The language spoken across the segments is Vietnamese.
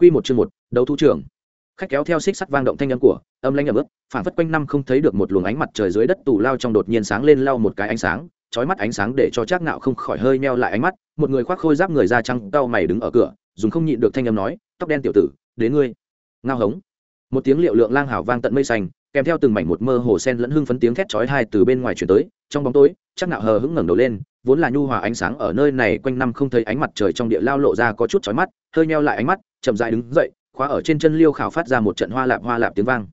Quy một chương một, đấu thú trưởng. Khách kéo theo xích sắt vang động thanh âm của, âm lãnh ẩm ướt, phản phất quanh năm không thấy được một luồng ánh mặt trời dưới đất tù lao trong đột nhiên sáng lên lao một cái ánh sáng, chói mắt ánh sáng để cho Trác Nạo không khỏi hơi meo lại ánh mắt, một người khoác khôi giáp người da trắng, cau mày đứng ở cửa, dùng không nhịn được thanh âm nói, "Tóc đen tiểu tử, đến ngươi." Ngao hống. Một tiếng liệu lượng lang hào vang tận mây xanh, kèm theo từng mảnh một mơ hồ sen lẫn hưng phấn tiếng thét chói tai từ bên ngoài truyền tới, trong bóng tối, Trác Nạo hờ hững ngẩng đầu lên, vốn là nhu hòa ánh sáng ở nơi này quanh năm không thấy ánh mặt trời trong địa lao lộ ra có chút chói mắt, hơi meo lại ánh mắt, chậm dài đứng dậy, khóa ở trên chân liêu khảo phát ra một trận hoa lạp hoa lạp tiếng vang.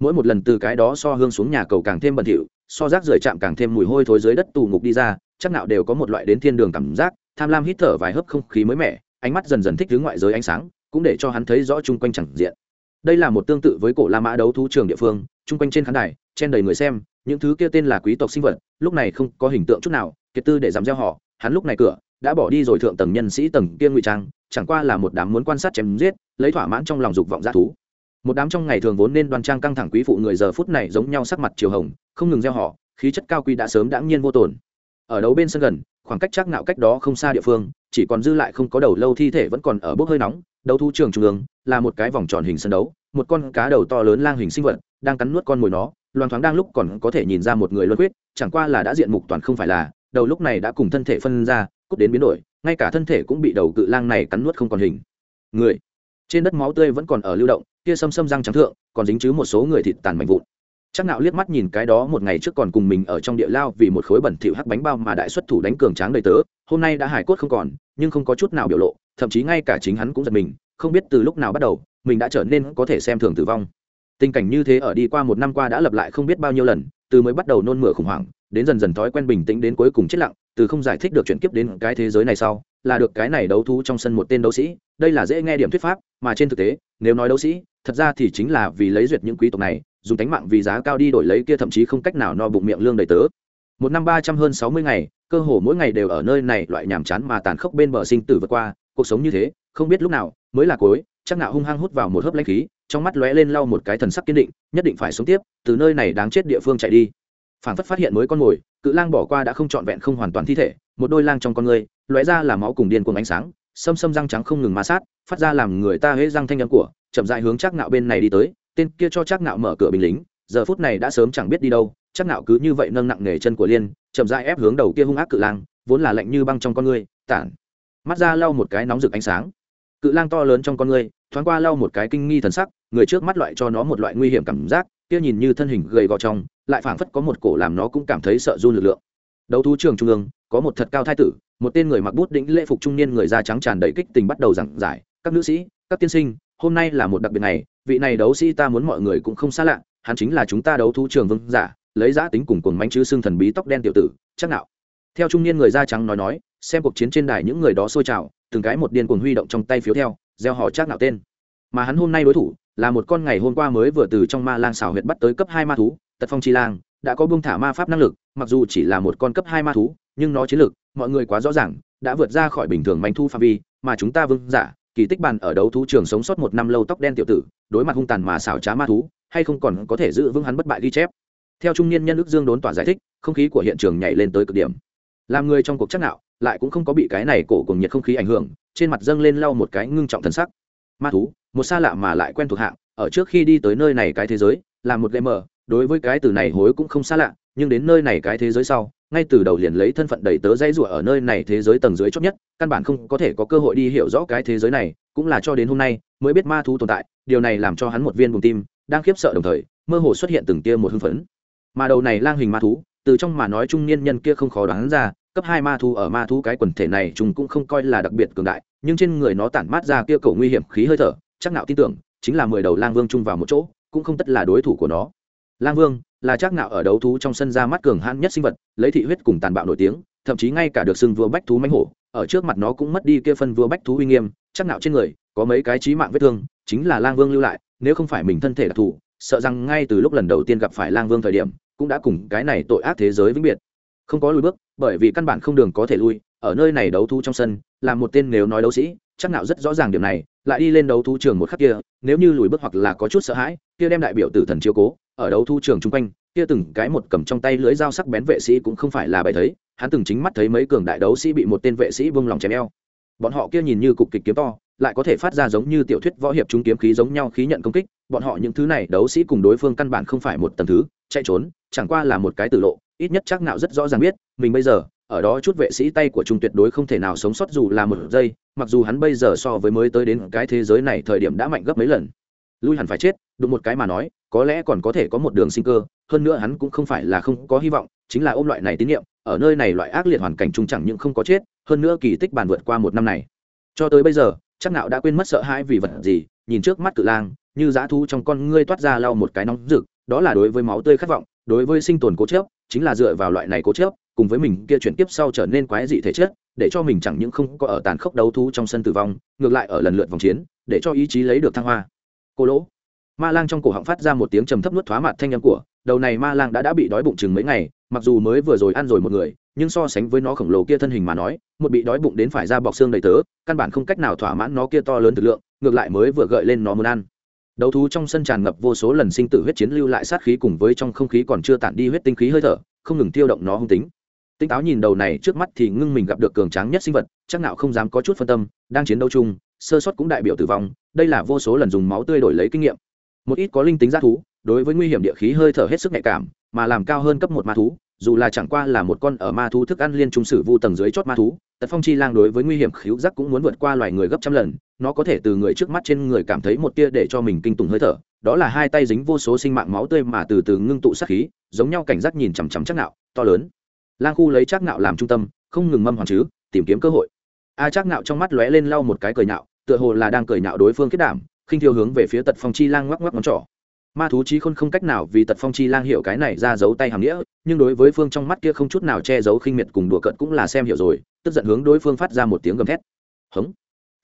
Mỗi một lần từ cái đó so hương xuống nhà cầu càng thêm bẩn thỉu so rác rưởi chạm càng thêm mùi hôi thối dưới đất tù ngục đi ra chắc nào đều có một loại đến thiên đường cảm giác tham lam hít thở vài hớp không khí mới mẻ ánh mắt dần dần thích thứ ngoại giới ánh sáng cũng để cho hắn thấy rõ chung quanh chẳng diện. Đây là một tương tự với cổ la mã đấu thú trường địa phương chung quanh trên khán đài chen đầy người xem những thứ kia tên là quý tộc sinh vật lúc này không có hình tượng chút nào kiệt tư để dám gieo họ hắn lúc này cửa đã bỏ đi rồi thượng tầng nhân sĩ tầng kia ngụy trang, chẳng qua là một đám muốn quan sát chém giết, lấy thỏa mãn trong lòng dục vọng g thú. Một đám trong ngày thường vốn nên đoan trang căng thẳng quý phụ người giờ phút này giống nhau sắc mặt chiều hồng, không ngừng gieo họ, khí chất cao quý đã sớm đã nhiên vô tồn. Ở đấu bên sân gần, khoảng cách chắc nạo cách đó không xa địa phương, chỉ còn dư lại không có đầu lâu thi thể vẫn còn ở bốc hơi nóng, đấu thu trường trung ương, là một cái vòng tròn hình sân đấu, một con cá đầu to lớn lang hình sinh vật, đang cắn nuốt con mồi nó loan thoáng đang lúc còn có thể nhìn ra một người luân quyết chẳng qua là đã diện mục toàn không phải là, đầu lúc này đã cùng thân thể phân ra cút đến biến đổi, ngay cả thân thể cũng bị đầu cự lang này cắn nuốt không còn hình. Người, trên đất máu tươi vẫn còn ở lưu động, kia xâm xâm răng trắng thượng, còn dính chứ một số người thịt tàn mạnh vụn. Chắc nạo liếc mắt nhìn cái đó một ngày trước còn cùng mình ở trong địa lao vì một khối bẩn thỉu hắc bánh bao mà đại xuất thủ đánh cường tráng đầy tớ, hôm nay đã hải cốt không còn, nhưng không có chút nào biểu lộ, thậm chí ngay cả chính hắn cũng giật mình, không biết từ lúc nào bắt đầu, mình đã trở nên có thể xem thường tử vong. Tình cảnh như thế ở đi qua một năm qua đã lặp lại không biết bao nhiêu lần, từ mới bắt đầu nôn mửa khủng hoảng đến dần dần thói quen bình tĩnh đến cuối cùng chết lặng, từ không giải thích được chuyển kiếp đến cái thế giới này sau, là được cái này đấu thú trong sân một tên đấu sĩ. Đây là dễ nghe điểm thuyết pháp, mà trên thực tế, nếu nói đấu sĩ, thật ra thì chính là vì lấy duyệt những quý tộc này, dùng tánh mạng vì giá cao đi đổi lấy kia thậm chí không cách nào no bụng miệng lương đầy tớ. Một năm ba trăm hơn sáu mươi ngày, cơ hồ mỗi ngày đều ở nơi này, loại nhàm chán mà tàn khốc bên bờ sinh tử vượt qua, cuộc sống như thế, không biết lúc nào mới là cuối, chắc nạo hung hăng hút vào một hớp lãnh khí, trong mắt lóe lên lau một cái thần sắc kiên định, nhất định phải sống tiếp, từ nơi này đáng chết địa phương chạy đi phản phất phát hiện mới con mồi, cự lang bỏ qua đã không trọn vẹn không hoàn toàn thi thể, một đôi lang trong con người, lóe ra là máu cùng điên cùng ánh sáng, xâm xâm răng trắng không ngừng ma sát, phát ra làm người ta hễ răng thanh nhắn của, chậm dại hướng chắc nạo bên này đi tới, tên kia cho chắc nạo mở cửa bình lính, giờ phút này đã sớm chẳng biết đi đâu chắc nạo cứ như vậy nâng nặng nghề chân của liên, chậm dại ép hướng đầu kia hung ác cự lang, vốn là lạnh như băng trong con người, tản mắt ra lau một cái nóng rực ánh sáng. Cự lang to lớn trong con người, thoáng qua lau một cái kinh nghi thần sắc, người trước mắt loại cho nó một loại nguy hiểm cảm giác, kia nhìn như thân hình gầy gò trong lại phảng phất có một cổ làm nó cũng cảm thấy sợ run lực lượng. Đấu thú trường trung ương, có một thật cao thái tử, một tên người mặc bút đĩnh lễ phục trung niên người da trắng tràn đầy kích tình bắt đầu giảng giải, các nữ sĩ, các tiên sinh, hôm nay là một đặc biệt ngày, vị này đấu sĩ ta muốn mọi người cũng không xa lạ, hắn chính là chúng ta đấu thú trường vương giả, lấy giã tính cùng cuồng mánh chứ xương thần bí tóc đen tiểu tử, chắc nào theo trung niên người da trắng nói nói, xem cuộc chiến trên đài những người đó sôi trào, từng cái một điên cuồng huy động trong tay phiếu theo, gieo họ chắc nào tên. Mà hắn hôm nay đối thủ, là một con ngày hôm qua mới vừa từ trong ma lang xào huyệt bắt tới cấp hai ma thú tật phong chi lang, đã có buông thả ma pháp năng lực, mặc dù chỉ là một con cấp hai ma thú, nhưng nó chiến lực, mọi người quá rõ ràng, đã vượt ra khỏi bình thường manh thu phạm vi, mà chúng ta vương giả, kỳ tích bàn ở đấu thú trường sống sót một năm lâu tóc đen tiểu tử, đối mặt hung tàn mà xảo trá ma thú, hay không còn có thể giữ vững hắn bất bại ghi chép. Theo trung niên nhân ước dương đốn tỏa giải thích, không khí của hiện trường nhảy lên tới cực điểm. Làm người trong cuộc chắc nạo, lại cũng không có bị cái này cổ cùng nhiệt không khí ảnh hưởng, trên mặt dâng lên lau một cái ngưng trọng thần sắc. Ma thú, một xa lạ mà lại quen thuộc hạng, ở trước khi đi tới nơi này cái thế giới, là một gamer đối với cái từ này hối cũng không xa lạ, nhưng đến nơi này cái thế giới sau, ngay từ đầu liền lấy thân phận đầy tớ dãy rủa ở nơi này thế giới tầng dưới chót nhất, căn bản không có thể có cơ hội đi hiểu rõ cái thế giới này, cũng là cho đến hôm nay mới biết ma thú tồn tại, điều này làm cho hắn một viên bùng tim, đang khiếp sợ đồng thời, mơ hồ xuất hiện từng tia một hưng phấn. Mà đầu này lang hình ma thú, từ trong mà nói trung niên nhân kia không khó đoán ra, cấp hai ma thú ở ma thú cái quần thể này chúng cũng không coi là đặc biệt cường đại, nhưng trên người nó tản mát ra kia cầu nguy hiểm khí hơi thở, chắc nạo tin tưởng, chính là mười đầu lang vương chung vào một chỗ, cũng không tất là đối thủ của nó lang vương là chắc ngạo ở đấu thú trong sân ra mắt cường hãn nhất sinh vật, lấy thị huyết cùng tàn bạo nổi tiếng, thậm chí ngay cả được xưng vua bách thú mãnh hổ, ở trước mặt nó cũng mất đi kia phân vua bách thú uy nghiêm chắc ngạo trên người có mấy cái trí mạng vết thương, chính là lang vương lưu lại, nếu không phải mình thân thể đặc thù, sợ rằng ngay từ lúc lần đầu tiên gặp phải lang vương thời điểm, cũng đã cùng cái này tội ác thế giới vĩnh biệt. Không có lùi bước, bởi vì căn bản không đường có thể lui, ở nơi này đấu thú trong sân, là một tên nếu nói đấu sĩ chắc nạo rất rõ ràng điểm này, lại đi lên đấu thú trường một khắc kia, nếu như lùi bước hoặc là có chút sợ hãi, kia đem đại biểu tử thần chiếu cố ở đấu thu trường chung quanh, kia từng cái một cầm trong tay lưới dao sắc bén vệ sĩ cũng không phải là bài thấy, hắn từng chính mắt thấy mấy cường đại đấu sĩ bị một tên vệ sĩ vung lòng chém eo. Bọn họ kia nhìn như cục kịch kiếm to, lại có thể phát ra giống như tiểu thuyết võ hiệp chúng kiếm khí giống nhau khí nhận công kích, bọn họ những thứ này đấu sĩ cùng đối phương căn bản không phải một tầng thứ, chạy trốn, chẳng qua là một cái tử lộ, ít nhất chắc nạo rất rõ ràng biết, mình bây giờ, ở đó chút vệ sĩ tay của trung tuyệt đối không thể nào sống sót dù là một giây, mặc dù hắn bây giờ so với mới tới đến cái thế giới này thời điểm đã mạnh gấp mấy lần lui hẳn phải chết, đụng một cái mà nói, có lẽ còn có thể có một đường sinh cơ, hơn nữa hắn cũng không phải là không có hy vọng, chính là ôm loại này tín nhiệm, ở nơi này loại ác liệt hoàn cảnh chung chẳng những không có chết, hơn nữa kỳ tích bàn vượt qua một năm này. Cho tới bây giờ, chắc nạo đã quên mất sợ hãi vì vật gì, nhìn trước mắt cự lang, như dã thú trong con ngươi toát ra lau một cái nóng rực, đó là đối với máu tươi khát vọng, đối với sinh tồn cố chấp, chính là dựa vào loại này cố chấp, cùng với mình kia chuyển tiếp sau trở nên quái dị thể chất, để cho mình chẳng những không có ở tàn khốc đấu thú trong sân tử vong, ngược lại ở lần lượt vòng chiến, để cho ý chí lấy được thăng hoa cô lỗ. Ma lang trong cổ họng phát ra một tiếng trầm thấp nuốt thoá mặt thanh âm của, đầu này ma lang đã đã bị đói bụng chừng mấy ngày, mặc dù mới vừa rồi ăn rồi một người, nhưng so sánh với nó khổng lồ kia thân hình mà nói, một bị đói bụng đến phải ra bọc xương đầy tớ, căn bản không cách nào thỏa mãn nó kia to lớn thực lượng, ngược lại mới vừa gợi lên nó muốn ăn. Đấu thú trong sân tràn ngập vô số lần sinh tử huyết chiến lưu lại sát khí cùng với trong không khí còn chưa tản đi huyết tinh khí hơi thở, không ngừng tiêu động nó hung tính. Tinh táo nhìn đầu này trước mắt thì ngưng mình gặp được cường tráng nhất sinh vật, chắc nào không dám có chút phân tâm, đang chiến đấu chung, sơ suất cũng đại biểu tử vong đây là vô số lần dùng máu tươi đổi lấy kinh nghiệm. Một ít có linh tính g thú, đối với nguy hiểm địa khí hơi thở hết sức nhạy cảm, mà làm cao hơn cấp một ma thú, dù là chẳng qua là một con ở ma thú thức ăn liên trung sử vu tầng dưới chót ma thú, tật phong chi lang đối với nguy hiểm khíu giác cũng muốn vượt qua loài người gấp trăm lần, nó có thể từ người trước mắt trên người cảm thấy một tia để cho mình kinh tủng hơi thở, đó là hai tay dính vô số sinh mạng máu tươi mà từ từ ngưng tụ sát khí, giống nhau cảnh giác nhìn chằm chằm chắc nạo to lớn. Lang khu lấy chắc nạo làm trung tâm, không ngừng mâm hoàng chứ, tìm kiếm cơ hội. A chắc nạo trong mắt lóe lên lau một cái cười nhạo tựa hồ là đang cười nhạo đối phương kết đảm, khinh thiêu hướng về phía tật phong chi lang ngoắc ngoắc ngón trỏ. Ma thú trí khôn không cách nào vì tật phong chi lang hiểu cái này ra giấu tay hàm nghĩa, nhưng đối với phương trong mắt kia không chút nào che giấu khinh miệt cùng đùa cợt cũng là xem hiểu rồi, tức giận hướng đối phương phát ra một tiếng gầm thét. Hống.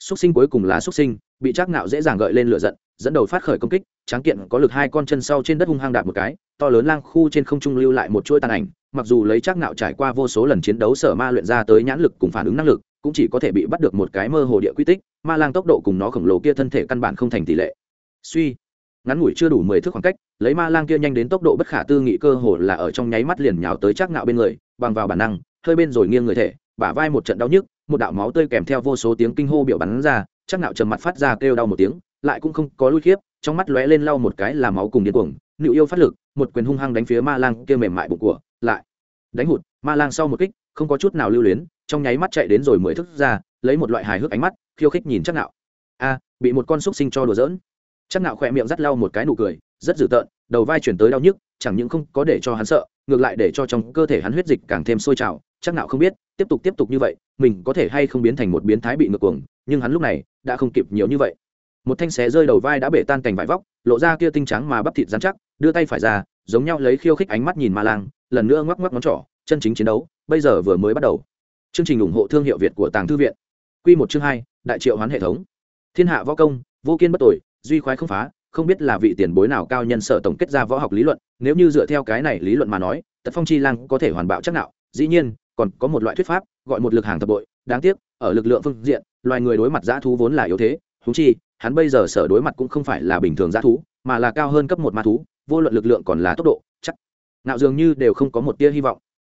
Xúc sinh cuối cùng là xúc sinh, bị trác ngạo dễ dàng gợi lên lửa giận, dẫn đầu phát khởi công kích, tráng kiện có lực hai con chân sau trên đất hung hăng đạp một cái, to lớn lang khu trên không trung lưu lại một chuỗi tàn ảnh, mặc dù lấy trác ngạo trải qua vô số lần chiến đấu sở ma luyện ra tới nhãn lực cùng phản ứng năng lực cũng chỉ có thể bị bắt được một cái mơ hồ địa quy tích, ma lang tốc độ cùng nó khổng lồ kia thân thể căn bản không thành tỷ lệ. Suy, ngắn ngủi chưa đủ mười thước khoảng cách, lấy ma lang kia nhanh đến tốc độ bất khả tư nghị cơ hồ là ở trong nháy mắt liền nhào tới chắc ngạo bên người, bằng vào bản năng, hơi bên rồi nghiêng người thể, bả vai một trận đau nhức, một đạo máu tươi kèm theo vô số tiếng kinh hô biểu bắn ra, chắc ngạo trầm mặt phát ra kêu đau một tiếng, lại cũng không có lui khiếp, trong mắt lóe lên lau một cái là máu cùng điên cuồng nịu yêu phát lực, một quyền hung hăng đánh phía ma lang kia mềm mại bụng của, lại, đánh hụt, ma lang sau một kích không có chút nào lưu luyến, trong nháy mắt chạy đến rồi mới thức ra, lấy một loại hài hước ánh mắt, khiêu khích nhìn chắc nạo. a, bị một con xúc sinh cho đùa giỡn. Chắc nạo khỏe miệng rắt lau một cái nụ cười, rất dữ tợn, đầu vai chuyển tới đau nhức, chẳng những không có để cho hắn sợ, ngược lại để cho trong cơ thể hắn huyết dịch càng thêm sôi trào. Chắc nạo không biết, tiếp tục tiếp tục như vậy, mình có thể hay không biến thành một biến thái bị ngược cuồng, nhưng hắn lúc này đã không kịp nhiều như vậy. Một thanh xé rơi đầu vai đã bể tan cành vải vóc, lộ ra kia tinh trắng mà bắp thịt rắn chắc, đưa tay phải ra, giống nhau lấy khiêu khích ánh mắt nhìn ma lang, lần nữa ngoắc ngoắc ngón trỏ, chân chính chiến đấu bây giờ vừa mới bắt đầu. Chương trình ủng hộ thương hiệu việt của tàng thư viện. Quy một chương hai, đại triệu hoán hệ thống. Thiên hạ võ công, vô kiên bất tội duy khoái không phá, không biết là vị tiền bối nào cao nhân sở tổng kết ra võ học lý luận, nếu như dựa theo cái này lý luận mà nói, tật phong chi lang có thể hoàn bạo chắc nạo, dĩ nhiên, còn có một loại thuyết pháp, gọi một lực hàng thập bội, đáng tiếc, ở lực lượng phương diện, loài người đối mặt dã thú vốn là yếu thế thú chi, hắn bây giờ sở đối mặt cũng không phải là bình thường dã thú, mà là cao hơn cấp một ma thú, vô luận lực lượng còn là tốc độ, chắc nạo dường như đều không có một tia hy vọng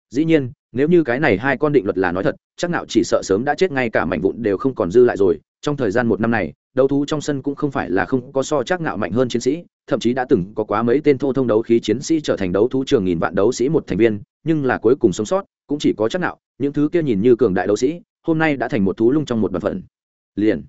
dĩ nhiên, nếu như cái này hai con định luật là nói thật, chắc nạo chỉ sợ sớm đã chết ngay cả mảnh vụn đều không còn dư lại rồi. Trong thời gian một năm này, đấu thú trong sân cũng không phải là không có so chắc nạo mạnh hơn chiến sĩ, thậm chí đã từng có quá mấy tên thô thông đấu khí chiến sĩ trở thành đấu thú trường nghìn vạn đấu sĩ một thành viên, nhưng là cuối cùng sống sót, cũng chỉ có chắc nạo những thứ kia nhìn như cường đại đấu sĩ, hôm nay đã thành một thú lung trong một bản phận. Liền,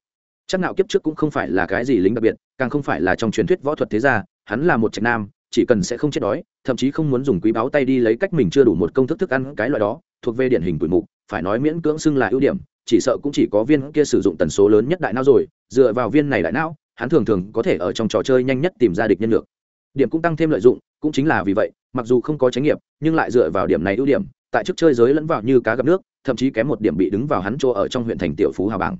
chắc nạo kiếp trước cũng không phải là cái gì lính đặc biệt, càng không phải là trong truyền thuyết võ thuật thế gia, hắn là một trạch nam chỉ cần sẽ không chết đói, thậm chí không muốn dùng quý báo tay đi lấy cách mình chưa đủ một công thức thức ăn cái loại đó, thuộc về điển hình tuổi mục, phải nói miễn cưỡng xưng là ưu điểm, chỉ sợ cũng chỉ có viên kia sử dụng tần số lớn nhất đại não rồi, dựa vào viên này đại não, hắn thường thường có thể ở trong trò chơi nhanh nhất tìm ra địch nhân lược. Điểm cũng tăng thêm lợi dụng, cũng chính là vì vậy, mặc dù không có tránh nghiệp, nhưng lại dựa vào điểm này ưu điểm, tại chức chơi giới lẫn vào như cá gặp nước, thậm chí kém một điểm bị đứng vào hắn chỗ ở trong huyện thành tiểu phú hào bảng.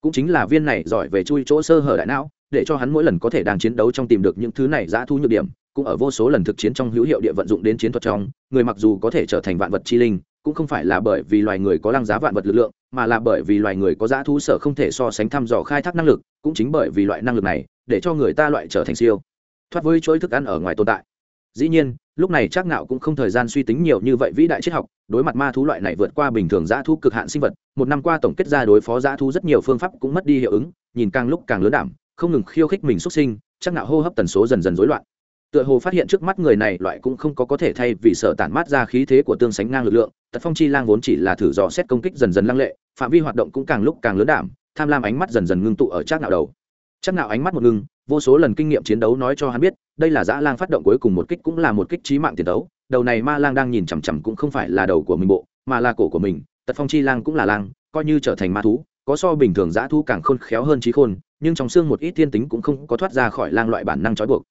Cũng chính là viên này giỏi về chui chỗ sơ hở đại não, để cho hắn mỗi lần có thể đang chiến đấu trong tìm được những thứ này giã thu nhược điểm cũng ở vô số lần thực chiến trong hữu hiệu địa vận dụng đến chiến thuật trong, người mặc dù có thể trở thành vạn vật chi linh, cũng không phải là bởi vì loài người có lăng giá vạn vật lực lượng, mà là bởi vì loài người có giá thú sở không thể so sánh thăm dò khai thác năng lực, cũng chính bởi vì loại năng lực này, để cho người ta loại trở thành siêu, thoát với chuỗi thức ăn ở ngoài tồn tại. Dĩ nhiên, lúc này chắc nạo cũng không thời gian suy tính nhiều như vậy vĩ đại triết học, đối mặt ma thú loại này vượt qua bình thường giá thú cực hạn sinh vật, một năm qua tổng kết ra đối phó giá thú rất nhiều phương pháp cũng mất đi hiệu ứng, nhìn càng lúc càng lớn đảm, không ngừng khiêu khích mình xuất sinh, chắc nạo hô hấp tần số dần dần rối loạn tựa hồ phát hiện trước mắt người này loại cũng không có có thể thay vì sợ tản mát ra khí thế của tương sánh ngang lực lượng, tật phong chi lang vốn chỉ là thử dò xét công kích dần dần lăng lệ, phạm vi hoạt động cũng càng lúc càng lớn đảm tham lam ánh mắt dần dần ngưng tụ ở trác nạo đầu. Trác nạo ánh mắt một ngưng, vô số lần kinh nghiệm chiến đấu nói cho hắn biết, đây là dã lang phát động cuối cùng một kích cũng là một kích trí mạng tiền đấu, đầu này ma lang đang nhìn chằm chằm cũng không phải là đầu của mình bộ, mà là cổ của mình, tật phong chi lang cũng là lang, coi như trở thành ma thú, có so bình thường dã thú càng khôn khéo hơn trí khôn, nhưng trong xương một ít thiên tính cũng không có thoát ra khỏi lang loại bản năng trói buộc.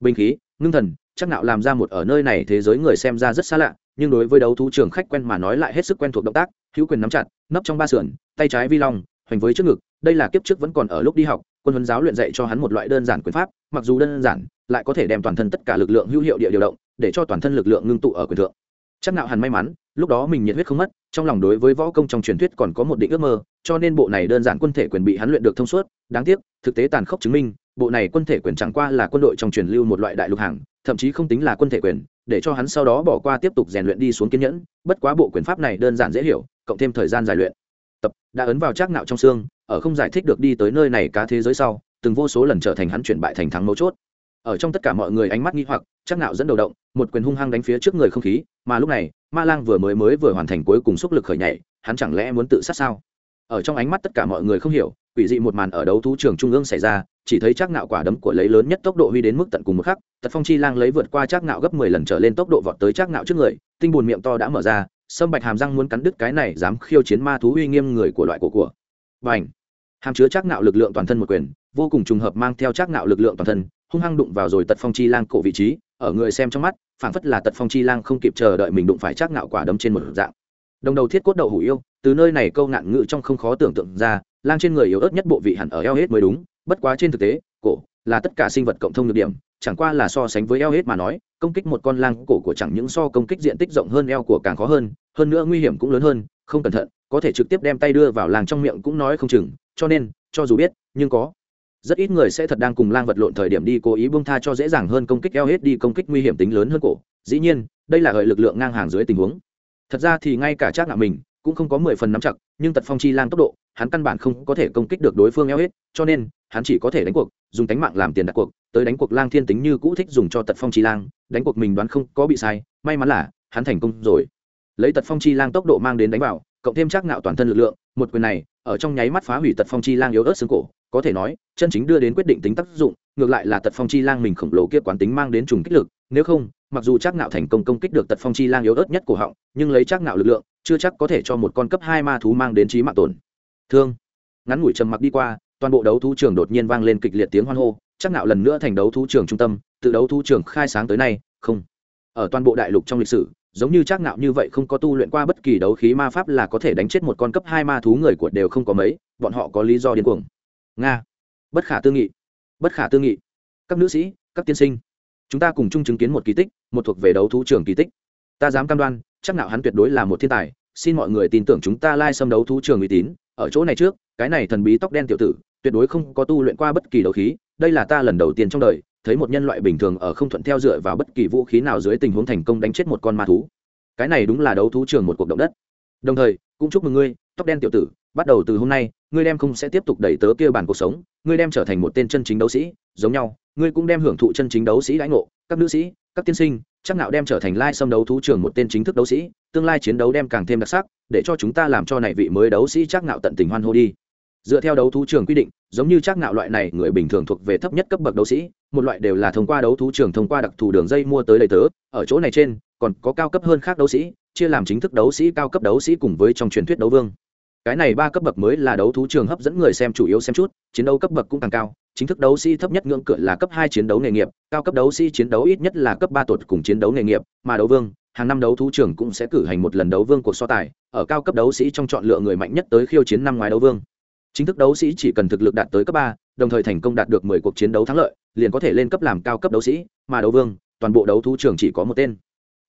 Bình khí ngưng thần, chắc nạo làm ra một ở nơi này thế giới người xem ra rất xa lạ, nhưng đối với đấu thú trường khách quen mà nói lại hết sức quen thuộc động tác, hữu quyền nắm chặt, nấp trong ba sườn, tay trái vi long, hoành với trước ngực, đây là kiếp trước vẫn còn ở lúc đi học, quân huấn giáo luyện dạy cho hắn một loại đơn giản quyền pháp, mặc dù đơn giản, lại có thể đem toàn thân tất cả lực lượng hữu hiệu địa điều động, để cho toàn thân lực lượng ngưng tụ ở quyền thượng. Chắc nạo hẳn may mắn, lúc đó mình nhiệt huyết không mất, trong lòng đối với võ công trong truyền thuyết còn có một định ước mơ, cho nên bộ này đơn giản quân thể quyền bị hắn luyện được thông suốt, đáng tiếc, thực tế tàn khốc chứng minh bộ này quân thể quyền chẳng qua là quân đội trong truyền lưu một loại đại lục hàng, thậm chí không tính là quân thể quyền, để cho hắn sau đó bỏ qua tiếp tục rèn luyện đi xuống kiên nhẫn, bất quá bộ quyền pháp này đơn giản dễ hiểu, cộng thêm thời gian dài luyện. Tập, đã ấn vào trác nạo trong xương, ở không giải thích được đi tới nơi này cá thế giới sau, từng vô số lần trở thành hắn chuyển bại thành thắng mấu chốt. Ở trong tất cả mọi người ánh mắt nghi hoặc trác nạo dẫn đầu động, một quyền hung hăng đánh phía trước người không khí, mà lúc này, ma lang vừa mới mới vừa hoàn thành cuối cùng xúc lực khởi nhảy, hắn chẳng lẽ muốn tự sát sao? Ở trong ánh mắt tất cả mọi người không hiểu, quỷ dị một màn ở đấu thú trường trung ương xảy ra chỉ thấy chắc nạo quả đấm của lấy lớn nhất tốc độ huy đến mức tận cùng một khắc tật phong chi lang lấy vượt qua chắc nạo gấp mười lần trở lên tốc độ vọt tới chắc nạo trước người tinh buồn miệng to đã mở ra sâm bạch hàm răng muốn cắn đứt cái này dám khiêu chiến ma thú uy nghiêm người của loại của của. Bành, hàm chứa chắc nạo lực lượng toàn thân một quyền vô cùng trùng hợp mang theo chắc nạo lực lượng toàn thân hung hăng đụng vào rồi tật phong chi lang cổ vị trí ở người xem trong mắt phảng phất là tật phong chi lang không kịp chờ đợi mình đụng phải chắc nạo quả đấm trên một dạng. Đồng đầu thiết cốt đậu hủ yêu từ nơi này câu nạn ngữ trong không khó tưởng tượng ra lang trên người yếu ớt nhất bộ vị hẳn ở eo hết mới đúng bất quá trên thực tế, cổ là tất cả sinh vật cộng thông được điểm, chẳng qua là so sánh với eo hết mà nói, công kích một con lang cổ của chẳng những so công kích diện tích rộng hơn eo của càng khó hơn hơn nữa nguy hiểm cũng lớn hơn, không cẩn thận, có thể trực tiếp đem tay đưa vào làng trong miệng cũng nói không chừng, cho nên, cho dù biết, nhưng có rất ít người sẽ thật đang cùng lang vật lộn thời điểm đi cố ý bông tha cho dễ dàng hơn công kích eo hết đi công kích nguy hiểm tính lớn hơn cổ. Dĩ nhiên, đây là hợi lực lượng ngang hàng dưới tình huống. Thật ra thì ngay cả trác ngạo mình cũng không có mười phần nắm chặt, nhưng tật phong chi lang tốc độ, hắn căn bản không có thể công kích được đối phương eo hết, cho nên, hắn chỉ có thể đánh cuộc, dùng tánh mạng làm tiền đặt cuộc, tới đánh cuộc lang thiên tính như cũ thích dùng cho tật phong chi lang, đánh cuộc mình đoán không có bị sai, may mắn là, hắn thành công rồi. Lấy tật phong chi lang tốc độ mang đến đánh vào, cộng thêm chắc nạo toàn thân lực lượng, một quyền này, ở trong nháy mắt phá hủy tật phong chi lang yếu ớt xương cổ, có thể nói, chân chính đưa đến quyết định tính tác dụng, ngược lại là tật phong chi lang mình khổng lồ kia quán tính mang đến trùng kích lực, nếu không, mặc dù chắc nạo thành công công kích được tật phong chi lang yếu ớt nhất của họng, nhưng lấy chắc nạo lực lượng chưa chắc có thể cho một con cấp hai ma thú mang đến trí mạng tổn. Thương. Ngắn ngủi trầm mặc đi qua, toàn bộ đấu thú trường đột nhiên vang lên kịch liệt tiếng hoan hô, chắc ngạo lần nữa thành đấu thú trường trung tâm, từ đấu thú trường khai sáng tới nay, không. Ở toàn bộ đại lục trong lịch sử, giống như chắc ngạo như vậy không có tu luyện qua bất kỳ đấu khí ma pháp là có thể đánh chết một con cấp hai ma thú người của đều không có mấy, bọn họ có lý do điên cuồng. Nga. Bất khả tư nghị. Bất khả tư nghị. Các nữ sĩ, các tiên sinh, chúng ta cùng chung chứng kiến một kỳ tích, một thuộc về đấu thú trường kỳ tích. Ta dám cam đoan chắc nào hắn tuyệt đối là một thiên tài, xin mọi người tin tưởng chúng ta lai xâm đấu thú trường uy tín. Ở chỗ này trước, cái này thần bí tóc đen tiểu tử, tuyệt đối không có tu luyện qua bất kỳ đấu khí, đây là ta lần đầu tiên trong đời, thấy một nhân loại bình thường ở không thuận theo dựa vào bất kỳ vũ khí nào dưới tình huống thành công đánh chết một con ma thú. Cái này đúng là đấu thú trường một cuộc động đất. Đồng thời, cũng chúc mừng ngươi, tóc đen tiểu tử, bắt đầu từ hôm nay, ngươi đem không sẽ tiếp tục đẩy tớ kia bản cuộc sống, ngươi đem trở thành một tên chân chính đấu sĩ, giống nhau, ngươi cũng đem hưởng thụ chân chính đấu sĩ đãi ngộ, các nữ sĩ, các tiên sinh chắc Nạo đem trở thành lai xâm đấu thú trường một tên chính thức đấu sĩ, tương lai chiến đấu đem càng thêm đặc sắc, để cho chúng ta làm cho này vị mới đấu sĩ chắc nạo tận tình hoan hô đi. Dựa theo đấu thú trường quy định, giống như chắc nạo loại này người bình thường thuộc về thấp nhất cấp bậc đấu sĩ, một loại đều là thông qua đấu thú trường thông qua đặc thù đường dây mua tới đầy tớ, ở chỗ này trên, còn có cao cấp hơn khác đấu sĩ, chia làm chính thức đấu sĩ, cao cấp đấu sĩ cùng với trong truyền thuyết đấu vương cái này ba cấp bậc mới là đấu thú trường hấp dẫn người xem chủ yếu xem chút, chiến đấu cấp bậc cũng càng cao, chính thức đấu sĩ thấp nhất ngưỡng cửa là cấp hai chiến đấu nghề nghiệp, cao cấp đấu sĩ chiến đấu ít nhất là cấp ba tuột cùng chiến đấu nghề nghiệp, mà đấu vương, hàng năm đấu thú trường cũng sẽ cử hành một lần đấu vương cuộc so tài, ở cao cấp đấu sĩ trong chọn lựa người mạnh nhất tới khiêu chiến năm ngoái đấu vương. Chính thức đấu sĩ chỉ cần thực lực đạt tới cấp ba, đồng thời thành công đạt được mười cuộc chiến đấu thắng lợi, liền có thể lên cấp làm cao cấp đấu sĩ, mà đấu vương, toàn bộ đấu thú trường chỉ có một tên.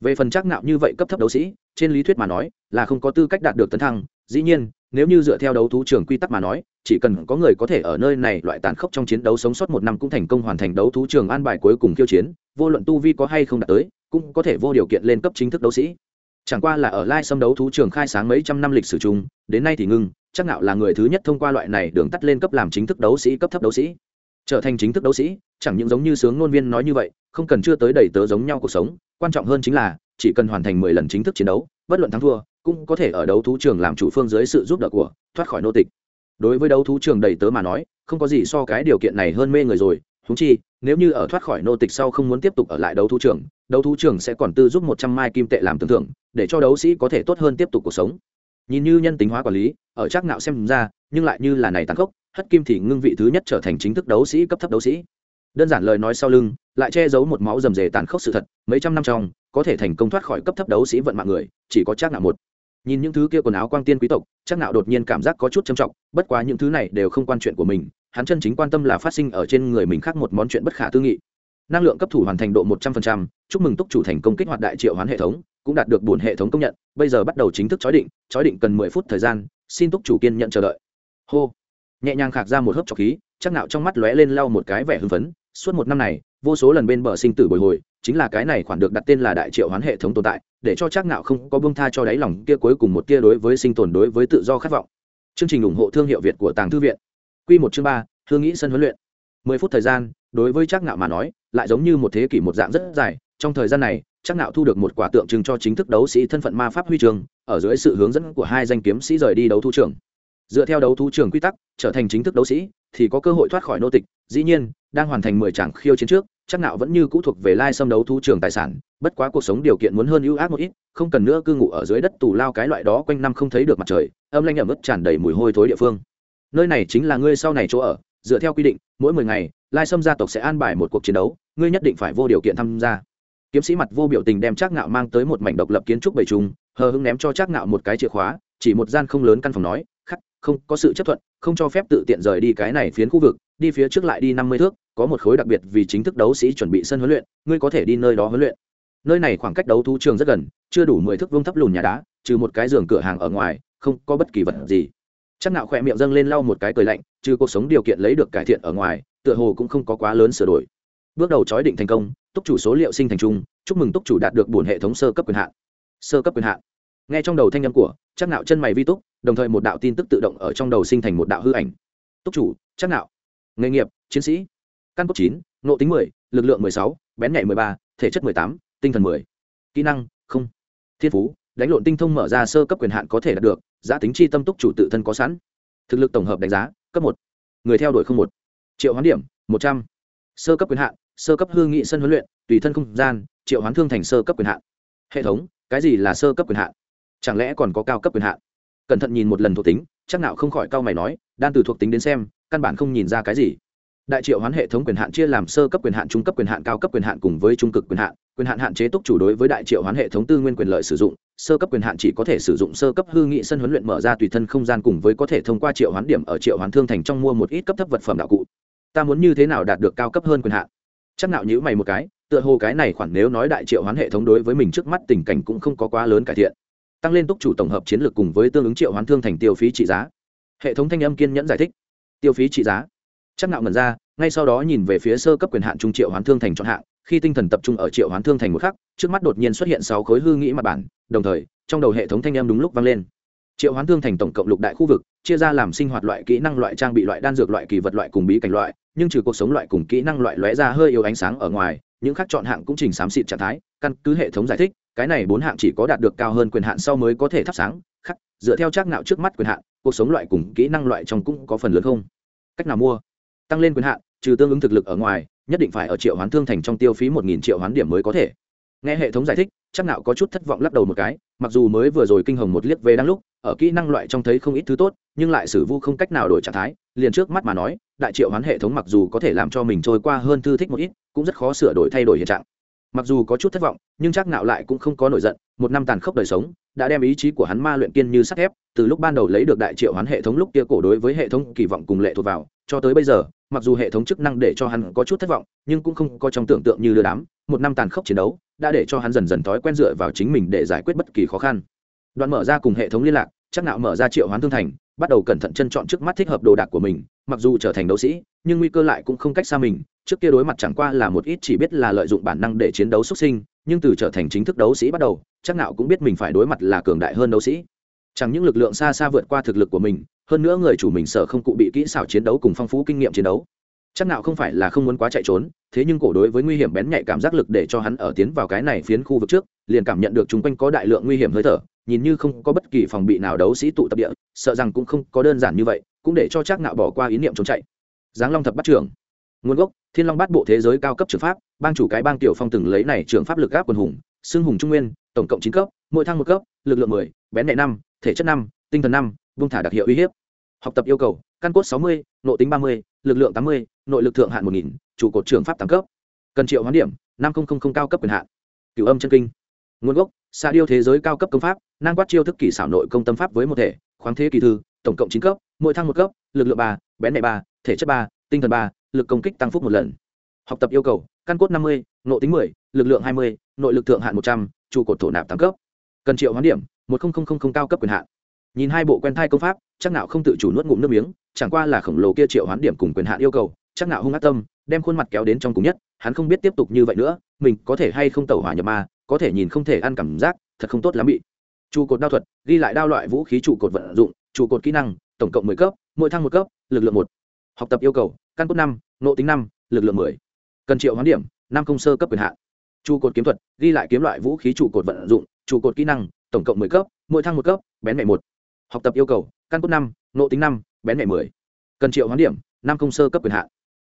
Về phần chắc nạo như vậy cấp thấp đấu sĩ, trên lý thuyết mà nói, là không có tư cách đạt được tấn thăng dĩ nhiên, nếu như dựa theo đấu thú trường quy tắc mà nói, chỉ cần có người có thể ở nơi này loại tàn khốc trong chiến đấu sống sót một năm cũng thành công hoàn thành đấu thú trường an bài cuối cùng khiêu chiến, vô luận tu vi có hay không đạt tới, cũng có thể vô điều kiện lên cấp chính thức đấu sĩ. Chẳng qua là ở lai xâm đấu thú trường khai sáng mấy trăm năm lịch sử chung, đến nay thì ngưng, chắc nạo là người thứ nhất thông qua loại này đường tắt lên cấp làm chính thức đấu sĩ, cấp thấp đấu sĩ. Trở thành chính thức đấu sĩ, chẳng những giống như sướng ngôn viên nói như vậy, không cần chưa tới đầy tớ giống nhau cuộc sống, quan trọng hơn chính là, chỉ cần hoàn thành mười lần chính thức chiến đấu, bất luận thắng thua cũng có thể ở đấu thú trường làm chủ phương dưới sự giúp đỡ của, thoát khỏi nô tịch. Đối với đấu thú trường đầy tớ mà nói, không có gì so cái điều kiện này hơn mê người rồi. Húng chi, nếu như ở thoát khỏi nô tịch sau không muốn tiếp tục ở lại đấu thú trường, đấu thú trường sẽ còn tư giúp một trăm mai kim tệ làm tưởng thưởng, để cho đấu sĩ có thể tốt hơn tiếp tục cuộc sống. Nhìn như nhân tính hóa quản lý, ở chắc nạo xem ra, nhưng lại như là này tăng khốc, hất kim thì ngưng vị thứ nhất trở thành chính thức đấu sĩ cấp thấp đấu sĩ. Đơn giản lời nói sau lưng, lại che giấu một máu rầm rề tàn khốc sự thật, mấy trăm năm trong, có thể thành công thoát khỏi cấp thấp đấu sĩ vận mạng người, chỉ có chắc nạo một nhìn những thứ kia quần áo quang tiên quý tộc, chắc nạo đột nhiên cảm giác có chút trầm trọng, bất quá những thứ này đều không quan chuyện của mình, hắn chân chính quan tâm là phát sinh ở trên người mình khác một món chuyện bất khả tư nghị. Năng lượng cấp thủ hoàn thành độ một trăm linh chúc mừng túc chủ thành công kích hoạt đại triệu hoán hệ thống, cũng đạt được buồn hệ thống công nhận, bây giờ bắt đầu chính thức chói định chói định cần mười phút thời gian, xin túc chủ kiên nhận chờ đợi. Hô. Nhẹ nhàng khạc ra một hớp trọc khí, chắc nạo trong mắt lóe lên lau một cái vẻ hưng phấn, suốt một năm này, vô số lần bên bờ sinh tử bồi hồi chính là cái này khoản được đặt tên là đại triệu hoán hệ thống tồn tại, để cho chắc nạo không có buông tha cho đáy lòng kia cuối cùng một tia đối với sinh tồn đối với tự do khát vọng. Chương trình ủng hộ thương hiệu việt của tàng thư viện. Quy một chương ba hương nghĩ sân huấn luyện. Mười phút thời gian, đối với chắc nạo mà nói, lại giống như một thế kỷ một dạng rất dài. Trong thời gian này chắc nạo thu được một quả tượng trưng cho chính thức đấu sĩ thân phận ma pháp huy trường, ở dưới sự hướng dẫn của hai danh kiếm sĩ rời đi đấu thu trường dựa theo đấu thu trường quy tắc, trở thành chính thức đấu sĩ, thì có cơ hội thoát khỏi nô tịch. Dĩ nhiên, đang hoàn thành mười tràng khiêu chiến trước, chắc nạo vẫn như cũ thuộc về lai xâm đấu thu trường tài sản, bất quá cuộc sống điều kiện muốn hơn ưu ác một ít, không cần nữa cư ngụ ở dưới đất tù lao cái loại đó quanh năm không thấy được mặt trời, âm lanh ẩm ướt tràn đầy mùi hôi thối địa phương. Nơi này chính là ngươi sau này chỗ ở, dựa theo quy định, mỗi mười ngày, lai sâm gia tộc sẽ an bài một cuộc chiến đấu, ngươi nhất định phải vô điều kiện tham gia. Kiếm sĩ mặt vô biểu tình đem trác ngạo mang tới một mảnh độc lập kiến trúc bầy trùng, hờ hưng ném cho trác ngạo một cái chìa khóa, chỉ một gian không lớn căn phòng nói không có sự chấp thuận, không cho phép tự tiện rời đi cái này phiến khu vực, đi phía trước lại đi năm mươi thước, có một khối đặc biệt vì chính thức đấu sĩ chuẩn bị sân huấn luyện, ngươi có thể đi nơi đó huấn luyện. Nơi này khoảng cách đấu thú trường rất gần, chưa đủ mười thước vương thấp lùn nhà đá, trừ một cái giường cửa hàng ở ngoài, không có bất kỳ vật gì. Chắc nạo khỏe miệng dâng lên lau một cái cười lạnh, trừ cuộc sống điều kiện lấy được cải thiện ở ngoài, tựa hồ cũng không có quá lớn sửa đổi. Bước đầu chói định thành công, túc chủ số liệu sinh thành trung chúc mừng túc chủ đạt được bổn hệ thống sơ cấp quyền hạn. Sơ cấp quyền hạn nghe trong đầu thanh âm của, chắc nạo chân mày vi túc, đồng thời một đạo tin tức tự động ở trong đầu sinh thành một đạo hư ảnh. Túc chủ, chắc nạo. Nghề nghiệp, chiến sĩ. Căn cốt chín nộ tính mười, lực lượng mười sáu, bén nhạy mười ba, thể chất mười tám, tinh thần mười. Kỹ năng, không. Thiên phú, đánh lộn tinh thông mở ra sơ cấp quyền hạn có thể đạt được, giá tính chi tâm túc chủ tự thân có sẵn. Thực lực tổng hợp đánh giá, cấp một. Người theo đuổi không một. Triệu hoán điểm, một trăm. Sơ cấp quyền hạn, sơ cấp hương nghị sân huấn luyện, tùy thân không gian, triệu hoán thương thành sơ cấp quyền hạn. Hệ thống, cái gì là sơ cấp quyền hạn? Chẳng lẽ còn có cao cấp quyền hạn? Cẩn thận nhìn một lần thuộc tính, chắc nào không khỏi cao mày nói, đan từ thuộc tính đến xem, căn bản không nhìn ra cái gì. Đại triệu hoán hệ thống quyền hạn chia làm sơ cấp quyền hạn, trung cấp quyền hạn, cao cấp quyền hạn cùng với trung cực quyền hạn. Quyền hạn hạn chế túc chủ đối với đại triệu hoán hệ thống tư nguyên quyền lợi sử dụng, sơ cấp quyền hạn chỉ có thể sử dụng sơ cấp hư nghị sân huấn luyện mở ra tùy thân không gian cùng với có thể thông qua triệu hoán điểm ở triệu hoán thương thành trong mua một ít cấp thấp vật phẩm đạo cụ. Ta muốn như thế nào đạt được cao cấp hơn quyền hạn? Chắc nạo nhữ mày một cái, tựa hồ cái này khoản nếu nói đại triệu hoán hệ thống đối với mình trước mắt tình cảnh cũng không có quá lớn cải thiện tăng lên túc chủ tổng hợp chiến lược cùng với tương ứng triệu hoán thương thành tiêu phí trị giá. Hệ thống thanh âm kiên nhẫn giải thích. Tiêu phí trị giá. Chắc nạo ngẩn ra, ngay sau đó nhìn về phía sơ cấp quyền hạn trung triệu hoán thương thành chọn hạng, khi tinh thần tập trung ở triệu hoán thương thành một khắc, trước mắt đột nhiên xuất hiện sáu khối hư nghĩ mặt bản, đồng thời, trong đầu hệ thống thanh âm đúng lúc vang lên. Triệu hoán thương thành tổng cộng lục đại khu vực, chia ra làm sinh hoạt loại, kỹ năng loại, trang bị loại, đan dược loại, kỳ vật loại cùng bí cảnh loại, nhưng trừ cuộc sống loại cùng kỹ năng loại lóe ra hơi yếu ánh sáng ở ngoài, những khác chọn hạng cũng trình xám xịt trạng thái, căn cứ hệ thống giải thích cái này bốn hạng chỉ có đạt được cao hơn quyền hạn sau mới có thể thắp sáng, khắc, dựa theo trác ngạo trước mắt quyền hạn, cuộc sống loại cùng kỹ năng loại trong cũng có phần lớn không? Cách nào mua? Tăng lên quyền hạn, trừ tương ứng thực lực ở ngoài, nhất định phải ở triệu hoán thương thành trong tiêu phí một nghìn triệu hoán điểm mới có thể. Nghe hệ thống giải thích, chắc nạo có chút thất vọng lắc đầu một cái, mặc dù mới vừa rồi kinh hồng một liếc về đang lúc, ở kỹ năng loại trong thấy không ít thứ tốt, nhưng lại sử vu không cách nào đổi trạng thái, liền trước mắt mà nói, đại triệu hoán hệ thống mặc dù có thể làm cho mình trôi qua hơn thư thích một ít, cũng rất khó sửa đổi thay đổi hiện trạng mặc dù có chút thất vọng, nhưng chắc nạo lại cũng không có nổi giận, một năm tàn khốc đời sống, đã đem ý chí của hắn ma luyện kiên như sắt thép, từ lúc ban đầu lấy được đại triệu hoán hệ thống lúc kia cổ đối với hệ thống kỳ vọng cùng lệ thuộc vào, cho tới bây giờ, mặc dù hệ thống chức năng để cho hắn có chút thất vọng, nhưng cũng không có trong tưởng tượng như lừa đám, một năm tàn khốc chiến đấu, đã để cho hắn dần dần thói quen dựa vào chính mình để giải quyết bất kỳ khó khăn. Đoạn mở ra cùng hệ thống liên lạc, chắc nạo mở ra triệu hoán thương thành, bắt đầu cẩn thận chân chọn trước mắt thích hợp đồ đạc của mình, mặc dù trở thành đấu sĩ, nhưng nguy cơ lại cũng không cách xa mình trước kia đối mặt chẳng qua là một ít chỉ biết là lợi dụng bản năng để chiến đấu xuất sinh, nhưng từ trở thành chính thức đấu sĩ bắt đầu, chắc nào cũng biết mình phải đối mặt là cường đại hơn đấu sĩ. Chẳng những lực lượng xa xa vượt qua thực lực của mình, hơn nữa người chủ mình sợ không cụ bị kỹ xảo chiến đấu cùng phong phú kinh nghiệm chiến đấu. Chắc nào không phải là không muốn quá chạy trốn, thế nhưng cổ đối với nguy hiểm bén nhạy cảm giác lực để cho hắn ở tiến vào cái này phiến khu vực trước, liền cảm nhận được chung quanh có đại lượng nguy hiểm hơi thở, nhìn như không có bất kỳ phòng bị nào đấu sĩ tụ tập địa, sợ rằng cũng không có đơn giản như vậy, cũng để cho chắc nạo bỏ qua ý niệm trốn chạy. Giáng long thập bắt trưởng nguồn gốc, thiên long bát bộ thế giới cao cấp trường pháp, bang chủ cái bang tiểu phong từng lấy này trường pháp lực áp quần hùng, xưng hùng trung nguyên, tổng cộng chín cấp, mỗi thăng một cấp, lực lượng mười, bén nhẹ năm, thể chất năm, tinh thần năm vung thả đặc hiệu uy hiếp. Học tập yêu cầu, căn cốt sáu mươi, nội tính ba mươi, lực lượng tám mươi, nội lực thượng hạn một nghìn, trụ cột trường pháp tám cấp. Cần triệu hoán điểm, năm nghìn cao cấp quyền hạn. Cửu âm chân kinh. Nguồn gốc xa điêu thế giới cao cấp công pháp năng quát chiêu thức kỷ xảo nội công tâm pháp với một thể, khoáng thế kỳ thư, tổng cộng chín cấp, mỗi thăng một cấp, lực lượng ba, bén nhẹ ba, thể chất ba, tinh thần ba lực công kích tăng phúc một lần. Học tập yêu cầu, căn cốt năm mươi, nội tính mười, lực lượng hai mươi, nội lực thượng hạn một trăm, trụ cột thổ nạp tám cấp. Cần triệu hoán điểm, một cao cấp quyền hạn. Nhìn hai bộ quen thai công pháp, chắc nào không tự chủ nuốt ngụm nước miếng, chẳng qua là khổng lồ kia triệu hoán điểm cùng quyền hạn yêu cầu, chắc nào hung ác tâm, đem khuôn mặt kéo đến trong cùng nhất, hắn không biết tiếp tục như vậy nữa, mình có thể hay không tẩu hỏa nhập ma, có thể nhìn không thể ăn cảm giác, thật không tốt lắm bị. Trụ cột đao thuật, ghi lại đao loại vũ khí trụ cột vận dụng, trụ cột kỹ năng, tổng cộng mười cấp, mỗi thăng một cấp, lực lượng một. Học tập yêu cầu căn cốt năm nộ tính năm, lực lượng mười. Cần triệu hoán điểm, năm công sơ cấp quyền hạn. Trụ cột kiếm thuật, ghi lại kiếm loại vũ khí trụ cột vận dụng, trụ cột kỹ năng, tổng cộng mười cấp, mỗi thăng một cấp, bén mẹ một. Học tập yêu cầu, căn cốt năm nộ tính năm, bén mẹ mười. Cần triệu hoán điểm, năm công sơ cấp quyền hạn.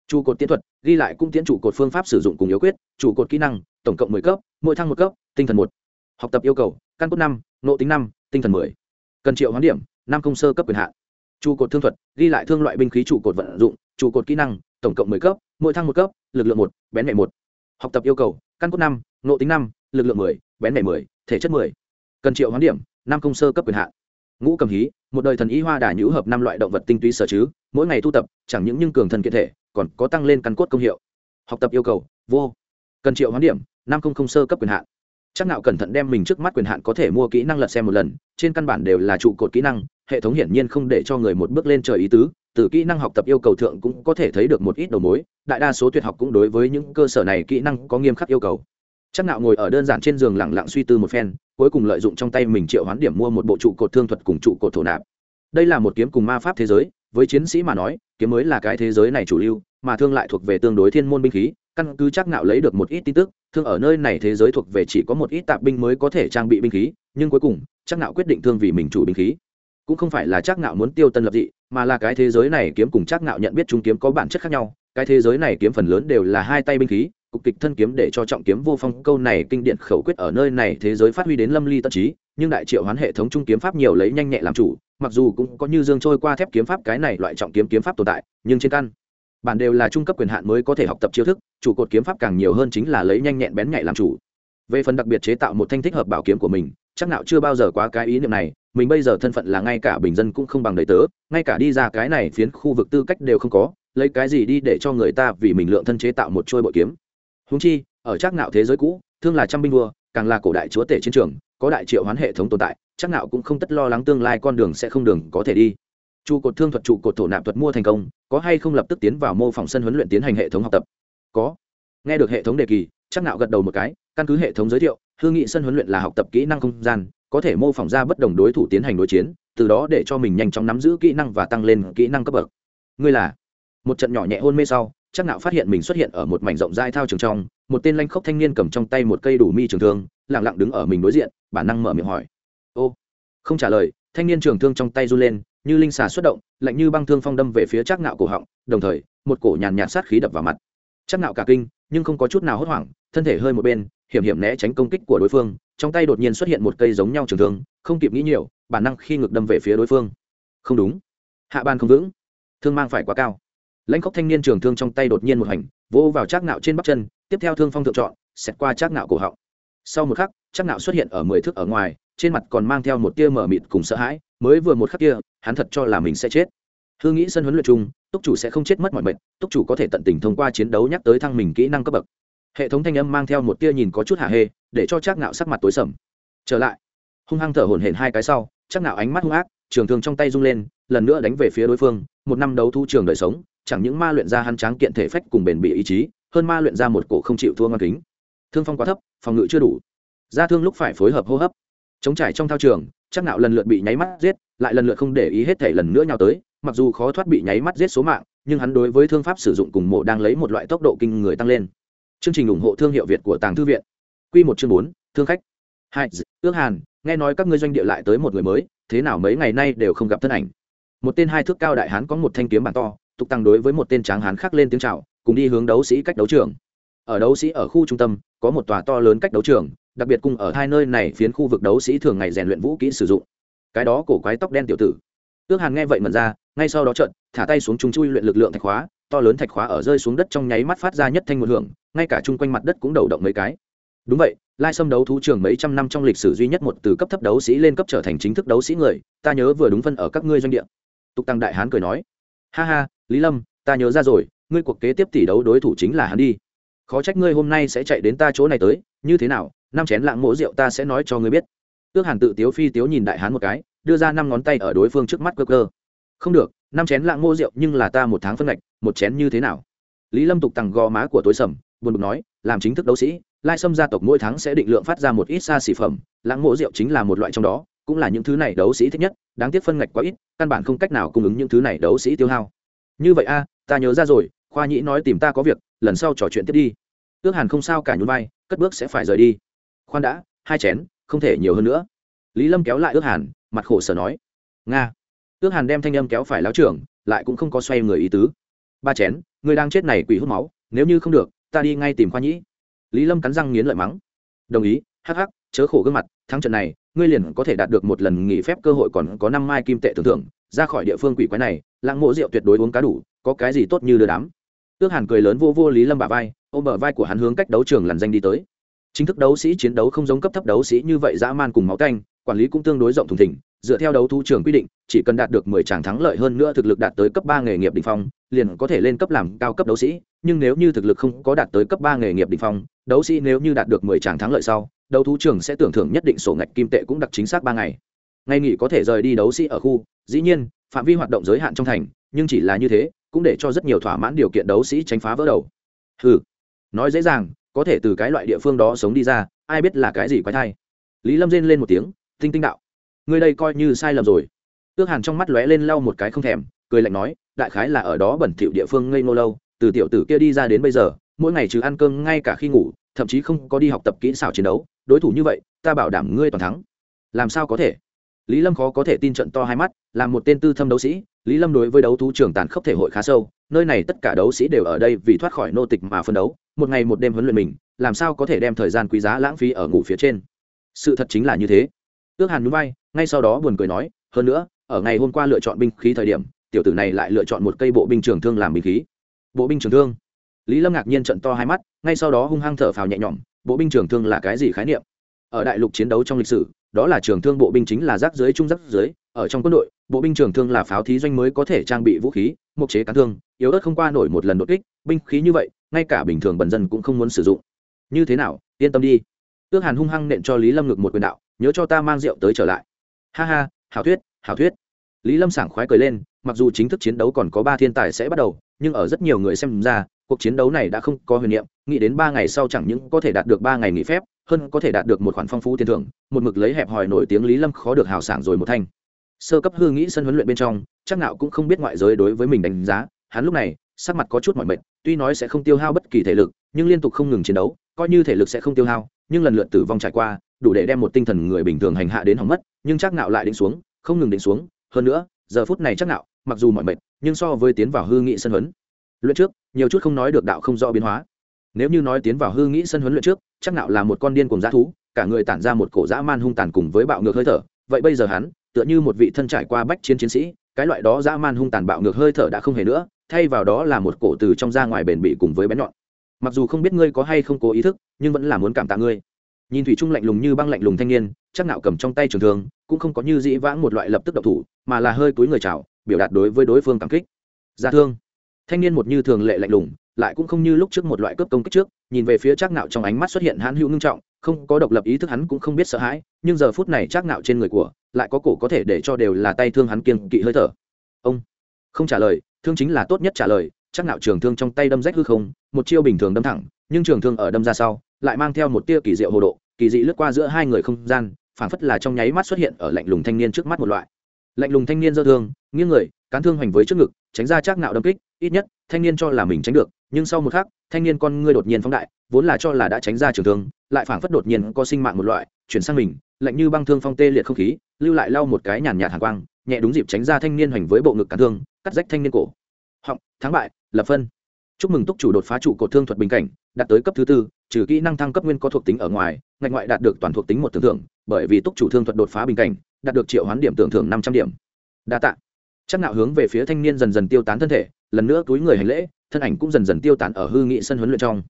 Trụ cột tiến thuật, ghi lại cung tiến trụ cột phương pháp sử dụng cùng yếu quyết, trụ cột kỹ năng, tổng cộng mười cấp, mỗi thăng một cấp, tinh thần một. Học tập yêu cầu, căn cốt năm nộ tính năm, tinh thần mười. Cần triệu hoán điểm, năm công sơ cấp quyền hạn trụ cột thương thuật, ghi lại thương loại binh khí trụ cột vận dụng, trụ cột kỹ năng, tổng cộng mười cấp, mỗi thăng một cấp, lực lượng một, bén mẹ một. Học tập yêu cầu, căn cốt năm nộ tính năm, lực lượng mười, bén mẹ mười, thể chất mười. Cần triệu hoán điểm, năm công sơ cấp quyền hạn. Ngũ cầm hí, một đời thần y hoa đà nhũ hợp năm loại động vật tinh túy sở chứ, mỗi ngày thu tập, chẳng những nhưng cường thần kiện thể, còn có tăng lên căn cốt công hiệu. Học tập yêu cầu, vô. Cần triệu hoán điểm, năm công không sơ cấp quyền hạn chắc nào cẩn thận đem mình trước mắt quyền hạn có thể mua kỹ năng lật xem một lần, trên căn bản đều là trụ cột kỹ năng, hệ thống hiển nhiên không để cho người một bước lên trời ý tứ, từ kỹ năng học tập yêu cầu thượng cũng có thể thấy được một ít đầu mối, đại đa số tuyệt học cũng đối với những cơ sở này kỹ năng có nghiêm khắc yêu cầu. Chắc nạo ngồi ở đơn giản trên giường lặng lặng suy tư một phen, cuối cùng lợi dụng trong tay mình triệu hoán điểm mua một bộ trụ cột thương thuật cùng trụ cột thổ nạp. Đây là một kiếm cùng ma pháp thế giới, với chiến sĩ mà nói, kiếm mới là cái thế giới này chủ lưu, mà thương lại thuộc về tương đối thiên môn binh khí, căn cứ chắc nạo lấy được một ít tin tức thương ở nơi này thế giới thuộc về chỉ có một ít tạp binh mới có thể trang bị binh khí, nhưng cuối cùng, chắc nạo quyết định thương vì mình chủ binh khí. Cũng không phải là chắc nạo muốn tiêu tân lập dị, mà là cái thế giới này kiếm cùng chắc nạo nhận biết trung kiếm có bản chất khác nhau. Cái thế giới này kiếm phần lớn đều là hai tay binh khí, cục kịch thân kiếm để cho trọng kiếm vô phong. Câu này kinh điển khẩu quyết ở nơi này thế giới phát huy đến lâm ly tận trí, nhưng đại triệu hoán hệ thống trung kiếm pháp nhiều lấy nhanh nhẹ làm chủ, mặc dù cũng có như dương trôi qua thép kiếm pháp, cái này loại trọng kiếm kiếm pháp tồn tại, nhưng trên căn bản đều là trung cấp quyền hạn mới có thể học tập chiêu thức chủ cột kiếm pháp càng nhiều hơn chính là lấy nhanh nhẹn bén nhạy làm chủ. Về phần đặc biệt chế tạo một thanh thích hợp bảo kiếm của mình, chắc nào chưa bao giờ quá cái ý niệm này, mình bây giờ thân phận là ngay cả bình dân cũng không bằng đầy tớ, ngay cả đi ra cái này phiến khu vực tư cách đều không có, lấy cái gì đi để cho người ta vì mình lượng thân chế tạo một trôi bội kiếm. Húng chi, ở chắc nạo thế giới cũ, thương là trăm binh vua, càng là cổ đại chúa tể chiến trường, có đại triệu hoán hệ thống tồn tại, chắc nạo cũng không tất lo lắng tương lai con đường sẽ không đường có thể đi trụ cột thương thuật trụ cột thổ nạp thuật mua thành công, có hay không lập tức tiến vào mô phỏng sân huấn luyện tiến hành hệ thống học tập? Có. Nghe được hệ thống đề kỳ chắc nạo gật đầu một cái, căn cứ hệ thống giới thiệu hương nghị sân huấn luyện là học tập kỹ năng không gian, có thể mô phỏng ra bất đồng đối thủ tiến hành đối chiến, từ đó để cho mình nhanh chóng nắm giữ kỹ năng và tăng lên kỹ năng cấp bậc. Ngươi là? Một trận nhỏ nhẹ hôn mê sau chắc nạo phát hiện mình xuất hiện ở một mảnh rộng rãi thao trường trong, một tên lanh khốc thanh niên cầm trong tay một cây đủ mi trường thương, lặng lặng đứng ở mình đối diện, bản năng mở miệng hỏi. Ô, không trả lời, thanh niên trường thương trong tay du lên như linh xà xuất động, lạnh như băng thương phong đâm về phía chắc ngạo cổ họng, đồng thời, một cổ nhàn nhạt sát khí đập vào mặt. Chắc ngạo cả kinh, nhưng không có chút nào hốt hoảng, thân thể hơi một bên, hiểm hiểm né tránh công kích của đối phương, trong tay đột nhiên xuất hiện một cây giống nhau trường thương, không kịp nghĩ nhiều, bản năng khi ngược đâm về phía đối phương. Không đúng. Hạ ban không vững. Thương mang phải quá cao. Lãnh khốc thanh niên trường thương trong tay đột nhiên một hành, vỗ vào chắc ngạo trên bắp chân, tiếp theo thương phong thượng chọn xẹt qua chắc ngạo cổ họng. Sau một khắc chắc ngạo xuất hiện ở mười thước ở ngoài, trên mặt còn mang theo một tia mở mịt cùng sợ hãi, mới vừa một khắc kia hắn thật cho là mình sẽ chết. Hư nghĩ sân huấn luyện chung, túc chủ sẽ không chết mất mọi mệnh, túc chủ có thể tận tình thông qua chiến đấu nhắc tới thăng mình kỹ năng cấp bậc. Hệ thống thanh âm mang theo một tia nhìn có chút hạ hê, để cho chắc nạo sắc mặt tối sầm. Trở lại, hung hăng thở hổn hển hai cái sau chắc nạo ánh mắt hung ác, trường thương trong tay rung lên, lần nữa đánh về phía đối phương, một năm đấu thu trường đời sống, chẳng những ma luyện ra hắn tráng kiện thể phách cùng bền bỉ ý chí, hơn ma luyện ra một cổ không chịu thua ngon kính. Thương phong quá thấp, phòng ngự chưa đủ. Ra thương lúc phải phối hợp hô hấp. Chống trải trong thao trường chắc nạo lần lượt bị nháy mắt giết, lại lần lượt không để ý hết thể lần nữa nhào tới, mặc dù khó thoát bị nháy mắt giết số mạng, nhưng hắn đối với thương pháp sử dụng cùng mộ đang lấy một loại tốc độ kinh người tăng lên. Chương trình ủng hộ thương hiệu việt của tàng thư viện. Quy một chương bốn, thương khách. Hai ước hàn, nghe nói các ngươi doanh địa lại tới một người mới, thế nào mấy ngày nay đều không gặp thân ảnh. Một tên hai thước cao đại hán có một thanh kiếm bản to, tục tăng đối với một tên tráng hán khác lên tiếng chào, cùng đi hướng đấu sĩ cách đấu trường. Ở đấu sĩ ở khu trung tâm, có một tòa to lớn cách đấu trường đặc biệt cùng ở hai nơi này phiến khu vực đấu sĩ thường ngày rèn luyện vũ kỹ sử dụng. Cái đó cổ quái tóc đen tiểu tử. Ước hàn nghe vậy mật ra ngay sau đó trận thả tay xuống chúng chui luyện lực lượng thạch hóa, to lớn thạch hóa ở rơi xuống đất trong nháy mắt phát ra nhất thanh một hưởng ngay cả chung quanh mặt đất cũng đầu động mấy cái. Đúng vậy lai xâm đấu thú trường mấy trăm năm trong lịch sử duy nhất một từ cấp thấp đấu sĩ lên cấp trở thành chính thức đấu sĩ người ta nhớ vừa đúng phân ở các ngươi doanh địa. Tục tăng đại hán cười nói ha ha lý lâm ta nhớ ra rồi ngươi cuộc kế tiếp tỷ đấu đối thủ chính là hắn đi. Khó trách ngươi hôm nay sẽ chạy đến ta chỗ này tới như thế nào năm chén lạng mỗ rượu ta sẽ nói cho ngươi biết. Ước hàn tự tiếu phi tiếu nhìn đại hán một cái, đưa ra năm ngón tay ở đối phương trước mắt cơ cơ. Không được, năm chén lạng mỗ rượu nhưng là ta một tháng phân ngạch, một chén như thế nào? Lý lâm tục tằng gò má của tối sầm, buồn bực nói, làm chính thức đấu sĩ, lai sâm gia tộc mỗi tháng sẽ định lượng phát ra một ít xa xỉ phẩm lãng mỗ rượu chính là một loại trong đó, cũng là những thứ này đấu sĩ thích nhất, đáng tiếc phân ngạch quá ít, căn bản không cách nào cung ứng những thứ này đấu sĩ tiêu hao. Như vậy a à, ta nhớ ra rồi, khoa nhĩ nói tìm ta có việc, lần sau trò chuyện tiếp đi. Ước hàn không sao cả nhún vai, cất bước sẽ phải rời đi khoan đã, hai chén, không thể nhiều hơn nữa. Lý lâm kéo lại ước hàn, mặt khổ sở nói. Nga. Ước hàn đem thanh âm kéo phải láo trưởng, lại cũng không có xoay người ý tứ. Ba chén, người đang chết này quỷ hút máu, nếu như không được, ta đi ngay tìm khoa nhĩ. Lý lâm cắn răng nghiến lợi mắng. Đồng ý, hắc hắc, chớ khổ gương mặt, thắng trận này, ngươi liền có thể đạt được một lần nghỉ phép cơ hội còn có năm mai kim tệ tưởng thưởng, ra khỏi địa phương quỷ quái này lãng mộ rượu tuyệt đối uống cá đủ, có cái gì tốt như đưa đám. Ước hàn cười lớn vô vô lý lâm bà vai, ôm bờ vai của hắn hướng cách đấu trường lằn danh đi tới chính thức đấu sĩ chiến đấu không giống cấp thấp đấu sĩ như vậy dã man cùng máu canh, quản lý cũng tương đối rộng thùng thỉnh, dựa theo đấu thu trường quy định, chỉ cần đạt được mười tràng thắng lợi hơn nữa thực lực đạt tới cấp ba nghề nghiệp đ ỉ n h phong, liền có thể lên cấp làm cao cấp đấu sĩ, nhưng nếu như thực lực không có đạt tới cấp ba nghề nghiệp đ ỉ n h phong, đấu sĩ nếu như đạt được mười tràng thắng lợi sau, đấu thu trường sẽ tưởng thưởng nhất định sổ ngạch kim tệ cũng đặc chính xác ba ngày. Ngày nghỉ có thể rời đi đấu sĩ ở khu, dĩ nhiên, phạm vi hoạt động giới hạn trong thành, nhưng chỉ là như thế, cũng để cho rất nhiều thỏa mãn điều kiện đấu sĩ tránh phá vỡ đầu. Ừ nói dễ dàng có thể từ cái loại địa phương đó sống đi ra, ai biết là cái gì quái thai. Lý lâm rên lên một tiếng, tinh tinh đạo, ngươi đây coi như sai lầm rồi. Ước hàn trong mắt lóe lên lau một cái không thèm, cười lạnh nói, đại khái là ở đó bẩn thỉu địa phương ngây ngô lâu, từ tiểu tử kia đi ra đến bây giờ, mỗi ngày trừ ăn cơm ngay cả khi ngủ, thậm chí không có đi học tập kỹ xảo chiến đấu, đối thủ như vậy, ta bảo đảm ngươi toàn thắng. Làm sao có thể? Lý lâm khó có thể tin trận to hai mắt, là một tên tư thâm đấu sĩ, lý lâm đối với đấu thú trường tàn khốc thể hội khá sâu, nơi này tất cả đấu sĩ đều ở đây vì thoát khỏi nô tịch mà phân đấu, một ngày một đêm huấn luyện mình, làm sao có thể đem thời gian quý giá lãng phí ở ngủ phía trên. Sự thật chính là như thế. Ước hàn núi bay ngay sau đó buồn cười nói, hơn nữa, ở ngày hôm qua lựa chọn binh khí thời điểm, tiểu tử này lại lựa chọn một cây bộ binh trường thương làm binh khí. Bộ binh trường thương? Lý lâm ngạc nhiên trận to hai mắt, ngay sau đó hung hăng thở phào nhẹ nhõm, bộ binh trường thương là cái gì khái niệm? Ở đại lục chiến đấu trong lịch sử đó là trường thương bộ binh chính là rác dưới trung rác dưới, ở trong quân đội, bộ binh trường thương là pháo thí doanh mới có thể trang bị vũ khí mục chế cán thương, yếu ớt không qua nổi một lần đột kích, binh khí như vậy, ngay cả bình thường bần dân cũng không muốn sử dụng. Như thế nào, yên tâm đi. Ước hàn hung hăng nện cho lý lâm ngực một quyền đạo, nhớ cho ta mang rượu tới trở lại. Ha ha, hảo thuyết hảo thuyết. Lý lâm sảng khoái cười lên, mặc dù chính thức chiến đấu còn có ba thiên tài sẽ bắt đầu, nhưng ở rất nhiều người xem ra cuộc chiến đấu này đã không có huyền niệm, nghĩ đến ba ngày sau chẳng những có thể đạt được ba ngày nghỉ phép, hơn có thể đạt được một khoản phong phú tiền thưởng, một mực lấy hẹp hòi nổi tiếng lý lâm khó được hào sảng rồi một thanh. Sơ cấp hư nghĩ sân huấn luyện bên trong, chắc nào cũng không biết ngoại giới đối với mình đánh giá, hắn lúc này, sắc mặt có chút mỏi mệt, tuy nói sẽ không tiêu hao bất kỳ thể lực, nhưng liên tục không ngừng chiến đấu, coi như thể lực sẽ không tiêu hao, nhưng lần lượt tử vong trải qua, đủ để đem một tinh thần người bình thường hành hạ đến hỏng mất, nhưng chắc nạo lại định xuống, không ngừng định xuống, hơn nữa, giờ phút này chắc nạo mặc dù mỏi mệt, nhưng so với tiến vào hư nghị sân huấn, luyện trước nhiều chút không nói được đạo không rõ biến hóa. Nếu như nói tiến vào hư nghĩ sân huấn luyện trước, chắc nạo là một con điên cuồng dã thú, cả người tản ra một cổ dã man hung tàn cùng với bạo ngược hơi thở. Vậy bây giờ hắn, tựa như một vị thân trải qua bách chiến chiến sĩ, cái loại đó dã man hung tàn bạo ngược hơi thở đã không hề nữa, thay vào đó là một cổ từ trong ra ngoài bền bỉ cùng với bén nhọn. Mặc dù không biết ngươi có hay không cố ý thức, nhưng vẫn là muốn cảm tạ ngươi. Nhìn thủy trung lạnh lùng như băng lạnh lùng thanh niên, chắc nạo cầm trong tay trường thương, cũng không có như dĩ vãng một loại lập tức độc thủ, mà là hơi túi người chào, biểu đạt đối với đối phương cảm kích. Ra thương thanh niên một như thường lệ lạnh lùng, lại cũng không như lúc trước một loại cướp công kích trước, nhìn về phía Trác nạo trong ánh mắt xuất hiện hãn hữu ngưng trọng, không có độc lập ý thức hắn cũng không biết sợ hãi, nhưng giờ phút này Trác nạo trên người của, lại có cổ có thể để cho đều là tay thương hắn kiêng kỵ hơi thở. Ông, không trả lời, thương chính là tốt nhất trả lời, Trác nạo trường thương trong tay đâm rách hư không, một chiêu bình thường đâm thẳng, nhưng trường thương ở đâm ra sau, lại mang theo một tia kỳ diệu hồ độ, kỳ dị lướt qua giữa hai người không gian, phảng phất là trong nháy mắt xuất hiện ở lạnh lùng thanh niên trước mắt một loại. Lạnh lùng thanh niên dơ thương, nghiêng người, cán thương hoành với trước ngực, tránh ra Trác nạo đâm kích ít nhất, thanh niên cho là mình tránh được, nhưng sau một khắc, thanh niên con ngươi đột nhiên phóng đại, vốn là cho là đã tránh ra trường thương, lại phảng phất đột nhiên có sinh mạng một loại, chuyển sang mình, lạnh như băng thương phong tê liệt không khí, lưu lại lau một cái nhàn nhạt hàng quang, nhẹ đúng dịp tránh ra thanh niên hoành với bộ ngực cán thương, cắt rách thanh niên cổ. Họng, thắng bại, lập phân. Chúc mừng túc chủ đột phá trụ cột thương thuật bình cảnh, đạt tới cấp thứ tư, trừ kỹ năng thăng cấp nguyên có thuộc tính ở ngoài, ngạch ngoại đạt được toàn thuộc tính một tưởng thưởng, bởi vì túc chủ thương thuật đột phá bình cảnh, đạt được triệu hoán điểm tưởng thưởng năm trăm điểm. Đa tạ. Chắc nạo hướng về phía thanh niên dần dần tiêu tán thân thể lần nữa túi người hành lễ, thân ảnh cũng dần dần tiêu tán ở hư nghị sân huấn luyện trong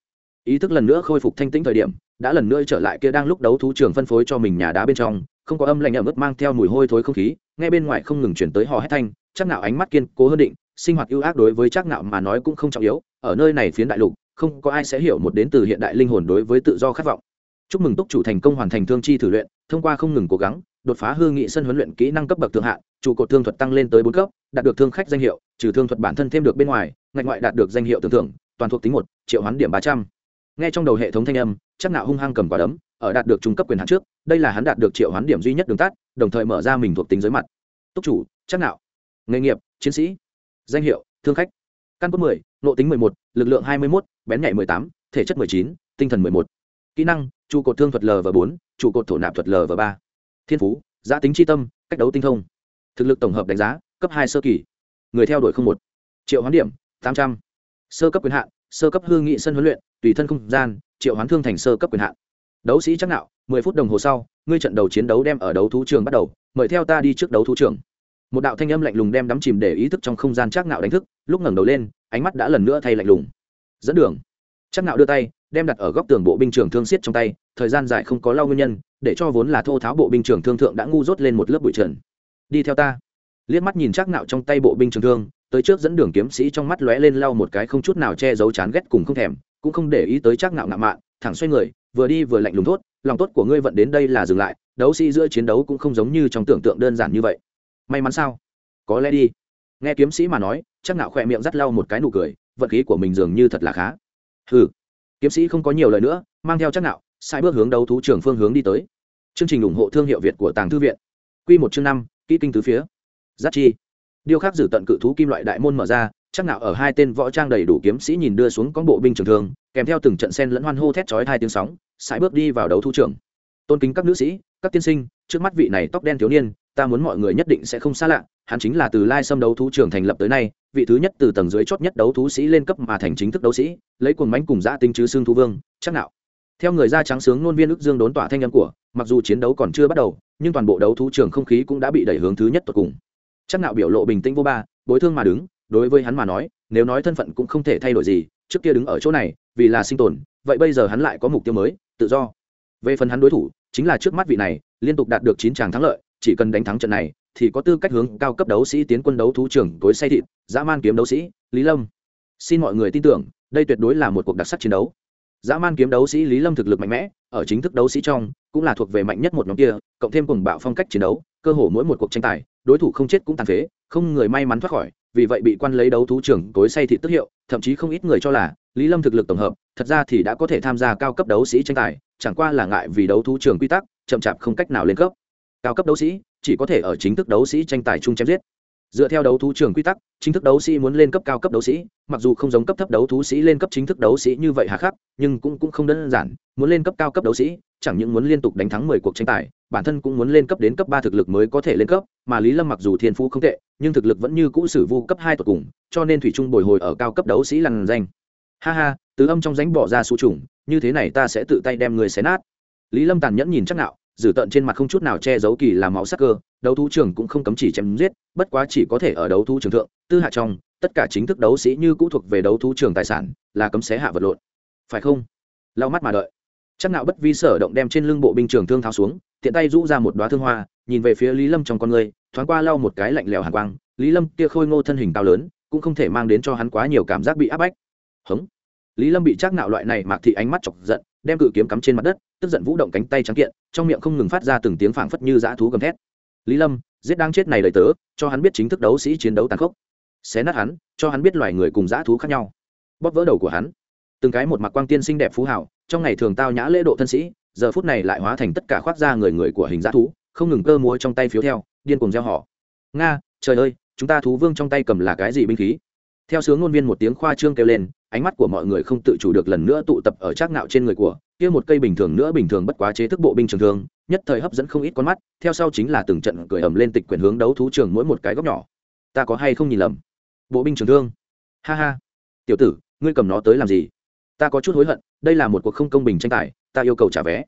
ý thức lần nữa khôi phục thanh tĩnh thời điểm, đã lần nữa trở lại kia đang lúc đấu thú trường phân phối cho mình nhà đá bên trong, không có âm lạnh ẩm ướt mang theo mùi hôi thối không khí ngay bên ngoài không ngừng chuyển tới hò hét thanh, chắc nạo ánh mắt kiên cố hơn định, sinh hoạt ưu ác đối với chắc nạo mà nói cũng không trọng yếu, ở nơi này phiến đại lục, không có ai sẽ hiểu một đến từ hiện đại linh hồn đối với tự do khát vọng chúc mừng túc chủ thành công hoàn thành thương chi thử luyện, thông qua không ngừng cố gắng, đột phá hư nghị sân huấn luyện kỹ năng cấp bậc thượng hạng trụ cột thương thuật tăng lên tới bốn cấp, đạt được thương khách danh hiệu, trừ thương thuật bản thân thêm được bên ngoài, ngạch ngoại đạt được danh hiệu tưởng thưởng, toàn thuộc tính một, triệu hoán điểm ba trăm. Nghe trong đầu hệ thống thanh âm, chắc nạo hung hăng cầm quả đấm, ở đạt được trung cấp quyền hạn trước, đây là hắn đạt được triệu hoán điểm duy nhất đường tắt, đồng thời mở ra mình thuộc tính dưới mặt. Túc chủ, chắc nạo nghề nghiệp, chiến sĩ. Danh hiệu, thương khách. Căn cốt mười, nộ tính mười một, lực lượng hai mươi một bén nhạy mười tám, thể chất mười chín, tinh thần mười một. Kỹ năng, trụ cột thương thuật l và bốn, trụ cột thổ nạp thuật l và ba. Thiên phú, giã tính c tâm, cách đấu tinh thông thực lực tổng hợp đánh giá, cấp hai sơ kỳ. Người theo đuổi không một. Triệu hoán điểm, tám trăm. Sơ cấp quyền hạn, sơ cấp hương nghị sân huấn luyện, tùy thân không gian, triệu hoán thương thành sơ cấp quyền hạn. Đấu sĩ chắc nạo, mười phút đồng hồ sau, ngươi trận đầu chiến đấu đem ở đấu thú trường bắt đầu, mời theo ta đi trước đấu thú trường. Một đạo thanh âm lạnh lùng đem đắm chìm để ý thức trong không gian chắc nạo đánh thức, lúc ngẩng đầu lên, ánh mắt đã lần nữa thay lạnh lùng. Dẫn đường. Chắc nạo đưa tay, đem đặt ở góc tường bộ binh trường thương xiết trong tay, thời gian dài không có lau nguyên nhân, để cho vốn là thô tháo bộ binh trường thương thượng đã ngu dốt lên một lớp bụi trần đi theo ta. Liếc mắt nhìn chắc nạo trong tay bộ binh trường thương, tới trước dẫn đường kiếm sĩ trong mắt lóe lên lau một cái không chút nào che giấu chán ghét cùng không thèm, cũng không để ý tới chắc nạo ngạo mạn, thẳng xoay người, vừa đi vừa lạnh lùng thốt, lòng tốt của ngươi vận đến đây là dừng lại, đấu sĩ giữa chiến đấu cũng không giống như trong tưởng tượng đơn giản như vậy. May mắn sao? Có lẽ đi. Nghe kiếm sĩ mà nói chắc nạo khỏe miệng dắt lau một cái nụ cười, vận khí của mình dường như thật là khá. Hừ. Kiếm sĩ không có nhiều lời nữa, mang theo chắc nạo sai bước hướng đấu thú trường phương hướng đi tới. Chương trình ủng hộ thương hiệu việt của tàng thư viện. Quy một chương năm kỹ kinh tứ phía. Giáp chi. Điêu khắc giữ tận cự thú kim loại đại môn mở ra, chắc nạo ở hai tên võ trang đầy đủ kiếm sĩ nhìn đưa xuống con bộ binh trường thương, kèm theo từng trận sen lẫn hoan hô thét chói hai tiếng sóng, Sải bước đi vào đấu thu trưởng tôn kính các nữ sĩ, các tiên sinh, trước mắt vị này tóc đen thiếu niên, ta muốn mọi người nhất định sẽ không xa lạ, hắn chính là từ lai xâm đấu thú trưởng thành lập tới nay, vị thứ nhất từ tầng dưới chót nhất đấu thú sĩ lên cấp mà thành chính thức đấu sĩ, lấy cuồng mánh cùng giã tinh chứ xương thú vương, chắc nào theo người da trắng sướng nôn viên ức dương đốn tỏa thanh âm của, mặc dù chiến đấu còn chưa bắt đầu, nhưng toàn bộ đấu thú trường không khí cũng đã bị đẩy hướng thứ nhất tột cùng. Chắc nạo biểu lộ bình tĩnh vô ba, bối thương mà đứng, đối với hắn mà nói, nếu nói thân phận cũng không thể thay đổi gì, trước kia đứng ở chỗ này, vì là sinh tồn, vậy bây giờ hắn lại có mục tiêu mới, tự do. Về phần hắn đối thủ, chính là trước mắt vị này, liên tục đạt được chín tràng thắng lợi, chỉ cần đánh thắng trận này, thì có tư cách hướng cao cấp đấu sĩ tiến quân đấu thú trưởng tối say thịt, dã man kiếm đấu sĩ, lý lâm. Xin mọi người tin tưởng, đây tuyệt đối là một cuộc đặc sắc chiến đấu dã man kiếm đấu sĩ lý lâm thực lực mạnh mẽ, ở chính thức đấu sĩ trong, cũng là thuộc về mạnh nhất một nhóm kia, cộng thêm cùng bạo phong cách chiến đấu, cơ hồ mỗi một cuộc tranh tài, đối thủ không chết cũng tàn phế, không người may mắn thoát khỏi, vì vậy bị quan lấy đấu thú trưởng tối say thị tức hiệu, thậm chí không ít người cho là, lý lâm thực lực tổng hợp, thật ra thì đã có thể tham gia cao cấp đấu sĩ tranh tài, chẳng qua là ngại vì đấu thú trưởng quy tắc, chậm chạp không cách nào lên cấp. Cao cấp đấu sĩ, chỉ có thể ở chính thức đấu sĩ tranh tài chung chém giết dựa theo đấu thú trường quy tắc, chính thức đấu sĩ muốn lên cấp cao cấp đấu sĩ, mặc dù không giống cấp thấp đấu thú sĩ lên cấp chính thức đấu sĩ như vậy hà khắc, nhưng cũng cũng không đơn giản. Muốn lên cấp cao cấp đấu sĩ, chẳng những muốn liên tục đánh thắng mười cuộc tranh tài, bản thân cũng muốn lên cấp đến cấp ba thực lực mới có thể lên cấp, mà lý lâm mặc dù thiên phú không tệ, nhưng thực lực vẫn như cũ sử vu cấp hai tột cùng, cho nên thủy trung bồi hồi ở cao cấp đấu sĩ lằn danh. Ha ha, tứ âm trong ránh bỏ ra số trùng, như thế này ta sẽ tự tay đem người xé nát. Lý lâm tàn nhẫn nhìn chắc nạo dử tận trên mặt không chút nào che giấu kỳ làm máu sắc cơ, đấu thú trường cũng không cấm chỉ chém giết, bất quá chỉ có thể ở đấu thú trường thượng, tư hạ trong, tất cả chính thức đấu sĩ như cũ thuộc về đấu thú trường tài sản, là cấm xé hạ vật lộn. Phải không? Lau mắt mà đợi. Chắc nạo bất vi sở động đem trên lưng bộ binh trường thương tháo xuống, tiện tay rũ ra một đóa thương hoa, nhìn về phía lý lâm trong con người, thoáng qua lau một cái lạnh lẽo hàn quang. Lý lâm kia khôi ngô thân hình cao lớn, cũng không thể mang đến cho hắn quá nhiều cảm giác bị áp bách. Hống. Lý lâm bị chắc nạo loại này mạc thị ánh mắt chọc giận đem cự kiếm cắm trên mặt đất, tức giận vũ động cánh tay trắng kiện, trong miệng không ngừng phát ra từng tiếng phảng phất như dã thú gầm thét. Lý lâm, giết đang chết này lời tớ, cho hắn biết chính thức đấu sĩ chiến đấu tàn khốc. Xé nát hắn, cho hắn biết loài người cùng dã thú khác nhau. Bóp vỡ đầu của hắn. Từng cái một mặc quang tiên xinh đẹp phú hảo trong ngày thường tao nhã lễ độ thân sĩ, giờ phút này lại hóa thành tất cả khoác ra người người của hình dã thú, không ngừng cơ múa trong tay phiếu theo, điên cùng gieo họ. Nga, trời ơi, chúng ta thú vương trong tay cầm là cái gì binh khí? Theo sướng ngôn viên một tiếng khoa trương kêu lên ánh mắt của mọi người không tự chủ được lần nữa tụ tập ở trác ngạo trên người của, kia một cây bình thường nữa bình thường bất quá chế thức bộ binh trường thương, nhất thời hấp dẫn không ít con mắt, theo sau chính là từng trận cười ầm lên tịch quyển hướng đấu thú trường mỗi một cái góc nhỏ. Ta có hay không nhìn lầm? Bộ binh trường thương. Ha ha. Tiểu tử, ngươi cầm nó tới làm gì? Ta có chút hối hận, đây là một cuộc không công bình tranh tài, ta yêu cầu trả vé.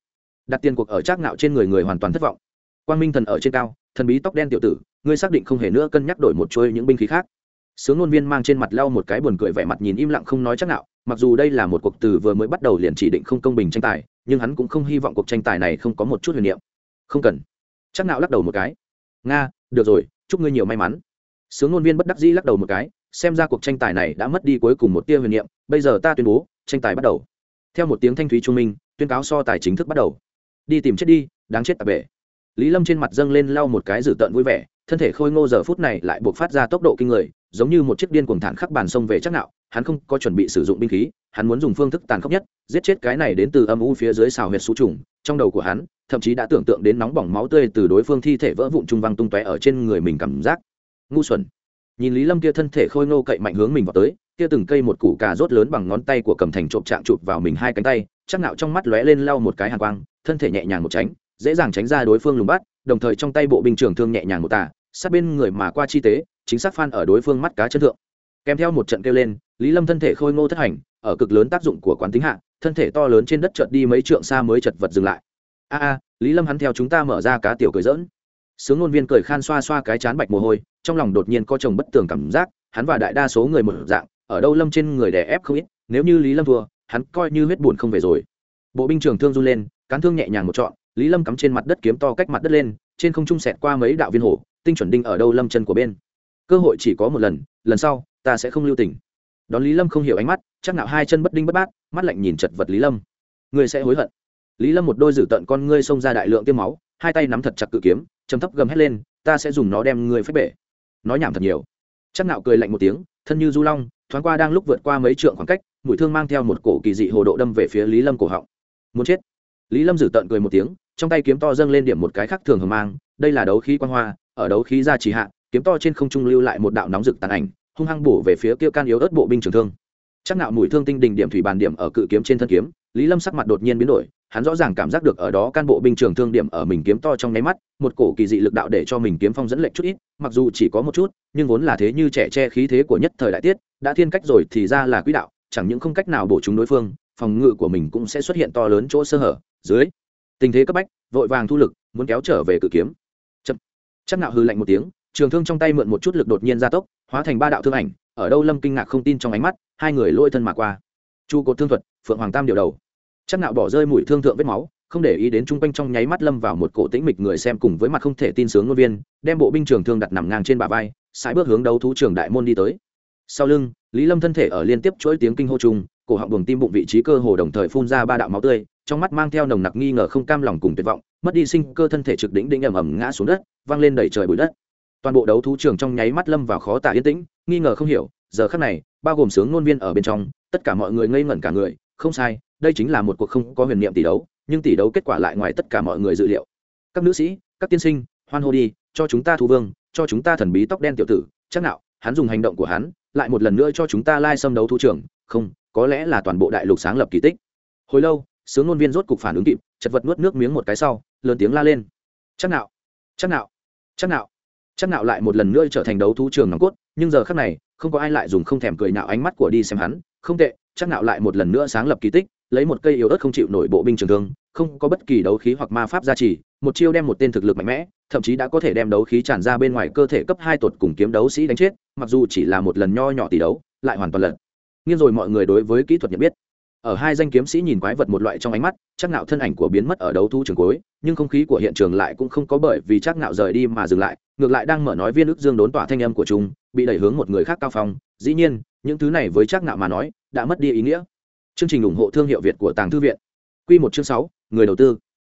Đặt tiền cuộc ở trác ngạo trên người người hoàn toàn thất vọng. Quang minh thần ở trên cao, thần bí tóc đen tiểu tử, ngươi xác định không hề nữa cân nhắc đổi một chuôi những binh khí khác sướng ngôn viên mang trên mặt lau một cái buồn cười vẻ mặt nhìn im lặng không nói chắc nào, mặc dù đây là một cuộc từ vừa mới bắt đầu liền chỉ định không công bình tranh tài, nhưng hắn cũng không hy vọng cuộc tranh tài này không có một chút huyền niệm. Không cần. Chắc nào lắc đầu một cái. Nga, được rồi, chúc ngươi nhiều may mắn. Sướng ngôn viên bất đắc dĩ lắc đầu một cái, xem ra cuộc tranh tài này đã mất đi cuối cùng một tia huyền niệm, bây giờ ta tuyên bố, tranh tài bắt đầu. Theo một tiếng thanh thúy trung minh, tuyên cáo so tài chính thức bắt đầu. Đi tìm chết đi, đáng chết tạp bể. Lý lâm trên mặt dâng lên lau một cái dử tợn vui vẻ, thân thể khôi ngô giờ phút này lại buộc phát ra tốc độ kinh người giống như một chiếc điên cuồng thản khắc bàn sông về chắc nạo, hắn không có chuẩn bị sử dụng binh khí, hắn muốn dùng phương thức tàn khốc nhất, giết chết cái này đến từ âm u phía dưới xào huyệt xú trùng, trong đầu của hắn, thậm chí đã tưởng tượng đến nóng bỏng máu tươi từ đối phương thi thể vỡ vụn trung văng tung tóe ở trên người mình cảm giác. Ngu xuẩn. Nhìn lý lâm kia thân thể khôi ngô cậy mạnh hướng mình vào tới, kia từng cây một củ cà rốt lớn bằng ngón tay của cầm thành trộm trạng chụp vào mình hai cánh tay, chắc nạo trong mắt lóe lên lau một cái hàn quang, thân thể nhẹ nhàng một tránh, dễ dàng tránh ra đối phương lùng bắt, đồng thời trong tay bộ binh trường thương nhẹ nhàng một tà, sát bên người mà qua chi tế chính xác phan ở đối phương mắt cá chân thượng. Kèm theo một trận kêu lên, lý lâm thân thể khôi ngô thất hành, ở cực lớn tác dụng của quán tính hạ, thân thể to lớn trên đất trượt đi mấy trượng xa mới chật vật dừng lại. A a, lý lâm hắn theo chúng ta mở ra cá tiểu cười dỡn sướng ngôn viên cười khan xoa xoa cái chán bạch mồ hôi, trong lòng đột nhiên có chồng bất tường cảm giác, hắn và đại đa số người một dạng, ở đâu lâm trên người đè ép không ít, nếu như lý lâm thua, hắn coi như huyết buồn không về rồi. Bộ binh trường thương run lên, cán thương nhẹ nhàng một trọn, lý lâm cắm trên mặt đất kiếm to cách mặt đất lên, trên không trung sẹt qua mấy đạo viên hổ, tinh chuẩn đinh ở đâu lâm chân của bên cơ hội chỉ có một lần lần sau, ta sẽ không lưu tình. Đón lý lâm không hiểu ánh mắt, chắc nạo hai chân bất đinh bất bát, mắt lạnh nhìn chật vật lý lâm. Ngươi sẽ hối hận. Lý lâm một đôi dử tận con ngươi xông ra đại lượng tiêm máu, hai tay nắm thật chặt cự kiếm chấm thấp gầm hét lên, ta sẽ dùng nó đem ngươi phép bể. Nói nhảm thật nhiều. Chắc nạo cười lạnh một tiếng, thân như du long, thoáng qua đang lúc vượt qua mấy trượng khoảng cách mũi thương mang theo một cổ kỳ dị hồ độ đâm về phía lý lâm cổ họng. Muốn chết. Lý lâm dử tận cười một tiếng, trong tay kiếm to dâng lên điểm một cái khác thường hờ mang, đây là đấu khí quan hoa, ở đấu khí ra trì hạ kiếm to trên không trung lưu lại một đạo nóng rực tàn ảnh, hung hăng bổ về phía kia can yếu ớt bộ binh trường thương. Chắc nạo mũi thương tinh đỉnh điểm thủy bàn điểm ở cự kiếm trên thân kiếm, lý lâm sắc mặt đột nhiên biến đổi, hắn rõ ràng cảm giác được ở đó can bộ binh trường thương điểm ở mình kiếm to trong nháy mắt, một cổ kỳ dị lực đạo để cho mình kiếm phong dẫn lệnh chút ít, mặc dù chỉ có một chút, nhưng vốn là thế như trẻ che khí thế của nhất thời đại tiết, đã thiên cách rồi thì ra là quỹ đạo, chẳng những không cách nào bổ chúng đối phương, phòng ngự của mình cũng sẽ xuất hiện to lớn chỗ sơ hở, dưới. Tình thế cấp bách, vội vàng thu lực, muốn kéo trở về cự kiếm. Chậm. chắc nạo hư lạnh một tiếng trường thương trong tay mượn một chút lực đột nhiên gia tốc, hóa thành ba đạo thương ảnh, ở đâu lâm kinh ngạc không tin trong ánh mắt, hai người lôi thân mà qua. Chu cột thương thuật, phượng hoàng tam điều đầu. Chắc nạo bỏ rơi mũi thương thượng vết máu, không để ý đến trung quanh trong nháy mắt lâm vào một cổ tĩnh mịch người xem cùng với mặt không thể tin sướng ngôn viên, đem bộ binh trường thương đặt nằm ngang trên bả vai, sải bước hướng đấu thú trường đại môn đi tới. Sau lưng, lý lâm thân thể ở liên tiếp chuỗi tiếng kinh hô chung, cổ họng buồng tim bụng vị trí cơ hồ đồng thời phun ra ba đạo máu tươi, trong mắt mang theo nồng nặc nghi ngờ không cam lòng cùng tuyệt vọng, mất đi sinh cơ thân thể trực đỉnh đỉnh ầm ầm ngã xuống đất văng lên đầy trời bụi đất toàn bộ đấu thú trường trong nháy mắt lâm vào khó tả yên tĩnh, nghi ngờ không hiểu, giờ khắc này, bao gồm sướng ngôn viên ở bên trong, tất cả mọi người ngây ngẩn cả người, không sai, đây chính là một cuộc không có huyền niệm tỷ đấu, nhưng tỷ đấu kết quả lại ngoài tất cả mọi người dự liệu. Các nữ sĩ, các tiên sinh, hoan hô đi, cho chúng ta thu vương, cho chúng ta thần bí tóc đen tiểu tử, chắc nào hắn dùng hành động của hắn, lại một lần nữa cho chúng ta lai xâm đấu thú trường, không, có lẽ là toàn bộ đại lục sáng lập kỳ tích. Hồi lâu, sướng ngôn viên rốt cục phản ứng kịp, chật vật nuốt nước miếng một cái sau, lớn tiếng la lên. Chắc nào chắc nào chắc nào chắc nào lại một lần nữa trở thành đấu thú trường nòng cốt, nhưng giờ khắc này, không có ai lại dùng không thèm cười nạo ánh mắt của đi xem hắn. Không tệ, chắc nào lại một lần nữa sáng lập kỳ tích, lấy một cây yếu ớt không chịu nổi bộ binh trường thương, không có bất kỳ đấu khí hoặc ma pháp gia trì, một chiêu đem một tên thực lực mạnh mẽ, thậm chí đã có thể đem đấu khí tràn ra bên ngoài cơ thể cấp hai tuột cùng kiếm đấu sĩ đánh chết, mặc dù chỉ là một lần nho nhỏ tỷ đấu, lại hoàn toàn lật. Nghiêng rồi mọi người đối với kỹ thuật nhận biết ở hai danh kiếm sĩ nhìn quái vật một loại trong ánh mắt, chắc nạo thân ảnh của biến mất ở đấu thu trường cuối, nhưng không khí của hiện trường lại cũng không có bởi vì chắc nạo rời đi mà dừng lại, ngược lại đang mở nói viên ức dương đốn tỏa thanh âm của chúng, bị đẩy hướng một người khác cao phong. Dĩ nhiên, những thứ này với chắc nạo mà nói, đã mất đi ý nghĩa. Chương trình ủng hộ thương hiệu việt của tàng thư viện. Quy một chương sáu, người đầu tư.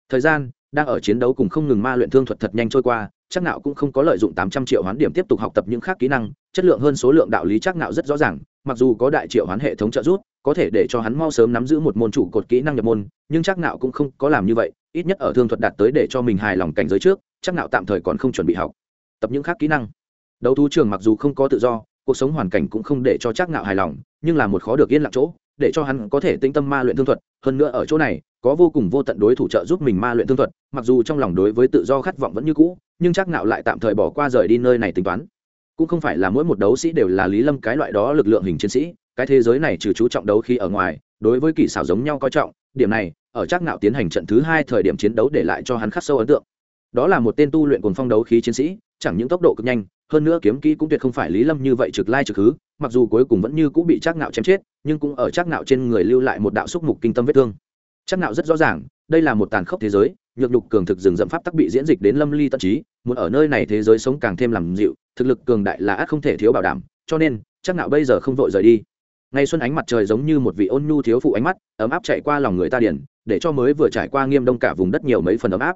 Thời gian, đang ở chiến đấu cùng không ngừng ma luyện thương thuật thật nhanh trôi qua, chắc nạo cũng không có lợi dụng tám trăm triệu hoán điểm tiếp tục học tập những khác kỹ năng, chất lượng hơn số lượng đạo lý chắc nạo rất rõ ràng mặc dù có đại triệu hoán hệ thống trợ giúp, có thể để cho hắn mau sớm nắm giữ một môn chủ cột kỹ năng nhập môn, nhưng chắc nạo cũng không có làm như vậy, ít nhất ở thương thuật đạt tới để cho mình hài lòng cảnh giới trước, chắc nạo tạm thời còn không chuẩn bị học, tập những khác kỹ năng. Đấu thú trường mặc dù không có tự do, cuộc sống hoàn cảnh cũng không để cho chắc nạo hài lòng, nhưng là một khó được yên lặng chỗ, để cho hắn có thể tinh tâm ma luyện thương thuật, hơn nữa ở chỗ này, có vô cùng vô tận đối thủ trợ giúp mình ma luyện thương thuật, mặc dù trong lòng đối với tự do khát vọng vẫn như cũ, nhưng chắc nạo lại tạm thời bỏ qua rời đi nơi này tính toán cũng không phải là mỗi một đấu sĩ đều là lý lâm cái loại đó lực lượng hình chiến sĩ, cái thế giới này trừ chú trọng đấu khi ở ngoài, đối với kỳ xảo giống nhau coi trọng, điểm này, ở Trác Ngạo tiến hành trận thứ hai thời điểm chiến đấu để lại cho hắn khắc sâu ấn tượng. Đó là một tên tu luyện cùng phong đấu khí chiến sĩ, chẳng những tốc độ cực nhanh, hơn nữa kiếm kỹ cũng tuyệt không phải lý lâm như vậy trực lai trực hứ, mặc dù cuối cùng vẫn như cũng bị Trác Ngạo chém chết, nhưng cũng ở Trác Ngạo trên người lưu lại một đạo xúc mục kinh tâm vết thương. Trác Ngạo rất rõ ràng, đây là một tàn khốc thế giới nhược nhục cường thực rừng rậm pháp tắc bị diễn dịch đến lâm ly tận trí, muốn ở nơi này thế giới sống càng thêm làm dịu, thực lực cường đại là át không thể thiếu bảo đảm, cho nên, chắc nạo bây giờ không vội rời đi. Ngày xuân ánh mặt trời giống như một vị ôn nhu thiếu phụ ánh mắt, ấm áp chạy qua lòng người ta điển, để cho mới vừa trải qua nghiêm đông cả vùng đất nhiều mấy phần ấm áp.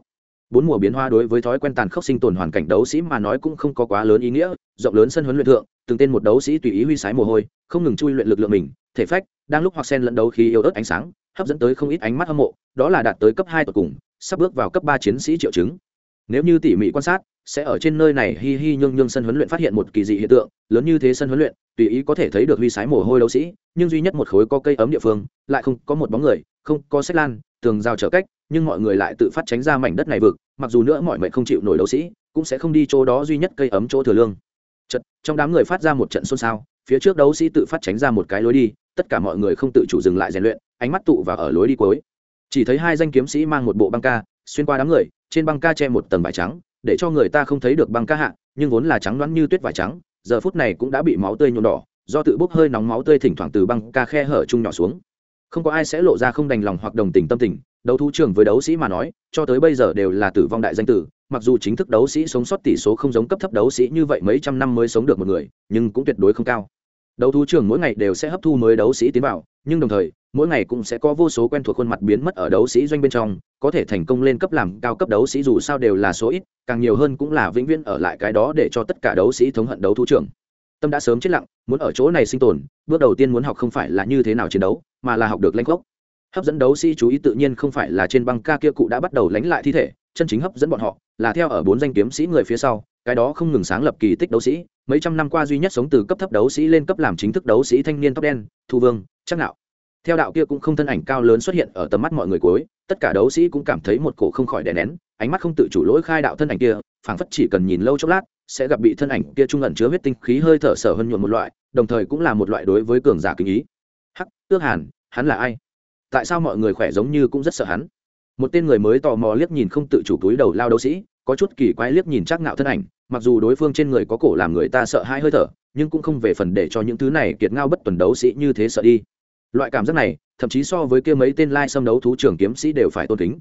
Bốn mùa biến hoa đối với thói quen tàn khốc sinh tồn hoàn cảnh đấu sĩ mà nói cũng không có quá lớn ý nghĩa, rộng lớn sân huấn luyện thượng, từng tên một đấu sĩ tùy ý huy sái mồ hôi, không ngừng chui luyện lực lượng mình, thể phách, đang lúc hoặc sen lẫn đấu khí yếu ớt ánh sáng, hấp dẫn tới không ít ánh mắt hâm mộ, đó là đạt tới cấp hai tột cùng sắp bước vào cấp ba chiến sĩ triệu chứng. Nếu như tỉ mỉ quan sát sẽ ở trên nơi này hi hi nhương nhương sân huấn luyện phát hiện một kỳ dị hiện tượng lớn như thế sân huấn luyện tùy ý có thể thấy được huy sái mồ hôi đấu sĩ nhưng duy nhất một khối có cây ấm địa phương lại không có một bóng người không có sách lan tường rào trở cách nhưng mọi người lại tự phát tránh ra mảnh đất này vực mặc dù nữa mọi mệnh không chịu nổi đấu sĩ cũng sẽ không đi chỗ đó duy nhất cây ấm chỗ thừa lương. Chật, trong đám người phát ra một trận xôn xao phía trước đấu sĩ tự phát tránh ra một cái lối đi tất cả mọi người không tự chủ dừng lại rèn luyện ánh mắt tụ vào ở lối đi cuối chỉ thấy hai danh kiếm sĩ mang một bộ băng ca, xuyên qua đám người, trên băng ca che một tầng vải trắng, để cho người ta không thấy được băng ca hạ, nhưng vốn là trắng đoán như tuyết vải trắng, giờ phút này cũng đã bị máu tươi nhuộm đỏ, do tự bốc hơi nóng máu tươi thỉnh thoảng từ băng ca khe hở chung nhỏ xuống. Không có ai sẽ lộ ra không đành lòng hoặc đồng tình tâm tình, đấu thú trường với đấu sĩ mà nói, cho tới bây giờ đều là tử vong đại danh tử, mặc dù chính thức đấu sĩ sống sót tỷ số không giống cấp thấp đấu sĩ như vậy mấy trăm năm mới sống được một người, nhưng cũng tuyệt đối không cao đấu thú trường mỗi ngày đều sẽ hấp thu mới đấu sĩ tiến vào, nhưng đồng thời, mỗi ngày cũng sẽ có vô số quen thuộc khuôn mặt biến mất ở đấu sĩ doanh bên trong, có thể thành công lên cấp làm cao cấp đấu sĩ dù sao đều là số ít, càng nhiều hơn cũng là vĩnh viễn ở lại cái đó để cho tất cả đấu sĩ thống hận đấu thú trường. Tâm đã sớm chết lặng, muốn ở chỗ này sinh tồn, bước đầu tiên muốn học không phải là như thế nào chiến đấu, mà là học được lanh gốc. Hấp dẫn đấu sĩ chú ý tự nhiên không phải là trên băng ca kia cụ đã bắt đầu lánh lại thi thể, chân chính hấp dẫn bọn họ là theo ở bốn danh kiếm sĩ người phía sau cái đó không ngừng sáng lập kỳ tích đấu sĩ, mấy trăm năm qua duy nhất sống từ cấp thấp đấu sĩ lên cấp làm chính thức đấu sĩ thanh niên tóc đen, thu vương chắc nạo. Theo đạo kia cũng không thân ảnh cao lớn xuất hiện ở tầm mắt mọi người cuối, tất cả đấu sĩ cũng cảm thấy một cổ không khỏi đè nén, ánh mắt không tự chủ lỗi khai đạo thân ảnh kia, phảng phất chỉ cần nhìn lâu chốc lát, sẽ gặp bị thân ảnh kia trung ẩn chứa huyết tinh khí hơi thở sở hơn nhuộn một loại, đồng thời cũng là một loại đối với cường giả kinh ý. Hắc, tước hàn, hắn là ai? Tại sao mọi người khỏe giống như cũng rất sợ hắn? Một tên người mới tò mò liếc nhìn không tự chủ túi đầu lao đấu sĩ có chút kỳ quái liếc nhìn chắc ngạo thân ảnh mặc dù đối phương trên người có cổ làm người ta sợ hai hơi thở nhưng cũng không về phần để cho những thứ này kiệt ngao bất tuần đấu sĩ như thế sợ đi. Loại cảm giác này thậm chí so với kia mấy tên lai xâm đấu thú trưởng kiếm sĩ đều phải tôn kính.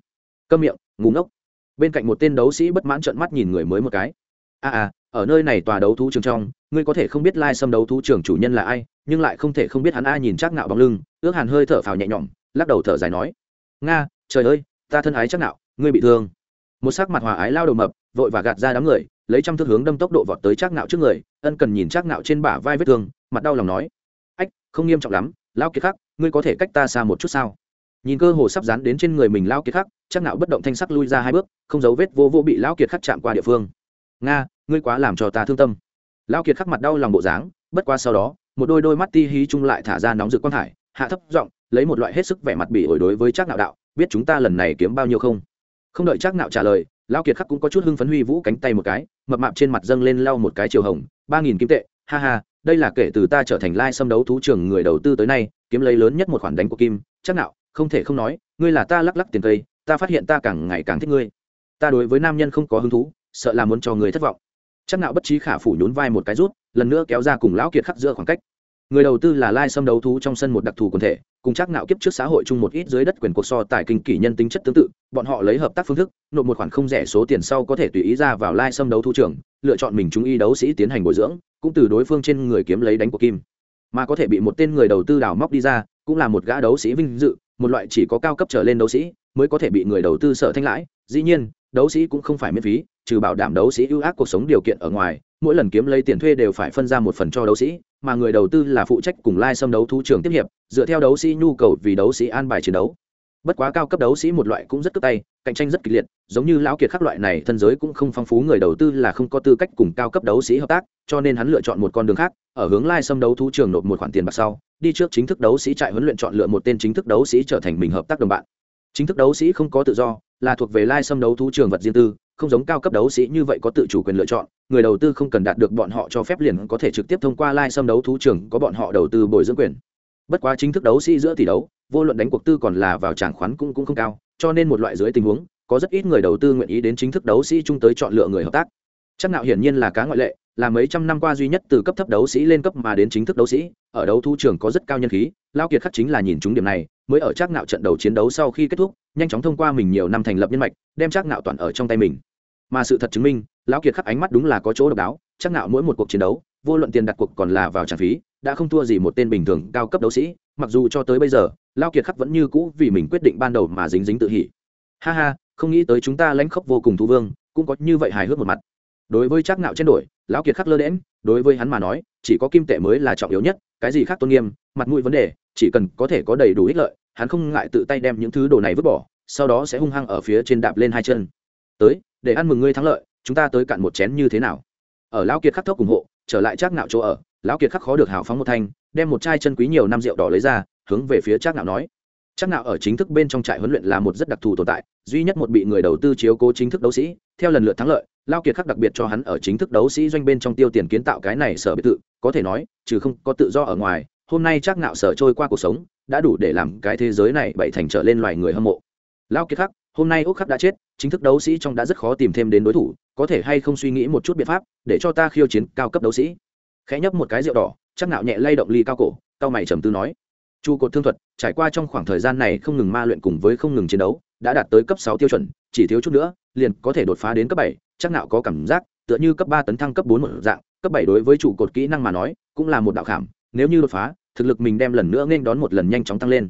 Câm miệng ngủ ngốc. Bên cạnh một tên đấu sĩ bất mãn trợn mắt nhìn người mới một cái. A à, à ở nơi này tòa đấu thú trường trong ngươi có thể không biết lai xâm đấu thú trưởng chủ nhân là ai nhưng lại không thể không biết hắn ai nhìn chắc ngạo bóng lưng ước hàn hơi thở phào nhẹ nhõm lắc đầu thở dài nói. Nga trời ơi ta thân ái chắc nạo ngươi bị thương một sắc mặt hòa ái lao đầu mập, vội và gạt ra đám người, lấy trăm thước hướng đâm tốc độ vọt tới trác nạo trước người, ân cần nhìn trác nạo trên bả vai vết thương, mặt đau lòng nói, ách, không nghiêm trọng lắm, lao kiệt khắc, ngươi có thể cách ta xa một chút sao? Nhìn cơ hồ sắp dán đến trên người mình lao kiệt khắc, trác nạo bất động thanh sắc lui ra hai bước, không giấu vết vô vô bị lao kiệt khắc chạm qua địa phương. Nga, ngươi quá làm cho ta thương tâm. Lao kiệt khắc mặt đau lòng bộ dáng, bất qua sau đó, một đôi đôi mắt ti hí chung lại thả ra nóng rực quang thải, hạ thấp giọng, lấy một loại hết sức vẻ mặt bị ổi đối với trác nạo đạo, biết chúng ta lần này kiếm bao nhiêu không? Không đợi chắc nạo trả lời, Lão kiệt khắc cũng có chút hưng phấn huy vũ cánh tay một cái, mập mạp trên mặt dâng lên lau một cái chiều hồng, ba nghìn kim tệ, ha ha, đây là kể từ ta trở thành lai xâm đấu thú trường người đầu tư tới nay, kiếm lấy lớn nhất một khoản đánh của kim chắc nạo, không thể không nói, ngươi là ta lắc lắc tiền cây, ta phát hiện ta càng ngày càng thích ngươi. Ta đối với nam nhân không có hứng thú, sợ là muốn cho người thất vọng. Chắc nạo bất trí khả phủ nhún vai một cái rút, lần nữa kéo ra cùng lão kiệt khắc giữa khoảng cách. Người đầu tư là lai xâm đấu thú trong sân một đặc thù quần thể cùng chắc nạo kiếp trước xã hội chung một ít dưới đất quyền cuộc so tài kinh kỷ nhân tính chất tương tự, bọn họ lấy hợp tác phương thức, nộp một khoản không rẻ số tiền sau có thể tùy ý ra vào lai xâm đấu thu trưởng lựa chọn mình chúng y đấu sĩ tiến hành bồi dưỡng, cũng từ đối phương trên người kiếm lấy đánh của kim. Mà có thể bị một tên người đầu tư đào móc đi ra, cũng là một gã đấu sĩ vinh dự, một loại chỉ có cao cấp trở lên đấu sĩ, mới có thể bị người đầu tư sợ thanh lãi. Dĩ nhiên, đấu sĩ cũng không phải miễn phí, trừ bảo đảm đấu sĩ ưu ác cuộc sống điều kiện ở ngoài, mỗi lần kiếm lấy tiền thuê đều phải phân ra một phần cho đấu sĩ mà người đầu tư là phụ trách cùng lai xâm đấu thú trường tiếp hiệp, dựa theo đấu sĩ nhu cầu vì đấu sĩ an bài chiến đấu. Bất quá cao cấp đấu sĩ một loại cũng rất cất tay, cạnh tranh rất kịch liệt, giống như lão kiệt khắc loại này, thân giới cũng không phong phú, người đầu tư là không có tư cách cùng cao cấp đấu sĩ hợp tác, cho nên hắn lựa chọn một con đường khác, ở hướng lai xâm đấu thú trường nộp một khoản tiền bạc sau, đi trước chính thức đấu sĩ trại huấn luyện chọn lựa một tên chính thức đấu sĩ trở thành mình hợp tác đồng bạn. Chính thức đấu sĩ không có tự do, là thuộc về lai xâm đấu thú trường vật riêng tư không giống cao cấp đấu sĩ như vậy có tự chủ quyền lựa chọn, người đầu tư không cần đạt được bọn họ cho phép liền có thể trực tiếp thông qua lai、like、xâm đấu thú trưởng có bọn họ đầu tư bồi dưỡng quyền. Bất quá chính thức đấu sĩ giữa tỷ đấu, vô luận đánh cuộc tư còn là vào tràng khoán cũng cũng không cao, cho nên một loại dưới tình huống, có rất ít người đầu tư nguyện ý đến chính thức đấu sĩ chung tới chọn lựa người hợp tác. Chắc nào hiển nhiên là cá ngoại lệ, là mấy trăm năm qua duy nhất từ cấp thấp đấu sĩ lên cấp mà đến chính thức đấu sĩ, ở đấu thu trường có rất cao nhân khí lao kiệt khắc chính là nhìn chúng điểm này mới ở Trác nạo trận đầu chiến đấu sau khi kết thúc, nhanh chóng thông qua mình nhiều năm thành lập nhân mạch, đem Trác nạo toàn ở trong tay mình. Mà sự thật chứng minh, lão kiệt khắc ánh mắt đúng là có chỗ độc đáo, Trác nạo mỗi một cuộc chiến đấu, vô luận tiền đặt cuộc còn là vào trả phí, đã không thua gì một tên bình thường cao cấp đấu sĩ, mặc dù cho tới bây giờ, Lão kiệt khắc vẫn như cũ vì mình quyết định ban đầu mà dính dính tự hỉ. Ha ha, không nghĩ tới chúng ta lãnh khốc vô cùng thú vương, cũng có như vậy hài hước một mặt. Đối với Trác nạo trên đổi lão kiệt khắc lơ đễm đối với hắn mà nói, chỉ có kim tệ mới là trọng yếu nhất, cái gì khác tôn nghiêm, mặt mũi vấn đề chỉ cần có thể có đầy đủ ích lợi, hắn không ngại tự tay đem những thứ đồ này vứt bỏ, sau đó sẽ hung hăng ở phía trên đạp lên hai chân. Tới, để ăn mừng ngươi thắng lợi, chúng ta tới cạn một chén như thế nào? Ở lão kiệt khắc thốc ủng hộ, trở lại Trác nạo chỗ ở, lão kiệt khắc khó được hào phóng một thanh, đem một chai chân quý nhiều năm rượu đỏ lấy ra, hướng về phía Trác nạo nói. Trác nạo ở chính thức bên trong trại huấn luyện là một rất đặc thù tồn tại, duy nhất một bị người đầu tư chiếu cố chính thức đấu sĩ, theo lần lượt thắng lợi lao kiệt khắc đặc biệt cho hắn ở chính thức đấu sĩ doanh bên trong tiêu tiền kiến tạo cái này sở biệt thự, có thể nói, trừ không có tự do ở ngoài hôm nay chắc nạo sở trôi qua cuộc sống, đã đủ để làm cái thế giới này bảy thành trở lên loài người hâm mộ. Lao kiệt khắc, hôm nay úc khắc đã chết, chính thức đấu sĩ trong đã rất khó tìm thêm đến đối thủ, có thể hay không suy nghĩ một chút biện pháp để cho ta khiêu chiến cao cấp đấu sĩ? Khẽ nhấp một cái rượu đỏ, chắc nạo nhẹ lay động ly cao cổ, cao mày trầm tư nói. Chu cột thương thuật, trải qua trong khoảng thời gian này không ngừng ma luyện cùng với không ngừng chiến đấu, đã đạt tới cấp sáu tiêu chuẩn, chỉ thiếu chút nữa, liền có thể đột phá đến cấp bảy, chắc nạo có cảm giác, tựa như cấp ba tấn thăng cấp bốn một dạng, cấp bảy đối với trụ cột kỹ năng mà nói, cũng là một đạo khảm, nếu như đột phá thực lực mình đem lần nữa nên đón một lần nhanh chóng tăng lên.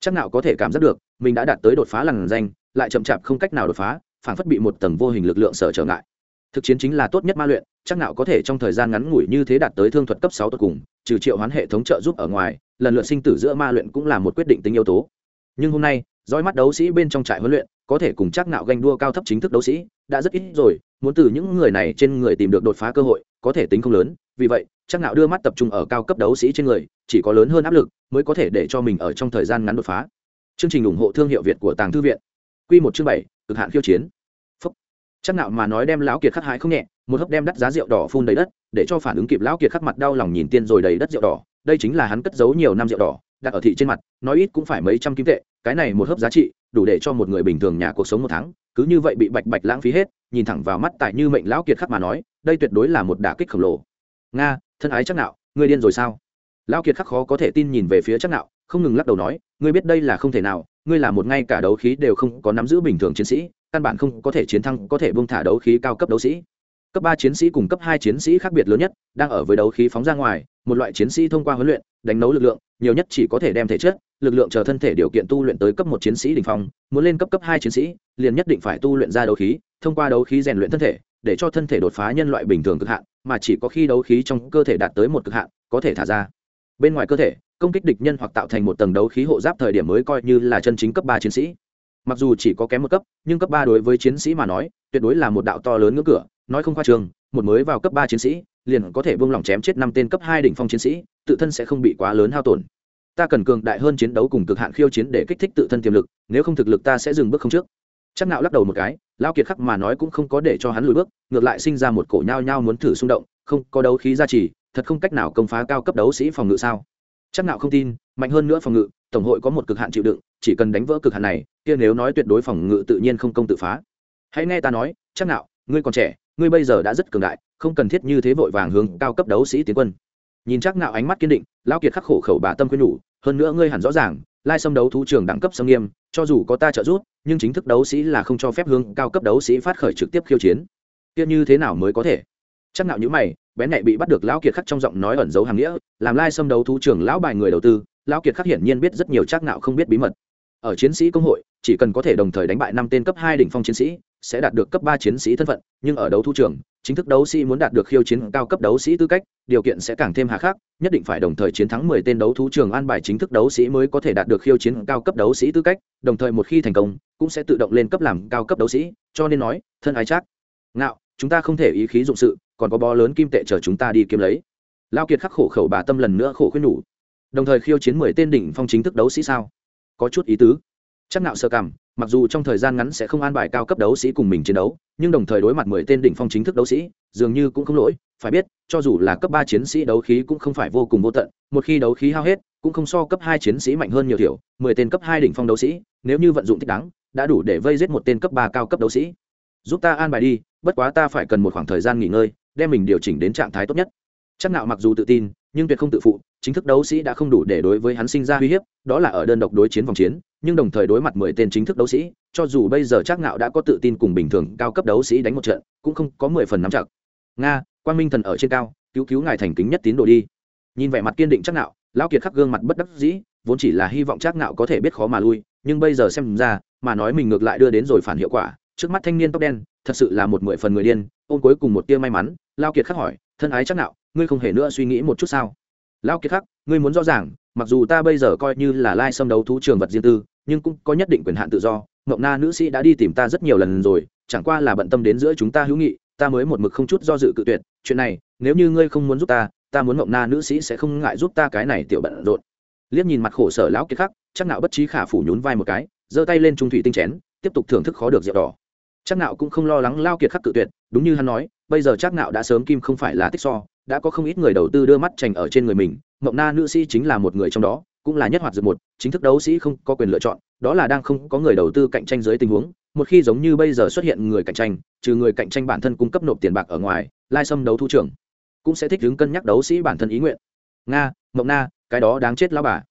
Chắc nạo có thể cảm giác được, mình đã đạt tới đột phá lần danh, lại chậm chạp không cách nào đột phá phản phất bị một tầng vô hình lực lượng sở trở ngại. Thực chiến chính là tốt nhất ma luyện, chắc nạo có thể trong thời gian ngắn ngủi như thế đạt tới thương thuật cấp sáu tột cùng, trừ triệu hoán hệ thống trợ giúp ở ngoài, lần lượt sinh tử giữa ma luyện cũng là một quyết định tính yếu tố. Nhưng hôm nay, dõi mắt đấu sĩ bên trong trại huấn luyện, có thể cùng chắc nạo ganh đua cao thấp chính thức đấu sĩ, đã rất ít rồi, muốn từ những người này trên người tìm được đột phá cơ hội, có thể tính không lớn. Vì vậy, chắc nạo đưa mắt tập trung ở cao cấp đấu sĩ trên người chỉ có lớn hơn áp lực mới có thể để cho mình ở trong thời gian ngắn đột phá. Chương trình ủng hộ thương hiệu việt của tàng thư viện. Quy một chương bảy, cực hạn khiêu chiến. Phúc. chắc nạo mà nói đem lão kiệt khắc hại không nhẹ, một hớp đem đắt giá rượu đỏ phun đầy đất, để cho phản ứng kịp lão kiệt khắc mặt đau lòng nhìn tiên rồi đầy đất rượu đỏ. Đây chính là hắn cất giấu nhiều năm rượu đỏ, đặt ở thị trên mặt, nói ít cũng phải mấy trăm kim tệ, cái này một hớp giá trị, đủ để cho một người bình thường nhà cuộc sống một tháng, cứ như vậy bị bạch bạch lãng phí hết, nhìn thẳng vào mắt tại như mệnh lão kiệt khắc mà nói, đây tuyệt đối là một đả kích khổng lồ. Nga, thân ái chắc nạo ngươi điên rồi sao? Lão kiệt khắc khó có thể tin nhìn về phía chắc nạo, không ngừng lắc đầu nói, ngươi biết đây là không thể nào, ngươi là một ngay cả đấu khí đều không có nắm giữ bình thường chiến sĩ, căn bản không có thể chiến thắng, có thể buông thả đấu khí cao cấp đấu sĩ. Cấp ba chiến sĩ cùng cấp hai chiến sĩ khác biệt lớn nhất, đang ở với đấu khí phóng ra ngoài, một loại chiến sĩ thông qua huấn luyện, đánh nấu lực lượng, nhiều nhất chỉ có thể đem thể chất, lực lượng chờ thân thể điều kiện tu luyện tới cấp một chiến sĩ đỉnh phong, muốn lên cấp cấp hai chiến sĩ, liền nhất định phải tu luyện ra đấu khí, thông qua đấu khí rèn luyện thân thể, để cho thân thể đột phá nhân loại bình thường cực hạn, mà chỉ có khi đấu khí trong cơ thể đạt tới một cực hạn, có thể thả ra bên ngoài cơ thể, công kích địch nhân hoặc tạo thành một tầng đấu khí hộ giáp thời điểm mới coi như là chân chính cấp ba chiến sĩ. Mặc dù chỉ có kém một cấp, nhưng cấp ba đối với chiến sĩ mà nói, tuyệt đối là một đạo to lớn ngưỡng cửa, nói không khoa trường, một mới vào cấp ba chiến sĩ, liền có thể buông lỏng chém chết năm tên cấp hai đỉnh phong chiến sĩ, tự thân sẽ không bị quá lớn hao tổn. Ta cần cường đại hơn chiến đấu cùng cực hạn khiêu chiến để kích thích tự thân tiềm lực, nếu không thực lực ta sẽ dừng bước không trước. Chắc nạo lắc đầu một cái lao kiệt khắc mà nói cũng không có để cho hắn lùi bước, ngược lại sinh ra một cổ nhao nhao muốn thử xung động, không có đấu khí gia trì thật không cách nào công phá cao cấp đấu sĩ phòng ngự sao? Chắc nạo không tin, mạnh hơn nữa phòng ngự, tổng hội có một cực hạn chịu đựng, chỉ cần đánh vỡ cực hạn này, kia nếu nói tuyệt đối phòng ngự tự nhiên không công tự phá. Hãy nghe ta nói, chắc nạo ngươi còn trẻ, ngươi bây giờ đã rất cường đại, không cần thiết như thế vội vàng hướng cao cấp đấu sĩ tiến quân. Nhìn chắc nạo ánh mắt kiên định, lão kiệt khắc khổ khẩu bà tâm khuyên nhủ, hơn nữa ngươi hẳn rõ ràng, lai xâm đấu thú trường đẳng cấp xâm nghiêm, cho dù có ta trợ giúp, nhưng chính thức đấu sĩ là không cho phép hướng cao cấp đấu sĩ phát khởi trực tiếp khiêu chiến. Kia như thế nào mới có thể? Chắc nạo như mày bén nhạy bị bắt được lão kiệt khắc trong giọng nói ẩn giấu hàng nghĩa, làm lai xâm đấu thú trưởng lão bài người đầu tư, lão kiệt khắc hiển nhiên biết rất nhiều chắc ngạo không biết bí mật. Ở chiến sĩ công hội, chỉ cần có thể đồng thời đánh bại năm tên cấp hai đỉnh phong chiến sĩ, sẽ đạt được cấp ba chiến sĩ thân phận, nhưng ở đấu thú trưởng, chính thức đấu sĩ muốn đạt được khiêu chiến cao cấp đấu sĩ tư cách, điều kiện sẽ càng thêm hà khắc, nhất định phải đồng thời chiến thắng mười tên đấu thú trưởng an bài chính thức đấu sĩ mới có thể đạt được khiêu chiến cao cấp đấu sĩ tư cách, đồng thời một khi thành công, cũng sẽ tự động lên cấp làm cao cấp đấu sĩ, cho nên nói, thân ái chắc. Ngạo, chúng ta không thể ý khí dụng sự còn có bó lớn kim tệ chờ chúng ta đi kiếm lấy. Lao kiệt khắc khổ khẩu bà tâm lần nữa khổ khuyên nhủ. Đồng thời khiêu chiến mười tên đỉnh phong chính thức đấu sĩ sao? Có chút ý tứ. Chắc nạo sơ cảm, mặc dù trong thời gian ngắn sẽ không an bài cao cấp đấu sĩ cùng mình chiến đấu, nhưng đồng thời đối mặt mười tên đỉnh phong chính thức đấu sĩ, dường như cũng không lỗi. Phải biết, cho dù là cấp ba chiến sĩ đấu khí cũng không phải vô cùng vô tận, một khi đấu khí hao hết, cũng không so cấp hai chiến sĩ mạnh hơn nhiều thiểu mười tên cấp hai đỉnh phong đấu sĩ, nếu như vận dụng thích đáng, đã đủ để vây giết một tên cấp ba cao cấp đấu sĩ. Giúp ta an bài đi, bất quá ta phải cần một khoảng thời gian nghỉ ngơi đem mình điều chỉnh đến trạng thái tốt nhất. Chắc nạo mặc dù tự tin, nhưng tuyệt không tự phụ, chính thức đấu sĩ đã không đủ để đối với hắn sinh ra uy hiếp, đó là ở đơn độc đối chiến vòng chiến, nhưng đồng thời đối mặt mười tên chính thức đấu sĩ, cho dù bây giờ chắc nạo đã có tự tin cùng bình thường cao cấp đấu sĩ đánh một trận, cũng không có mười phần nắm chặt. Nga, quang minh thần ở trên cao, cứu cứu ngài thành kính nhất tín đồ đi. Nhìn vẻ mặt kiên định chắc nạo lão kiệt khắc gương mặt bất đắc dĩ, vốn chỉ là hy vọng chắc nạo có thể biết khó mà lui, nhưng bây giờ xem ra, mà nói mình ngược lại đưa đến rồi phản hiệu quả trước mắt thanh niên tóc đen, thật sự là một mười phần người điên, ôm cuối cùng một tia may mắn, lao kiệt khắc hỏi, thân ái chắc nạo, ngươi không hề nữa suy nghĩ một chút sao? Lao kiệt khắc, ngươi muốn rõ ràng, mặc dù ta bây giờ coi như là lai xâm đấu thú trường vật riêng tư, nhưng cũng có nhất định quyền hạn tự do. Ngọc na nữ sĩ đã đi tìm ta rất nhiều lần rồi, chẳng qua là bận tâm đến giữa chúng ta hữu nghị, ta mới một mực không chút do dự cự tuyệt. Chuyện này, nếu như ngươi không muốn giúp ta ta muốn ngọc na nữ sĩ sẽ không ngại giúp ta cái này tiểu bận rộn. Liếc nhìn mặt khổ sở lão kiệt khắc, chắc nào bất trí khả phủ nhún vai một cái, giơ tay lên trung thủy tinh chén, tiếp tục thưởng thức khó được rượu đỏ chắc nạo cũng không lo lắng lao kiệt khắc cự tuyệt, đúng như hắn nói, bây giờ chắc nạo đã sớm kim không phải là tích so, đã có không ít người đầu tư đưa mắt trành ở trên người mình, mộng na nữ sĩ chính là một người trong đó, cũng là nhất hoạt dược một, chính thức đấu sĩ không có quyền lựa chọn, đó là đang không có người đầu tư cạnh tranh dưới tình huống, một khi giống như bây giờ xuất hiện người cạnh tranh, trừ người cạnh tranh bản thân cung cấp nộp tiền bạc ở ngoài, lai xâm đấu thu trưởng cũng sẽ thích đứng cân nhắc đấu sĩ bản thân ý nguyện. Nga, mộng na, cái đó đáng chết lao bà.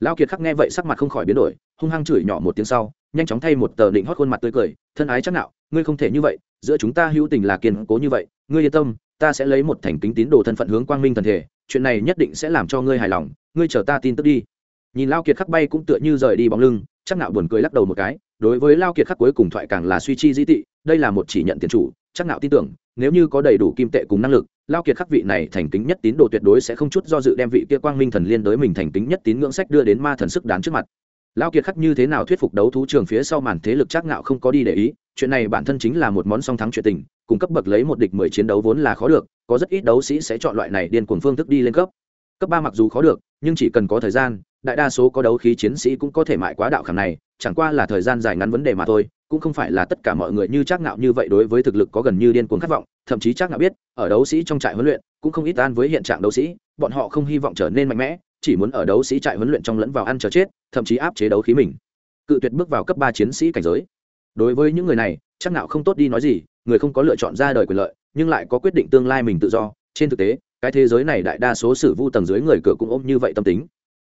Lao kiệt khắc nghe vậy sắc mặt không khỏi biến đổi hung hăng chửi nhỏ một tiếng sau, nhanh chóng thay một tờ định hót khuôn mặt tươi cười, thân ái chắc nạo, ngươi không thể như vậy, giữa chúng ta hữu tình là kiên cố như vậy, ngươi yên tâm, ta sẽ lấy một thành kính tín đồ thân phận hướng quang minh thần thể, chuyện này nhất định sẽ làm cho ngươi hài lòng, ngươi chờ ta tin tức đi. Nhìn lao kiệt khắc bay cũng tựa như rời đi bóng lưng, chắc nạo buồn cười lắc đầu một cái, đối với lao kiệt khắc cuối cùng thoại càng là suy chi di tị, đây là một chỉ nhận tiền chủ, chắc nạo tin tưởng, nếu như có đầy đủ kim tệ cùng năng lực, lao kiệt khắc vị này thành kính nhất tín đồ tuyệt đối sẽ không chút do dự đem vị kia quang minh thần liên đối mình thành kính nhất tín ngưỡng sách đưa đến ma thần sức đán trước mặt lao kiệt khắc như thế nào thuyết phục đấu thú trường phía sau màn thế lực Trác Ngạo không có đi để ý, chuyện này bản thân chính là một món song thắng chuyện tình, cung cấp bậc lấy một địch mười chiến đấu vốn là khó được, có rất ít đấu sĩ sẽ chọn loại này điên cuồng phương thức đi lên cấp. Cấp ba mặc dù khó được, nhưng chỉ cần có thời gian, đại đa số có đấu khí chiến sĩ cũng có thể mại quá đạo khảm này, chẳng qua là thời gian dài ngắn vấn đề mà thôi, cũng không phải là tất cả mọi người như Trác ngạo như vậy đối với thực lực có gần như điên cuồng khát vọng, thậm chí Trác ngạo biết, ở đấu sĩ trong trại huấn luyện, cũng không ít an với hiện trạng đấu sĩ, bọn họ không hy vọng trở nên mạnh mẽ chỉ muốn ở đấu sĩ trại huấn luyện trong lẫn vào ăn chờ chết, thậm chí áp chế đấu khí mình. Cự tuyệt bước vào cấp ba chiến sĩ cảnh giới. Đối với những người này, chắc Nạo không tốt đi nói gì, người không có lựa chọn ra đời quyền lợi, nhưng lại có quyết định tương lai mình tự do. Trên thực tế, cái thế giới này đại đa số sử vu tầng dưới người cửa cũng ôm như vậy tâm tính.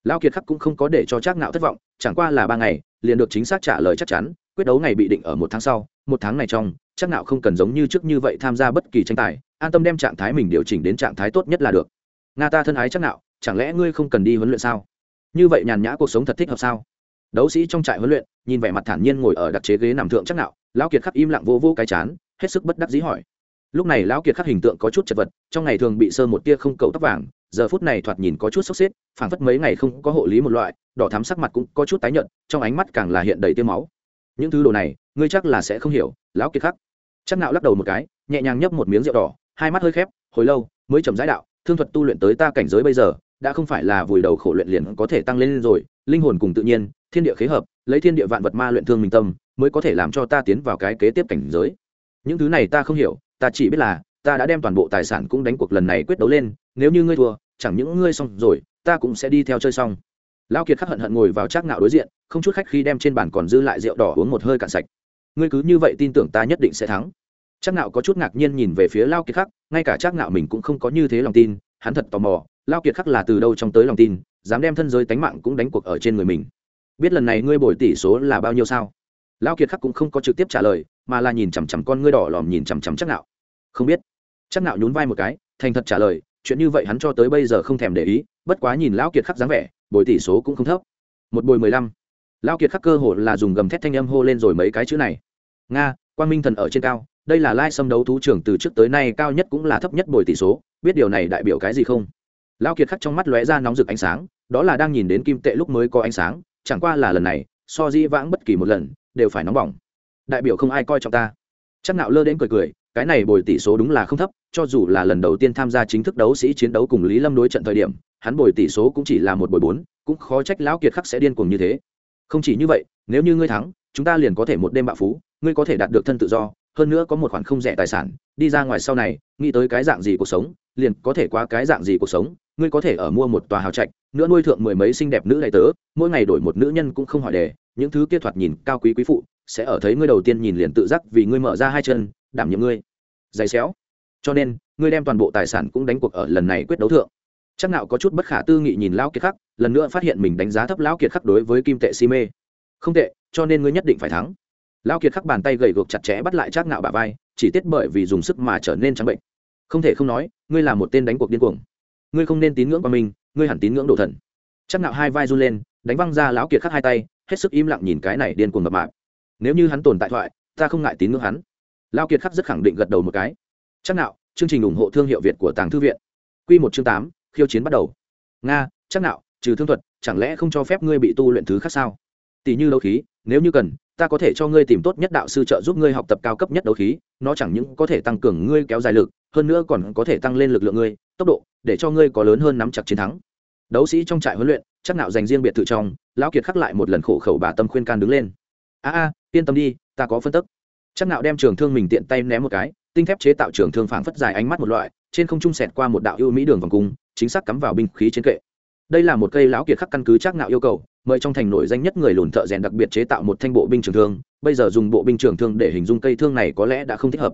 Lao kiệt khắc cũng không có để cho chắc ngạo thất vọng, chẳng qua là ba ngày, liền được chính xác trả lời chắc chắn, quyết đấu ngày bị định ở một tháng sau. Một tháng này trong, chắc ngạo không cần giống như trước như vậy tham gia bất kỳ tranh tài, an tâm đem trạng thái mình điều chỉnh đến trạng thái tốt nhất là được. Nga ta thân ái chắc ngạo chẳng lẽ ngươi không cần đi huấn luyện sao? Như vậy nhàn nhã cuộc sống thật thích hợp sao? Đấu sĩ trong trại huấn luyện nhìn vẻ mặt thản nhiên ngồi ở đặc chế ghế nằm thượng chắc nạo, lão kiệt khắc im lặng vô vô cái chán hết sức bất đắc dĩ hỏi. Lúc này lão kiệt khắc hình tượng có chút chật vật trong ngày thường bị sơ một tia không cầu tóc vàng giờ phút này thoạt nhìn có chút sốc xếp phảng phất mấy ngày không có hộ lý một loại đỏ thắm sắc mặt cũng có chút tái nhợt trong ánh mắt càng là hiện đầy tiêu máu. Những thứ đồ này ngươi chắc là sẽ không hiểu lão kiệt khắc. Chắc nạo lắc đầu một cái nhẹ nhàng nhấp một miếng rượu đỏ hai mắt hơi khép hồi lâu mới chậm rãi đạo thương thuật tu luyện tới ta cảnh giới bây giờ đã không phải là vùi đầu khổ luyện liền có thể tăng lên rồi, linh hồn cùng tự nhiên, thiên địa khế hợp, lấy thiên địa vạn vật ma luyện thương mình tâm, mới có thể làm cho ta tiến vào cái kế tiếp cảnh giới. Những thứ này ta không hiểu, ta chỉ biết là, ta đã đem toàn bộ tài sản cũng đánh cuộc lần này quyết đấu lên, nếu như ngươi thua, chẳng những ngươi xong rồi, ta cũng sẽ đi theo chơi xong. Lao kiệt khắc hận hận ngồi vào trác ngạo đối diện, không chút khách khi đem trên bàn còn dư lại rượu đỏ uống một hơi cạn sạch. Ngươi cứ như vậy tin tưởng ta nhất định sẽ thắng. Trác ngạo có chút ngạc nhiên nhìn về phía lao kiệt khắc, ngay cả trác ngạo mình cũng không có như thế lòng tin, hắn thật tò mò lao kiệt khắc là từ đâu trong tới lòng tin, dám đem thân giới tánh mạng cũng đánh cuộc ở trên người mình. Biết lần này ngươi bồi tỷ số là bao nhiêu sao? Lao kiệt khắc cũng không có trực tiếp trả lời, mà là nhìn chằm chằm con ngươi đỏ lòm nhìn chằm chằm chắc nạo. Không biết. Chắc nạo nhún vai một cái, thành thật trả lời, chuyện như vậy hắn cho tới bây giờ không thèm để ý, bất quá nhìn lão kiệt khắc dáng vẻ, bồi tỷ số cũng không thấp. Một bồi mười lăm. Lão kiệt khắc cơ hồ là dùng gầm thét thanh âm hô lên rồi mấy cái chữ này. Nga, quang minh thần ở trên cao, đây là lai xâm đấu thú trưởng từ trước tới nay cao nhất cũng là thấp nhất bồi tỷ số, biết điều này đại biểu cái gì không? Lao kiệt khắc trong mắt lóe ra nóng rực ánh sáng, đó là đang nhìn đến kim tệ lúc mới có ánh sáng, chẳng qua là lần này, so di vãng bất kỳ một lần, đều phải nóng bỏng. Đại biểu không ai coi trọng ta. Chắc nạo lơ đến cười cười, cái này bồi tỷ số đúng là không thấp, cho dù là lần đầu tiên tham gia chính thức đấu sĩ chiến đấu cùng lý lâm đối trận thời điểm, hắn bồi tỷ số cũng chỉ là một bồi bốn, cũng khó trách lão kiệt khắc sẽ điên cuồng như thế. Không chỉ như vậy, nếu như ngươi thắng, chúng ta liền có thể một đêm bạo phú, ngươi có thể đạt được thân tự do, hơn nữa có một khoản không rẻ tài sản, đi ra ngoài sau này, nghĩ tới cái dạng gì cuộc sống, liền có thể qua cái dạng gì cuộc sống ngươi có thể ở mua một tòa hào trạch, nữa nuôi thượng mười mấy xinh đẹp nữ đại tớ, mỗi ngày đổi một nữ nhân cũng không hỏi đề, những thứ kia thoạt nhìn cao quý quý phụ, sẽ ở thấy ngươi đầu tiên nhìn liền tự giác vì ngươi mở ra hai chân, đảm nhiệm ngươi. Dày xéo. Cho nên, ngươi đem toàn bộ tài sản cũng đánh cuộc ở lần này quyết đấu thượng. Chắc nào có chút bất khả tư nghị nhìn lão kiệt khắc, lần nữa phát hiện mình đánh giá thấp lão kiệt khắc đối với kim tệ si mê. Không tệ, cho nên ngươi nhất định phải thắng. Lão kiệt khắc bàn tay gầy gộc chặt chẽ bắt lại chắc nạo bả vai, chỉ tiết bởi vì dùng sức mà trở nên trắng bệnh. Không thể không nói, ngươi là một tên đánh cuộc điên cuồng ngươi không nên tín ngưỡng qua mình, ngươi hẳn tín ngưỡng đồ thần. Chắc nạo hai vai run lên, đánh văng ra lão kiệt khắc hai tay, hết sức im lặng nhìn cái này điên cuồng mập mạp. Nếu như hắn tồn tại thoại, ta không ngại tín ngưỡng hắn. Lão kiệt khắc rất khẳng định gật đầu một cái. Chắc nạo, chương trình ủng hộ thương hiệu việt của tàng thư viện. Quy một chương tám, khiêu chiến bắt đầu. Nga, chắc nạo, trừ thương thuật, chẳng lẽ không cho phép ngươi bị tu luyện thứ khác sao? Tỷ như đấu khí, nếu như cần ta có thể cho ngươi tìm tốt nhất đạo sư trợ giúp ngươi học tập cao cấp nhất đấu khí, nó chẳng những có thể tăng cường ngươi kéo dài lực, hơn nữa còn có thể tăng lên lực lượng ngươi, tốc độ, để cho ngươi có lớn hơn nắm chặt chiến thắng. Đấu sĩ trong trại huấn luyện, chắc Nạo dành riêng biệt thự trong, lão kiệt khắc lại một lần khổ khẩu bà tâm khuyên can đứng lên. A a, yên tâm đi, ta có phân tức. Chắc Nạo đem trường thương mình tiện tay ném một cái, tinh thép chế tạo trường thương phảng phất dài ánh mắt một loại, trên không trung sẹt qua một đạo ưu mỹ đường vòng cung, chính xác cắm vào binh khí trên kệ. Đây là một cây lão kiệt khắc căn cứ chắc nạo yêu cầu mời trong thành nổi danh nhất người lùn thợ rèn đặc biệt chế tạo một thanh bộ binh trường thương, bây giờ dùng bộ binh trường thương để hình dung cây thương này có lẽ đã không thích hợp.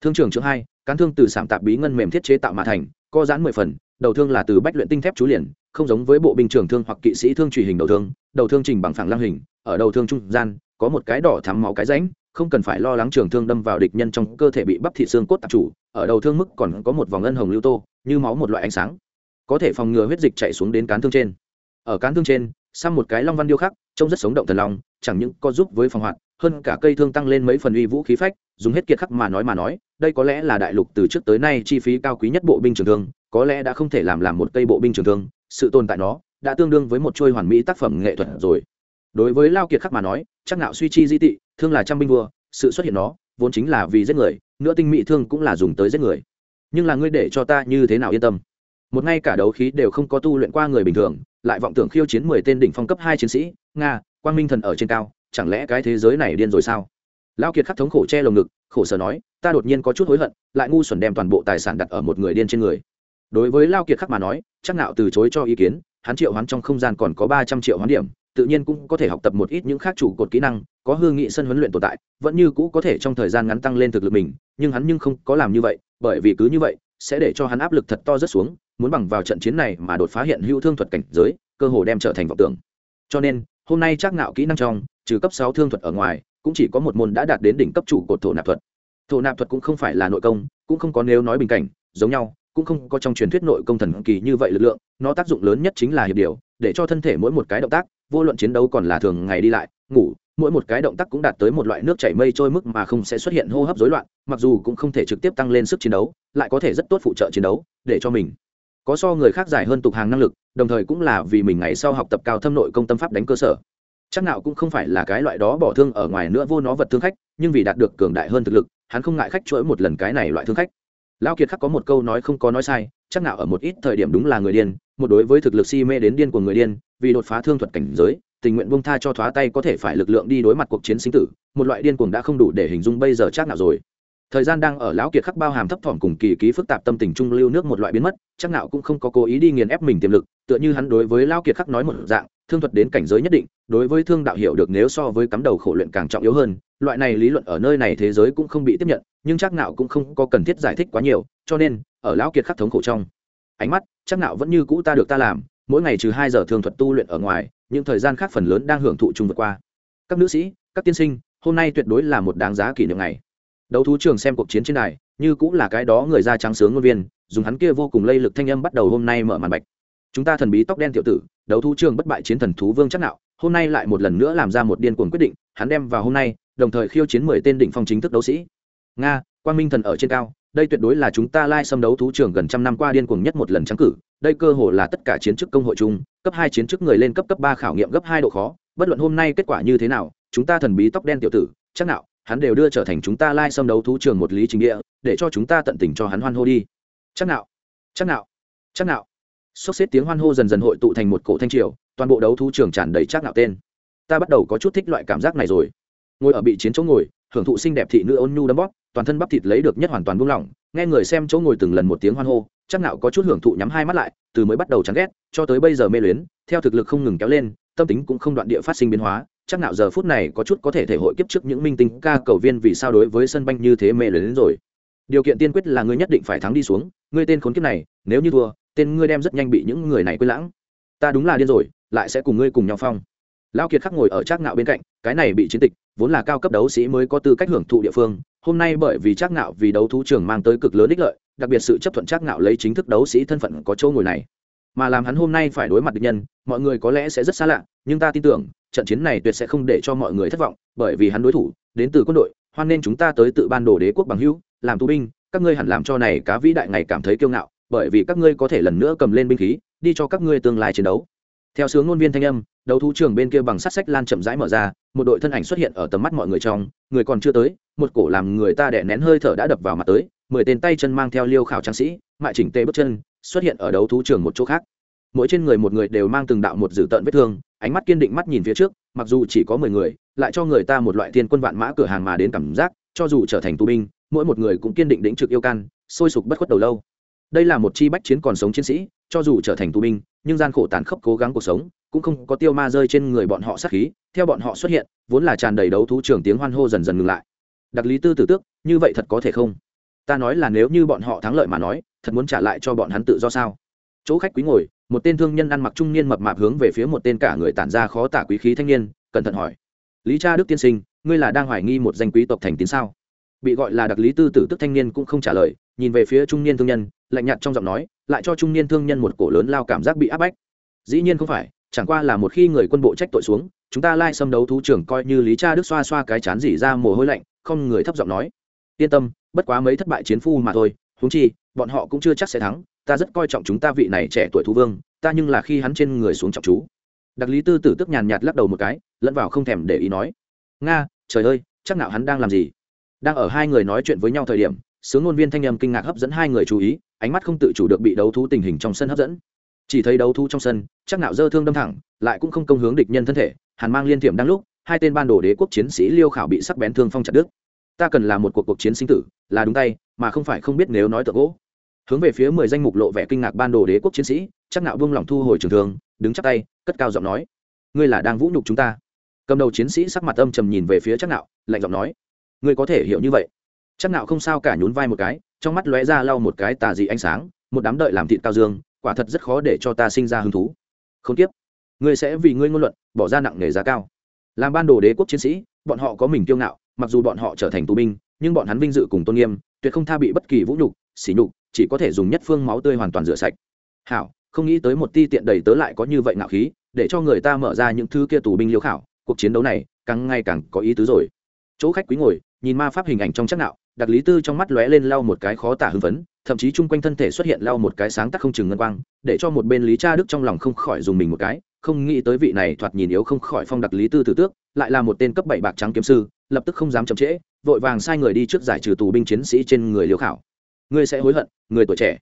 Thương trường chương hai, cán thương từ sảm tạp bí ngân mềm thiết chế tạo mà thành, co giãn mười phần, đầu thương là từ bách luyện tinh thép chú liền, không giống với bộ binh trường thương hoặc kỵ sĩ thương truy hình đầu thương đầu thương trình bằng phẳng lăng hình, ở đầu thương trung gian, có một cái đỏ thắm máu cái rãnh, không cần phải lo lắng trường thương đâm vào địch nhân trong cơ thể bị bắp thịt xương cốt tạp chủ, ở đầu thương mức còn có một vòng ngân hồng lưu tô, như máu một loại ánh sáng, có thể phòng ngừa huyết dịch chạy xuống đến cán thương trên. Ở cán thương trên xăm một cái long văn điêu khắc, trông rất sống động thần long, chẳng những có giúp với phòng hoạt, hơn cả cây thương tăng lên mấy phần uy vũ khí phách, dùng hết kiệt khắc mà nói mà nói, đây có lẽ là đại lục từ trước tới nay chi phí cao quý nhất bộ binh trường thương, có lẽ đã không thể làm làm một cây bộ binh trường thương, sự tồn tại nó đã tương đương với một trôi hoàn mỹ tác phẩm nghệ thuật rồi. Đối với lao kiệt khắc mà nói, chắc nạo suy chi di tị, thương là trăm binh vua, sự xuất hiện nó vốn chính là vì giết người nữa tinh mỹ thương cũng là dùng tới giết người. Nhưng là ngươi để cho ta như thế nào yên tâm? Một ngay cả đấu khí đều không có tu luyện qua người bình thường lại vọng tưởng khiêu chiến mười tên đỉnh phong cấp hai chiến sĩ, nga, quang minh thần ở trên cao, chẳng lẽ cái thế giới này điên rồi sao? Lao kiệt khắc thống khổ che lồng ngực, khổ sở nói, ta đột nhiên có chút hối hận, lại ngu xuẩn đem toàn bộ tài sản đặt ở một người điên trên người. Đối với lao kiệt khắc mà nói, chắc nạo từ chối cho ý kiến, hắn triệu hoán trong không gian còn có ba trăm triệu hoán điểm, tự nhiên cũng có thể học tập một ít những khác chủ cột kỹ năng, có hương nghị sân huấn luyện tồn tại, vẫn như cũ có thể trong thời gian ngắn tăng lên thực lực mình, nhưng hắn nhưng không có làm như vậy, bởi vì cứ như vậy sẽ để cho hắn áp lực thật to rất xuống, muốn bằng vào trận chiến này mà đột phá hiện hữu thương thuật cảnh giới, cơ hồ đem trở thành vọng tưởng. Cho nên, hôm nay chắc Ngạo kỹ năng trong, trừ cấp sáu thương thuật ở ngoài, cũng chỉ có một môn đã đạt đến đỉnh cấp chủ cột thổ nạp thuật. Thổ nạp thuật cũng không phải là nội công, cũng không có nếu nói bình cảnh, giống nhau, cũng không có trong truyền thuyết nội công thần kỳ như vậy lực lượng, nó tác dụng lớn nhất chính là hiệp điều, để cho thân thể mỗi một cái động tác, vô luận chiến đấu còn là thường ngày đi lại, ngủ mỗi một cái động tác cũng đạt tới một loại nước chảy mây trôi mức mà không sẽ xuất hiện hô hấp rối loạn, mặc dù cũng không thể trực tiếp tăng lên sức chiến đấu, lại có thể rất tốt phụ trợ chiến đấu, để cho mình có so người khác giải hơn tục hàng năng lực, đồng thời cũng là vì mình ngày sau học tập cao thâm nội công tâm pháp đánh cơ sở. Chắc nào cũng không phải là cái loại đó bỏ thương ở ngoài nữa vô nó vật thương khách, nhưng vì đạt được cường đại hơn thực lực, hắn không ngại khách chuỗi một lần cái này loại thương khách. Lao kiệt khắc có một câu nói không có nói sai, chắc nào ở một ít thời điểm đúng là người điên, một đối với thực lực si mê đến điên của người điên, vì đột phá thương thuật cảnh giới tình nguyện buông tha cho thoá tay có thể phải lực lượng đi đối mặt cuộc chiến sinh tử, một loại điên cuồng đã không đủ để hình dung bây giờ chắc nào rồi. Thời gian đang ở lão kiệt khắc bao hàm thấp thỏm cùng kỳ ký phức tạp tâm tình trung lưu nước một loại biến mất, chắc nào cũng không có cố ý đi nghiền ép mình tiềm lực, tựa như hắn đối với lão kiệt khắc nói một dạng, thương thuật đến cảnh giới nhất định, đối với thương đạo hiểu được nếu so với cắm đầu khổ luyện càng trọng yếu hơn, loại này lý luận ở nơi này thế giới cũng không bị tiếp nhận, nhưng chắc nào cũng không có cần thiết giải thích quá nhiều, cho nên, ở lão kiệt khắc thống khổ trong ánh mắt, chắc nào vẫn như cũ ta được ta làm, mỗi ngày trừ hai giờ thương thuật tu luyện ở ngoài những thời gian khác phần lớn đang hưởng thụ chung vượt qua. Các nữ sĩ, các tiên sinh, hôm nay tuyệt đối là một đáng giá kỷ niệm ngày. Đấu thú trường xem cuộc chiến trên đài, như cũng là cái đó người da trắng sướng ngôn viên, dùng hắn kia vô cùng lây lực thanh âm bắt đầu hôm nay mở màn bạch. Chúng ta thần bí tóc đen tiểu tử, đấu thú trường bất bại chiến thần thú vương chắc nạo, hôm nay lại một lần nữa làm ra một điên cuồng quyết định, hắn đem vào hôm nay, đồng thời khiêu chiến mười tên đỉnh phong chính thức đấu sĩ. Nga, quang minh thần ở trên cao, đây tuyệt đối là chúng ta lai xâm đấu thú trường gần trăm năm qua điên cuồng nhất một lần trắng cử đây cơ hồ là tất cả chiến chức công hội chung, cấp hai chiến chức người lên cấp cấp ba khảo nghiệm gấp hai độ khó, bất luận hôm nay kết quả như thế nào, chúng ta thần bí tóc đen tiểu tử, chắc nào, hắn đều đưa trở thành chúng ta lai xâm đấu thú trường một lý chính địa, để cho chúng ta tận tình cho hắn hoan hô đi. Chắc nào chắc nào chắc nào. Sốc xếp tiếng hoan hô dần dần hội tụ thành một cổ thanh triều, toàn bộ đấu thú trường tràn đầy chắc nào tên. Ta bắt đầu có chút thích loại cảm giác này rồi. Ngồi ở bị chiến chỗ ngồi hưởng thụ xinh đẹp thị nữ ôn nhu đấm bóp, toàn thân bắp thịt lấy được nhất hoàn toàn buông lỏng, nghe người xem chỗ ngồi từng lần một tiếng hoan hô chắc Nạo có chút hưởng thụ nhắm hai mắt lại, từ mới bắt đầu chán ghét, cho tới bây giờ mê luyến, theo thực lực không ngừng kéo lên, tâm tính cũng không đoạn địa phát sinh biến hóa, chắc Nạo giờ phút này có chút có thể thể hội kiếp trước những minh tinh ca cầu viên vì sao đối với sân banh như thế mê luyến rồi. Điều kiện tiên quyết là ngươi nhất định phải thắng đi xuống, ngươi tên khốn kiếp này, nếu như thua, tên ngươi đem rất nhanh bị những người này quên lãng. Ta đúng là điên rồi, lại sẽ cùng ngươi cùng nhau phong. Lao kiệt khắc ngồi ở trác ngạo bên cạnh, cái này bị chiến tịch, vốn là cao cấp đấu sĩ mới có tư cách hưởng thụ địa phương hôm nay bởi vì trác ngạo vì đấu thú trường mang tới cực lớn ích lợi, đặc biệt sự chấp thuận trác ngạo lấy chính thức đấu sĩ thân phận có chỗ ngồi này. Mà làm hắn hôm nay phải đối mặt địch nhân, mọi người có lẽ sẽ rất xa lạ, nhưng ta tin tưởng, trận chiến này tuyệt sẽ không để cho mọi người thất vọng, bởi vì hắn đối thủ, đến từ quân đội, hoan nên chúng ta tới tự ban đồ đế quốc bằng hữu, làm tù binh, các ngươi hẳn làm cho này cá vĩ đại ngày cảm thấy kiêu ngạo, bởi vì các ngươi có thể lần nữa cầm lên binh khí, đi cho các ngươi tương lai chiến đấu theo sướng ngôn viên thanh âm, đấu thú trường bên kia bằng sắt sách lan chậm rãi mở ra, một đội thân ảnh xuất hiện ở tầm mắt mọi người trong, người còn chưa tới, một cổ làm người ta đẻ nén hơi thở đã đập vào mặt tới, mười tên tay chân mang theo liêu khảo tráng sĩ, mại chỉnh tê bước chân, xuất hiện ở đấu thú trường một chỗ khác. Mỗi trên người một người đều mang từng đạo một dử tợn vết thương, ánh mắt kiên định mắt nhìn phía trước, mặc dù chỉ có mười người, lại cho người ta một loại thiên quân vạn mã cửa hàng mà đến cảm giác, cho dù trở thành tù binh, mỗi một người cũng kiên định đĩnh trực yêu can, sôi sục bất khuất đầu lâu. Đây là một chi bách chiến còn sống chiến sĩ cho dù trở thành tù binh, nhưng gian khổ tàn khốc cố gắng cuộc sống cũng không có tiêu ma rơi trên người bọn họ sát khí. Theo bọn họ xuất hiện, vốn là tràn đầy đấu thú trường tiếng hoan hô dần dần ngừng lại. Đặc lý tư tử tước, như vậy thật có thể không? Ta nói là nếu như bọn họ thắng lợi mà nói, thật muốn trả lại cho bọn hắn tự do sao? Chỗ khách quý ngồi, một tên thương nhân ăn mặc trung niên mập mạp hướng về phía một tên cả người tản ra khó tả quý khí thanh niên, cẩn thận hỏi. Lý cha đức tiên sinh, ngươi là đang hoài nghi một danh quý tộc thành tín sao? Bị gọi là đặc lý tư tử tức thanh niên cũng không trả lời, nhìn về phía trung niên thương nhân lạnh nhạt trong giọng nói, lại cho trung niên thương nhân một cổ lớn lao cảm giác bị áp bách. Dĩ nhiên không phải, chẳng qua là một khi người quân bộ trách tội xuống, chúng ta lai xâm đấu thú trưởng coi như lý cha đức xoa xoa cái chán dỉ ra mồ hôi lạnh, không người thấp giọng nói. Yên tâm, bất quá mấy thất bại chiến phu mà thôi, huống chi, bọn họ cũng chưa chắc sẽ thắng, ta rất coi trọng chúng ta vị này trẻ tuổi thú vương, ta nhưng là khi hắn trên người xuống trọng chú. Đặc lý tư tử tức nhàn nhạt lắc đầu một cái, lẫn vào không thèm để ý nói. Nga, trời ơi, chắc nào hắn đang làm gì? Đang ở hai người nói chuyện với nhau thời điểm sướng ngôn viên thanh âm kinh ngạc hấp dẫn hai người chú ý, ánh mắt không tự chủ được bị đấu thú tình hình trong sân hấp dẫn. Chỉ thấy đấu thú trong sân, chắc nạo dơ thương đâm thẳng, lại cũng không công hướng địch nhân thân thể, hàn mang liên thiểm đang lúc, hai tên ban đồ đế quốc chiến sĩ liêu khảo bị sắc bén thương phong chặt đứt. Ta cần là một cuộc cuộc chiến sinh tử, là đúng tay, mà không phải không biết nếu nói tượng gỗ. Hướng về phía mười danh mục lộ vẻ kinh ngạc ban đồ đế quốc chiến sĩ, chắc nạo buông lỏng thu hồi trường thương, đứng chắp tay, cất cao giọng nói, ngươi là đang vũ nhục chúng ta. Cầm đầu chiến sĩ sắc mặt âm trầm nhìn về phía chắc nạo, lạnh giọng nói, ngươi có thể hiểu như vậy? Chắc nạo không sao cả nhún vai một cái, trong mắt lóe ra lau một cái tà dị ánh sáng, một đám đợi làm thịt cao dương, quả thật rất khó để cho ta sinh ra hứng thú. Không tiếp ngươi sẽ vì ngươi ngôn luận, bỏ ra nặng nề giá cao. Làm ban đồ đế quốc chiến sĩ, bọn họ có mình kiêu ngạo, mặc dù bọn họ trở thành tù binh, nhưng bọn hắn vinh dự cùng tôn nghiêm, tuyệt không tha bị bất kỳ vũ nhục xỉ nhục, chỉ có thể dùng nhất phương máu tươi hoàn toàn rửa sạch. Hảo, không nghĩ tới một ti tiện đầy tớ lại có như vậy ngạo khí, để cho người ta mở ra những thứ kia tù binh liêu khảo, cuộc chiến đấu này, càng ngày càng có ý tứ rồi. Chỗ khách quý ngồi, nhìn ma pháp hình ảnh trong chắc nạo đặc lý tư trong mắt lóe lên lau một cái khó tả hưng phấn, thậm chí chung quanh thân thể xuất hiện lau một cái sáng tác không chừng ngân quang, để cho một bên lý cha đức trong lòng không khỏi dùng mình một cái, không nghĩ tới vị này thoạt nhìn yếu không khỏi phong đặc lý tư tử tước, lại là một tên cấp bảy bạc trắng kiếm sư, lập tức không dám chậm trễ, vội vàng sai người đi trước giải trừ tù binh chiến sĩ trên người liêu khảo. Ngươi sẽ hối hận, người tuổi trẻ.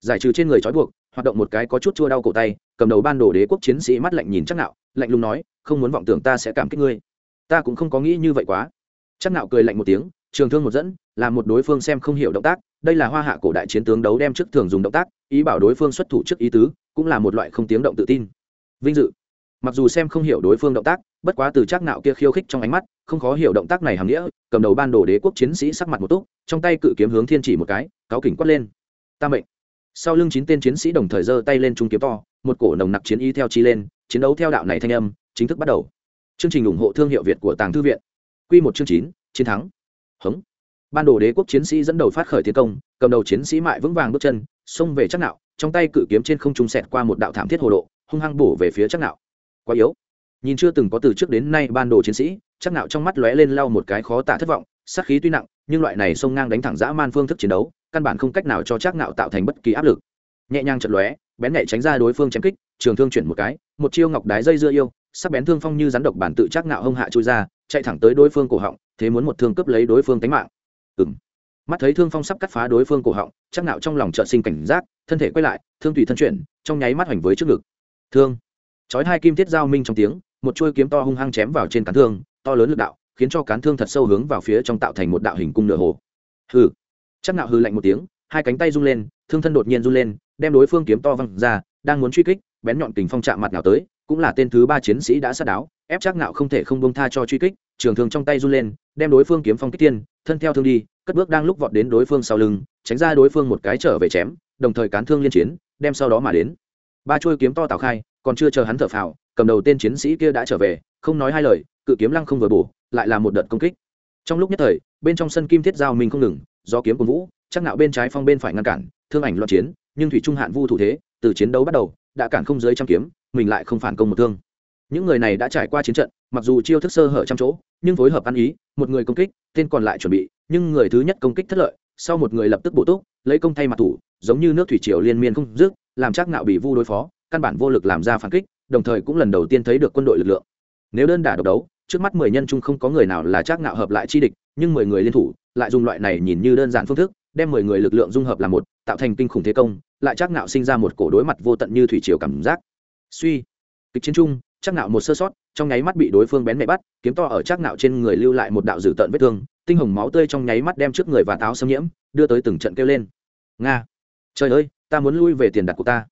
Giải trừ trên người trói buộc, hoạt động một cái có chút chua đau cổ tay, cầm đầu ban đồ đế quốc chiến sĩ mắt lạnh nhìn chắc nạo, lạnh lùng nói, không muốn vọng tưởng ta sẽ cảm kích ngươi. Ta cũng không có nghĩ như vậy quá. Chắc nạo cười lạnh một tiếng trường thương một dẫn làm một đối phương xem không hiểu động tác, đây là hoa hạ cổ đại chiến tướng đấu đem trước thường dùng động tác, ý bảo đối phương xuất thủ trước ý tứ, cũng là một loại không tiếng động tự tin. Vinh dự. Mặc dù xem không hiểu đối phương động tác, bất quá từ chắc nạo kia khiêu khích trong ánh mắt, không khó hiểu động tác này hàm nghĩa, cầm đầu ban đồ đế quốc chiến sĩ sắc mặt một túc, trong tay cự kiếm hướng thiên chỉ một cái, cáo kỉnh quát lên. Ta mệnh. Sau lưng chín tên chiến sĩ đồng thời giơ tay lên trung kiếm to, một cổ nồng nặc chiến ý theo chi lên, chiến đấu theo đạo này thanh âm, chính thức bắt đầu. Chương trình ủng hộ thương hiệu việt của tàng thư viện. Quy một chương chín, chiến thắng hống. Ban đồ đế quốc chiến sĩ dẫn đầu phát khởi tiến công, cầm đầu chiến sĩ mại vững vàng bước chân, xông về chắc nạo, trong tay cự kiếm trên không trung sẹt qua một đạo thảm thiết hồ độ, hung hăng bổ về phía chắc nạo. Quá yếu. Nhìn chưa từng có từ trước đến nay ban đồ chiến sĩ chắc nạo trong mắt lóe lên lau một cái khó tả thất vọng, sát khí tuy nặng, nhưng loại này xông ngang đánh thẳng dã man phương thức chiến đấu, căn bản không cách nào cho chắc nạo tạo thành bất kỳ áp lực. Nhẹ nhàng chật lóe, bén nhẹ tránh ra đối phương chém kích, trường thương chuyển một cái, một chiêu ngọc đái dây dưa yêu, sắc bén thương phong như rắn độc bản tự chắc nạo hung hạ chui ra, chạy thẳng tới đối phương cổ họng thế muốn một thương cướp lấy đối phương tính mạng. Ừm. Mắt thấy thương phong sắp cắt phá đối phương cổ họng, chắc nạo trong lòng chợt sinh cảnh giác, thân thể quay lại, thương tùy thân chuyển, trong nháy mắt hoành với trước ngực. Thương. Chói hai kim thiết giao minh trong tiếng, một chuôi kiếm to hung hăng chém vào trên cán thương, to lớn lực đạo, khiến cho cán thương thật sâu hướng vào phía trong tạo thành một đạo hình cung nửa hồ. Hừ. Chắc nạo hừ lạnh một tiếng, hai cánh tay rung lên, thương thân đột nhiên run lên, đem đối phương kiếm to văng ra, đang muốn truy kích, bén nhọn kình phong chạm mặt nào tới cũng là tên thứ ba chiến sĩ đã sát đáo, ép chắc ngạo không thể không buông tha cho truy kích, trường thương trong tay run lên, đem đối phương kiếm phong kích tiên, thân theo thương đi, cất bước đang lúc vọt đến đối phương sau lưng, tránh ra đối phương một cái trở về chém, đồng thời cán thương liên chiến, đem sau đó mà đến. Ba chuôi kiếm to tào khai, còn chưa chờ hắn thở phào, cầm đầu tên chiến sĩ kia đã trở về, không nói hai lời, cự kiếm lăng không vừa bổ, lại là một đợt công kích. Trong lúc nhất thời, bên trong sân kim thiết giao mình không ngừng do kiếm của vũ chắc nạo bên trái phong bên phải ngăn cản, thương ảnh loạn chiến, nhưng thủy trung hạn vu thủ thế, từ chiến đấu bắt đầu, đã cản không dưới trăm kiếm mình lại không phản công một thương. Những người này đã trải qua chiến trận, mặc dù chiêu thức sơ hở trăm chỗ, nhưng phối hợp ăn ý, một người công kích, tên còn lại chuẩn bị, nhưng người thứ nhất công kích thất lợi, sau một người lập tức bổ túc, lấy công thay mặt thủ, giống như nước thủy triều liên miên không dứt, làm chắc nạo bị vu đối phó, căn bản vô lực làm ra phản kích, đồng thời cũng lần đầu tiên thấy được quân đội lực lượng. Nếu đơn đả độc đấu, trước mắt mười nhân chung không có người nào là chắc nạo hợp lại chi địch, nhưng mười người liên thủ, lại dùng loại này nhìn như đơn giản phương thức, đem mười người lực lượng dung hợp làm một, tạo thành kinh khủng thế công, lại chắc nạo sinh ra một cổ đối mặt vô tận như thủy triều cảm giác suy. Kịch chiến chung chắc nạo một sơ sót, trong nháy mắt bị đối phương bén mẹ bắt, kiếm to ở chắc nạo trên người lưu lại một đạo dữ tận vết thương, tinh hồng máu tươi trong nháy mắt đem trước người và táo xâm nhiễm, đưa tới từng trận kêu lên. Nga! Trời ơi, ta muốn lui về tiền đặt của ta.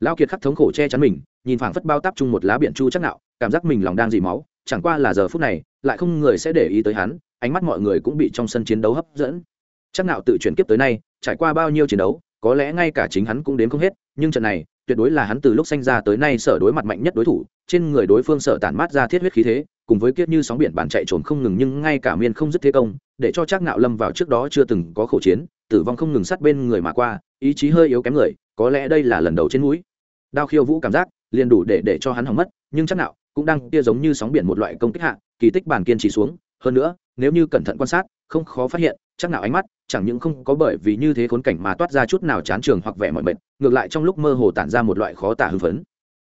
Lão kiệt khắc thống khổ che chắn mình, nhìn phảng phất bao táp chung một lá biển chu chắc nạo cảm giác mình lòng đang dì máu, chẳng qua là giờ phút này, lại không người sẽ để ý tới hắn, ánh mắt mọi người cũng bị trong sân chiến đấu hấp dẫn. Chắc nạo tự chuyển kiếp tới nay, trải qua bao nhiêu chiến đấu, có lẽ ngay cả chính hắn cũng đến không hết, nhưng trận này tuyệt đối là hắn từ lúc sinh ra tới nay sở đối mặt mạnh nhất đối thủ, trên người đối phương sở tản mát ra thiết huyết khí thế, cùng với kiết như sóng biển bản chạy trốn không ngừng nhưng ngay cả miên không dứt thế công, để cho chắc nạo lâm vào trước đó chưa từng có khẩu chiến, tử vong không ngừng sát bên người mà qua, ý chí hơi yếu kém người, có lẽ đây là lần đầu trên mũi đao khiêu vũ cảm giác, liền đủ để để cho hắn hỏng mất, nhưng chắc nạo cũng đang kia giống như sóng biển một loại công kích hạ, kỳ tích bản kiên trì xuống, hơn nữa, nếu như cẩn thận quan sát, không khó phát hiện chắc nạo ánh mắt chẳng những không có bởi vì như thế khốn cảnh mà toát ra chút nào chán trường hoặc vẻ mọi mệt, ngược lại trong lúc mơ hồ tản ra một loại khó tả hưng phấn.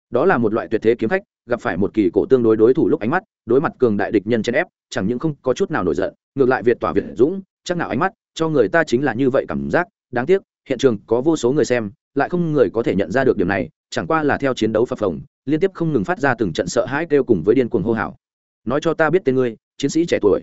Đó là một loại tuyệt thế kiếm khách, gặp phải một kỳ cổ tương đối đối thủ lúc ánh mắt, đối mặt cường đại địch nhân chen ép, chẳng những không có chút nào nổi giận, ngược lại việt tỏa việt dũng, chắc nào ánh mắt, cho người ta chính là như vậy cảm giác, đáng tiếc, hiện trường có vô số người xem, lại không người có thể nhận ra được điểm này, chẳng qua là theo chiến đấu phập phồng, liên tiếp không ngừng phát ra từng trận sợ hãi kêu cùng với điên cuồng hô hào. Nói cho ta biết tên ngươi, chiến sĩ trẻ tuổi.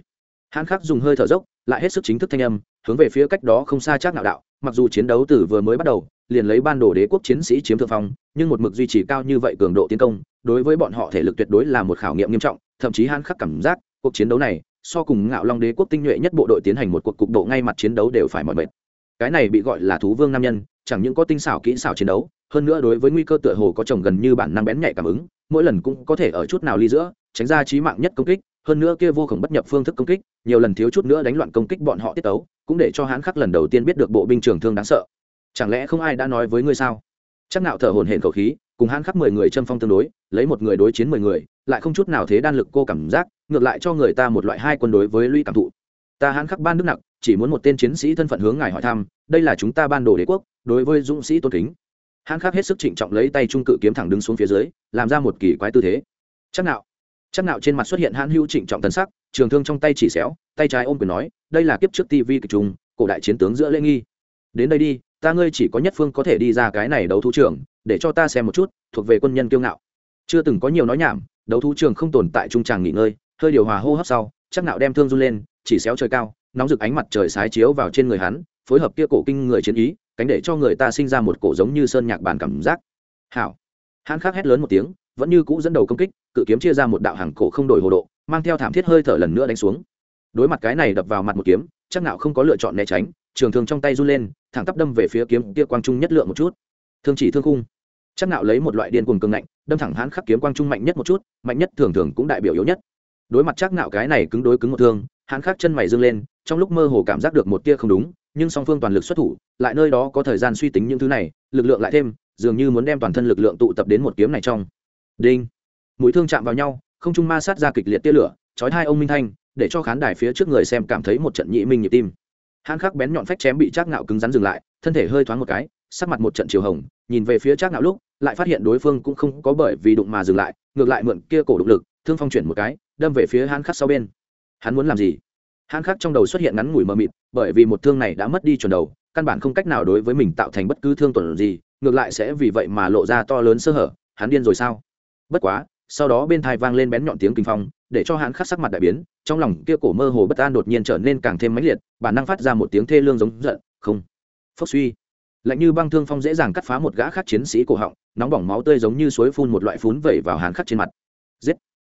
Hãn khắc dùng hơi thở dốc, lại hết sức chính thức thanh âm hướng về phía cách đó không xa chắc nạo đạo, mặc dù chiến đấu từ vừa mới bắt đầu, liền lấy ban đồ đế quốc chiến sĩ chiếm thượng phong, nhưng một mực duy trì cao như vậy cường độ tiến công, đối với bọn họ thể lực tuyệt đối là một khảo nghiệm nghiêm trọng, thậm chí han khắc cảm giác, cuộc chiến đấu này, so cùng ngạo long đế quốc tinh nhuệ nhất bộ đội tiến hành một cuộc cục độ ngay mặt chiến đấu đều phải mỏi mệt. Cái này bị gọi là thú vương nam nhân, chẳng những có tinh xảo kỹ xảo chiến đấu, hơn nữa đối với nguy cơ tựa hồ có chồng gần như bản năng bén nhạy cảm ứng, mỗi lần cũng có thể ở chút nào ly giữa, tránh ra trí mạng nhất công kích hơn nữa kia vô khổng bất nhập phương thức công kích, nhiều lần thiếu chút nữa đánh loạn công kích bọn họ tiết tấu, cũng để cho hán khắc lần đầu tiên biết được bộ binh trường thương đáng sợ. Chẳng lẽ không ai đã nói với ngươi sao? Chắc nạo thở hổn hển khẩu khí, cùng hán khắc mười người châm phong tương đối, lấy một người đối chiến mười người, lại không chút nào thế đan lực cô cảm giác, ngược lại cho người ta một loại hai quân đối với lũy cảm thụ. Ta hán khắc ban nước nặng chỉ muốn một tên chiến sĩ thân phận hướng ngài hỏi thăm, đây là chúng ta ban đồ đế quốc, đối với dũng sĩ tôn kính. Hán khắc hết sức trịnh trọng lấy tay trung cự kiếm thẳng đứng xuống phía dưới, làm ra một kỳ quái tư thế. Chắc nạo chắc nạo trên mặt xuất hiện hãn hữu trịnh trọng thần sắc, trường thương trong tay chỉ xéo, tay trái ôm quyền nói, đây là kiếp trước tv kịch trùng, cổ đại chiến tướng giữa lễ nghi. Đến đây đi, ta ngươi chỉ có nhất phương có thể đi ra cái này đấu thú trường, để cho ta xem một chút, thuộc về quân nhân kiêu ngạo. Chưa từng có nhiều nói nhảm, đấu thú trường không tồn tại trung tràng nghỉ ngơi, hơi điều hòa hô hấp sau, chắc nạo đem thương run lên, chỉ xéo trời cao, nóng rực ánh mặt trời sái chiếu vào trên người hắn, phối hợp kia cổ kinh người chiến ý, cánh để cho người ta sinh ra một cổ giống như sơn nhạc bản cảm giác. Hảo. Hắn khắc hét lớn một tiếng vẫn như cũ dẫn đầu công kích, cự kiếm chia ra một đạo hàng cổ không đổi hồ độ, mang theo thảm thiết hơi thở lần nữa đánh xuống. Đối mặt cái này đập vào mặt một kiếm, chắc nạo không có lựa chọn né tránh, trường thương trong tay run lên, thẳng tắp đâm về phía kiếm kia quang trung nhất lượng một chút. Thương chỉ thương khung. Chắc nạo lấy một loại điên cuồng cường ngạnh, đâm thẳng hắn khắc kiếm quang trung mạnh nhất một chút, mạnh nhất thường thường cũng đại biểu yếu nhất. Đối mặt chắc nạo cái này cứng đối cứng một thương hắn khắc chân mày dương lên, trong lúc mơ hồ cảm giác được một tia không đúng, nhưng song phương toàn lực xuất thủ, lại nơi đó có thời gian suy tính những thứ này, lực lượng lại thêm, dường như muốn đem toàn thân lực lượng tụ tập đến một kiếm này trong đinh. Mũi thương chạm vào nhau, không trung ma sát ra kịch liệt tia lửa, chói hai ông minh thanh, để cho khán đài phía trước người xem cảm thấy một trận nhị minh nhịp tim. Hãn khắc bén nhọn phách chém bị trác ngạo cứng rắn dừng lại, thân thể hơi thoáng một cái, sắc mặt một trận chiều hồng, nhìn về phía trác ngạo lúc, lại phát hiện đối phương cũng không có bởi vì đụng mà dừng lại, ngược lại mượn kia cổ đục lực, thương phong chuyển một cái, đâm về phía hãn khắc sau bên. Hắn muốn làm gì? Hãn khắc trong đầu xuất hiện ngắn ngủi mờ mịt, bởi vì một thương này đã mất đi chuẩn đầu, căn bản không cách nào đối với mình tạo thành bất cứ thương tổn gì, ngược lại sẽ vì vậy mà lộ ra to lớn sơ hở, hắn điên rồi sao? Bất quá, sau đó bên thai vang lên bén nhọn tiếng kinh phong, để cho hắn khắc sắc mặt đại biến, trong lòng kia cổ mơ hồ bất an đột nhiên trở nên càng thêm mãnh liệt, bản năng phát ra một tiếng thê lương giống giận, không phốc suy. Lạnh như băng thương phong dễ dàng cắt phá một gã khắc chiến sĩ cổ họng, nóng bỏng máu tươi giống như suối phun một loại phún vẩy vào hàn khắc trên mặt. Giết!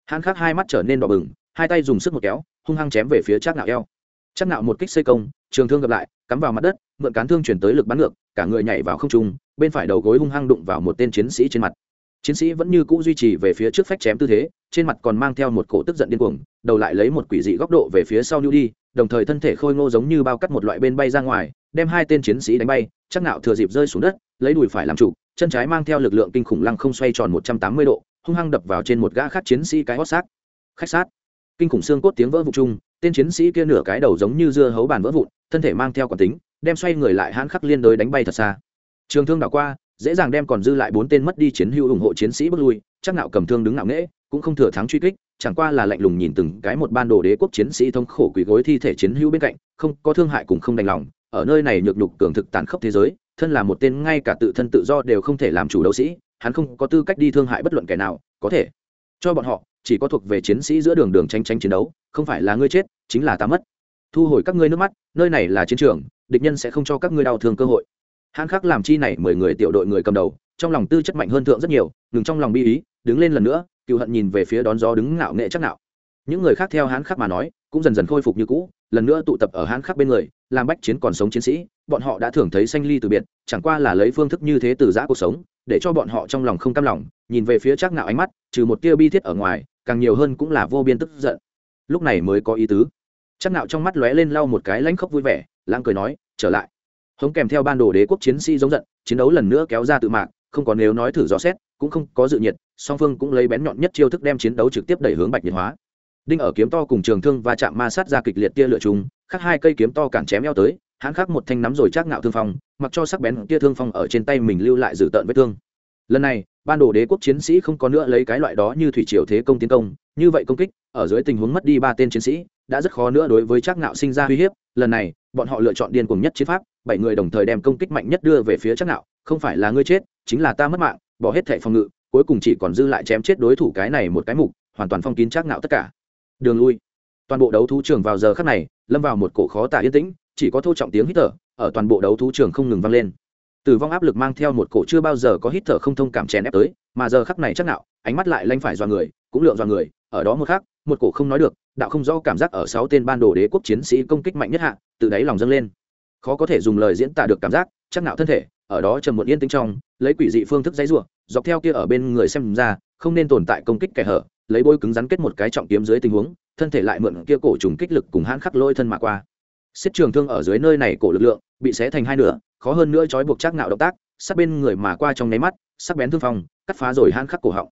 Hàn khắc hai mắt trở nên đỏ bừng, hai tay dùng sức một kéo, hung hăng chém về phía chắc nạo eo. Chắc nạo một kích xây công, trường thương gặp lại, cắm vào mặt đất, mượn cán thương chuyển tới lực bắn ngược, cả người nhảy vào không trung, bên phải đầu gối hung hăng đụng vào một tên chiến sĩ trên mặt chiến sĩ vẫn như cũ duy trì về phía trước phách chém tư thế trên mặt còn mang theo một cổ tức giận điên cuồng đầu lại lấy một quỷ dị góc độ về phía sau nhu đi đồng thời thân thể khôi ngô giống như bao cắt một loại bên bay ra ngoài đem hai tên chiến sĩ đánh bay chắc nạo thừa dịp rơi xuống đất lấy đùi phải làm trụ chân trái mang theo lực lượng kinh khủng lăng không xoay tròn một trăm tám mươi độ hung hăng đập vào trên một gã khác chiến sĩ cái hót sát, khách sát. Kinh khủng xương cốt tiếng vỡ vụn chung tên chiến sĩ kia nửa cái đầu giống như dưa hấu bàn vỡ vụn thân thể mang theo quả tính đem xoay người lại hãn khắc liên đối đánh bay thật xa. Trường thương đảo qua dễ dàng đem còn dư lại bốn tên mất đi chiến hữu ủng hộ chiến sĩ bước lui, chắc nạo cầm thương đứng ngạo nghễ, cũng không thừa thắng truy kích, chẳng qua là lạnh lùng nhìn từng cái một ban đồ đế quốc chiến sĩ thông khổ quỳ gối thi thể chiến hữu bên cạnh, không, có thương hại cũng không đành lòng, ở nơi này nhược nhục cường thực tàn khốc thế giới, thân là một tên ngay cả tự thân tự do đều không thể làm chủ đấu sĩ, hắn không có tư cách đi thương hại bất luận kẻ nào, có thể. Cho bọn họ, chỉ có thuộc về chiến sĩ giữa đường đường tranh tranh chiến đấu, không phải là ngươi chết, chính là ta mất. Thu hồi các ngươi nước mắt, nơi này là chiến trường, địch nhân sẽ không cho các ngươi đau thương cơ hội hãn khắc làm chi này mười người tiểu đội người cầm đầu, trong lòng tư chất mạnh hơn thượng rất nhiều, ngừng trong lòng bi ý, đứng lên lần nữa, cựu hận nhìn về phía đón gió đứng ngạo nghệ chắc nạo những người khác theo hãn khắc mà nói, cũng dần dần khôi phục như cũ, lần nữa tụ tập ở hãn khắc bên người, làm bách chiến còn sống chiến sĩ, bọn họ đã thường thấy sanh ly từ biệt, chẳng qua là lấy phương thức như thế từ giã cuộc sống, để cho bọn họ trong lòng không cam lòng, nhìn về phía chắc nạo ánh mắt, trừ một tia bi thiết ở ngoài, càng nhiều hơn cũng là vô biên tức giận. Lúc này mới có ý tứ. Chắc nạo trong mắt lóe lên lau một cái lãnh khốc vui vẻ, lãng cười nói, trở lại hống kèm theo ban đồ đế quốc chiến sĩ giống giận, chiến đấu lần nữa kéo ra tự mạng không còn nếu nói thử rõ xét, cũng không có dự nhiệt, song phương cũng lấy bén nhọn nhất chiêu thức đem chiến đấu trực tiếp đẩy hướng bạch nhiệt hóa. Đinh ở kiếm to cùng trường thương và chạm ma sát ra kịch liệt tia lửa chúng khắc hai cây kiếm to cản chém eo tới, hãng khắc một thanh nắm rồi chắc ngạo thương phong, mặc cho sắc bén tia thương phong ở trên tay mình lưu lại dự tợn vết thương. Lần này, ban đồ đế quốc chiến sĩ không có nữa lấy cái loại đó như thủy triều thế công tiến công, như vậy công kích, ở dưới tình huống mất đi ba tên chiến sĩ, đã rất khó nữa đối với chắc ngạo sinh ra uy hiếp, lần này, bọn họ lựa chọn điên cuồng nhất chiến pháp bảy người đồng thời đem công kích mạnh nhất đưa về phía chắc nạo không phải là ngươi chết, chính là ta mất mạng, bỏ hết thệ phòng ngự, cuối cùng chỉ còn dư lại chém chết đối thủ cái này một cái mục, hoàn toàn phong kín chắc nạo tất cả. Đường lui. Toàn bộ đấu thú trường vào giờ khắc này, lâm vào một cổ khó tả yên tĩnh, chỉ có thô trọng tiếng hít thở, ở toàn bộ đấu thú trường không ngừng vang lên. Tử vong áp lực mang theo một cổ chưa bao giờ có hít thở không thông cảm chèn ép tới, mà giờ khắc này chắc nạo ánh mắt lại lanh phải do người, cũng lượng do người, ở đó một khắc, một cổ không nói được, đạo không rõ cảm giác ở sáu tên ban đồ đế quốc chiến sĩ công kích mạnh nhất hạ từ đáy lòng dâng lên khó có thể dùng lời diễn tả được cảm giác, chắc nạo thân thể, ở đó trầm một yên tĩnh trong, lấy quỷ dị phương thức dãy rủa, dọc theo kia ở bên người xem ra, không nên tồn tại công kích kẻ hở, lấy bôi cứng rắn kết một cái trọng kiếm dưới tình huống, thân thể lại mượn kia cổ trùng kích lực cùng hãn khắc lôi thân mà qua. Xiết trường thương ở dưới nơi này cổ lực lượng, bị xé thành hai nửa, khó hơn nữa trói buộc chắc nạo động tác, sát bên người mà qua trong nháy mắt, sắc bén thương phòng cắt phá rồi hãn khắc cổ họng.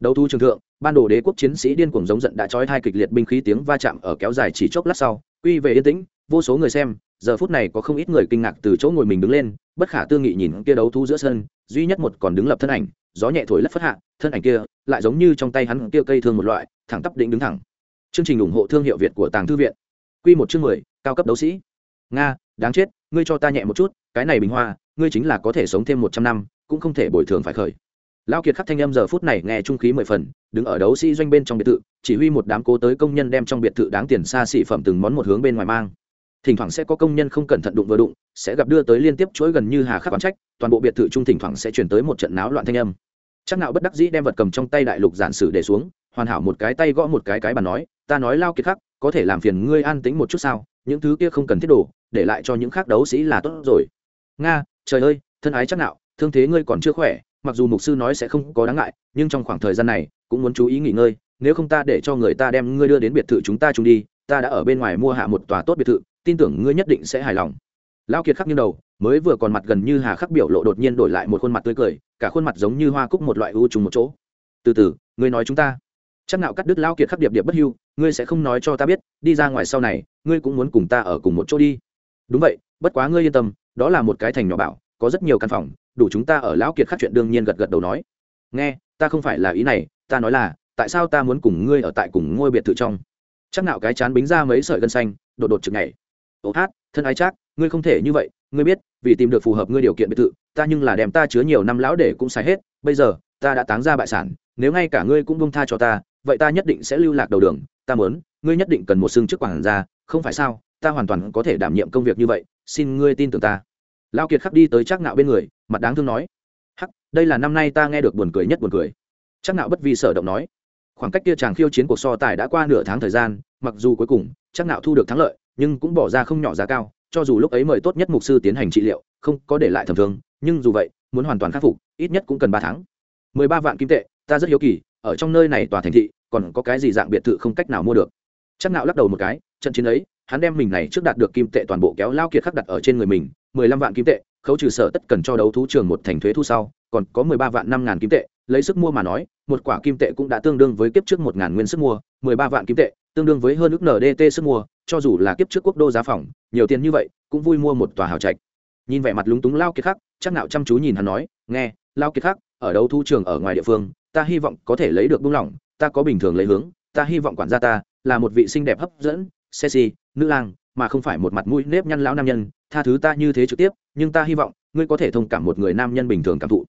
Đấu thu trường thượng, ban đồ đế quốc chiến sĩ điên cuồng giống giận đã trói hai kịch liệt binh khí tiếng va chạm ở kéo dài chỉ chốc lát sau, quy về yên tĩnh, vô số người xem giờ phút này có không ít người kinh ngạc từ chỗ ngồi mình đứng lên, bất khả tư nghị nhìn kia đấu thu giữa sân, duy nhất một còn đứng lập thân ảnh, gió nhẹ thổi lất phất hạ, thân ảnh kia lại giống như trong tay hắn kia cây thương một loại, thẳng tắp định đứng thẳng. Chương trình ủng hộ thương hiệu việt của tàng thư viện. Quy một chương mười, cao cấp đấu sĩ. Nga, đáng chết, ngươi cho ta nhẹ một chút, cái này bình hoa, ngươi chính là có thể sống thêm một trăm năm, cũng không thể bồi thường phải khởi. Lão kiệt khắc thanh âm giờ phút này nghe trung khí mười phần, đứng ở đấu sĩ doanh bên trong biệt thự, chỉ huy một đám cố tới công nhân đem trong biệt thự đáng tiền xa xỉ phẩm từng món một hướng bên ngoài mang thỉnh thoảng sẽ có công nhân không cẩn thận đụng vừa đụng, sẽ gặp đưa tới liên tiếp chuỗi gần như hà khắc quán trách, toàn bộ biệt thự trung thỉnh thoảng sẽ chuyển tới một trận náo loạn thanh âm. Chắc nào bất đắc dĩ đem vật cầm trong tay đại lục giản sử để xuống, hoàn hảo một cái tay gõ một cái cái bàn nói, ta nói lao kiệt khắc, có thể làm phiền ngươi an tĩnh một chút sao, những thứ kia không cần thiết đồ, để lại cho những khác đấu sĩ là tốt rồi. Nga, trời ơi, thân ái chắc nào, thương thế ngươi còn chưa khỏe, mặc dù mục sư nói sẽ không có đáng ngại, nhưng trong khoảng thời gian này, cũng muốn chú ý nghỉ ngơi, nếu không ta để cho người ta đem ngươi đưa đến biệt thự chúng ta chung đi, ta đã ở bên ngoài mua hạ một tòa tốt biệt thự tin tưởng ngươi nhất định sẽ hài lòng. Lão kiệt khắc như đầu, mới vừa còn mặt gần như hà khắc biểu lộ đột nhiên đổi lại một khuôn mặt tươi cười, cả khuôn mặt giống như hoa cúc một loại ưu trùng một chỗ. Từ từ, ngươi nói chúng ta. Chắc nào cắt đứt Lão kiệt khắc điệp điệp bất hưu, ngươi sẽ không nói cho ta biết, đi ra ngoài sau này, ngươi cũng muốn cùng ta ở cùng một chỗ đi. Đúng vậy, bất quá ngươi yên tâm, đó là một cái thành nhỏ bảo, có rất nhiều căn phòng, đủ chúng ta ở lão kiệt khắc chuyện đương nhiên gật gật đầu nói. Nghe, ta không phải là ý này, ta nói là, tại sao ta muốn cùng ngươi ở tại cùng ngôi biệt thự trong? Chắc nạo cái chán bính ra mấy sợi gân xanh, đột đột chực nhảy ô hát, thân ái chắc, ngươi không thể như vậy, ngươi biết, vì tìm được phù hợp ngươi điều kiện biệt thự, ta nhưng là đem ta chứa nhiều năm lão để cũng xài hết, bây giờ, ta đã táng ra bại sản, nếu ngay cả ngươi cũng bông tha cho ta, vậy ta nhất định sẽ lưu lạc đầu đường, ta muốn, ngươi nhất định cần một xương chức quản gia không phải sao, ta hoàn toàn có thể đảm nhiệm công việc như vậy, xin ngươi tin tưởng ta. Lao kiệt khắc đi tới chắc nạo bên người, mặt đáng thương nói, hắc, đây là năm nay ta nghe được buồn cười nhất buồn cười. Chắc nạo bất vi sở động nói, khoảng cách kia chàng khiêu chiến cuộc so tài đã qua nửa tháng thời gian, mặc dù cuối cùng chắc nạo thu được thắng lợi nhưng cũng bỏ ra không nhỏ giá cao, cho dù lúc ấy mời tốt nhất mục sư tiến hành trị liệu, không có để lại thầm thương, nhưng dù vậy, muốn hoàn toàn khắc phục, ít nhất cũng cần ba tháng. Mười ba vạn kim tệ, ta rất hiếu kỳ, ở trong nơi này tòa thành thị, còn có cái gì dạng biệt thự không cách nào mua được? Chắc nạo lắc đầu một cái, trận chiến ấy, hắn đem mình này trước đạt được kim tệ toàn bộ kéo lao kiệt khắc đặt ở trên người mình, mười lăm vạn kim tệ, khấu trừ sở tất cần cho đấu thú trường một thành thuế thu sau, còn có mười ba vạn năm ngàn kim tệ, lấy sức mua mà nói, một quả kim tệ cũng đã tương đương với kiếp trước một ngàn nguyên sức mua, mười ba vạn kim tệ tương đương với hơn ước ndt sức mua, cho dù là kiếp trước quốc đô giá phòng, nhiều tiền như vậy, cũng vui mua một tòa hào trạch. Nhìn vẻ mặt lúng túng lao kiệt khắc, chắc nạo chăm chú nhìn hắn nói, nghe, lao kiệt khắc, ở đâu thu trường ở ngoài địa phương, ta hy vọng có thể lấy được buông lỏng, ta có bình thường lấy hướng, ta hy vọng quản gia ta là một vị xinh đẹp hấp dẫn, sexy, nữ lang, mà không phải một mặt mũi nếp nhăn lão nam nhân, tha thứ ta như thế trực tiếp, nhưng ta hy vọng ngươi có thể thông cảm một người nam nhân bình thường cảm thụ.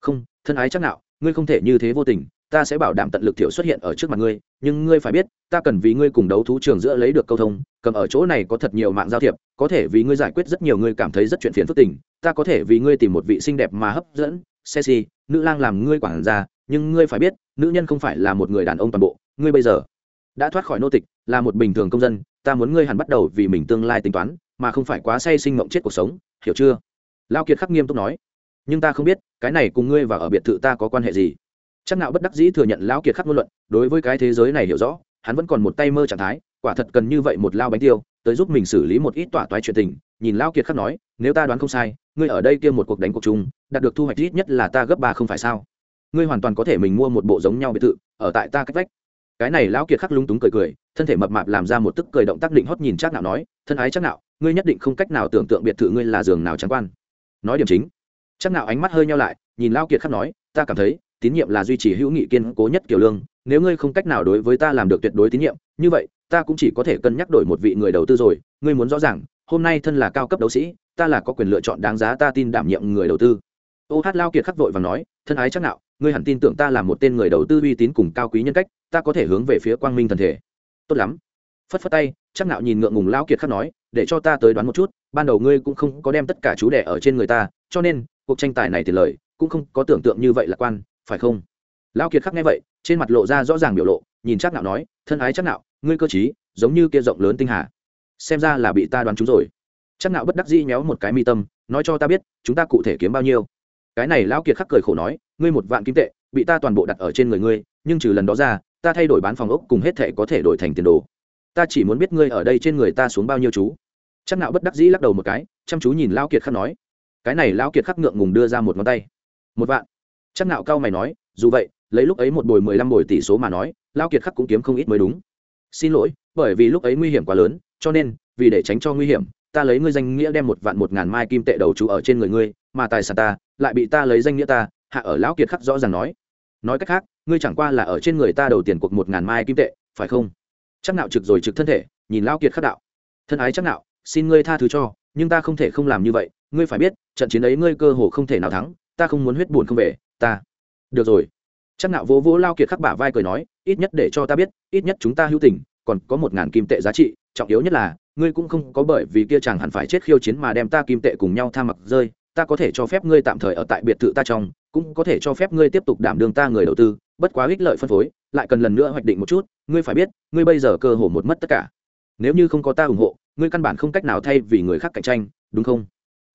Không, thân ái chắc nào ngươi không thể như thế vô tình ta sẽ bảo đảm tận lực thiểu xuất hiện ở trước mặt ngươi, nhưng ngươi phải biết, ta cần vì ngươi cùng đấu thú trường giữa lấy được câu thông, cầm ở chỗ này có thật nhiều mạng giao thiệp, có thể vì ngươi giải quyết rất nhiều ngươi cảm thấy rất chuyện phiền phức tình, ta có thể vì ngươi tìm một vị xinh đẹp mà hấp dẫn sexy nữ lang làm ngươi quản gia, nhưng ngươi phải biết, nữ nhân không phải là một người đàn ông toàn bộ, ngươi bây giờ đã thoát khỏi nô tịch, là một bình thường công dân, ta muốn ngươi hẳn bắt đầu vì mình tương lai tính toán, mà không phải quá say sinh mộng chết cuộc sống, hiểu chưa? Lao kiệt khắc nghiêm túc nói, nhưng ta không biết, cái này cùng ngươi và ở biệt thự ta có quan hệ gì chắc Nạo bất đắc dĩ thừa nhận lão kiệt khắc ngôn luận đối với cái thế giới này hiểu rõ hắn vẫn còn một tay mơ trạng thái quả thật cần như vậy một lao bánh tiêu tới giúp mình xử lý một ít tỏa toái chuyện tình nhìn lão kiệt khắc nói nếu ta đoán không sai ngươi ở đây kia một cuộc đánh cuộc chung đạt được thu hoạch ít nhất là ta gấp ba không phải sao? Ngươi hoàn toàn có thể mình mua một bộ giống nhau biệt thự ở tại ta cách vách. Cái này lão kiệt khắc lung túng cười cười thân thể mập mạp làm ra một tức cười động tác định hót nhìn chắc Nạo nói thân ái chắc Nạo, ngươi nhất định không cách nào tưởng tượng biệt thự ngươi là giường nào trắng quan. Nói điểm chính chắc Nạo ánh mắt hơi nhéo lại nhìn lão kiệt khắc nói ta cảm thấy tín nhiệm là duy trì hữu nghị kiên cố nhất kiểu lương nếu ngươi không cách nào đối với ta làm được tuyệt đối tín nhiệm như vậy ta cũng chỉ có thể cân nhắc đổi một vị người đầu tư rồi. Ngươi muốn rõ ràng hôm nay thân là cao cấp đấu sĩ ta là có quyền lựa chọn đáng giá ta tin đảm nhiệm người đầu tư. Ô hát lao kiệt khắc vội và nói thân ái chắc nạo, ngươi hẳn tin tưởng ta là một tên người đầu tư uy tín cùng cao quý nhân cách ta có thể hướng về phía quang minh thần thể. Tốt lắm. Phất phất tay chắc nạo nhìn ngượng ngùng lao kiệt khắc nói để cho ta tới đoán một chút ban đầu ngươi cũng không có đem tất cả chú đẻ ở trên người ta cho nên cuộc tranh tài này thì lời cũng không có tưởng tượng như vậy lạc quan phải không? Lao kiệt khắc nghe vậy, trên mặt lộ ra rõ ràng biểu lộ, nhìn chắc nạo nói, thân ái chắc nạo, ngươi cơ trí, giống như kia rộng lớn tinh hà. Xem ra là bị ta đoán trúng rồi. Chắc nạo bất đắc dĩ méo một cái mi tâm, nói cho ta biết, chúng ta cụ thể kiếm bao nhiêu. Cái này lão kiệt khắc cười khổ nói, ngươi một vạn kim tệ, bị ta toàn bộ đặt ở trên người ngươi, nhưng trừ lần đó ra, ta thay đổi bán phòng ốc cùng hết thệ có thể đổi thành tiền đồ. Ta chỉ muốn biết ngươi ở đây trên người ta xuống bao nhiêu chú. Chắc nạo bất đắc dĩ lắc đầu một cái, chăm chú nhìn lão kiệt khắc nói, cái này lão kiệt khắc ngượng ngùng đưa ra một ngón tay. Một vạn chắc nạo cao mày nói, dù vậy, lấy lúc ấy một bồi mười lăm bồi tỷ số mà nói, lão kiệt khắc cũng kiếm không ít mới đúng. Xin lỗi, bởi vì lúc ấy nguy hiểm quá lớn, cho nên, vì để tránh cho nguy hiểm, ta lấy ngươi danh nghĩa đem một vạn một ngàn mai kim tệ đầu chú ở trên người ngươi, mà tài sản ta, lại bị ta lấy danh nghĩa ta, hạ ở lão kiệt khắc rõ ràng nói. Nói cách khác, ngươi chẳng qua là ở trên người ta đầu tiền cuộc một ngàn mai kim tệ, phải không? Chắc nạo trực rồi trực thân thể, nhìn lão kiệt khắc đạo. Thân ái chắc nạo xin ngươi tha thứ cho, nhưng ta không thể không làm như vậy, ngươi phải biết, trận chiến ấy ngươi cơ hồ không thể nào thắng, ta không muốn huyết buồn không về ta. Được rồi. Chắc nạo vỗ vỗ lao kiệt khắc bả vai cười nói, ít nhất để cho ta biết, ít nhất chúng ta hữu tình, còn có một ngàn kim tệ giá trị, trọng yếu nhất là, ngươi cũng không có bởi vì kia chàng hẳn phải chết khiêu chiến mà đem ta kim tệ cùng nhau tha mặc rơi, ta có thể cho phép ngươi tạm thời ở tại biệt thự ta trong, cũng có thể cho phép ngươi tiếp tục đảm đương ta người đầu tư, bất quá ích lợi phân phối, lại cần lần nữa hoạch định một chút, ngươi phải biết, ngươi bây giờ cơ hồ một mất tất cả. Nếu như không có ta ủng hộ, ngươi căn bản không cách nào thay vì người khác cạnh tranh, đúng không?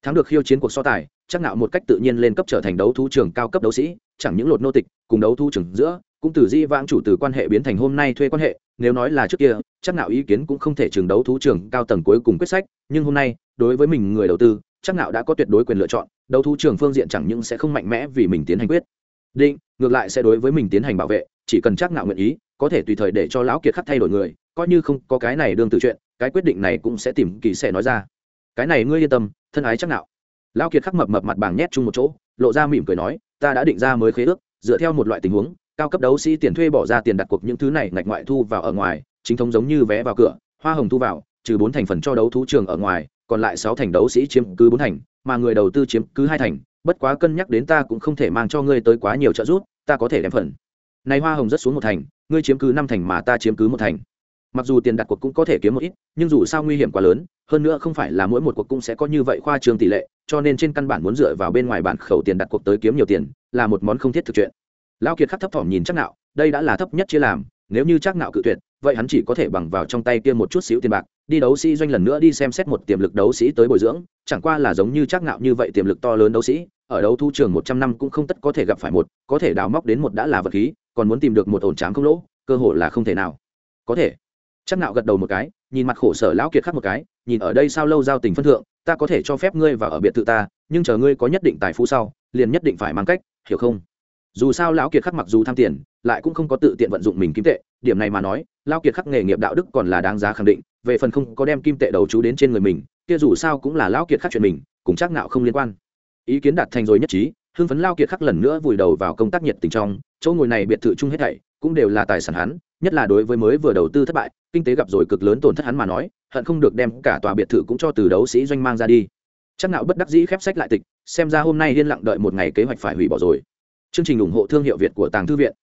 Thắng được khiêu chiến cuộc so tài, chắc nạo một cách tự nhiên lên cấp trở thành đấu thú trường cao cấp đấu sĩ, chẳng những lột nô tịch, cùng đấu thú trưởng giữa, cũng từ di vãng chủ từ quan hệ biến thành hôm nay thuê quan hệ, nếu nói là trước kia, chắc nạo ý kiến cũng không thể trường đấu thú trưởng cao tầng cuối cùng quyết sách, nhưng hôm nay, đối với mình người đầu tư, chắc nạo đã có tuyệt đối quyền lựa chọn, đấu thú trưởng phương diện chẳng những sẽ không mạnh mẽ vì mình tiến hành quyết định, ngược lại sẽ đối với mình tiến hành bảo vệ, chỉ cần chắc nạo nguyện ý, có thể tùy thời để cho lão kiệt khắc thay đổi người, coi như không có cái này đương tự chuyện, cái quyết định này cũng sẽ tìm kỳ sẽ nói ra. Cái này ngươi yên tâm thân ái chắc nạo. Lão kiệt khắc mập mập mặt bảng nhét chung một chỗ, lộ ra mỉm cười nói, ta đã định ra mới khế ước, dựa theo một loại tình huống, cao cấp đấu sĩ tiền thuê bỏ ra tiền đặt cuộc những thứ này ngạch ngoại thu vào ở ngoài, chính thống giống như vé vào cửa, hoa hồng thu vào, trừ bốn thành phần cho đấu thú trường ở ngoài, còn lại sáu thành đấu sĩ chiếm cứ bốn thành, mà người đầu tư chiếm cứ hai thành, bất quá cân nhắc đến ta cũng không thể mang cho ngươi tới quá nhiều trợ giúp, ta có thể đem phần. Này hoa hồng rất xuống một thành, ngươi chiếm cứ năm thành mà ta chiếm cứ một thành mặc dù tiền đặt cuộc cũng có thể kiếm một ít, nhưng dù sao nguy hiểm quá lớn, hơn nữa không phải là mỗi một cuộc cũng sẽ có như vậy khoa trương tỷ lệ, cho nên trên căn bản muốn dựa vào bên ngoài bản khẩu tiền đặt cuộc tới kiếm nhiều tiền, là một món không thiết thực chuyện. Lao kiệt khắc thấp thỏm nhìn chắc nạo, đây đã là thấp nhất chia làm, nếu như chắc nạo cự tuyệt, vậy hắn chỉ có thể bằng vào trong tay kia một chút xíu tiền bạc, đi đấu sĩ doanh lần nữa đi xem xét một tiềm lực đấu sĩ tới bồi dưỡng, chẳng qua là giống như chắc nạo như vậy tiềm lực to lớn đấu sĩ, ở đấu thu trường một trăm năm cũng không tất có thể gặp phải một, có thể đào móc đến một đã là vật khí, còn muốn tìm được một ổn tráng không lỗ, cơ hội là không thể nào. Có thể chắc nạo gật đầu một cái, nhìn mặt khổ sở lão kiệt khắc một cái, nhìn ở đây sao lâu giao tình phân thượng, ta có thể cho phép ngươi vào ở biệt thự ta, nhưng chờ ngươi có nhất định tài phú sau, liền nhất định phải mang cách, hiểu không? Dù sao lão kiệt khắc mặc dù tham tiền, lại cũng không có tự tiện vận dụng mình kim tệ, điểm này mà nói, lão kiệt khắc nghề nghiệp đạo đức còn là đáng giá khẳng định, về phần không có đem kim tệ đầu chú đến trên người mình, kia dù sao cũng là lão kiệt khắc chuyện mình, cùng chắc nạo không liên quan. Ý kiến đạt thành rồi nhất trí, hưng phấn lao kiệt khắc lần nữa vùi đầu vào công tác nhiệt tình trong, chỗ ngồi này biệt thự chung hết thảy, cũng đều là tài sản hắn nhất là đối với mới vừa đầu tư thất bại, kinh tế gặp rồi cực lớn tổn thất hắn mà nói, hận không được đem cả tòa biệt thự cũng cho từ đấu sĩ doanh mang ra đi. Chắc nào bất đắc dĩ khép sách lại tịch, xem ra hôm nay yên lặng đợi một ngày kế hoạch phải hủy bỏ rồi. Chương trình ủng hộ thương hiệu việt của tàng thư viện.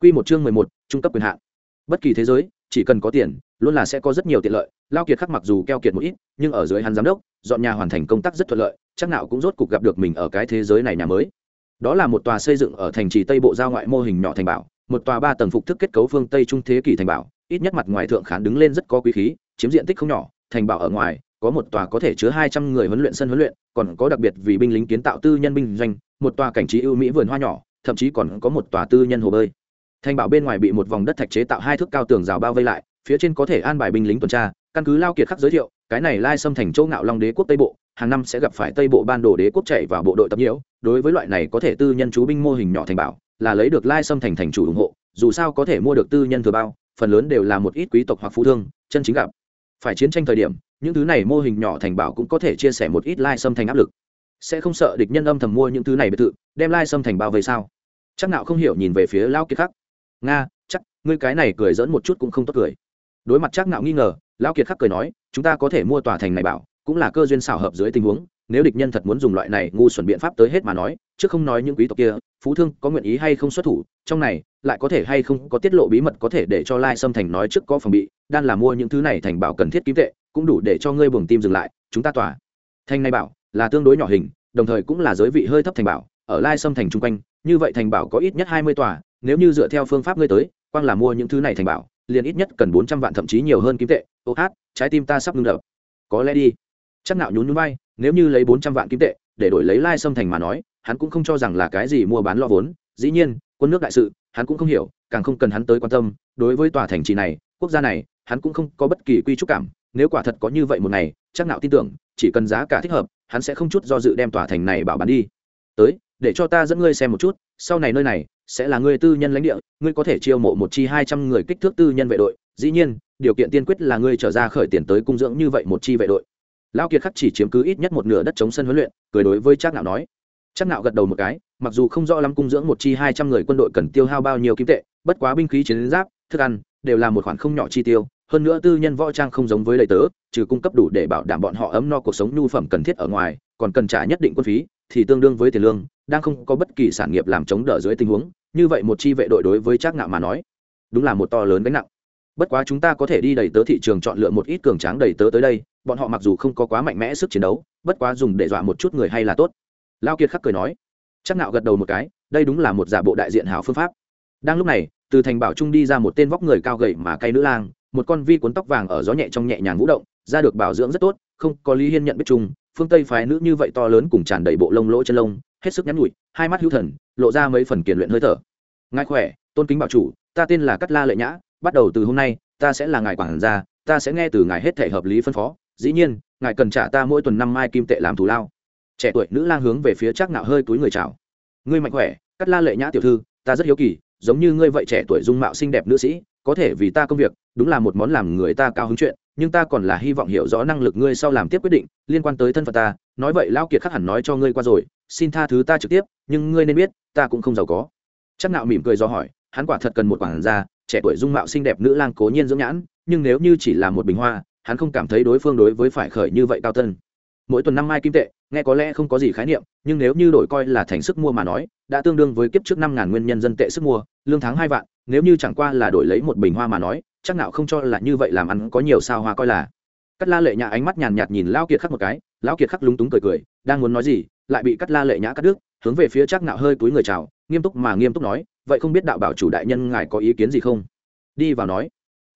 Quy một chương mười một, trung cấp quyền hạn. Bất kỳ thế giới, chỉ cần có tiền, luôn là sẽ có rất nhiều tiện lợi, lao kiệt khắc mặc dù keo kiệt một ít, nhưng ở dưới hắn giám đốc, dọn nhà hoàn thành công tác rất thuận lợi, chắc nào cũng rốt cục gặp được mình ở cái thế giới này nhà mới. Đó là một tòa xây dựng ở thành trì tây bộ giao ngoại mô hình nhỏ thành bảo một tòa ba tầng phục thức kết cấu phương tây trung thế kỷ thành bảo, ít nhất mặt ngoài thượng khán đứng lên rất có quý khí, chiếm diện tích không nhỏ, thành bảo ở ngoài, có một tòa có thể chứa hai trăm người huấn luyện sân huấn luyện, còn có đặc biệt vì binh lính kiến tạo tư nhân binh doanh, một tòa cảnh trí ưu mỹ vườn hoa nhỏ, thậm chí còn có một tòa tư nhân hồ bơi. Thành bảo bên ngoài bị một vòng đất thạch chế tạo hai thước cao tường rào bao vây lại, phía trên có thể an bài binh lính tuần tra, căn cứ lao kiệt khắc giới thiệu, cái này lai xâm thành châu ngạo long đế quốc tây bộ, hàng năm sẽ gặp phải tây bộ ban đồ đế quốc chạy vào bộ đội tập nhiễu, đối với loại này có thể tư nhân chú binh mô hình nhỏ thành bảo là lấy được lai xâm thành thành chủ ủng hộ, dù sao có thể mua được tư nhân thừa bao, phần lớn đều là một ít quý tộc hoặc phú thương, chân chính gặp. Phải chiến tranh thời điểm, những thứ này mô hình nhỏ thành bảo cũng có thể chia sẻ một ít lai xâm thành áp lực. Sẽ không sợ địch nhân âm thầm mua những thứ này biệt thự, đem lai xâm thành bao vây sao? Chắc nào không hiểu nhìn về phía lao kiệt khắc. Nga, chắc, ngươi cái này cười dẫn một chút cũng không tốt cười. Đối mặt chắc nạo nghi ngờ lao kiệt khắc cười nói, chúng ta có thể mua tòa thành này bảo, cũng là cơ duyên xảo hợp dưới tình huống nếu địch nhân thật muốn dùng loại này ngu xuẩn biện pháp tới hết mà nói chứ không nói những quý tộc kia, phú thương có nguyện ý hay không xuất thủ, trong này, lại có thể hay không có tiết lộ bí mật có thể để cho lai sâm thành nói trước có phòng bị, đan là mua những thứ này thành bảo cần thiết kiếm tệ, cũng đủ để cho ngươi buồng tim dừng lại, chúng ta tỏa thành này bảo, là tương đối nhỏ hình, đồng thời cũng là giới vị hơi thấp thành bảo, ở lai sâm thành chung quanh, như vậy thành bảo có ít nhất hai mươi tòa, nếu như dựa theo phương pháp ngươi tới, quang là mua những thứ này thành bảo, liền ít nhất cần bốn trăm vạn thậm chí nhiều hơn kiếm tệ. Ô hát, trái tim ta sắp ngưng đập. Có lẽ đi. Chắc nạo nhún nhún vai nếu như lấy bốn trăm vạn kim tệ để đổi lấy lai sâm thành mà nói, hắn cũng không cho rằng là cái gì mua bán lo vốn. Dĩ nhiên, quân nước đại sự, hắn cũng không hiểu, càng không cần hắn tới quan tâm. Đối với tòa thành trì này, quốc gia này, hắn cũng không có bất kỳ quy trúc cảm. Nếu quả thật có như vậy một ngày, chắc nạo tin tưởng, chỉ cần giá cả thích hợp, hắn sẽ không chút do dự đem tòa thành này bảo bán đi. Tới, để cho ta dẫn ngươi xem một chút, sau này nơi này sẽ là ngươi tư nhân lãnh địa, ngươi có thể chiêu mộ một chi hai trăm người kích thước tư nhân vệ đội. Dĩ nhiên, điều kiện tiên quyết là ngươi trở ra khởi tiền tới cung dưỡng như vậy một chi vệ đội lao kiệt khắc chỉ chiếm cứ ít nhất một nửa đất chống sân huấn luyện, cười đối với trác nạo nói. Trác nạo gật đầu một cái, mặc dù không rõ lắm cung dưỡng một chi hai trăm người quân đội cần tiêu hao bao nhiêu kim tệ, bất quá binh khí chiến giáp, thức ăn, đều là một khoản không nhỏ chi tiêu, hơn nữa tư nhân võ trang không giống với đầy tớ, trừ cung cấp đủ để bảo đảm bọn họ ấm no cuộc sống nhu phẩm cần thiết ở ngoài, còn cần trả nhất định quân phí, thì tương đương với tiền lương, đang không có bất kỳ sản nghiệp làm chống đỡ dưới tình huống, như vậy một chi vệ đội đối với trác nạo mà nói, đúng là một to lớn gánh nặng. Bất quá chúng ta có thể đi đầy tớ thị trường chọn lựa một ít cường tráng đầy tớ tới đây bọn họ mặc dù không có quá mạnh mẽ sức chiến đấu, bất quá dùng để dọa một chút người hay là tốt. Lao kiệt khắc cười nói, chắc nạo gật đầu một cái, đây đúng là một giả bộ đại diện hảo phương pháp. Đang lúc này, từ thành bảo trung đi ra một tên vóc người cao gầy mà cay nữ lang, một con vi cuốn tóc vàng ở gió nhẹ trong nhẹ nhàng vũ động ra được bảo dưỡng rất tốt, không có lý hiên nhận biết chung, phương tây phái nữ như vậy to lớn cùng tràn đầy bộ lông lỗ chân lông, hết sức nhắn nhụi hai mắt hữu thần, lộ ra mấy phần kiền luyện hơi thở. Ngài khỏe, tôn kính bảo chủ, ta tên là cát la lệ nhã, bắt đầu từ hôm nay, ta sẽ là ngài quản gia, ta sẽ nghe từ ngài hết thể hợp lý phân phó dĩ nhiên, ngài cần trả ta mỗi tuần năm mai kim tệ làm thù lao. Trẻ tuổi nữ lang hướng về phía chắc nạo hơi túi người chào. Ngươi mạnh khỏe, cắt la lệ nhã tiểu thư, ta rất hiếu kỳ, giống như ngươi vậy trẻ tuổi dung mạo xinh đẹp nữ sĩ, có thể vì ta công việc, đúng là một món làm người ta cao hứng chuyện, nhưng ta còn là hy vọng hiểu rõ năng lực ngươi sau làm tiếp quyết định, liên quan tới thân phận ta, nói vậy lao kiệt khắc hẳn nói cho ngươi qua rồi, xin tha thứ ta trực tiếp, nhưng ngươi nên biết, ta cũng không giàu có. Chắc nạo mỉm cười do hỏi, hắn quả thật cần một quản gia, trẻ tuổi dung mạo xinh đẹp nữ lang cố nhiên dưỡng nhãn, nhưng nếu như chỉ là một bình hoa hắn không cảm thấy đối phương đối với phải khởi như vậy cao tân. Mỗi tuần năm mai kim tệ, nghe có lẽ không có gì khái niệm, nhưng nếu như đổi coi là thành sức mua mà nói, đã tương đương với kiếp trước năm ngàn nguyên nhân dân tệ sức mua, lương tháng hai vạn, nếu như chẳng qua là đổi lấy một bình hoa mà nói, chắc nào không cho là như vậy làm ăn có nhiều sao hoa coi là. Cắt la lệ nhã ánh mắt nhàn nhạt nhìn lão kiệt khắc một cái, lão kiệt khắc lúng túng cười cười, đang muốn nói gì, lại bị cắt la lệ nhã cắt đứt, hướng về phía chắc nạo hơi túi người chào, nghiêm túc mà nghiêm túc nói, vậy không biết đạo bảo chủ đại nhân ngài có ý kiến gì không? Đi vào nói,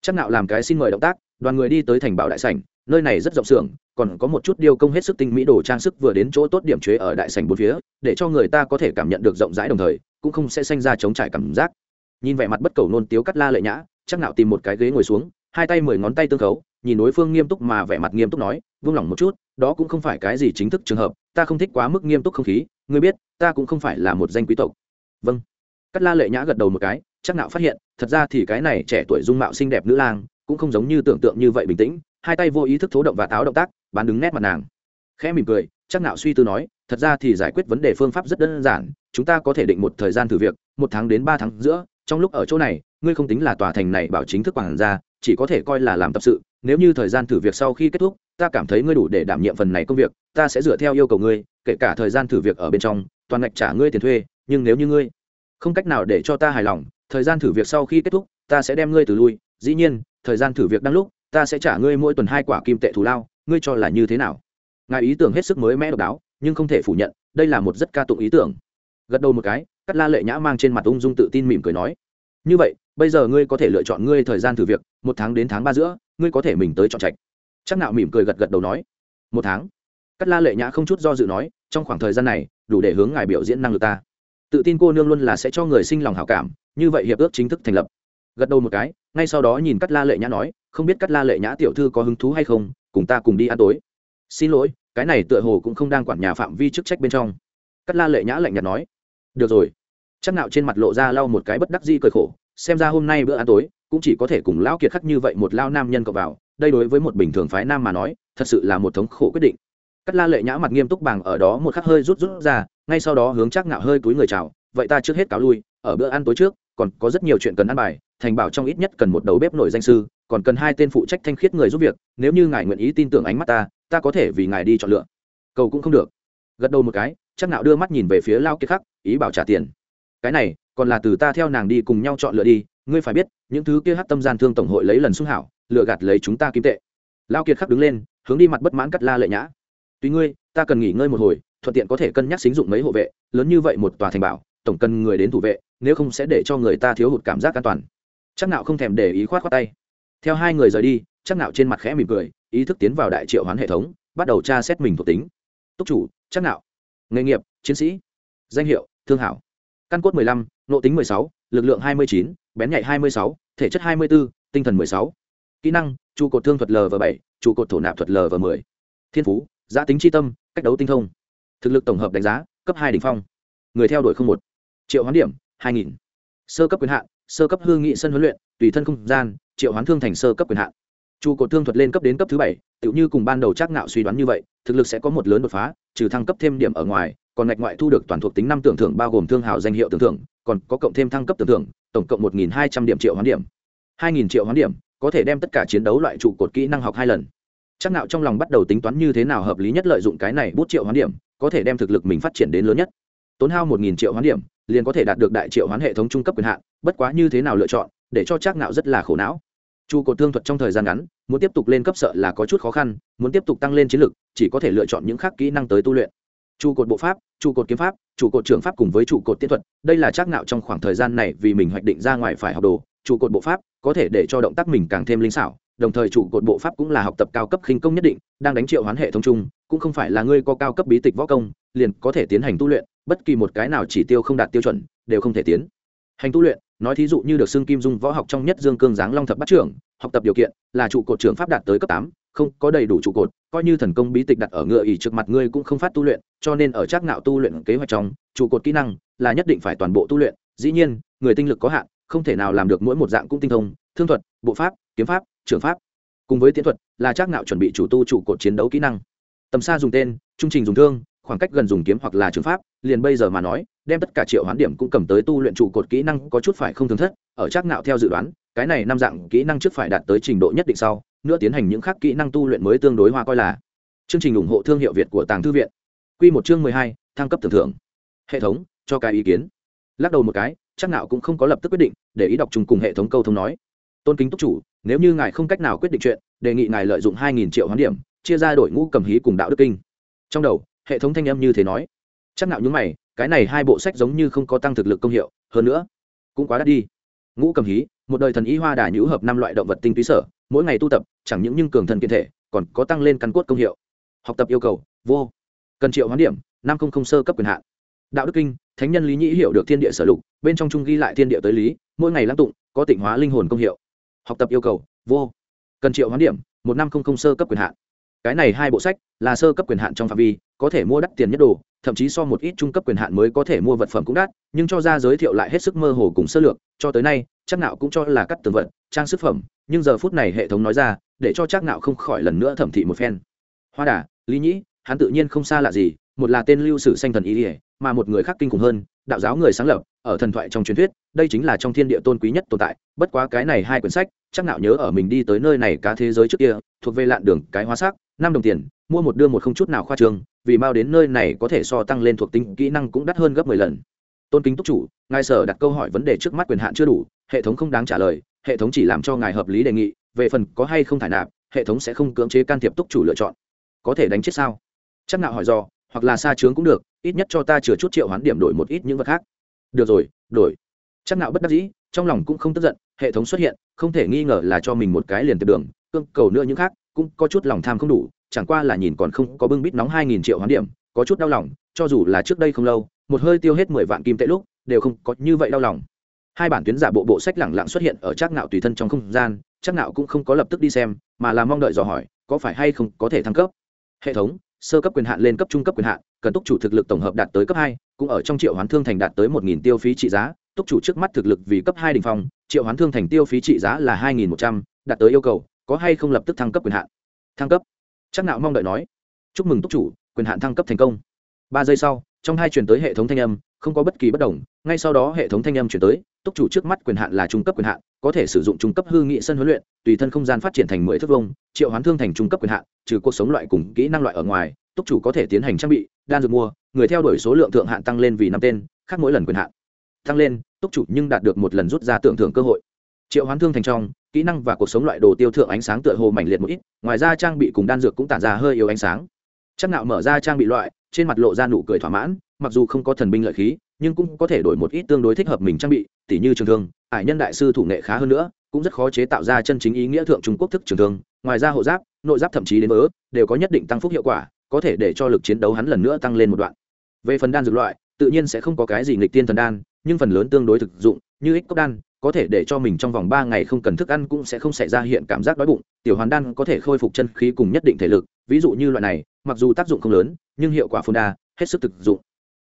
chắc nạo làm cái xin mời động tác đoàn người đi tới thành bảo đại sảnh, nơi này rất rộng xưởng, còn có một chút điêu công hết sức tinh mỹ đồ trang sức vừa đến chỗ tốt điểm chế ở đại sảnh bốn phía, để cho người ta có thể cảm nhận được rộng rãi đồng thời, cũng không sẽ sinh ra chống trải cảm giác. Nhìn vẻ mặt bất cầu nôn tiếu cắt la lệ nhã, chắc nạo tìm một cái ghế ngồi xuống, hai tay mười ngón tay tương khấu, nhìn đối phương nghiêm túc mà vẻ mặt nghiêm túc nói vung lòng một chút, đó cũng không phải cái gì chính thức trường hợp, ta không thích quá mức nghiêm túc không khí, ngươi biết, ta cũng không phải là một danh quý tộc. Vâng. Cắt la lệ nhã gật đầu một cái, chắc nạo phát hiện, thật ra thì cái này trẻ tuổi dung mạo xinh đẹp nữ lang cũng không giống như tưởng tượng như vậy bình tĩnh, hai tay vô ý thức thố động và táo động tác, bán đứng nét mặt nàng. Khẽ mỉm cười, chắc nạo suy tư nói, thật ra thì giải quyết vấn đề phương pháp rất đơn giản, chúng ta có thể định một thời gian thử việc, một tháng đến ba tháng giữa, trong lúc ở chỗ này, ngươi không tính là tòa thành này bảo chính thức quản gia, chỉ có thể coi là làm tập sự, nếu như thời gian thử việc sau khi kết thúc, ta cảm thấy ngươi đủ để đảm nhiệm phần này công việc, ta sẽ dựa theo yêu cầu ngươi, kể cả thời gian thử việc ở bên trong, toàn ngạch trả ngươi tiền thuê, nhưng nếu như ngươi không cách nào để cho ta hài lòng, thời gian thử việc sau khi kết thúc, ta sẽ đem ngươi từ lui, dĩ nhiên thời gian thử việc đang lúc, ta sẽ trả ngươi mỗi tuần hai quả kim tệ thù lao, ngươi cho là như thế nào? Ngài ý tưởng hết sức mới mẽ độc đáo, nhưng không thể phủ nhận, đây là một rất ca tụng ý tưởng. Gật đầu một cái, cắt la lệ nhã mang trên mặt ung dung tự tin mỉm cười nói, như vậy, bây giờ ngươi có thể lựa chọn ngươi thời gian thử việc, một tháng đến tháng ba giữa, ngươi có thể mình tới chọn trạch. Chắc nạo mỉm cười gật gật đầu nói, một tháng? Cắt la lệ nhã không chút do dự nói, trong khoảng thời gian này, đủ để hướng ngài biểu diễn năng lực ta. Tự tin cô nương luôn là sẽ cho người sinh lòng hảo cảm, như vậy hiệp ước chính thức thành lập gật đầu một cái, ngay sau đó nhìn cắt la lệ nhã nói, không biết cắt la lệ nhã tiểu thư có hứng thú hay không, cùng ta cùng đi ăn tối. Xin lỗi, cái này tựa hồ cũng không đang quản nhà phạm vi chức trách bên trong. Cắt la lệ nhã lạnh nhạt nói. Được rồi. Chắc nạo trên mặt lộ ra lau một cái bất đắc di cười khổ, xem ra hôm nay bữa ăn tối, cũng chỉ có thể cùng lão kiệt khắc như vậy một lao nam nhân cậu vào, đây đối với một bình thường phái nam mà nói, thật sự là một thống khổ quyết định. Cắt la lệ nhã mặt nghiêm túc bằng ở đó một khắc hơi rút rút ra, ngay sau đó hướng chắc nạo hơi cúi người chào, vậy ta trước hết cáo lui, ở bữa ăn tối trước còn có rất nhiều chuyện cần ăn bài, thành bảo trong ít nhất cần một đầu bếp nổi danh sư, còn cần hai tên phụ trách thanh khiết người giúp việc, nếu như ngài nguyện ý tin tưởng ánh mắt ta ta có thể vì ngài đi chọn lựa. Cầu cũng không được. Gật đầu một cái, chắc nạo đưa mắt nhìn về phía lao kiệt khắc, ý bảo trả tiền. Cái này, còn là từ ta theo nàng đi cùng nhau chọn lựa đi, ngươi phải biết, những thứ kia hát tâm gian thương tổng hội lấy lần xung hảo, lựa gạt lấy chúng ta kim tệ. Lao kiệt khắc đứng lên, hướng đi mặt bất mãn cắt la lệ nhã. Tuy ngươi, ta cần nghỉ ngơi một hồi, thuận tiện có thể cân nhắc xính dụng mấy hộ vệ, lớn như vậy một tòa thành bảo, tổng cần người đến thủ vệ nếu không sẽ để cho người ta thiếu hụt cảm giác an toàn. Chắc nạo không thèm để ý khoát khoát tay. Theo hai người rời đi chắc nạo trên mặt khẽ mỉm cười ý thức tiến vào đại triệu hoán hệ thống bắt đầu tra xét mình thuộc tính. Túc chủ chắc nạo. Nghề nghiệp chiến sĩ. Danh hiệu thương hảo. Căn cốt 15, nộ tính 16, lực lượng 29, bén nhạy 26, thể chất 24, tinh thần 16. kỹ năng trụ cột thương thuật lv 7 trụ cột thổ nạp thuật lv 10 thiên phú giá tính chi tâm cách đấu tinh thông. Thực lực tổng hợp đánh giá cấp hai đỉnh phong. Người theo đuổi không một. Triệu hoán điểm 2000. sơ cấp quyền hạn, sơ cấp hương nghị sân huấn luyện, tùy thân không gian, triệu hoán thương thành sơ cấp quyền hạn. Trụ cột thương thuật lên cấp đến cấp thứ bảy, tựu như cùng ban đầu chắc ngạo suy đoán như vậy, thực lực sẽ có một lớn đột phá, trừ thăng cấp thêm điểm ở ngoài, còn ngạch ngoại thu được toàn thuộc tính năm tưởng thưởng bao gồm thương hào danh hiệu tưởng thưởng, còn có cộng thêm thăng cấp tưởng thưởng, tổng cộng một nghìn hai trăm điểm triệu hoán điểm. hai nghìn triệu hoán điểm, có thể đem tất cả chiến đấu loại trụ cột kỹ năng học hai lần. Chắc nạo trong lòng bắt đầu tính toán như thế nào hợp lý nhất lợi dụng cái này bút triệu hoán điểm, có thể đem thực lực mình phát triển đến lớn nhất. Tốn hao một nghìn triệu hoán điểm liền có thể đạt được đại triệu hoán hệ thống trung cấp quyền hạn, bất quá như thế nào lựa chọn, để cho chắc nạo rất là khổ não. Chu cột thương thuật trong thời gian ngắn, muốn tiếp tục lên cấp sợ là có chút khó khăn, muốn tiếp tục tăng lên chiến lực, chỉ có thể lựa chọn những khác kỹ năng tới tu luyện. Chu cột bộ pháp, chu cột kiếm pháp, chu cột trường pháp cùng với chu cột tiết thuật, đây là chắc nạo trong khoảng thời gian này vì mình hoạch định ra ngoài phải học đồ, chu cột bộ pháp có thể để cho động tác mình càng thêm linh xảo, đồng thời trụ cột bộ pháp cũng là học tập cao cấp khinh công nhất định, đang đánh triệu hoán hệ thống chung, cũng không phải là ngươi có cao cấp bí tịch võ công, liền có thể tiến hành tu luyện bất kỳ một cái nào chỉ tiêu không đạt tiêu chuẩn, đều không thể tiến. Hành tu luyện, nói thí dụ như được xưng kim dung võ học trong nhất dương cương giáng long thập bắt trưởng, học tập điều kiện, là trụ cột trưởng pháp đạt tới cấp tám, không có đầy đủ trụ cột, coi như thần công bí tịch đặt ở ngựa ỉ trước mặt ngươi cũng không phát tu luyện, cho nên ở trác ngạo tu luyện kế hoạch trong, trụ cột kỹ năng là nhất định phải toàn bộ tu luyện. Dĩ nhiên, người tinh lực có hạn, không thể nào làm được mỗi một dạng cũng tinh thông, thương thuật, bộ pháp, kiếm pháp trường pháp. Cùng với tiến thuật, là trác ngạo chuẩn bị chủ tu trụ cột chiến đấu kỹ năng. Tầm xa dùng tên, trung trình dùng thương, khoảng cách gần dùng kiếm hoặc là trường pháp liền bây giờ mà nói, đem tất cả triệu hoán điểm cũng cầm tới tu luyện trụ cột kỹ năng có chút phải không thường thất, ở chắc nạo theo dự đoán, cái này năm dạng kỹ năng trước phải đạt tới trình độ nhất định sau, nữa tiến hành những khác kỹ năng tu luyện mới tương đối hoa coi là. Chương trình ủng hộ thương hiệu việt của tàng thư viện. Quy một chương mười hai, thăng cấp tưởng thưởng. Hệ thống, cho cái ý kiến. Lắc đầu một cái, chắc nạo cũng không có lập tức quyết định, để ý đọc trùng cùng hệ thống câu thông nói. Tôn kính túc chủ, nếu như ngài không cách nào quyết định chuyện, đề nghị ngài lợi dụng hai nghìn triệu hoán điểm, chia ra đội ngũ cầm hí cùng đạo đức kinh. Trong đầu, hệ thống thanh âm như thế nói chắc nạo những mày, cái này hai bộ sách giống như không có tăng thực lực công hiệu, hơn nữa, cũng quá đắt đi. Ngũ cầm hí, một đời thần y hoa đà nhũ hợp năm loại động vật tinh túy sở, mỗi ngày tu tập, chẳng những nhưng cường thần kiên thể, còn có tăng lên căn cốt công hiệu. Học tập yêu cầu, vô. Cần triệu hoán điểm, năm không không sơ cấp quyền hạn. Đạo đức kinh, thánh nhân lý nhĩ hiểu được thiên địa sở lục, bên trong trung ghi lại thiên địa tới lý, mỗi ngày lãng tụng, có tịnh hóa linh hồn công hiệu. Học tập yêu cầu, vô. Cần triệu hoán điểm, một năm không không sơ cấp quyền hạn cái này hai bộ sách là sơ cấp quyền hạn trong phạm vi, có thể mua đắt tiền nhất đồ, thậm chí so một ít trung cấp quyền hạn mới có thể mua vật phẩm cũng đắt, nhưng cho ra giới thiệu lại hết sức mơ hồ cùng sơ lược, cho tới nay, chắc nạo cũng cho là cắt tường vật, trang sức phẩm, nhưng giờ phút này hệ thống nói ra, để cho chắc nạo không khỏi lần nữa thẩm thị một phen. Hoa đà, lý nhĩ, hắn tự nhiên không xa lạ gì, một là tên lưu sử sanh thần ý ỉa mà một người khác kinh khủng hơn, đạo giáo người sáng lập ở thần thoại trong truyền thuyết, đây chính là trong thiên địa tôn quý nhất tồn tại, bất quá cái này hai quyển sách, chắc nạo nhớ ở mình đi tới nơi này cá thế giới trước kia, thuộc về lạn đường, cái hóa sắc, năm đồng tiền, mua một đưa một không chút nào khoa trương vì mau đến nơi này có thể so tăng lên thuộc tính, kỹ năng cũng đắt hơn gấp mười lần. Tôn kính túc chủ, ngài sở đặt câu hỏi vấn đề trước mắt quyền hạn chưa đủ, hệ thống không đáng trả lời, hệ thống chỉ làm cho ngài hợp lý đề nghị, về phần có hay không thải nạp, hệ thống sẽ không cưỡng chế can thiệp túc chủ lựa chọn. Có thể đánh chết sao? Chắc nạo hỏi do hoặc là xa trướng cũng được, ít nhất cho ta chừa chút triệu hoán điểm đổi một ít những vật khác được rồi, đổi. Chắc nạo bất đắc dĩ, trong lòng cũng không tức giận, hệ thống xuất hiện, không thể nghi ngờ là cho mình một cái liền tiệp đường, cương cầu nữa những khác, cũng có chút lòng tham không đủ, chẳng qua là nhìn còn không có bưng bít nóng hai nghìn triệu hoán điểm, có chút đau lòng, cho dù là trước đây không lâu, một hơi tiêu hết mười vạn kim tệ lúc, đều không có như vậy đau lòng. Hai bản tuyến giả bộ bộ sách lẳng lặng xuất hiện ở chắc nạo tùy thân trong không gian, chắc nạo cũng không có lập tức đi xem, mà là mong đợi dò hỏi, có phải hay không có thể thăng cấp? Hệ thống, sơ cấp quyền hạn lên cấp trung cấp quyền hạn, cần túc chủ thực lực tổng hợp đạt tới cấp hai cũng ở trong triệu hoán thương thành đạt tới một nghìn tiêu phí trị giá, túc chủ trước mắt thực lực vì cấp hai đ ỉ n h phong, triệu hoán thương thành tiêu phí trị giá là hai nghìn một trăm, đạt tới yêu cầu, có hay không lập tức thăng cấp quyền hạn? Thăng cấp. Chắc nạo mong đợi nói. Chúc mừng túc chủ, quyền hạn thăng cấp thành công. Ba giây sau, trong hai chuyển tới hệ thống thanh âm, không có bất kỳ bất đồng, ngay sau đó hệ thống thanh âm chuyển tới, túc chủ trước mắt quyền hạn là trung cấp quyền hạn, có thể sử dụng trung cấp hư nghị sân huấn luyện, tùy thân không gian phát triển thành mười thước vông triệu hoán thương thành trung cấp quyền hạn, trừ cuộc sống loại cùng kỹ năng loại ở ngoài túc chủ có thể tiến hành trang bị, đan dược mua, người theo đuổi số lượng thượng hạn tăng lên vì năm tên, khác mỗi lần quyền hạn tăng lên, túc chủ nhưng đạt được một lần rút ra tưởng thưởng cơ hội. Triệu hoán thương thành trong, kỹ năng và cuộc sống loại đồ tiêu thượng ánh sáng tựa hồ mảnh liệt một ít, ngoài ra trang bị cùng đan dược cũng tản ra hơi yếu ánh sáng. Chắc nạo mở ra trang bị loại, trên mặt lộ ra nụ cười thỏa mãn, mặc dù không có thần binh lợi khí, nhưng cũng có thể đổi một ít tương đối thích hợp mình trang bị, tỉ như trường thương, ải nhân đại sư thủ nghệ khá hơn nữa, cũng rất khó chế tạo ra chân chính ý nghĩa thượng trung quốc thức trường thương, ngoài ra hộ giáp, nội giáp thậm chí đến vỡ đều có nhất định tăng phúc hiệu quả có thể để cho lực chiến đấu hắn lần nữa tăng lên một đoạn. Về phần đan dược loại, tự nhiên sẽ không có cái gì nghịch tiên thần đan, nhưng phần lớn tương đối thực dụng, như ích cốc đan, có thể để cho mình trong vòng ba ngày không cần thức ăn cũng sẽ không xảy ra hiện cảm giác đói bụng, tiểu hoàn đan có thể khôi phục chân khí cùng nhất định thể lực, ví dụ như loại này, mặc dù tác dụng không lớn, nhưng hiệu quả phun đa, hết sức thực dụng.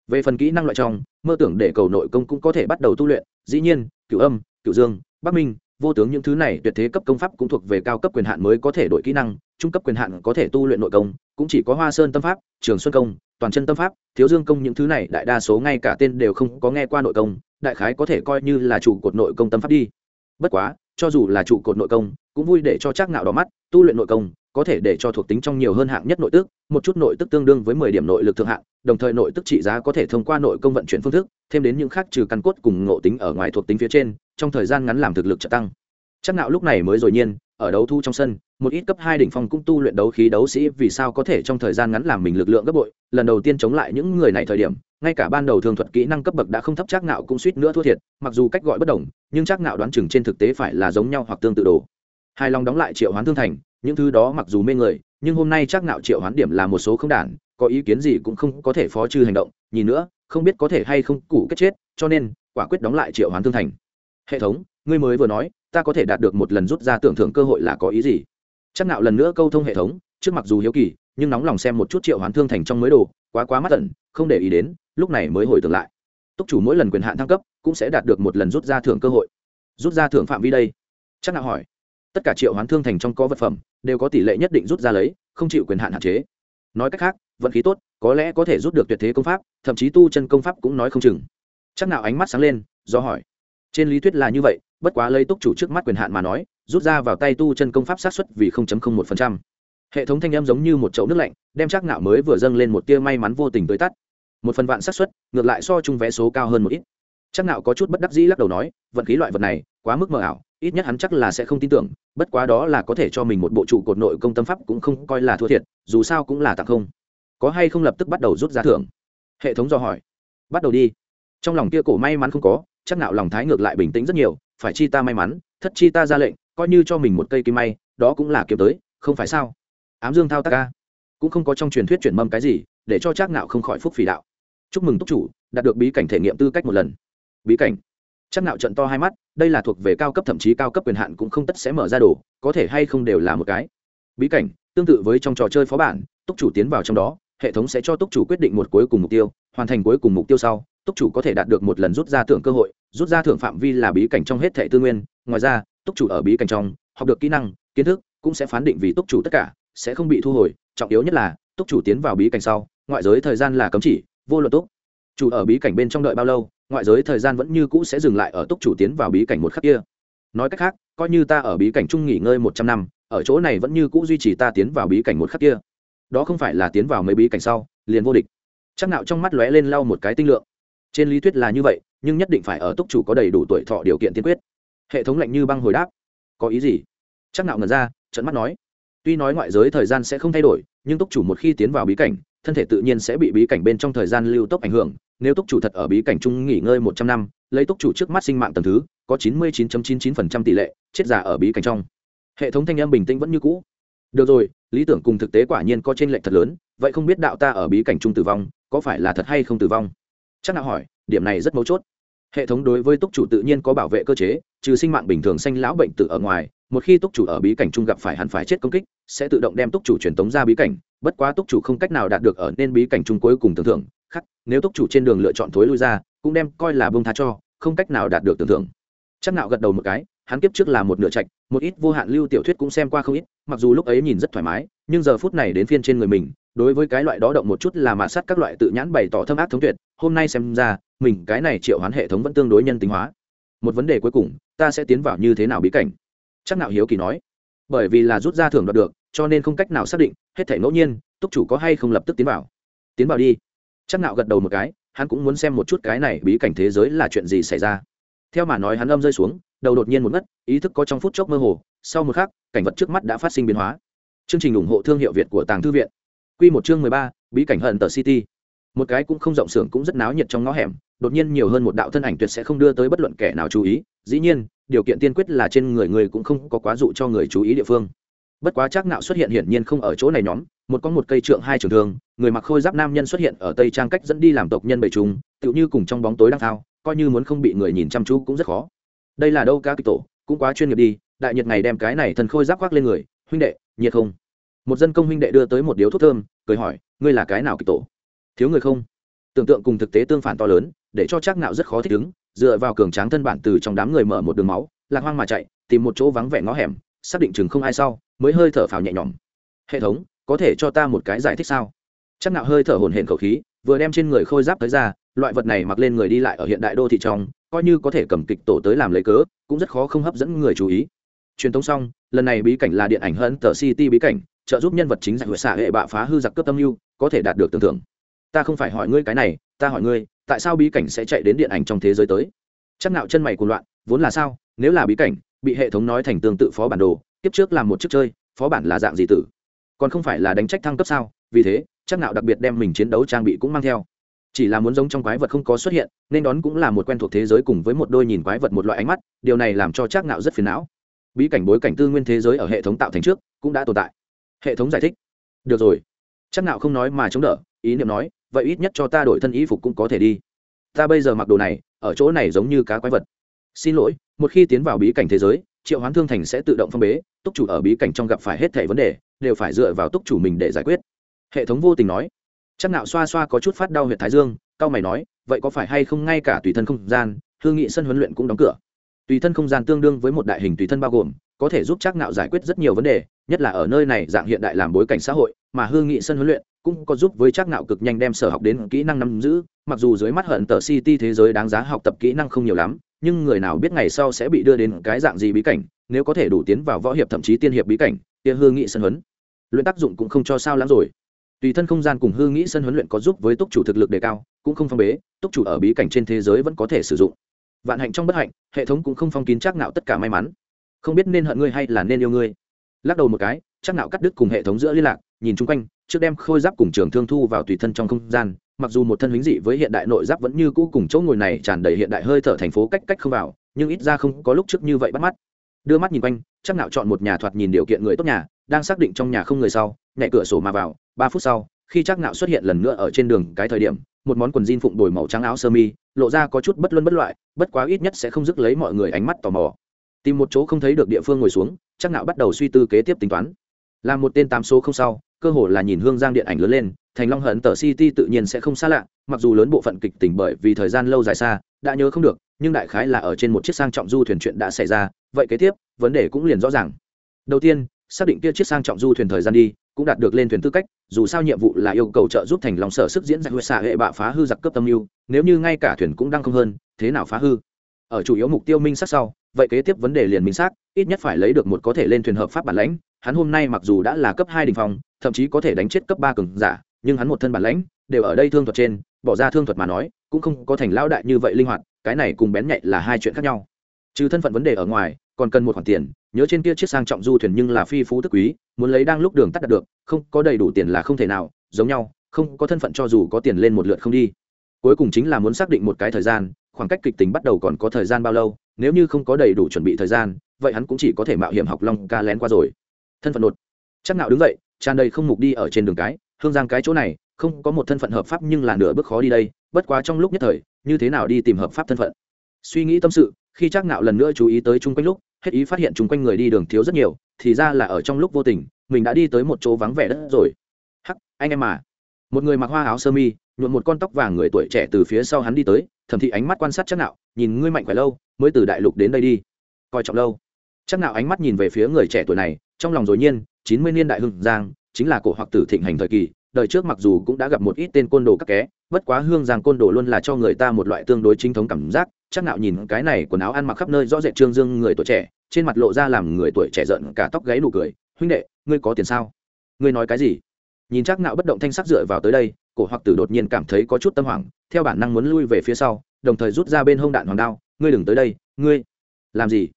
Về phần kỹ năng loại trong, mơ tưởng để cầu nội công cũng có thể bắt đầu tu luyện, dĩ nhiên, cửu âm, cửu dương bắc minh, vô tướng những thứ này tuyệt thế cấp công pháp cũng thuộc về cao cấp quyền hạn mới có thể đổi kỹ năng trung cấp quyền hạn có thể tu luyện nội công, cũng chỉ có hoa sơn tâm pháp, trường xuân công, toàn chân tâm pháp, thiếu dương công những thứ này đại đa số ngay cả tên đều không có nghe qua nội công, đại khái có thể coi như là trụ cột nội công tâm pháp đi. Bất quá, cho dù là trụ cột nội công, cũng vui để cho chắc ngạo đỏ mắt, tu luyện nội công, có thể để cho thuộc tính trong nhiều hơn hạng nhất nội tức, một chút nội tức tương đương với mười điểm nội lực thượng hạng, đồng thời nội tức trị giá có thể thông qua nội công vận chuyển phương thức, thêm đến những khác trừ căn cốt cùng ngộ tính ở ngoài thuộc tính phía trên, trong thời gian ngắn làm thực lực trợ tăng. Chắc nạo lúc này mới rồi nhiên ở đấu thu trong sân, một ít cấp hai đỉnh phong cũng tu luyện đấu khí đấu sĩ vì sao có thể trong thời gian ngắn làm mình lực lượng gấp bội. Lần đầu tiên chống lại những người này thời điểm, ngay cả ban đầu thường thuật kỹ năng cấp bậc đã không thấp chắc nạo cũng suýt nữa thua thiệt, mặc dù cách gọi bất đồng, nhưng chắc nạo đoán chừng trên thực tế phải là giống nhau hoặc tương tự đồ. Hai lòng đóng lại triệu hoán thương thành, những thứ đó mặc dù mê người, nhưng hôm nay chắc nạo triệu hoán điểm là một số không đản, có ý kiến gì cũng không có thể phó trừ hành động, nhìn nữa, không biết có thể hay không củ kết chết, cho nên quả quyết đóng lại triệu hoán thương thành. Hệ thống, ngươi mới vừa nói ta có thể đạt được một lần rút ra tưởng thưởng cơ hội là có ý gì? Chắc nạo lần nữa câu thông hệ thống, trước mặc dù hiếu kỳ, nhưng nóng lòng xem một chút triệu hoán thương thành trong mới đồ, quá quá mắt tận không để ý đến, lúc này mới hồi tưởng lại. Túc chủ mỗi lần quyền hạn thăng cấp, cũng sẽ đạt được một lần rút ra thưởng cơ hội. Rút ra thưởng phạm vi đây? Chắc nào hỏi. Tất cả triệu hoán thương thành trong có vật phẩm, đều có tỷ lệ nhất định rút ra lấy, không chịu quyền hạn hạn chế. Nói cách khác, vận khí tốt, có lẽ có thể rút được tuyệt thế công pháp, thậm chí tu chân công pháp cũng nói không chừng. Chắc nào ánh mắt sáng lên, do hỏi. Trên lý thuyết là như vậy bất quá lấy túc chủ trước mắt quyền hạn mà nói, rút ra vào tay tu chân công pháp sát xuất vì một hệ thống thanh âm giống như một chậu nước lạnh, đem chắc nạo mới vừa dâng lên một tia may mắn vô tình tới tắt. Một phần vạn sát xuất ngược lại so chung vé số cao hơn một ít. Chắc nạo có chút bất đắc dĩ lắc đầu nói, vận khí loại vật này, quá mức mờ ảo, ít nhất hắn chắc là sẽ không tin tưởng, bất quá đó là có thể cho mình một bộ trụ cột nội công tâm pháp cũng không coi là thua thiệt, dù sao cũng là tặng không. Có hay không lập tức bắt đầu rút ra thưởng? Hệ thống do hỏi. Bắt đầu đi. Trong lòng kia cổ may mắn không có, chắc nạo lòng thái ngược lại bình tĩnh rất nhiều phải chi ta may mắn, thất chi ta ra lệnh, coi như cho mình một cây kim may, đó cũng là kiếm tới, không phải sao? Ám dương thao tác ca. Cũng không có trong truyền thuyết chuyển mâm cái gì, để cho Trác nạo không khỏi phúc phỉ đạo. Chúc mừng túc chủ, đạt được bí cảnh thể nghiệm tư cách một lần. Bí cảnh. Trác nạo trận to hai mắt, đây là thuộc về cao cấp thậm chí cao cấp quyền hạn cũng không tất sẽ mở ra đồ, có thể hay không đều là một cái. Bí cảnh, tương tự với trong trò chơi phó bản, túc chủ tiến vào trong đó, hệ thống sẽ cho túc chủ quyết định một cuối cùng mục tiêu, hoàn thành cuối cùng mục tiêu sau, túc chủ có thể đạt được một lần rút ra tưởng cơ hội rút ra thưởng phạm vi là bí cảnh trong hết thệ tư nguyên, ngoài ra, túc chủ ở bí cảnh trong, học được kỹ năng, kiến thức, cũng sẽ phán định vì túc chủ tất cả, sẽ không bị thu hồi. Trọng yếu nhất là, túc chủ tiến vào bí cảnh sau, ngoại giới thời gian là cấm chỉ, vô luật túc chủ ở bí cảnh bên trong đợi bao lâu, ngoại giới thời gian vẫn như cũ sẽ dừng lại ở túc chủ tiến vào bí cảnh một khắc kia. Nói cách khác, coi như ta ở bí cảnh chung nghỉ ngơi một trăm năm, ở chỗ này vẫn như cũ duy trì ta tiến vào bí cảnh một khắc kia. Đó không phải là tiến vào mấy bí cảnh sau, liền vô địch. Chắc nạo trong mắt lóe lên lau một cái tinh lượng. Trên lý thuyết là như vậy nhưng nhất định phải ở túc chủ có đầy đủ tuổi thọ điều kiện tiên quyết. Hệ thống lạnh như băng hồi đáp. Có ý gì? Chắc nạo ngần ra trận mắt nói. Tuy nói ngoại giới thời gian sẽ không thay đổi, nhưng túc chủ một khi tiến vào bí cảnh, thân thể tự nhiên sẽ bị bí cảnh bên trong thời gian lưu tốc ảnh hưởng. Nếu túc chủ thật ở bí cảnh chung nghỉ ngơi một trăm năm, lấy túc chủ trước mắt sinh mạng tầm thứ, có chín mươi chín chín chín phần trăm tỷ lệ chết giả ở bí cảnh trong. Hệ thống thanh âm bình tĩnh vẫn như cũ. Được rồi, lý tưởng cùng thực tế quả nhiên có t r ê n lệch thật lớn, vậy không biết đạo ta ở bí cảnh chung tử vong, có phải là thật hay không tử vong? Chắc nào hỏi, điểm này rất mấu chốt hệ thống đối với túc chủ tự nhiên có bảo vệ cơ chế, trừ sinh mạng bình thường xanh lão bệnh tử ở ngoài, một khi túc chủ ở bí cảnh chung gặp phải hẳn phải chết công kích, sẽ tự động đem túc chủ truyền tống ra bí cảnh. Bất quá túc chủ không cách nào đạt được ở nên bí cảnh chung cuối cùng tưởng thưởng, khắc, nếu túc chủ trên đường lựa chọn thối lui ra, cũng đem coi là bông tha cho, không cách nào đạt được tưởng thưởng. Chắc nạo gật đầu một cái, hắn kiếp trước là một nửa trạch, một ít vô hạn lưu tiểu thuyết cũng xem qua không ít, mặc dù lúc ấy nhìn rất thoải mái, nhưng giờ phút này đến phiên trên người mình đối với cái loại đó động một chút là mạ sát các loại tự nhãn bày tỏ thâm ác thống tuyệt, hôm nay xem ra, mình cái này triệu hoán hệ thống vẫn tương đối nhân tính hóa. Một vấn đề cuối cùng, ta sẽ tiến vào như thế nào bí cảnh? Chắc nạo hiếu kỳ nói. Bởi vì là rút ra thưởng đoạt được, cho nên không cách nào xác định, hết thể ngẫu nhiên, túc chủ có hay không lập tức tiến vào. Tiến vào đi. Chắc nạo gật đầu một cái, hắn cũng muốn xem một chút cái này bí cảnh thế giới là chuyện gì xảy ra. Theo mà nói hắn âm rơi xuống, đầu đột nhiên một ngất, ý thức có trong phút chốc mơ hồ, sau một khắc, cảnh vật trước mắt đã phát sinh biến hóa. Chương trình ủng hộ thương hiệu việt của tàng thư viện quy một chương mười ba, bí cảnh hận tờ city. Một cái cũng không rộng sưởng cũng rất náo nhiệt trong ngõ hẻm, đột nhiên nhiều hơn một đạo thân ảnh tuyệt sẽ không đưa tới bất luận kẻ nào chú ý. Dĩ nhiên, điều kiện tiên quyết là trên người người cũng không có quá dụ cho người chú ý địa phương. Bất quá chắc nạo xuất hiện hiển nhiên không ở chỗ này nhóm, một con một cây trượng hai trường thương, người mặc khôi giáp nam nhân xuất hiện ở tây trang cách dẫn đi làm tộc nhân bầy trùng, tựu như cùng trong bóng tối đang thao, coi như muốn không bị người nhìn chăm chú cũng rất khó. Đây là đâu ca kịch tổ, cũng quá chuyên nghiệp đi, đại nhiệt ngày đem cái này thần khôi giáp khoác lên người, huynh đệ, nhiệt không? Một dân công huynh đệ đưa tới một điếu thuốc thơm, cười hỏi, ngươi là cái nào kịch tổ? Thiếu người không. Tưởng tượng cùng thực tế tương phản to lớn, để cho chắc nạo rất khó thích ứng, dựa vào cường tráng thân bản từ trong đám người mở một đường máu, lạc hoang mà chạy, tìm một chỗ vắng vẻ ngõ hẻm, xác định chừng không ai sau, mới hơi thở phào nhẹ nhõm. Hệ thống, có thể cho ta một cái giải thích sao? Chắc nạo hơi thở hổn hển khẩu khí, vừa đem trên người khôi giáp tới ra, loại vật này mặc lên người đi lại ở hiện đại đô thị trong, coi như có thể cầm kịch tổ tới làm lấy cớ, cũng rất khó không hấp dẫn người chú ý. Truyền thông xong, lần này bí cảnh là điện ảnh hơn tờ city bí cảnh trợ giúp nhân vật chính giải huệ xạ hệ bạ phá hư giặc cướp tâm lưu, có thể đạt được tưởng thưởng. Ta không phải hỏi ngươi cái này, ta hỏi ngươi, tại sao bí cảnh sẽ chạy đến điện ảnh trong thế giới tới? Chắc nạo chân mày cuồng loạn, vốn là sao? Nếu là bí cảnh, bị hệ thống nói thành tương tự phó bản đồ, tiếp trước làm một chiếc chơi, phó bản là dạng gì tử? Còn không phải là đánh trách thăng cấp sao? Vì thế, chắc nạo đặc biệt đem mình chiến đấu trang bị cũng mang theo. Chỉ là muốn giống trong quái vật không có xuất hiện, nên đón cũng là một quen thuộc thế giới cùng với một đôi nhìn quái vật một loại ánh mắt, điều này làm cho chắc nạo rất phiền não. Bí cảnh bối cảnh tư nguyên thế giới ở hệ thống tạo thành trước, cũng đã tồn tại hệ thống giải thích. Được rồi. Chắc nào không nói mà chống đỡ, ý niệm nói, vậy ít nhất cho ta đổi thân y phục cũng có thể đi. Ta bây giờ mặc đồ này, ở chỗ này giống như cá quái vật. Xin lỗi, một khi tiến vào bí cảnh thế giới, triệu hoán thương thành sẽ tự động phong bế, túc chủ ở bí cảnh trong gặp phải hết thẻ vấn đề, đều phải dựa vào túc chủ mình để giải quyết. Hệ thống vô tình nói. Chắc nạo xoa xoa có chút phát đau huyệt thái dương, cao mày nói, vậy có phải hay không ngay cả tùy thân không gian, hương nghị sân huấn luyện cũng đóng cửa. Tùy thân không gian tương đương với một đại hình tùy thân bao gồm, có thể giúp chắc nạo giải quyết rất nhiều vấn đề nhất là ở nơi này dạng hiện đại làm bối cảnh xã hội, mà hương nghị sân huấn luyện cũng có giúp với chắc nạo cực nhanh đem sở học đến kỹ năng nắm giữ, mặc dù dưới mắt hận tờ city thế giới đáng giá học tập kỹ năng không nhiều lắm, nhưng người nào biết ngày sau sẽ bị đưa đến cái dạng gì bí cảnh, nếu có thể đủ tiến vào võ hiệp thậm chí tiên hiệp bí cảnh, kia hương nghị sân huấn luyện tác dụng cũng không cho sao lắm rồi. Tùy thân không gian cùng hương nghị sân huấn luyện có giúp với túc chủ thực lực đề cao, cũng không phong bế, túc chủ ở bí cảnh trên thế giới vẫn có thể sử dụng. Vạn hạnh trong bất hạnh, hệ thống cũng không phong kín chắc nạo tất cả may mắn. Không biết nên hận ngươi hay là nên yêu ngươi lắc đầu một cái, chắc nạo cắt đứt cùng hệ thống giữa liên lạc, nhìn chung quanh, trước đem khôi giáp cùng trường thương thu vào tùy thân trong không gian, mặc dù một thân hính dị với hiện đại nội giáp vẫn như cũ cùng chỗ ngồi này tràn đầy hiện đại hơi thở thành phố cách cách không vào, nhưng ít ra không có lúc trước như vậy bắt mắt. Đưa mắt nhìn quanh, chắc nạo chọn một nhà thoạt nhìn điều kiện người tốt nhà, đang xác định trong nhà không người sau nhẹ cửa sổ mà vào, ba phút sau, khi chắc nạo xuất hiện lần nữa ở trên đường, cái thời điểm, một món quần jean phụng đổi màu trắng áo sơ mi, lộ ra có chút bất luân bất loại, bất quá ít nhất sẽ không dứt lấy mọi người ánh mắt tò mò tìm một chỗ không thấy được địa phương ngồi xuống, chắc nạo bắt đầu suy tư kế tiếp tính toán. Làm một tên tám số không sau, cơ hội là nhìn hương giang điện ảnh lớn lên, thành long hận tờ city tự nhiên sẽ không xa lạ, mặc dù lớn bộ phận kịch tỉnh bởi vì thời gian lâu dài xa, đã nhớ không được, nhưng đại khái là ở trên một chiếc sang trọng du thuyền chuyện đã xảy ra, vậy kế tiếp, vấn đề cũng liền rõ ràng. Đầu tiên, xác định kia chiếc sang trọng du thuyền thời gian đi, cũng đạt được lên thuyền tư cách, dù sao nhiệm vụ là yêu cầu trợ giúp thành lòng sở sức diễn giải huyết xạ hệ bạ phá hư giặc cấp tâm mưu, nếu như ngay cả thuyền cũng đang không hơn, thế nào phá hư? Ở chủ yếu mục tiêu minh xác sau vậy kế tiếp vấn đề liền minh xác, ít nhất phải lấy được một có thể lên thuyền hợp pháp bản lãnh, hắn hôm nay mặc dù đã là cấp hai đình phòng thậm chí có thể đánh chết cấp ba cường giả, nhưng hắn một thân bản lãnh, đều ở đây thương thuật trên, bỏ ra thương thuật mà nói, cũng không có thành lão đại như vậy linh hoạt, cái này cùng bén nhạy là hai chuyện khác nhau. Trừ thân phận vấn đề ở ngoài, còn cần một khoản tiền, nhớ trên kia chiếc sang trọng du thuyền nhưng là phi phú tức quý, muốn lấy đang lúc đường tắt đạt được, không, có đầy đủ tiền là không thể nào, giống nhau, không, có thân phận cho dù có tiền lên một lượt không đi. Cuối cùng chính là muốn xác định một cái thời gian, khoảng cách kịch tính bắt đầu còn có thời gian bao lâu nếu như không có đầy đủ chuẩn bị thời gian, vậy hắn cũng chỉ có thể mạo hiểm học long ca lén qua rồi. Thân phận đột. Chắc nào đứng dậy, tràn đầy không mục đi ở trên đường cái, hương giang cái chỗ này, không có một thân phận hợp pháp nhưng là nửa bước khó đi đây, bất quá trong lúc nhất thời, như thế nào đi tìm hợp pháp thân phận? Suy nghĩ tâm sự, khi chắc nạo lần nữa chú ý tới chung quanh lúc, hết ý phát hiện chung quanh người đi đường thiếu rất nhiều, thì ra là ở trong lúc vô tình, mình đã đi tới một chỗ vắng vẻ đất rồi. Hắc, anh em mà một người mặc hoa áo sơ mi, nhuộm một con tóc vàng người tuổi trẻ từ phía sau hắn đi tới thẩm thị ánh mắt quan sát chắc nạo nhìn ngươi mạnh khỏe lâu mới từ đại lục đến đây đi. Coi trọng lâu. Chắc nào ánh mắt nhìn về phía người trẻ tuổi này, trong lòng rồi nhiên, chín mươi niên đại hưng giang, chính là cổ hoặc tử thịnh hành thời kỳ, đời trước mặc dù cũng đã gặp một ít tên côn đồ các ké bất quá hương giang côn đồ luôn là cho người ta một loại tương đối chính thống cảm giác. Chắc nạo nhìn cái này quần áo ăn mặc khắp nơi rõ rệt trương dương người tuổi trẻ, trên mặt lộ ra làm người tuổi trẻ giận, cả tóc gáy nụ cười. Huynh đệ, ngươi có tiền sao? Ngươi nói cái gì? Nhìn chắc nạo bất động thanh sắc dựa vào tới đây, cổ hoặc tử đột nhiên cảm thấy có chút tâm hoảng, theo bản năng muốn lui về phía sau, đồng thời rút ra bên hông đạn hoàng đao ngươi đừng tới đây, ngươi, làm gì?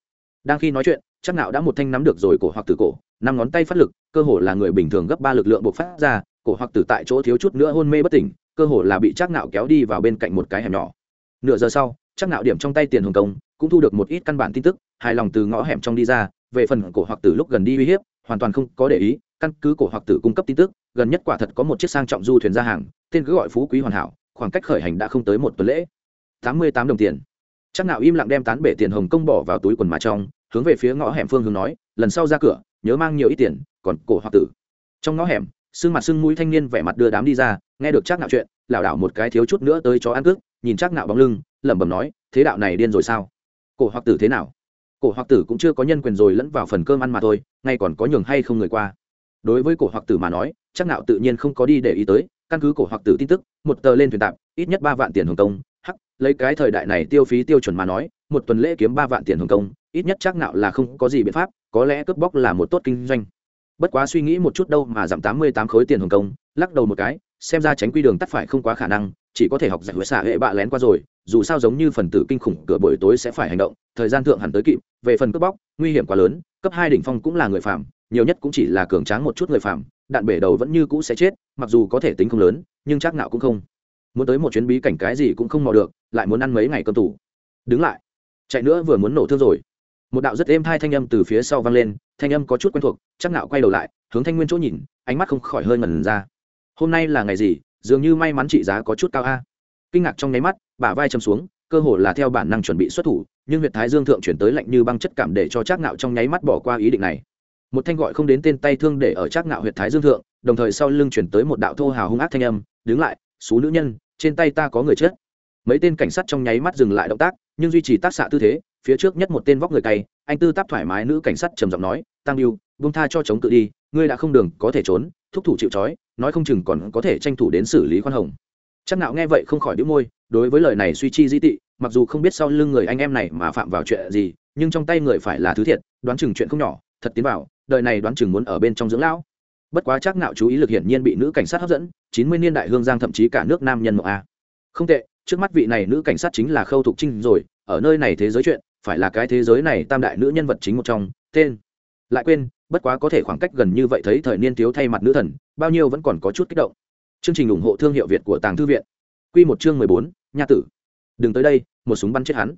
Đang khi nói chuyện, chắc nạo đã một thanh nắm được rồi cổ hoặc tử cổ, năm ngón tay phát lực, cơ hồ là người bình thường gấp ba lực lượng bộc phát ra, cổ hoặc tử tại chỗ thiếu chút nữa hôn mê bất tỉnh, cơ hồ là bị chắc nạo kéo đi vào bên cạnh một cái hẻm nhỏ. Nửa giờ sau, chắc nạo điểm trong tay tiền hồng công, cũng thu được một ít căn bản tin tức, hài lòng từ ngõ hẻm trong đi ra, về phần cổ hoặc tử lúc gần đi uy hiếp, hoàn toàn không có để ý, căn cứ cổ hoặc tử cung cấp tin tức, gần nhất quả thật có một chiếc sang trọng du thuyền ra hàng, tên cứ gọi phú quý hoàn hảo, khoảng cách khởi hành đã không tới một tuần lễ. Tám mươi tám đồng tiền chắc nào im lặng đem tán bể tiền hồng công bỏ vào túi quần mà trong, hướng về phía ngõ hẻm phương hướng nói, lần sau ra cửa, nhớ mang nhiều ít tiền, còn cổ hoặc tử. Trong ngõ hẻm sưng mặt sưng mũi thanh niên vẻ mặt đưa đám đi ra, nghe được chắc nạo chuyện, lảo đảo một cái thiếu chút nữa tới chó ăn cước nhìn chắc nạo bóng lưng, lẩm bẩm nói, thế đạo này điên rồi sao? Cổ hoặc tử thế nào? Cổ hoặc tử cũng chưa có nhân quyền rồi lẫn vào phần cơm ăn mà thôi, ngay còn có nhường hay không người qua. Đối với cổ hoặc tử mà nói, chắc nạo tự nhiên không có đi để ý tới, căn cứ cổ hoặc tử tin tức, một tờ lên thuyền tạm, ít nhất ba vạn tiền hồng công lấy cái thời đại này tiêu phí tiêu chuẩn mà nói, một tuần lễ kiếm ba vạn tiền hồng công, ít nhất chắc nạo là không có gì biện pháp, có lẽ cướp bóc là một tốt kinh doanh. Bất quá suy nghĩ một chút đâu mà giảm tám mươi tám khối tiền hồng công, lắc đầu một cái, xem ra tránh quy đường tắt phải không quá khả năng, chỉ có thể học giải huệ xả hệ bạ lén qua rồi, dù sao giống như phần tử kinh khủng cửa buổi tối sẽ phải hành động, thời gian thượng hẳn tới kịp, về phần cướp bóc, nguy hiểm quá lớn, cấp hai đỉnh phong cũng là người phạm nhiều nhất cũng chỉ là cường tráng một chút người phạm đạn bể đầu vẫn như cũ sẽ chết, mặc dù có thể tính không lớn, nhưng chắc nạo cũng không. Muốn tới một chuyến bí cảnh cái gì cũng không mò được lại muốn ăn mấy ngày cơm tủ. Đứng lại. Chạy nữa vừa muốn nổ thương rồi. Một đạo rất êm hai thanh âm từ phía sau vang lên, thanh âm có chút quen thuộc, chắc nạo quay đầu lại, hướng thanh nguyên chỗ nhìn, ánh mắt không khỏi hơi ngẩn ra. Hôm nay là ngày gì, dường như may mắn trị giá có chút cao a. Kinh ngạc trong nháy mắt, bả vai chầm xuống, cơ hồ là theo bản năng chuẩn bị xuất thủ, nhưng huyệt thái dương thượng chuyển tới lạnh như băng chất cảm để cho chắc nạo trong nháy mắt bỏ qua ý định này. Một thanh gọi không đến tên tay thương để ở chắc nạo huyệt thái dương thượng, đồng thời sau lưng chuyển tới một đạo thô hào hung ác thanh âm, đứng lại số nữ nhân, trên tay ta có người chết mấy tên cảnh sát trong nháy mắt dừng lại động tác, nhưng duy trì tác xạ tư thế, phía trước nhất một tên vóc người cay, anh tư táp thoải mái nữ cảnh sát trầm giọng nói tăng biêu bông tha cho chống cự đi, ngươi đã không đường, có thể trốn, thúc thủ chịu trói, nói không chừng còn có thể tranh thủ đến xử lý khoan hồng. Chắc nạo nghe vậy không khỏi đĩu môi, đối với lời này suy chi di tị, mặc dù không biết sau lưng người anh em này mà phạm vào chuyện gì, nhưng trong tay người phải là thứ thiệt, đoán chừng chuyện không nhỏ, thật tiến vào, đời này đoán chừng muốn ở bên trong dưỡng lão. Bất quá chắc nạo chú ý lực hiển nhiên bị nữ cảnh sát hấp dẫn, chín mươi niên đại hương giang thậm chí cả nước nam nhân mộng a. Không tệ trước mắt vị này nữ cảnh sát chính là khâu thục trinh rồi, ở nơi này thế giới chuyện, phải là cái thế giới này tam đại nữ nhân vật chính một trong, tên. Lại quên, bất quá có thể khoảng cách gần như vậy thấy thời niên thiếu thay mặt nữ thần, bao nhiêu vẫn còn có chút kích động. Chương trình ủng hộ thương hiệu việt của tàng thư viện. Q một chương mười bốn, nha tử. Đừng tới đây, một súng bắn chết hắn.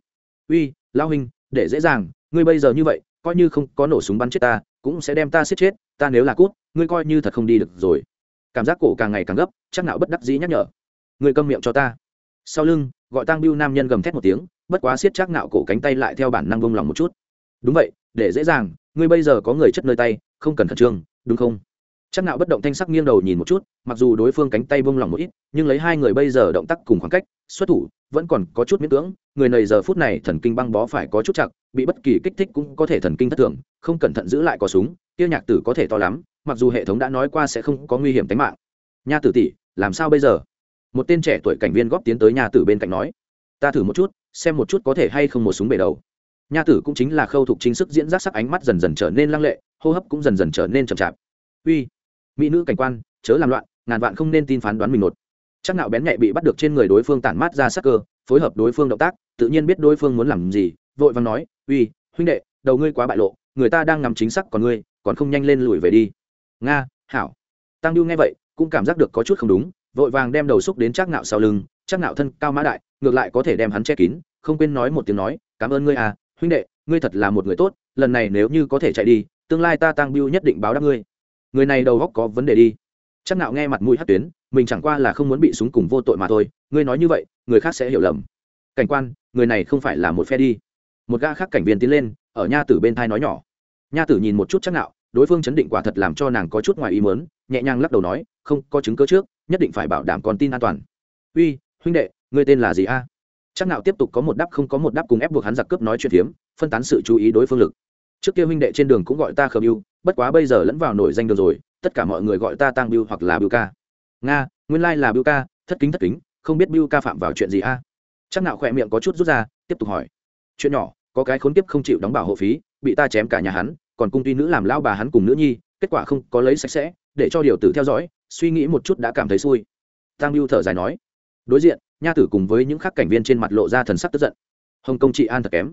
Uy, lao hình để dễ dàng, ngươi bây giờ như vậy, coi như không có nổ súng bắn chết ta, cũng sẽ đem ta giết chết, ta nếu là cút, ngươi coi như thật không đi được rồi. Cảm giác cổ càng ngày càng gấp, chắc nào bất đắc dĩ nhắc nhở. Ngươi câm miệng cho ta sau lưng, gọi tăng biêu nam nhân gầm thét một tiếng, bất quá siết chắc nạo cổ cánh tay lại theo bản năng bông lòng một chút. Đúng vậy, để dễ dàng, ngươi bây giờ có người chất nơi tay, không cần khẩn trương, đúng không? Chắc nạo bất động thanh sắc nghiêng đầu nhìn một chút, mặc dù đối phương cánh tay bông lòng một ít, nhưng lấy hai người bây giờ động tác cùng khoảng cách, xuất thủ, vẫn còn có chút miễn cưỡng, người này giờ phút này thần kinh băng bó phải có chút chặt, bị bất kỳ kích thích cũng có thể thần kinh thất thường, không cẩn thận giữ lại có súng, tiêu nhạc tử có thể to lắm, mặc dù hệ thống đã nói qua sẽ không có nguy hiểm tính mạng. Nha tử tỷ, làm sao bây giờ? Một tên trẻ tuổi cảnh viên góp tiến tới nhà tử bên cạnh nói, ta thử một chút, xem một chút có thể hay không một súng bể đầu. Nha tử cũng chính là khâu thục chính sức diễn giác sắc ánh mắt dần dần trở nên lăng lệ, hô hấp cũng dần dần trở nên chậm chạp. Uy, mỹ nữ cảnh quan, chớ làm loạn, ngàn vạn không nên tin phán đoán mình một. chắc nạo bén nhạy bị bắt được trên người đối phương tản mát ra sắc cơ, phối hợp đối phương động tác, tự nhiên biết đối phương muốn làm gì, vội vàng nói, uy, huynh đệ, đầu ngươi quá bại lộ, người ta đang ngắm chính xác còn ngươi, còn không nhanh lên lùi về đi. Nga, hảo. Tăng lưu nghe vậy, cũng cảm giác được có chút không đúng vội vàng đem đầu xúc đến chắc nạo sau lưng chắc nạo thân cao mã đại, ngược lại có thể đem hắn che kín, không quên nói một tiếng nói, cảm ơn ngươi à huynh đệ, ngươi thật là một người tốt, lần này nếu như có thể chạy đi, tương lai ta tăng biêu nhất định báo đáp ngươi. Người này đầu góc có vấn đề đi. Chắc nạo nghe mặt mũi hất tuyến, mình chẳng qua là không muốn bị súng cùng vô tội mà thôi, ngươi nói như vậy, người khác sẽ hiểu lầm. Cảnh quan, người này không phải là một phe đi. Một gã khác cảnh viên tiến lên, ở nha tử bên thai nói nhỏ. Nha tử nhìn một chút chắc nạo đối phương chấn định quả thật làm cho nàng có chút ngoài ý muốn nhẹ nhàng lắc đầu nói, không, có chứng cứ trước, nhất định phải bảo đảm con tin an toàn. Uy, huynh đệ, ngươi tên là gì a? Chắc nào tiếp tục có một đáp không có một đáp cùng ép buộc hắn giặc cướp nói chuyện phiếm, phân tán sự chú ý đối phương lực. Trước kia huynh đệ trên đường cũng gọi ta khờ biêu bất quá bây giờ lẫn vào nổi danh đường rồi, tất cả mọi người gọi ta tăng biêu hoặc là biêu ca. Nga, nguyên lai là biêu ca, thất kính thất kính, không biết biêu ca phạm vào chuyện gì a? Chắc nào khỏe miệng có chút rút ra, tiếp tục hỏi. Chuyện nhỏ, có cái khốn kiếp không chịu đóng bảo hộ phí, bị ta chém cả nhà hắn, còn cung tuy nữ làm lao bà hắn cùng nữ nhi, kết quả không có lấy sạch sẽ để cho điều tử theo dõi, suy nghĩ một chút đã cảm thấy xui. Tăng Lưu thở dài nói, đối diện, nha tử cùng với những khắc cảnh viên trên mặt lộ ra thần sắc tức giận. Hồng kông trị an thật kém.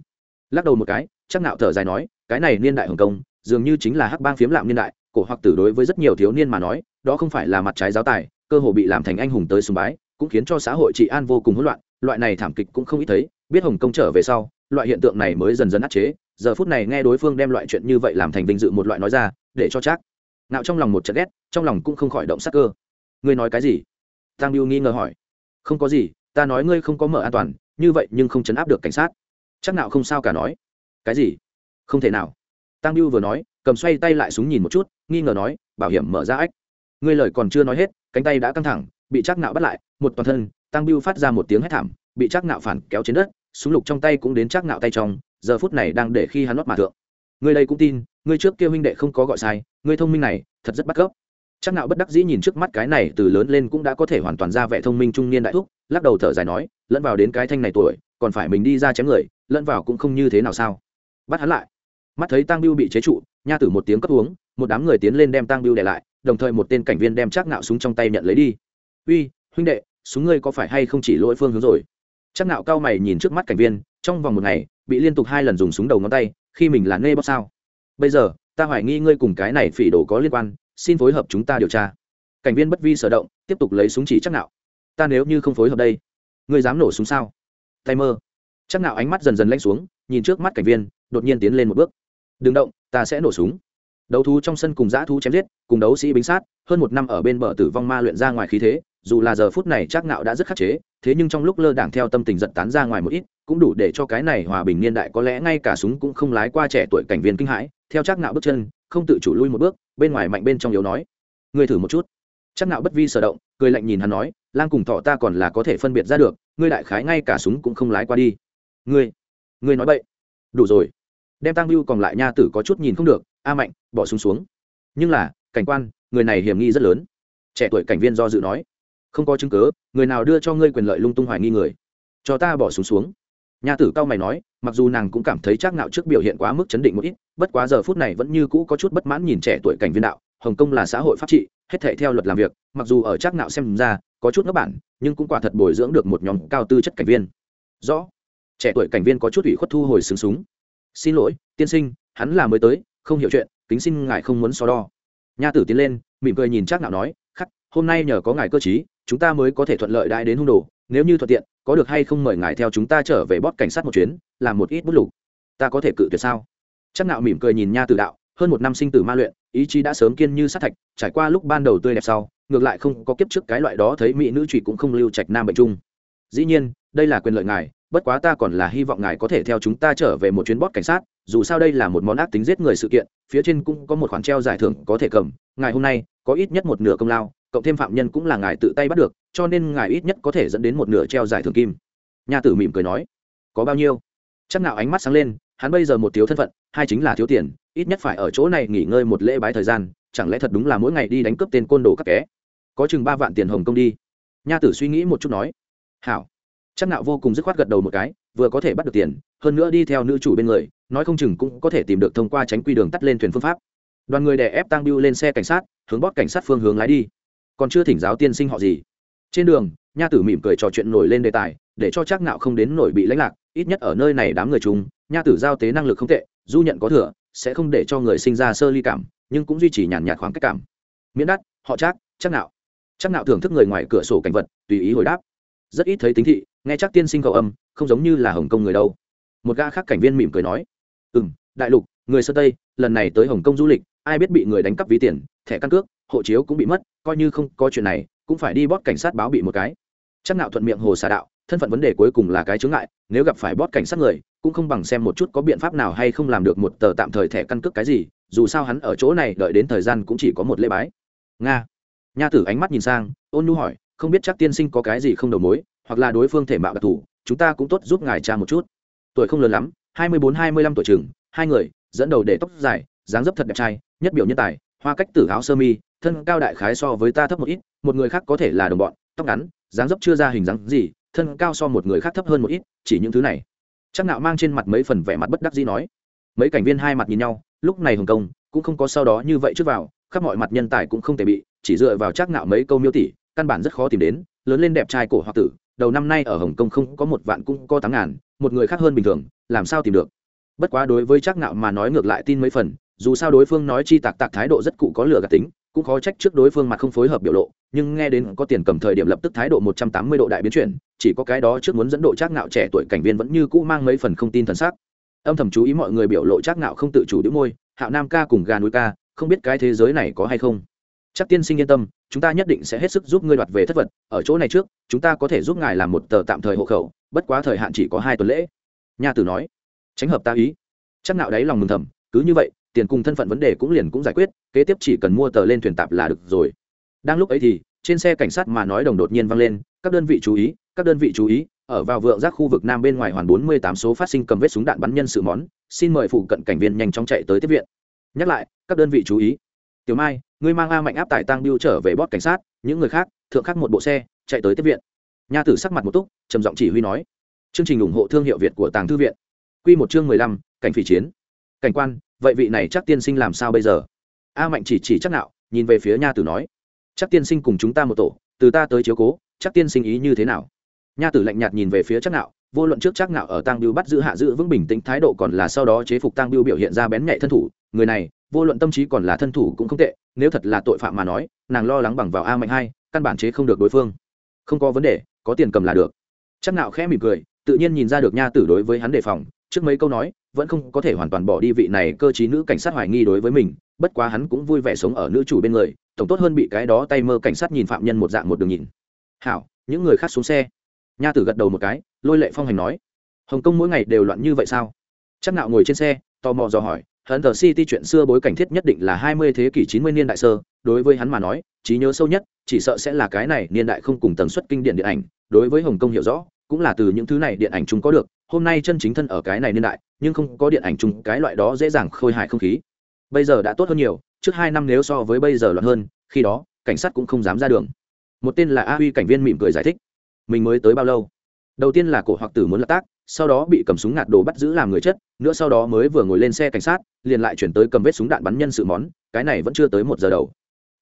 Lắc đầu một cái, chắc nạo thở dài nói, cái này niên đại hồng kông dường như chính là hắc bang phiếm lạm niên đại, cổ hoặc tử đối với rất nhiều thiếu niên mà nói, đó không phải là mặt trái giáo tài, cơ hồ bị làm thành anh hùng tới sùng bái, cũng khiến cho xã hội trị an vô cùng hỗn loạn, loại này thảm kịch cũng không ít thấy, biết hồng kông trở về sau, loại hiện tượng này mới dần dần áp chế, giờ phút này nghe đối phương đem loại chuyện như vậy làm thành vinh dự một loại nói ra, để cho chắc nạo trong lòng một trận ghét, trong lòng cũng không khỏi động sắc cơ. Ngươi nói cái gì? Tăng biêu nghi ngờ hỏi. Không có gì, ta nói ngươi không có mở an toàn, như vậy nhưng không chấn áp được cảnh sát. Chắc nào không sao cả nói. Cái gì? Không thể nào. Tăng biêu vừa nói, cầm xoay tay lại súng nhìn một chút, nghi ngờ nói, bảo hiểm mở ra ách. Ngươi lời còn chưa nói hết, cánh tay đã căng thẳng, bị chắc nạo bắt lại, một toàn thân tăng biêu phát ra một tiếng hét thảm, bị chắc nạo phản kéo trên đất, súng lục trong tay cũng đến chắc nạo tay trong, giờ phút này đang để khi hắn lót mà thượng ngươi đây cũng tin, ngươi trước kia huynh đệ không có gọi sai, ngươi thông minh này, thật rất bắt gốc chắc nạo bất đắc dĩ nhìn trước mắt cái này từ lớn lên cũng đã có thể hoàn toàn ra vẻ thông minh trung niên đại thúc, lắc đầu thở dài nói, lẫn vào đến cái thanh này tuổi, còn phải mình đi ra chém người, lẫn vào cũng không như thế nào sao? Bắt hắn lại. Mắt thấy tăng biêu bị chế trụ, nha tử một tiếng cấp uống, một đám người tiến lên đem tăng biêu để lại, đồng thời một tên cảnh viên đem chắc nạo súng trong tay nhận lấy đi. Uy, huynh đệ, súng ngươi có phải hay không chỉ lỗi phương hướng rồi? Chắc nạo cao mày nhìn trước mắt cảnh viên, trong vòng một ngày, bị liên tục hai lần dùng súng đầu ngón tay khi mình là nê bóc sao? Bây giờ, ta hoài nghi ngươi cùng cái này phỉ đồ có liên quan, xin phối hợp chúng ta điều tra. Cảnh viên bất vi sở động, tiếp tục lấy súng chỉ chắc nạo. Ta nếu như không phối hợp đây, ngươi dám nổ súng sao? Tay mơ. Chắc nạo ánh mắt dần dần lanh xuống, nhìn trước mắt cảnh viên, đột nhiên tiến lên một bước. Đừng động, ta sẽ nổ súng. Đấu thú trong sân cùng dã thú chém giết, cùng đấu sĩ bính sát, hơn một năm ở bên bờ tử vong ma luyện ra ngoài khí thế, dù là giờ phút này chắc nạo đã rất khắc chế thế nhưng trong lúc lơ đảng theo tâm tình giật tán ra ngoài một ít cũng đủ để cho cái này hòa bình niên đại có lẽ ngay cả súng cũng không lái qua trẻ tuổi cảnh viên kinh hãi theo chắc nạo bước chân không tự chủ lui một bước bên ngoài mạnh bên trong yếu nói ngươi thử một chút. Chắc nạo bất vi sở động cười lạnh nhìn hắn nói lang cùng thọ ta còn là có thể phân biệt ra được ngươi đại khái ngay cả súng cũng không lái qua đi. Ngươi ngươi nói bậy. Đủ rồi. Đem tăng lưu còn lại nha tử có chút nhìn không được a mạnh bỏ súng xuống, xuống. Nhưng là cảnh quan người này hiểm nghi rất lớn. Trẻ tuổi cảnh viên do dự nói không có chứng cớ người nào đưa cho ngươi quyền lợi lung tung hoài nghi người cho ta bỏ súng xuống, xuống. Nha tử cao mày nói mặc dù nàng cũng cảm thấy chắc ngạo trước biểu hiện quá mức chấn định một ít bất quá giờ phút này vẫn như cũ có chút bất mãn nhìn trẻ tuổi cảnh viên đạo hồng kông là xã hội pháp trị hết thảy theo luật làm việc mặc dù ở chắc ngạo xem ra có chút ngốc bản nhưng cũng quả thật bồi dưỡng được một nhóm cao tư chất cảnh viên. Rõ. Trẻ tuổi cảnh viên có chút ủy khuất thu hồi sướng súng. Xin lỗi tiên sinh hắn là mới tới không hiểu chuyện kính xin ngài không muốn so đo. Nha tử tiến lên mỉm cười nhìn chắc ngạo nói khắc hôm nay nhờ có ngài cơ chí chúng ta mới có thể thuận lợi đãi đến hung đồ, nếu như thuận tiện, có được hay không mời ngài theo chúng ta trở về bót cảnh sát một chuyến, làm một ít bút lục. Ta có thể cự tuyệt sao? Chắc nạo mỉm cười nhìn nha tử đạo, hơn một năm sinh tử ma luyện, ý chí đã sớm kiên như sát thạch, trải qua lúc ban đầu tươi đẹp sau, ngược lại không có kiếp trước cái loại đó thấy mỹ nữ trụy cũng không lưu trạch nam bệnh chung dĩ nhiên, đây là quyền lợi ngài, bất quá ta còn là hy vọng ngài có thể theo chúng ta trở về một chuyến bót cảnh sát, dù sao đây là một món ác tính giết người sự kiện, phía trên cũng có một khoản treo giải thưởng có thể cầm, ngài hôm nay có ít nhất một nửa công lao cộng thêm phạm nhân cũng là ngài tự tay bắt được, cho nên ngài ít nhất có thể dẫn đến một nửa treo giải thưởng kim. Nhà tử mỉm cười nói. Có bao nhiêu? Chắc nào ánh mắt sáng lên, hắn bây giờ một thiếu thân phận, hai chính là thiếu tiền, ít nhất phải ở chỗ này nghỉ ngơi một lễ bái thời gian, chẳng lẽ thật đúng là mỗi ngày đi đánh cướp tên côn đồ các ké có chừng ba vạn tiền hồng công đi. Nha tử suy nghĩ một chút nói. Hảo. Chắc nạo vô cùng dứt khoát gật đầu một cái, vừa có thể bắt được tiền, hơn nữa đi theo nữ chủ bên người, nói không chừng cũng có thể tìm được thông qua tránh quy đường tắt lên thuyền phương pháp. Đoàn người đè ép tăng biêu lên xe cảnh sát, hướng bót cảnh sát phương hướng lái đi còn chưa thỉnh giáo tiên sinh họ gì. Trên đường, nha tử mỉm cười trò chuyện nổi lên đề tài, để cho chắc nạo không đến nổi bị lãnh lạc, ít nhất ở nơi này đám người chúng, nha tử giao tế năng lực không tệ, du nhận có thừa, sẽ không để cho người sinh ra sơ ly cảm, nhưng cũng duy trì nhàn nhạt khoảng cách cảm. Miễn đắt, họ chắc chắc nạo chắc nạo thưởng thức người ngoài cửa sổ cảnh vật, tùy ý hồi đáp. Rất ít thấy tính thị, nghe chắc tiên sinh cầu âm, không giống như là hồng kông người đâu. Một gã khác cảnh viên mỉm cười nói ừ m đại lục, người sơ tây, lần này tới hồng kông du lịch ai biết bị người đánh cắp ví tiền, thẻ căn cước, hộ chiếu cũng bị mất, coi như không có chuyện này, cũng phải đi bót cảnh sát báo bị một cái. Chắc nạo thuận miệng hồ xà đạo, thân phận vấn đề cuối cùng là cái chướng ngại, nếu gặp phải bót cảnh sát người, cũng không bằng xem một chút có biện pháp nào hay không làm được một tờ tạm thời thẻ căn cước cái gì, dù sao hắn ở chỗ này đợi đến thời gian cũng chỉ có một lễ bái. Nga. Nha tử ánh mắt nhìn sang, ôn nhu hỏi, không biết chắc tiên sinh có cái gì không đầu mối, hoặc là đối phương thể mạo đặc thù, chúng ta cũng tốt giúp ngài tra một chút. Tuổi không lớn lắm, hai mươi bốn, hai mươi lăm tuổi chừng, hai người, dẫn đầu để tóc dài dáng dấp thật đẹp trai, nhất biểu nhân tài, hoa cách tử áo sơ mi, thân cao đại khái so với ta thấp một ít, một người khác có thể là đồng bọn, tóc ngắn, dáng dấp chưa ra hình dáng gì, thân cao so một người khác thấp hơn một ít, chỉ những thứ này. Chắc nạo mang trên mặt mấy phần vẻ mặt bất đắc dĩ nói. Mấy cảnh viên hai mặt nhìn nhau, lúc này hồng công cũng không có sau đó như vậy trước vào, khắp mọi mặt nhân tài cũng không thể bị, chỉ dựa vào chắc nạo mấy câu miêu tỉ, căn bản rất khó tìm đến, lớn lên đẹp trai cổ hoặc tử, đầu năm nay ở hồng kông không có một vạn cũng có tám ngàn, một người khác hơn bình thường, làm sao tìm được? Bất quá đối với chắc nạo mà nói ngược lại tin mấy phần dù sao đối phương nói chi tạc tạc thái độ rất cụ có lửa gạt tính, cũng khó trách trước đối phương mặt không phối hợp biểu lộ, nhưng nghe đến có tiền cầm thời điểm lập tức thái độ một trăm tám mươi độ đại biến chuyển, chỉ có cái đó trước muốn dẫn độ chắc ngạo trẻ tuổi cảnh viên vẫn như cũ mang mấy phần không tin thần sắc. Âm thầm chú ý mọi người biểu lộ chắc ngạo không tự chủ đĩu môi, hạo nam ca cùng gà núi ca, không biết cái thế giới này có hay không? Chắc tiên sinh yên tâm, chúng ta nhất định sẽ hết sức giúp ngươi đoạt về thất vật, ở chỗ này trước, chúng ta có thể giúp ngài làm một tờ tạm thời hộ khẩu, bất quá thời hạn chỉ có hai tuần lễ. Nha tử nói. Tránh hợp ta ý. Chắc nạo đáy lòng mừng thầm, cứ như vậy tiền cùng thân phận vấn đề cũng liền cũng giải quyết, kế tiếp chỉ cần mua tờ lên thuyền tạp là được rồi. Đang lúc ấy thì, trên xe cảnh sát mà nói đồng đột nhiên vang lên, các đơn vị chú ý, các đơn vị chú ý, ở vào vượng giác khu vực nam bên ngoài hoàn bốn mươi tám số phát sinh cầm vết súng đạn bắn nhân sự món, xin mời phụ cận cảnh viên nhanh chóng chạy tới tiếp viện. Nhắc lại, các đơn vị chú ý. Tiểu mai, ngươi mang a mạnh áp tải tăng biêu trở về bót cảnh sát, những người khác, thượng khắc một bộ xe, chạy tới tiếp viện. Nha tử sắc mặt một túc, trầm giọng chỉ huy nói. Chương trình ủng hộ thương hiệu việt của tàng thư viện. Quy một chương mười lăm, cảnh phỉ chiến. Cảnh quan vậy vị này chắc tiên sinh làm sao bây giờ? A mạnh chỉ chỉ chắc nạo, nhìn về phía nha tử nói. Chắc tiên sinh cùng chúng ta một tổ, từ ta tới chiếu cố, chắc tiên sinh ý như thế nào? Nha tử lạnh nhạt nhìn về phía chắc nạo, vô luận trước chắc nạo ở tăng biêu bắt giữ hạ giữ vững bình tĩnh thái độ còn là sau đó chế phục tăng biêu biểu hiện ra bén nhạy thân thủ, người này, vô luận tâm trí còn là thân thủ cũng không tệ, nếu thật là tội phạm mà nói, nàng lo lắng bằng vào a mạnh hai, căn bản chế không được đối phương. Không có vấn đề, có tiền cầm là được. Chắc nạo khẽ mỉm cười, tự nhiên nhìn ra được nha tử đối với hắn đề phòng, trước mấy câu nói vẫn không có thể hoàn toàn bỏ đi vị này cơ trí nữ cảnh sát hoài nghi đối với mình, bất quá hắn cũng vui vẻ sống ở nữ chủ bên người, tổng tốt hơn bị cái đó tay mơ cảnh sát nhìn phạm nhân một dạng một đường nhìn. Hảo, những người khác xuống xe. Nha tử gật đầu một cái, lôi lệ phong hành nói. Hồng kông mỗi ngày đều loạn như vậy sao? Chắc nạo ngồi trên xe, tò mò dò hỏi hận tờ city chuyện xưa bối cảnh thiết nhất định là hai mươi thế kỷ chín mươi niên đại sơ, đối với hắn mà nói, trí nhớ sâu nhất, chỉ sợ sẽ là cái này niên đại không cùng tần suất kinh điển điện ảnh, đối với hồng kông hiểu rõ, cũng là từ những thứ này điện ảnh chúng có được hôm nay chân chính thân ở cái này niên đại, nhưng không có điện ảnh chung, cái loại đó dễ dàng khôi hài không khí. Bây giờ đã tốt hơn nhiều, trước hai năm nếu so với bây giờ loạn hơn, khi đó, cảnh sát cũng không dám ra đường. Một tên là a huy cảnh viên mỉm cười giải thích, mình mới tới bao lâu? Đầu tiên là cổ hoặc tử muốn lật tác, sau đó bị cầm súng ngạt đồ bắt giữ làm người chất, nữa sau đó mới vừa ngồi lên xe cảnh sát, liền lại chuyển tới cầm vết súng đạn bắn nhân sự món, cái này vẫn chưa tới một giờ đầu.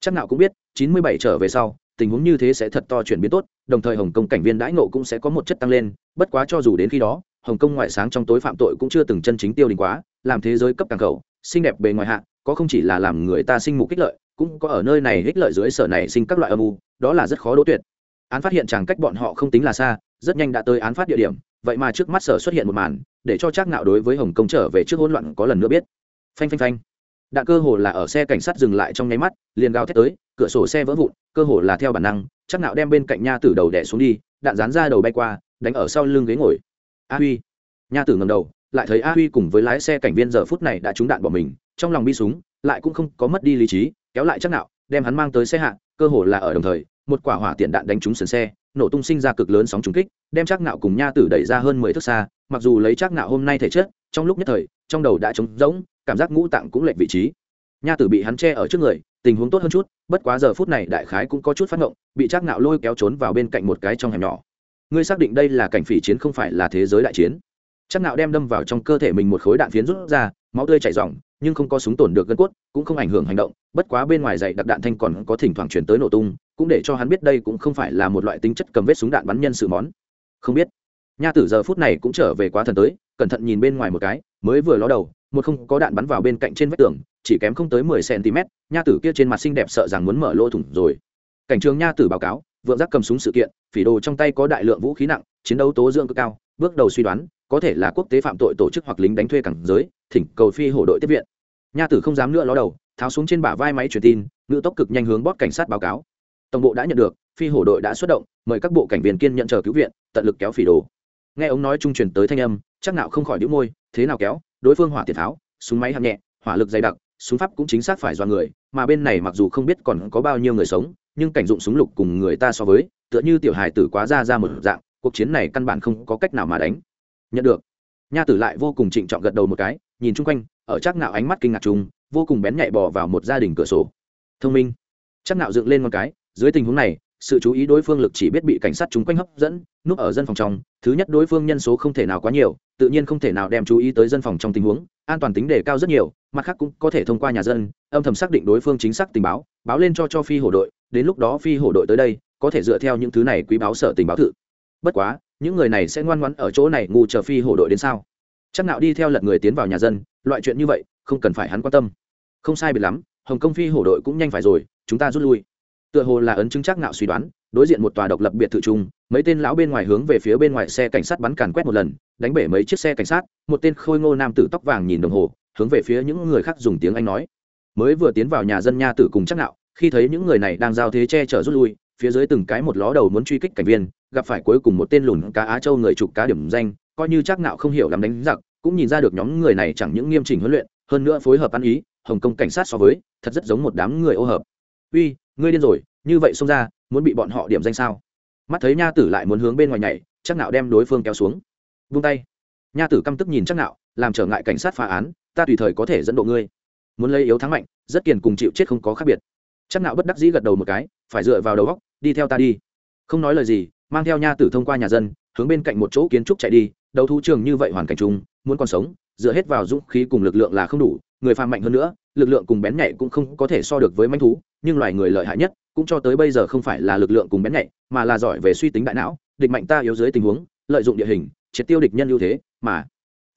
Chắc nào cũng biết, chín mươi bảy trở về sau, tình huống như thế sẽ thật to chuyển biến tốt, đồng thời hồng kông cảnh viên đãi ngộ cũng sẽ có một chất tăng lên, bất quá cho dù đến khi đó hồng kông ngoại sáng trong tối phạm tội cũng chưa từng chân chính tiêu đình quá, làm thế giới cấp càng khẩu, xinh đẹp bề ngoài hạ, có không chỉ là làm người ta sinh mục kích lợi, cũng có ở nơi này ích lợi dưới sở này sinh các loại âm u, đó là rất khó đỗ tuyệt. Án phát hiện chàng cách bọn họ không tính là xa, rất nhanh đã tới án phát địa điểm, vậy mà trước mắt sở xuất hiện một màn, để cho chắc nạo đối với hồng kông trở về trước hỗn loạn có lần nữa biết. Phanh phanh phanh. Đạn cơ hồ là ở xe cảnh sát dừng lại trong nháy mắt, liền gào thét tới, cửa sổ xe vỡ vụn, cơ hồ là theo bản năng chắc nạo đem bên cạnh nha tử đầu đè xuống đi, đạn dán ra đầu bay qua, đánh ở sau lưng ghế ngồi a huy. Nha tử ngầm đầu, lại thấy a huy cùng với lái xe cảnh viên giờ phút này đã trúng đạn bỏ mình, trong lòng bi súng, lại cũng không có mất đi lý trí, kéo lại chắc nạo, đem hắn mang tới xe hạ, cơ hồ là ở đồng thời, một quả hỏa tiện đạn đánh trúng sườn xe, nổ tung sinh ra cực lớn sóng trúng kích, đem chắc nạo cùng nha tử đẩy ra hơn mười thước xa, mặc dù lấy chắc nạo hôm nay thể chất, trong lúc nhất thời, trong đầu đã trống rỗng, cảm giác ngũ tạng cũng lệch vị trí. Nha tử bị hắn che ở trước người, tình huống tốt hơn chút, bất quá giờ phút này đại khái cũng có chút phát ngộng, bị chắc nạo lôi kéo trốn vào bên cạnh một cái trong hẻm nhỏ ngươi xác định đây là cảnh phỉ chiến không phải là thế giới đại chiến. Chắc nạo đem đâm vào trong cơ thể mình một khối đạn phiến rút ra, máu tươi chảy ròng, nhưng không có súng tổn được gân cốt, cũng không ảnh hưởng hành động, bất quá bên ngoài dạy đặc đạn thanh còn có thỉnh thoảng chuyển tới nổ tung, cũng để cho hắn biết đây cũng không phải là một loại tính chất cầm vết súng đạn bắn nhân sự món. Không biết. Nha tử giờ phút này cũng trở về quá thần tới, cẩn thận nhìn bên ngoài một cái, mới vừa ló đầu, một không có đạn bắn vào bên cạnh trên vách tường, chỉ kém không tới mười cm nha tử kia trên mặt xinh đẹp sợ rằng muốn mở lỗ thủng rồi. Cảnh trường nha tử báo cáo vượng giác cầm súng sự kiện, phỉ đồ trong tay có đại lượng vũ khí nặng, chiến đấu tố dưỡng cực cao, bước đầu suy đoán, có thể là quốc tế phạm tội tổ chức hoặc lính đánh thuê cảng giới, thỉnh cầu phi hổ đội tiếp viện. Nha tử không dám nữa ló đầu, tháo xuống trên bả vai máy truyền tin ngự tốc cực nhanh hướng bót cảnh sát báo cáo. Tổng bộ đã nhận được, phi hổ đội đã xuất động, mời các bộ cảnh viên kiên nhận chờ cứu viện, tận lực kéo phỉ đồ. Nghe ông nói trung truyền tới thanh âm, chắc nào không khỏi đĩu môi, thế nào kéo, đối phương hỏa tiệt tháo, súng máy hạng nhẹ, hỏa lực dày đặc, súng pháp cũng chính xác phải do người, mà bên này mặc dù không biết còn có bao nhiêu người sống nhưng cảnh dụng súng lục cùng người ta so với, tựa như tiểu hài tử quá ra ra một dạng, cuộc chiến này căn bản không có cách nào mà đánh. Nhận được. Nha tử lại vô cùng trịnh trọng gật đầu một cái, nhìn chung quanh, ở chắc nạo ánh mắt kinh ngạc chung, vô cùng bén nhạy bò vào một gia đình cửa sổ. Thông minh. Chắc nạo dựng lên một cái, dưới tình huống này, sự chú ý đối phương lực chỉ biết bị cảnh sát chúng quanh hấp dẫn, núp ở dân phòng trong. Thứ nhất, đối phương nhân số không thể nào quá nhiều, tự nhiên không thể nào đem chú ý tới dân phòng trong tình huống, an toàn tính đề cao rất nhiều, mặt khác cũng có thể thông qua nhà dân, âm thầm xác định đối phương chính xác tình báo báo lên cho cho phi hổ đội đến lúc đó phi hổ đội tới đây, có thể dựa theo những thứ này quý báo sở tình báo thự. Bất quá, những người này sẽ ngoan ngoãn ở chỗ này ngu chờ phi hổ đội đến sao? Chắc nào đi theo lật người tiến vào nhà dân, loại chuyện như vậy, không cần phải hắn quan tâm. Không sai biệt lắm, hồng công phi hổ đội cũng nhanh phải rồi, chúng ta rút lui. Tựa hồ là ấn chứng chắc nạo suy đoán, đối diện một tòa độc lập biệt thự chung, mấy tên lão bên ngoài hướng về phía bên ngoài xe cảnh sát bắn càn quét một lần, đánh bể mấy chiếc xe cảnh sát, một tên khôi ngô nam tử tóc vàng nhìn đồng hồ, hướng về phía những người khác dùng tiếng anh nói. Mới vừa tiến vào nhà dân nha tử cùng chắc nạo khi thấy những người này đang giao thế che chở rút lui, phía dưới từng cái một ló đầu muốn truy kích cảnh viên, gặp phải cuối cùng một tên lùn cá á châu người trục cá điểm danh, coi như chắc nạo không hiểu làm đánh giặc, cũng nhìn ra được nhóm người này chẳng những nghiêm chỉnh huấn luyện, hơn nữa phối hợp ăn ý, hồng kông cảnh sát so với, thật rất giống một đám người ô hợp. Uy, ngươi điên rồi, như vậy xông ra, muốn bị bọn họ điểm danh sao? Mắt thấy nha tử lại muốn hướng bên ngoài nhảy, chắc nạo đem đối phương kéo xuống. Vung tay. Nha tử căm tức nhìn chắc nạo làm trở ngại cảnh sát phá án, ta tùy thời có thể dẫn độ ngươi. Muốn lấy yếu thắng mạnh, rất kiền cùng chịu chết không có khác biệt chắc nạo bất đắc dĩ gật đầu một cái, phải dựa vào đầu góc đi theo ta đi. Không nói lời gì, mang theo nha tử thông qua nhà dân, hướng bên cạnh một chỗ kiến trúc chạy đi đầu thú trường như vậy hoàn cảnh chung, muốn còn sống, dựa hết vào dũng khí cùng lực lượng là không đủ, người phàm mạnh hơn nữa, lực lượng cùng bén nhạy cũng không có thể so được với manh thú, nhưng loài người lợi hại nhất, cũng cho tới bây giờ không phải là lực lượng cùng bén nhạy, mà là giỏi về suy tính đại não, địch mạnh ta yếu dưới tình huống, lợi dụng địa hình, triệt tiêu địch nhân ưu thế, mà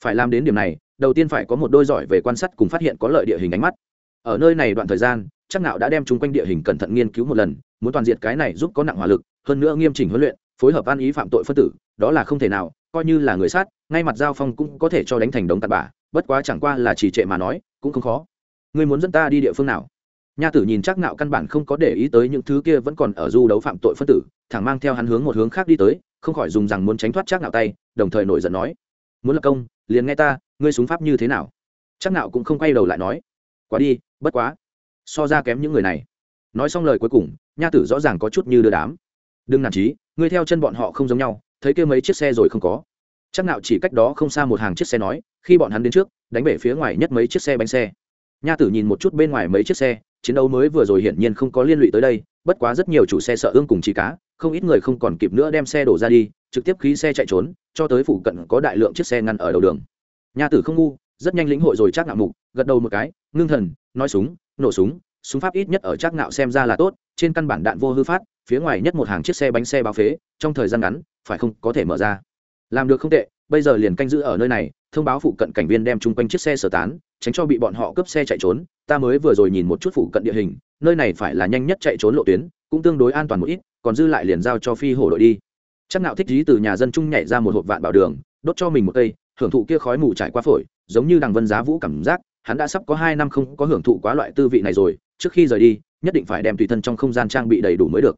phải làm đến điểm này, đầu tiên phải có một đôi giỏi về quan sát cùng phát hiện có lợi địa hình ánh mắt. Ở nơi này đoạn thời gian chắc Nạo đã đem chúng quanh địa hình cẩn thận nghiên cứu một lần, muốn toàn diện cái này giúp có nặng hỏa lực, hơn nữa nghiêm chỉnh huấn luyện, phối hợp an ý phạm tội phân tử, đó là không thể nào, coi như là người sát, ngay mặt giao phong cũng có thể cho đánh thành đống tạt bả bất quá chẳng qua là chỉ trệ mà nói, cũng không khó. Ngươi muốn dẫn ta đi địa phương nào? Nha tử nhìn chắc nạo căn bản không có để ý tới những thứ kia vẫn còn ở du đấu phạm tội phân tử, thẳng mang theo hắn hướng một hướng khác đi tới, không khỏi dùng rằng muốn tránh thoát chắc nạo tay, đồng thời nổi giận nói. Muốn lập công, liền nghe ta, ngươi súng pháp như thế nào? Chắc Nạo cũng không quay đầu lại nói. Quá đi, bất quá so ra kém những người này. Nói xong lời cuối cùng, nha tử rõ ràng có chút như đưa đám. Đừng nản trí, ngươi theo chân bọn họ không giống nhau, thấy kêu mấy chiếc xe rồi không có. Chắc nào chỉ cách đó không xa một hàng chiếc xe nói, khi bọn hắn đến trước, đánh bể phía ngoài nhất mấy chiếc xe bánh xe. Nha tử nhìn một chút bên ngoài mấy chiếc xe, chiến đấu mới vừa rồi hiển nhiên không có liên lụy tới đây, bất quá rất nhiều chủ xe sợ ương cùng chỉ cá, không ít người không còn kịp nữa đem xe đổ ra đi, trực tiếp khí xe chạy trốn, cho tới phụ cận có đại lượng chiếc xe ngăn ở đầu đường. Nha tử không ngu, rất nhanh lĩnh hội rồi chắc ngạo mục, gật đầu một cái, ngưng thần, nói súng nổ súng súng pháp ít nhất ở Trác ngạo xem ra là tốt, trên căn bản đạn vô hư phát, phía ngoài nhất một hàng chiếc xe bánh xe báo phế, trong thời gian ngắn, phải không, có thể mở ra. Làm được không tệ, bây giờ liền canh giữ ở nơi này, thông báo phụ cận cảnh viên đem chung quanh chiếc xe sơ tán, tránh cho bị bọn họ cướp xe chạy trốn. Ta mới vừa rồi nhìn một chút phụ cận địa hình, nơi này phải là nhanh nhất chạy trốn lộ tuyến, cũng tương đối an toàn một ít, còn dư lại liền giao cho phi hổ đội đi. Chắc nạo thích dí từ nhà dân trung nhảy ra một hộp vạn bảo đường, đốt cho mình một cây, hưởng thụ kia khói mù trải qua phổi, giống như đằng vân giá vũ cảm giác hắn đã sắp có hai năm không có hưởng thụ quá loại tư vị này rồi, trước khi rời đi, nhất định phải đem tùy thân trong không gian trang bị đầy đủ mới được.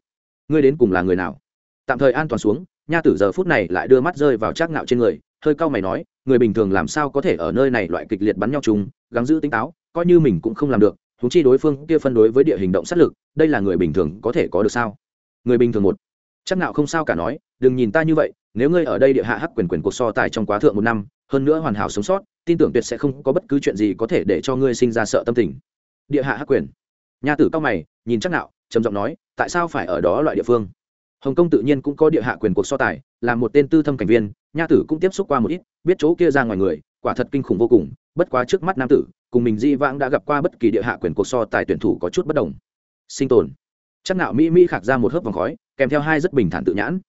Ngươi đến cùng là người nào? Tạm thời an toàn xuống, nha tử giờ phút này lại đưa mắt rơi vào trác ngạo trên người, hơi cau mày nói, người bình thường làm sao có thể ở nơi này loại kịch liệt bắn nhau chung, gắng giữ tinh táo, coi như mình cũng không làm được húng chi đối phương kia phân đối với địa hình động sát lực, đây là người bình thường có thể có được sao? Người bình thường một. Chắc nào không sao cả nói, đừng nhìn ta như vậy, nếu ngươi ở đây địa hạ hắc quyền quyền cuộc so tài trong quá thượng một năm hơn nữa hoàn hảo sống sót, tin tưởng tuyệt sẽ không có bất cứ chuyện gì có thể để cho ngươi sinh ra sợ tâm tình. Địa hạ hắc quyền. Nha tử cao mày, nhìn chắc nào trầm giọng nói, tại sao phải ở đó loại địa phương? Hồng kông tự nhiên cũng có địa hạ quyền cuộc so tài, là một tên tư thâm cảnh viên, nha tử cũng tiếp xúc qua một ít, biết chỗ kia ra ngoài người, quả thật kinh khủng vô cùng, bất quá trước mắt nam tử, cùng mình di vãng đã gặp qua bất kỳ địa hạ quyền cuộc so tài tuyển thủ có chút bất đồng. Sinh tồn. Chắc nạo mỹ mỹ khạc ra một hớp vòng khói, kèm theo hai rất bình thản tự nhãn.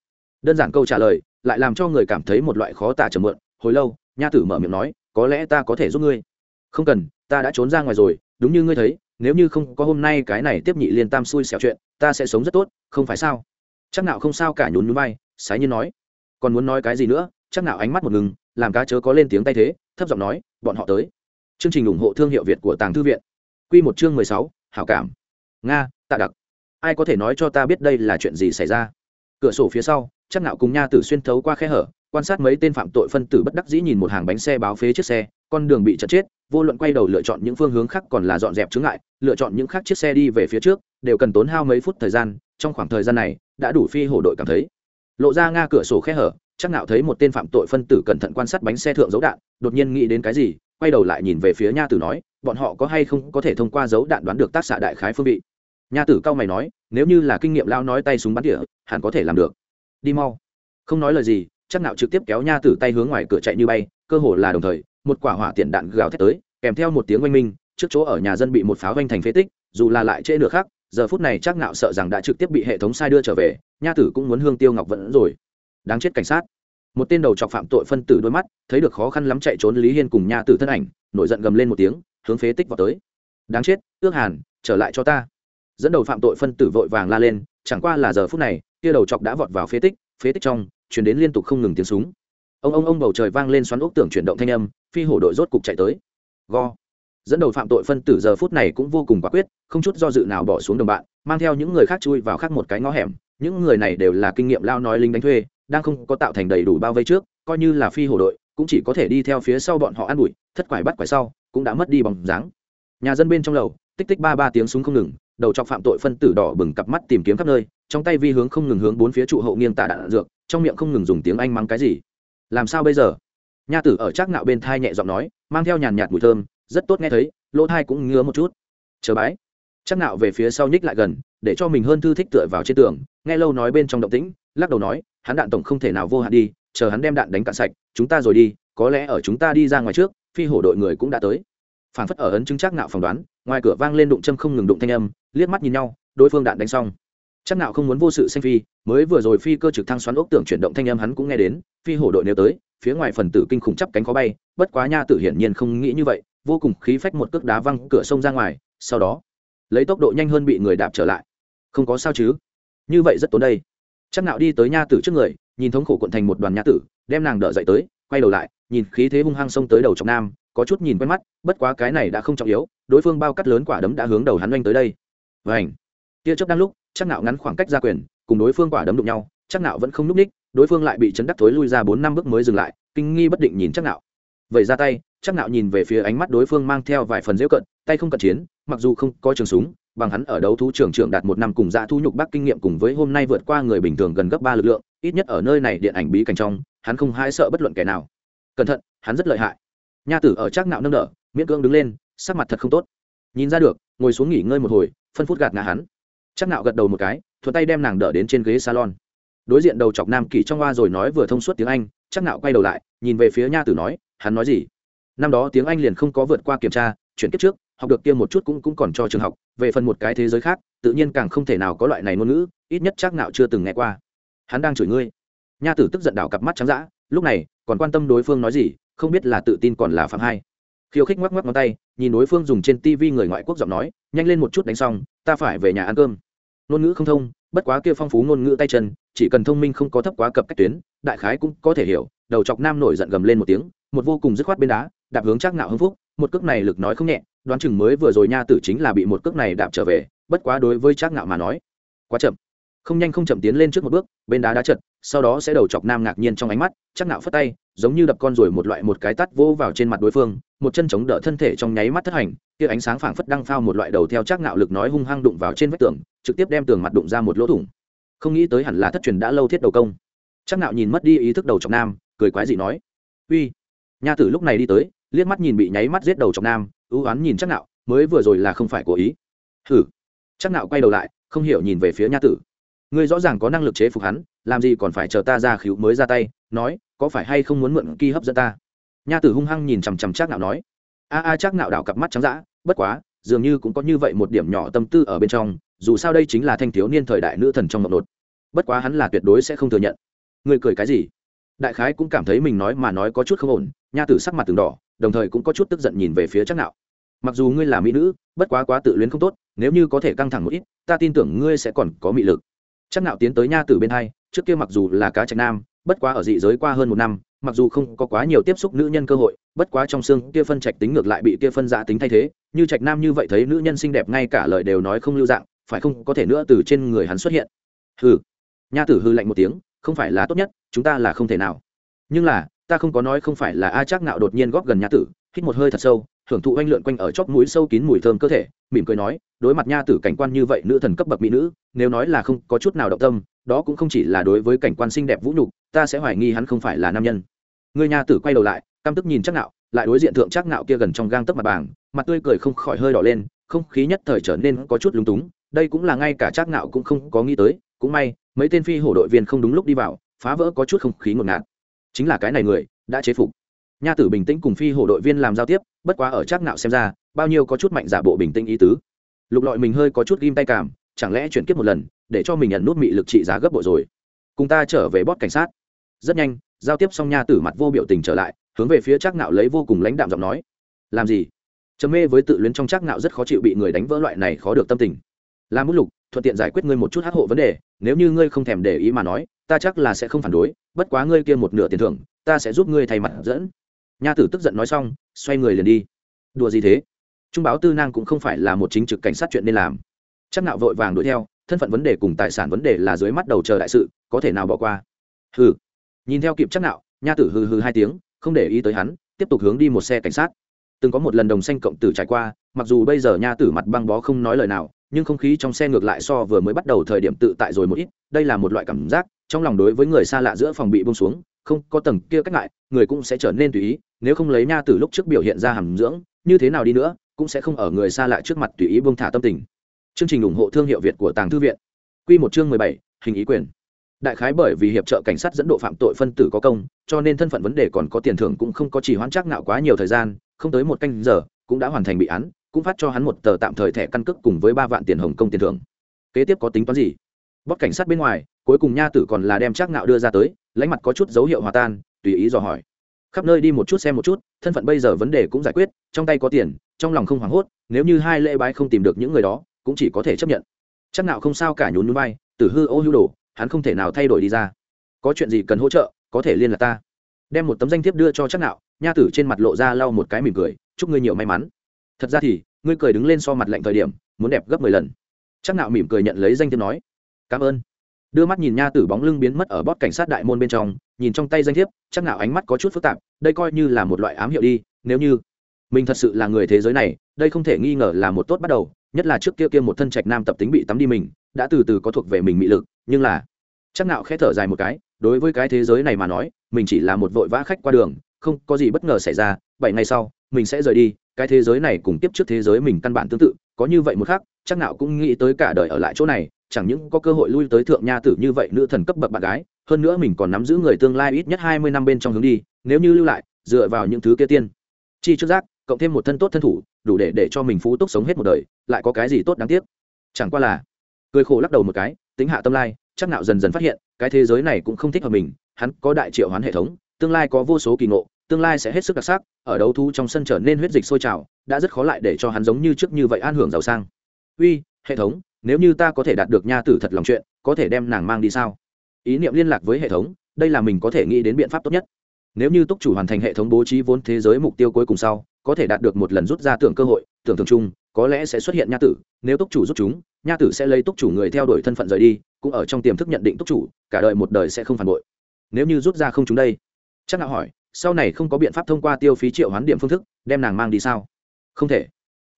Đơn giản câu trả lời, lại làm cho người cảm thấy một loại khó tả trầm mượn hồi lâu nha tử mở miệng nói, có lẽ ta có thể giúp ngươi. Không cần, ta đã trốn ra ngoài rồi, đúng như ngươi thấy, nếu như không có hôm nay cái này tiếp nhị liên tam xui xẻo chuyện, ta sẽ sống rất tốt, không phải sao? Chắc nào không sao cả nhún nhún bay. sái nhiên nói. Còn muốn nói cái gì nữa? Chắc nào ánh mắt một ngừng, làm cá chớ có lên tiếng tay thế, thấp giọng nói, bọn họ tới. Chương trình ủng hộ thương hiệu việt của tàng thư viện. Quy một chương mười sáu, hảo cảm. Nga, tạ đặc. Ai có thể nói cho ta biết đây là chuyện gì xảy ra? Cửa sổ phía sau, chắc nạo cùng nha tử xuyên thấu qua khe hở quan sát mấy tên phạm tội phân tử bất đắc dĩ nhìn một hàng bánh xe báo phế chiếc xe, con đường bị chật chết, vô luận quay đầu lựa chọn những phương hướng khác còn là dọn dẹp chướng ngại, lựa chọn những khác chiếc xe đi về phía trước, đều cần tốn hao mấy phút thời gian, trong khoảng thời gian này, đã đủ phi hổ đội cảm thấy. Lộ ra nga cửa sổ khe hở, chắc nạo thấy một tên phạm tội phân tử cẩn thận quan sát bánh xe thượng dấu đạn, đột nhiên nghĩ đến cái gì, quay đầu lại nhìn về phía nha tử nói, bọn họ có hay không có thể thông qua dấu đạn đoán được tác xạ đại khái phương vị? Nha tử cao mày nói, nếu như là kinh nghiệm lao nói tay súng bắn tỉa, hẳn có thể làm được. Đi mau. Không nói lời gì chắc nạo trực tiếp kéo nha tử tay hướng ngoài cửa chạy như bay, cơ hồ là đồng thời, một quả hỏa tiện đạn gào thét tới, kèm theo một tiếng oanh minh, trước chỗ ở nhà dân bị một pháo oanh thành phế tích, dù là lại trễ nửa khác giờ phút này chắc nạo sợ rằng đã trực tiếp bị hệ thống sai đưa trở về, nha tử cũng muốn hương tiêu ngọc vẫn rồi. Đáng chết cảnh sát. Một tên đầu chọc phạm tội phân tử đôi mắt, thấy được khó khăn lắm chạy trốn lý hiên cùng nha tử thân ảnh, nổi giận gầm lên một tiếng, hướng phế tích vào tới. Đáng chết, ước hàn, trở lại cho ta. Dẫn đầu phạm tội phân tử vội vàng la lên, chẳng qua là giờ phút này, kia đầu chọc đã vọt vào phế tích phế tích trong chuyển đến liên tục không ngừng tiếng súng. Ông ông ông bầu trời vang lên xoắn ốc tưởng chuyển động thanh âm, phi hổ đội rốt cục chạy tới. Go. Dẫn đầu phạm tội phân tử giờ phút này cũng vô cùng quả quyết, không chút do dự nào bỏ xuống đồng bạn, mang theo những người khác chui vào khác một cái ngõ hẻm. Những người này đều là kinh nghiệm lao nói lính đánh thuê, đang không có tạo thành đầy đủ bao vây trước, coi như là phi hổ đội, cũng chỉ có thể đi theo phía sau bọn họ ăn bụi, thất quải bắt quải sau, cũng đã mất đi bằng dáng. Nhà dân bên trong lầu, tích tích ba ba tiếng súng không ngừng đầu chọc phạm tội phân tử đỏ bừng cặp mắt tìm kiếm khắp nơi, trong tay vi hướng không ngừng hướng bốn phía trụ hậu nghiêng tả đạn dược, trong miệng không ngừng dùng tiếng anh mắng cái gì. Làm sao bây giờ? Nha tử ở trác nạo bên thai nhẹ giọng nói, mang theo nhàn nhạt mùi thơm, rất tốt nghe thấy, lỗ thai cũng ngứa một chút. Chờ bái. Trác nạo về phía sau nhích lại gần, để cho mình hơn thư thích tựa vào trên tường, nghe lâu nói bên trong động tĩnh, lắc đầu nói, hắn đạn tổng không thể nào vô hạn đi, chờ hắn đem đạn đánh cạn sạch, chúng ta rồi đi, có lẽ ở chúng ta đi ra ngoài trước, phi hổ đội người cũng đã tới phản phất ở ấn chứng chắc nạo phỏng đoán, ngoài cửa vang lên đụng châm không ngừng đụng thanh âm, liếc mắt nhìn nhau, đối phương đạn đánh xong. Chắc nạo không muốn vô sự xanh phi, mới vừa rồi phi cơ trực thăng xoắn ốc tưởng chuyển động thanh âm hắn cũng nghe đến, phi hổ đội nếu tới, phía ngoài phần tử kinh khủng chắp cánh khó bay, bất quá nha tử hiển nhiên không nghĩ như vậy, vô cùng khí phách một cước đá văng cửa sông ra ngoài, sau đó, lấy tốc độ nhanh hơn bị người đạp trở lại. Không có sao chứ? Như vậy rất tốn đây. Chắc nạo đi tới nha tử trước người, nhìn thống khổ cuộn thành một đoàn nha tử, đem nàng đỡ dậy tới, quay đầu lại, nhìn khí thế hung hăng xông tới đầu trọng nam có chút nhìn quen mắt, bất quá cái này đã không trọng yếu, đối phương bao cắt lớn quả đấm đã hướng đầu hắn oanh tới đây. Vảnh tia chớp đang lúc, chắc nạo ngắn khoảng cách ra quyền, cùng đối phương quả đấm đụng nhau, chắc nạo vẫn không núp ních, đối phương lại bị chấn đắc thối lui ra bốn năm bước mới dừng lại, kinh nghi bất định nhìn chắc nạo. Vậy ra tay, chắc nạo nhìn về phía ánh mắt đối phương mang theo vài phần dễ cận, tay không cận chiến, mặc dù không có trường súng, bằng hắn ở đấu thú trưởng trưởng đạt một năm cùng dạ thu nhục bác kinh nghiệm cùng với hôm nay vượt qua người bình thường gần gấp ba lực lượng, ít nhất ở nơi này điện ảnh bí cảnh trong, hắn không hãi sợ bất luận kẻ nào. Cẩn thận, hắn rất lợi hại nha tử ở chắc nạo nâng đỡ, miễn cưỡng đứng lên, sắc mặt thật không tốt. Nhìn ra được, ngồi xuống nghỉ ngơi một hồi, phân phút gạt ngã hắn. Chắc nạo gật đầu một cái, thuận tay đem nàng đỡ đến trên ghế salon. Đối diện đầu chọc nam kỷ trong hoa rồi nói vừa thông suốt tiếng anh chắc nạo quay đầu lại, nhìn về phía nha tử nói, hắn nói gì? Năm đó tiếng anh liền không có vượt qua kiểm tra, chuyển kiếp trước, học được kia một chút cũng cũng còn cho trường học, về phần một cái thế giới khác, tự nhiên càng không thể nào có loại này ngôn ngữ, ít nhất chắc nạo chưa từng nghe qua. Hắn đang chửi ngươi. Nha tử tức giận đảo cặp mắt trắng dã, lúc này, còn quan tâm đối phương nói gì không biết là tự tin còn là phạm hai. Khiêu khích ngoắc ngoắc ngón tay, nhìn đối phương dùng trên tivi người ngoại quốc giọng nói, nhanh lên một chút đánh xong, ta phải về nhà ăn cơm. Ngôn ngữ không thông, bất quá kia phong phú ngôn ngữ tay chân, chỉ cần thông minh không có thấp quá cập cách tuyến, đại khái cũng có thể hiểu, đầu chọc nam nổi giận gầm lên một tiếng, một vô cùng dứt khoát bên đá, đạp hướng chắc nạo hưng phúc, một cước này lực nói không nhẹ, đoán chừng mới vừa rồi nha tử chính là bị một cước này đạp trở về, bất quá đối với chắc nạo mà nói, quá chậm không nhanh không chậm tiến lên trước một bước, bên đá đá chật, sau đó sẽ đầu chọc nam ngạc nhiên trong ánh mắt, chắc nạo phất tay, giống như đập con rồi một loại một cái tát vô vào trên mặt đối phương, một chân chống đỡ thân thể trong nháy mắt thất hành, kia ánh sáng phảng phất đăng phao một loại đầu theo chắc nạo lực nói hung hăng đụng vào trên vách tường, trực tiếp đem tường mặt đụng ra một lỗ thủng. Không nghĩ tới hẳn là thất truyền đã lâu thiết đầu công. Chắc nạo nhìn mất đi ý thức đầu chọc nam, cười quái dị nói, uy. Nha tử lúc này đi tới, liếc mắt nhìn bị nháy mắt giết đầu chọc nam, ưu ám nhìn chắc nạo, mới vừa rồi là không phải cố ý. Thử. chắc nạo quay đầu lại, không hiểu nhìn về phía nha tử ngươi rõ ràng có năng lực chế phục hắn, làm gì còn phải chờ ta ra khíu mới ra tay, nói, có phải hay không muốn mượn kỳ hấp dẫn ta? Nha tử hung hăng nhìn chằm chằm chắc nạo nói. A a chắc nạo đảo cặp mắt trắng dã, bất quá, dường như cũng có như vậy một điểm nhỏ tâm tư ở bên trong, dù sao đây chính là thanh thiếu niên thời đại nữ thần trong ngọc nột bất quá hắn là tuyệt đối sẽ không thừa nhận. Ngươi cười cái gì? Đại khái cũng cảm thấy mình nói mà nói có chút không ổn, nha tử sắc mặt từng đỏ, đồng thời cũng có chút tức giận nhìn về phía chắc nạo. Mặc dù ngươi là mỹ nữ, bất quá quá tự luyến không tốt, nếu như có thể căng thẳng một ít, ta tin tưởng ngươi sẽ còn có mị lực chắc nạo tiến tới nha tử bên hai, trước kia mặc dù là cá trạch nam, bất quá ở dị giới qua hơn một năm, mặc dù không có quá nhiều tiếp xúc nữ nhân cơ hội, bất quá trong xương kia phân trạch tính ngược lại bị kia phân giả tính thay thế, như trạch nam như vậy thấy nữ nhân xinh đẹp ngay cả lời đều nói không lưu dạng, phải không, có thể nữa từ trên người hắn xuất hiện. Hừ. Nha tử hư lạnh một tiếng, không phải là tốt nhất, chúng ta là không thể nào. Nhưng là, ta không có nói không phải là a chắc nạo đột nhiên góp gần nha tử, hít một hơi thật sâu hưởng thụ oanh lượn quanh ở chóp mũi sâu kín mùi thơm cơ thể, mỉm cười nói, đối mặt nha tử cảnh quan như vậy nữ thần cấp bậc mỹ nữ, nếu nói là không có chút nào động tâm, đó cũng không chỉ là đối với cảnh quan xinh đẹp vũ nhục, ta sẽ hoài nghi hắn không phải là nam nhân. Người nha tử quay đầu lại, căm tức nhìn chắc nạo lại đối diện thượng chắc nạo kia gần trong gang tấc mặt bảng mặt tươi cười không khỏi hơi đỏ lên, không khí nhất thời trở nên có chút lúng túng, đây cũng là ngay cả chắc nạo cũng không có nghĩ tới, cũng may, mấy tên phi hổ đội viên không đúng lúc đi vào, phá vỡ có chút không khí ngột ngạt. Chính là cái này người, đã chế phục. Nha tử bình tĩnh cùng phi hổ đội viên làm giao tiếp bất quá ở chắc nạo xem ra, bao nhiêu có chút mạnh giả bộ bình tĩnh ý tứ. Lục lọi mình hơi có chút ghim tay cảm, chẳng lẽ chuyển kiếp một lần, để cho mình nhận nút mị lực trị giá gấp bội rồi. Cùng ta trở về bót cảnh sát. Rất nhanh, giao tiếp xong nha tử mặt vô biểu tình trở lại, hướng về phía chắc nạo lấy vô cùng lãnh đạm giọng nói. Làm gì? Trầm mê với tự luyến trong chắc nạo rất khó chịu bị người đánh vỡ loại này khó được tâm tình. Làm mút lục, thuận tiện giải quyết ngươi một chút hắc hộ vấn đề, nếu như ngươi không thèm để ý mà nói, ta chắc là sẽ không phản đối, bất quá ngươi kia một nửa tiền thưởng, ta sẽ giúp ngươi thay mặt dẫn nha tử tức giận nói xong xoay người liền đi. Đùa gì thế? Trung báo tư nang cũng không phải là một chính trực cảnh sát chuyện nên làm. Chắc nạo vội vàng đuổi theo, thân phận vấn đề cùng tài sản vấn đề là dưới mắt đầu chờ đại sự, có thể nào bỏ qua? Hừ. Nhìn theo kịp chắc nạo nha tử hừ hừ hai tiếng, không để ý tới hắn, tiếp tục hướng đi một xe cảnh sát. Từng có một lần đồng xanh cộng tử trải qua, mặc dù bây giờ nha tử mặt băng bó không nói lời nào, nhưng không khí trong xe ngược lại so vừa mới bắt đầu thời điểm tự tại rồi một ít, đây là một loại cảm giác, trong lòng đối với người xa lạ giữa phòng bị bông xuống không có tầng kia cách ngại, người cũng sẽ trở nên tùy ý, nếu không lấy nha từ lúc trước biểu hiện ra hàm dưỡng, như thế nào đi nữa, cũng sẽ không ở người xa lạ trước mặt tùy ý buông thả tâm tình. Chương trình ủng hộ thương hiệu việt của tàng thư viện. Quy một chương mười bảy, hình ý quyền. Đại khái bởi vì hiệp trợ cảnh sát dẫn độ phạm tội phân tử có công, cho nên thân phận vấn đề còn có tiền thưởng cũng không có chỉ hoãn chắc nạo quá nhiều thời gian, không tới một canh giờ, cũng đã hoàn thành bị án, cũng phát cho hắn một tờ tạm thời thẻ căn cước cùng với ba vạn tiền hồng công tiền thưởng. Kế tiếp có tính toán gì? Bóc cảnh sát bên ngoài, cuối cùng nha tử còn là đem chắc nạo đưa ra tới lãnh mặt có chút dấu hiệu hòa tan, tùy ý dò hỏi. Khắp nơi đi một chút xem một chút, thân phận bây giờ vấn đề cũng giải quyết, trong tay có tiền, trong lòng không hoảng hốt, nếu như hai lễ bái không tìm được những người đó, cũng chỉ có thể chấp nhận. Chắc nào không sao cả nhún núi bay tử hư ô hưu đồ, hắn không thể nào thay đổi đi ra. Có chuyện gì cần hỗ trợ, có thể liên lạc ta. Đem một tấm danh thiếp đưa cho chắc nạo nha tử trên mặt lộ ra lau một cái mỉm cười, chúc ngươi nhiều may mắn. Thật ra thì, ngươi cười đứng lên so mặt lạnh thời điểm, muốn đẹp gấp mười lần. Chắc nạo mỉm cười nhận lấy danh thiếp nói, cảm ơn đưa mắt nhìn nha tử bóng lưng biến mất ở bót cảnh sát đại môn bên trong, nhìn trong tay danh thiếp, chắc nào ánh mắt có chút phức tạp, đây coi như là một loại ám hiệu đi, nếu như mình thật sự là người thế giới này, đây không thể nghi ngờ là một tốt bắt đầu, nhất là trước kia kia một thân trạch nam tập tính bị tắm đi mình, đã từ từ có thuộc về mình mị lực, nhưng là chắc nào khẽ thở dài một cái, đối với cái thế giới này mà nói, mình chỉ là một vội vã khách qua đường, không có gì bất ngờ xảy ra, bảy ngày sau, mình sẽ rời đi, cái thế giới này cùng tiếp trước thế giới mình căn bản tương tự có như vậy một khác chắc nào cũng nghĩ tới cả đời ở lại chỗ này, chẳng những có cơ hội lui tới thượng nha tử như vậy nữ thần cấp bậc bạn gái, hơn nữa mình còn nắm giữ người tương lai ít nhất hai mươi năm bên trong hướng đi, nếu như lưu lại, dựa vào những thứ kia tiên. Chi trước giác, cộng thêm một thân tốt thân thủ, đủ để để cho mình phú túc sống hết một đời, lại có cái gì tốt đáng tiếc? Chẳng qua là, cười khổ lắc đầu một cái, tính hạ tâm lai, chắc nạo dần dần phát hiện, cái thế giới này cũng không thích hợp mình, hắn có đại triệu hoán hệ thống, tương lai có vô số kỳ ngộ tương lai sẽ hết sức đặc sắc, ở đấu thu trong sân trở nên huyết dịch sôi trào, đã rất khó lại để cho hắn giống như trước như vậy an hưởng giàu sang. Uy, hệ thống, nếu như ta có thể đạt được nha tử thật lòng chuyện, có thể đem nàng mang đi sao? Ý niệm liên lạc với hệ thống, đây là mình có thể nghĩ đến biện pháp tốt nhất. Nếu như túc chủ hoàn thành hệ thống bố trí vốn thế giới mục tiêu cuối cùng sau, có thể đạt được một lần rút ra tưởng cơ hội, tưởng tượng chung, có lẽ sẽ xuất hiện nha tử. Nếu túc chủ rút chúng, nha tử sẽ lấy túc chủ người theo đuổi thân phận rời đi, cũng ở trong tiềm thức nhận định túc chủ, cả đời một đời sẽ không phản bội. Nếu như rút ra không chúng đây? Chắc nào hỏi sau này không có biện pháp thông qua tiêu phí triệu hoán điểm phương thức, đem nàng mang đi sao? Không thể.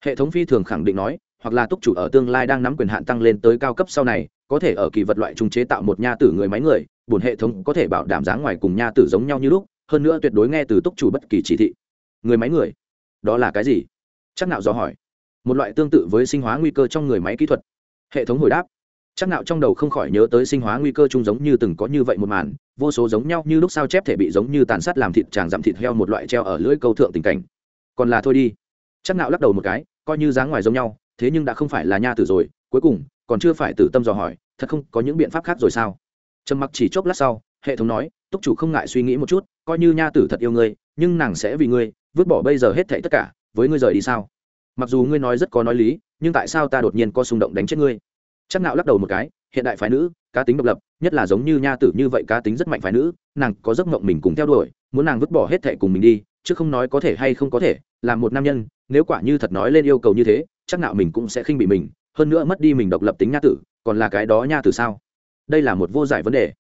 Hệ thống phi thường khẳng định nói, hoặc là túc chủ ở tương lai đang nắm quyền hạn tăng lên tới cao cấp sau này, có thể ở kỳ vật loại trung chế tạo một nha tử người máy người bổn hệ thống có thể bảo đảm dáng ngoài cùng nha tử giống nhau như lúc, hơn nữa tuyệt đối nghe từ túc chủ bất kỳ chỉ thị. Người máy người? Đó là cái gì? Chắc nạo do hỏi. Một loại tương tự với sinh hóa nguy cơ trong người máy kỹ thuật. Hệ thống hồi đáp chắc nạo trong đầu không khỏi nhớ tới sinh hóa nguy cơ chung giống như từng có như vậy một màn, vô số giống nhau như lúc sao chép thể bị giống như tàn sát làm thịt chàng dặm thịt heo một loại treo ở lưỡi câu thượng tình cảnh. Còn là thôi đi. Chắc nạo lắc đầu một cái, coi như dáng ngoài giống nhau, thế nhưng đã không phải là nha tử rồi, cuối cùng, còn chưa phải tử tâm dò hỏi, thật không, có những biện pháp khác rồi sao? Trầm mặc chỉ chốc lát sau, hệ thống nói, túc chủ không ngại suy nghĩ một chút, coi như nha tử thật yêu ngươi, nhưng nàng sẽ vì ngươi, vứt bỏ bây giờ hết thảy tất cả, với ngươi rời đi sao? Mặc dù ngươi nói rất có nói lý, nhưng tại sao ta đột nhiên có xung động đánh chết ngươi? Chắc nạo lắc đầu một cái, hiện đại phái nữ, cá tính độc lập, nhất là giống như nha tử như vậy cá tính rất mạnh phái nữ, nàng có giấc mộng mình cùng theo đuổi, muốn nàng vứt bỏ hết thảy cùng mình đi, chứ không nói có thể hay không có thể làm một nam nhân, nếu quả như thật nói lên yêu cầu như thế, chắc nạo mình cũng sẽ khinh bị mình, hơn nữa mất đi mình độc lập tính nha tử, còn là cái đó nha tử sao? Đây là một vô giải vấn đề.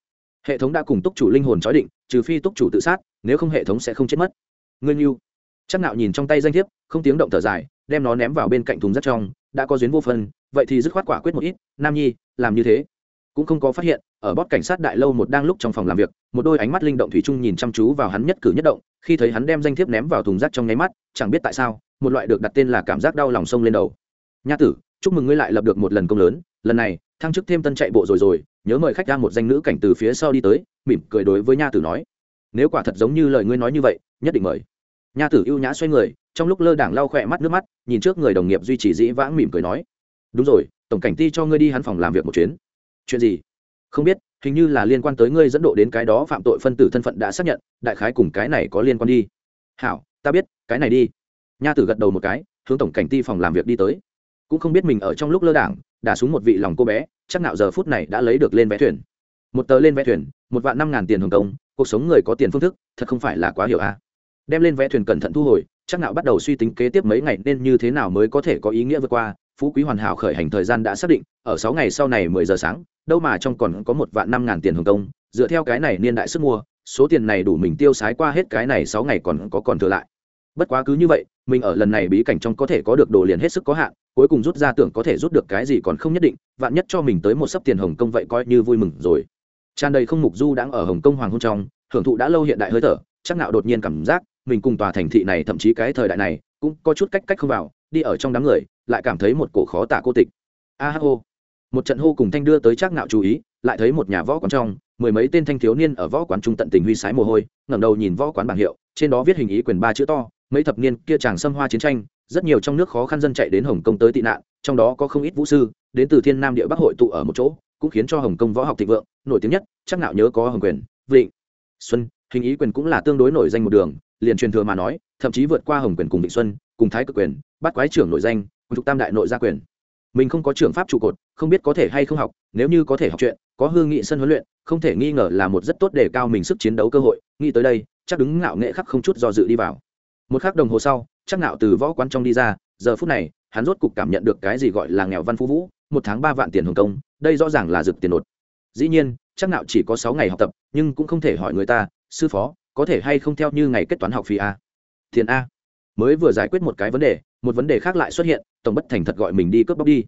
Hệ thống đã cùng túc chủ linh hồn chói định, trừ phi túc chủ tự sát, nếu không hệ thống sẽ không chết mất. Ngươi yêu chắc nạo nhìn trong tay danh thiếp, không tiếng động thở dài, đem nó ném vào bên cạnh thùng rác trong, đã có duyên vô phân vậy thì dứt khoát quả quyết một ít, nam nhi, làm như thế. Cũng không có phát hiện, ở bót cảnh sát đại lâu một đang lúc trong phòng làm việc, một đôi ánh mắt linh động thủy chung nhìn chăm chú vào hắn nhất cử nhất động, khi thấy hắn đem danh thiếp ném vào thùng rác trong nháy mắt, chẳng biết tại sao, một loại được đặt tên là cảm giác đau lòng sông lên đầu. Nha tử, chúc mừng ngươi lại lập được một lần công lớn, lần này, thăng chức thêm tân chạy bộ rồi rồi, nhớ mời khách ra một danh nữ cảnh từ phía sau đi tới, mỉm cười đối với nha tử nói. Nếu quả thật giống như lời ngươi nói như vậy, nhất định mời. Nha tử ưu nhã xoay người, trong lúc lơ đảng lau khỏe mắt nước mắt, nhìn trước người đồng nghiệp duy trì dĩ vãng mỉm cười nói đúng rồi, tổng cảnh ti cho ngươi đi hắn phòng làm việc một chuyến. Chuyện gì? Không biết, hình như là liên quan tới ngươi dẫn độ đến cái đó phạm tội phân tử thân phận đã xác nhận, đại khái cùng cái này có liên quan đi. Hảo, ta biết, cái này đi. Nha tử gật đầu một cái, hướng tổng cảnh ti phòng làm việc đi tới. Cũng không biết mình ở trong lúc lơ đảng, đả xuống một vị lòng cô bé, chắc nạo giờ phút này đã lấy được lên vé thuyền. Một tờ lên vé thuyền, một vạn năm ngàn tiền hồng công, cuộc sống người có tiền phương thức, thật không phải là quá hiểu a đem lên vé thuyền cẩn thận thu hồi, chắc nạo bắt đầu suy tính kế tiếp mấy ngày nên như thế nào mới có thể có ý nghĩa vượt qua phú quý hoàn hảo khởi hành thời gian đã xác định, ở sáu ngày sau này mười giờ sáng, đâu mà trong còn có một vạn năm ngàn tiền hồng công dựa theo cái này niên đại sức mua, số tiền này đủ mình tiêu xái qua hết cái này sáu ngày còn có còn thừa lại. Bất quá cứ như vậy, mình ở lần này bí cảnh trong có thể có được đồ liền hết sức có hạn, cuối cùng rút ra tưởng có thể rút được cái gì còn không nhất định, vạn nhất cho mình tới một sấp tiền hồng công vậy coi như vui mừng rồi. Tràn đầy không mục du đang ở hồng kông hoàng hôn trong, hưởng thụ đã lâu hiện đại hơi thở, chắc nạo đột nhiên cảm giác, mình cùng tòa thành thị này thậm chí cái thời đại này, cũng có chút cách cách không vào, đi ở trong đám người lại cảm thấy một cổ khó tả cô tịch. A hô. Một trận hô cùng thanh đưa tới chắc nạo chú ý, lại thấy một nhà võ quán trong, mười mấy tên thanh thiếu niên ở võ quán trung tận tình huy sái mồ hôi, ngẩng đầu nhìn võ quán bảng hiệu, trên đó viết hình ý quyền ba chữ to, mấy thập niên kia chàng xâm hoa chiến tranh, rất nhiều trong nước khó khăn dân chạy đến hồng kông tới tị nạn, trong đó có không ít vũ sư, đến từ thiên nam địa bắc hội tụ ở một chỗ, cũng khiến cho hồng kông võ học thịnh vượng, nổi tiếng nhất chắc nạo nhớ có hồng quyền, vịnh, xuân, hình ý quyền cũng là tương đối nổi danh một đường, liền truyền thừa mà nói, thậm chí vượt qua hồng quyền cùng vịnh xuân, cùng thái cực quyền, bắt quái trưởng nổi danh trục tam đại nội gia quyền. Mình không có trưởng pháp trụ cột, không biết có thể hay không học, nếu như có thể học chuyện, có hương nghị sân huấn luyện, không thể nghi ngờ là một rất tốt để cao mình sức chiến đấu cơ hội, nghĩ tới đây, chắc đứng ngạo nghệ khắc không chút do dự đi vào. Một khắc đồng hồ sau, chắc ngạo từ võ quán trong đi ra, giờ phút này, hắn rốt cục cảm nhận được cái gì gọi là nghèo văn phú vũ, một tháng ba vạn tiền hồng công, đây rõ ràng là rực tiền nột. Dĩ nhiên, chắc ngạo chỉ có sáu ngày học tập, nhưng cũng không thể hỏi người ta, sư phó, có thể hay không theo như ngày kết toán học phí a? Tiền a mới vừa giải quyết một cái vấn đề, một vấn đề khác lại xuất hiện, tổng bất thành thật gọi mình đi cướp bóc đi.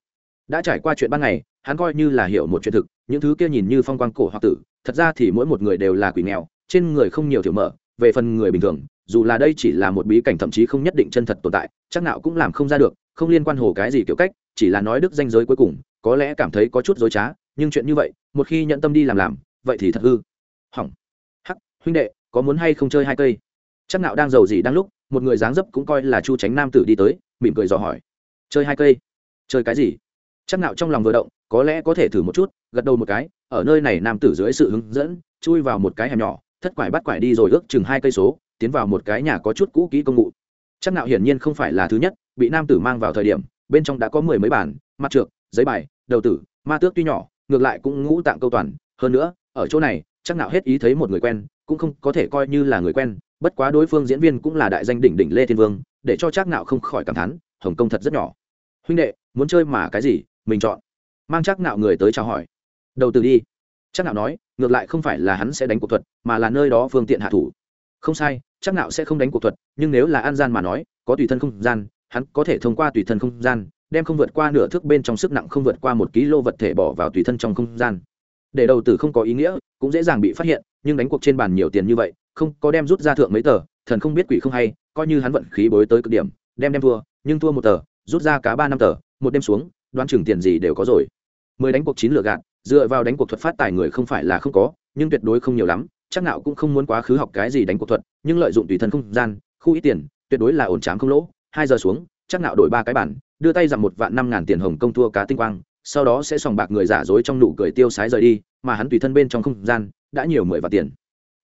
Đã trải qua chuyện ban ngày, hắn coi như là hiểu một chuyện thực, những thứ kia nhìn như phong quang cổ hoặc tử, thật ra thì mỗi một người đều là quỷ nghèo, trên người không nhiều thiểu mở, về phần người bình thường, dù là đây chỉ là một bí cảnh thậm chí không nhất định chân thật tồn tại, chắc nào cũng làm không ra được, không liên quan hồ cái gì kiểu cách, chỉ là nói đức danh giới cuối cùng, có lẽ cảm thấy có chút dối trá, nhưng chuyện như vậy, một khi nhận tâm đi làm làm, vậy thì thật hư. Hỏng. Hắc, huynh đệ, có muốn hay không chơi hai cây? Chắc nào đang giàu gì đang lúc một người dáng dấp cũng coi là chu tránh nam tử đi tới, mỉm cười dò hỏi, chơi hai cây? Chơi cái gì? Chắc nạo trong lòng vừa động, có lẽ có thể thử một chút, gật đầu một cái, ở nơi này nam tử dưới sự hướng dẫn, chui vào một cái hẻm nhỏ, thất quải bắt quải đi rồi ước chừng hai cây số, tiến vào một cái nhà có chút cũ kỹ công ngụ chắc nạo hiển nhiên không phải là thứ nhất, bị nam tử mang vào thời điểm, bên trong đã có mười mấy bản, mặt trượt giấy bài, đầu tử, ma tước tuy nhỏ, ngược lại cũng ngũ tạng câu toàn. Hơn nữa, ở chỗ này, chắc nạo hết ý thấy một người quen, cũng không có thể coi như là người quen bất quá đối phương diễn viên cũng là đại danh đỉnh đỉnh lê thiên vương, để cho chắc nạo không khỏi cảm thán, hồng công thật rất nhỏ. Huynh đệ, muốn chơi mà cái gì, mình chọn. Mang chắc nạo người tới chào hỏi. Đầu từ đi. Chắc nạo nói, ngược lại không phải là hắn sẽ đánh cuộc thuật, mà là nơi đó phương tiện hạ thủ. Không sai chắc nạo sẽ không đánh cuộc thuật, nhưng nếu là an gian mà nói, có tùy thân không gian, hắn có thể thông qua tùy thân không gian, đem không vượt qua nửa thước bên trong sức nặng không vượt qua một kg vật thể bỏ vào tùy thân trong không gian. Để đầu tử không có ý nghĩa, cũng dễ dàng bị phát hiện, nhưng đánh cuộc trên bàn nhiều tiền như vậy không có đem rút ra thượng mấy tờ, thần không biết quỷ không hay, coi như hắn vận khí bối tới cực điểm, đem đem thua, nhưng thua một tờ, rút ra cá ba năm tờ, một đêm xuống, đoán chừng tiền gì đều có rồi. Mười đánh cuộc chín lựa gạt, dựa vào đánh cuộc thuật phát tài người không phải là không có, nhưng tuyệt đối không nhiều lắm, chắc nào cũng không muốn quá khứ học cái gì đánh cuộc thuật, nhưng lợi dụng tùy thân không gian, khu ít tiền, tuyệt đối là ổn trám không lỗ. Hai giờ xuống, chắc nào đổi ba cái bản, đưa tay giảm một vạn năm ngàn tiền hồng công thua cá tinh quang, sau đó sẽ sòng bạc người giả dối trong nụ cười tiêu sái rời đi, mà hắn tùy thân bên trong không gian, đã nhiều mười vạn tiền.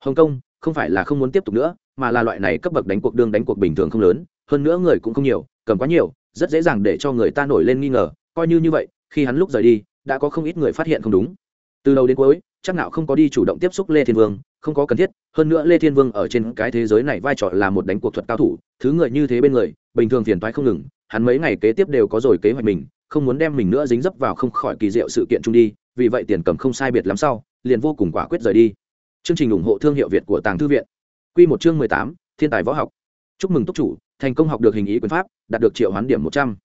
Hồng kông không phải là không muốn tiếp tục nữa, mà là loại này cấp bậc đánh cuộc đương đánh cuộc bình thường không lớn, hơn nữa người cũng không nhiều, cầm quá nhiều, rất dễ dàng để cho người ta nổi lên nghi ngờ, coi như như vậy, khi hắn lúc rời đi, đã có không ít người phát hiện không đúng. Từ đầu đến cuối, chắc nào không có đi chủ động tiếp xúc lê thiên vương, không có cần thiết, hơn nữa lê thiên vương ở trên cái thế giới này vai trò là một đánh cuộc thuật cao thủ, thứ người như thế bên người, bình thường phiền toái không ngừng, hắn mấy ngày kế tiếp đều có rồi kế hoạch mình, không muốn đem mình nữa dính dấp vào không khỏi kỳ diệu sự kiện chung đi, vì vậy tiền cầm không sai biệt lắm sau, liền vô cùng quả quyết rời đi chương trình ủng hộ thương hiệu việt của tàng thư viện. Quy một chương mười tám, thiên tài võ học. Chúc mừng túc chủ, thành công học được hình ý quyền pháp, đạt được triệu hoán điểm một trăm.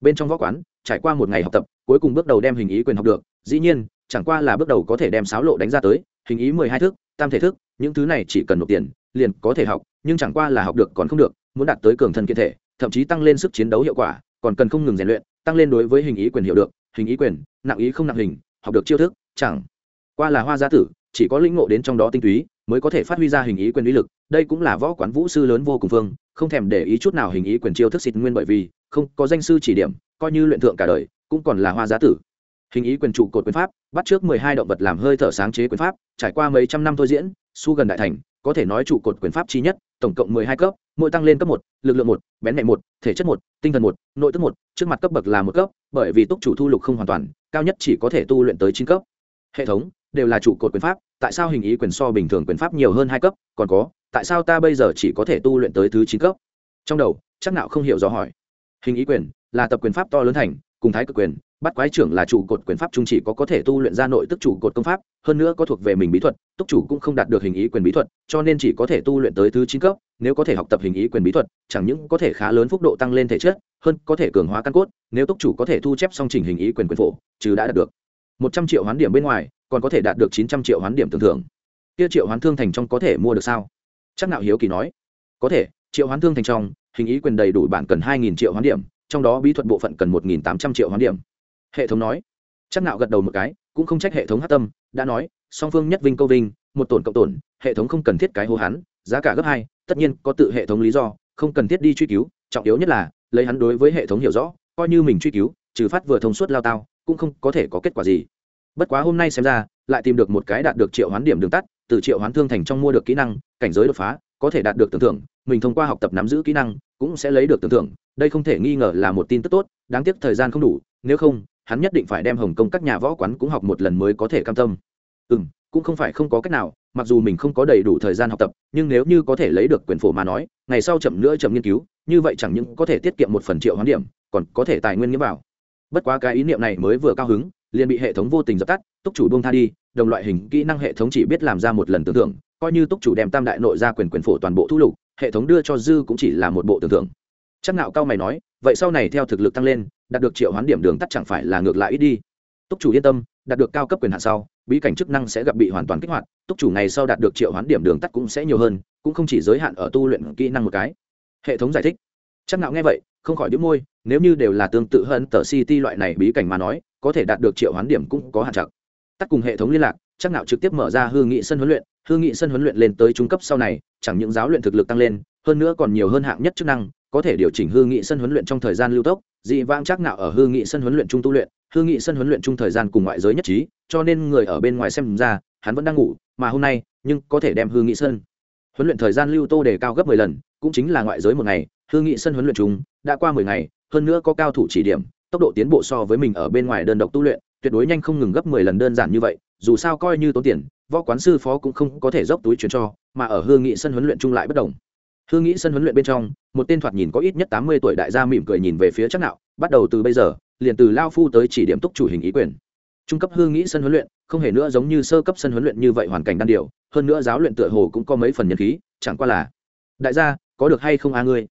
Bên trong võ quán, trải qua một ngày học tập, cuối cùng bước đầu đem hình ý quyền học được. Dĩ nhiên, chẳng qua là bước đầu có thể đem sáo lộ đánh ra tới, hình ý mười hai thước, tam thể thức những thứ này chỉ cần nộp tiền, liền có thể học, nhưng chẳng qua là học được còn không được, muốn đạt tới cường thân kiện thể, thậm chí tăng lên sức chiến đấu hiệu quả, còn cần không ngừng rèn luyện, tăng lên đối với hình ý quyền hiểu được, hình ý quyền, nặng ý không nặng hình, học được chiêu thức, chẳng qua là hoa gia tử chỉ có lĩnh ngộ đến trong đó tinh túy, mới có thể phát huy ra hình ý quyền lý lực. Đây cũng là võ quán vũ sư lớn vô cùng phương, không thèm để ý chút nào hình ý quyền chiêu thức xịt nguyên bởi vì, không có danh sư chỉ điểm, coi như luyện thượng cả đời, cũng còn là hoa giá tử. Hình ý quyền trụ cột quyền pháp, bắt trước mười hai động vật làm hơi thở sáng chế quyền pháp, trải qua mấy trăm năm thôi diễn, su gần đại thành, có thể nói trụ cột quyền pháp chi nhất, tổng cộng mười hai cấp, mỗi tăng lên cấp một, lực lượng một, bén mẹ một, thể chất một, tinh thần một, nội tức một, trước mặt cấp bậc là một cấp, bởi vì túc chủ thu lục không hoàn toàn, cao nhất chỉ có thể tu luyện tới chín cấp. Hệ thống đều là trụ cột quyền pháp, tại sao hình ý quyền so bình thường quyền pháp nhiều hơn hai cấp? Còn có, tại sao ta bây giờ chỉ có thể tu luyện tới thứ chín cấp? Trong đầu, chắc nạo không hiểu rõ hỏi. Hình ý quyền là tập quyền pháp to lớn thành, cùng thái cực quyền, bắt quái trưởng là trụ cột quyền pháp trung chỉ có có thể tu luyện ra nội tức trụ cột công pháp, hơn nữa có thuộc về mình bí thuật, túc chủ cũng không đạt được hình ý quyền bí thuật, cho nên chỉ có thể tu luyện tới thứ chín cấp, nếu có thể học tập hình ý quyền bí thuật, chẳng những có thể khá lớn phúc độ tăng lên thể chất, hơn có thể cường hóa căn cốt, nếu túc chủ có thể thu chép song trình hình ý quyền quyền phổ chứ đã đạt được. Một trăm triệu hoán điểm bên ngoài còn có thể đạt được chín trăm triệu hoán điểm tưởng thưởng. Kia triệu hoán thương thành trong có thể mua được sao? Chắc nạo hiếu kỳ nói. Có thể, triệu hoán thương thành trong, hình ý quyền đầy đủ bản cần hai nghìn triệu hoán điểm, trong đó bí thuật bộ phận cần một nghìn tám trăm triệu hoán điểm. Hệ thống nói. Chắc nạo gật đầu một cái, cũng không trách hệ thống hát tâm, đã nói, song phương nhất vinh câu vinh, một tổn cộng tổn, hệ thống không cần thiết cái hô hắn, giá cả gấp hai, tất nhiên có tự hệ thống lý do, không cần thiết đi truy cứu, trọng yếu nhất là, lấy hắn đối với hệ thống hiểu rõ, coi như mình truy cứu, trừ phát vừa thông suốt lao tao, cũng không có thể có kết quả gì bất quá hôm nay xem ra, lại tìm được một cái đạt được triệu hoán điểm đường tắt, từ triệu hoán thương thành trong mua được kỹ năng, cảnh giới đột phá, có thể đạt được tưởng thưởng, mình thông qua học tập nắm giữ kỹ năng, cũng sẽ lấy được tưởng thưởng, đây không thể nghi ngờ là một tin tức tốt, đáng tiếc thời gian không đủ, nếu không, hắn nhất định phải đem hồng công các nhà võ quán cũng học một lần mới có thể cam tâm. Ừ m cũng không phải không có cách nào, mặc dù mình không có đầy đủ thời gian học tập, nhưng nếu như có thể lấy được quyền phổ mà nói, ngày sau chậm nữa chậm nghiên cứu, như vậy chẳng những có thể tiết kiệm một phần triệu hoán điểm, còn có thể tài nguyên nghĩa vào. Bất quá cái ý niệm này mới vừa cao hứng liền bị hệ thống vô tình dập tắt, túc chủ buông tha đi, đồng loại hình kỹ năng hệ thống chỉ biết làm ra một lần tưởng tượng, coi như túc chủ đem tam đại nội ra quyền quyền phổ toàn bộ thu lục, hệ thống đưa cho dư cũng chỉ là một bộ tưởng tượng. Chắc nạo cao mày nói, vậy sau này theo thực lực tăng lên, đạt được triệu hoán điểm đường tắt chẳng phải là ngược lại ít đi. Túc chủ yên tâm, đạt được cao cấp quyền hạn sau, bí cảnh chức năng sẽ gặp bị hoàn toàn kích hoạt, túc chủ ngày sau đạt được triệu hoán điểm đường tắt cũng sẽ nhiều hơn, cũng không chỉ giới hạn ở tu luyện kỹ năng một cái. Hệ thống giải thích. Chắc nạo nghe vậy, không khỏi đĩu môi, nếu như đều là tương tự hơn tờ city loại này bí cảnh mà nói có thể đạt được triệu hoán điểm cũng có hạn chặt. Tắt cùng hệ thống liên lạc, chắc nạo trực tiếp mở ra hư nghị sân huấn luyện, hư nghị sân huấn luyện lên tới trung cấp sau này, chẳng những giáo luyện thực lực tăng lên, hơn nữa còn nhiều hơn hạng nhất chức năng, có thể điều chỉnh hư nghị sân huấn luyện trong thời gian lưu tốc. Dị vãng chắc nạo ở hư nghị sân huấn luyện trung tu luyện, hư nghị sân huấn luyện trung thời gian cùng ngoại giới nhất trí, cho nên người ở bên ngoài xem ra, hắn vẫn đang ngủ, mà hôm nay, nhưng có thể đem hư nghị sân huấn luyện thời gian lưu tô đề cao gấp mười lần, cũng chính là ngoại giới một ngày, hư nghị sân huấn luyện chúng đã qua mười ngày, hơn nữa có cao thủ chỉ điểm tốc độ tiến bộ so với mình ở bên ngoài đơn độc tu luyện, tuyệt đối nhanh không ngừng gấp mười lần đơn giản như vậy, dù sao coi như tốn tiền, võ quán sư phó cũng không có thể dốc túi chuyển cho, mà ở hương nghị sân huấn luyện chung lại bất đồng. Hương nghị sân huấn luyện bên trong, một tên thoạt nhìn có ít nhất tám mươi tuổi đại gia mỉm cười nhìn về phía chắc nạo, bắt đầu từ bây giờ, liền từ lao phu tới chỉ điểm túc chủ hình ý quyền. Trung cấp hương nghị sân huấn luyện, không hề nữa giống như sơ cấp sân huấn luyện như vậy hoàn cảnh đan điều hơn nữa giáo luyện tựa hồ cũng có mấy phần nhân khí, chẳng qua là, đại gia, có được hay không a ngươi?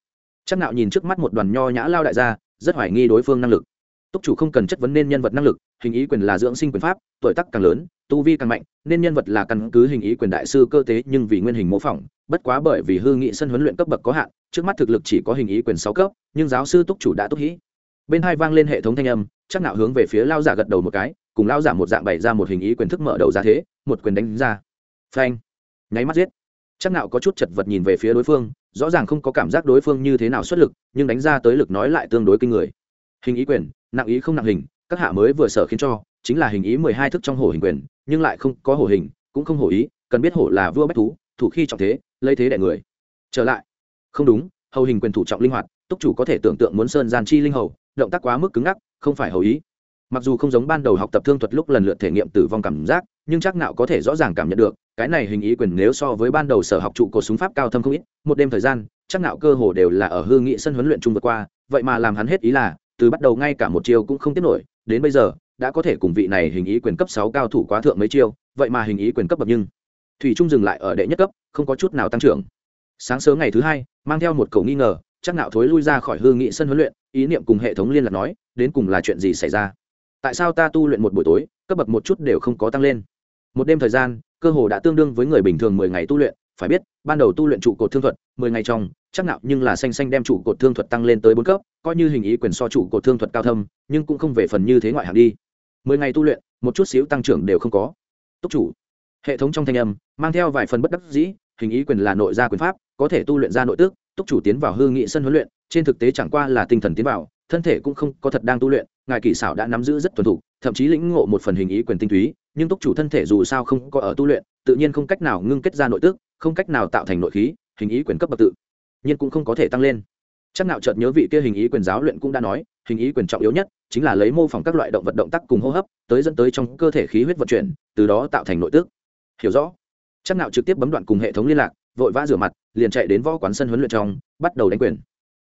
Chắc nạo nhìn trước mắt một đoàn nho nhã lao đại gia, rất hoài nghi đối phương năng lực túc chủ không cần chất vấn nên nhân vật năng lực, hình ý quyền là dưỡng sinh quyền pháp, tuổi tác càng lớn, tu vi càng mạnh, nên nhân vật là căn cứ hình ý quyền đại sư cơ tế nhưng vì nguyên hình mô phỏng, bất quá bởi vì hư nghị sân huấn luyện cấp bậc có hạn, trước mắt thực lực chỉ có hình ý quyền sáu cấp, nhưng giáo sư túc chủ đã túc hĩ bên hai vang lên hệ thống thanh âm, chắc nạo hướng về phía lao giả gật đầu một cái, cùng lao giả một dạng bày ra một hình ý quyền thức mở đầu ra thế, một quyền đánh ra. Phanh. Nháy mắt giết. Chắc nạo có chút chật vật nhìn về phía đối phương, rõ ràng không có cảm giác đối phương như thế nào xuất lực, nhưng đánh ra tới lực nói lại tương đối kinh người. Hình ý quyền nặng ý không nặng hình, các hạ mới vừa sở khiến cho, chính là hình ý mười hai thức trong hổ hình quyền, nhưng lại không có hổ hình, cũng không hổ ý, cần biết hổ là vua bách thú, thủ khi trọng thế, lấy thế đại người. Trở lại. Không đúng, hầu hình quyền thủ trọng linh hoạt, túc chủ có thể tưởng tượng muốn sơn gian chi linh hầu, động tác quá mức cứng ngắc, không phải hầu ý. Mặc dù không giống ban đầu học tập thương thuật lúc lần lượt thể nghiệm tử vong cảm giác, nhưng chắc nạo có thể rõ ràng cảm nhận được, cái này hình ý quyền nếu so với ban đầu sở học trụ cột súng pháp cao thâm không ít, một đêm thời gian, chắc nạo cơ hồ đều là ở hư nghị sân huấn luyện chung vượt qua, vậy mà làm hắn hết ý là từ bắt đầu ngay cả một chiêu cũng không tiếp nổi, đến bây giờ, đã có thể cùng vị này hình ý quyền cấp sáu cao thủ quá thượng mấy chiêu, vậy mà hình ý quyền cấp bậc nhưng thủy trung dừng lại ở đệ nhất cấp, không có chút nào tăng trưởng. Sáng sớm ngày thứ hai, mang theo một cầu nghi ngờ, chắc nạo thối lui ra khỏi hư nghị sân huấn luyện, ý niệm cùng hệ thống liên lạc nói, đến cùng là chuyện gì xảy ra? Tại sao ta tu luyện một buổi tối, cấp bậc một chút đều không có tăng lên? Một đêm thời gian, cơ hồ đã tương đương với người bình thường mười ngày tu luyện, phải biết, ban đầu tu luyện trụ cột thương thuật, mười ngày trong chắc nạo nhưng là xanh xanh đem trụ cột thương thuật tăng lên tới bốn cấp, coi như hình ý quyền so trụ cột thương thuật cao thâm, nhưng cũng không về phần như thế ngoại hạng đi mười ngày tu luyện, một chút xíu tăng trưởng đều không có túc chủ, hệ thống trong thanh âm, mang theo vài phần bất đắc dĩ, hình ý quyền là nội gia quyền pháp, có thể tu luyện ra nội tức. túc chủ tiến vào hư nghị sân huấn luyện, trên thực tế chẳng qua là tinh thần tiến vào, thân thể cũng không có thật đang tu luyện, ngài kỳ xảo đã nắm giữ rất thuần thục, thậm chí lĩnh ngộ một phần hình ý quyền tinh túy, nhưng túc chủ thân thể dù sao không có ở tu luyện, tự nhiên không cách nào ngưng kết ra nội tức không cách nào tạo thành nội khí, hình ý quyền cấp bậc tự nhiên cũng không có thể tăng lên. Chắc Nạo chợt nhớ vị kia hình ý quyền giáo luyện cũng đã nói, hình ý quyền trọng yếu nhất chính là lấy mô phỏng các loại động vật động tác cùng hô hấp tới dẫn tới trong cơ thể khí huyết vận chuyển, từ đó tạo thành nội tức. Hiểu rõ. Chắc Nạo trực tiếp bấm đoạn cùng hệ thống liên lạc, vội vã rửa mặt, liền chạy đến võ quán sân huấn luyện trong, bắt đầu đánh quyền.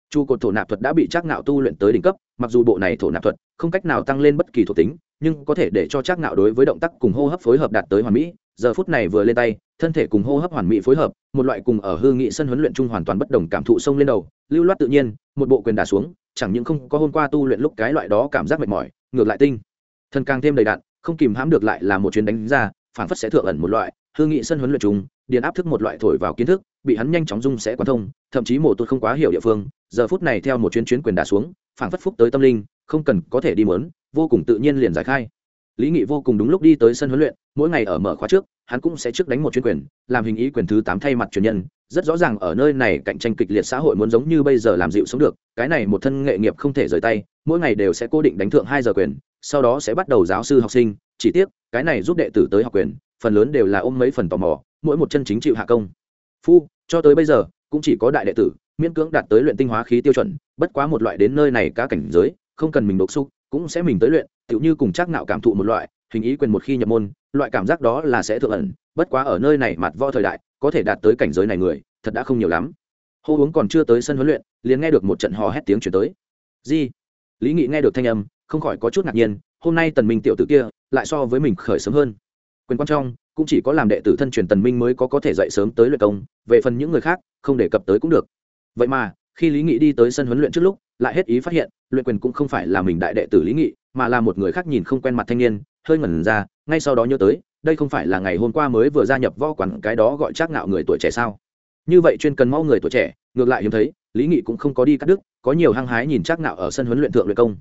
Chu cột thổ nạp thuật đã bị chắc nạo tu luyện tới đỉnh cấp, mặc dù bộ này thổ nạp thuật không cách nào tăng lên bất kỳ thuộc tính, nhưng có thể để cho chắc nạo đối với động tác cùng hô hấp phối hợp đạt tới hoàn mỹ giờ phút này vừa lên tay, thân thể cùng hô hấp hoàn mỹ phối hợp, một loại cùng ở hư nghị sân huấn luyện chung hoàn toàn bất đồng cảm thụ sông lên đầu, lưu loát tự nhiên, một bộ quyền đả xuống, chẳng những không có hôm qua tu luyện lúc cái loại đó cảm giác mệt mỏi, ngược lại tinh. Thân càng thêm đầy đạn không kìm hãm được lại là một chuyến đánh ra phản phất sẽ thượng ẩn một loại hư nghị sân huấn luyện chung điền áp thức một loại thổi vào kiến thức, bị hắn nhanh chóng dung sẽ quán thông, thậm chí mổ tụt không quá hiểu địa phương, giờ phút này theo một chuyến chuyến quyền đả xuống, phảng phất phúc tới tâm linh, không cần có thể đi mớn vô cùng tự nhiên liền giải khai lý nghị vô cùng đúng lúc đi tới sân huấn luyện, mỗi ngày ở mở khóa trước, hắn cũng sẽ trước đánh một chuyến quyền, làm hình ý quyền thứ tám thay mặt truyền nhân. Rất rõ ràng ở nơi này cạnh tranh kịch liệt xã hội muốn giống như bây giờ làm dịu sống được, cái này một thân nghệ nghiệp không thể rời tay, mỗi ngày đều sẽ cố định đánh thượng hai giờ quyền, sau đó sẽ bắt đầu giáo sư học sinh. Chỉ tiếc, cái này giúp đệ tử tới học quyền, phần lớn đều là ôm mấy phần tò mò, mỗi một chân chính chịu hạ công. Phu, cho tới bây giờ, cũng chỉ có đại đệ tử, miễn cưỡng đạt tới luyện tinh hóa khí tiêu chuẩn, bất quá một loại đến nơi này cá cảnh giới, không cần mình đột xúc cũng sẽ mình tới luyện, tựu như cùng chắc nạo cảm thụ một loại, hình ý quyền một khi nhập môn, loại cảm giác đó là sẽ thượng ẩn, bất quá ở nơi này mặt võ thời đại, có thể đạt tới cảnh giới này người, thật đã không nhiều lắm. Hô uống còn chưa tới sân huấn luyện, liền nghe được một trận hò hét tiếng chuyển tới. Di, lý nghị nghe được thanh âm, không khỏi có chút ngạc nhiên, hôm nay tần minh tiểu tử kia, lại so với mình khởi sớm hơn. Quyền quan trọng cũng chỉ có làm đệ tử thân truyền tần minh mới có có thể dậy sớm tới luyện công, về phần những người khác, không đề cập tới cũng được. Vậy mà, khi lý nghị đi tới sân huấn luyện trước lúc lại hết ý phát hiện, luyện quyền cũng không phải là mình đại đệ tử lý nghị, mà là một người khác nhìn không quen mặt thanh niên, hơi ngẩn ra, ngay sau đó nhớ tới, đây không phải là ngày hôm qua mới vừa gia nhập võ quán cái đó gọi trác ngạo người tuổi trẻ sao? Như vậy chuyên cần mau người tuổi trẻ, ngược lại hiếm thấy, lý nghị cũng không có đi cắt đứt, có nhiều hăng hái nhìn trác ngạo ở sân huấn luyện thượng luyện công.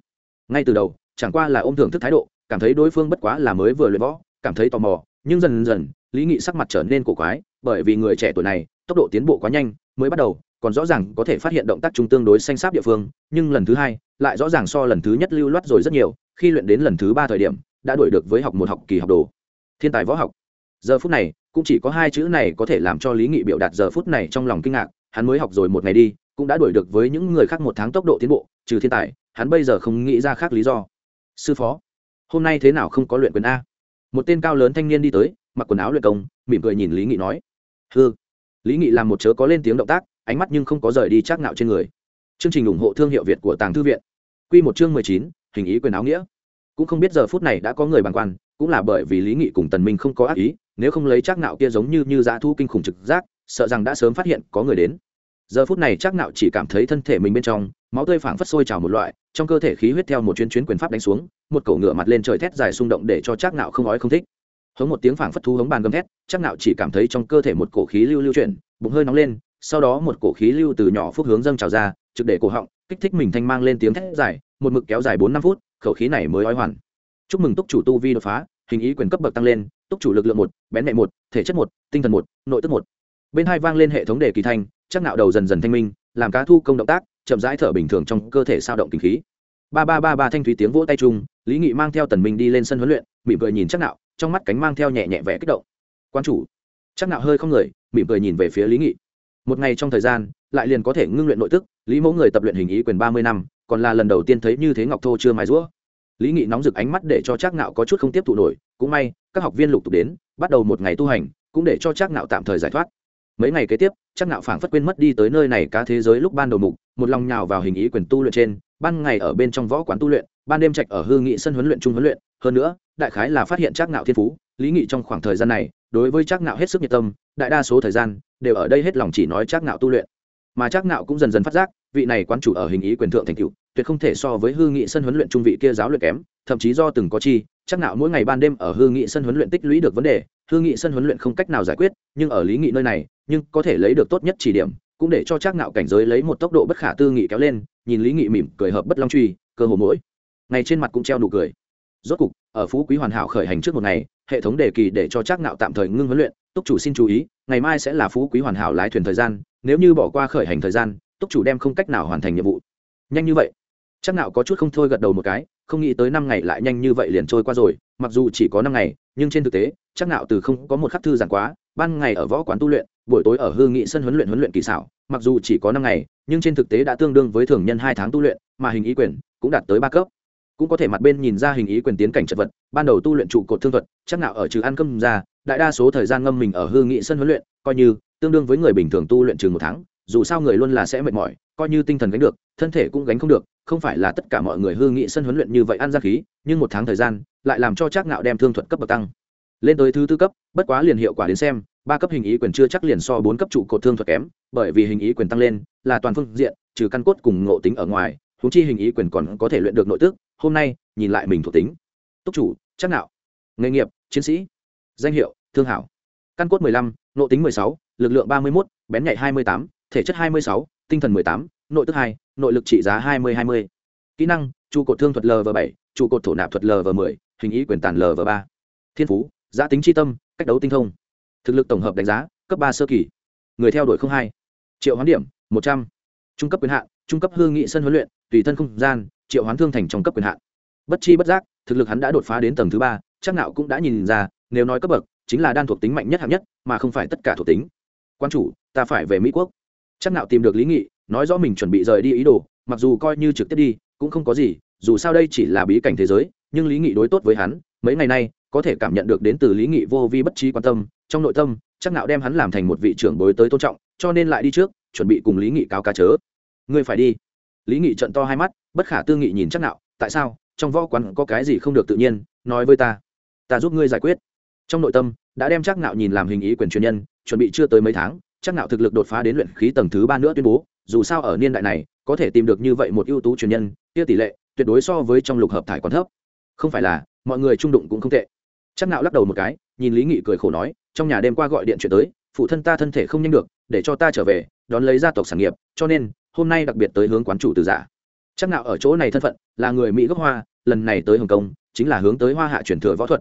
Ngay từ đầu, chẳng qua là ôm thưởng thức thái độ, cảm thấy đối phương bất quá là mới vừa luyện võ, cảm thấy tò mò, nhưng dần dần, lý nghị sắc mặt trở nên cổ quái, bởi vì người trẻ tuổi này, tốc độ tiến bộ quá nhanh, mới bắt đầu còn rõ ràng có thể phát hiện động tác chúng tương đối xanh sáp địa phương, nhưng lần thứ hai, lại rõ ràng so lần thứ nhất lưu loát rồi rất nhiều, khi luyện đến lần thứ ba thời điểm, đã đuổi được với học một học kỳ học đồ. Thiên tài võ học. Giờ phút này, cũng chỉ có hai chữ này có thể làm cho lý nghị biểu đạt giờ phút này trong lòng kinh ngạc, hắn mới học rồi một ngày đi, cũng đã đuổi được với những người khác một tháng tốc độ tiến bộ, trừ thiên tài, hắn bây giờ không nghĩ ra khác lý do. Sư phó, hôm nay thế nào không có luyện quyền a? Một tên cao lớn thanh niên đi tới, mặc quần áo luyện công, mỉm cười nhìn lý nghị nói. Hư lý nghị làm một chớ có lên tiếng động tác ánh mắt nhưng không có rời đi chắc ngạo trên người. Chương trình ủng hộ thương hiệu việt của tàng thư viện. Quy một chương mười chín, hình ý quyền áo nghĩa. Cũng không biết giờ phút này đã có người bàng quan, cũng là bởi vì lý nghị cùng tần minh không có ác ý, nếu không lấy chắc nạo kia giống như như dã thu kinh khủng trực giác, sợ rằng đã sớm phát hiện có người đến. Giờ phút này chắc nạo chỉ cảm thấy thân thể mình bên trong, máu tươi phảng phất sôi trào một loại, trong cơ thể khí huyết theo một chuyến chuyến quyền pháp đánh xuống, một cổ ngựa mặt lên trời thét dài xung động để cho chắc nạo không ói không thích. Hống một tiếng phảng phất thu hống bàn gầm thét, chắc nạo chỉ cảm thấy trong cơ thể một cổ khí lưu lưu chuyển, bụng hơi nóng lên sau đó một cổ khí lưu từ nhỏ phúc hướng dâng trào ra, trực để cổ họng, kích thích mình thanh mang lên tiếng thét dài, một mực kéo dài bốn năm phút, khẩu khí này mới ói hoàn. Chúc mừng túc chủ tu vi đột phá, hình ý quyền cấp bậc tăng lên, túc chủ lực lượng một, bén mẹ một, thể chất một, tinh thần một, nội tức một. Bên hai vang lên hệ thống đề kỳ thanh, chắc nạo đầu dần dần thanh minh, làm cá thu công động tác, chậm rãi thở bình thường trong cơ thể sao động kinh khí. Ba ba ba ba thanh thúy tiếng vỗ tay chung, lý nghị mang theo tần minh đi lên sân huấn luyện, mỉm cười nhìn chắc nạo trong mắt cánh mang theo nhẹ nhẹ vẻ kích động. Quan chủ. Chắc nạo hơi không người, mỉm cười nhìn về phía lý nghị một ngày trong thời gian, lại liền có thể ngưng luyện nội tức, lý mẫu người tập luyện hình ý quyền ba mươi năm, còn là lần đầu tiên thấy như thế ngọc thô chưa mài rũa lý nghị nóng rực ánh mắt để cho Trác nạo có chút không tiếp thụ nổi, cũng may, các học viên lục tục đến, bắt đầu một ngày tu hành, cũng để cho Trác nạo tạm thời giải thoát. Mấy ngày kế tiếp, Trác nạo phảng phất quên mất đi tới nơi này cá thế giới lúc ban đầu mục, một lòng nhào vào hình ý quyền tu luyện trên, ban ngày ở bên trong võ quán tu luyện, ban đêm trạch ở hư nghị sân huấn luyện trung huấn luyện. Hơn nữa, đại khái là phát hiện Trác nạo thiên phú, lý nghị trong khoảng thời gian này đối với Trác nạo hết sức nhiệt tâm, đại đa số thời gian đều ở đây hết lòng chỉ nói Trác nạo tu luyện. Mà Trác nạo cũng dần dần phát giác, vị này quán chủ ở hình ý quyền thượng thành cựu tuyệt không thể so với hư nghị sân huấn luyện trung vị kia giáo luyện kém, thậm chí do từng có chi, Trác nạo mỗi ngày ban đêm ở hư nghị sân huấn luyện tích lũy được vấn đề, hư nghị sân huấn luyện không cách nào giải quyết, nhưng ở lý nghị nơi này, nhưng có thể lấy được tốt nhất chỉ điểm, cũng để cho Trác nạo cảnh giới lấy một tốc độ bất khả tư nghị kéo lên, nhìn lý nghị mỉm cười hợp bất long truy, cơ hồ mỗi ngày trên mặt cũng treo nụ cười. Rốt cục ở phú quý hoàn hảo khởi hành trước một ngày, hệ thống đề kỳ để cho chắc nạo tạm thời ngưng huấn luyện, túc chủ xin chú ý, ngày mai sẽ là phú quý hoàn hảo lái thuyền thời gian, nếu như bỏ qua khởi hành thời gian, túc chủ đem không cách nào hoàn thành nhiệm vụ. Nhanh như vậy. Chắc nạo có chút không thôi gật đầu một cái, không nghĩ tới năm ngày lại nhanh như vậy liền trôi qua rồi, mặc dù chỉ có năm ngày, nhưng trên thực tế, chắc nạo từ không có một khắc thư giản quá, ban ngày ở võ quán tu luyện, buổi tối ở hư nghị sân huấn luyện huấn luyện kỳ xảo, mặc dù chỉ có năm ngày, nhưng trên thực tế đã tương đương với thường nhân hai tháng tu luyện, mà hình ý quyền cũng đạt tới ba cấp cũng có thể mặt bên nhìn ra hình ý quyền tiến cảnh chật vật, ban đầu tu luyện trụ cột thương thuật, chắc nào ở trừ ăn cơm ra, đại đa số thời gian ngâm mình ở hư nghị sân huấn luyện, coi như tương đương với người bình thường tu luyện chừng một tháng, dù sao người luôn là sẽ mệt mỏi, coi như tinh thần gánh được, thân thể cũng gánh không được, không phải là tất cả mọi người hư nghị sân huấn luyện như vậy ăn ra khí, nhưng một tháng thời gian lại làm cho chắc nạo đem thương thuật cấp bậc tăng. Lên tới thứ tư cấp, bất quá liền hiệu quả đến xem, ba cấp hình ý quyền chưa chắc liền so bốn cấp trụ cột thương thuật kém, bởi vì hình ý quyền tăng lên là toàn phương diện, trừ căn cốt cùng ngộ tính ở ngoài húng chi hình ý quyền còn có thể luyện được nội tức hôm nay nhìn lại mình thuộc tính túc chủ chắc nạo nghề nghiệp chiến sĩ danh hiệu thương hảo căn cốt 15, ngộ tính 16, lực lượng 31, bén nhạy 28, thể chất 26, tinh thần 18, nội tức 2, nội lực trị giá 20 20. Kỹ năng: trụ cột thương thuật LV7, trụ cột thổ nạp thuật LV10, hình ý quyền tàn LV3. Thiên phú: giá tính chi tâm, cách đấu tinh thông. Thực lực tổng hợp đánh giá: cấp 3 sơ kỳ. Người theo đuổi 02. Triệu hoán điểm: 100. Trung cấp quyền hạn: trung cấp hương nghị sân huấn luyện, tùy thân không gian, triệu hoán thương thành trong cấp quyền hạn. Bất chi bất giác, thực lực hắn đã đột phá đến tầng thứ ba, chắc nạo cũng đã nhìn ra, nếu nói cấp bậc, chính là đan thuộc tính mạnh nhất hạng nhất, mà không phải tất cả thuộc tính. Quan chủ, ta phải về Mỹ quốc. Chắc nạo tìm được Lý Nghị, nói rõ mình chuẩn bị rời đi ý đồ, mặc dù coi như trực tiếp đi, cũng không có gì, dù sao đây chỉ là bí cảnh thế giới, nhưng Lý Nghị đối tốt với hắn, mấy ngày nay, có thể cảm nhận được đến từ Lý Nghị vô vi bất trí quan tâm, trong nội tâm, chắc nạo đem hắn làm thành một vị trưởng bối tới tôn trọng, cho nên lại đi trước, chuẩn bị cùng Lý Nghị cáo cá chớ. Ngươi phải đi. Lý Nghị trợn to hai mắt, bất khả tư nghị nhìn chắc nạo. tại sao? trong võ quán có cái gì không được tự nhiên nói với ta ta giúp ngươi giải quyết trong nội tâm đã đem chắc nạo nhìn làm hình ý quyền truyền nhân chuẩn bị chưa tới mấy tháng chắc nạo thực lực đột phá đến luyện khí tầng thứ ba nữa tuyên bố dù sao ở niên đại này có thể tìm được như vậy một ưu tú truyền nhân kia tỷ lệ tuyệt đối so với trong lục hợp thải còn thấp không phải là mọi người trung đụng cũng không tệ chắc nạo lắc đầu một cái nhìn lý nghị cười khổ nói trong nhà đêm qua gọi điện chuyện tới phụ thân ta thân thể không nhanh được để cho ta trở về đón lấy gia tộc sản nghiệp cho nên hôm nay đặc biệt tới hướng quán chủ từ giả. Chắc nào ở chỗ này thân phận, là người mỹ gốc hoa, lần này tới hồng kông, chính là hướng tới hoa hạ truyền thừa võ thuật.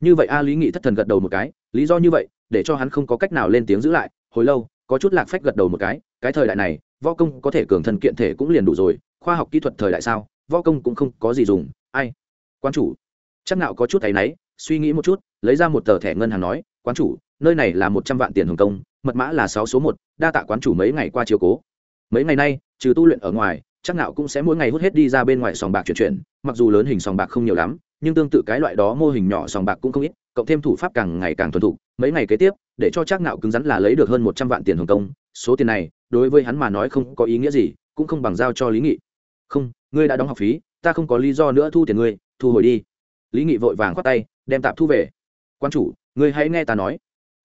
Như vậy a lý nghị thất thần gật đầu một cái, lý do như vậy, để cho hắn không có cách nào lên tiếng giữ lại, hồi lâu, có chút lạc phách gật đầu một cái cái thời đại này, võ công có thể cường thân kiện thể cũng liền đủ rồi, khoa học kỹ thuật thời đại sao, võ công cũng không có gì dùng, ai? Quan chủ. Chắc nào có chút thấy náy, suy nghĩ một chút, lấy ra một tờ thẻ ngân hàng nói, quán chủ, nơi này là một trăm vạn tiền hồng công mật mã là sáu số một, đa tạ quán chủ mấy ngày qua chiều cố mấy ngày nay, trừ tu luyện ở ngoài, chắc nạo cũng sẽ mỗi ngày hút hết đi ra bên ngoài sòng bạc chuyển chuyển, mặc dù lớn hình sòng bạc không nhiều lắm, nhưng tương tự cái loại đó mô hình nhỏ sòng bạc cũng không ít, cộng thêm thủ pháp càng ngày càng thuần thục. Mấy ngày kế tiếp, để cho chắc nạo cứng rắn là lấy được hơn một trăm vạn tiền hồng công, số tiền này, đối với hắn mà nói không có ý nghĩa gì, cũng không bằng giao cho lý nghị. Không, ngươi đã đóng học phí, ta không có lý do nữa thu tiền ngươi, thu hồi đi. Lý nghị vội vàng khoát tay, đem tạm thu về. Quan chủ, ngươi hãy nghe ta nói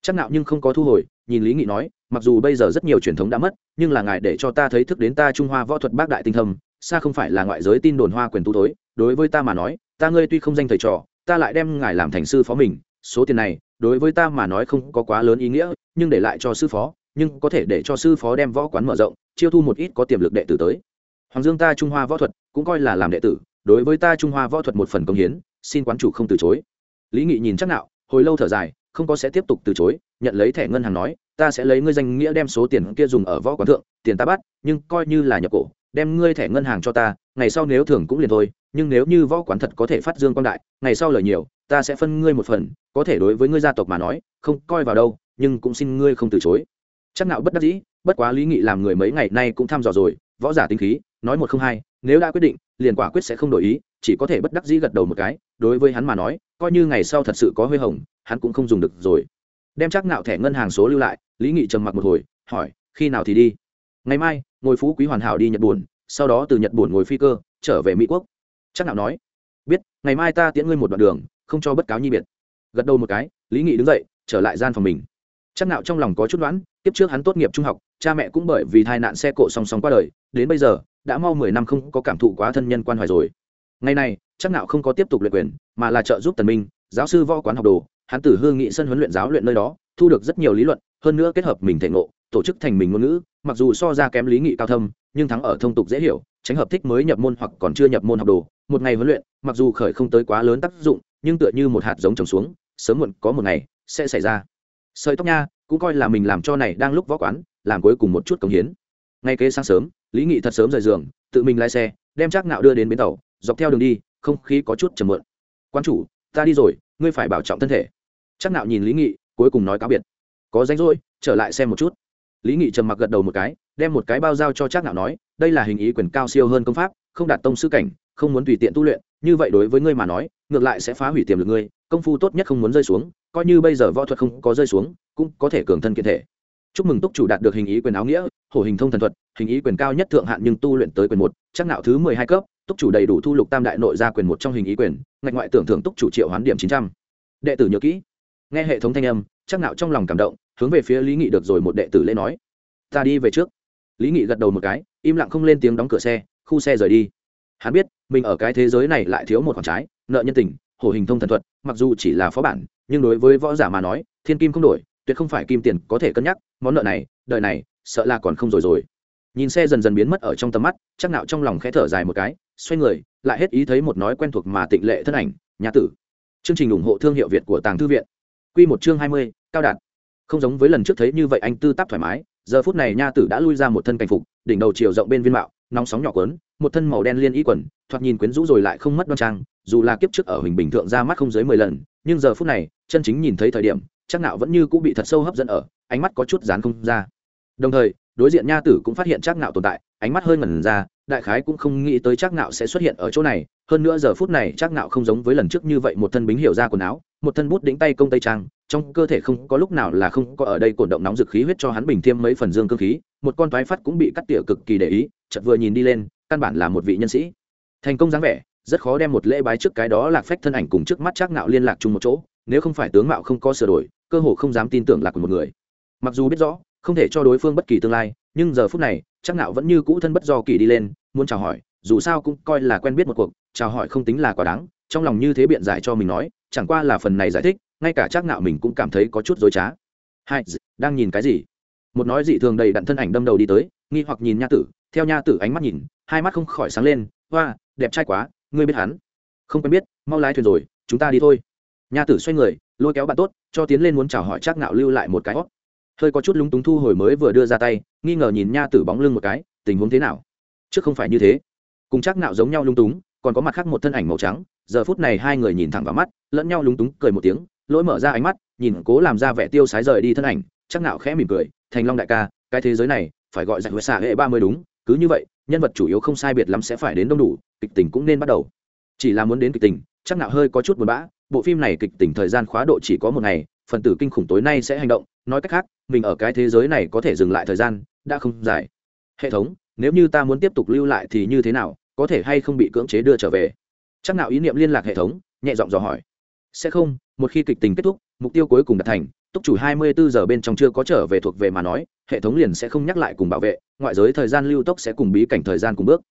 chắc nạo nhưng không có thu hồi nhìn lý nghị nói mặc dù bây giờ rất nhiều truyền thống đã mất nhưng là ngài để cho ta thấy thức đến ta trung hoa võ thuật bác đại tinh thông, xa không phải là ngoại giới tin đồn hoa quyền tu tối đối với ta mà nói ta ngươi tuy không danh thầy trò ta lại đem ngài làm thành sư phó mình số tiền này đối với ta mà nói không có quá lớn ý nghĩa nhưng để lại cho sư phó nhưng có thể để cho sư phó đem võ quán mở rộng chiêu thu một ít có tiềm lực đệ tử tới. Hoàng dương ta trung hoa võ thuật cũng coi là làm đệ tử đối với ta trung hoa võ thuật một phần công hiến xin quán chủ không từ chối. Lý nghị nhìn chắc nạo hồi lâu thở dài không có sẽ tiếp tục từ chối, nhận lấy thẻ ngân hàng nói, ta sẽ lấy ngươi danh nghĩa đem số tiền kia dùng ở võ quán thượng, tiền ta bắt, nhưng coi như là nhập cổ, đem ngươi thẻ ngân hàng cho ta, ngày sau nếu thưởng cũng liền thôi, nhưng nếu như võ quán thật có thể phát dương quan đại, ngày sau lời nhiều, ta sẽ phân ngươi một phần, có thể đối với ngươi gia tộc mà nói, không coi vào đâu, nhưng cũng xin ngươi không từ chối. Chắc nạo bất đắc dĩ, bất quá lý nghị làm người mấy ngày nay cũng thăm dò rồi, võ giả tinh khí, nói một không hai, nếu đã quyết định, liền quả quyết sẽ không đổi ý chỉ có thể bất đắc dĩ gật đầu một cái, đối với hắn mà nói, coi như ngày sau thật sự có huy hồng, hắn cũng không dùng được rồi. Đem chắc nạo thẻ ngân hàng số lưu lại, lý nghị trầm mặc một hồi, hỏi, khi nào thì đi? Ngày mai, ngồi phú quý hoàn hảo đi nhật buồn, sau đó từ nhật buồn ngồi phi cơ, trở về mỹ quốc. Chắc nạo nói, biết, ngày mai ta tiễn ngươi một đoạn đường, không cho bất cáo nhi biệt. Gật đầu một cái, lý nghị đứng dậy, trở lại gian phòng mình. Chắc nạo trong lòng có chút đoán, tiếp trước hắn tốt nghiệp trung học, cha mẹ cũng bởi vì tai nạn xe cộ song song qua đời, đến bây giờ, đã mau mười năm không có cảm thụ quá thân nhân quan hoài rồi ngày này, chắc nạo không có tiếp tục luyện quyền, mà là trợ giúp tần minh, giáo sư võ quán học đồ. Hắn từ hương nghị sân huấn luyện giáo luyện nơi đó, thu được rất nhiều lý luận, hơn nữa kết hợp mình thể ngộ, tổ chức thành mình ngôn ngữ, mặc dù so ra kém lý nghị cao thâm, nhưng thắng ở thông tục dễ hiểu, tránh hợp thích mới nhập môn hoặc còn chưa nhập môn học đồ. Một ngày huấn luyện, mặc dù khởi không tới quá lớn tác dụng, nhưng tựa như một hạt giống trồng xuống, sớm muộn có một ngày sẽ xảy ra. Sợi tóc nha, cũng coi là mình làm cho này đang lúc võ quán, làm cuối cùng một chút công hiến. Ngay kế sáng sớm, lý nghị thật sớm rời giường, tự mình lái xe, đem chắc nạo đưa đến bến tàu dọc theo đường đi, không khí có chút trầm mượn quan chủ, ta đi rồi, ngươi phải bảo trọng thân thể. Chắc nạo nhìn lý nghị, cuối cùng nói cáo biệt. Có danh rỗi, trở lại xem một chút. Lý nghị trầm mặc gật đầu một cái, đem một cái bao giao cho chắc nạo nói, đây là hình ý quyền cao siêu hơn công pháp, không đạt tông sư cảnh, không muốn tùy tiện tu luyện, như vậy đối với ngươi mà nói, ngược lại sẽ phá hủy tiềm lực ngươi, công phu tốt nhất không muốn rơi xuống, coi như bây giờ võ thuật không có rơi xuống, cũng có thể cường thân kiện thể. Chúc mừng túc chủ đạt được hình ý quyền áo nghĩa, hổ hình thông thần thuật, hình ý quyền cao nhất thượng hạn nhưng tu luyện tới quyền một, chắc nạo thứ mười hai cấp túc chủ đầy đủ thu lục tam đại nội gia quyền một trong hình ý quyền, ngạch ngoại tưởng thưởng túc chủ triệu hoán điểm chín trăm. Đệ tử nhớ kỹ. Nghe hệ thống thanh âm, chắc nạo trong lòng cảm động, hướng về phía lý nghị được rồi một đệ tử lễ nói. Ta đi về trước. Lý nghị gật đầu một cái, im lặng không lên tiếng đóng cửa xe, khu xe rời đi. Hắn biết, mình ở cái thế giới này lại thiếu một khoản trái, nợ nhân tình, hổ hình thông thần thuật, mặc dù chỉ là phó bản, nhưng đối với võ giả mà nói, thiên kim không đổi, tuyệt không phải kim tiền có thể cân nhắc, món nợ này, đời này, sợ là còn không rồi rồi. Nhìn xe dần dần biến mất ở trong tầm mắt, chắc nạo trong lòng khẽ thở dài một cái xoay người lại hết ý thấy một nói quen thuộc mà tịnh lệ thân ảnh nhà tử. Chương trình ủng hộ thương hiệu việt của tàng thư viện. Quy một chương hai mươi, cao đạt. Không giống với lần trước thấy như vậy anh tư táp thoải mái giờ phút này nha tử đã lui ra một thân cảnh phục đỉnh đầu chiều rộng bên viên mạo nóng sóng nhỏ quấn một thân màu đen liên y quần thoạt nhìn quyến rũ rồi lại không mất đoan trang dù là kiếp trước ở hình bình thượng ra mắt không dưới mười lần nhưng giờ phút này chân chính nhìn thấy thời điểm chắc nạo vẫn như cũng bị thật sâu hấp dẫn ở ánh mắt có chút dán không ra. Đồng thời đối diện nha tử cũng phát hiện chắc nạo tồn tại ánh mắt hơi ngẩn ra, đại khái cũng không nghĩ tới chắc nạo sẽ xuất hiện ở chỗ này. Hơn nữa giờ phút này chắc nạo không giống với lần trước như vậy một thân bính hiểu ra quần áo, một thân bút đĩnh tay công tây trang, trong cơ thể không có lúc nào là không có ở đây cổ động nóng dực khí huyết cho hắn bình thêm mấy phần dương cương khí, một con toái phát cũng bị cắt tỉa cực kỳ để ý, chợt vừa nhìn đi lên, căn bản là một vị nhân sĩ. Thành công dáng vẻ, rất khó đem một lễ bái trước cái đó lạc phách thân ảnh cùng trước mắt chắc nạo liên lạc chung một chỗ, nếu không phải tướng mạo không có sửa đổi, cơ hồ không dám tin tưởng là của một người. Mặc dù biết rõ không thể cho đối phương bất kỳ tương lai, nhưng giờ phút này, chắc nạo vẫn như cũ thân bất do kỳ đi lên, muốn chào hỏi, dù sao cũng coi là quen biết một cuộc, chào hỏi không tính là quá đáng, trong lòng như thế biện giải cho mình nói, chẳng qua là phần này giải thích, ngay cả chắc nạo mình cũng cảm thấy có chút dối trá. Hai đang nhìn cái gì? Một nói dị thường đầy đặn thân ảnh đâm đầu đi tới, nghi hoặc nhìn nha tử, theo nha tử ánh mắt nhìn, hai mắt không khỏi sáng lên, hoa, đẹp trai quá, ngươi biết hắn. Không quen biết, mau lái thuyền rồi, chúng ta đi thôi. Nha tử xoay người, lôi kéo bạn tốt, cho tiến lên muốn chào hỏi chắc nạo lưu lại một cái hót hơi có chút lúng túng thu hồi mới vừa đưa ra tay, nghi ngờ nhìn nha tử bóng lưng một cái, tình huống thế nào? Trước không phải như thế. Cùng chắc nạo giống nhau lung túng, còn có mặt khác một thân ảnh màu trắng, giờ phút này hai người nhìn thẳng vào mắt, lẫn nhau lúng túng, cười một tiếng, lỗi mở ra ánh mắt, nhìn cố làm ra vẻ tiêu sái rời đi thân ảnh chắc nạo khẽ mỉm cười, thành long đại ca, cái thế giới này phải gọi giải huệ xạ hệ ba mươi đúng, cứ như vậy, nhân vật chủ yếu không sai biệt lắm sẽ phải đến đông đủ, kịch tình cũng nên bắt đầu. Chỉ là muốn đến kịch tình chắc nạo hơi có chút buồn bã, bộ phim này kịch tình thời gian khóa độ chỉ có một ngày, phần tử kinh khủng tối nay sẽ hành động nói cách khác, mình ở cái thế giới này có thể dừng lại thời gian, đã không dài. Hệ thống, nếu như ta muốn tiếp tục lưu lại thì như thế nào, có thể hay không bị cưỡng chế đưa trở về? Chắc nào ý niệm liên lạc hệ thống, nhẹ giọng dò hỏi. Sẽ không, một khi kịch tình kết thúc, mục tiêu cuối cùng đạt thành, túc chủ 24 giờ bên trong chưa có trở về thuộc về mà nói, hệ thống liền sẽ không nhắc lại cùng bảo vệ, ngoại giới thời gian lưu tốc sẽ cùng bí cảnh thời gian cùng bước.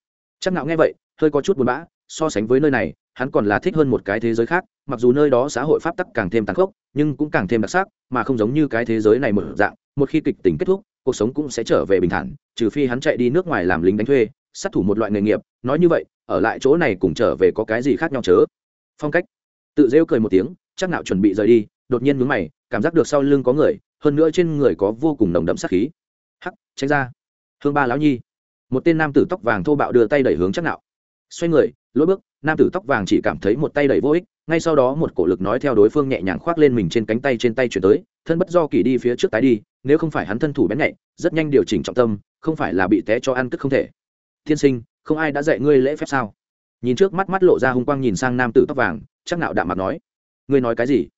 Chắc nào nghe vậy, hơi có chút buồn bã, so sánh với nơi này, hắn còn là thích hơn một cái thế giới khác mặc dù nơi đó xã hội pháp tắc càng thêm tàn khốc, nhưng cũng càng thêm đặc sắc, mà không giống như cái thế giới này một dạng, một khi kịch tính kết thúc, cuộc sống cũng sẽ trở về bình thản, trừ phi hắn chạy đi nước ngoài làm lính đánh thuê, sát thủ một loại nghề nghiệp. Nói như vậy, ở lại chỗ này cùng trở về có cái gì khác nhau chớ? Phong cách. Tự rêu cười một tiếng, chắc nạo chuẩn bị rời đi, đột nhiên mướn mày, cảm giác được sau lưng có người, hơn nữa trên người có vô cùng nồng đậm sát khí. Hắc, tránh ra. Hương ba lão nhi. Một tên nam tử tóc vàng thô bạo đưa tay đẩy hướng chắc nạo. Xoay người lỗi bước, nam tử tóc vàng chỉ cảm thấy một tay đẩy vô ích ngay sau đó một cổ lực nói theo đối phương nhẹ nhàng khoác lên mình trên cánh tay trên tay chuyển tới, thân bất do kỳ đi phía trước tái đi, nếu không phải hắn thân thủ bén nhạy, rất nhanh điều chỉnh trọng tâm, không phải là bị té cho ăn cất không thể. Thiên sinh, không ai đã dạy ngươi lễ phép sao? Nhìn trước mắt mắt lộ ra hung quang nhìn sang nam tử tóc vàng, chắc nạo đạm mặt nói. Ngươi nói cái gì?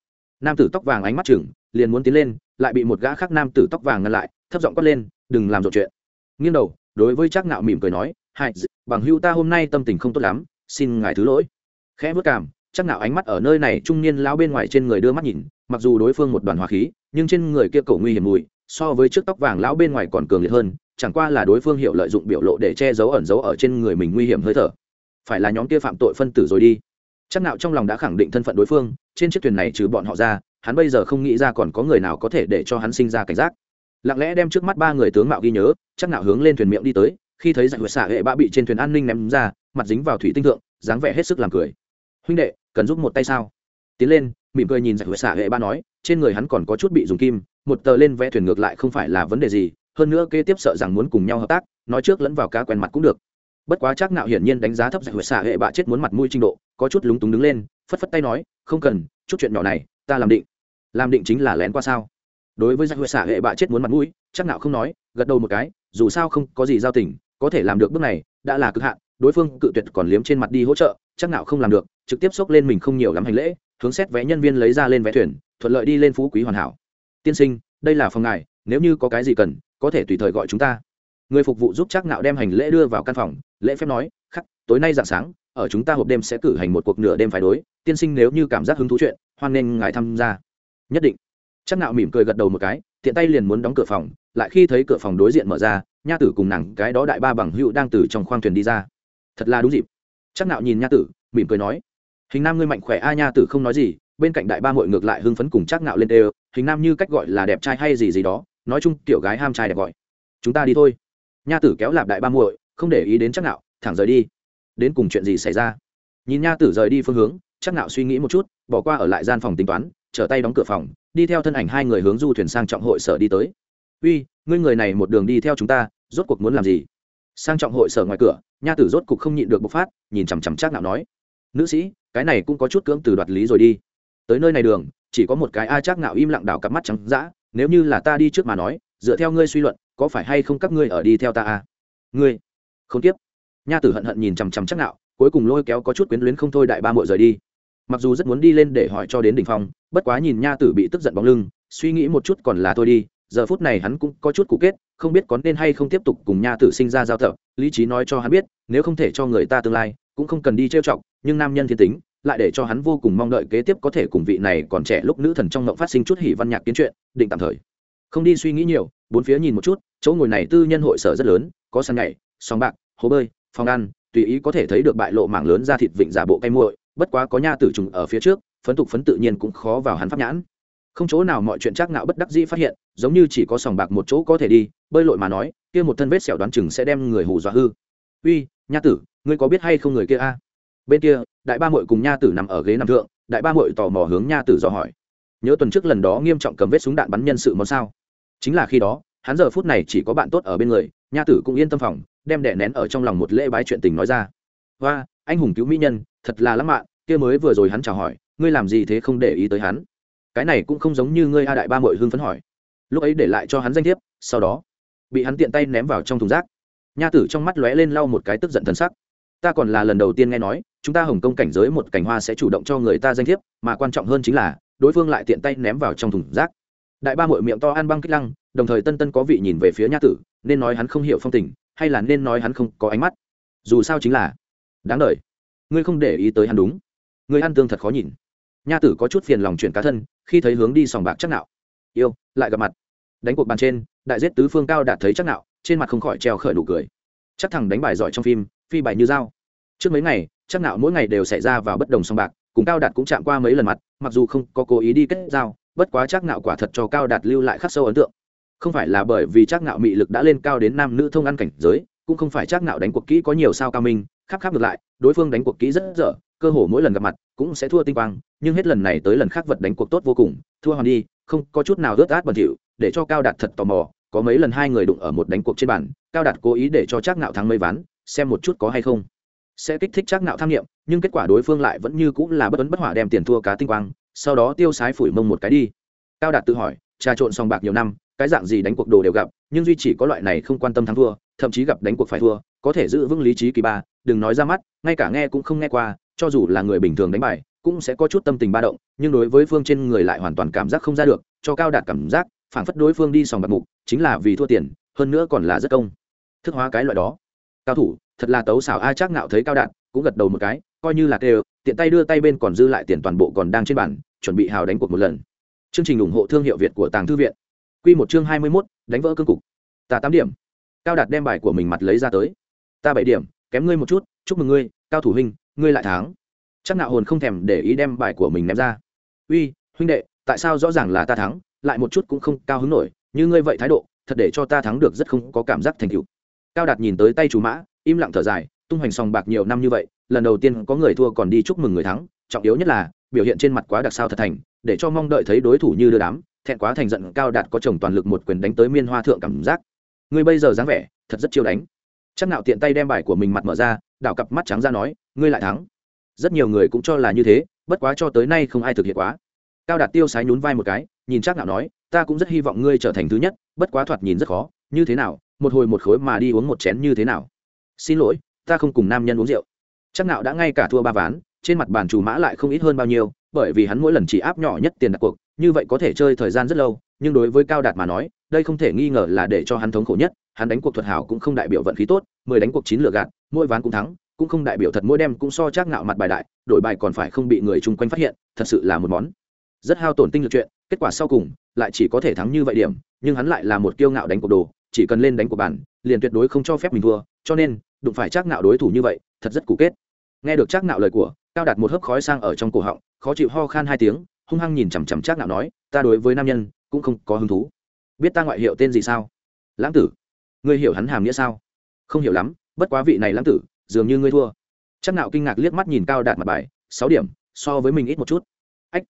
Nam tử tóc vàng ánh mắt chừng, liền muốn tiến lên, lại bị một gã khác nam tử tóc vàng ngăn lại, thấp giọng quát lên, đừng làm rộn chuyện. Nghiêng đầu, đối với chắc nạo mỉm cười nói hại bằng hưu ta hôm nay tâm tình không tốt lắm, xin ngài thứ lỗi. Khẽ vất cảm chắc nào ánh mắt ở nơi này, trung niên lão bên ngoài trên người đưa mắt nhìn, mặc dù đối phương một đoàn hỏa khí, nhưng trên người kia cổ nguy hiểm mùi, so với trước tóc vàng lão bên ngoài còn cường liệt hơn, chẳng qua là đối phương hiểu lợi dụng biểu lộ để che giấu ẩn giấu ở trên người mình nguy hiểm hơi thở. Phải là nhóm kia phạm tội phân tử rồi đi. Chắc nào trong lòng đã khẳng định thân phận đối phương, trên chiếc thuyền này trừ bọn họ ra, hắn bây giờ không nghĩ ra còn có người nào có thể để cho hắn sinh ra cảnh giác. Lặng lẽ đem trước mắt ba người tướng mạo ghi nhớ, chắc nào hướng lên thuyền miệng đi tới, khi thấy dạy huệ xạ hệ bã bị trên thuyền an ninh ném ra, mặt dính vào thủy tinh thượng, dáng vẻ hết sức làm cười. Huynh đệ cần giúp một tay sao? Tiến lên, mỉm cười nhìn giải huệ xạ hệ ba nói, trên người hắn còn có chút bị dùng kim, một tờ lên vẽ thuyền ngược lại không phải là vấn đề gì, hơn nữa kế tiếp sợ rằng muốn cùng nhau hợp tác, nói trước lẫn vào cá quen mặt cũng được. Bất quá chắc nạo hiển nhiên đánh giá thấp giải huệ xạ hệ bạ chết muốn mặt mũi trình độ, có chút lúng túng đứng lên, phất phất tay nói, không cần, chút chuyện nhỏ này, ta làm định. Làm định chính là lén qua sao? Đối với giải huệ xạ hệ bạ chết muốn mặt mũi, chắc nạo không nói, gật đầu một cái, dù sao không có gì giao tình, có thể làm được bước này, đã là cực hạn, đối phương cự tuyệt còn liếm trên mặt đi hỗ trợ, chắc nạo không làm được trực tiếp xốc lên mình không nhiều lắm hành lễ, hướng xét vé nhân viên lấy ra lên vé thuyền, thuận lợi đi lên phú quý hoàn hảo. Tiên sinh, đây là phòng ngài, nếu như có cái gì cần, có thể tùy thời gọi chúng ta. Người phục vụ giúp chắc nạo đem hành lễ đưa vào căn phòng, lễ phép nói, khắc, tối nay dạng sáng, ở chúng ta hộp đêm sẽ cử hành một cuộc nửa đêm phải đối, tiên sinh nếu như cảm giác hứng thú chuyện, hoan nên ngài tham gia. Nhất định. Chắc nạo mỉm cười gật đầu một cái, tiện tay liền muốn đóng cửa phòng, lại khi thấy cửa phòng đối diện mở ra, nha tử cùng nàng cái đó đại ba bằng hữu đang từ trong khoang thuyền đi ra. Thật là đúng dịp. Chắc nạo nhìn nha tử, mỉm cười nói hình nam ngươi mạnh khỏe, a nha tử không nói gì, bên cạnh đại ba muội ngược lại hưng phấn cùng chắc nạo lên đều, hình nam như cách gọi là đẹp trai hay gì gì đó, nói chung tiểu gái ham trai đẹp gọi. Chúng ta đi thôi. Nha tử kéo lạp đại ba muội, không để ý đến chắc nạo thẳng rời đi. Đến cùng chuyện gì xảy ra? Nhìn nha tử rời đi phương hướng, chắc nạo suy nghĩ một chút, bỏ qua ở lại gian phòng tính toán, trở tay đóng cửa phòng, đi theo thân ảnh hai người hướng du thuyền sang trọng hội sở đi tới. Uy, ngươi người này một đường đi theo chúng ta, rốt cuộc muốn làm gì? Sang trọng hội sở ngoài cửa, nha tử rốt cuộc không nhịn được bộc phát, nhìn chằm chằm chắc nạo nói nữ sĩ, cái này cũng có chút cưỡng từ đoạt lý rồi đi. Tới nơi này đường, chỉ có một cái a chắc ngạo im lặng đảo cặp mắt trắng dã, nếu như là ta đi trước mà nói, dựa theo ngươi suy luận, có phải hay không các ngươi ở đi theo ta a ngươi, không tiếp. Nha tử hận hận nhìn chằm chằm chắc nạo cuối cùng lôi kéo có chút quyến luyến không thôi đại ba muội rời đi. Mặc dù rất muốn đi lên để hỏi cho đến đỉnh phong, bất quá nhìn nha tử bị tức giận bóng lưng, suy nghĩ một chút còn là thôi đi, giờ phút này hắn cũng có chút cụ kết, không biết có nên hay không tiếp tục cùng nha tử sinh ra giao tập, lý trí nói cho hắn biết, nếu không thể cho người ta tương lai cũng không cần đi trêu chọc, nhưng nam nhân thiên tính lại để cho hắn vô cùng mong đợi kế tiếp có thể cùng vị này còn trẻ lúc nữ thần trong mộng phát sinh chút hỉ văn nhạc kiến chuyện, định tạm thời. Không đi suy nghĩ nhiều, bốn phía nhìn một chút, chỗ ngồi này tư nhân hội sở rất lớn, có sân nhảy, sòng bạc, hồ bơi, phòng ăn, tùy ý có thể thấy được bại lộ mảng lớn ra thịt vịnh giả bộ cay muội, bất quá có nha tử trùng ở phía trước, phấn tục phấn tự nhiên cũng khó vào hắn pháp nhãn. Không chỗ nào mọi chuyện chắc nạo bất đắc dĩ phát hiện, giống như chỉ có sòng bạc một chỗ có thể đi, bơi lội mà nói, kia một thân vết sẹo đoán chừng sẽ đem người hù dọa hư. Uy, nha tử ngươi có biết hay không người kia a? Bên kia, đại ba muội cùng nha tử nằm ở ghế nằm thượng, đại ba muội tò mò hướng nha tử dò hỏi. Nhớ tuần trước lần đó nghiêm trọng cầm vết súng đạn bắn nhân sự món sao? Chính là khi đó, hắn giờ phút này chỉ có bạn tốt ở bên người, nha tử cũng yên tâm phòng, đem đẻ nén ở trong lòng một lễ bái chuyện tình nói ra. Và anh hùng cứu mỹ nhân, thật là lãng mạn, kia mới vừa rồi hắn chào hỏi, ngươi làm gì thế không để ý tới hắn? Cái này cũng không giống như ngươi a đại ba mội hưng phấn hỏi. Lúc ấy để lại cho hắn danh thiếp, sau đó, bị hắn tiện tay ném vào trong thùng rác. Nha tử trong mắt lóe lên lau một cái tức giận thân sắc ta còn là lần đầu tiên nghe nói, chúng ta hồng kông cảnh giới một cảnh hoa sẽ chủ động cho người ta danh thiếp, mà quan trọng hơn chính là, đối phương lại tiện tay ném vào trong thùng rác. Đại ba mội miệng to ăn băng kích lăng, đồng thời tân tân có vị nhìn về phía nha tử, nên nói hắn không hiểu phong tình, hay là nên nói hắn không có ánh mắt. Dù sao chính là, đáng đ ngươi không để ý tới hắn đúng. Ngươi ăn tương thật khó nhìn. Nha tử có chút phiền lòng chuyển cá thân, khi thấy hướng đi sòng bạc chắc nạo. Yêu, lại gặp mặt. Đánh cuộc bàn trên, đại giết tứ phương cao đạt thấy chắc nạo, trên mặt không khỏi treo khởi nụ cười. Chắc thằng đánh bài giỏi trong phim phi bài như dao. Trước mấy ngày, chắc nạo mỗi ngày đều xảy ra vào bất đồng song bạc, cùng cao đạt cũng chạm qua mấy lần mặt, mặc dù không có cố ý đi kết giao, bất quá chắc nạo quả thật cho cao đạt lưu lại khắc sâu ấn tượng. Không phải là bởi vì chắc nạo mị lực đã lên cao đến nam nữ thông ăn cảnh giới, cũng không phải chắc nạo đánh cuộc kỹ có nhiều sao cao minh khắp khắp ngược lại, đối phương đánh cuộc kỹ rất dở, cơ hồ mỗi lần gặp mặt cũng sẽ thua tinh quang, nhưng hết lần này tới lần khác vật đánh cuộc tốt vô cùng, thua hoàn đi, không có chút nào rớt át bẩn thỉu, để cho cao đạt thật tò mò, có mấy lần hai người đụng ở một đánh cuộc trên bàn, cao đạt cố ý để cho chắc nạo thắng mấy ván xem một chút có hay không. Sẽ kích thích chắc nạo tham nghiệm, nhưng kết quả đối phương lại vẫn như cũng là bất ấn bất hỏa đem tiền thua cá tinh quang, sau đó tiêu sái phủi mông một cái đi. Cao đạt tự hỏi, trà trộn sòng bạc nhiều năm, cái dạng gì đánh cuộc đồ đều gặp, nhưng duy chỉ có loại này không quan tâm thắng thua, thậm chí gặp đánh cuộc phải thua, có thể giữ vững lý trí kỳ ba, đừng nói ra mắt, ngay cả nghe cũng không nghe qua, cho dù là người bình thường đánh bài, cũng sẽ có chút tâm tình ba động, nhưng đối với phương trên người lại hoàn toàn cảm giác không ra được, cho cao đạt cảm giác phản phất đối phương đi sòng bạc mục, chính là vì thua tiền, hơn nữa còn là rất công. Thức hóa cái loại đó cao thủ thật là tấu xảo a chắc nạo thấy cao đạt cũng gật đầu một cái coi như là tê tiện tay đưa tay bên còn dư lại tiền toàn bộ còn đang trên bàn chuẩn bị hào đánh cuộc một lần. Chương trình ủng hộ thương hiệu việt của tàng thư viện. Quy một chương hai mươi 21, đánh vỡ cương cục. Ta tám điểm. Cao đạt đem bài của mình mặt lấy ra tới. Ta bảy điểm kém ngươi một chút chúc mừng ngươi cao thủ huynh ngươi lại thắng. Chắc nạo hồn không thèm để ý đem bài của mình ném ra. Uy huynh đệ tại sao rõ ràng là ta thắng lại một chút cũng không cao hứng nổi như ngươi vậy thái độ thật để cho ta thắng được rất không có cảm giác thành tựu cao đạt nhìn tới tay chủ mã, im lặng thở dài, tung hoành sòng bạc nhiều năm như vậy, lần đầu tiên có người thua còn đi chúc mừng người thắng, trọng yếu nhất là, biểu hiện trên mặt quá đặc sao thật thành, để cho mong đợi thấy đối thủ như đưa đám, thẹn quá thành giận cao đạt có chồng toàn lực một quyền đánh tới miên hoa thượng cảm giác. Ngươi bây giờ dáng vẻ, thật rất chiêu đánh. Chắc nạo tiện tay đem bài của mình mặt mở ra, đảo cặp mắt trắng ra nói, ngươi lại thắng. Rất nhiều người cũng cho là như thế, bất quá cho tới nay không ai thực hiện quá. Cao đạt tiêu sái nhún vai một cái, nhìn chắc nạo nói, ta cũng rất hy vọng ngươi trở thành thứ nhất, bất quá thoạt nhìn rất khó như thế nào, một hồi một khối mà đi uống một chén như thế nào? Xin lỗi, ta không cùng nam nhân uống rượu. Chắc nạo đã ngay cả thua ba ván, trên mặt bàn chủ mã lại không ít hơn bao nhiêu, bởi vì hắn mỗi lần chỉ áp nhỏ nhất tiền đặt cuộc, như vậy có thể chơi thời gian rất lâu, nhưng đối với cao đạt mà nói, đây không thể nghi ngờ là để cho hắn thống khổ nhất, hắn đánh cuộc thuật hảo cũng không đại biểu vận khí tốt, mười đánh cuộc chín lựa gạt, mỗi ván cũng thắng, cũng không đại biểu thật mỗi đêm cũng so chắc ngạo mặt bài đại, đổi bài còn phải không bị người chung quanh phát hiện, thật sự là một món rất hao tổn tinh lực chuyện, kết quả sau cùng, lại chỉ có thể thắng như vậy điểm nhưng hắn lại là một kiêu ngạo đánh cuộc đồ, chỉ cần lên đánh cuộc bản, liền tuyệt đối không cho phép mình thua, cho nên, đụng phải chắc ngạo đối thủ như vậy, thật rất cũ kết. Nghe được chắc ngạo lời của, cao đạt một hớp khói sang ở trong cổ họng, khó chịu ho khan hai tiếng, hung hăng nhìn chằm chằm chắc ngạo nói, ta đối với nam nhân, cũng không có hứng thú. Biết ta ngoại hiệu tên gì sao? Lãng tử. Ngươi hiểu hắn hàm nghĩa sao? Không hiểu lắm, bất quá vị này lãng tử, dường như ngươi thua. Chắc nạo kinh ngạc liếc mắt nhìn cao đạt mặt bài, sáu điểm, so với mình ít một chút. Ách.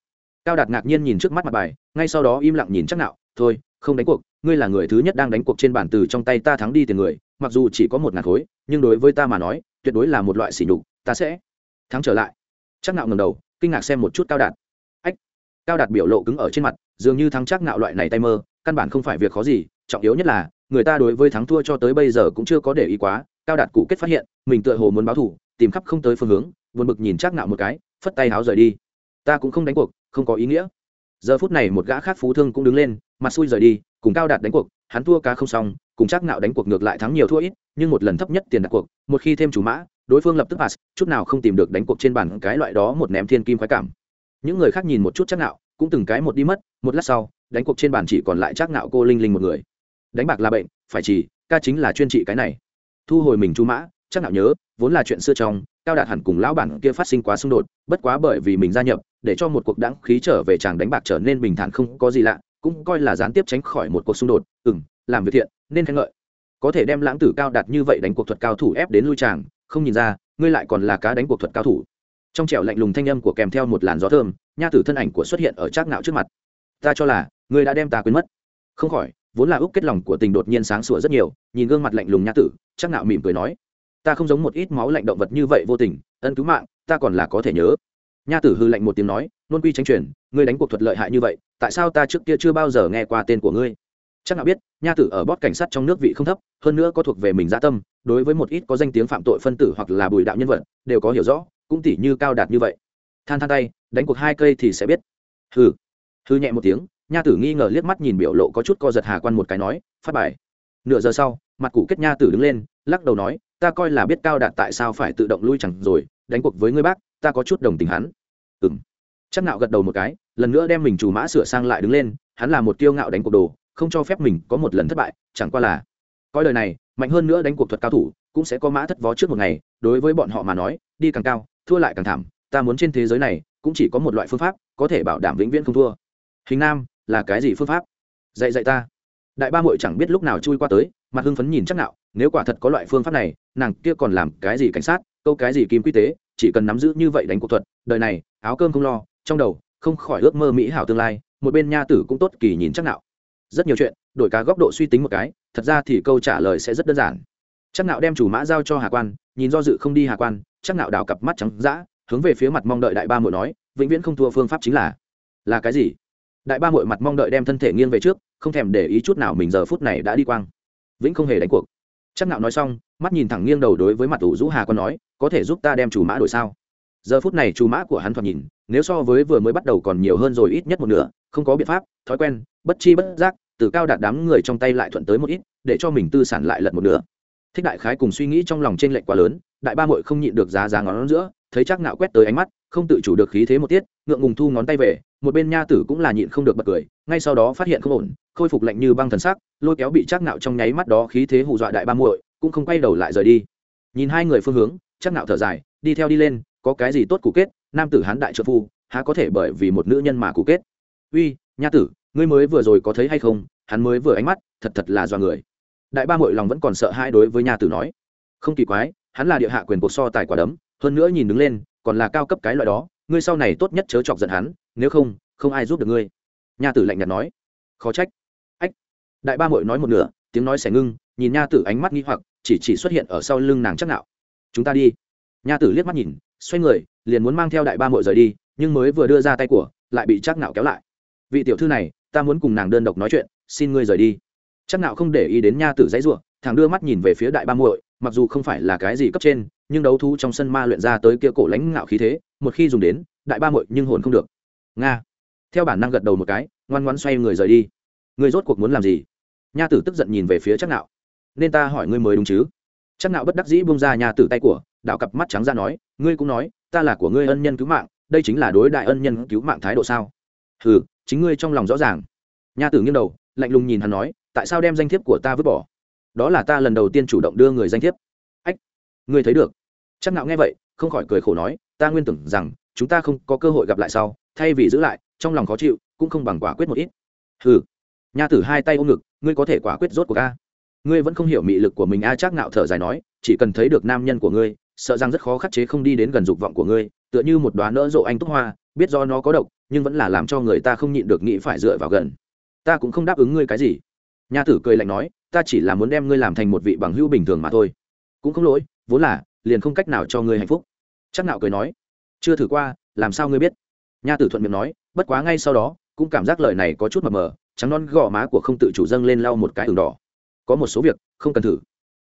Cao đạt ngạc nhiên nhìn trước mắt mặt bài, ngay sau đó im lặng nhìn chắc nạo, thôi không đánh cuộc, ngươi là người thứ nhất đang đánh cuộc trên bản từ trong tay ta thắng đi tiền người, mặc dù chỉ có một ngàn khối, nhưng đối với ta mà nói, tuyệt đối là một loại sỉ nhục, ta sẽ thắng trở lại. Chắc nạo ngẩng đầu, kinh ngạc xem một chút cao đạt. Ách, cao đạt biểu lộ cứng ở trên mặt, dường như thắng chắc nạo loại này tay mơ, căn bản không phải việc khó gì, trọng yếu nhất là, người ta đối với thắng thua cho tới bây giờ cũng chưa có để ý quá, cao đạt cụ kết phát hiện, mình tựa hồ muốn báo thủ tìm khắp không tới phương hướng vượt bực nhìn chắc nạo một cái, phất tay háo rời đi. Ta cũng không đánh cuộc, không có ý nghĩa. Giờ phút này một gã khác phú thương cũng đứng lên mặt xui rời đi, cùng cao đạt đánh cuộc, hắn thua cá không xong, cùng chắc nạo đánh cuộc ngược lại thắng nhiều thua ít, nhưng một lần thấp nhất tiền đặt cuộc, một khi thêm chủ mã, đối phương lập tức pass, chút nào không tìm được đánh cuộc trên bàn cái loại đó một ném thiên kim khoái cảm. Những người khác nhìn một chút chắc nạo cũng từng cái một đi mất, một lát sau, đánh cuộc trên bàn chỉ còn lại chắc nạo cô linh linh một người. Đánh bạc là bệnh, phải chỉ, ca chính là chuyên trị cái này. Thu hồi mình chú mã chắc nạo nhớ, vốn là chuyện xưa trong, cao đạt hẳn cùng lão bản kia phát sinh quá xung đột, bất quá bởi vì mình gia nhập, để cho một cuộc đáng khí trở về chàng đánh bạc trở nên bình thản không có gì lạ cũng coi là gián tiếp tránh khỏi một cuộc xung đột ừm làm việc thiện nên khen ngợi. Có thể đem lãng tử cao đạt như vậy đánh cuộc thuật cao thủ ép đến lui tràng, không nhìn ra ngươi lại còn là cá đánh cuộc thuật cao thủ. Trong trẻo lạnh lùng thanh âm của kèm theo một làn gió thơm nha tử thân ảnh của xuất hiện ở trác ngạo trước mặt. Ta cho là ngươi đã đem ta quên mất. Không khỏi vốn là úc kết lòng của tình đột nhiên sáng sủa rất nhiều nhìn gương mặt lạnh lùng nha tử trác ngạo mỉm cười nói ta không giống một ít máu lạnh động vật như vậy vô tình ân cứu mạng ta còn là có thể nhớ nha tử hư lạnh một tiếng nói, nôn quy tránh truyền, ngươi đánh cuộc thuật lợi hại như vậy, tại sao ta trước kia chưa bao giờ nghe qua tên của ngươi? Chắc nào biết, nha tử ở bót cảnh sát trong nước vị không thấp, hơn nữa có thuộc về mình gia tâm, đối với một ít có danh tiếng phạm tội phân tử hoặc là bùi đạo nhân vật, đều có hiểu rõ, cũng tỉ như cao đạt như vậy. Than than tay, đánh cuộc hai cây thì sẽ biết. Hừ. Hư nhẹ một tiếng, nha tử nghi ngờ liếc mắt nhìn biểu lộ có chút co giật hà quan một cái nói, phát bài. Nửa giờ sau, mặt cụ kết nha tử đứng lên, lắc đầu nói ta coi là biết cao đạt tại sao phải tự động lui chẳng rồi, đánh cuộc với ngươi bác, ta có chút đồng tình hắn. Ừng chắc nạo gật đầu một cái, lần nữa đem mình chủ mã sửa sang lại đứng lên, hắn là một tiêu ngạo đánh cuộc đồ, không cho phép mình có một lần thất bại, chẳng qua là, coi lời này, mạnh hơn nữa đánh cuộc thuật cao thủ, cũng sẽ có mã thất vó trước một ngày, đối với bọn họ mà nói, đi càng cao, thua lại càng thảm, ta muốn trên thế giới này, cũng chỉ có một loại phương pháp, có thể bảo đảm vĩnh viễn không thua. Hình nam, là cái gì phương pháp? Dạy dạy ta đại ba muội chẳng biết lúc nào chui qua tới, mặt hưng phấn nhìn chắc nạo, nếu quả thật có loại phương pháp này, nàng kia còn làm cái gì cảnh sát, câu cái gì kim quy tế, chỉ cần nắm giữ như vậy đánh cuộc thuật, đời này, áo cơm không lo, trong đầu, không khỏi ước mơ mỹ hảo tương lai, một bên nha tử cũng tốt kỳ nhìn chắc nạo. Rất nhiều chuyện, đổi cả góc độ suy tính một cái, thật ra thì câu trả lời sẽ rất đơn giản. Chắc nạo đem chủ mã giao cho hà quan, nhìn do dự không đi hà quan, chắc nạo đào cặp mắt trắng dã, hướng về phía mặt mong đợi đại ba muội nói, vĩnh viễn không thua phương pháp chính là là cái gì? Đại ba muội mặt mong đợi đem thân thể nghiêng về trước, không thèm để ý chút nào mình giờ phút này đã đi quang. Vĩnh không hề đánh cuộc. Chắc nạo nói xong, mắt nhìn thẳng nghiêng đầu đối với mặt ủ rũ hà còn nói, có thể giúp ta đem chủ mã đổi sao? Giờ phút này chủ mã của hắn thoạt nhìn, nếu so với vừa mới bắt đầu còn nhiều hơn rồi ít nhất một nửa, không có biện pháp, thói quen, bất chi bất giác, từ cao đạt đám người trong tay lại thuận tới một ít, để cho mình tư sản lại lật một nửa. Thích đại khái cùng suy nghĩ trong lòng trên lệnh quá lớn, đại ba mội không nhịn được giá giá ngón giữa, thấy chắc nạo quét tới ánh mắt không tự chủ được khí thế một tiết, ngượng ngùng thu ngón tay về, một bên nha tử cũng là nhịn không được bật cười, ngay sau đó phát hiện không ổn, khôi phục lạnh như băng thần sắc, lôi kéo bị chắc nạo trong nháy mắt đó khí thế hù dọa đại ba muội, cũng không quay đầu lại rời đi. Nhìn hai người phương hướng chắc nạo thở dài, đi theo đi lên, có cái gì tốt cụ kết, nam tử hán đại trợ phu, há có thể bởi vì một nữ nhân mà cụ kết. Uy, nha tử, ngươi mới vừa rồi có thấy hay không, hắn mới vừa ánh mắt, thật thật là do người. Đại ba muội lòng vẫn còn sợ hai đối với nha tử nói. Không kỳ quái, hắn là địa hạ quyền cuộc so tài quả đấm, hơn nữa nhìn đứng lên còn là cao cấp cái loại đó, ngươi sau này tốt nhất chớ chọc giận hắn, nếu không không ai giúp được ngươi. Nha tử lạnh nhạt nói. Khó trách. Ách. Đại ba mội nói một nửa, tiếng nói sẽ ngưng, nhìn nha tử ánh mắt nghi hoặc, chỉ chỉ xuất hiện ở sau lưng nàng chắc nạo. Chúng ta đi. Nha tử liếc mắt nhìn, xoay người, liền muốn mang theo đại ba mội rời đi, nhưng mới vừa đưa ra tay của, lại bị chắc nạo kéo lại. Vị tiểu thư này, ta muốn cùng nàng đơn độc nói chuyện, xin ngươi rời đi. Chắc nạo không để ý đến nha tử dãy rủa thằng đưa mắt nhìn về phía đại ba muội mặc dù không phải là cái gì cấp trên, nhưng đấu thú trong sân ma luyện ra tới kia cổ lãnh ngạo khí thế, một khi dùng đến, đại ba muội nhưng hồn không được. Nga. Theo bản năng gật đầu một cái, ngoan ngoãn xoay người rời đi. Ngươi rốt cuộc muốn làm gì? Nha tử tức giận nhìn về phía chắc nạo. Nên ta hỏi ngươi mới đúng chứ? Chắc nạo bất đắc dĩ buông ra nha tử tay của đạo cặp mắt trắng ra nói, ngươi cũng nói, ta là của ngươi ân nhân cứu mạng, đây chính là đối đại ân nhân cứu mạng thái độ sao? Hừ, chính ngươi trong lòng rõ ràng. Nha tử nghiêng đầu, lạnh lùng nhìn hắn nói, tại sao đem danh thiếp của ta vứt bỏ? Đó là ta lần đầu tiên chủ động đưa người danh thiếp. Ách ngươi thấy được. Chắc Ngạo nghe vậy không khỏi cười khổ nói ta nguyên tưởng rằng chúng ta không có cơ hội gặp lại sau thay vì giữ lại trong lòng khó chịu cũng không bằng quả quyết một ít. Hừ. Nha tử hai tay ôm ngực ngươi có thể quả quyết rốt cuộc a. Ngươi vẫn không hiểu mị lực của mình a à, chắc Ngạo thở dài nói chỉ cần thấy được nam nhân của ngươi sợ rằng rất khó khắc chế không đi đến gần dục vọng của ngươi tựa như một đoá nỡ rộ anh túc hoa biết do nó có độc nhưng vẫn là làm cho người ta không nhịn được nghĩ phải dựa vào gần. Ta cũng không đáp ứng ngươi cái gì. Nha tử cười lạnh nói ta chỉ là muốn đem ngươi làm thành một vị bằng hữu bình thường mà thôi. Cũng không lỗi, vốn là, liền không cách nào cho ngươi hạnh phúc. Chắc nạo cười nói. Chưa thử qua, làm sao ngươi biết? Nha tử thuận miệng nói, bất quá ngay sau đó, cũng cảm giác lời này có chút mờ mờ, trắng non gò má của không tự chủ dâng lên lau một cái đường đỏ. Có một số việc, không cần thử.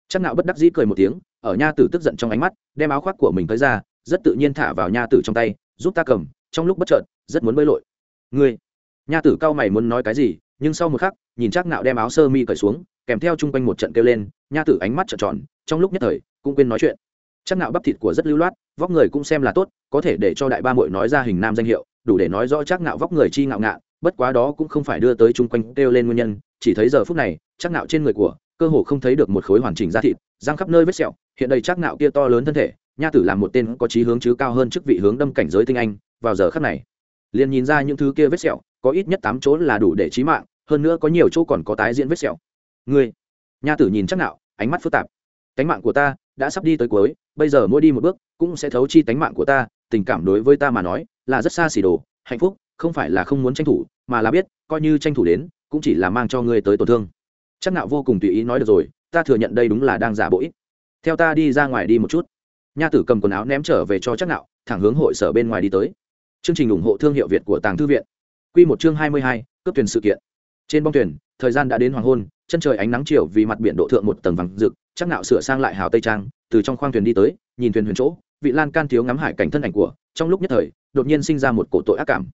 Chắc nạo bất đắc dĩ cười một tiếng, ở nha tử tức giận trong ánh mắt, đem áo khoác của mình tới ra, rất tự nhiên thả vào nha tử trong tay, giúp ta cầm, trong lúc bất chợt, rất muốn bơi lội. Ngươi? Nha tử cao mày muốn nói cái gì, nhưng sau một khắc, nhìn chắc nạo đem áo sơ mi cởi xuống kèm theo chung quanh một trận kêu lên, nha tử ánh mắt trợn tròn, trong lúc nhất thời, cũng quên nói chuyện. Chắc nạo bắp thịt của rất lưu loát, vóc người cũng xem là tốt, có thể để cho đại ba muội nói ra hình nam danh hiệu, đủ để nói rõ chắc nạo vóc người chi ngạo ngạ, bất quá đó cũng không phải đưa tới chung quanh kêu lên nguyên nhân, chỉ thấy giờ phút này, chắc nạo trên người của, cơ hồ không thấy được một khối hoàn chỉnh da thịt, răng khắp nơi vết sẹo, hiện đây chắc nạo kia to lớn thân thể, nha tử làm một tên có chí hướng chứ cao hơn chức vị hướng đâm cảnh giới tinh anh, vào giờ khắc này, liền nhìn ra những thứ kia vết sẹo, có ít nhất tám chỗ là đủ để chí mạng, hơn nữa có nhiều chỗ còn có tái diễn vết sẹo ngươi. Nha tử nhìn chắc nạo ánh mắt phức tạp. Cánh mạng của ta đã sắp đi tới cuối bây giờ mỗi đi một bước cũng sẽ thấu chi tánh mạng của ta tình cảm đối với ta mà nói là rất xa xỉ đồ hạnh phúc không phải là không muốn tranh thủ mà là biết coi như tranh thủ đến cũng chỉ là mang cho ngươi tới tổn thương. Chắc nạo vô cùng tùy ý nói được rồi ta thừa nhận đây đúng là đang giả bộ ít. Theo ta đi ra ngoài đi một chút. Nha tử cầm quần áo ném trở về cho chắc nạo thẳng hướng hội sở bên ngoài đi tới. Chương trình ủng hộ thương hiệu việt của tàng thư viện. Quy một chương hai mươi hai, cướp tuyển sự kiện trên bong thuyền, thời gian đã đến hoàng hôn, chân trời ánh nắng chiều vì mặt biển độ thượng một tầng vàng rực, chắc nạo sửa sang lại hào tây trang, từ trong khoang thuyền đi tới, nhìn thuyền huyền chỗ, vị lan can thiếu ngắm hải cảnh thân ảnh của, trong lúc nhất thời, đột nhiên sinh ra một cổ tội ác cảm.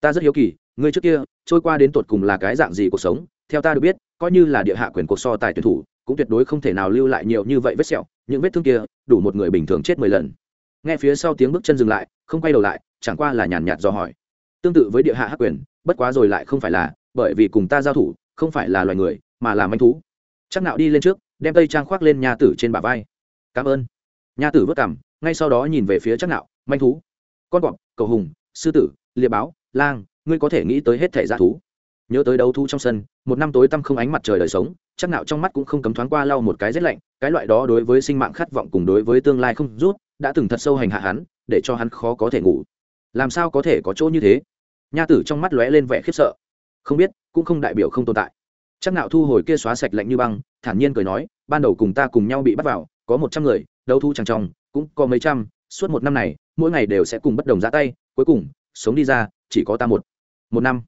Ta rất hiếu kỳ, ngươi trước kia, trôi qua đến tột cùng là cái dạng gì cuộc sống? Theo ta được biết, coi như là địa hạ quyền cuộc so tài tuyển thủ, cũng tuyệt đối không thể nào lưu lại nhiều như vậy vết sẹo, những vết thương kia, đủ một người bình thường chết mười lần. Nghe phía sau tiếng bước chân dừng lại, không quay đầu lại, chẳng qua là nhàn nhạt do hỏi. Tương tự với địa hạ hắc quyền, bất quá rồi lại không phải là bởi vì cùng ta giao thủ không phải là loài người mà là manh thú. Chắc nạo đi lên trước đem tây trang khoác lên nha tử trên bả vai. Cảm ơn. Nha tử vất cảm ngay sau đó nhìn về phía chắc nạo manh thú. Con quạ, cầu hùng sư tử liệp báo lang ngươi có thể nghĩ tới hết thể g thú. Nhớ tới đấu thú trong sân một năm tối tăm không ánh mặt trời đời sống chắc nạo trong mắt cũng không cấm thoáng qua lau một cái rét lạnh cái loại đó đối với sinh mạng khát vọng cùng đối với tương lai không rút đã từng thật sâu hành hạ hắn để cho hắn khó có thể ngủ. Làm sao có thể có chỗ như thế? Nha tử trong mắt lóe lên vẻ khiếp sợ không biết, cũng không đại biểu không tồn tại. Chắc nạo thu hồi kia xóa sạch lạnh như băng, thản nhiên cười nói, ban đầu cùng ta cùng nhau bị bắt vào, có một trăm người, đấu thu chẳng trong cũng có mấy trăm, suốt một năm này, mỗi ngày đều sẽ cùng bất đồng ra tay, cuối cùng, sống đi ra, chỉ có ta một một năm.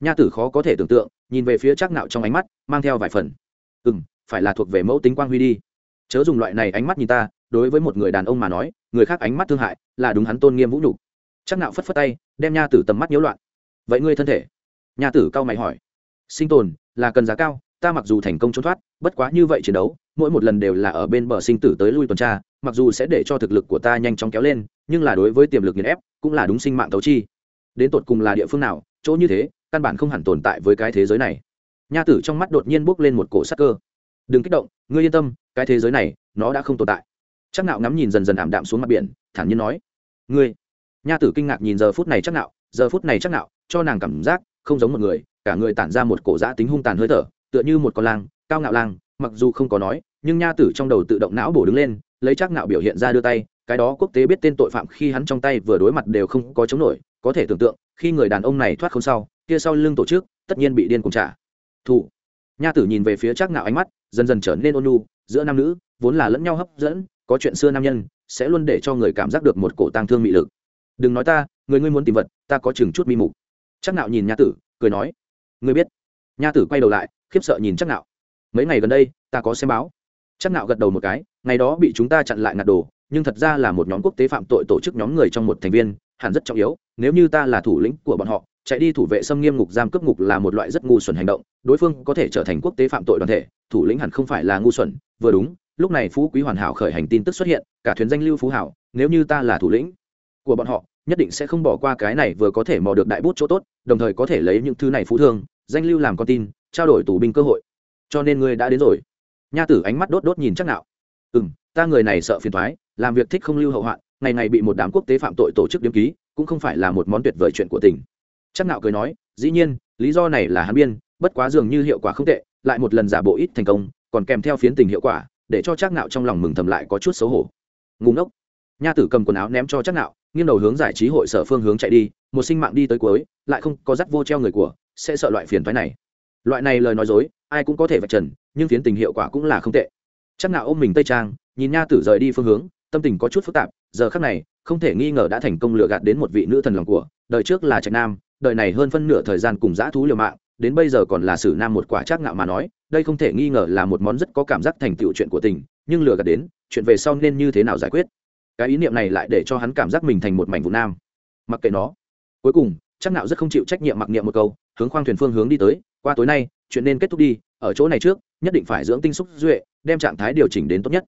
Nha tử khó có thể tưởng tượng, nhìn về phía chắc nạo trong ánh mắt, mang theo vài phần. Ừ phải là thuộc về mẫu tính quang huy đi. Chớ dùng loại này ánh mắt nhìn ta, đối với một người đàn ông mà nói, người khác ánh mắt thương hại, là đúng hắn tôn nghiêm vũ nhục. Chắc nạo phất phất tay, đem nha tử tầm mắt nhiễu loạn. Vậy ngươi thân thể? Nha tử cao mày hỏi. Sinh tồn là cần giá cao, ta mặc dù thành công trốn thoát, bất quá như vậy chiến đấu, mỗi một lần đều là ở bên bờ sinh tử tới lui tuần tra, mặc dù sẽ để cho thực lực của ta nhanh chóng kéo lên, nhưng là đối với tiềm lực nghiền ép, cũng là đúng sinh mạng tấu chi. Đến tột cùng là địa phương nào, chỗ như thế, căn bản không hẳn tồn tại với cái thế giới này. Nha tử trong mắt đột nhiên bốc lên một cổ sắc cơ. Đừng kích động, ngươi yên tâm, cái thế giới này, nó đã không tồn tại. Chắc nạo ngắm nhìn dần dần ảm đạm xuống mặt biển, thản nhiên nói. Ngươi. Nha tử kinh ngạc nhìn giờ phút này chắc nạo, giờ phút này chắc nạo, cho nàng cảm giác không giống một người, cả người tản ra một cổ giã tính hung tàn hơi thở, tựa như một con lang, cao ngạo lang, mặc dù không có nói, nhưng nha tử trong đầu tự động não bổ đứng lên, lấy chắc ngạo biểu hiện ra đưa tay, cái đó quốc tế biết tên tội phạm khi hắn trong tay vừa đối mặt đều không có chống nổi, có thể tưởng tượng, khi người đàn ông này thoát không sau, kia sau lưng tổ chức, tất nhiên bị điên cùng trả. Thủ nha tử nhìn về phía chắc ngạo ánh mắt, dần dần trở nên ôn nhu, giữa nam nữ, vốn là lẫn nhau hấp dẫn, có chuyện xưa nam nhân, sẽ luôn để cho người cảm giác được một cổ tang thương mị lực. Đừng nói ta, người ngươi muốn tìm vật, ta có chừng chút mi mục chắc nạo nhìn nha tử, cười nói, ngươi biết. Nha tử quay đầu lại, khiếp sợ nhìn chắc nạo. Mấy ngày gần đây, ta có xem báo. Chắc nạo gật đầu một cái, ngày đó bị chúng ta chặn lại ngạt đồ, nhưng thật ra là một nhóm quốc tế phạm tội tổ chức nhóm người trong một thành viên, hẳn rất trọng yếu, nếu như ta là thủ lĩnh của bọn họ, chạy đi thủ vệ xâm nghiêm ngục giam cướp ngục là một loại rất ngu xuẩn hành động, đối phương có thể trở thành quốc tế phạm tội đoàn thể, thủ lĩnh hẳn không phải là ngu xuẩn. Vừa đúng, lúc này phú quý hoàn hảo khởi hành tin tức xuất hiện, cả thuyền danh lưu phú hảo, nếu như ta là thủ lĩnh của bọn họ nhất định sẽ không bỏ qua cái này vừa có thể mò được đại bút chỗ tốt, đồng thời có thể lấy những thứ này phú thương, danh lưu làm con tin, trao đổi tù binh cơ hội. Cho nên ngươi đã đến rồi. Nha tử ánh mắt đốt đốt nhìn chắc nào ừ m ta người này sợ phiền thoái làm việc thích không lưu hậu hoạn, ngày ngày bị một đám quốc tế phạm tội tổ chức điếm ký, cũng không phải là một món tuyệt vời chuyện của tỉnh chắc nạo cười nói, dĩ nhiên, lý do này là hắn biên, bất quá dường như hiệu quả không tệ, lại một lần giả bộ ít thành công, còn kèm theo phiến tình hiệu quả, để cho chắc nạo trong lòng mừng thầm lại có chút xấu hổ. Ngu ngốc. Nha tử cầm quần áo ném cho chắc nạo nghiêng đầu hướng giải trí hội sở phương hướng chạy đi, một sinh mạng đi tới cuối, lại không có dắt vô treo người của, sẽ sợ loại phiền thoái này. Loại này lời nói dối, ai cũng có thể vạch trần, nhưng phiến tình hiệu quả cũng là không tệ. Chắc nào ôm mình tây trang, nhìn nha tử rời đi phương hướng, tâm tình có chút phức tạp, giờ khắc này, không thể nghi ngờ đã thành công lừa gạt đến một vị nữ thần lòng của, đời trước là trạch nam, đời này hơn phân nửa thời gian cùng dã thú liều mạng, đến bây giờ còn là sử nam một quả trác ngạo mà nói, đây không thể nghi ngờ là một món rất có cảm giác thành tựu chuyện của tình, nhưng lừa gạt đến, chuyện về sau nên như thế nào giải quyết? Cái ý niệm này lại để cho hắn cảm giác mình thành một mảnh vụ nam. Mặc kệ nó. Cuối cùng, chắc nạo rất không chịu trách nhiệm mặc niệm một câu, hướng khoang thuyền phương hướng đi tới. Qua tối nay, chuyện nên kết thúc đi. Ở chỗ này trước, nhất định phải dưỡng tinh xúc duệ, đem trạng thái điều chỉnh đến tốt nhất.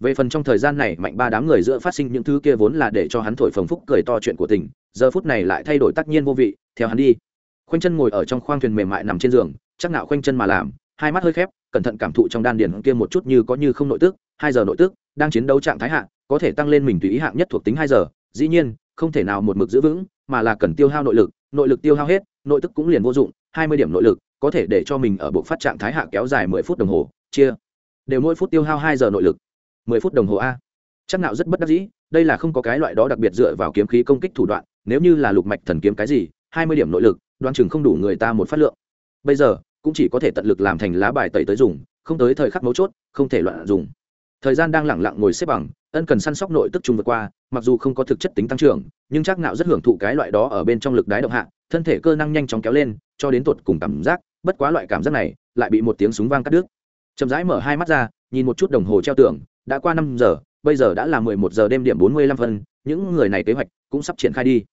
Về phần trong thời gian này, mạnh ba đám người giữa phát sinh những thứ kia vốn là để cho hắn thổi phồng phúc cười to chuyện của tình, giờ phút này lại thay đổi tất nhiên vô vị, theo hắn đi. Khoanh chân ngồi ở trong khoang thuyền mềm mại nằm trên giường, chắc nạo khoanh chân mà làm, hai mắt hơi khép, cẩn thận cảm thụ trong đan điền kia một chút như có như không nội tức, hai giờ nội tức, đang chiến đấu trạng thái hạ có thể tăng lên mình tùy ý hạng nhất thuộc tính hai giờ, dĩ nhiên, không thể nào một mực giữ vững, mà là cần tiêu hao nội lực nội lực tiêu hao hết, nội tức cũng liền vô dụng, hai mươi điểm nội lực, có thể để cho mình ở bộ phát trạng thái hạ kéo dài mười phút đồng hồ, chia, đều mỗi phút tiêu hao hai giờ nội lực. mười phút đồng hồ a. Chắc nạo rất bất đắc dĩ, đây là không có cái loại đó đặc biệt dựa vào kiếm khí công kích thủ đoạn, nếu như là lục mạch thần kiếm cái gì, hai mươi điểm nội lực, đoan chừng không đủ người ta một phát lượng. Bây giờ, cũng chỉ có thể tận lực làm thành lá bài tẩy tới dùng, không tới thời khắc mấu chốt, không thể loạn dùng. Thời gian đang lẳng lặng ngồi xếp bằng ân cần săn sóc nội tức trung vượt qua, mặc dù không có thực chất tính tăng trưởng, nhưng chắc nạo rất hưởng thụ cái loại đó ở bên trong lực đái động hạ, thân thể cơ năng nhanh chóng kéo lên, cho đến tột cùng cảm giác, bất quá loại cảm giác này, lại bị một tiếng súng vang cắt đứt. Chậm rãi mở hai mắt ra, nhìn một chút đồng hồ treo tường, đã qua năm giờ, bây giờ đã là mười một giờ đêm điểm bốn mươi lăm phân, những người này kế hoạch cũng sắp triển khai đi.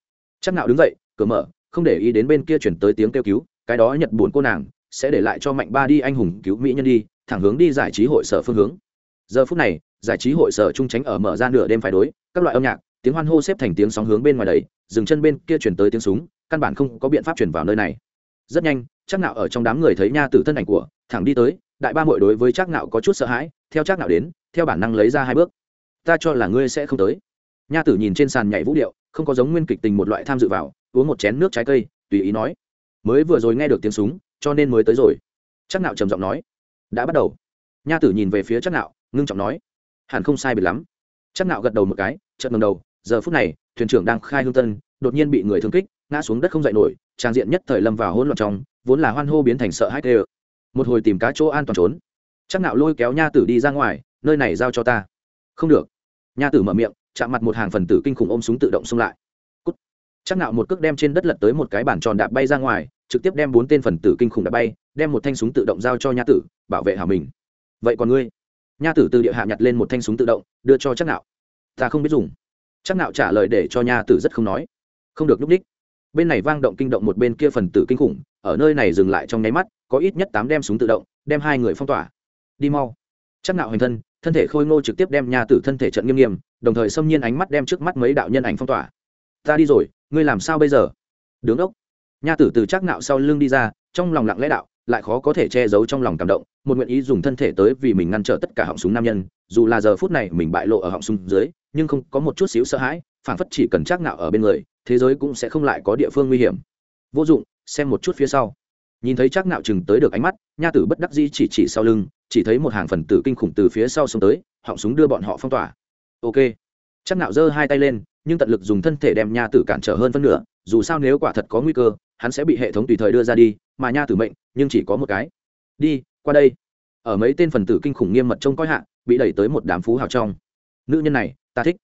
Chắc nạo đứng dậy, cửa mở, không để ý đến bên kia chuyển tới tiếng kêu cứu, cái đó nhật buồn cô nàng, sẽ để lại cho mạnh ba đi anh hùng cứu mỹ nhân đi, thẳng hướng đi giải trí hội sở phương hướng giờ phút này, giải trí hội sở trung tránh ở mở ra nửa đêm phải đối, các loại âm nhạc, tiếng hoan hô xếp thành tiếng sóng hướng bên ngoài đấy dừng chân bên kia chuyển tới tiếng súng, căn bản không có biện pháp chuyển vào nơi này. Rất nhanh chắc nạo ở trong đám người thấy nha tử thân ảnh của, thẳng đi tới, đại ba muội đối với chắc nạo có chút sợ hãi, theo chắc nạo đến, theo bản năng lấy ra hai bước. Ta cho là ngươi sẽ không tới. Nha tử nhìn trên sàn nhảy vũ điệu, không có giống nguyên kịch tình một loại tham dự vào, uống một chén nước trái cây, tùy ý nói. Mới vừa rồi nghe được tiếng súng, cho nên mới tới rồi. Chắc nạo trầm giọng nói. Đã bắt đầu. Nha tử nhìn về phía chắc nạo ngưng trọng nói, hẳn không sai biệt lắm. Chắc nạo gật đầu một cái, chợt ngẩng đầu, giờ phút này, thuyền trưởng đang khai hương tân, đột nhiên bị người thương kích, ngã xuống đất không dậy nổi, trang diện nhất thời lâm vào hỗn loạn trong, vốn là hoan hô biến thành sợ hãi tê một hồi tìm cá chỗ an toàn trốn. Chắc nạo lôi kéo nha tử đi ra ngoài, nơi này giao cho ta. Không được. Nha tử mở miệng, chạm mặt một hàng phần tử kinh khủng ôm súng tự động xông lại. Cút. chắc nạo một cước đem trên đất lật tới một cái bản tròn đạp bay ra ngoài, trực tiếp đem bốn tên phần tử kinh khủng đạp bay, đem một thanh súng tự động giao cho nha tử, bảo vệ hảo mình. Vậy còn ngươi? Nha tử từ địa hạ nhặt lên một thanh súng tự động, đưa cho chắc nạo. Ta không biết dùng. Chắc nạo trả lời để cho nha tử rất không nói. Không được núp đích. Bên này vang động kinh động một bên kia phần tử kinh khủng, ở nơi này dừng lại trong nháy mắt, có ít nhất tám đem súng tự động, đem hai người phong tỏa. Đi mau. Chắc nạo hành thân thân thể khôi ngô trực tiếp đem nha tử thân thể trận nghiêm nghiêm, đồng thời xâm nhiên ánh mắt đem trước mắt mấy đạo nhân ảnh phong tỏa. Ta đi rồi, ngươi làm sao bây giờ? Đứng đốc nha tử từ chắc nạo sau lưng đi ra, trong lòng lặng lẽ đạo lại khó có thể che giấu trong lòng cảm động, một nguyện ý dùng thân thể tới vì mình ngăn trở tất cả họng súng nam nhân. Dù là giờ phút này mình bại lộ ở họng súng dưới, nhưng không có một chút xíu sợ hãi phản phất chỉ cần chắc nạo ở bên người, thế giới cũng sẽ không lại có địa phương nguy hiểm. Vô dụng, xem một chút phía sau. Nhìn thấy chắc nạo chừng tới được ánh mắt, nha tử bất đắc dĩ chỉ chỉ sau lưng, chỉ thấy một hàng phần tử kinh khủng từ phía sau xông tới, họng súng đưa bọn họ phong tỏa. Ok. Chắc nạo giơ hai tay lên, nhưng tận lực dùng thân thể đem nha tử cản trở hơn phân nửa, dù sao nếu quả thật có nguy cơ hắn sẽ bị hệ thống tùy thời đưa ra đi, mà nha tử mệnh, nhưng chỉ có một cái. Đi, qua đây. Ở mấy tên phần tử kinh khủng nghiêm mật trông coi hạ, bị đẩy tới một đám phú hào trong. Nữ nhân này, ta thích.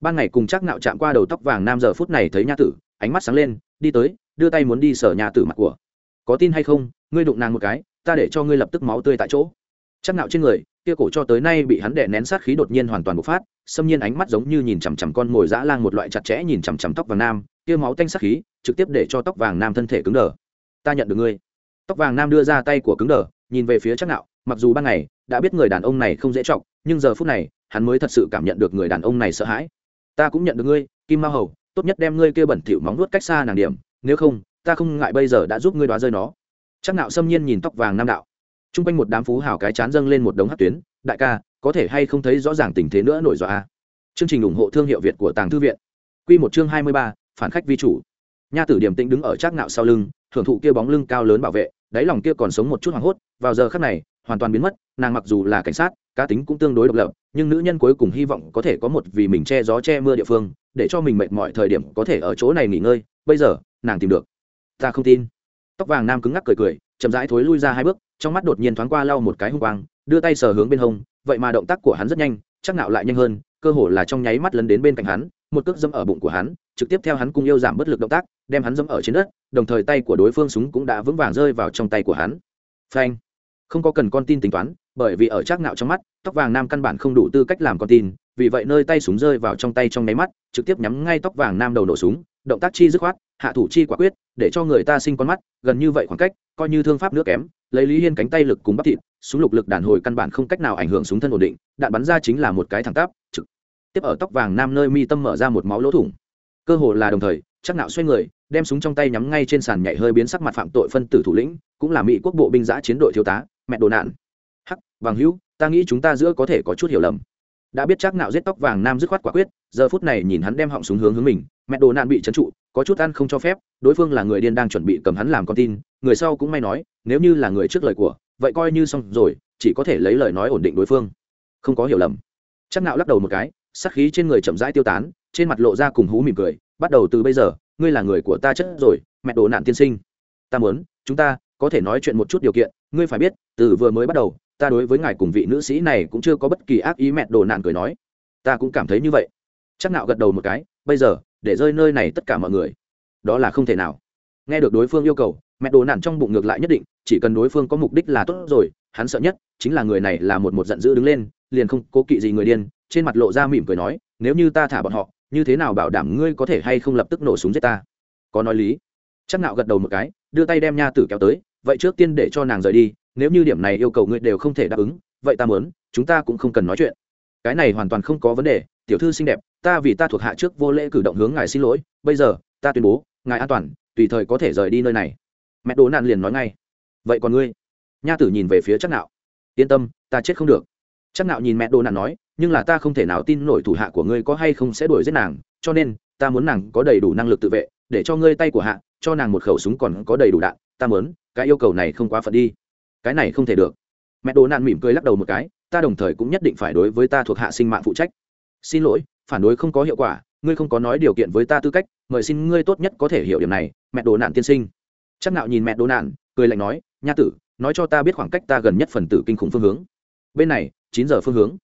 Ban ngày cùng chắc nạo chạm qua đầu tóc vàng nam giờ phút này thấy nha tử, ánh mắt sáng lên, đi tới, đưa tay muốn đi sở nhà tử mặt của. Có tin hay không, ngươi đụng nàng một cái, ta để cho ngươi lập tức máu tươi tại chỗ. Chắc nạo trên người kia cổ cho tới nay bị hắn đè nén sát khí đột nhiên hoàn toàn bộc phát, xâm nhiên ánh mắt giống như nhìn chằm chằm con ngồi dã lang một loại chặt chẽ nhìn chằm chằm tóc vàng nam, kia máu tanh sát khí trực tiếp để cho tóc vàng nam thân thể cứng đờ. Ta nhận được ngươi. Tóc vàng nam đưa ra tay của cứng đờ, nhìn về phía chắc nạo, mặc dù ban ngày đã biết người đàn ông này không dễ trọng nhưng giờ phút này, hắn mới thật sự cảm nhận được người đàn ông này sợ hãi. Ta cũng nhận được ngươi, kim ma hầu, tốt nhất đem ngươi kia bẩn thỉu móng nuốt cách xa nàng điểm, nếu không, ta không ngại bây giờ đã giúp ngươi đoá rơi nó. Chắc nạo xâm nhiên nhìn tóc vàng nam đạo t r u n g quanh một đám phú hào cái chán dâng lên một đống hát tuyến. Đại ca, có thể hay không thấy rõ ràng tình thế nữa nổi dọa à? chương trình ủng hộ thương hiệu việt của tàng thư viện. Q một chương hai mươi ba, phản khách vi chủ. Nha tử điểm tĩnh đứng ở trác ngạo sau lưng, thưởng thụ kia bóng lưng cao lớn bảo vệ, đáy lòng kia còn sống một chút hoảng hốt. Vào giờ khắc này, hoàn toàn biến mất, nàng mặc dù là cảnh sát, cá tính cũng tương đối độc lập, nhưng nữ nhân cuối cùng hy vọng có thể có một vì mình che gió che mưa địa phương, để cho mình mệt mọi thời điểm có thể ở chỗ này nghỉ ngơi. Bây giờ, nàng tìm được. Ta không tin. Tóc vàng nam cứng ngắc cười cười, chậm rãi thối lui ra hai bước trong mắt đột nhiên thoáng qua lau một cái hung quang, đưa tay sờ hướng bên hông, vậy mà động tác của hắn rất nhanh, chắc nạo lại nhanh hơn, cơ hồ là trong nháy mắt lấn đến bên cạnh hắn, một cước dẫm ở bụng của hắn, trực tiếp theo hắn cung yêu giảm bất lực động tác, đem hắn dẫm ở trên đất, đồng thời tay của đối phương súng cũng đã vững vàng rơi vào trong tay của hắn. Phanh! Không có cần con tin tính toán, bởi vì ở chắc nạo trong mắt, tóc vàng nam căn bản không đủ tư cách làm con tin, vì vậy nơi tay súng rơi vào trong tay trong nháy mắt, trực tiếp nhắm ngay tóc vàng nam đầu nổ súng, động tác chi dứt khoát, hạ thủ chi quả quyết, để cho người ta sinh con mắt, gần như vậy khoảng cách, coi như thương pháp nước kém lấy lý hiên cánh tay lực cùng bắp thịt, súng lục lực đàn hồi căn bản không cách nào ảnh hưởng súng thân ổn định, đạn bắn ra chính là một cái thẳng tắp, trực. Tiếp ở tóc vàng nam nơi mi tâm mở ra một máu lỗ thủng. Cơ hồ là đồng thời, chắc nạo xoay người, đem súng trong tay nhắm ngay trên sàn nhảy hơi biến sắc mặt phạm tội phân tử thủ lĩnh, cũng là mỹ quốc bộ binh giã chiến đội thiếu tá, mẹ đồ nạn. Hắc vàng hữu, ta nghĩ chúng ta giữa có thể có chút hiểu lầm. Đã biết chắc nạo giết tóc vàng nam dứt khoát quả quyết, giờ phút này nhìn hắn đem họng súng hướng hướng mình, mẹ đồ nạn bị trấn trụ, có chút ăn không cho phép, đối phương là người điên đang chuẩn bị cầm hắn làm con tin người sau cũng may nói, nếu như là người trước lời của, vậy coi như xong rồi, chỉ có thể lấy lời nói ổn định đối phương. Không có hiểu lầm. Chắc nạo lắc đầu một cái, sát khí trên người chậm rãi tiêu tán, trên mặt lộ ra cùng hú mỉm cười, bắt đầu từ bây giờ, ngươi là người của ta chất rồi, mẹ đồ nạn tiên sinh. Ta muốn, chúng ta, có thể nói chuyện một chút điều kiện, ngươi phải biết, từ vừa mới bắt đầu, ta đối với ngài cùng vị nữ sĩ này cũng chưa có bất kỳ ác ý mẹ đồ nạn cười nói. Ta cũng cảm thấy như vậy. Chắc nạo gật đầu một cái, bây giờ, để rơi nơi này tất cả mọi người. Đó là không thể nào. Nghe được đối phương yêu cầu mẹ đồ nản trong bụng ngược lại nhất định, chỉ cần đối phương có mục đích là tốt rồi, hắn sợ nhất chính là người này là một một giận dữ đứng lên, liền không cố kỵ gì người điên, trên mặt lộ ra mỉm cười nói, nếu như ta thả bọn họ, như thế nào bảo đảm ngươi có thể hay không lập tức nổ súng giết ta? Có nói lý. Chắc nạo gật đầu một cái, đưa tay đem nha tử kéo tới, vậy trước tiên để cho nàng rời đi, nếu như điểm này yêu cầu ngươi đều không thể đáp ứng, vậy ta muốn, chúng ta cũng không cần nói chuyện. Cái này hoàn toàn không có vấn đề, tiểu thư xinh đẹp, ta vì ta thuộc hạ trước vô lễ cử động hướng ngài xin lỗi, bây giờ, ta tuyên bố, ngài an toàn, tùy thời có thể rời đi nơi này mẹ đồ nạn liền nói ngay. Vậy còn ngươi? Nha tử nhìn về phía chắc nạo. Yên tâm, ta chết không được. Chắc nạo nhìn mẹ đồ nạn nói, nhưng là ta không thể nào tin nổi thủ hạ của ngươi có hay không sẽ đuổi giết nàng, cho nên, ta muốn nàng có đầy đủ năng lực tự vệ, để cho ngươi tay của hạ, cho nàng một khẩu súng còn có đầy đủ đạn, ta muốn, cái yêu cầu này không quá phận đi. Cái này không thể được. Mẹ đồ nạn mỉm cười lắc đầu một cái, ta đồng thời cũng nhất định phải đối với ta thuộc hạ sinh mạng phụ trách. Xin lỗi, phản đối không có hiệu quả, ngươi không có nói điều kiện với ta tư cách, mời xin ngươi tốt nhất có thể hiểu điểm này, mẹ đồ nạn tiên sinh chắc nạo nhìn mẹ đồ nạn, cười lạnh nói, nha tử, nói cho ta biết khoảng cách ta gần nhất phần tử kinh khủng phương hướng. Bên này, chín giờ phương hướng.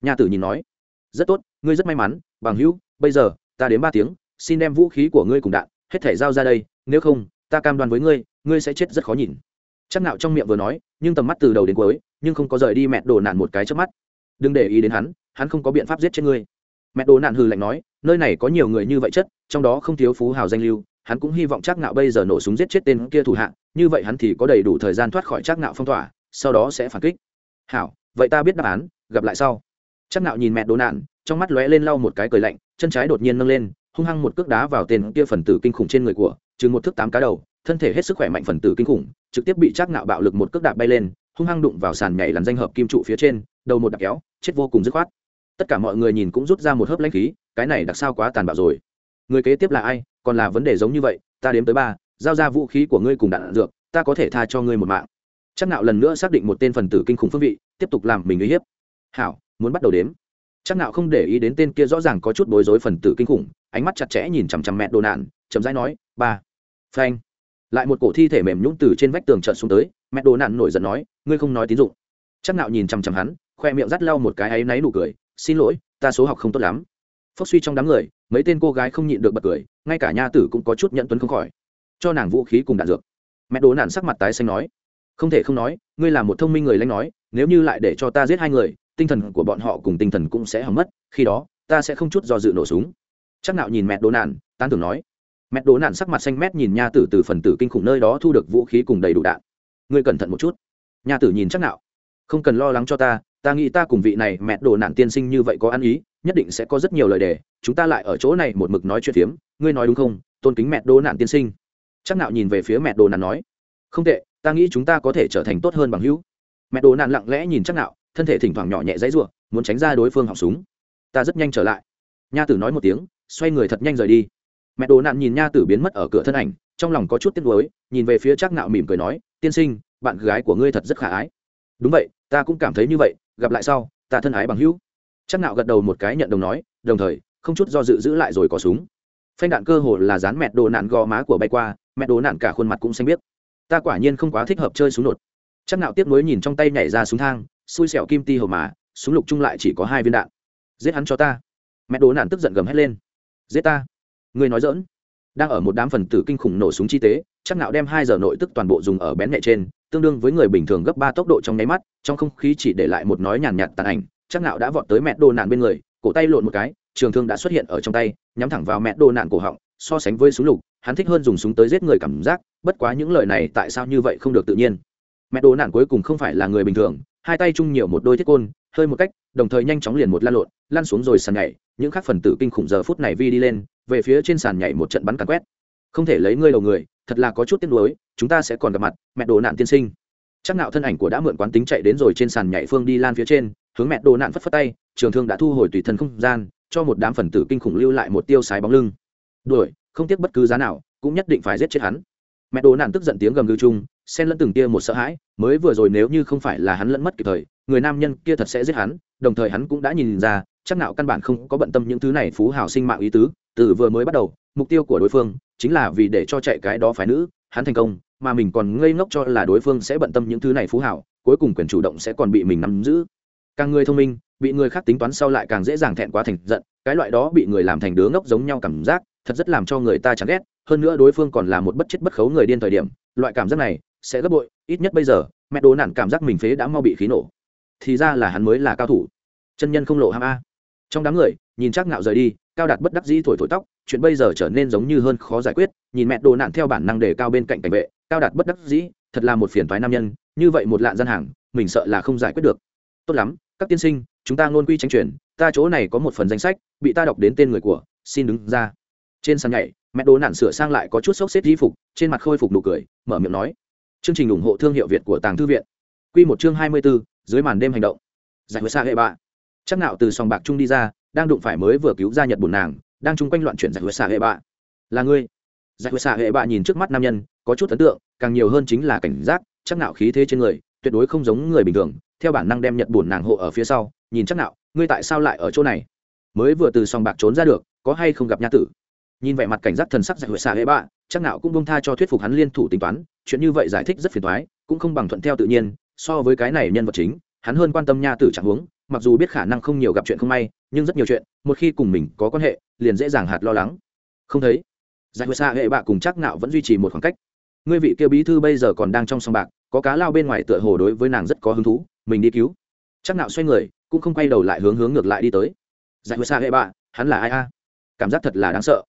Nha tử nhìn nói, rất tốt, ngươi rất may mắn, bằng hữu, bây giờ, ta đến ba tiếng, xin đem vũ khí của ngươi cùng đạn, hết thể giao ra đây, nếu không, ta cam đoan với ngươi ngươi sẽ chết rất khó nhìn. Chắc nạo trong miệng vừa nói, nhưng tầm mắt từ đầu đến cuối, nhưng không có rời đi mẹ đồ nạn một cái trước mắt. Đừng để ý đến hắn hắn không có biện pháp giết chết ngươi. Mẹ đồ nạn hừ lạnh nói, nơi này có nhiều người như vậy chất, trong đó không thiếu phú hào danh lưu hắn cũng hy vọng chắc nạo bây giờ nổ súng giết chết tên kia thủ hạ, như vậy hắn thì có đầy đủ thời gian thoát khỏi chắc nạo phong tỏa, sau đó sẽ phản kích. Hảo, vậy ta biết đáp án, gặp lại sau. Chắc nạo nhìn mẹ đồ nạn, trong mắt lóe lên lau một cái cười lạnh, chân trái đột nhiên nâng lên, hung hăng một cước đá vào tên kia phần tử kinh khủng trên người của, chừng một thước tám cá đầu, thân thể hết sức khỏe mạnh phần tử kinh khủng, trực tiếp bị chắc nạo bạo lực một cước đạp bay lên, hung hăng đụng vào sàn nhảy lăn danh hợp kim trụ phía trên, đầu một đạp kéo, chết vô cùng dứt khoát. Tất cả mọi người nhìn cũng rút ra một hớp lãnh khí, cái này đặc sao quá tàn bạo rồi người kế tiếp là ai? Còn là vấn đề giống như vậy, ta đếm tới ba, giao ra vũ khí của ngươi cùng đạn dược, ta có thể tha cho ngươi một mạng. Chắc nạo lần nữa xác định một tên phần tử kinh khủng phương vị, tiếp tục làm mình uy hiếp. Hảo, muốn bắt đầu đếm. Chắc nạo không để ý đến tên kia rõ ràng có chút bối rối phần tử kinh khủng, ánh mắt chặt chẽ nhìn chằm chằm mẹ đồ nạn, chậm rãi nói, ba. Phanh. Lại một cổ thi thể mềm nhũng từ trên vách tường trợn xuống tới, mẹ đồ nạn nổi giận nói, ngươi không nói tín dụng. Chắc nạo nhìn chằm chằm hắn, khoe miệng rắt lau một cái áy náy nụ cười, xin lỗi, ta số học không tốt lắm. Phốc suy trong đám người mấy tên cô gái không nhịn được bật cười ngay cả nha tử cũng có chút nhận tuấn không khỏi. Cho nàng vũ khí cùng đạn dược. Mẹ đồ nản sắc mặt tái xanh nói không thể không nói ngươi là một thông minh người lanh nói nếu như lại để cho ta giết hai người tinh thần của bọn họ cùng tinh thần cũng sẽ hỏng mất khi đó ta sẽ không chút do dự nổ súng. Chắc nạo nhìn mẹ đồ nản, tan tưởng nói mẹ đồ nản sắc mặt xanh mét nhìn nha tử từ phần tử kinh khủng nơi đó thu được vũ khí cùng đầy đủ đạn. Ngươi cẩn thận một chút. Nha tử nhìn chắc nạo không cần lo lắng cho ta ta nghĩ ta cùng vị này mẹ đồ nạn tiên sinh như vậy có ăn ý nhất định sẽ có rất nhiều lời đề, chúng ta lại ở chỗ này một mực nói chuyện phiếm, ngươi nói đúng không? Tôn kính mẹ đồ nạn tiên sinh. Chắc nạo nhìn về phía mẹ đồ nạn nói. Không tệ, ta nghĩ chúng ta có thể trở thành tốt hơn bằng hữu. Mẹ đồ nạn lặng lẽ nhìn chắc nạo, thân thể thỉnh thoảng nhỏ nhẹ dãy rủa, muốn tránh ra đối phương họng súng. Ta rất nhanh trở lại. Nha tử nói một tiếng, xoay người thật nhanh rời đi. Mẹ đồ nạn nhìn nha tử biến mất ở cửa thân ảnh, trong lòng có chút tiếc nuối, nhìn về phía chắc nạo mỉm cười nói, tiên sinh, bạn gái của ngươi thật rất khả ái. Đúng vậy, ta cũng cảm thấy như vậy, gặp lại sau, ta thân ái bằng hữu chắc nạo gật đầu một cái nhận đồng nói, đồng thời, không chút do dự giữ lại rồi có súng. Phanh đạn cơ hồ là dán mẹ đồ nạn gò má của bay qua mẹ đồ nạn cả khuôn mặt cũng xanh biết ta quả nhiên không quá thích hợp chơi súng nột. Chắc nạo tiếc nuối nhìn trong tay nhảy ra súng thang, xui xẻo kim ti hồ mà, súng lục chung lại chỉ có hai viên đạn. Giết hắn cho ta. Mẹ đồ nạn tức giận gầm hét lên. Giết ta. Người nói dỡn đang ở một đám phần tử kinh khủng nổ súng chi tế, chắc nạo đem hai giờ nội tức toàn bộ dùng ở bén nhẹ trên, tương đương với người bình thường gấp ba tốc độ trong nháy mắt, trong không khí chỉ để lại một nói nhàn nhạt tàn ảnh chắc nạo đã vọt tới mẹ đồ nạn bên người, cổ tay lộn một cái, trường thương đã xuất hiện ở trong tay, nhắm thẳng vào mẹ đồ nạn cổ họng, so sánh với súng lục, hắn thích hơn dùng súng tới giết người cảm giác, bất quá những lời này tại sao như vậy không được tự nhiên. Mẹ đồ nạn cuối cùng không phải là người bình thường, hai tay chung nhiều một đôi thiết côn, hơi một cách, đồng thời nhanh chóng liền một lan lộn lan xuống rồi sàn nhảy, những khác phần tử kinh khủng giờ phút này vi đi lên, về phía trên sàn nhảy một trận bắn càn quét. Không thể lấy ngươi đầu người, thật là có chút tiếc nuối, chúng ta sẽ còn gặp mặt mẹ đồ nạn tiên sinh. Chắc nạo thân ảnh của đã mượn quán tính chạy đến rồi trên sàn nhảy phương đi lan phía trên hướng mẹ đồ nạn phất phất tay, trường thương đã thu hồi tùy thân không gian, cho một đám phần tử kinh khủng lưu lại một tiêu sái bóng lưng. Đuổi, không tiếc bất cứ giá nào, cũng nhất định phải giết chết hắn. Mẹ đồ nạn tức giận tiếng gầm gừ chung, xen lẫn từng tia một sợ hãi, mới vừa rồi nếu như không phải là hắn lẫn mất kịp thời, người nam nhân kia thật sẽ giết hắn, đồng thời hắn cũng đã nhìn ra, chắc nào căn bản không có bận tâm những thứ này phú hào sinh mạng ý tứ, từ vừa mới bắt đầu, mục tiêu của đối phương chính là vì để cho chạy cái đó phái nữ, hắn thành công, mà mình còn ngây ngốc cho là đối phương sẽ bận tâm những thứ này phú hảo cuối cùng quyền chủ động sẽ còn bị mình nắm giữ càng người thông minh, bị người khác tính toán sau lại càng dễ dàng thẹn quá thành giận, cái loại đó bị người làm thành đứa ngốc giống nhau cảm giác, thật rất làm cho người ta chán ghét, hơn nữa đối phương còn là một bất chết bất khấu người điên thời điểm, loại cảm giác này sẽ gấp bội, ít nhất bây giờ, mẹ đồ nản cảm giác mình phế đã mau bị khí nổ. Thì ra là hắn mới là cao thủ. Chân nhân không lộ ham a. Trong đám người, nhìn chắc ngạo rời đi, cao đạt bất đắc dĩ thổi thổi tóc, chuyện bây giờ trở nên giống như hơn khó giải quyết, nhìn mẹ đồ nạn theo bản năng để cao bên cạnh cảnh vệ, cao đạt bất đắc dĩ, thật là một phiền toái nam nhân, như vậy một lạn gian hàng, mình sợ là không giải quyết được. Tốt lắm các tiên sinh chúng ta ngôn quy tranh chuyển ta chỗ này có một phần danh sách bị ta đọc đến tên người của xin đứng ra. Trên sàn nhảy mẹ đồ nạn sửa sang lại có chút sốc xếp di phục trên mặt khôi phục nụ cười mở miệng nói. Chương trình ủng hộ thương hiệu việt của tàng thư viện. Quy một chương hai mươi 24, dưới màn đêm hành động. Giải huệ xa hệ bạ. Chắc nạo từ sòng bạc trung đi ra đang đụng phải mới vừa cứu ra nhật bùn nàng đang chung quanh loạn chuyển giải huệ xa hệ bạ. Là ngươi. Giải huệ xa hệ bạ nhìn trước mắt nam nhân có chút ấn tượng càng nhiều hơn chính là cảnh giác chắc nạo khí thế trên người tuyệt đối không giống người bình thường theo bản năng đem nhật bùn nàng hộ ở phía sau, nhìn chắc nạo, ngươi tại sao lại ở chỗ này? Mới vừa từ sòng bạc trốn ra được, có hay không gặp nha tử? Nhìn vẻ mặt cảnh giác thần sắc dạy hội xạ hệ bạ, chắc nạo cũng bông tha cho thuyết phục hắn liên thủ tính toán, chuyện như vậy giải thích rất phiền toái, cũng không bằng thuận theo tự nhiên, so với cái này nhân vật chính, hắn hơn quan tâm nha tử chẳng huống, mặc dù biết khả năng không nhiều gặp chuyện không may, nhưng rất nhiều chuyện, một khi cùng mình có quan hệ, liền dễ dàng hạt lo lắng. Không thấy. Giải xạ hệ bạ cùng chắc nạo vẫn duy trì một khoảng cách. Ngươi vị kia bí thư bây giờ còn đang trong sòng bạc, có cá lao bên ngoài tựa hồ đối với nàng rất có hứng thú mình đi cứu. Chắc nạo xoay người, cũng không quay đầu lại hướng hướng ngược lại đi tới. Giải xa hệ bạ, hắn là ai a? Cảm giác thật là đáng sợ.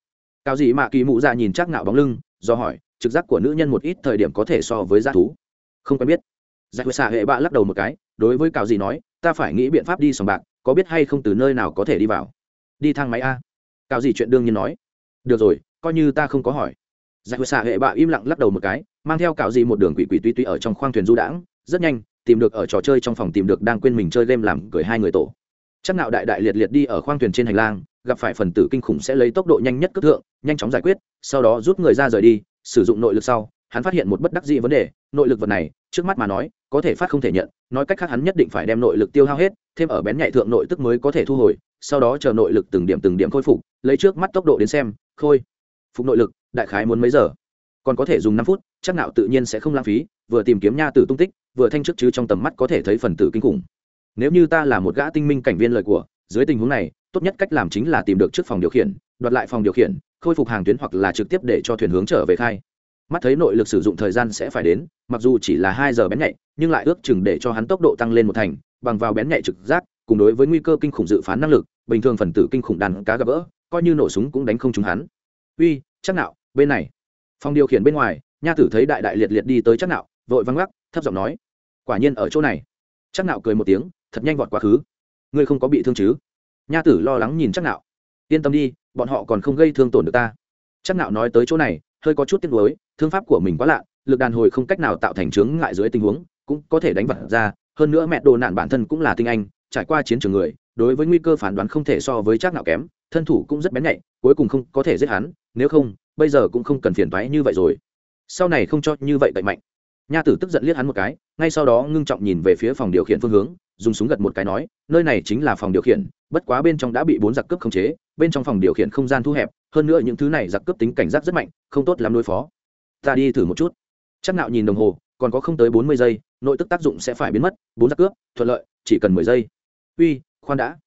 Cao gì mà kỳ mụ ra nhìn chắc nạo bóng lưng, do hỏi, trực giác của nữ nhân một ít thời điểm có thể so với g thú? Không quen biết. Giải xa hệ bạ lắc đầu một cái, đối với cao gì nói, ta phải nghĩ biện pháp đi sòng bạc, có biết hay không từ nơi nào có thể đi vào? Đi thang máy a. Cao gì chuyện đương nhiên nói. Được rồi, coi như ta không có hỏi. Giải xạ hệ bạ im lặng lắc đầu một cái, mang theo cạo gì một đường quỷ quỷ tuy tuy ở trong khoang thuyền du đãng, rất nhanh tìm được ở trò chơi trong phòng tìm được đang quên mình chơi game làm cười hai người tổ. Chắc nạo đại đại liệt liệt đi ở khoang thuyền trên hành lang, gặp phải phần tử kinh khủng sẽ lấy tốc độ nhanh nhất cấp thượng, nhanh chóng giải quyết, sau đó rút người ra rời đi, sử dụng nội lực sau, hắn phát hiện một bất đắc dĩ vấn đề, nội lực vật này, trước mắt mà nói, có thể phát không thể nhận, nói cách khác hắn nhất định phải đem nội lực tiêu hao hết, thêm ở bén nhạy thượng nội tức mới có thể thu hồi, sau đó chờ nội lực từng điểm từng điểm khôi phục, lấy trước mắt tốc độ đến xem, khôi, phục nội lực, đại khái muốn mấy giờ? Còn có thể dùng năm phút chắc nạo tự nhiên sẽ không lãng phí, vừa tìm kiếm nha tử tung tích, vừa thanh chức chứ trong tầm mắt có thể thấy phần tử kinh khủng. Nếu như ta là một gã tinh minh cảnh viên lời của, dưới tình huống này, tốt nhất cách làm chính là tìm được trước phòng điều khiển, đoạt lại phòng điều khiển, khôi phục hàng tuyến hoặc là trực tiếp để cho thuyền hướng trở về khai. Mắt thấy nội lực sử dụng thời gian sẽ phải đến, mặc dù chỉ là hai giờ bén nhạy, nhưng lại ước chừng để cho hắn tốc độ tăng lên một thành, bằng vào bén nhạy trực giác, cùng đối với nguy cơ kinh khủng dự phán năng lực, bình thường phần tử kinh khủng đàn cá gặp gỡ, coi như nổ súng cũng đánh không trúng hắn. Uy, chắc nạo, bên này. Phòng điều khiển bên ngoài nha tử thấy đại đại liệt liệt đi tới chắc nạo, vội văng gác, thấp giọng nói, quả nhiên ở chỗ này. Chắc nạo cười một tiếng, thật nhanh vọt quá khứ. Ngươi không có bị thương chứ? Nha tử lo lắng nhìn chắc nạo. Yên tâm đi, bọn họ còn không gây thương tổn được ta. Chắc nạo nói tới chỗ này, hơi có chút tiếc nuối, thương pháp của mình quá lạ, lực đàn hồi không cách nào tạo thành chướng ngại dưới tình huống, cũng có thể đánh vật ra, hơn nữa mẹ đồ nạn bản thân cũng là tinh anh, trải qua chiến trường người, đối với nguy cơ phản đoán không thể so với chắc nạo kém, thân thủ cũng rất bén nhạy, cuối cùng không có thể giết hắn, nếu không, bây giờ cũng không cần phiền toái như vậy rồi sau này không cho như vậy tẩy mạnh. Nha tử tức giận liếc hắn một cái, ngay sau đó ngưng trọng nhìn về phía phòng điều khiển phương hướng, dùng súng gật một cái nói, nơi này chính là phòng điều khiển, bất quá bên trong đã bị bốn giặc cướp khống chế, bên trong phòng điều khiển không gian thu hẹp, hơn nữa những thứ này giặc cướp tính cảnh giác rất mạnh, không tốt làm đối phó. Ta đi thử một chút. Chắc nạo nhìn đồng hồ, còn có không tới bốn mươi giây, nội tức tác dụng sẽ phải biến mất, bốn giặc cướp, thuận lợi, chỉ cần mười giây. Uy, khoan đã.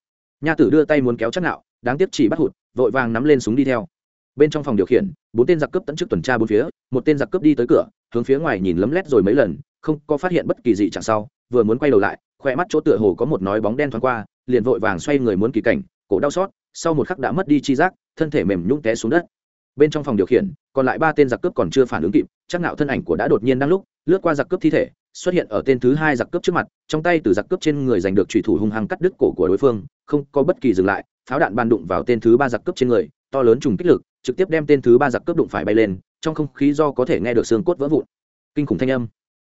Nha tử đưa tay muốn kéo chắc nạo, đáng tiếc chỉ bắt hụt, vội vàng nắm lên súng đi theo bên trong phòng điều khiển, bốn tên giặc cướp tận chức tuần tra bốn phía, một tên giặc cướp đi tới cửa, hướng phía ngoài nhìn lấm lét rồi mấy lần, không có phát hiện bất kỳ gì chẳng sau, vừa muốn quay đầu lại, khoe mắt chỗ tựa hồ có một nói bóng đen thoáng qua, liền vội vàng xoay người muốn kỳ cảnh, cổ đau xót, sau một khắc đã mất đi chi giác, thân thể mềm nhũng té xuống đất. Bên trong phòng điều khiển, còn lại ba tên giặc cướp còn chưa phản ứng kịp, chắc nạo thân ảnh của đã đột nhiên đang lúc, lướt qua giặc cướp thi thể, xuất hiện ở tên thứ hai giặc cướp trước mặt, trong tay từ giặc cướp trên người giành được trùy thủ hung hăng cắt đứt cổ của đối phương, không có bất kỳ dừng lại, pháo đạn ban đụng vào tên thứ ba giặc cướp trên người, to lớn trùng kích lực trực tiếp đem tên thứ ba giặc cướp đụng phải bay lên, trong không khí do có thể nghe được xương cốt vỡ vụn. Kinh khủng thanh âm.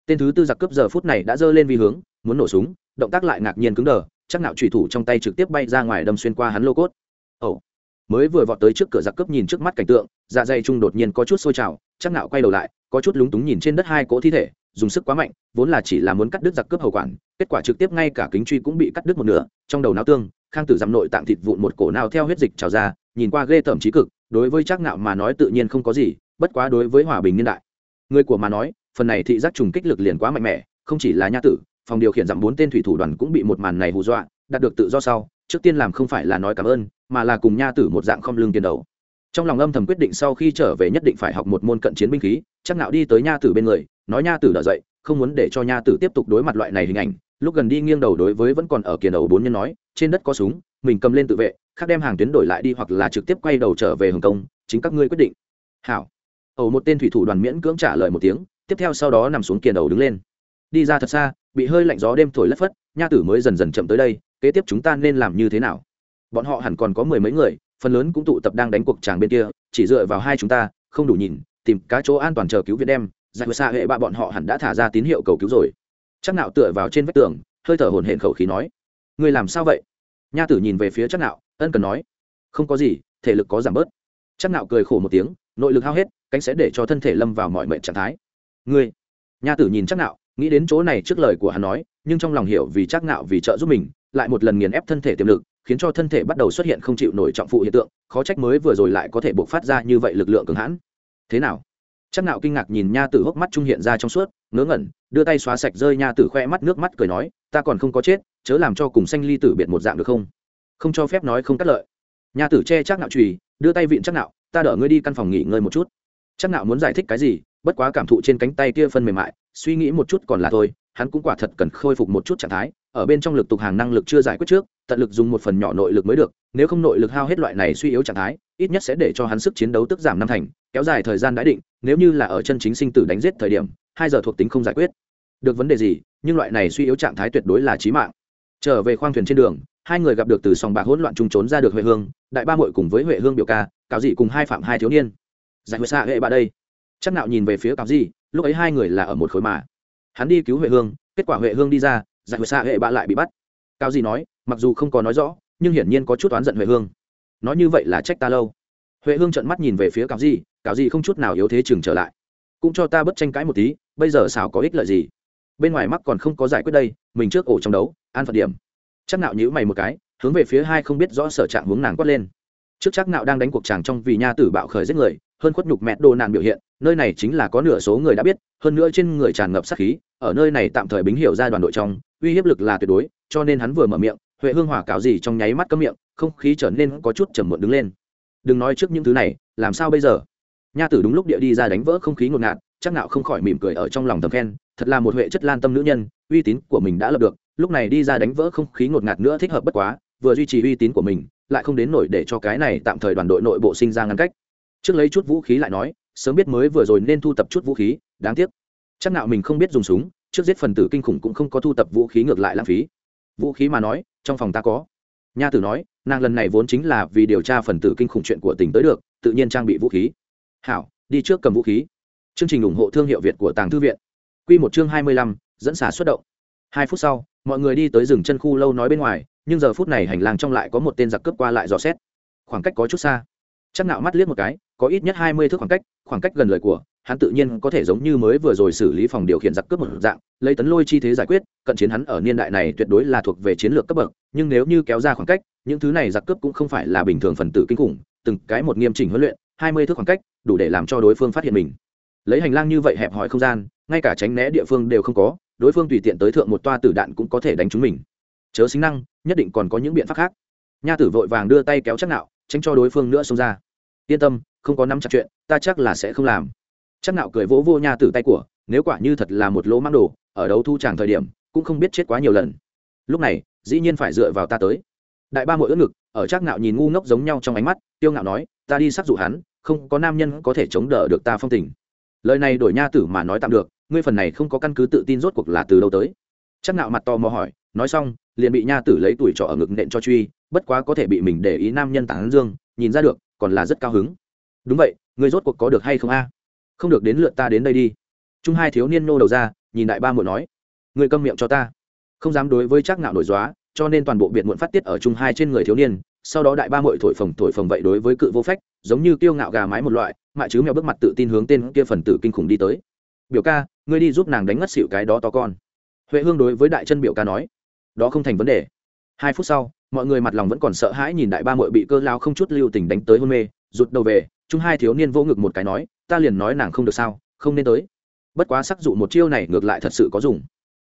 Tên thứ tư giặc cướp giờ phút này đã giơ lên vi hướng, muốn nổ súng, động tác lại ngạc nhiên cứng đờ, chắc nạo trùy thủ trong tay trực tiếp bay ra ngoài đâm xuyên qua hắn lô cốt. Ẩu mới vừa vọt tới trước cửa giặc cướp nhìn trước mắt cảnh tượng dạ dày trung đột nhiên có chút sôi trào, chắc nạo quay đầu lại, có chút lúng túng nhìn trên đất hai cỗ thi thể, dùng sức quá mạnh, vốn là chỉ là muốn cắt đứt giặc cướp hậu quản, kết quả trực tiếp ngay cả kính truy cũng bị cắt đứt một nửa, trong đầu não tương khang tử dằm nội tạng thịt vụn một cổ nào theo huyết dịch trào ra, nhìn qua ghê tởm trí cực, đối với Trác nạo mà nói tự nhiên không có gì, bất quá đối với hòa bình niên đại, người của mà nói, phần này thị giác trùng kích lực liền quá mạnh mẽ, không chỉ là nha tử, phòng điều khiển dặm bốn tên thủy thủ đoàn cũng bị một màn này hù dọa, đạt được tự do sau, trước tiên làm không phải là nói cảm ơn, mà là cùng nha tử một dạng không lương tiền đầu. Trong lòng âm thầm quyết định sau khi trở về nhất định phải học một môn cận chiến binh khí chắc nạo đi tới nha tử bên người, nói nha tử đỡ dậy, không muốn để cho nha tử tiếp tục đối mặt loại này hình ảnh lúc gần đi nghiêng đầu đối với vẫn còn ở kiền đầu bốn nhân nói, trên đất có súng, mình cầm lên tự vệ, khác đem hàng tuyến đổi lại đi hoặc là trực tiếp quay đầu trở về hồng kông, chính các ngươi quyết định. Hảo. Ẩu một tên thủy thủ đoàn miễn cưỡng trả lời một tiếng, tiếp theo sau đó nằm xuống kiền đầu đứng lên. Đi ra thật xa, bị hơi lạnh gió đêm thổi lất phất, nha tử mới dần dần chậm tới đây, kế tiếp chúng ta nên làm như thế nào? Bọn họ hẳn còn có mười mấy người, phần lớn cũng tụ tập đang đánh cuộc tràng bên kia, chỉ dựa vào hai chúng ta, không đủ nhìn, tìm cá chỗ an toàn chờ cứu viện đem, giải xa hệ bạ bọn họ hẳn đã thả ra tín hiệu cầu cứu rồi chắc nạo tựa vào trên vách tường, hơi thở hổn hển khẩu khí nói, ngươi làm sao vậy? Nha tử nhìn về phía chắc nạo, ân cần nói, không có gì, thể lực có giảm bớt. Chắc nạo cười khổ một tiếng, nội lực hao hết, cánh sẽ để cho thân thể lâm vào mọi mệnh trạng thái. Ngươi? Nha tử nhìn chắc nạo, nghĩ đến chỗ này trước lời của hắn nói, nhưng trong lòng hiểu vì chắc nạo vì trợ giúp mình, lại một lần nghiền ép thân thể tiềm lực, khiến cho thân thể bắt đầu xuất hiện không chịu nổi trọng phụ hiện tượng, khó trách mới vừa rồi lại có thể bộc phát ra như vậy lực lượng cường hãn. Thế nào? Chắc nạo kinh ngạc nhìn nha tử hốc mắt trung hiện ra trong suốt, ngớ ngẩn đưa tay xóa sạch rơi nha tử khoe mắt nước mắt cười nói, ta còn không có chết, chớ làm cho cùng xanh ly tử biệt một dạng được không? Không cho phép nói không cắt lợi. Nha tử che chắc nạo trùy, đưa tay vịn chắc nạo, ta đỡ ngươi đi căn phòng nghỉ ngơi một chút. Chắc nạo muốn giải thích cái gì, bất quá cảm thụ trên cánh tay kia phân mềm mại, suy nghĩ một chút còn là thôi, hắn cũng quả thật cần khôi phục một chút trạng thái, ở bên trong lực tục hàng năng lực chưa giải quyết trước, tận lực dùng một phần nhỏ nội lực mới được, nếu không nội lực hao hết loại này suy yếu trạng thái, ít nhất sẽ để cho hắn sức chiến đấu tức giảm năm thành, kéo dài thời gian đã định, nếu như là ở chân chính sinh tử đánh giết thời điểm hai giờ thuộc tính không giải quyết. Được vấn đề gì, nhưng loại này suy yếu trạng thái tuyệt đối là chí mạng. Trở về khoang thuyền trên đường, hai người gặp được từ sòng bạc hỗn loạn trung trốn ra được huệ hương, đại ba muội cùng với huệ hương biểu ca, cáo dị cùng hai phạm hai thiếu niên. Giải huệ xạ hệ bà đây. Chắc nạo nhìn về phía cáo dị lúc ấy hai người là ở một khối mà. Hắn đi cứu huệ hương, kết quả huệ hương đi ra, giải huệ xạ hệ bà lại bị bắt. Cáo dị nói, mặc dù không có nói rõ, nhưng hiển nhiên có chút oán giận huệ hương. Nói như vậy là trách ta lâu. Huệ hương trợn mắt nhìn về phía cáo dị cáo dị không chút nào yếu thế chừng trở lại cũng cho ta bất tranh cãi một tí, bây giờ xảo có ích lợi gì? Bên ngoài mắc còn không có giải quyết đây, mình trước ổ trong đấu, an phận điểm. Chắc nạo nhữ mày một cái, hướng về phía hai không biết rõ sở trạng hướng nàng quát lên. Trước chắc nạo đang đánh cuộc chàng trong vì nha tử bạo khởi giết người, hơn khuất nhục mẹ đồ nạn biểu hiện, nơi này chính là có nửa số người đã biết, hơn nữa trên người tràn ngập sát khí, ở nơi này tạm thời bính hiểu ra đoàn đội trong, uy hiếp lực là tuyệt đối, cho nên hắn vừa mở miệng, huệ hương hỏa cáo gì trong nháy mắt cấm miệng, không khí trở nên có chút trầm muộn đứng lên. Đừng nói trước những thứ này, làm sao bây giờ? Nha tử đúng lúc địa đi ra đánh vỡ không khí ngột ngạt, chắc nạo không khỏi mỉm cười ở trong lòng thầm khen, thật là một huệ chất lan tâm nữ nhân, uy tín của mình đã lập được, lúc này đi ra đánh vỡ không khí ngột ngạt nữa thích hợp bất quá, vừa duy trì uy tín của mình, lại không đến nổi để cho cái này tạm thời đoàn đội nội bộ sinh ra ngăn cách. Trước lấy chút vũ khí lại nói, sớm biết mới vừa rồi nên thu tập chút vũ khí, đáng tiếc. Chắc nạo mình không biết dùng súng, trước giết phần tử kinh khủng cũng không có thu tập vũ khí ngược lại lãng phí. Vũ khí mà nói, trong phòng ta có. Nha tử nói, nàng lần này vốn chính là vì điều tra phần tử kinh khủng chuyện của tỉnh tới được, tự nhiên trang bị vũ khí hảo đi trước cầm vũ khí. Chương trình ủng hộ thương hiệu việt của tàng thư viện. Quy một chương hai mươi lăm, dẫn xả xuất động. Hai phút sau mọi người đi tới rừng chân khu lâu nói bên ngoài nhưng giờ phút này hành lang trong lại có một tên giặc cướp qua lại dò xét. Khoảng cách có chút xa. Chắc nạo mắt liếc một cái có ít nhất hai mươi thước khoảng cách khoảng cách gần lời của hắn tự nhiên có thể giống như mới vừa rồi xử lý phòng điều khiển giặc cướp một dạng lấy tấn lôi chi thế giải quyết cận chiến hắn ở niên đại này tuyệt đối là thuộc về chiến lược cấp bậc nhưng nếu như kéo ra khoảng cách những thứ này giặc cướp cũng không phải là bình thường phần tử kinh khủng từng cái một nghiêm chỉnh huấn luyện, hai mươi thước khoảng cách, đủ để làm cho đối phương phát hiện mình. Lấy hành lang như vậy hẹp hòi không gian, ngay cả tránh né địa phương đều không có, đối phương tùy tiện tới thượng một toa tử đạn cũng có thể đánh trúng mình. Chớ xính năng, nhất định còn có những biện pháp khác. Nha tử vội vàng đưa tay kéo chắc nạo, tránh cho đối phương nữa xông ra. Yên tâm, không có nắm chặt chuyện, ta chắc là sẽ không làm. Chắc nạo cười vỗ vô nha tử tay của, nếu quả như thật là một lỗ mang đồ, ở đấu thu tràng thời điểm, cũng không biết chết quá nhiều lần. Lúc này, dĩ nhiên phải dựa vào ta tới. Đại ba mỗi ướt ngực, ở chắc nạo nhìn ngu ngốc giống nhau trong ánh mắt tiêu ngạo nói, ta đi sát dụ hắn, không có nam nhân có thể chống đỡ được ta phong tình. Lời này đổi nha tử mà nói tạm được, ngươi phần này không có căn cứ tự tin rốt cuộc là từ đâu tới. Chắc nạo mặt to mò hỏi, nói xong, liền bị nha tử lấy tuổi trọ ở ngực nện cho truy, bất quá có thể bị mình để ý nam nhân tán dương, nhìn ra được, còn là rất cao hứng. Đúng vậy, ngươi rốt cuộc có được hay không a? Không được, đến lượt ta đến đây đi. Trung hai thiếu niên nô đầu ra, nhìn đại ba muội nói, ngươi câm miệng cho ta. Không dám đối với chắc nạo nổi dóa cho nên toàn bộ biệt muộn phát tiết ở trung hai trên người thiếu niên sau đó đại ba muội thổi phồng thổi phồng vậy đối với cự vô phách, giống như kiêu ngạo gà mái một loại mại chứ mèo bước mặt tự tin hướng tên kia phần tử kinh khủng đi tới. Biểu ca, ngươi đi giúp nàng đánh ngất xịu cái đó to con. Huệ hương đối với đại chân biểu ca nói. Đó không thành vấn đề. Hai phút sau, mọi người mặt lòng vẫn còn sợ hãi nhìn đại ba muội bị cơ lao không chút lưu tình đánh tới hôn mê, rụt đầu về chung hai thiếu niên vỗ ngực một cái nói, ta liền nói nàng không được sao, không nên tới. Bất quá sắc dụ một chiêu này ngược lại thật sự có dùng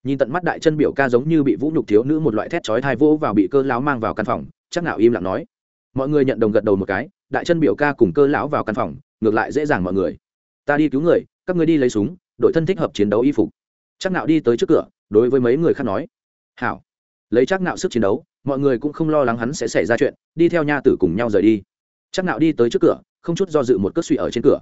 nhìn tận mắt đại chân biểu ca giống như bị vũ nhục thiếu nữ một loại thét chói thai vỗ vào bị cơ lão mang vào căn phòng, chắc nào im lặng nói. Mọi người nhận đồng gật đầu một cái, đại chân biểu ca cùng cơ lão vào căn phòng, ngược lại dễ dàng mọi người. Ta đi cứu người, các người đi lấy súng, đội thân thích hợp chiến đấu y phục. Chắc nạo đi tới trước cửa, đối với mấy người khác nói. Hảo. Lấy chắc nạo sức chiến đấu, mọi người cũng không lo lắng hắn sẽ xảy ra chuyện, đi theo nha tử cùng nhau rời đi. Chắc nạo đi tới trước cửa, không chút do dự một cước suy ở trên cửa.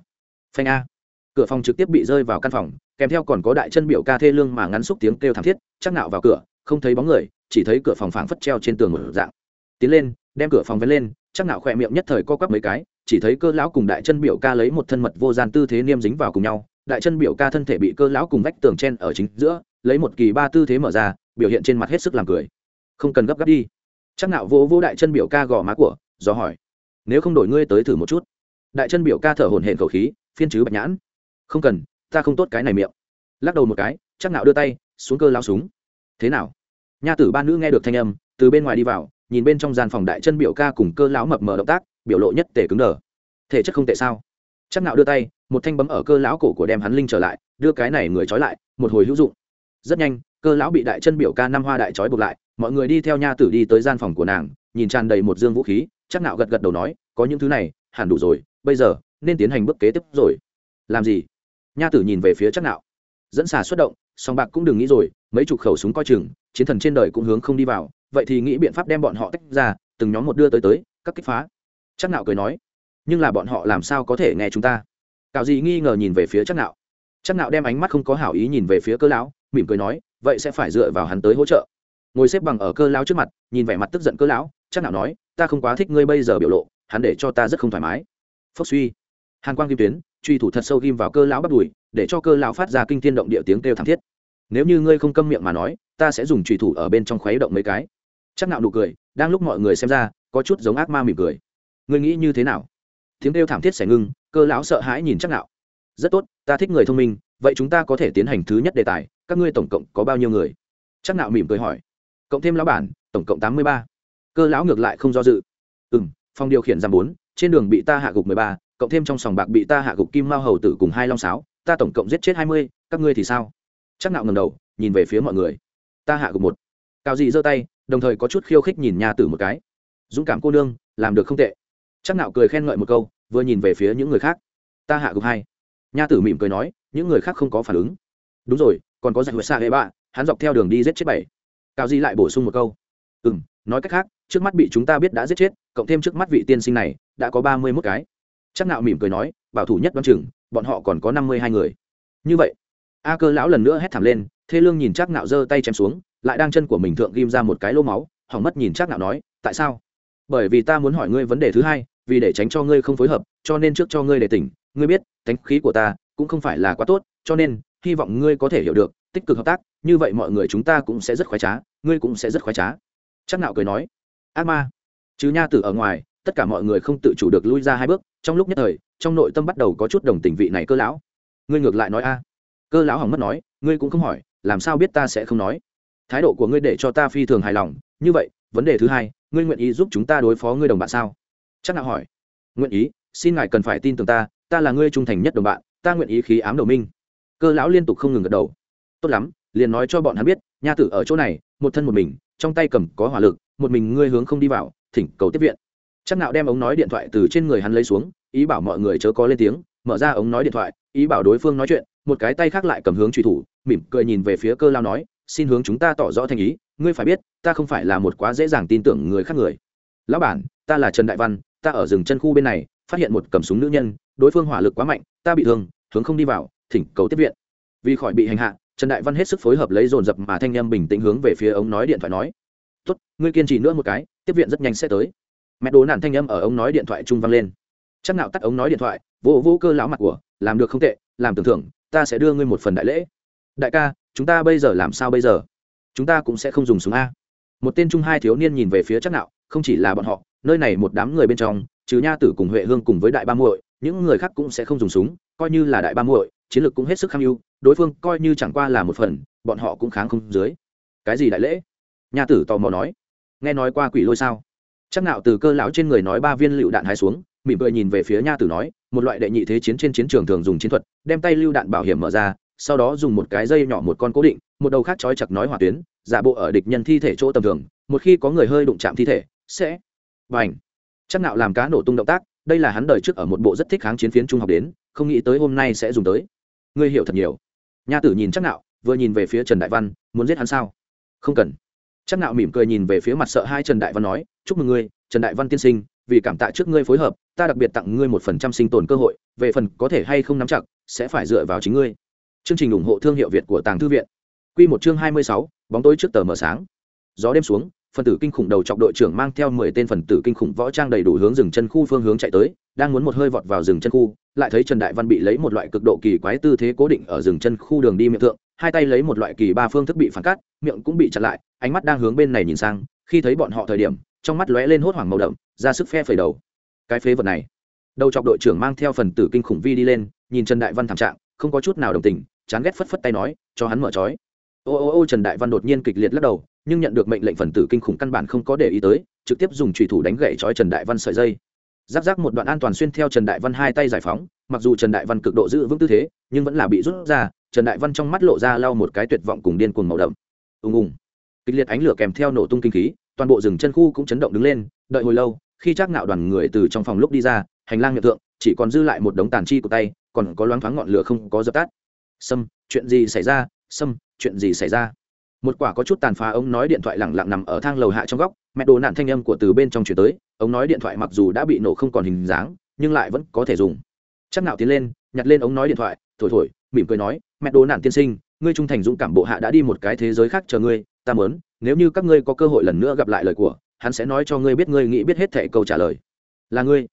Phanh a. Cửa phòng trực tiếp bị rơi vào căn phòng kèm theo còn có đại chân biểu ca thê lương mà ngắn xúc tiếng kêu thảm thiết, chắc nạo vào cửa, không thấy bóng người, chỉ thấy cửa phòng phảng phất treo trên tường một dạng. Tiến lên, đem cửa phòng vén lên, chắc nạo khỏe miệng nhất thời co quắp mấy cái, chỉ thấy cơ lão cùng đại chân biểu ca lấy một thân mật vô gian tư thế niêm dính vào cùng nhau, đại chân biểu ca thân thể bị cơ lão cùng vách tường chen ở chính giữa, lấy một kỳ ba tư thế mở ra, biểu hiện trên mặt hết sức làm cười. Không cần gấp gáp đi. Chắc nạo vỗ vỗ đại chân biểu ca gò má của, do hỏi. Nếu không đổi ngươi tới thử một chút. Đại chân biểu ca thở hổn hển khẩu khí, phiên chứ bạch nhãn. Không cần ta không tốt cái này miệng. Lắc đầu một cái, chắc nạo đưa tay, xuống cơ lao súng. Thế nào? Nha tử ba nữ nghe được thanh âm, từ bên ngoài đi vào, nhìn bên trong gian phòng đại chân biểu ca cùng cơ lão mập mờ động tác, biểu lộ nhất tề cứng đờ. Thể chất không tệ sao? Chắc nạo đưa tay, một thanh bấm ở cơ lão cổ của đem hắn linh trở lại, đưa cái này người trói lại, một hồi hữu dụng. Rất nhanh, cơ lão bị đại chân biểu ca năm hoa đại trói buộc lại, mọi người đi theo nha tử đi tới gian phòng của nàng, nhìn tràn đầy một dương vũ khí, chắc nạo gật gật đầu nói, có những thứ này, hẳn đủ rồi, bây giờ nên tiến hành bước kế tiếp rồi. Làm gì? Nha tử nhìn về phía chắc nạo dẫn xà xuất động, song bạc cũng đừng nghĩ rồi, mấy chục khẩu súng coi chừng, chiến thần trên đời cũng hướng không đi vào, vậy thì nghĩ biện pháp đem bọn họ tách ra, từng nhóm một đưa tới tới, các kích phá. Chắc nạo cười nói, nhưng là bọn họ làm sao có thể nghe chúng ta? Cạo gì nghi ngờ nhìn về phía chắc nạo chắc nạo đem ánh mắt không có hảo ý nhìn về phía cơ lão, mỉm cười nói, vậy sẽ phải dựa vào hắn tới hỗ trợ. Ngồi xếp bằng ở cơ lão trước mặt, nhìn vẻ mặt tức giận cơ lão chắc nạo nói, ta không quá thích ngươi bây giờ biểu lộ, hắn để cho ta rất không thoải mái. Phốc suy. Hàn quang kim tuyến truy thủ thật sâu ghim vào cơ lão bắt đùi, để cho cơ lão phát ra kinh thiên động địa tiếng kêu thảm thiết. Nếu như ngươi không câm miệng mà nói, ta sẽ dùng truy thủ ở bên trong khuấy động mấy cái. Chắc nạo nụ cười, đang lúc mọi người xem ra, có chút giống ác ma mỉm cười. Ngươi nghĩ như thế nào? Tiếng kêu thảm thiết sẽ ngưng, cơ lão sợ hãi nhìn chắc nạo. Rất tốt, ta thích người thông minh, vậy chúng ta có thể tiến hành thứ nhất đề tài, các ngươi tổng cộng có bao nhiêu người? Chắc nạo mỉm cười hỏi. Cộng thêm lão bản, tổng cộng tám mươi ba. Cơ lão ngược lại không do dự. Ừ m phòng điều khiển giảm bốn, trên đường bị ta hạ gục mười ba cộng thêm trong sòng bạc bị ta hạ gục kim mao hầu tử cùng hai long sáo, ta tổng cộng giết chết hai mươi, các ngươi thì sao? Chắc nạo ngầm đầu, nhìn về phía mọi người. Ta hạ gục một. Cao dị giơ tay, đồng thời có chút khiêu khích nhìn nhà tử một cái. Dũng cảm cô nương, làm được không tệ. Chắc nạo cười khen ngợi một câu, vừa nhìn về phía những người khác. Ta hạ gục hai. Nha tử mỉm cười nói, những người khác không có phản ứng. Đúng rồi, còn có giải huệ xa hệ bạ, hắn dọc theo đường đi giết chết bảy. Cao di lại bổ sung một câu. Ừ m nói cách khác, trước mắt bị chúng ta biết đã giết chết, cộng thêm trước mắt vị tiên sinh này, đã có ba mươi mốt cái chắc nạo mỉm cười nói, bảo thủ nhất đoán chừng, bọn họ còn có năm mươi hai người. Như vậy, a cơ lão lần nữa hét thảm lên, thê lương nhìn chắc nạo giơ tay chém xuống, lại đang chân của mình thượng ghim ra một cái lô máu, hỏng mất nhìn chắc nạo nói, tại sao? Bởi vì ta muốn hỏi ngươi vấn đề thứ hai, vì để tránh cho ngươi không phối hợp, cho nên trước cho ngươi để tỉnh, ngươi biết, thánh khí của ta cũng không phải là quá tốt, cho nên, hy vọng ngươi có thể hiểu được, tích cực hợp tác, như vậy mọi người chúng ta cũng sẽ rất khoái trá, ngươi cũng sẽ rất khoái trá. Chắc nạo cười nói, ác ma, chứ nha tử ở ngoài tất cả mọi người không tự chủ được lui ra hai bước, trong lúc nhất thời, trong nội tâm bắt đầu có chút đồng tình vị này cơ lão. Ngươi ngược lại nói a. Cơ lão hỏng mất nói, ngươi cũng không hỏi, làm sao biết ta sẽ không nói? Thái độ của ngươi để cho ta phi thường hài lòng, như vậy, vấn đề thứ hai, ngươi nguyện ý giúp chúng ta đối phó ngươi đồng bạn sao? Chắc nào hỏi. Nguyện ý, xin ngài cần phải tin tưởng ta ta là ngươi trung thành nhất đồng bạn, ta nguyện ý khí ám đầu minh. Cơ lão liên tục không ngừng gật đầu. Tốt lắm, liền nói cho bọn hắn biết, nha tử ở chỗ này, một thân một mình, trong tay cầm có hỏa lực, một mình ngươi hướng không đi vào, thỉnh cầu tiếp viện chắc nạo đem ống nói điện thoại từ trên người hắn lấy xuống, ý bảo mọi người chớ có lên tiếng, mở ra ống nói điện thoại, ý bảo đối phương nói chuyện, một cái tay khác lại cầm hướng truy thủ, mỉm cười nhìn về phía cơ lao nói, xin hướng chúng ta tỏ rõ thành ý, ngươi phải biết, ta không phải là một quá dễ dàng tin tưởng người khác người. Lão bản, ta là trần đại văn, ta ở rừng chân khu bên này, phát hiện một cầm súng nữ nhân, đối phương hỏa lực quá mạnh, ta bị thương, hướng không đi vào, thỉnh cầu tiếp viện. Vì khỏi bị hành hạ, trần đại văn hết sức phối hợp lấy dồn dập mà thanh em bình tĩnh hướng về phía ống nói điện thoại nói, tốt, ngươi kiên trì nữa một cái, tiếp viện rất nhanh sẽ tới mẹ đồ nạn thanh âm ở ống nói điện thoại trung vang lên. Chắc nào tắt ống nói điện thoại, vô vô cơ lão mặt của, làm được không tệ, làm tưởng thưởng, ta sẽ đưa ngươi một phần đại lễ. Đại ca, chúng ta bây giờ làm sao bây giờ? Chúng ta cũng sẽ không dùng súng a. Một tên trung hai thiếu niên nhìn về phía chắc nạo không chỉ là bọn họ, nơi này một đám người bên trong, trừ nha tử cùng huệ hương cùng với đại ba muội, những người khác cũng sẽ không dùng súng, coi như là đại ba muội, chiến lược cũng hết sức kham ưu, đối phương coi như chẳng qua là một phần, bọn họ cũng kháng không dưới. Cái gì đại lễ? Nha tử tò mò nói. Nghe nói qua quỷ lôi sao? Chắc nạo từ cơ lão trên người nói ba viên lựu đạn hai xuống, mỉm cười nhìn về phía nha tử nói, một loại đệ nhị thế chiến trên chiến trường thường dùng chiến thuật, đem tay lưu đạn bảo hiểm mở ra, sau đó dùng một cái dây nhỏ một con cố định, một đầu khác trói chặt nói hỏa tuyến, giả bộ ở địch nhân thi thể chỗ tầm thường, một khi có người hơi đụng chạm thi thể, sẽ bành. chắc nạo làm cá nổ tung động tác, đây là hắn đời trước ở một bộ rất thích kháng chiến phiến trung học đến, không nghĩ tới hôm nay sẽ dùng tới. Ngươi hiểu thật nhiều. Nha tử nhìn chắc nạo vừa nhìn về phía trần đại văn, muốn giết hắn sao? Không cần chắc nạo mỉm cười nhìn về phía mặt sợ hai trần đại văn nói chúc mừng ngươi trần đại văn tiên sinh vì cảm tạ trước ngươi phối hợp ta đặc biệt tặng ngươi một phần trăm sinh tồn cơ hội về phần có thể hay không nắm chặt sẽ phải dựa vào chính ngươi. Chương trình ủng hộ thương hiệu việt của tàng thư viện. Quy một chương hai mươi sáu, bóng tối trước tờ mờ sáng. Gió đêm xuống phần tử kinh khủng đầu chọc đội trưởng mang theo mười tên phần tử kinh khủng võ trang đầy đủ hướng rừng chân khu phương hướng chạy tới đang muốn một hơi vọt vào rừng chân khu lại thấy trần đại văn bị lấy một loại cực độ kỳ quái tư thế cố định ở rừng chân khu đường đi miệng thượng hai tay lấy một loại kỳ ba phương thức bị phản cắt, miệng cũng bị chặn lại, ánh mắt đang hướng bên này nhìn sang, khi thấy bọn họ thời điểm, trong mắt lóe lên hốt hoảng màu đậm, ra sức phe phẩy đầu. Cái phế vật này. Đầu chọc đội trưởng mang theo phần tử kinh khủng vi đi lên, nhìn trần đại văn thảm trạng, không có chút nào đồng tình, chán ghét phất phất tay nói, cho hắn mở trói. Ô ô ô, trần đại văn đột nhiên kịch liệt lắc đầu, nhưng nhận được mệnh lệnh phần tử kinh khủng căn bản không có để ý tới, trực tiếp dùng trùy thủ đánh gậy trói trần đại văn sợi dây. Giáp giáp một đoạn an toàn xuyên theo trần đại văn hai tay giải phóng, mặc dù trần đại văn cực độ giữ vững tư thế, nhưng vẫn là bị rút ra trần đại văn trong mắt lộ ra lau một cái tuyệt vọng cùng điên cuồng màu đậm. Ùng ùng. Kịch liệt ánh lửa kèm theo nổ tung kinh khí, toàn bộ rừng chân khu cũng chấn động đứng lên, đợi hồi lâu, khi chắc nạo đoàn người từ trong phòng lúc đi ra, hành lang miệng tượng chỉ còn dư lại một đống tàn chi của tay, còn có loáng thoáng ngọn lửa không có dập tắt. Sâm, chuyện gì xảy ra? Sâm, chuyện gì xảy ra? Một quả có chút tàn phá, ông nói điện thoại lẳng lặng nằm ở thang lầu hạ trong góc, mẹ đồ nạn thanh âm của từ bên trong chuyển tới, ông nói điện thoại mặc dù đã bị nổ không còn hình dáng, nhưng lại vẫn có thể dùng. Chắc nạo tiến lên, nhặt lên ống nói điện thoại, thổi thổi, mỉm cười nói mẹ đồ nạn tiên sinh, ngươi trung thành dũng cảm bộ hạ đã đi một cái thế giới khác chờ ngươi, ta muốn, nếu như các ngươi có cơ hội lần nữa gặp lại lời của, hắn sẽ nói cho ngươi biết ngươi nghĩ biết hết thệ câu trả lời. Là ngươi.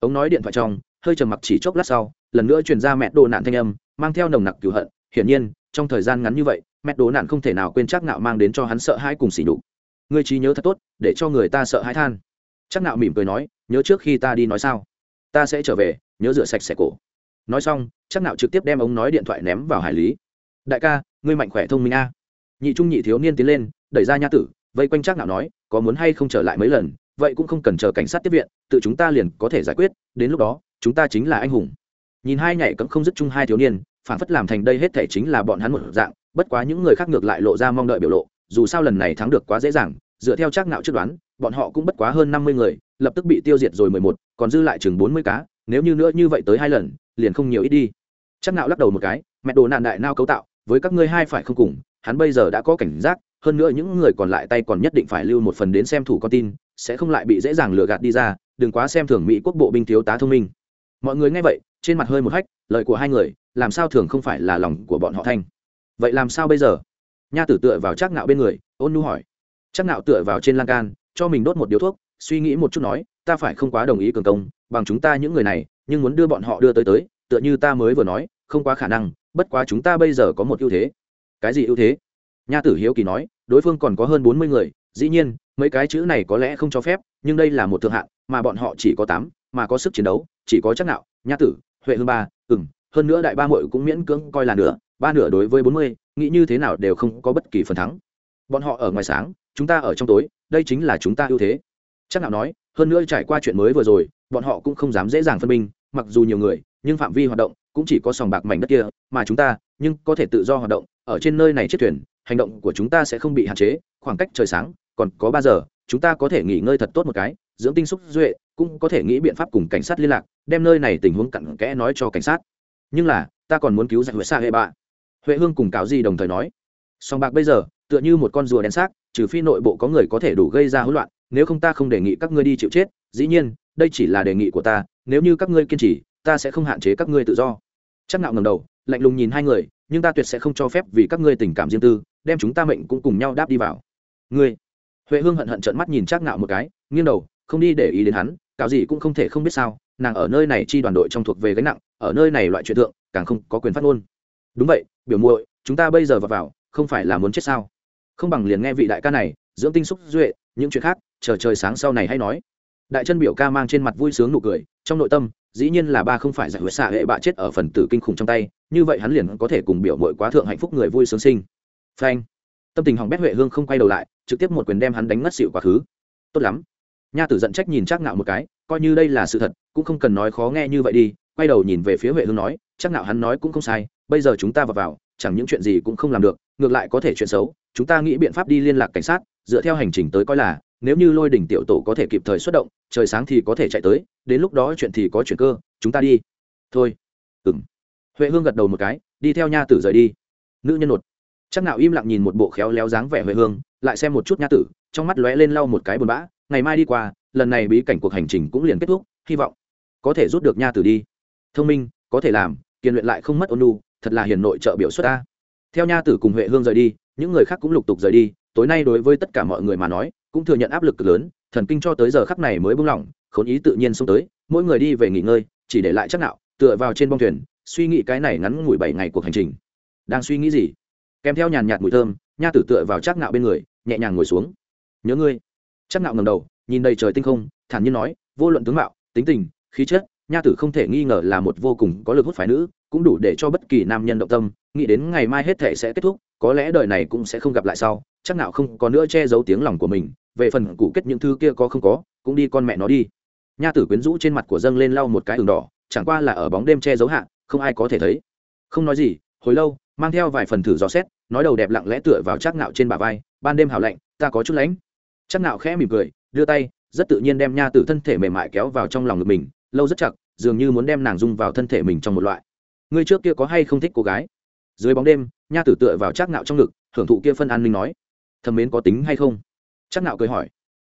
Ống nói điện thoại trong, hơi trầm mặc chỉ chốc lát sau, lần nữa truyền ra mẹ đồ nạn thanh âm, mang theo nồng nặc cửu hận. Hiển nhiên, trong thời gian ngắn như vậy, mẹ đồ nạn không thể nào quên chắc nạo mang đến cho hắn sợ hãi cùng xỉ nhục. Ngươi trí nhớ thật tốt, để cho người ta sợ hãi than. Chắc nạo mỉm cười nói, nhớ trước khi ta đi nói sao? Ta sẽ trở về, nhớ rửa sạch sẽ cổ nói xong, chắc nạo trực tiếp đem ống nói điện thoại ném vào hải lý. Đại ca, ngươi mạnh khỏe thông minh a. Nhị trung nhị thiếu niên tiến lên, đẩy ra nha tử, vây quanh chắc nạo nói, có muốn hay không trở lại mấy lần, vậy cũng không cần chờ cảnh sát tiếp viện, tự chúng ta liền có thể giải quyết, đến lúc đó, chúng ta chính là anh hùng. Nhìn hai nhảy cấm không dứt chung hai thiếu niên phản phất làm thành đây hết thể chính là bọn hắn một dạng, bất quá những người khác ngược lại lộ ra mong đợi biểu lộ, dù sao lần này thắng được quá dễ dàng, dựa theo chắc nạo trước đoán, bọn họ cũng bất quá hơn năm mươi người, lập tức bị tiêu diệt rồi mười một, còn dư lại chừng bốn mươi cá, nếu như nữa như vậy tới hai lần liền không nhiều ít đi. Chắc nạo lắc đầu một cái, mẹ đồ nạn đại nao cấu tạo, với các ngươi hai phải không cùng, hắn bây giờ đã có cảnh giác, hơn nữa những người còn lại tay còn nhất định phải lưu một phần đến xem thủ con tin, sẽ không lại bị dễ dàng lừa gạt đi ra, đừng quá xem thường mỹ quốc bộ binh thiếu tá thông minh. Mọi người nghe vậy, trên mặt hơi một hách, lời của hai người, làm sao thường không phải là lòng của bọn họ thanh? Vậy làm sao bây giờ? Nha tử tựa vào chắc nạo bên người, ôn nu hỏi. Chắc nạo tựa vào trên lan can, cho mình đốt một điếu thuốc, suy nghĩ một chút nói ta phải không quá đồng ý cường công, bằng chúng ta những người này, nhưng muốn đưa bọn họ đưa tới tới, tựa như ta mới vừa nói, không quá khả năng, bất quá chúng ta bây giờ có một ưu thế. Cái gì ưu thế? Nha tử hiếu kỳ nói, đối phương còn có hơn bốn mươi người, dĩ nhiên, mấy cái chữ này có lẽ không cho phép, nhưng đây là một thượng hạn mà bọn họ chỉ có tám, mà có sức chiến đấu, chỉ có chắc nạo, nha tử, huệ hương ba, ừm, hơn nữa đại ba muội cũng miễn cưỡng coi là nửa, ba nửa đối với bốn mươi, nghĩ như thế nào đều không có bất kỳ phần thắng. Bọn họ ở ngoài sáng, chúng ta ở trong tối, đây chính là chúng ta ưu thế. Chắc nạo nói hơn nữa trải qua chuyện mới vừa rồi, bọn họ cũng không dám dễ dàng phân minh mặc dù nhiều người, nhưng phạm vi hoạt động cũng chỉ có sòng bạc mảnh đất kia, mà chúng ta, nhưng có thể tự do hoạt động, ở trên nơi này chiếc thuyền, hành động của chúng ta sẽ không bị hạn chế, khoảng cách trời sáng, còn có ba giờ, chúng ta có thể nghỉ ngơi thật tốt một cái, dưỡng tinh xúc duệ, cũng có thể nghĩ biện pháp cùng cảnh sát liên lạc, đem nơi này tình huống cặn kẽ nói cho cảnh sát. Nhưng là, ta còn muốn cứu giải huệ xa hệ bạ. Huệ hương cùng cáo gì đồng thời nói. Sòng bạc bây giờ, tựa như một con rùa đen xác, trừ phi nội bộ có người có thể đủ gây ra hỗn loạn nếu không ta không đề nghị các ngươi đi chịu chết dĩ nhiên đây chỉ là đề nghị của ta nếu như các ngươi kiên trì ta sẽ không hạn chế các ngươi tự do. Chắc nạo ngầm đầu lạnh lùng nhìn hai người nhưng ta tuyệt sẽ không cho phép vì các ngươi tình cảm riêng tư đem chúng ta mệnh cũng cùng nhau đáp đi vào. Ngươi. Huệ hương hận hận trợn mắt nhìn trác ngạo một cái nghiêng đầu không đi để ý đến hắn cạo gì cũng không thể không biết sao nàng ở nơi này chi đoàn đội trong thuộc về gánh nặng ở nơi này loại chuyện tượng càng không có quyền phát ngôn. Đúng vậy biểu muội chúng ta bây giờ vào, vào không phải là muốn chết sao? Không bằng liền nghe vị đại ca này dưỡng tinh xúc duệ những chuyện khác, chờ trời sáng sau này hay nói. Đại chân biểu ca mang trên mặt vui sướng nụ cười, trong nội tâm, dĩ nhiên là ba không phải giải quyết xạ hệ bạ chết ở phần tử kinh khủng trong tay, như vậy hắn liền có thể cùng biểu mội quá thượng hạnh phúc người vui sướng sinh. Phanh. Tâm tình hỏng bét huệ hương không quay đầu lại, trực tiếp một quyền đem hắn đánh ngất xịu quá khứ. Tốt lắm. Nha tử giận trách nhìn chắc ngạo một cái, coi như đây là sự thật, cũng không cần nói khó nghe như vậy đi, quay đầu nhìn về phía huệ hương nói chắc ngạo hắn nói cũng không sai, bây giờ chúng ta vào vào, chẳng những chuyện gì cũng không làm được, ngược lại có thể chuyện xấu, chúng ta nghĩ biện pháp đi liên lạc cảnh sát dựa theo hành trình tới coi là, nếu như lôi đỉnh tiểu tổ có thể kịp thời xuất động, trời sáng thì có thể chạy tới, đến lúc đó chuyện thì có chuyện cơ, chúng ta đi. Thôi. Ừng huệ hương gật đầu một cái, đi theo nha tử rời đi. Nữ nhân một chắc nào im lặng nhìn một bộ khéo léo dáng vẻ huệ hương, lại xem một chút nha tử, trong mắt lóe lên lau một cái buồn bã, ngày mai đi qua, lần này bí cảnh cuộc hành trình cũng liền kết thúc, hy vọng có thể rút được nha tử đi. Thông minh, có thể làm, kiên luyện lại không mất ôn lu thật là hiền nội trợ biểu xuất ta. Theo nha tử cùng huệ hương rời đi, những người khác cũng lục tục rời đi tối nay đối với tất cả mọi người mà nói, cũng thừa nhận áp lực cực lớn, thần kinh cho tới giờ khắc này mới buông lỏng, khốn ý tự nhiên xông tới, mỗi người đi về nghỉ ngơi, chỉ để lại chắc nạo, tựa vào trên bong thuyền, suy nghĩ cái này ngắn ngủi bảy ngày cuộc hành trình. Đang suy nghĩ gì? Kèm theo nhàn nhạt mùi thơm, nha tử tựa vào chắc nạo bên người, nhẹ nhàng ngồi xuống. Nhớ ngươi. Chắc nạo ngẩng đầu, nhìn đầy trời tinh không, thản nhiên nói, vô luận tướng mạo, tính tình, khí chất, nha tử không thể nghi ngờ là một vô cùng có lực hút phái nữ, cũng đủ để cho bất kỳ nam nhân động tâm, nghĩ đến ngày mai hết thể sẽ kết thúc, có lẽ đời này cũng sẽ không gặp lại sau chắc nào không có nữa che giấu tiếng lòng của mình, về phần cụ kết những thứ kia có không có, cũng đi con mẹ nó đi. Nha tử quyến rũ trên mặt của dâng lên lau một cái đường đỏ, chẳng qua là ở bóng đêm che giấu hạ, không ai có thể thấy. Không nói gì, hồi lâu, mang theo vài phần thử dò xét, nói đầu đẹp lặng lẽ tựa vào chắc nạo trên bả vai, ban đêm hào lạnh, ta có chút lạnh. Chắc nạo khẽ mỉm cười, đưa tay, rất tự nhiên đem nha tử thân thể mềm mại kéo vào trong lòng ngực mình, lâu rất chặt, dường như muốn đem nàng dung vào thân thể mình trong một loại. Ngươi trước kia có hay không thích cô gái? Dưới bóng đêm, nha tử tựa vào chắc nạo trong ngực, hưởng thụ kia phân an ninh nói thầm mến có tính hay không? Chắc nạo cười hỏi.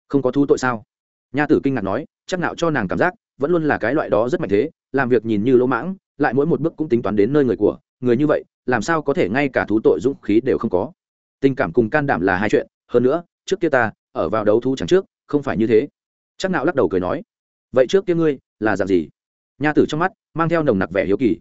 Không có thú tội sao? Nha tử kinh ngạc nói, chắc nạo cho nàng cảm giác, vẫn luôn là cái loại đó rất mạnh thế, làm việc nhìn như lỗ mãng, lại mỗi một bước cũng tính toán đến nơi người của, người như vậy, làm sao có thể ngay cả thú tội dũng khí đều không có? Tình cảm cùng can đảm là hai chuyện, hơn nữa, trước kia ta, ở vào đấu thú chẳng trước, không phải như thế. Chắc nạo lắc đầu cười nói. Vậy trước kia ngươi, là dạng gì? Nha tử trong mắt, mang theo nồng nặc vẻ hiếu kỳ.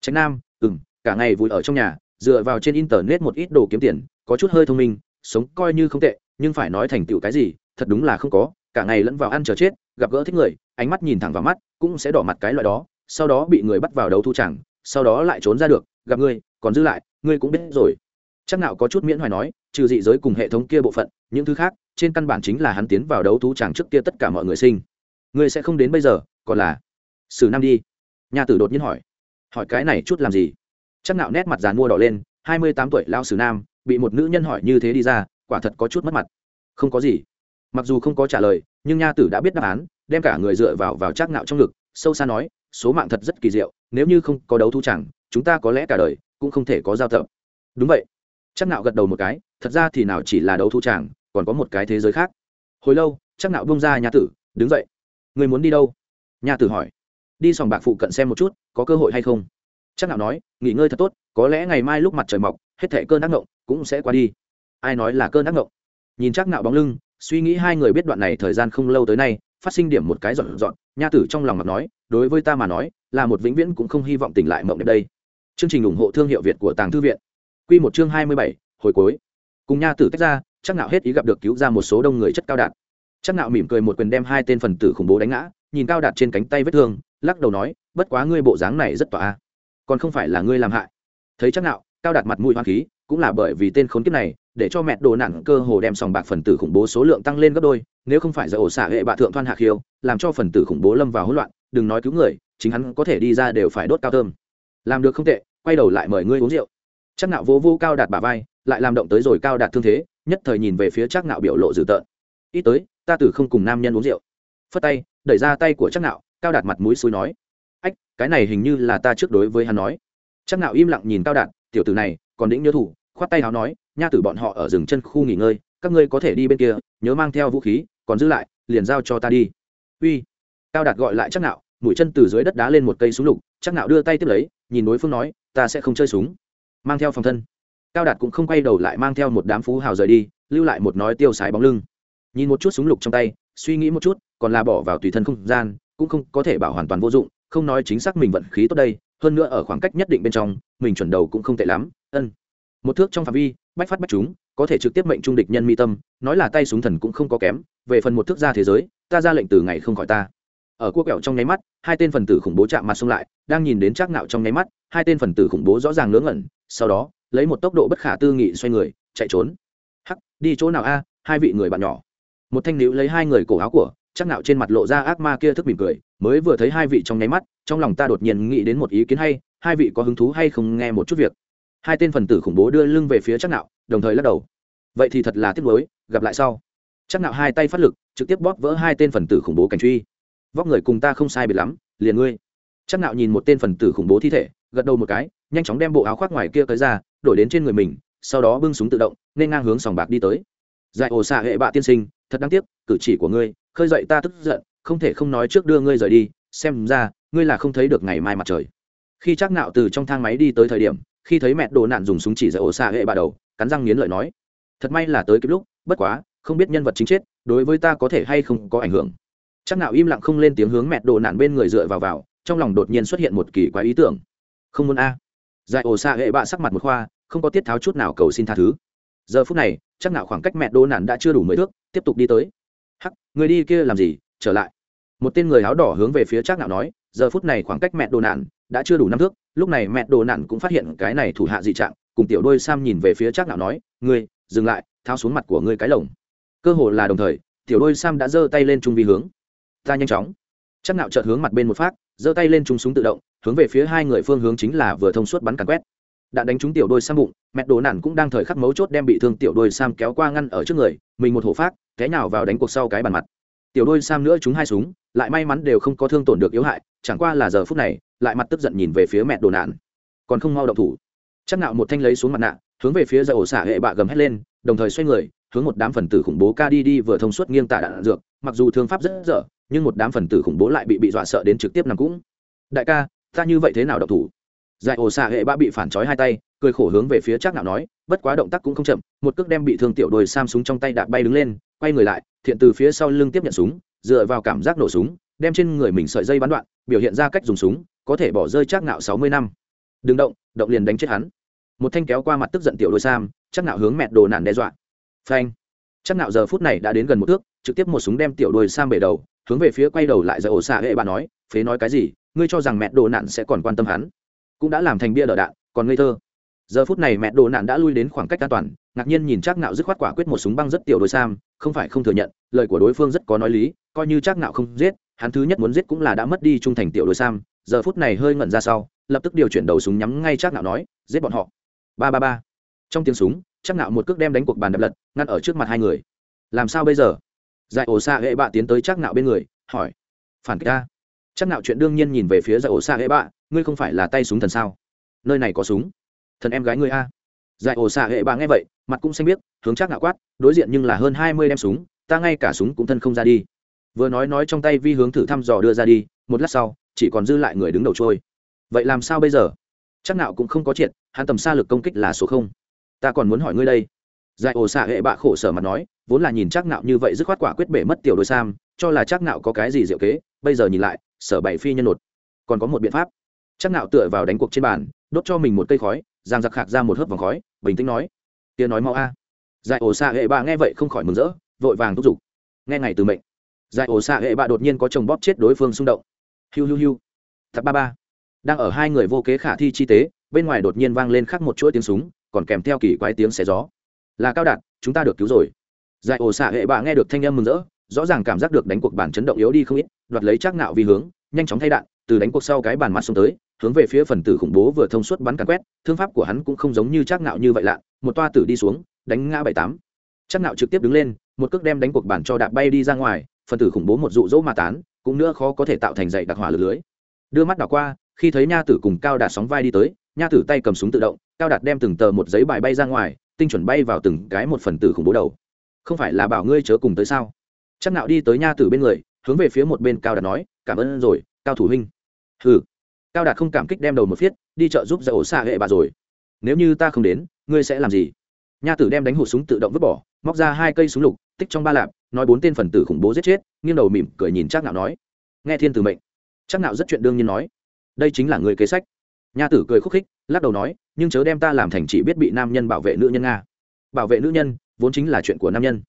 Tránh nam, ừm, cả ngày vui ở trong nhà, dựa vào trên internet một ít đồ kiếm tiền, có chút hơi thông minh sống coi như không tệ, nhưng phải nói thành tựu cái gì, thật đúng là không có, cả ngày lẫn vào ăn chờ chết, gặp gỡ thích người, ánh mắt nhìn thẳng vào mắt, cũng sẽ đỏ mặt cái loại đó, sau đó bị người bắt vào đấu thu chẳng, sau đó lại trốn ra được, gặp ngươi còn giữ lại ngươi cũng biết rồi. Chắc nào có chút miễn hoài nói, trừ dị giới cùng hệ thống kia bộ phận, những thứ khác, trên căn bản chính là hắn tiến vào đấu thú chẳng trước kia tất cả mọi người sinh. Ngươi sẽ không đến bây giờ, còn là xử năm đi. Nhà tử đột nhiên hỏi. Hỏi cái này chút làm gì? Chắc nạo nét mặt dàn mua đỏ lên, hai mươi tám tuổi lao sử nam bị một nữ nhân hỏi như thế đi ra, quả thật có chút mất mặt. Không có gì. Mặc dù không có trả lời, nhưng nha tử đã biết đáp án, đem cả người dựa vào vào trác nạo trong ngực, sâu xa nói, số mạng thật rất kỳ diệu, nếu như không có đấu thu chẳng, chúng ta có lẽ cả đời cũng không thể có giao tập. Đúng vậy. Chắc nạo gật đầu một cái, thật ra thì nào chỉ là đấu thu chẳng, còn có một cái thế giới khác. Hồi lâu chắc nạo bông ra nha tử, đứng dậy. Người muốn đi đâu? Nha tử hỏi. Đi sòng bạc phụ cận xem một chút, có cơ hội hay không? Chắc nạo nói, nghỉ ngơi thật tốt, có lẽ ngày mai lúc mặt trời mọc, hết thẻ cơn ác ngộng cũng sẽ qua đi. Ai nói là cơn ác ngộng? Nhìn chắc nạo bóng lưng, suy nghĩ hai người biết đoạn này thời gian không lâu tới nay, phát sinh điểm một cái dọn dọn nha tử trong lòng mặt nói, đối với ta mà nói, là một vĩnh viễn cũng không hy vọng tỉnh lại mộng đẹp đây. Chương trình ủng hộ thương hiệu việt của tàng thư viện. Quy một chương hai mươi bảy, hồi cuối. Cùng nha tử tách ra chắc nạo hết ý gặp được cứu ra một số đông người chất cao đạt chắc nạo mỉm cười một quyền đem hai tên phần tử khủng bố đánh ngã, nhìn cao đạt trên cánh tay vết thương, lắc đầu nói, bất quá ngươi bộ dáng này rất tỏa còn không phải là ngươi làm hại. Thấy chắc nạo cao đạt mặt mũi hoang khí, cũng là bởi vì tên khốn kiếp này, để cho mẹ đồ nặng cơ hồ đem sòng bạc phần tử khủng bố số lượng tăng lên gấp đôi, nếu không phải do ổ xả hệ bạ thượng thoan hạ khiêu, làm cho phần tử khủng bố lâm vào hỗn loạn, đừng nói cứu người, chính hắn có thể đi ra đều phải đốt cao thơm. Làm được không tệ, quay đầu lại mời ngươi uống rượu. Chắc nạo vô vô cao đạt bả vai, lại làm động tới rồi cao đạt thương thế, nhất thời nhìn về phía chắc nạo biểu lộ dữ tợn. Ít tới, ta tử không cùng nam nhân uống rượu. Phất tay, đẩy ra tay của chắc nạo cao đạt mặt mũi xui nói. Ách, cái này hình như là ta trước đối với hắn nói. Chắc nạo im lặng nhìn cao đạt tiểu tử này, còn đĩnh nhớ thủ, khoát tay áo nói, nha tử bọn họ ở rừng chân khu nghỉ ngơi, các ngươi có thể đi bên kia, nhớ mang theo vũ khí, còn giữ lại, liền giao cho ta đi. Uy. Cao đạt gọi lại chắc nạo, mũi chân từ dưới đất đá lên một cây súng lục chắc nạo đưa tay tiếp lấy, nhìn đối phương nói, ta sẽ không chơi súng. Mang theo phòng thân. Cao đạt cũng không quay đầu lại mang theo một đám phú hào rời đi, lưu lại một nói tiêu sái bóng lưng. Nhìn một chút súng lục trong tay, suy nghĩ một chút, còn là bỏ vào tùy thân không gian, cũng không có thể bảo hoàn toàn vô dụng, không nói chính xác mình vận khí tốt đây hơn nữa ở khoảng cách nhất định bên trong, mình chuẩn đầu cũng không tệ lắm. Ân. Một thước trong phạm vi, bách phát bách chúng, có thể trực tiếp mệnh trung địch nhân mi tâm, nói là tay súng thần cũng không có kém. Về phần một thước ra thế giới, ta ra lệnh từ ngày không khỏi ta. Ở cua kẹo trong nháy mắt, hai tên phần tử khủng bố chạm mặt xông lại, đang nhìn đến trác nạo trong nháy mắt, hai tên phần tử khủng bố rõ ràng ngớ ngẩn, sau đó, lấy một tốc độ bất khả tư nghị xoay người, chạy trốn. Hắc, đi chỗ nào a, hai vị người bạn nhỏ. Một thanh nữ lấy hai người cổ áo của chắc nạo trên mặt lộ ra ác ma kia thức mỉm cười mới vừa thấy hai vị trong nháy mắt, trong lòng ta đột nhiên nghĩ đến một ý kiến hay, hai vị có hứng thú hay không nghe một chút việc. Hai tên phần tử khủng bố đưa lưng về phía chắc nạo, đồng thời lắc đầu. Vậy thì thật là tiếc nuối, gặp lại sau. Chắc nạo hai tay phát lực, trực tiếp bóp vỡ hai tên phần tử khủng bố cảnh truy. Vóc người cùng ta không sai biệt lắm, liền ngươi. Chắc nạo nhìn một tên phần tử khủng bố thi thể, gật đầu một cái, nhanh chóng đem bộ áo khoác ngoài kia tới ra, đổi đến trên người mình, sau đó bưng súng tự động, nên ngang hướng sòng bạc đi tới. Dạy ổ xạ hệ bạ tiên sinh, thật đáng tiếc, cử chỉ của ngươi, khơi dậy ta tức giận không thể không nói trước đưa ngươi rời đi, xem ra, ngươi là không thấy được ngày mai mặt trời. Khi chắc nạo từ trong thang máy đi tới thời điểm, khi thấy mẹ đồ nạn dùng súng chỉ dạy ổ xạ hệ bạ đầu, cắn răng nghiến lợi nói, thật may là tới kịp lúc, bất quá, không biết nhân vật chính chết, đối với ta có thể hay không có ảnh hưởng. Chắc nạo im lặng không lên tiếng hướng mẹ đồ nạn bên người dựa vào vào, trong lòng đột nhiên xuất hiện một kỳ quái ý tưởng. Không muốn a. À. dạy ổ xạ hệ bạ sắc mặt một khoa, không có tiết tháo chút nào cầu xin tha thứ. Giờ phút này chắc nạo khoảng cách mẹ đồ nạn đã chưa đủ mười thước, tiếp tục đi tới. Hắc, người đi kia làm gì? Trở lại. Một tên người áo đỏ hướng về phía Trác Nạo nói, giờ phút này khoảng cách mẹ đồ nạn đã chưa đủ năm thước, lúc này mẹ đồ nạn cũng phát hiện cái này thủ hạ dị trạng. Cùng tiểu đôi sam nhìn về phía Trác Nạo nói, ngươi, dừng lại, tháo xuống mặt của ngươi cái lồng. Cơ hồ là đồng thời, tiểu đôi sam đã giơ tay lên trung vi hướng. Ta nhanh chóng. Trác nạo chợt hướng mặt bên một phát, giơ tay lên trung súng tự động, hướng về phía hai người phương hướng chính là vừa thông suốt bắn càn quét. Đạn đánh trúng tiểu đôi sam bụng, mẹ đồ nản cũng đang thời khắc mấu chốt đem bị thương tiểu đôi sam kéo qua ngăn ở trước người, mình một hổ phát, té nhào vào đánh cuộc sau cái bàn mặt tiểu đôi sam nữa chúng hai súng lại may mắn đều không có thương tổn được yếu hại chẳng qua là giờ phút này lại mặt tức giận nhìn về phía mẹ đồ nạn, còn không mau động thủ. Chắc nạo một thanh lấy xuống mặt nạ hướng về phía dây ổ xả hệ bạ gầm hét lên đồng thời xoay người hướng một đám phần tử khủng bố ca đi đi vừa thông suốt nghiêng tạ đạn dược mặc dù thương pháp rất dở nhưng một đám phần tử khủng bố lại bị bị dọa sợ đến trực tiếp nằm cũng. Đại ca ta như vậy thế nào động thủ? Giải ổ xạ hệ ba bị phản trói hai tay cười khổ hướng về phía chắc Nạo nói bất quá động tác cũng không chậm một cước đem bị thương tiểu đồi sam súng trong tay đạp bay đứng lên quay người lại, thiện từ phía sau lưng tiếp nhận súng, dựa vào cảm giác nổ súng, đem trên người mình sợi dây bắn đoạn, biểu hiện ra cách dùng súng, có thể bỏ rơi chắc nạo sáu mươi năm. Đừng động động liền đánh chết hắn. Một thanh kéo qua mặt tức giận tiểu đôi sam, chắc nạo hướng mẹ đồ nản đe dọa. Phanh. Chắc nạo giờ phút này đã đến gần một thước, trực tiếp một súng đem tiểu đôi sam bể đầu, hướng về phía quay đầu lại giờ ổ xạ hệ bà nói, phế nói cái gì, ngươi cho rằng mẹ đồ nạn sẽ còn quan tâm hắn, cũng đã làm thành bia đỡ đạn, còn ngây thơ. Giờ phút này mẹ đồ nạn đã lui đến khoảng cách an toàn ngạc nhiên nhìn chắc nạo dứt khoát quả quyết một súng băng rất tiểu đối sam, không phải không thừa nhận, lời của đối phương rất có nói lý, coi như chắc nạo không giết, hắn thứ nhất muốn giết cũng là đã mất đi trung thành tiểu đối sam, giờ phút này hơi ngẩn ra sau, lập tức điều chuyển đầu súng nhắm ngay chắc nạo nói, giết bọn họ. Ba ba ba. Trong tiếng súng chắc nạo một cước đem đánh cuộc bàn đập lật, ngăn ở trước mặt hai người. Làm sao bây giờ? Dại ổ xạ hệ bạ tiến tới chắc nạo bên người, hỏi. Phản kích ta. Chắc nạo chuyện đương nhiên nhìn về phía Dại ổ xạ hệ bạ, ngươi không phải là tay súng thần sao? Nơi này có súng. Thần em gái ngươi a. Dại ổ xạ hệ bạ nghe vậy mặt cũng xanh biết hướng chắc ngạo quát, đối diện nhưng là hơn hai mươi đem súng, ta ngay cả súng cũng thân không ra đi. Vừa nói nói trong tay vi hướng thử thăm dò đưa ra đi, một lát sau, chỉ còn dư lại người đứng đầu trôi. Vậy làm sao bây giờ? Chắc nạo cũng không có triệt, hắn tầm xa lực công kích là số không. Ta còn muốn hỏi ngươi đây. Giải ổ xạ hệ bạ khổ sở mặt nói, vốn là nhìn chắc nạo như vậy dứt khoát quả quyết bể mất tiểu đôi sam, cho là chắc nạo có cái gì diệu kế, bây giờ nhìn lại, sở bảy phi nhân nột. Còn có một biện pháp. Chắc nạo tựa vào đánh cuộc trên bàn, đốt cho mình một cây khói, giang giặc khạc ra một hớp vòng khói, bình tĩnh nói kia nói mau a. Giải ổ xạ hệ bạ nghe vậy không khỏi mừng rỡ, vội vàng thúc giục. Nghe ngày từ mệnh, giải ổ xạ hệ bạ đột nhiên có chồng bóp chết đối phương xung động. Hiu hiu hiu. Thập ba ba. Đang ở hai người vô kế khả thi chi tế, bên ngoài đột nhiên vang lên khắc một chuỗi tiếng súng, còn kèm theo kỳ quái tiếng xé gió. Là cao đạt, chúng ta được cứu rồi. Giải ổ xạ hệ bạ nghe được thanh âm mừng rỡ, rõ ràng cảm giác được đánh cuộc bản chấn động yếu đi không ít, đoạt lấy chắc nạo vì hướng, nhanh chóng thay đạn, từ đánh cuộc sau cái bàn mặt xuống tới, hướng về phía phần tử khủng bố vừa thông suốt bắn càn quét, thương pháp của hắn cũng không giống như chắc nạo như vậy lạ một toa tử đi xuống, đánh ngã bảy tám. Chắc nạo trực tiếp đứng lên, một cước đem đánh cuộc bản cho đạp bay đi ra ngoài, phần tử khủng bố một dụ dỗ mà tán, cũng nữa khó có thể tạo thành dậy đặc hỏa lưới. Đưa mắt đảo qua, khi thấy nha tử cùng cao đạt sóng vai đi tới, nha tử tay cầm súng tự động, cao đạt đem từng tờ một giấy bài bay ra ngoài, tinh chuẩn bay vào từng cái một phần tử khủng bố đầu. Không phải là bảo ngươi chớ cùng tới sao? Chắc nạo đi tới nha tử bên người, hướng về phía một bên cao đạt nói, cảm ơn rồi, cao thủ huynh. Hừ. Cao đạt không cảm kích đem đầu một phiết, đi chợ giúp giải ổ xa hệ bà rồi nếu như ta không đến, ngươi sẽ làm gì? Nha tử đem đánh hụt súng tự động vứt bỏ, móc ra hai cây súng lục, tích trong ba lạp, nói bốn tên phần tử khủng bố giết chết, nghiêng đầu mỉm cười nhìn chắc nạo nói. Nghe thiên tử mệnh chắc nạo rất chuyện đương nhiên nói. Đây chính là người kế sách. Nha tử cười khúc khích, lắc đầu nói, nhưng chớ đem ta làm thành chỉ biết bị nam nhân bảo vệ nữ nhân nga. Bảo vệ nữ nhân, vốn chính là chuyện của nam nhân.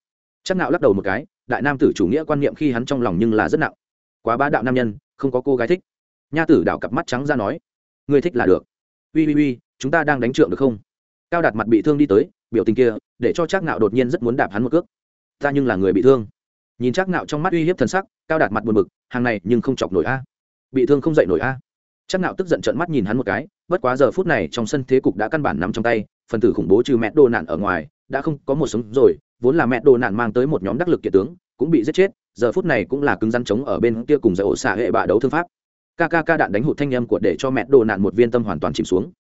Chắc nạo lắc đầu một cái, đại nam tử chủ nghĩa quan niệm khi hắn trong lòng nhưng là rất nặng. Quá bá đạo nam nhân, không có cô gái thích. Nha tử đảo cặp mắt trắng ra nói, ngươi thích là được. Uy uy uy chúng ta đang đánh trượng được không? Cao đạt mặt bị thương đi tới, biểu tình kia, để cho chắc nạo đột nhiên rất muốn đạp hắn một cước. Ta nhưng là người bị thương. Nhìn chắc nạo trong mắt uy hiếp thần sắc, cao đạt mặt buồn bực, hàng này nhưng không chọc nổi a. Bị thương không dậy nổi a. Chắc nạo tức giận trợn mắt nhìn hắn một cái, bất quá giờ phút này trong sân thế cục đã căn bản nắm trong tay, phần tử khủng bố trừ mẹ đồ nạn ở ngoài, đã không có một sống rồi, vốn là mẹ đồ nạn mang tới một nhóm đắc lực kiệt tướng, cũng bị giết chết, giờ phút này cũng là cứng rắn chống ở bên kia cùng giải ổ xạ hệ bạ đấu thương pháp. Kaka đạn đánh hụt thanh âm của để cho mẹ đồ nạn một viên tâm hoàn toàn chìm xuống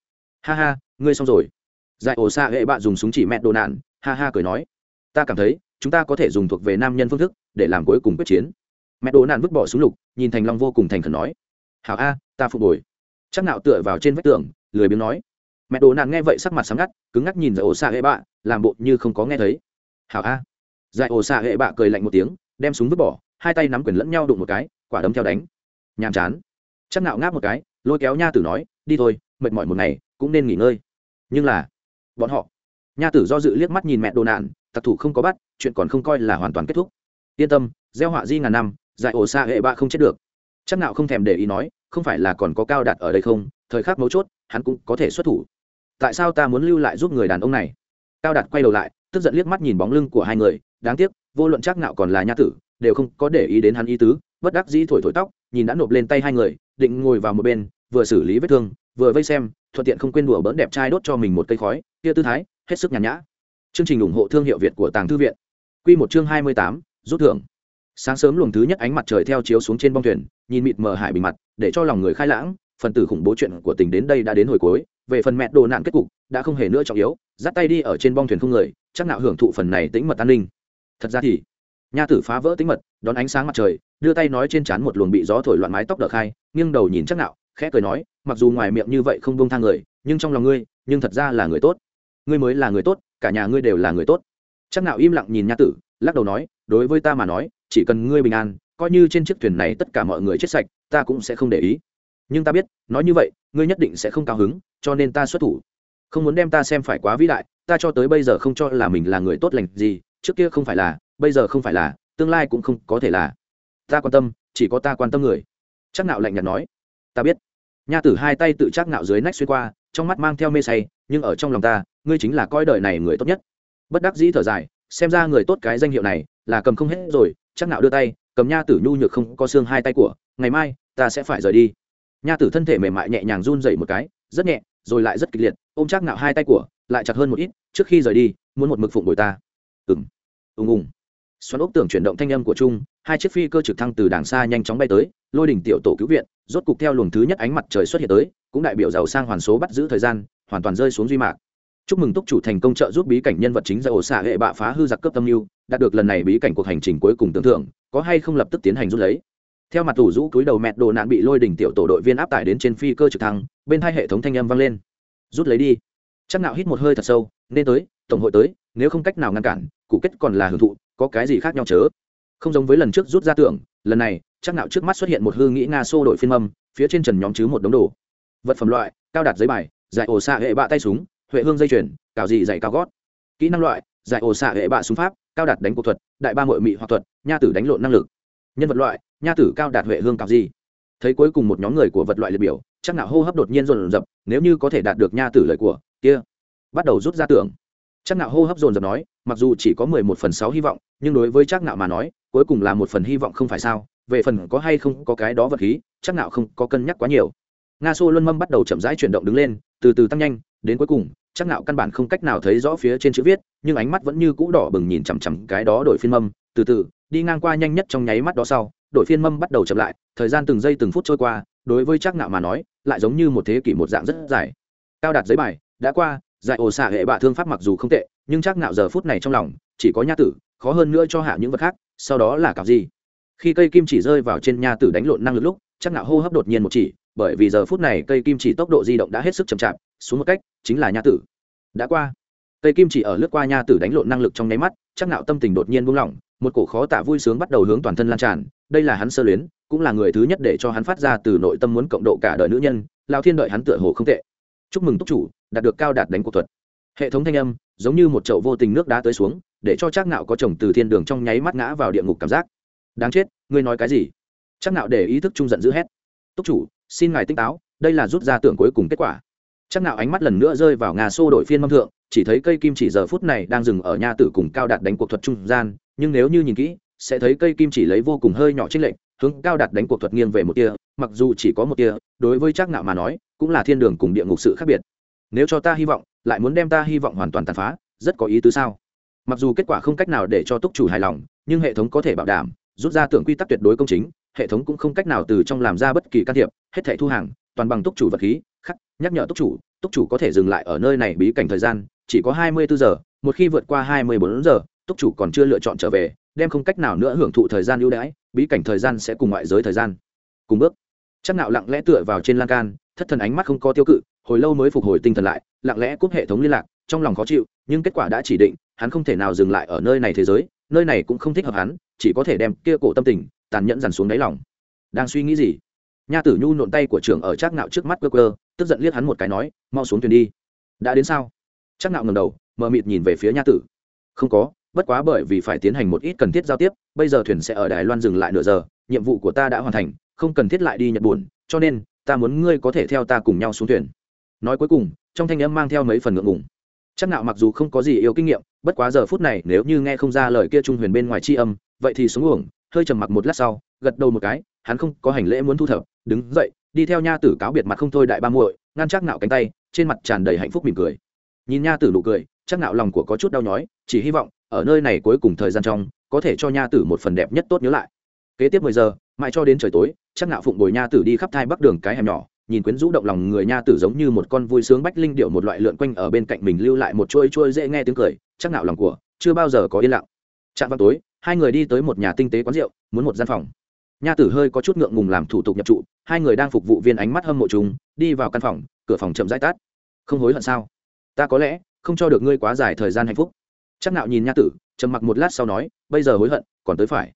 ha ha, ngươi xong rồi. Giải ổ xạ hệ bạ dùng súng chỉ mẹ đồ nạn, ha ha cười nói. Ta cảm thấy, chúng ta có thể dùng thuộc về nam nhân phương thức, để làm cuối cùng quyết chiến. Mẹ đồ nạn vứt bỏ súng lục, nhìn thành long vô cùng thành khẩn nói. Hảo a, ta phục hồi. Chắc nạo tựa vào trên vách tường, lười biếng nói. Mẹ đồ nạn nghe vậy sắc mặt sáng ngắt, cứng ngắc nhìn giải ổ xạ hệ bạ, làm bộ như không có nghe thấy. Hảo a. Giải ổ xạ hệ bạ cười lạnh một tiếng, đem súng vứt bỏ, hai tay nắm quyền lẫn nhau đụng một cái, quả đấm theo đánh. Nhàm chán. Chắc nạo ngáp một cái, lôi kéo nha tử nói, đi thôi, mệt mỏi một ngày cũng nên nghỉ ngơi. Nhưng là, bọn họ, nha tử do dự liếc mắt nhìn mẹ đồ nạn, tặc thủ không có bắt, chuyện còn không coi là hoàn toàn kết thúc. Yên tâm, gieo họa di ngàn năm, giải ổ xa hệ bạ không chết được. Chắc nào không thèm để ý nói, không phải là còn có cao đạt ở đây không, thời khắc mấu chốt, hắn cũng có thể xuất thủ. Tại sao ta muốn lưu lại giúp người đàn ông này? Cao đạt quay đầu lại, tức giận liếc mắt nhìn bóng lưng của hai người, đáng tiếc, vô luận chắc nào còn là nha tử, đều không có để ý đến hắn ý tứ, bất đắc dĩ thổi thổi tóc, nhìn đã nộp lên tay hai người, định ngồi vào một bên, vừa xử lý vết thương, vừa vây xem thuận tiện không quên đùa bỡn đẹp trai đốt cho mình một cây khói, kia tư thái, hết sức nhàn nhã. Chương trình ủng hộ thương hiệu việt của tàng thư viện. Q một chương hai mươi tám, rút thưởng. Sáng sớm luồng thứ nhất ánh mặt trời theo chiếu xuống trên bong thuyền, nhìn mịt mờ hải bình mặt, để cho lòng người khai lãng, phần tử khủng bố chuyện của tình đến đây đã đến hồi cuối, về phần mẹ đồ nạn kết cục, đã không hề nữa trọng yếu, dắt tay đi ở trên bong thuyền không người, chắc nạo hưởng thụ phần này tĩnh mật an ninh. Thật ra thì, nha tử phá vỡ tĩnh mật, đón ánh sáng mặt trời, đưa tay nói trên trán một luồng bị gió thổi loạn mái tóc đỡ khai, nghiêng đầu nhìn chắc nạo khẽ cười nói, mặc dù ngoài miệng như vậy không bông thang người, nhưng trong lòng ngươi, nhưng thật ra là người tốt. Ngươi mới là người tốt, cả nhà ngươi đều là người tốt. Chắc nạo im lặng nhìn nha tử, lắc đầu nói, đối với ta mà nói, chỉ cần ngươi bình an, coi như trên chiếc thuyền này tất cả mọi người chết sạch, ta cũng sẽ không để ý. Nhưng ta biết, nói như vậy, ngươi nhất định sẽ không cao hứng, cho nên ta xuất thủ. Không muốn đem ta xem phải quá vĩ đại, ta cho tới bây giờ không cho là mình là người tốt lành gì, trước kia không phải là, bây giờ không phải là, tương lai cũng không có thể là. Ta quan tâm, chỉ có ta quan tâm người. Chắc nạo lạnh nhạt nói ta biết. Nha tử hai tay tự trác ngạo dưới nách xuyên qua, trong mắt mang theo mê say, nhưng ở trong lòng ta, ngươi chính là coi đời này người tốt nhất. Bất đắc dĩ thở dài, xem ra người tốt cái danh hiệu này là cầm không hết rồi chắc nạo đưa tay, cầm nha tử nhu nhược không có xương hai tay của, ngày mai, ta sẽ phải rời đi. Nha tử thân thể mềm mại nhẹ nhàng run dậy một cái, rất nhẹ, rồi lại rất kịch liệt, ôm chắc nạo hai tay của, lại chặt hơn một ít, trước khi rời đi, muốn một mực phụng bồi ta. Ừng ùng ùng xoắn ốc tưởng chuyển động thanh âm của trung, hai chiếc phi cơ trực thăng từ đàng xa nhanh chóng bay tới, lôi đỉnh tiểu tổ cứu viện, rốt cục theo luồng thứ nhất ánh mặt trời xuất hiện tới, cũng đại biểu giàu sang hoàn số bắt giữ thời gian, hoàn toàn rơi xuống duy mạc. Chúc mừng túc chủ thành công trợ giúp bí cảnh nhân vật chính ra ổ xạ hệ bạ phá hư giặc cấp tâm mưu, đạt được lần này bí cảnh cuộc hành trình cuối cùng tưởng thưởng, có hay không lập tức tiến hành rút lấy. Theo mặt tủ rũ túi đầu mẹt đồ nạn bị lôi đỉnh tiểu tổ đội viên áp tải đến trên phi cơ trực thăng, bên hai hệ thống thanh âm vang lên. Rút lấy đi. Chắc nạo hít một hơi thật sâu, nên tới, tổng hội tới, nếu không cách nào ngăn cản, cụ kết còn là hưởng thụ có cái gì khác nhau chớ? Không giống với lần trước rút ra tưởng lần này chắc nạo trước mắt xuất hiện một hư nghĩ nga xô đội phiên mâm phía trên trần nhóm chứ một đống đồ. Vật phẩm loại cao đạt giấy bài giải ổ xạ hệ bạ tay súng huệ hương dây chuyền cào dị dày cao gót. Kỹ năng loại giải ổ xạ hệ bạ súng pháp cao đạt đánh cuộc thuật đại ba mội mị hoặc thuật nha tử đánh lộn năng lực. Nhân vật loại nha tử cao đạt huệ hương cào dị. Thấy cuối cùng một nhóm người của vật loại liệt biểu chắc nạo hô hấp đột nhiên rồn rập, nếu như có thể đạt được nha tử lời của kia bắt đầu rút ra tưởng chắc nạo hô hấp dồn dập nói mặc dù chỉ có mười một phần sáu hy vọng, nhưng đối với chắc nạo mà nói, cuối cùng là một phần hy vọng không phải sao? Về phần có hay không có cái đó vật khí chắc nạo không có cân nhắc quá nhiều. Nga xô luân mâm bắt đầu chậm rãi chuyển động đứng lên, từ từ tăng nhanh, đến cuối cùng chắc nạo căn bản không cách nào thấy rõ phía trên chữ viết, nhưng ánh mắt vẫn như cũ đỏ bừng nhìn chằm chằm cái đó đổi phiên mâm. Từ từ, đi ngang qua nhanh nhất trong nháy mắt đó sau đổi phiên mâm bắt đầu chậm lại, thời gian từng giây từng phút trôi qua, đối với chắc nạo mà nói, lại giống như một thế kỷ một dạng rất dài. Cao đạt giấy bài, đã qua giải ổ xạ hệ bạ thương pháp mặc dù không tệ, nhưng chắc nạo giờ phút này trong lòng, chỉ có nha tử, khó hơn nữa cho hạ những vật khác, sau đó là cặp gì. Khi cây kim chỉ rơi vào trên nha tử đánh lộn năng lực lúc, chắc nạo hô hấp đột nhiên một chỉ, bởi vì giờ phút này cây kim chỉ tốc độ di động đã hết sức chậm chạp, xuống một cách chính là nha tử. Đã qua. Cây kim chỉ ở lướt qua nha tử đánh lộn năng lực trong nháy mắt, chắc nạo tâm tình đột nhiên buông lỏng, một cổ khó tả vui sướng bắt đầu hướng toàn thân lan tràn, đây là hắn sơ luyến, cũng là người thứ nhất để cho hắn phát ra từ nội tâm muốn cộng độ cả đời nữ nhân lao thiên đợi hắn tựa hồ không tệ. Chúc mừng túc chủ đạt được cao đạt đánh cuộc thuật. Hệ thống thanh âm, giống như một chậu vô tình nước đá tới xuống, để cho chắc nạo có chồng từ thiên đường trong nháy mắt ngã vào địa ngục cảm giác. Đáng chết, ngươi nói cái gì? Chắc nạo để ý thức trung giận dữ hét. Túc chủ, xin ngài tinh táo, đây là rút ra tưởng cuối cùng kết quả. Chắc nạo ánh mắt lần nữa rơi vào ngà xô đổi phiên mâm thượng, chỉ thấy cây kim chỉ giờ phút này đang dừng ở nha tử cùng cao đạt đánh cuộc thuật trung gian, nhưng nếu như nhìn kỹ, sẽ thấy cây kim chỉ lấy vô cùng hơi nhỏ trích lệnh hướng cao đạt đánh cuộc thuật nghiêng về một tia, mặc dù chỉ có một tia, đối với chắc nạo mà nói, cũng là thiên đường cùng địa ngục sự khác biệt nếu cho ta hy vọng, lại muốn đem ta hy vọng hoàn toàn tàn phá, rất có ý tứ sao? Mặc dù kết quả không cách nào để cho túc chủ hài lòng, nhưng hệ thống có thể bảo đảm, rút ra tưởng quy tắc tuyệt đối công chính, hệ thống cũng không cách nào từ trong làm ra bất kỳ can thiệp, hết thẻ thu hàng, toàn bằng túc chủ vật khí, khắc, nhắc nhở túc chủ túc chủ có thể dừng lại ở nơi này bí cảnh thời gian, chỉ có hai mươi bốn giờ, một khi vượt qua hai mươi bốn giờ, túc chủ còn chưa lựa chọn trở về, đem không cách nào nữa hưởng thụ thời gian ưu đãi, bí cảnh thời gian sẽ cùng ngoại giới thời gian. Cùng bước. Chắc nạo lặng lẽ tựa vào trên lan can, thất thần ánh mắt không có tiêu cự hồi lâu mới phục hồi tinh thần lại, lặng lẽ cúp hệ thống liên lạc, trong lòng khó chịu, nhưng kết quả đã chỉ định, hắn không thể nào dừng lại ở nơi này thế giới, nơi này cũng không thích hợp hắn, chỉ có thể đem kia cổ tâm tình, tàn nhẫn dằn xuống đáy lòng. Đang suy nghĩ gì? Nha tử nhu nộn tay của trưởng ở trác ngạo trước mắt cơ cơ tức giận liếc hắn một cái nói, mau xuống thuyền đi. Đã đến sao? Trác ngạo ngầm đầu, mờ mịt nhìn về phía nha tử. Không có, bất quá bởi vì phải tiến hành một ít cần thiết giao tiếp, bây giờ thuyền sẽ ở đài loan dừng lại nửa giờ, nhiệm vụ của ta đã hoàn thành, không cần thiết lại đi nhật buồn cho nên, ta muốn ngươi có thể theo ta cùng nhau xuống thuyền nói cuối cùng, trong thanh âm mang theo mấy phần ngượng ngùng. Chắc nạo mặc dù không có gì yêu kinh nghiệm, bất quá giờ phút này nếu như nghe không ra lời kia trung huyền bên ngoài chi âm, vậy thì xuống uổng, hơi trầm mặc một lát sau, gật đầu một cái, hắn không có hành lễ muốn thu thập, đứng dậy, đi theo nha tử cáo biệt mặt không thôi đại ba muội, ngăn chắc nạo cánh tay, trên mặt tràn đầy hạnh phúc mỉm cười. Nhìn nha tử nụ cười, chắc nạo lòng của có chút đau nhói, chỉ hy vọng, ở nơi này cuối cùng thời gian trong, có thể cho nha tử một phần đẹp nhất tốt nhớ lại. Kế tiếp mười giờ, mãi cho đến trời tối, chắc nạo phụng bồi nha tử đi khắp thai bắc đường cái hẻm nhỏ nhìn quyến rũ động lòng người nha tử giống như một con vui sướng bách linh điệu một loại lượn quanh ở bên cạnh mình lưu lại một chuôi chuôi dễ nghe tiếng cười, chắc nạo lòng của, chưa bao giờ có yên lặng. Chạm vào tối, hai người đi tới một nhà tinh tế quán rượu, muốn một gian phòng. Nha tử hơi có chút ngượng ngùng làm thủ tục nhập trụ, hai người đang phục vụ viên ánh mắt hâm mộ chúng, đi vào căn phòng, cửa phòng chậm rãi tắt. Không hối hận sao? Ta có lẽ, không cho được ngươi quá dài thời gian hạnh phúc. Chắc nạo nhìn nha tử, trầm mặc một lát sau nói, bây giờ hối hận, còn tới phải.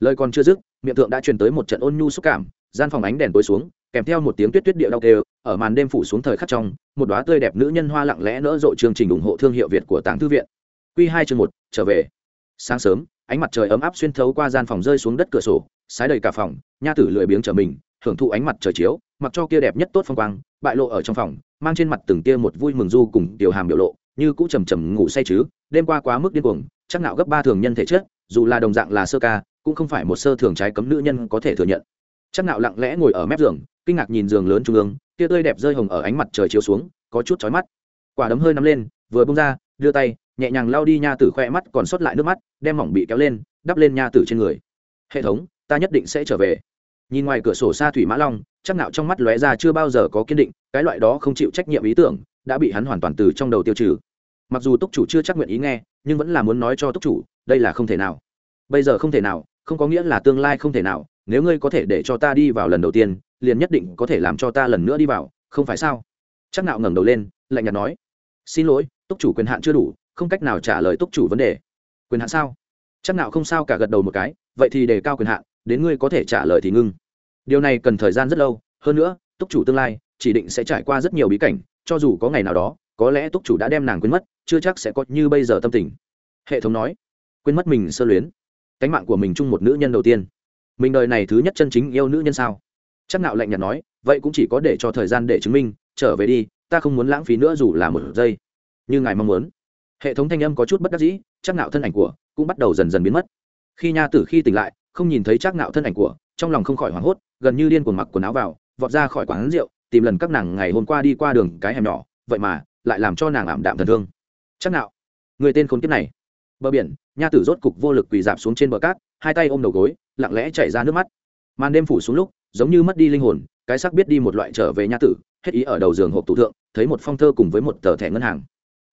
Lời còn chưa dứt, miệng thượng đã truyền tới một trận ôn nhu xúc cảm, gian phòng ánh đèn tối xuống kèm theo một tiếng tuyết tuyết địa đau kêu, ở màn đêm phủ xuống thời khắc trong, một đóa tươi đẹp nữ nhân hoa lặng lẽ nỡ rộ chương trình ủng hộ thương hiệu việt của tàng thư viện. Quy hai chương một, trở về. Sáng sớm, ánh mặt trời ấm áp xuyên thấu qua gian phòng rơi xuống đất cửa sổ, sái đầy cả phòng, nha tử lười biếng trở mình, hưởng thụ ánh mặt trời chiếu, mặc cho kia đẹp nhất tốt phong quang, bại lộ ở trong phòng, mang trên mặt từng tia một vui mừng du cùng tiểu hàm biểu lộ, như cũ trầm trầm ngủ say chứ, đêm qua quá mức điên cuồng, chắc nạo gấp ba thường nhân thể chất, dù là đồng dạng là sơ ca, cũng không phải một sơ thường trái cấm nữ nhân có thể thừa nhận chắc nạo lặng lẽ ngồi ở mép giường, kinh ngạc nhìn giường lớn trung ương, tia tươi đẹp rơi hồng ở ánh mặt trời chiếu xuống, có chút chói mắt. Quả đấm hơi nắm lên, vừa bung ra, đưa tay, nhẹ nhàng lao đi nha tử khoe mắt, còn sót lại nước mắt, đem mỏng bị kéo lên, đắp lên nha tử trên người. Hệ thống, ta nhất định sẽ trở về. Nhìn ngoài cửa sổ xa thủy mã long, chắc nạo trong mắt lóe ra chưa bao giờ có kiên định, cái loại đó không chịu trách nhiệm ý tưởng, đã bị hắn hoàn toàn từ trong đầu tiêu trừ. Mặc dù túc chủ chưa chắc nguyện ý nghe, nhưng vẫn là muốn nói cho túc chủ, đây là không thể nào. Bây giờ không thể nào, không có nghĩa là tương lai không thể nào nếu ngươi có thể để cho ta đi vào lần đầu tiên, liền nhất định có thể làm cho ta lần nữa đi vào, không phải sao? Chắc nạo ngẩng đầu lên, lạnh nhạt nói, xin lỗi, túc chủ quyền hạn chưa đủ, không cách nào trả lời túc chủ vấn đề. Quyền hạn sao? Chắc nạo không sao cả gật đầu một cái, vậy thì đề cao quyền hạn, đến ngươi có thể trả lời thì ngưng. Điều này cần thời gian rất lâu, hơn nữa, túc chủ tương lai, chỉ định sẽ trải qua rất nhiều bí cảnh, cho dù có ngày nào đó, có lẽ túc chủ đã đem nàng quên mất, chưa chắc sẽ có như bây giờ tâm tình. Hệ thống nói, quên mất mình sơ luyến. Cánh mạng của mình chung một nữ nhân đầu tiên mình đời này thứ nhất chân chính yêu nữ nhân sao? Chắc nạo lạnh nhạt nói, vậy cũng chỉ có để cho thời gian để chứng minh, trở về đi, ta không muốn lãng phí nữa dù là một giây. Như ngài mong muốn. Hệ thống thanh âm có chút bất đắc dĩ, chắc nạo thân ảnh của cũng bắt đầu dần dần biến mất. Khi nha tử khi tỉnh lại, không nhìn thấy chắc nạo thân ảnh của, trong lòng không khỏi hoảng hốt, gần như điên cuồng mặc quần áo vào, vọt ra khỏi quán rượu, tìm lần các nàng ngày hôm qua đi qua đường cái hẻm nhỏ, vậy mà lại làm cho nàng ảm đạm thần thương. Chắc nạo, người tên khốn kiếp này. Bờ biển, nha tử rốt cục vô lực quỳ dạp xuống trên bờ cát, hai tay ôm đầu gối lặng lẽ chảy ra nước mắt. Màn đêm phủ xuống lúc, giống như mất đi linh hồn, cái sắc biết đi một loại trở về nha tử, hết ý ở đầu giường hộp tủ thượng, thấy một phong thơ cùng với một tờ thẻ ngân hàng.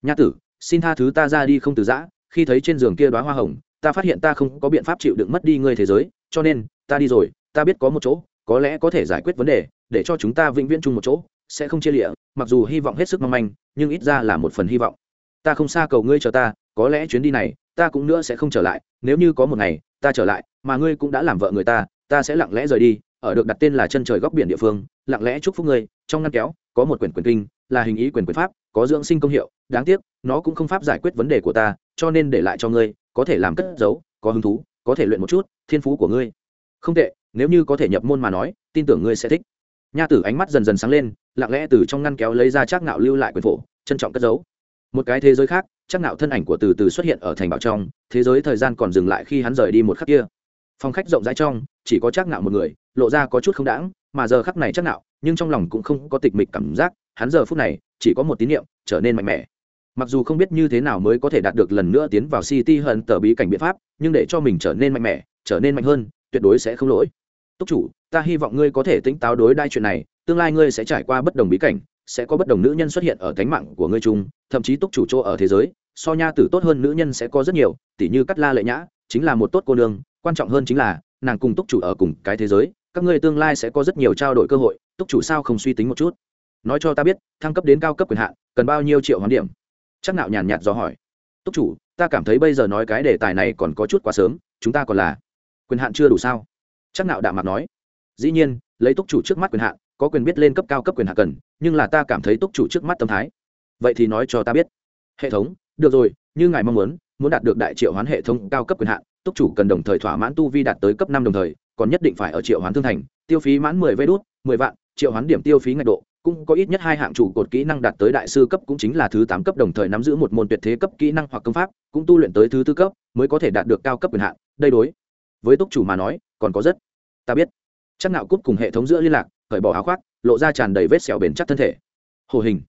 Nha tử, xin tha thứ ta ra đi không từ giã, khi thấy trên giường kia đoá hoa hồng, ta phát hiện ta không có biện pháp chịu đựng mất đi ngươi thế giới, cho nên, ta đi rồi, ta biết có một chỗ, có lẽ có thể giải quyết vấn đề, để cho chúng ta vĩnh viễn chung một chỗ, sẽ không chia lịa, mặc dù hy vọng hết sức mong manh, nhưng ít ra là một phần hy vọng. Ta không xa cầu ngươi chờ ta, có lẽ chuyến đi này, ta cũng nữa sẽ không trở lại, nếu như có một ngày ta trở lại, mà ngươi cũng đã làm vợ người ta ta sẽ lặng lẽ rời đi, ở được đặt tên là chân trời góc biển địa phương, lặng lẽ chúc phúc ngươi, trong ngăn kéo, có một quyển quyền kinh, là hình ý quyền quyền pháp, có dưỡng sinh công hiệu, đáng tiếc, nó cũng không pháp giải quyết vấn đề của ta, cho nên để lại cho ngươi, có thể làm cất giấu, có hứng thú, có thể luyện một chút, thiên phú của ngươi. Không tệ, nếu như có thể nhập môn mà nói, tin tưởng ngươi sẽ thích. Nha tử ánh mắt dần dần sáng lên, lặng lẽ từ trong ngăn kéo lấy ra chắc ngạo lưu lại quyền phổ, trân trọng cất giấu. Một cái thế giới khác chắc nạo thân ảnh của từ từ xuất hiện ở thành bảo trong, thế giới thời gian còn dừng lại khi hắn rời đi một khắc kia. Phòng khách rộng rãi trong, chỉ có chắc nạo một người, lộ ra có chút không đãng, mà giờ khắc này chắc nạo nhưng trong lòng cũng không có tịch mịch cảm giác, hắn giờ phút này chỉ có một tín niệm, trở nên mạnh mẽ. Mặc dù không biết như thế nào mới có thể đạt được lần nữa tiến vào city hận tờ bí cảnh biện pháp, nhưng để cho mình trở nên mạnh mẽ, trở nên mạnh hơn, tuyệt đối sẽ không lỗi. Túc chủ, ta hy vọng ngươi có thể tỉnh táo đối đai chuyện này, tương lai ngươi sẽ trải qua bất đồng bí cảnh sẽ có bất đồng nữ nhân xuất hiện ở cánh mạng của ngươi chung, thậm chí túc chủ chỗ ở thế giới, so nha tử tốt hơn nữ nhân sẽ có rất nhiều tỷ như cắt la lệ nhã, chính là một tốt cô nương, quan trọng hơn chính là, nàng cùng túc chủ ở cùng cái thế giới, các ngươi tương lai sẽ có rất nhiều trao đổi cơ hội, túc chủ sao không suy tính một chút? Nói cho ta biết, thăng cấp đến cao cấp quyền hạn, cần bao nhiêu triệu hoán điểm? Chắc nạo nhàn nhạt do hỏi. Túc chủ, ta cảm thấy bây giờ nói cái đề tài này còn có chút quá sớm, chúng ta còn là, quyền hạn chưa đủ sao? Chắc nạo đạm mặt nói. Dĩ nhiên, lấy túc chủ trước mắt quyền hạn có quyền biết lên cấp cao cấp quyền hạ cần, nhưng là ta cảm thấy túc chủ trước mắt tâm thái. Vậy thì nói cho ta biết. Hệ thống, được rồi, như ngài mong muốn muốn đạt được đại triệu hoán hệ thống cao cấp quyền hạn, túc chủ cần đồng thời thỏa mãn tu vi đạt tới cấp năm đồng thời, còn nhất định phải ở triệu hoán thương thành, tiêu phí mãn mười vê đốt mười vạn, triệu hoán điểm tiêu phí ngạch độ, cũng có ít nhất hai hạng chủ cột kỹ năng đạt tới đại sư cấp cũng chính là thứ tám cấp đồng thời nắm giữ một môn tuyệt thế cấp kỹ năng hoặc công pháp, cũng tu luyện tới thứ tư cấp mới có thể đạt được cao cấp quyền hạn, đây đối với túc chủ mà nói, còn có rất, ta biết. Chắc nạo cúp cùng hệ thống giữa liên lạc cởi bỏ áo khoác, lộ ra tràn đầy vết sẹo bền chắc thân thể. Hồ hình,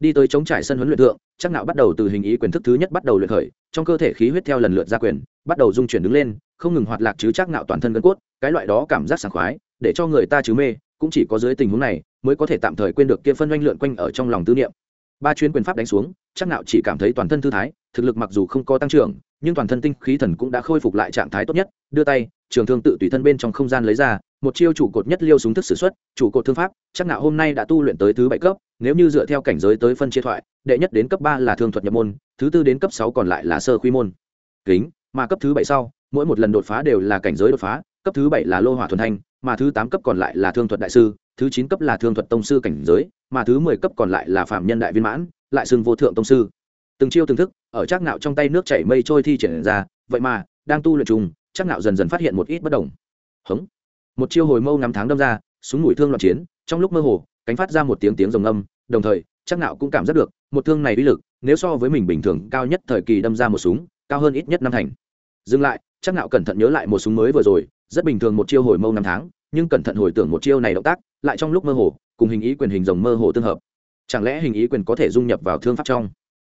đi tới chống trải sân huấn luyện thượng, chắc nạo bắt đầu từ hình ý quyền thức thứ nhất bắt đầu luyện khởi, trong cơ thể khí huyết theo lần lượt ra quyền, bắt đầu dung chuyển đứng lên, không ngừng hoạt lạc chứ chắc nạo toàn thân gân cốt, cái loại đó cảm giác sảng khoái, để cho người ta chứ mê, cũng chỉ có dưới tình huống này mới có thể tạm thời quên được kia phân oanh lượn quanh ở trong lòng tư niệm. Ba chuyến quyền pháp đánh xuống, chắc nạo chỉ cảm thấy toàn thân thư thái, thực lực mặc dù không có tăng trưởng nhưng toàn thân tinh khí thần cũng đã khôi phục lại trạng thái tốt nhất, đưa tay, trường thương tự tùy thân bên trong không gian lấy ra, một chiêu chủ cột nhất liêu súng thức sử xuất, chủ cột thương pháp, chắc nạo hôm nay đã tu luyện tới thứ bảy cấp, nếu như dựa theo cảnh giới tới phân chia thoại, đệ nhất đến cấp ba là thương thuật nhập môn, thứ tư đến cấp sáu còn lại là sơ quy môn. Kính, mà cấp thứ bảy sau, mỗi một lần đột phá đều là cảnh giới đột phá, cấp thứ bảy là lô hỏa thuần thanh, mà thứ tám cấp còn lại là thương thuật đại sư, thứ chín cấp là thương thuật tông sư cảnh giới, mà thứ mười cấp còn lại là phạm nhân đại viên mãn, lại xưng vô thượng tông sư từng chiêu từng thức, ở chắc nạo trong tay nước chảy mây trôi thi triển ra, vậy mà, đang tu luyện chung chắc nạo dần dần phát hiện một ít bất đồng. Hống. Một chiêu hồi mâu ngắm tháng đâm ra, súng mũi thương loạn chiến, trong lúc mơ hồ, cánh phát ra một tiếng tiếng rồng âm, đồng thời, chắc nạo cũng cảm giác được, một thương này uy lực, nếu so với mình bình thường, cao nhất thời kỳ đâm ra một súng, cao hơn ít nhất năm thành. Dừng lại, chắc nạo cẩn thận nhớ lại một súng mới vừa rồi, rất bình thường một chiêu hồi mâu năm tháng, nhưng cẩn thận hồi tưởng một chiêu này động tác, lại trong lúc mơ hồ, cùng hình ý quyền hình rồng mơ hồ tương hợp. Chẳng lẽ hình ý quyền có thể dung nhập vào thương pháp trong?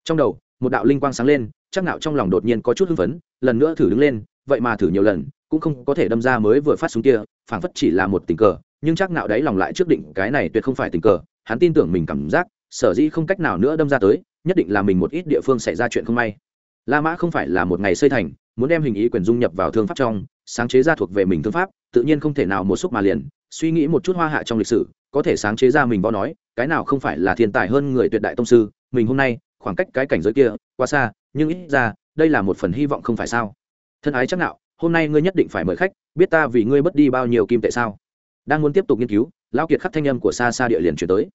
Trong đầu, một đạo linh quang sáng lên, chắc nạo trong lòng đột nhiên có chút hưng phấn, lần nữa thử đứng lên, vậy mà thử nhiều lần, cũng không có thể đâm ra mới vừa phát súng kia, phảng phất chỉ là một tình cờ, nhưng chắc nạo đấy lòng lại trước định cái này tuyệt không phải tình cờ, hắn tin tưởng mình cảm giác, sở dĩ không cách nào nữa đâm ra tới, nhất định là mình một ít địa phương xảy ra chuyện không may. La mã không phải là một ngày xây thành, muốn đem hình ý quyền dung nhập vào thương pháp trong, sáng chế ra thuộc về mình thương pháp, tự nhiên không thể nào một xúc mà liền, suy nghĩ một chút hoa hạ trong lịch sử, có thể sáng chế ra mình võ nói, cái nào không phải là thiên tài hơn người tuyệt đại tông sư, mình hôm nay khoảng cách cái cảnh giới kia quá xa nhưng ít ra đây là một phần hy vọng không phải sao? Thân ái chắc nạo, hôm nay ngươi nhất định phải mời khách biết ta vì ngươi mất đi bao nhiêu kim tệ sao? Đang muốn tiếp tục nghiên cứu lão kiệt khắc thanh âm của xa xa địa liền chuyển tới.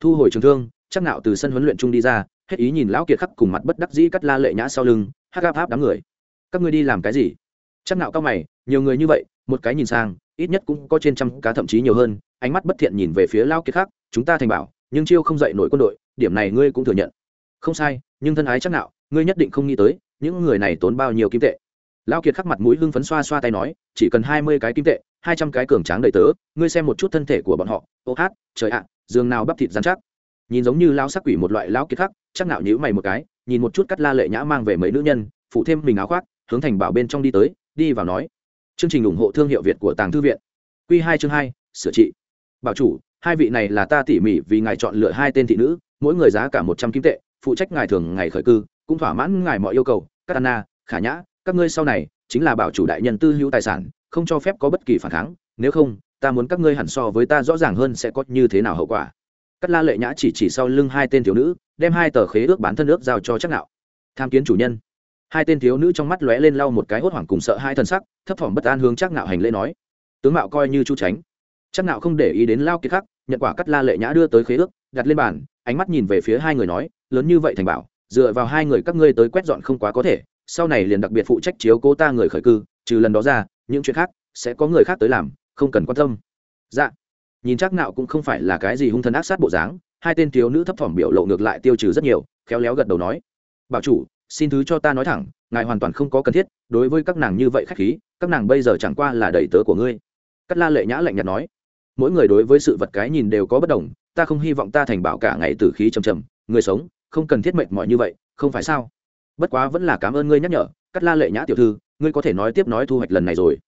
Thu hồi trường thương chắc nạo từ sân huấn luyện trung đi ra hết ý nhìn lão kiệt khắc cùng mặt bất đắc dĩ cắt la lệ nhã sau lưng hắc áp áp đám người. Các ngươi đi làm cái gì? Chắc nạo cao mày nhiều người như vậy một cái nhìn sang ít nhất cũng có trên trăm cá thậm chí nhiều hơn ánh mắt bất thiện nhìn về phía lão kiệt khắc chúng ta thành bảo nhưng chiêu không dậy nổi quân đội điểm này ngươi cũng thừa nhận không sai, nhưng thân ái chắc nạo, ngươi nhất định không nghĩ tới, những người này tốn bao nhiêu kim tệ. Lão kiệt khắc mặt mũi hưng phấn xoa xoa tay nói, chỉ cần hai mươi cái kim tệ, hai trăm cái cường tráng đầy tớ, ngươi xem một chút thân thể của bọn họ. Ô hát, trời ạ, giường nào bắp thịt dán chắc. Nhìn giống như lao sắc quỷ một loại, lão kiệt khắc, chắc nạo nhíu mày một cái, nhìn một chút cắt la lệ nhã mang về mấy nữ nhân phụ thêm mình áo khoác, hướng thành bảo bên trong đi tới, đi vào nói. Chương trình ủng hộ thương hiệu việt của tàng thư viện. Q hai chương hai, sửa trị. Bảo chủ, hai vị này là ta tỉ mỉ vì ngài chọn lựa hai tên thị nữ, mỗi người giá cả một trăm kim tệ phụ trách ngài thường ngày khởi cư, cũng thỏa mãn ngài mọi yêu cầu, các anna, khả nhã, các ngươi sau này chính là bảo chủ đại nhân tư hữu tài sản, không cho phép có bất kỳ phản kháng, nếu không, ta muốn các ngươi hẳn so với ta rõ ràng hơn sẽ có như thế nào hậu quả. Cắt la lệ nhã chỉ chỉ sau lưng hai tên thiếu nữ, đem hai tờ khế ước bán thân ước giao cho chắc nạo tham kiến chủ nhân. Hai tên thiếu nữ trong mắt lóe lên lau một cái hốt hoảng cùng sợ hai thần sắc, thấp thỏm bất an hướng chắc nạo hành lễ nói. Tướng mạo coi như chu tránh. Chắc nạo không để ý đến lao kiệt khắc, nhận quả cắt la lệ nhã đưa tới khế ước, đặt lên bàn, ánh mắt nhìn về phía hai người nói lớn như vậy thành bảo, dựa vào hai người các ngươi tới quét dọn không quá có thể, sau này liền đặc biệt phụ trách chiếu cố ta người khởi cư, trừ lần đó ra, những chuyện khác sẽ có người khác tới làm, không cần quan tâm. Dạ. Nhìn chắc nạo cũng không phải là cái gì hung thần ác sát bộ dáng, hai tên thiếu nữ thấp thỏm biểu lộ ngược lại tiêu trừ rất nhiều, khéo léo gật đầu nói, bảo chủ, xin thứ cho ta nói thẳng, ngài hoàn toàn không có cần thiết, đối với các nàng như vậy khách khí, các nàng bây giờ chẳng qua là đầy tớ của ngươi. Cắt la lệ nhã lạnh nhạt nói, mỗi người đối với sự vật cái nhìn đều có bất đồng, ta không hy vọng ta thành bảo cả ngày tử khí trầm trầm, người sống không cần thiết mệt mỏi như vậy, không phải sao? Bất quá vẫn là cảm ơn ngươi nhắc nhở, cắt la lệ nhã tiểu thư, ngươi có thể nói tiếp nói thu hoạch lần này rồi.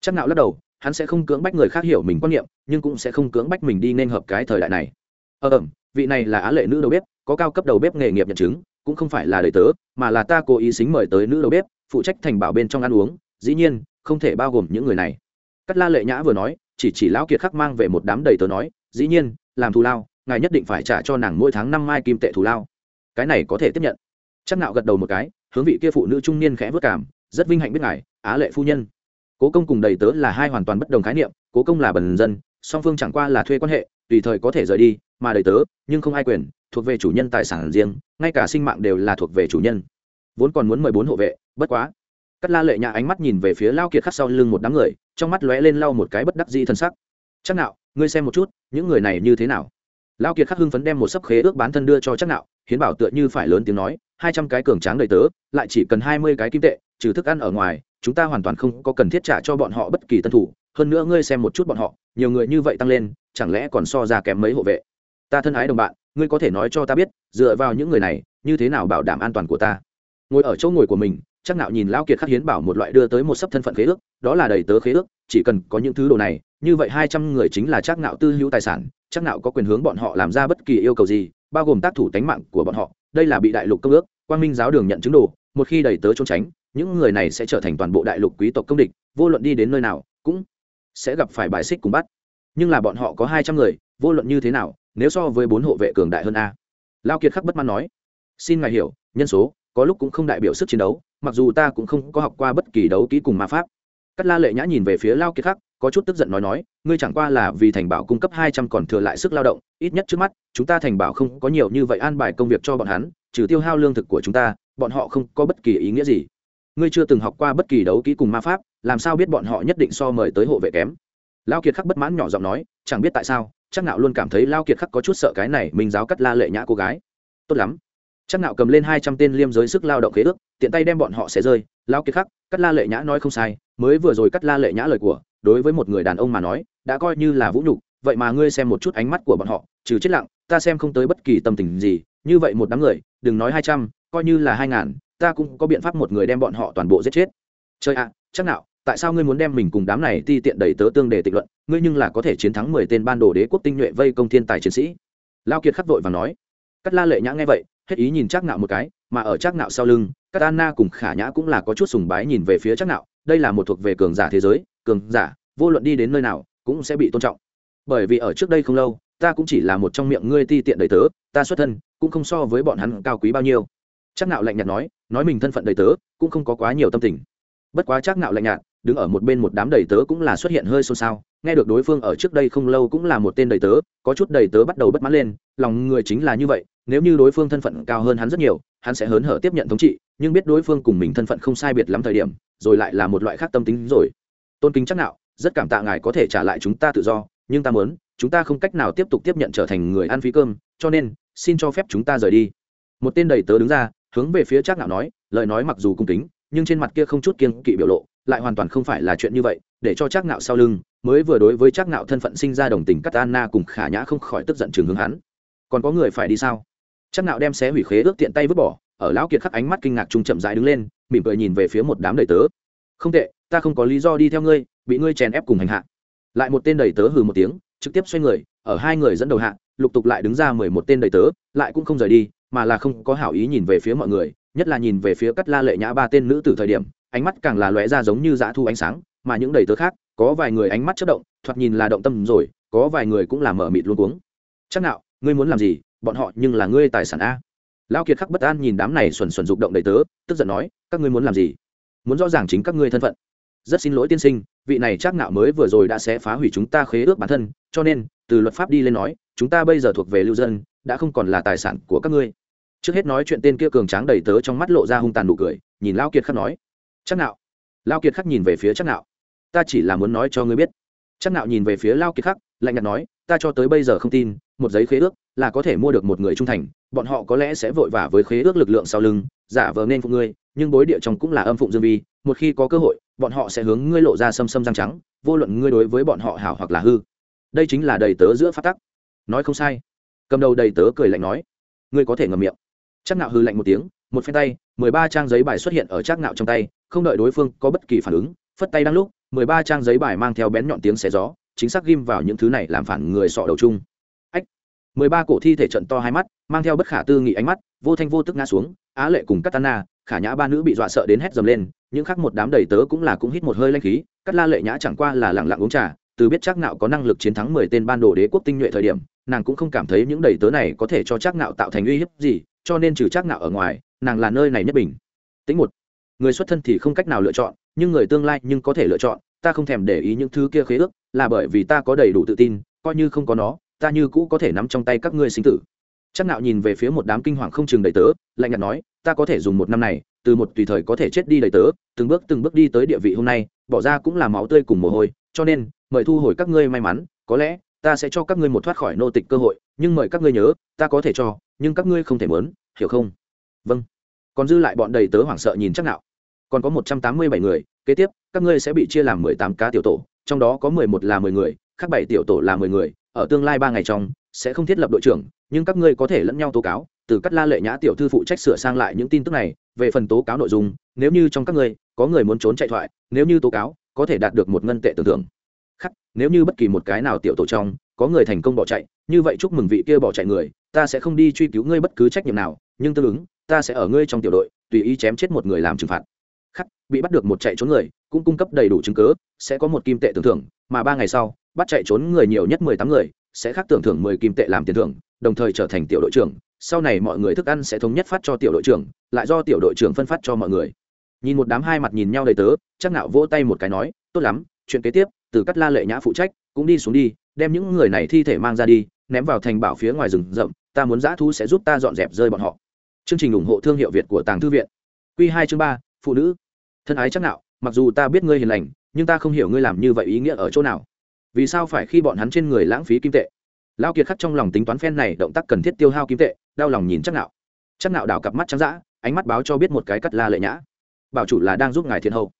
Chắc nạo lắc đầu, hắn sẽ không cưỡng bách người khác hiểu mình quan niệm, nhưng cũng sẽ không cưỡng bách mình đi nên hợp cái thời đại này. Ờ ẩm vị này là á lệ nữ đầu bếp, có cao cấp đầu bếp nghề nghiệp nhận chứng, cũng không phải là đời tớ, mà là ta cố ý xính mời tới nữ đầu bếp, phụ trách thành bảo bên trong ăn uống, dĩ nhiên, không thể bao gồm những người này. Cắt la lệ nhã vừa nói, chỉ chỉ lão kiệt khắc mang về một đám đầy tớ nói, dĩ nhiên, làm thù lao, ngài nhất định phải trả cho nàng mỗi tháng năm mai kim tệ thù lao cái này có thể tiếp nhận. Chắc nạo gật đầu một cái, hướng vị kia phụ nữ trung niên khẽ vất cảm, rất vinh hạnh biết ngài, á lệ phu nhân. Cố công cùng đầy tớ là hai hoàn toàn bất đồng khái niệm, cố công là bần dân, song phương chẳng qua là thuê quan hệ, tùy thời có thể rời đi, mà đầy tớ, nhưng không ai quyền, thuộc về chủ nhân tài sản riêng, ngay cả sinh mạng đều là thuộc về chủ nhân. Vốn còn muốn mời bốn hộ vệ, bất quá. Cắt la lệ nhã ánh mắt nhìn về phía lao kiệt khắc sau lưng một đám người, trong mắt lóe lên lau một cái bất đắc dĩ thân sắc. Chắc nào ngươi xem một chút, những người này như thế nào? Lao kiệt khắc hưng phấn đem một sấp khế ước bán thân đưa cho chắc nạo, hiến bảo tựa như phải lớn tiếng nói, hai trăm cái cường tráng đầy tớ, lại chỉ cần hai mươi cái kim tệ, trừ thức ăn ở ngoài, chúng ta hoàn toàn không có cần thiết trả cho bọn họ bất kỳ tân thủ. Hơn nữa ngươi xem một chút bọn họ, nhiều người như vậy tăng lên, chẳng lẽ còn so ra kém mấy hộ vệ? Ta thân ái đồng bạn, ngươi có thể nói cho ta biết, dựa vào những người này, như thế nào bảo đảm an toàn của ta? Ngồi ở chỗ ngồi của mình chắc nạo nhìn lão kiệt khắc hiến bảo một loại đưa tới một sấp thân phận khế ước, đó là đầy tớ khế ước, chỉ cần có những thứ đồ này như vậy hai trăm người chính là chắc nạo tư hữu tài sản chắc nạo có quyền hướng bọn họ làm ra bất kỳ yêu cầu gì, bao gồm tác thủ tánh mạng của bọn họ. Đây là bị đại lục công ước, quang minh giáo đường nhận chứng đồ, một khi đầy tớ trốn tránh, những người này sẽ trở thành toàn bộ đại lục quý tộc công địch, vô luận đi đến nơi nào, cũng sẽ gặp phải bài xích cùng bắt. Nhưng là bọn họ có hai trăm người, vô luận như thế nào, nếu so với bốn hộ vệ cường đại hơn a? Lao kiệt khắc bất mãn nói, xin ngài hiểu, nhân số, có lúc cũng không đại biểu sức chiến đấu, mặc dù ta cũng không có học qua bất kỳ đấu kỹ cùng ma pháp. Cắt la lệ nhã nhìn về phía lao kiệt khắc có chút tức giận nói nói, ngươi chẳng qua là vì thành bảo cung cấp hai trăm còn thừa lại sức lao động, ít nhất trước mắt, chúng ta thành bảo không có nhiều như vậy an bài công việc cho bọn hắn, trừ tiêu hao lương thực của chúng ta, bọn họ không có bất kỳ ý nghĩa gì. Ngươi chưa từng học qua bất kỳ đấu kỹ cùng ma pháp, làm sao biết bọn họ nhất định so mời tới hộ vệ kém? Lao kiệt khắc bất mãn nhỏ giọng nói, chẳng biết tại sao, chắc nạo luôn cảm thấy lao kiệt khắc có chút sợ cái này mình giáo cắt la lệ nhã cô gái. Tốt lắm. Chắc nạo cầm lên hai trăm tên liêm giới sức lao động khế ước, tiện tay đem bọn họ sẽ rơi. Lao kiệt khắc, cắt la lệ nhã nói không sai, mới vừa rồi cắt la lệ nhã lời của đối với một người đàn ông mà nói, đã coi như là vũ nhục, vậy mà ngươi xem một chút ánh mắt của bọn họ, trừ chết lặng, ta xem không tới bất kỳ tâm tình gì, như vậy một đám người, đừng nói hai trăm, coi như là hai ngàn, ta cũng có biện pháp một người đem bọn họ toàn bộ giết chết. Chơi ạ, chắc nào, tại sao ngươi muốn đem mình cùng đám này ti tiện đầy tớ tương để tịch luận, ngươi nhưng là có thể chiến thắng mười tên ban đồ đế quốc tinh nhuệ vây công thiên tài chiến sĩ. Lao kiệt khắc vội và nói. Cắt la lệ nhã nghe vậy, hết ý nhìn chắc nạo một cái, mà ở chắc nạo sau lưng cắt anna cùng khả nhã cũng là có chút sùng bái nhìn về phía chắc nạo đây là một thuộc về cường giả thế giới cường giả, vô luận đi đến nơi nào, cũng sẽ bị tôn trọng. Bởi vì ở trước đây không lâu, ta cũng chỉ là một trong miệng ngươi ti tiện đầy tớ, ta xuất thân, cũng không so với bọn hắn cao quý bao nhiêu. Chắc nạo lạnh nhạt nói nói mình thân phận đầy tớ, cũng không có quá nhiều tâm tình. Bất quá chắc nạo lạnh nhạt, đứng ở một bên một đám đầy tớ cũng là xuất hiện hơi xôn xao, nghe được đối phương ở trước đây không lâu cũng là một tên đầy tớ, có chút đầy tớ bắt đầu bất mãn lên, lòng người chính là như vậy, nếu như đối phương thân phận cao hơn hắn rất nhiều, hắn sẽ hớn hở tiếp nhận thống trị, nhưng biết đối phương cùng mình thân phận không sai biệt lắm thời điểm, rồi lại là một loại khác tâm tính rồi tôn kính chắc nạo, rất cảm tạ ngài có thể trả lại chúng ta tự do, nhưng ta muốn, chúng ta không cách nào tiếp tục tiếp nhận trở thành người ăn phí cơm, cho nên, xin cho phép chúng ta rời đi. Một tên đầy tớ đứng ra, hướng về phía trác nạo nói, lời nói mặc dù cung kính, nhưng trên mặt kia không chút kiên kỵ biểu lộ, lại hoàn toàn không phải là chuyện như vậy, để cho trác nạo sau lưng, mới vừa đối với trác nạo thân phận sinh ra đồng tình cắt anna cùng khả nhã không khỏi tức giận trường hướng hắn. Còn có người phải đi sao? Trác nạo đem xé hủy khế ước tiện tay vứt bỏ, ở lão kiệt khắc ánh mắt kinh ngạc trung chậm rãi đứng lên, mỉm cười nhìn về phía một đám đầy tớ. Không tệ ta không có lý do đi theo ngươi, bị ngươi chèn ép cùng hành hạ. Lại một tên đầy tớ hừ một tiếng, trực tiếp xoay người, ở hai người dẫn đầu hạ, lục tục lại đứng ra mười một tên đầy tớ, lại cũng không rời đi, mà là không có hảo ý nhìn về phía mọi người, nhất là nhìn về phía cắt la lệ nhã ba tên nữ từ thời điểm, ánh mắt càng là lóe ra giống như dã thu ánh sáng, mà những đầy tớ khác, có vài người ánh mắt chất động, thoạt nhìn là động tâm rồi, có vài người cũng là mở mịt luôn cuống. Chắc nào, ngươi muốn làm gì? Bọn họ nhưng là ngươi tài sản a. Lao kiệt khắc bất an nhìn đám này xuẩn xuẩn rụng động đầy tớ, tức giận nói, các ngươi muốn làm gì? Muốn rõ ràng chính các ngươi thân phận rất xin lỗi tiên sinh, vị này chắc nạo mới vừa rồi đã sẽ phá hủy chúng ta khế ước bản thân, cho nên, từ luật pháp đi lên nói, chúng ta bây giờ thuộc về lưu dân, đã không còn là tài sản của các ngươi. Trước hết nói chuyện tên kia cường tráng đầy tớ trong mắt lộ ra hung tàn nụ cười, nhìn lao kiệt khắc nói, chắc nạo lao kiệt khắc nhìn về phía chắc nạo ta chỉ là muốn nói cho ngươi biết. Chắc nạo nhìn về phía lao kiệt khắc, lạnh nhạt nói, ta cho tới bây giờ không tin, một giấy khế ước là có thể mua được một người trung thành bọn họ có lẽ sẽ vội vã với khế ước lực lượng sau lưng, giả vờ nên phụ ngươi, nhưng bối địa trong cũng là âm phụng dương vi, một khi có cơ hội, bọn họ sẽ hướng ngươi lộ ra xâm xâm răng trắng, vô luận ngươi đối với bọn họ hảo hoặc là hư. Đây chính là đầy tớ giữa phát tắc. Nói không sai. Cầm đầu đầy tớ cười lạnh nói. Ngươi có thể ngầm miệng. Chắc nạo hư lạnh một tiếng, một phen tay, mười ba trang giấy bài xuất hiện ở chắc nạo trong tay, không đợi đối phương có bất kỳ phản ứng, phất tay đang lúc, mười ba trang giấy bài mang theo bén nhọn tiếng xé gió, chính xác ghim vào những thứ này làm phản người sọ đầu chung. Ách. Mười ba cổ thi thể trận to hai mắt mang theo bất khả tư nghị ánh mắt, vô thanh vô tức ngã xuống, á lệ cùng katana, khả nhã ba nữ bị dọa sợ đến hét dầm lên, những khác một đám đầy tớ cũng là cũng hít một hơi lanh khí cắt la lệ nhã chẳng qua là lẳng lặng uống trà, từ biết chắc nạo có năng lực chiến thắng mười tên ban đồ đế quốc tinh nhuệ thời điểm, nàng cũng không cảm thấy những đầy tớ này có thể cho chắc nạo tạo thành uy hiếp gì, cho nên trừ chắc nạo ở ngoài, nàng là nơi này nhất bình. Tính một, người xuất thân thì không cách nào lựa chọn, nhưng người tương lai nhưng có thể lựa chọn, ta không thèm để ý những thứ kia khế ước, là bởi vì ta có đầy đủ tự tin, coi như không có nó, ta như cũ có thể nắm trong tay các ngươi sinh tử chắc nạo nhìn về phía một đám kinh hoàng không chừng đầy tớ, lạnh nhạt nói, ta có thể dùng một năm này, từ một tùy thời có thể chết đi đầy tớ, từng bước từng bước đi tới địa vị hôm nay, bỏ ra cũng là máu tươi cùng mồ hôi, cho nên, mời thu hồi các ngươi may mắn, có lẽ, ta sẽ cho các ngươi một thoát khỏi nô tịch cơ hội, nhưng mời các ngươi nhớ, ta có thể cho, nhưng các ngươi không thể muốn hiểu không? Vâng. Còn dư lại bọn đầy tớ hoảng sợ nhìn chắc nạo còn có một trăm tám mươi bảy người, kế tiếp, các ngươi sẽ bị chia làm mười tám cá tiểu tổ, trong đó có mười một là mười người, khác bảy tiểu tổ là mười người, ở tương lai ba ngày trong sẽ không thiết lập đội trưởng, nhưng các ngươi có thể lẫn nhau tố cáo, từ cắt la lệ nhã tiểu thư phụ trách sửa sang lại những tin tức này, về phần tố cáo nội dung, nếu như trong các ngươi có người muốn trốn chạy thoại, nếu như tố cáo, có thể đạt được một ngân tệ tưởng thưởng. Khắc, nếu như bất kỳ một cái nào tiểu tổ trong, có người thành công bỏ chạy, như vậy chúc mừng vị kia bỏ chạy người, ta sẽ không đi truy cứu ngươi bất cứ trách nhiệm nào, nhưng tương ứng, ta sẽ ở ngươi trong tiểu đội, tùy ý chém chết một người làm trừng phạt. Khắc, bị bắt được một chạy trốn người, cũng cung cấp đầy đủ chứng cứ, sẽ có một kim tệ tưởng thưởng, mà ba ngày sau, bắt chạy trốn người nhiều nhất mười tám người sẽ khác tưởng thưởng mười kim tệ làm tiền thưởng, đồng thời trở thành tiểu đội trưởng, sau này mọi người thức ăn sẽ thống nhất phát cho tiểu đội trưởng, lại do tiểu đội trưởng phân phát cho mọi người. Nhìn một đám hai mặt nhìn nhau đầy tớ, chắc nạo vỗ tay một cái nói, tốt lắm, chuyện kế tiếp, từ cắt la lệ nhã phụ trách, cũng đi xuống đi, đem những người này thi thể mang ra đi, ném vào thành bảo phía ngoài rừng rậm, ta muốn giã thu sẽ giúp ta dọn dẹp rơi bọn họ. Chương trình ủng hộ thương hiệu việt của tàng thư viện. Q hai chương ba, phụ nữ. Thân ái chắc nạo mặc dù ta biết ngươi hiền lành, nhưng ta không hiểu ngươi làm như vậy ý nghĩa ở chỗ nào vì sao phải khi bọn hắn trên người lãng phí kim tệ? Lao kiệt khắc trong lòng tính toán phen này động tác cần thiết tiêu hao kim tệ, đau lòng nhìn chắc nạo. Chắc nạo đảo cặp mắt trắng dã, ánh mắt báo cho biết một cái cắt la lệ nhã. Bảo chủ là đang giúp ngài thiện hậu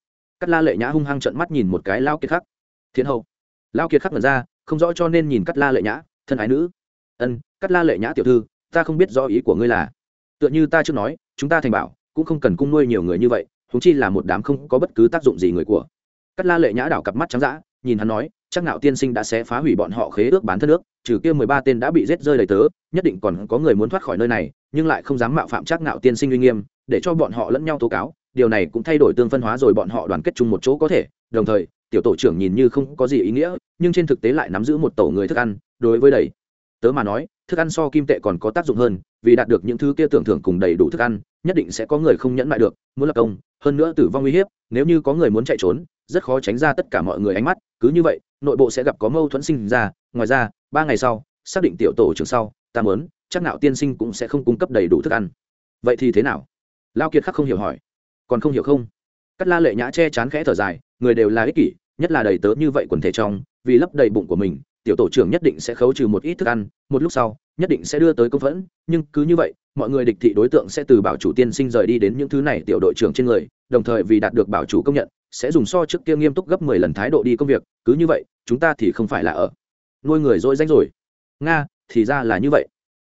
cắt la lệ nhã hung hăng trận mắt nhìn một cái lao kiệt khắc. Thiện hậu lao kiệt khắc ngẩn ra, không rõ cho nên nhìn cắt la lệ nhã, thân ái nữ. Ân, cắt la lệ nhã tiểu thư, ta không biết rõ ý của ngươi là. Tựa như ta chưa nói, chúng ta thành bảo, cũng không cần cung nuôi nhiều người như vậy chúng chi là một đám không có bất cứ tác dụng gì người của. Cắt la lệ nhã đảo cặp mắt trắng dã, nhìn hắn nói chắc nạo tiên sinh đã sẽ phá hủy bọn họ khế ước bán thân nước trừ kia mười ba tên đã bị giết rơi đầy tớ, nhất định còn có người muốn thoát khỏi nơi này, nhưng lại không dám mạo phạm chắc nạo tiên sinh uy nghiêm, để cho bọn họ lẫn nhau tố cáo, điều này cũng thay đổi tương phân hóa rồi bọn họ đoàn kết chung một chỗ có thể. Đồng thời, tiểu tổ trưởng nhìn như không có gì ý nghĩa, nhưng trên thực tế lại nắm giữ một tổ người thức ăn, đối với đầy. Tớ mà nói, thức ăn so kim tệ còn có tác dụng hơn, vì đạt được những thứ kia tưởng thưởng cùng đầy đủ thức ăn, nhất định sẽ có người không nhẫn lại được, muốn lập công, hơn nữa tử vong uy hiếp, nếu như có người muốn chạy trốn rất khó tránh ra tất cả mọi người ánh mắt, cứ như vậy, nội bộ sẽ gặp có mâu thuẫn sinh ra, ngoài ra, ba ngày sau, xác định tiểu tổ trưởng sau, ta muốn, chắc nạo tiên sinh cũng sẽ không cung cấp đầy đủ thức ăn. Vậy thì thế nào? Lao kiệt khắc không hiểu hỏi. Còn không hiểu không? Cắt la lệ nhã che chán khẽ thở dài, người đều là ích kỷ, nhất là đầy tớ như vậy quần thể trong, vì lấp đầy bụng của mình tiểu tổ trưởng nhất định sẽ khấu trừ một ít thức ăn, một lúc sau, nhất định sẽ đưa tới công phẫn. Nhưng cứ như vậy, mọi người địch thị đối tượng sẽ từ bảo chủ tiên sinh rời đi đến những thứ này tiểu đội trưởng trên người, đồng thời vì đạt được bảo chủ công nhận, sẽ dùng so trước kia nghiêm túc gấp mười lần thái độ đi công việc. Cứ như vậy, chúng ta thì không phải là ở. Nuôi người dỗi danh rồi. Nga, thì ra là như vậy.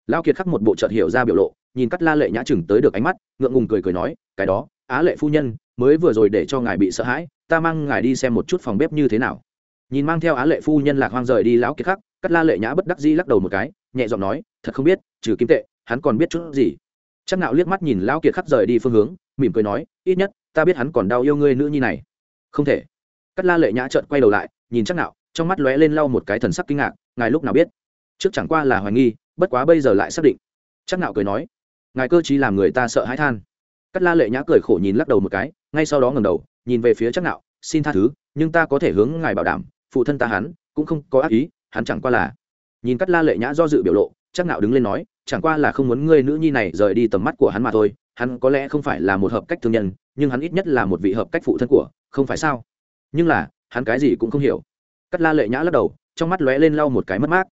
Lao kiệt khắc một bộ trợt hiểu ra biểu lộ, nhìn cắt la lệ nhã chừng tới được ánh mắt, ngượng ngùng cười cười nói, cái đó, á lệ phu nhân, mới vừa rồi để cho ngài bị sợ hãi, ta mang ngài đi xem một chút phòng bếp như thế nào nhìn mang theo á lệ phu nhân lạc hoang rời đi lão kiệt khắc, cắt la lệ nhã bất đắc dĩ lắc đầu một cái, nhẹ giọng nói, thật không biết, trừ kim tệ, hắn còn biết chút gì? Chắc nạo liếc mắt nhìn lão kiệt khắc rời đi phương hướng, mỉm cười nói, ít nhất, ta biết hắn còn đau yêu ngươi nữ nhi này. Không thể. Cắt la lệ nhã trợn quay đầu lại, nhìn chắc nạo, trong mắt lóe lên lau một cái thần sắc kinh ngạc, ngài lúc nào biết? Trước chẳng qua là hoài nghi, bất quá bây giờ lại xác định. Chắc nạo cười nói, ngài cơ trí làm người ta sợ hãi than. Cắt la lệ nhã cười khổ nhìn lắc đầu một cái, ngay sau đó ngẩng đầu, nhìn về phía chắc nạo, xin tha thứ, nhưng ta có thể hướng ngài bảo đảm phụ thân ta hắn, cũng không có ác ý, hắn chẳng qua là nhìn cắt la lệ nhã do dự biểu lộ, chắc nạo đứng lên nói, chẳng qua là không muốn ngươi nữ nhi này rời đi tầm mắt của hắn mà thôi, hắn có lẽ không phải là một hợp cách thương nhân, nhưng hắn ít nhất là một vị hợp cách phụ thân của, không phải sao? Nhưng là, hắn cái gì cũng không hiểu. Cắt la lệ nhã lắc đầu, trong mắt lóe lên lau một cái mất mát.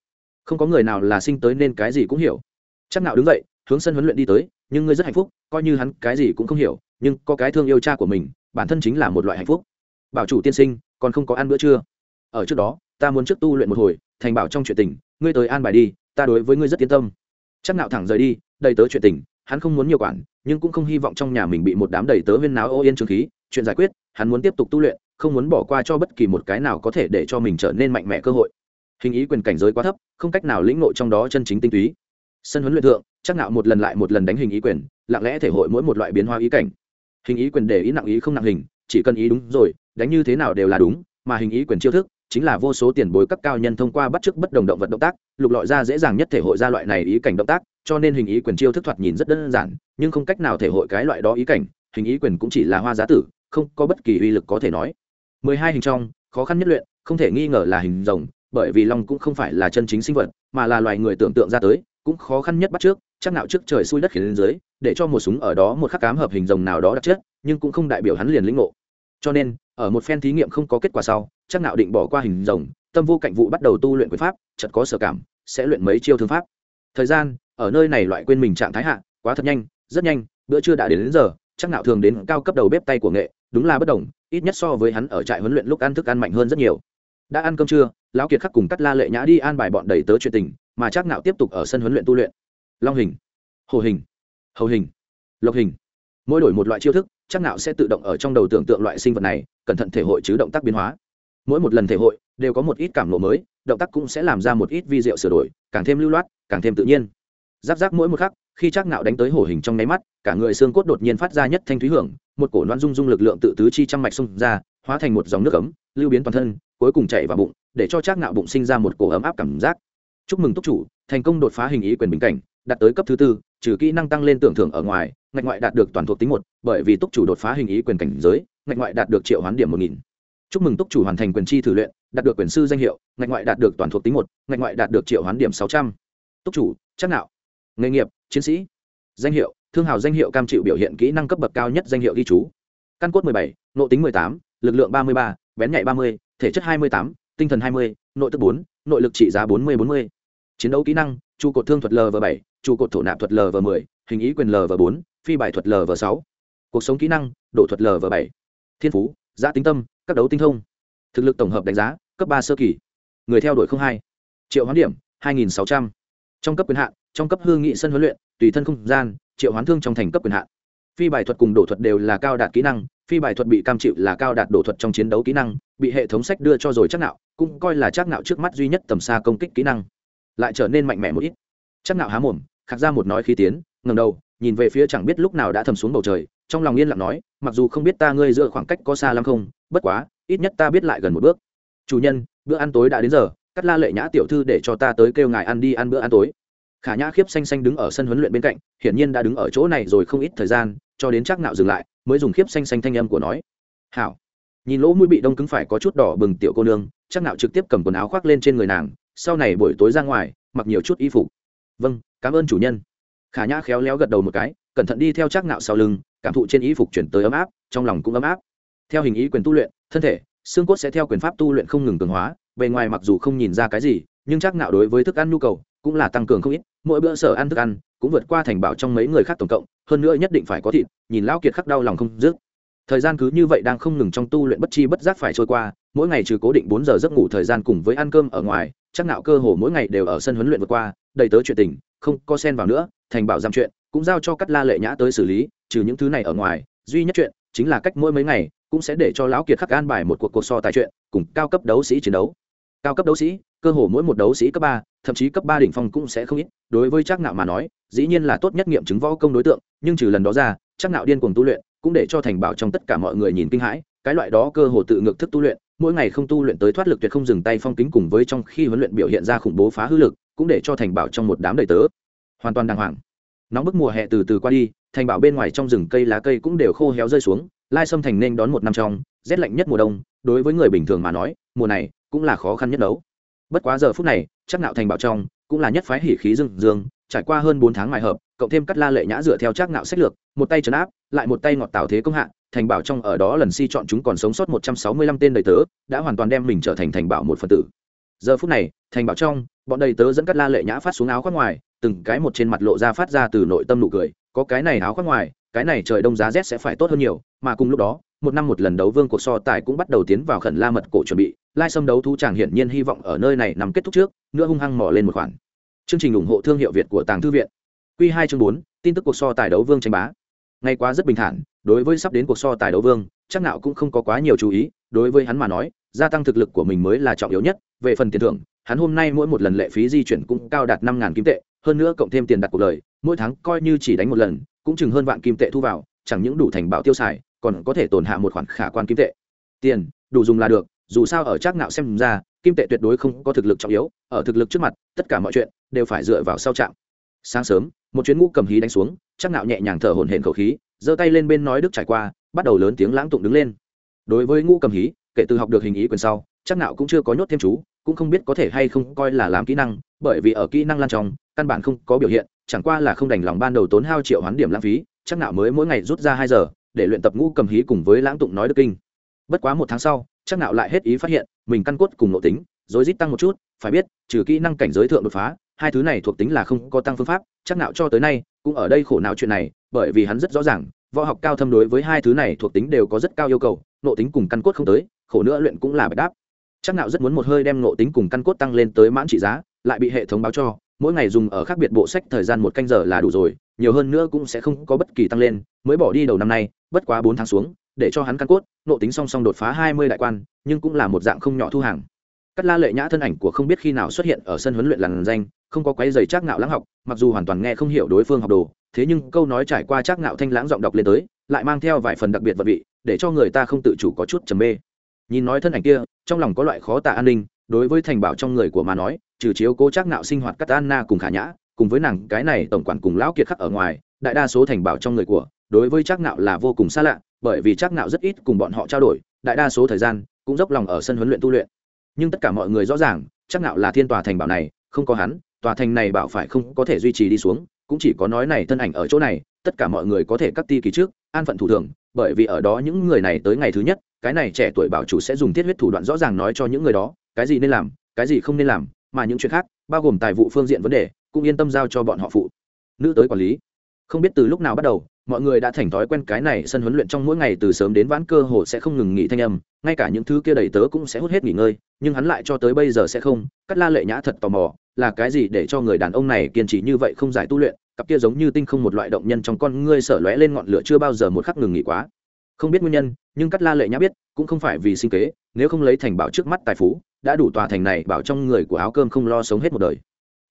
Không có người nào là sinh tới nên cái gì cũng hiểu. Chắc nạo đứng dậy, hướng sân huấn luyện đi tới, nhưng ngươi rất hạnh phúc, coi như hắn cái gì cũng không hiểu, nhưng có cái thương yêu cha của mình, bản thân chính là một loại hạnh phúc. Bảo chủ tiên sinh, còn không có ăn bữa trưa? Ở trước đó, ta muốn trước tu luyện một hồi, thành bảo trong chuyện tình, ngươi tới an bài đi, ta đối với ngươi rất yên tâm. Chắc nạo thẳng rời đi, đầy tớ chuyện tình, hắn không muốn nhiều quản, nhưng cũng không hy vọng trong nhà mình bị một đám đầy tớ huyên náo ô yên trường khí, chuyện giải quyết, hắn muốn tiếp tục tu luyện, không muốn bỏ qua cho bất kỳ một cái nào có thể để cho mình trở nên mạnh mẽ cơ hội. Hình ý quyền cảnh giới quá thấp, không cách nào lĩnh ngộ trong đó chân chính tinh túy. Sân huấn luyện thượng, chắc nạo một lần lại một lần đánh hình ý quyền, lặng lẽ thể hội mỗi một loại biến hóa ý cảnh. Hình ý quyền để ý nặng ý không nặng hình, chỉ cần ý đúng rồi, đánh như thế nào đều là đúng, mà hình ý quyền chiêu thức chính là vô số tiền bối cấp cao nhân thông qua bắt chước bất đồng động vật động tác, lục lọi ra dễ dàng nhất thể hội ra loại này ý cảnh động tác, cho nên hình ý quyền chiêu thức thoạt nhìn rất đơn giản, nhưng không cách nào thể hội cái loại đó ý cảnh, hình ý quyền cũng chỉ là hoa giá tử, không có bất kỳ uy lực có thể nói. Mười hai hình trong, khó khăn nhất luyện, không thể nghi ngờ là hình rồng, bởi vì long cũng không phải là chân chính sinh vật, mà là loài người tưởng tượng ra tới, cũng khó khăn nhất bắt trước chắc nào trước trời xui đất khiến lên dưới, để cho một súng ở đó một khắc cám hợp hình rồng nào đó đặc chất, nhưng cũng không đại biểu hắn liền lĩnh ngộ. Cho nên ở một phen thí nghiệm không có kết quả sau chắc nạo định bỏ qua hình rồng tâm vô cạnh vụ bắt đầu tu luyện quyền pháp chật có sở cảm sẽ luyện mấy chiêu thương pháp. Thời gian ở nơi này loại quên mình trạng thái hạ quá thật nhanh rất nhanh bữa trưa đã đến, đến giờ chắc nạo thường đến cao cấp đầu bếp tay của nghệ đúng là bất đồng ít nhất so với hắn ở trại huấn luyện lúc ăn thức ăn mạnh hơn rất nhiều. Đã ăn cơm trưa lão kiệt khắc cùng cắt la lệ nhã đi an bài bọn đầy tớ chuyện tình mà chắc nạo tiếp tục ở sân huấn luyện tu luyện. Long hình hồ hình hầu hình lộc hình. Mỗi đổi một loại chiêu thức chắc nạo sẽ tự động ở trong đầu tưởng tượng loại sinh vật này cẩn thận thể hội chứ động tác biến hóa. Mỗi một lần thể hội đều có một ít cảm lộ mới, động tác cũng sẽ làm ra một ít vi diệu sửa đổi, càng thêm lưu loát, càng thêm tự nhiên. Giáp giáp mỗi một khắc, khi chắc nạo đánh tới hổ hình trong nháy mắt, cả người xương cốt đột nhiên phát ra nhất thanh thúy hưởng, một cổ loạn dung dung lực lượng tự tứ chi trăm mạch xung ra, hóa thành một dòng nước ấm, lưu biến toàn thân, cuối cùng chảy vào bụng, để cho chắc nạo bụng sinh ra một cổ ấm áp cảm giác. Chúc mừng túc chủ, thành công đột phá hình ý quyền bình cảnh, đạt tới cấp thứ tư, trừ kỹ năng tăng lên tưởng thưởng ở ngoài, ngạch ngoại đạt được toàn thuộc tính một, bởi vì túc chủ đột phá hình ý quyền cảnh giới ngạch ngoại đạt được triệu hoán điểm một nghìn. Chúc mừng túc chủ hoàn thành quyền chi thử luyện đạt được quyền sư danh hiệu ngạch ngoại đạt được toàn thuộc tính một ngạch ngoại đạt được triệu hoán điểm sáu trăm. Túc chủ chắc nạo. Nghề nghiệp chiến sĩ. Danh hiệu thương hào danh hiệu cam chịu biểu hiện kỹ năng cấp bậc cao nhất danh hiệu ghi chú. Căn cốt 17, nộ tính 18, lực lượng 33, bén nhạy 30, thể chất 28, tinh thần 20, nội tức 4, nội lực trị giá 40-40. chiến đấu kỹ năng trụ cột thương thuật lv 7 trụ cột thổ nạp thuật lv 10 hình ý quyền lv 4 phi bài thuật lv 6 cuộc sống kỹ năng độ thuật lv 7 thiên phú giã tính tâm, các đấu tinh thông. Thực lực tổng hợp đánh giá, cấp ba sơ kỳ. Người theo đuổi không hai. Triệu hoán điểm 2.600. trong cấp quyền hạn, trong cấp hương nghị sân huấn luyện, tùy thân không gian, triệu hoán thương trong thành cấp quyền hạn. Phi bài thuật cùng đổ thuật đều là cao đạt kỹ năng, phi bài thuật bị cam chịu là cao đạt đổ thuật trong chiến đấu kỹ năng, bị hệ thống sách đưa cho rồi chắc nạo, cũng coi là chắc nạo trước mắt duy nhất tầm xa công kích kỹ năng. Lại trở nên mạnh mẽ một ít. Chắc nạo há mồm, khạc ra một nói khí tiến, ngẩng đầu, nhìn về phía chẳng biết lúc nào đã thầm xuống bầu trời trong lòng yên lặng nói, mặc dù không biết ta ngươi giữa khoảng cách có xa lắm không, bất quá, ít nhất ta biết lại gần một bước. Chủ nhân, bữa ăn tối đã đến giờ, cắt la lệ nhã tiểu thư để cho ta tới kêu ngài ăn đi ăn bữa ăn tối. Khả nhã khiếp xanh xanh đứng ở sân huấn luyện bên cạnh, hiển nhiên đã đứng ở chỗ này rồi không ít thời gian, cho đến chắc nạo dừng lại, mới dùng khiếp xanh xanh thanh âm của nói, hảo. Nhìn lỗ mũi bị đông cứng phải có chút đỏ bừng tiểu cô nương, chắc nạo trực tiếp cầm quần áo khoác lên trên người nàng, sau này buổi tối ra ngoài, mặc nhiều chút y phục. Vâng cảm ơn chủ nhân. Khả nhã khéo léo gật đầu một cái cẩn thận đi theo chắc nạo sau lưng, cảm thụ trên y phục chuyển tới ấm áp, trong lòng cũng ấm áp. Theo hình ý quyền tu luyện, thân thể, xương cốt sẽ theo quyền pháp tu luyện không ngừng cường hóa, bề ngoài mặc dù không nhìn ra cái gì, nhưng chắc nạo đối với thức ăn nhu cầu cũng là tăng cường không ít. Mỗi bữa sở ăn thức ăn cũng vượt qua thành bảo trong mấy người khác tổng cộng, hơn nữa nhất định phải có thịt, nhìn lão kiệt khắc đau lòng không dứt. Thời gian cứ như vậy đang không ngừng trong tu luyện bất chi bất giác phải trôi qua, mỗi ngày trừ cố định bốn giờ giấc ngủ thời gian cùng với ăn cơm ở ngoài, chắc nạo cơ hồ mỗi ngày đều ở sân huấn luyện vượt qua, đầy tớ chuyện tình, không có xen vào nữa, thành bảo giam chuyện cũng giao cho cắt la lệ nhã tới xử lý, trừ những thứ này ở ngoài, duy nhất chuyện chính là cách mỗi mấy ngày cũng sẽ để cho lão kiệt khắc an bài một cuộc cuộc so tài chuyện cùng cao cấp đấu sĩ chiến đấu. Cao cấp đấu sĩ, cơ hồ mỗi một đấu sĩ cấp ba, thậm chí cấp ba đỉnh phong cũng sẽ không ít. Đối với chắc nạo mà nói, dĩ nhiên là tốt nhất nghiệm chứng võ công đối tượng, nhưng trừ lần đó ra chắc nạo điên cuồng tu luyện cũng để cho thành bảo trong tất cả mọi người nhìn kinh hãi. Cái loại đó cơ hồ tự ngược thức tu luyện, mỗi ngày không tu luyện tới thoát lực tuyệt không dừng tay phong kính cùng với trong khi huấn luyện biểu hiện ra khủng bố phá hư lực, cũng để cho thành bảo trong một đám đầy tớ. Hoàn toàn đàng hoàng nóng bức mùa hè từ từ qua đi, thành bảo bên ngoài trong rừng cây lá cây cũng đều khô héo rơi xuống, lai sâm thành nên đón một năm trong, rét lạnh nhất mùa đông, đối với người bình thường mà nói, mùa này cũng là khó khăn nhất đấu. Bất quá giờ phút này, chắc nạo thành bảo trong cũng là nhất phái hỉ khí dương dương trải qua hơn bốn tháng mài hợp, cộng thêm cắt la lệ nhã dựa theo chắc nạo sách lược, một tay trấn áp, lại một tay ngọt tạo thế công hạ, thành bảo trong ở đó lần si chọn chúng còn sống sót một trăm sáu mươi lăm tên đầy tớ, đã hoàn toàn đem mình trở thành thành bảo một phần tử. Giờ phút này, thành bảo trong, bọn đầy tớ dẫn cắt la lệ nhã phát xuống áo khoác ngoài từng cái một trên mặt lộ ra phát ra từ nội tâm nụ cười, có cái này áo khoác ngoài, cái này trời đông giá rét sẽ phải tốt hơn nhiều, mà cùng lúc đó, một năm một lần đấu vương cuộc so tài cũng bắt đầu tiến vào khẩn la mật cổ chuẩn bị, lai xâm đấu thu chàng hiển nhiên hy vọng ở nơi này nằm kết thúc trước, nữa hung hăng mỏ lên một khoản. Chương trình ủng hộ thương hiệu việt của tàng thư viện. Q hai chương bốn, tin tức cuộc so tài đấu vương tranh bá. Ngay quá rất bình thản, đối với sắp đến cuộc so tài đấu vương, chắc nào cũng không có quá nhiều chú ý, đối với hắn mà nói, gia tăng thực lực của mình mới là trọng yếu nhất, về phần tiền thưởng, hắn hôm nay mỗi một lần lệ phí di chuyển cũng cao đạt năm kim tệ hơn nữa cộng thêm tiền đặt cuộc lời mỗi tháng coi như chỉ đánh một lần, cũng chừng hơn vạn kim tệ thu vào, chẳng những đủ thành bảo tiêu xài, còn có thể tồn hạ một khoản khả quan kim tệ. Tiền, đủ dùng là được, dù sao ở trác nạo xem ra, kim tệ tuyệt đối không có thực lực trọng yếu, ở thực lực trước mặt, tất cả mọi chuyện đều phải dựa vào sau trạm. Sáng sớm, một chuyến ngũ cầm hí đánh xuống, trác nạo nhẹ nhàng thở hổn hển khẩu khí, giơ tay lên bên nói đức trải qua, bắt đầu lớn tiếng lãng tụng đứng lên. Đối với ngũ cầm hí, kể từ học được hình ý quyền sau, trác nạo cũng chưa có nhốt thêm chú, cũng không biết có thể hay không coi là làm kỹ năng, bởi vì ở kỹ năng lan trong căn bản không có biểu hiện, chẳng qua là không đành lòng ban đầu tốn hao triệu hoán điểm lãng phí, chắc nạo mới mỗi ngày rút ra hai giờ, để luyện tập ngũ cầm hí cùng với lãng tụng nói đức kinh. Bất quá một tháng sau, chắc nạo lại hết ý phát hiện, mình căn cốt cùng nội tính rồi rít tăng một chút, phải biết, trừ kỹ năng cảnh giới thượng đột phá, hai thứ này thuộc tính là không có tăng phương pháp, chắc nạo cho tới nay, cũng ở đây khổ não chuyện này, bởi vì hắn rất rõ ràng, võ học cao thâm đối với hai thứ này thuộc tính đều có rất cao yêu cầu, nội tính cùng căn cốt không tới, khổ nữa luyện cũng là bạch đáp. Chắc nạo rất muốn một hơi đem nội tính cùng căn cốt tăng lên tới mãn trị giá, lại bị hệ thống báo cho mỗi ngày dùng ở khác biệt bộ sách thời gian một canh giờ là đủ rồi, nhiều hơn nữa cũng sẽ không có bất kỳ tăng lên, mới bỏ đi đầu năm nay, bất quá bốn tháng xuống, để cho hắn căn cốt, nộ tính song song đột phá hai mươi đại quan, nhưng cũng là một dạng không nhỏ thu hàng. Cắt la lệ nhã thân ảnh của không biết khi nào xuất hiện ở sân huấn luyện làn danh, không có quái giày trác ngạo lãng học, mặc dù hoàn toàn nghe không hiểu đối phương học đồ, thế nhưng câu nói trải qua trác ngạo thanh lãng giọng đọc lên tới, lại mang theo vài phần đặc biệt vật vị, để cho người ta không tự chủ có chút trầm mê. Nhìn nói thân ảnh kia, trong lòng có loại khó tả an ninh đối với thành bảo trong người của mà nói, trừ chiếu cố trác nạo sinh hoạt cắt anna cùng khả nhã, cùng với nàng, cái này tổng quản cùng lão kiệt khắc ở ngoài, đại đa số thành bảo trong người của, đối với trác nạo là vô cùng xa lạ, bởi vì trác nạo rất ít cùng bọn họ trao đổi, đại đa số thời gian cũng dốc lòng ở sân huấn luyện tu luyện. Nhưng tất cả mọi người rõ ràng trác nạo là thiên tòa thành bảo này, không có hắn, tòa thành này bảo phải không có thể duy trì đi xuống, cũng chỉ có nói này thân ảnh ở chỗ này, tất cả mọi người có thể cắt ti kỳ trước, an phận thủ thường, bởi vì ở đó những người này tới ngày thứ nhất, cái này trẻ tuổi bảo chủ sẽ dùng thiết huyết thủ đoạn rõ ràng nói cho những người đó cái gì nên làm, cái gì không nên làm, mà những chuyện khác, bao gồm tài vụ phương diện vấn đề, cũng yên tâm giao cho bọn họ phụ. Nữ tới quản lý. Không biết từ lúc nào bắt đầu, mọi người đã thành thói quen cái này sân huấn luyện trong mỗi ngày từ sớm đến vãn cơ hồ sẽ không ngừng nghỉ thanh âm, ngay cả những thứ kia đầy tớ cũng sẽ hút hết nghỉ ngơi, nhưng hắn lại cho tới bây giờ sẽ không, cắt la lệ nhã thật tò mò, là cái gì để cho người đàn ông này kiên trì như vậy không giải tu luyện, cặp kia giống như tinh không một loại động nhân trong con ngươi sở lóe lên ngọn lửa chưa bao giờ một khắc ngừng nghỉ quá không biết nguyên nhân, nhưng cắt la lệ nhã biết, cũng không phải vì sinh kế, nếu không lấy thành bảo trước mắt tài phú, đã đủ tòa thành này bảo trong người của áo cơm không lo sống hết một đời.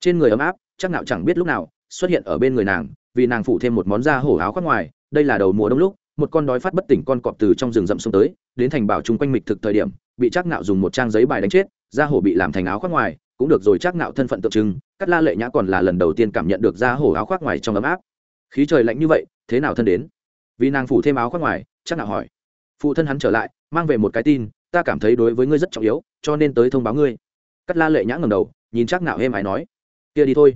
Trên người ấm áp, chắc nào chẳng biết lúc nào, xuất hiện ở bên người nàng, vì nàng phủ thêm một món da hổ áo khoác ngoài, đây là đầu mùa đông lúc, một con đói phát bất tỉnh con cọp từ trong rừng rậm xuống tới, đến thành bảo chung quanh mịch thực thời điểm, bị chắc nạo dùng một trang giấy bài đánh chết, da hổ bị làm thành áo khoác ngoài, cũng được rồi chắc nạo thân phận tượng trưng cắt la lệ nhã còn là lần đầu tiên cảm nhận được da hổ áo khoác ngoài trong ấm áp. Khí trời lạnh như vậy, thế nào thân đến? Vì nàng phủ thêm áo khoác ngoài chắc nạo hỏi. Phụ thân hắn trở lại, mang về một cái tin, ta cảm thấy đối với ngươi rất trọng yếu, cho nên tới thông báo ngươi. Cắt la lệ nhã ngầm đầu, nhìn chắc nạo êm ái nói. Kia đi thôi.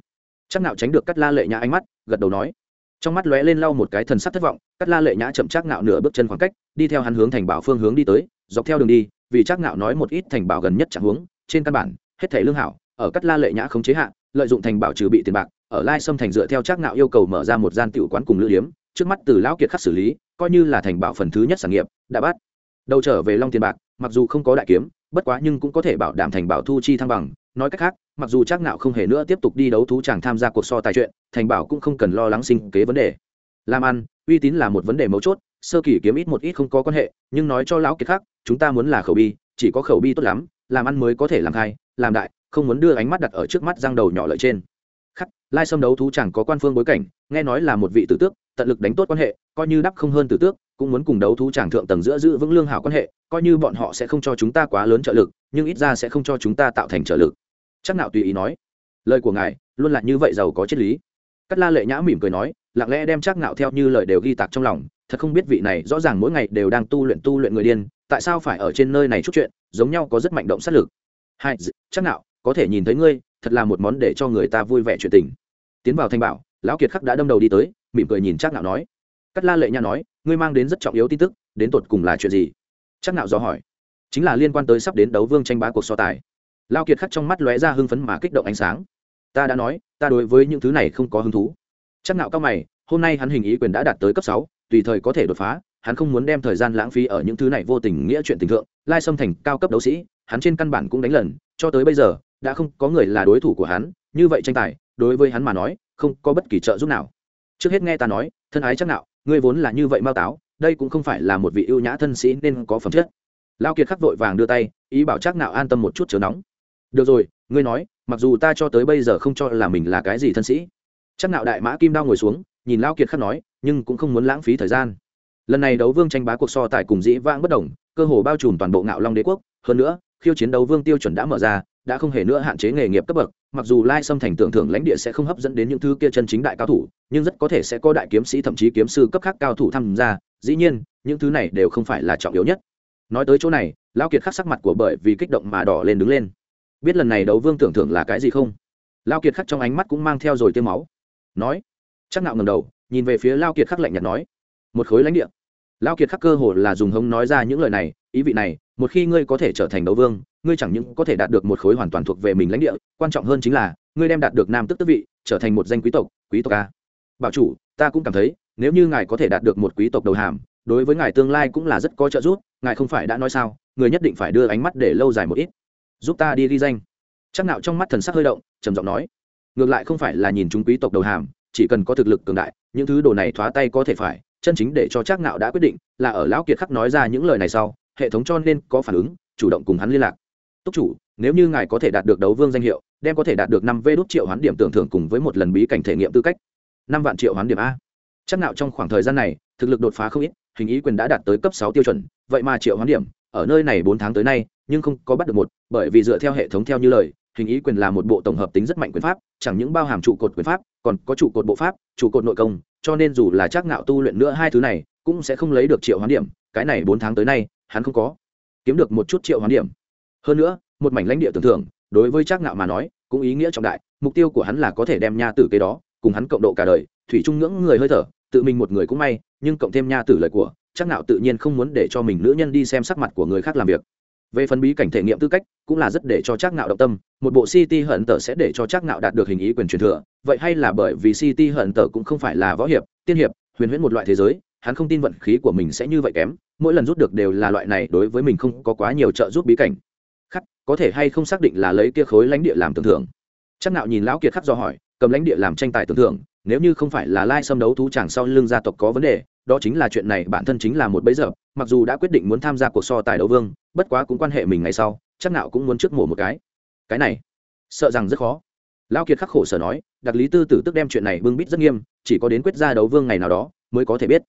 Chắc nạo tránh được cắt la lệ nhã ánh mắt, gật đầu nói. Trong mắt lóe lên lau một cái thần sắc thất vọng, cắt la lệ nhã chậm chắc nạo nửa bước chân khoảng cách, đi theo hắn hướng thành bảo phương hướng đi tới, dọc theo đường đi, vì chắc nạo nói một ít thành bảo gần nhất chẳng hướng trên căn bản, hết thảy lương hảo, ở cắt la lệ nhã không chế hạn lợi dụng thành bảo trừ bị tiền bạc, ở lai sâm thành dựa theo chắc nạo yêu cầu mở ra một gian tiểu quán cùng lữ điếm, trước mắt từ lão kiệt khắc xử lý coi như là thành bảo phần thứ nhất sản nghiệp, đã bắt đầu trở về long tiền bạc, mặc dù không có đại kiếm, bất quá nhưng cũng có thể bảo đảm thành bảo thu chi thăng bằng. Nói cách khác, mặc dù chắc nạo không hề nữa tiếp tục đi đấu thú chàng tham gia cuộc so tài chuyện, thành bảo cũng không cần lo lắng sinh kế vấn đề. Làm ăn, uy tín là một vấn đề mấu chốt, sơ kỳ kiếm ít một ít không có quan hệ, nhưng nói cho lão kiệt khác, chúng ta muốn là khẩu bi, chỉ có khẩu bi tốt lắm, làm ăn mới có thể làm khai, làm đại, không muốn đưa ánh mắt đặt ở trước mắt răng đầu nhỏ lợi trên. Khắc, lai xâm đấu thú chẳng có quan phương bối cảnh, nghe nói là một vị tử tước, tận lực đánh tốt quan hệ coi như đắp không hơn tử tước, cũng muốn cùng đấu thú tràng thượng tầng giữa giữ vững lương hảo quan hệ, coi như bọn họ sẽ không cho chúng ta quá lớn trợ lực, nhưng ít ra sẽ không cho chúng ta tạo thành trợ lực. Chắc nào tùy ý nói. Lời của ngài, luôn là như vậy giàu có triết lý. Cắt la lệ nhã mỉm cười nói, lặng lẽ đem chắc nạo theo như lời đều ghi tạc trong lòng, thật không biết vị này rõ ràng mỗi ngày đều đang tu luyện tu luyện người điên, tại sao phải ở trên nơi này chút chuyện, giống nhau có rất mạnh động sát lực. Hai chắc nạo, có thể nhìn thấy ngươi, thật là một món để cho người ta vui vẻ chuyện tình. Tiến vào thanh bảo, lão kiệt khắc đã đâm đầu đi tới, mỉm cười nhìn chắc nạo nói cắt la lệ nhã nói, ngươi mang đến rất trọng yếu tin tức, đến tột cùng là chuyện gì? Chắc nạo do hỏi. Chính là liên quan tới sắp đến đấu vương tranh bá cuộc so tài. Lao kiệt khắc trong mắt lóe ra hưng phấn mà kích động ánh sáng. Ta đã nói, ta đối với những thứ này không có hứng thú. Chắc nạo cao mày, hôm nay hắn hình ý quyền đã đạt tới cấp sáu, tùy thời có thể đột phá, hắn không muốn đem thời gian lãng phí ở những thứ này vô tình nghĩa chuyện tình thượng, lai xâm thành cao cấp đấu sĩ, hắn trên căn bản cũng đánh lần, cho tới bây giờ, đã không có người là đối thủ của hắn, như vậy tranh tài, đối với hắn mà nói, không có bất kỳ trợ giúp nào. Trước hết nghe ta nói, thân ái chắc nạo ngươi vốn là như vậy mao táo, đây cũng không phải là một vị ưu nhã thân sĩ nên có phẩm chất. Lao kiệt khắc vội vàng đưa tay, ý bảo chắc nạo an tâm một chút chớ nóng. Được rồi, ngươi nói, mặc dù ta cho tới bây giờ không cho là mình là cái gì thân sĩ. Chắc nạo đại mã kim đao ngồi xuống, nhìn lao kiệt khắc nói, nhưng cũng không muốn lãng phí thời gian. Lần này đấu vương tranh bá cuộc so tài cùng dĩ vãng bất đồng, cơ hồ bao trùm toàn bộ ngạo long đế quốc. Hơn nữa, khiêu chiến đấu vương tiêu chuẩn đã mở ra đã không hề nữa hạn chế nghề nghiệp cấp bậc, mặc dù lai xâm thành tưởng thưởng lãnh địa sẽ không hấp dẫn đến những thứ kia chân chính đại cao thủ, nhưng rất có thể sẽ có đại kiếm sĩ thậm chí kiếm sư cấp khác cao thủ tham gia, dĩ nhiên, những thứ này đều không phải là trọng yếu nhất. Nói tới chỗ này, lão kiệt khắc sắc mặt của bởi vì kích động mà đỏ lên đứng lên. Biết lần này đấu vương tưởng thưởng là cái gì không? Lao kiệt khắc trong ánh mắt cũng mang theo rồi tiêu máu. Nói, chắc nạo ngầm đầu, nhìn về phía lao kiệt khắc lạnh nhạt nói, một khối lãnh địa. Lao kiệt khắc cơ hồ là dùng hống nói ra những lời này, ý vị này, một khi ngươi có thể trở thành đấu vương ngươi chẳng những có thể đạt được một khối hoàn toàn thuộc về mình lãnh địa, quan trọng hơn chính là, ngươi đem đạt được nam tức tước vị, trở thành một danh quý tộc quý tộc a. Bảo chủ, ta cũng cảm thấy, nếu như ngài có thể đạt được một quý tộc đầu hàm, đối với ngài tương lai cũng là rất có trợ giúp, ngài không phải đã nói sao, người nhất định phải đưa ánh mắt để lâu dài một ít. Giúp ta đi ghi danh. Chắc nạo trong mắt thần sắc hơi động, trầm giọng nói. Ngược lại không phải là nhìn chúng quý tộc đầu hàm, chỉ cần có thực lực cường đại, những thứ đồ này thoá tay có thể phải, chân chính để cho chắc nạo đã quyết định, là ở lão kiệt khắc nói ra những lời này sau, hệ thống cho nên có phản ứng, chủ động cùng hắn liên lạc túc chủ, nếu như ngài có thể đạt được đấu vương danh hiệu, đem có thể đạt được năm vê đốt triệu hoán điểm tưởng thưởng cùng với một lần bí cảnh thể nghiệm tư cách. Năm vạn triệu hoán điểm a. Chắc nạo trong khoảng thời gian này, thực lực đột phá không ít, hình ý quyền đã đạt tới cấp sáu tiêu chuẩn, vậy mà triệu hoán điểm, ở nơi này bốn tháng tới nay, nhưng không có bắt được một, bởi vì dựa theo hệ thống theo như lời, hình ý quyền là một bộ tổng hợp tính rất mạnh quyền pháp, chẳng những bao hàm trụ cột quyền pháp, còn có trụ cột bộ pháp, trụ cột nội công, cho nên dù là chắc ngạo tu luyện nữa hai thứ này, cũng sẽ không lấy được triệu hoán điểm, cái này bốn tháng tới nay, hắn không có kiếm được một chút triệu hoán điểm hơn nữa, một mảnh lãnh địa tưởng thưởng, đối với Trác ngạo mà nói, cũng ý nghĩa trọng đại. Mục tiêu của hắn là có thể đem nha tử kế đó, cùng hắn cộng độ cả đời. Thủy trung ngưỡng người hơi thở, tự mình một người cũng may, nhưng cộng thêm nha tử lời của, Trác nạo tự nhiên không muốn để cho mình nữ nhân đi xem sắc mặt của người khác làm việc. Về phần bí cảnh thể nghiệm tư cách, cũng là rất để cho Trác nạo động tâm. Một bộ city hận tờ sẽ để cho Trác nạo đạt được hình ý quyền truyền thừa. Vậy hay là bởi vì city hận tờ cũng không phải là võ hiệp, tiên hiệp, huyền huyễn một loại thế giới, hắn không tin vận khí của mình sẽ như vậy kém. Mỗi lần rút được đều là loại này, đối với mình không có quá nhiều trợ giúp bí cảnh khắc, có thể hay không xác định là lấy kia khối lãnh địa làm tưởng thưởng? Chắc nạo nhìn lão kiệt khắc do hỏi, cầm lãnh địa làm tranh tài tưởng thưởng, nếu như không phải là lai xâm đấu thú chẳng sau lưng gia tộc có vấn đề, đó chính là chuyện này bản thân chính là một bấy giờ mặc dù đã quyết định muốn tham gia cuộc so tài đấu vương, bất quá cũng quan hệ mình ngày sau, chắc Nạo cũng muốn trước mổ một cái. Cái này, sợ rằng rất khó. Lão kiệt khắc khổ sở nói đặc lý tư tử tức đem chuyện này bưng bít rất nghiêm, chỉ có đến quyết gia đấu vương ngày nào đó mới có thể biết.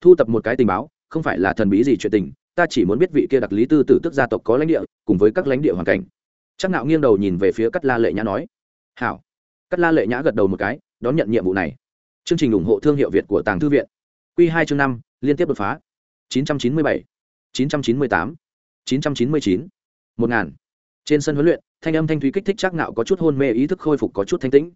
Thu tập một cái tình báo, không phải là thần bí gì chuyện tình ta chỉ muốn biết vị kia đặc lý tư tử tức gia tộc có lãnh địa, cùng với các lãnh địa hoàn cảnh. Chắc nạo nghiêng đầu nhìn về phía cắt la lệ nhã nói, hảo. Cắt la lệ nhã gật đầu một cái, đón nhận nhiệm vụ này. Chương trình ủng hộ thương hiệu việt của tàng thư viện. Q hai chương năm, liên tiếp đột phá. chín trăm chín mươi bảy, chín trăm chín mươi tám, chín trăm chín mươi chín, một ngàn. Trên sân huấn luyện, thanh âm thanh thúy kích thích chắc nạo có chút hôn mê, ý thức khôi phục có chút thanh tĩnh.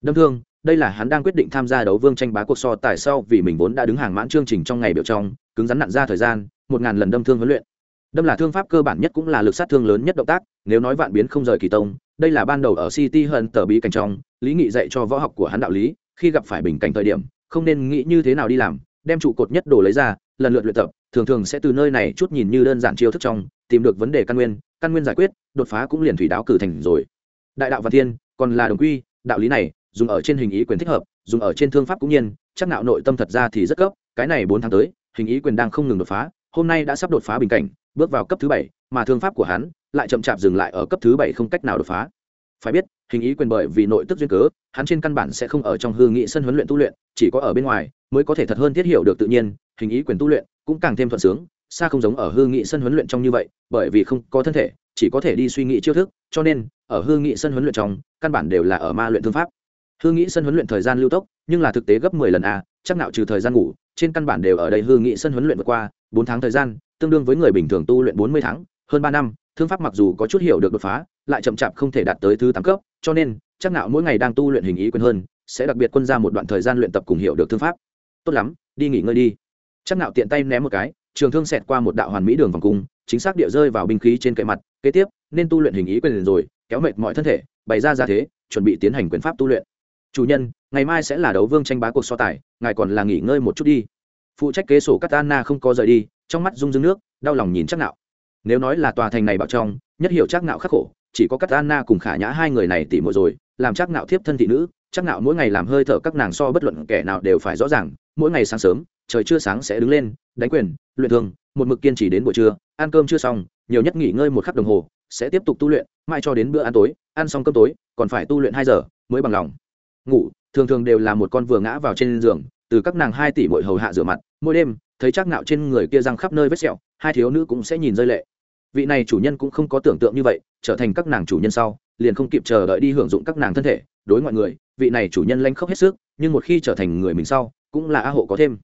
Đâm thương, đây là hắn đang quyết định tham gia đấu vương tranh bá cuộc so tài sau vì mình vốn đã đứng hàng mãn chương trình trong ngày biểu trong, cứng rắn nặn ra thời gian một ngàn lần đâm thương huấn luyện. Đâm là thương pháp cơ bản nhất cũng là lực sát thương lớn nhất động tác, nếu nói vạn biến không rời kỳ tông, đây là ban đầu ở city hận tờ bí cảnh trong, lý nghị dạy cho võ học của hắn đạo lý, khi gặp phải bình cảnh thời điểm, không nên nghĩ như thế nào đi làm, đem trụ cột nhất đồ lấy ra, lần lượt luyện tập, thường thường sẽ từ nơi này chút nhìn như đơn giản chiêu thức trong, tìm được vấn đề căn nguyên căn nguyên giải quyết, đột phá cũng liền thủy đáo cử thành rồi. Đại đạo và thiên, còn là đồng quy, đạo lý này, dùng ở trên hình ý quyền thích hợp, dùng ở trên thương pháp cũng nhiên, chắc nạo nội tâm thật ra thì rất cấp cái này bốn tháng tới, hình ý quyền đang không ngừng đột phá hôm nay đã sắp đột phá bình cảnh, bước vào cấp thứ bảy, mà thương pháp của hắn lại chậm chạp dừng lại ở cấp thứ bảy không cách nào đột phá. Phải biết, hình ý quyền bởi vì nội tức duyên cớ, hắn trên căn bản sẽ không ở trong hư nghị sân huấn luyện tu luyện, chỉ có ở bên ngoài mới có thể thật hơn thiết hiểu được tự nhiên, hình ý quyền tu luyện cũng càng thêm thuận sướng, xa không giống ở hư nghị sân huấn luyện trong như vậy, bởi vì không có thân thể, chỉ có thể đi suy nghĩ chiêu thức, cho nên ở hư nghị sân huấn luyện trong, căn bản đều là ở ma luyện thương pháp. Hư nghị sân huấn luyện thời gian lưu tốc, nhưng là thực tế gấp mười lần a, chắc nạo trừ thời gian ngủ, trên căn bản đều ở đây hư nghị sân huấn luyện vượt qua bốn tháng thời gian, tương đương với người bình thường tu luyện bốn mươi tháng, hơn ba năm, thương pháp mặc dù có chút hiểu được đột phá, lại chậm chạp không thể đạt tới thứ tám cấp, cho nên, chắc nạo mỗi ngày đang tu luyện hình ý quyền hơn, sẽ đặc biệt quân ra một đoạn thời gian luyện tập cùng hiểu được thương pháp. Tốt lắm, đi nghỉ ngơi đi. Chắc nạo tiện tay ném một cái, trường thương xẹt qua một đạo hoàn mỹ đường vòng cung, chính xác địa rơi vào binh khí trên cậy mặt, kế tiếp, nên tu luyện hình ý quyền rồi, kéo mệt mọi thân thể, bày ra ra thế, chuẩn bị tiến hành quyền pháp tu luyện. Chủ nhân, ngày mai sẽ là đấu vương tranh bá cuộc so tài, ngài còn là nghỉ ngơi một chút đi phụ trách kế sổ katana không có rời đi, trong mắt rung rưng nước, đau lòng nhìn chắc nạo. Nếu nói là tòa thành này bảo trong, nhất hiểu chắc nạo khắc khổ, chỉ có katana cùng khả nhã hai người này tỉ mộ rồi, làm chắc nạo thiếp thân thị nữ, chắc nạo mỗi ngày làm hơi thở các nàng so bất luận kẻ nào đều phải rõ ràng, mỗi ngày sáng sớm, trời chưa sáng sẽ đứng lên, đánh quyền, luyện thường, một mực kiên trì đến buổi trưa, ăn cơm chưa xong, nhiều nhất nghỉ ngơi một khắc đồng hồ, sẽ tiếp tục tu luyện mãi cho đến bữa ăn tối, ăn xong cơm tối, còn phải tu luyện hai giờ mới bằng lòng. Ngủ, thường thường đều là một con vừa ngã vào trên giường từ các nàng hai tỷ bội hầu hạ rửa mặt, mỗi đêm, thấy chắc nạo trên người kia răng khắp nơi vết sẹo, hai thiếu nữ cũng sẽ nhìn rơi lệ. Vị này chủ nhân cũng không có tưởng tượng như vậy, trở thành các nàng chủ nhân sau, liền không kịp chờ đợi đi hưởng dụng các nàng thân thể. Đối ngoại người, vị này chủ nhân lanh khóc hết sức, nhưng một khi trở thành người mình sau, cũng là a hộ có thêm.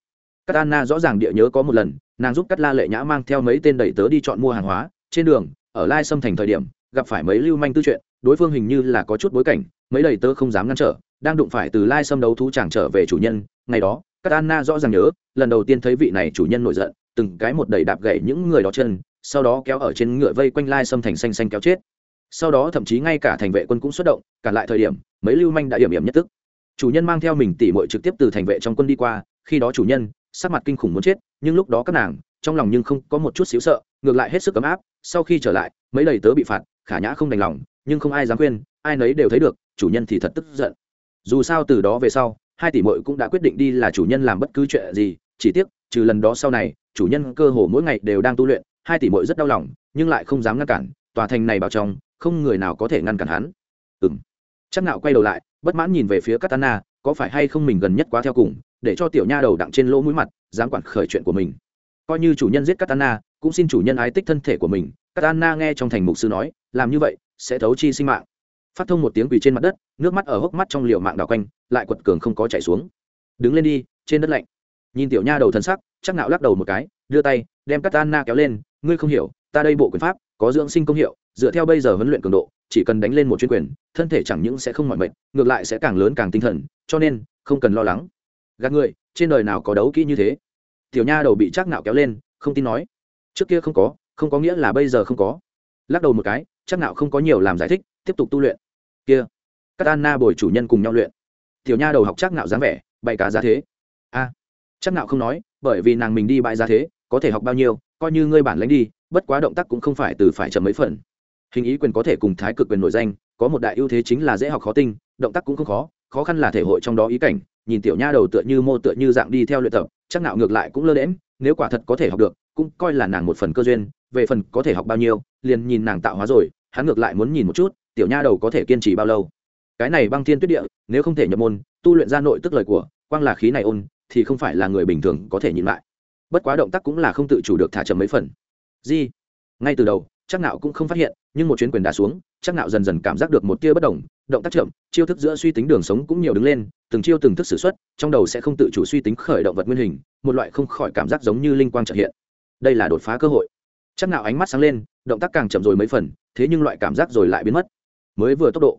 Các anna rõ ràng địa nhớ có một lần, nàng giúp cắt la lệ nhã mang theo mấy tên đầy tớ đi chọn mua hàng hóa. Trên đường, ở lai sâm thành thời điểm, gặp phải mấy lưu manh tư chuyện, đối phương hình như là có chút bối cảnh, mấy đầy tớ không dám ngăn trở, đang đụng phải từ lai sâm đấu thú chàng trở về chủ nhân ngày đó, các anna rõ ràng nhớ, lần đầu tiên thấy vị này chủ nhân nổi giận, từng cái một đầy đạp gậy những người đó chân, sau đó kéo ở trên ngựa vây quanh lai xâm thành xanh xanh kéo chết. Sau đó thậm chí ngay cả thành vệ quân cũng xuất động cản lại thời điểm, mấy lưu manh đã điểm hiểm nhất tức. Chủ nhân mang theo mình tỉ mội trực tiếp từ thành vệ trong quân đi qua, khi đó chủ nhân, sắc mặt kinh khủng muốn chết, nhưng lúc đó các nàng, trong lòng nhưng không có một chút xíu sợ, ngược lại hết sức ấm áp, sau khi trở lại, mấy đầy tớ bị phạt, khả nhã không đành lòng, nhưng không ai dám khuyên, ai nấy đều thấy được, chủ nhân thì thật tức giận. Dù sao từ đó về sau hai tỷ mội cũng đã quyết định đi là chủ nhân làm bất cứ chuyện gì, chỉ tiếc, trừ lần đó sau này, chủ nhân cơ hồ mỗi ngày đều đang tu luyện, hai tỷ mội rất đau lòng, nhưng lại không dám ngăn cản, tòa thành này bảo trong không người nào có thể ngăn cản hắn. Ừng chắc nạo quay đầu lại, bất mãn nhìn về phía katana, có phải hay không mình gần nhất quá theo cùng, để cho tiểu nha đầu đặng trên lỗ mũi mặt, dám quản khởi chuyện của mình. Coi như chủ nhân giết katana, cũng xin chủ nhân ái tích thân thể của mình. Katana nghe trong thành mục sư nói, làm như vậy, sẽ thấu chi sinh mạng phát thông một tiếng quỳ trên mặt đất, nước mắt ở hốc mắt trong liều mạng đào quanh, lại quật cường không có chảy xuống. Đứng lên đi, trên đất lạnh. Nhìn tiểu nha đầu thân sắc, chắc nạo lắc đầu một cái, đưa tay, đem katana kéo lên, ngươi không hiểu, ta đây bộ quyền pháp, có dưỡng sinh công hiệu, dựa theo bây giờ huấn luyện cường độ, chỉ cần đánh lên một chuyên quyền, thân thể chẳng những sẽ không mỏi mệt, ngược lại sẽ càng lớn càng tinh thần, cho nên, không cần lo lắng. Gạt người trên đời nào có đấu kỹ như thế? Tiểu nha đầu bị chắc nạo kéo lên, không tin nói. Trước kia không có không có nghĩa là bây giờ không có. Lắc đầu một cái, chắc nạo không có nhiều làm giải thích tiếp tục tu luyện. Kia các anna bồi chủ nhân cùng nhau luyện. Tiểu nha đầu học chắc nạo dáng vẻ, bày cá giá thế. A, chắc nạo không nói, bởi vì nàng mình đi bãi giá thế, có thể học bao nhiêu, coi như ngươi bản lãnh đi, bất quá động tác cũng không phải từ phải chậm mấy phần. Hình ý quyền có thể cùng thái cực quyền nổi danh, có một đại ưu thế chính là dễ học khó tinh, động tác cũng không khó khó khăn là thể hội trong đó ý cảnh, nhìn tiểu nha đầu tựa như mô tựa như dạng đi theo luyện tập, chắc nạo ngược lại cũng lơ đễm nếu quả thật có thể học được, cũng coi là nàng một phần cơ duyên, về phần có thể học bao nhiêu, liền nhìn nàng tạo hóa rồi, hắn ngược lại muốn nhìn một chút tiểu nha đầu có thể kiên trì bao lâu? Cái này băng thiên tuyết địa nếu không thể nhập môn tu luyện ra nội tức lời của quang là khí này ôn thì không phải là người bình thường có thể nhìn lại. Bất quá động tác cũng là không tự chủ được thả chậm mấy phần. Di, ngay từ đầu chắc nạo cũng không phát hiện nhưng một chuyến quyền đá xuống chắc nạo dần dần cảm giác được một tia bất đồng động tác chậm chiêu thức giữa suy tính đường sống cũng nhiều đứng lên từng chiêu từng thức sử xuất trong đầu sẽ không tự chủ suy tính khởi động vật nguyên hình một loại không khỏi cảm giác giống như linh quang trợ hiện. Đây là đột phá cơ hội. Chắc nạo ánh mắt sáng lên động tác càng chậm rồi mấy phần thế nhưng loại cảm giác rồi lại biến mất mới vừa tốc độ.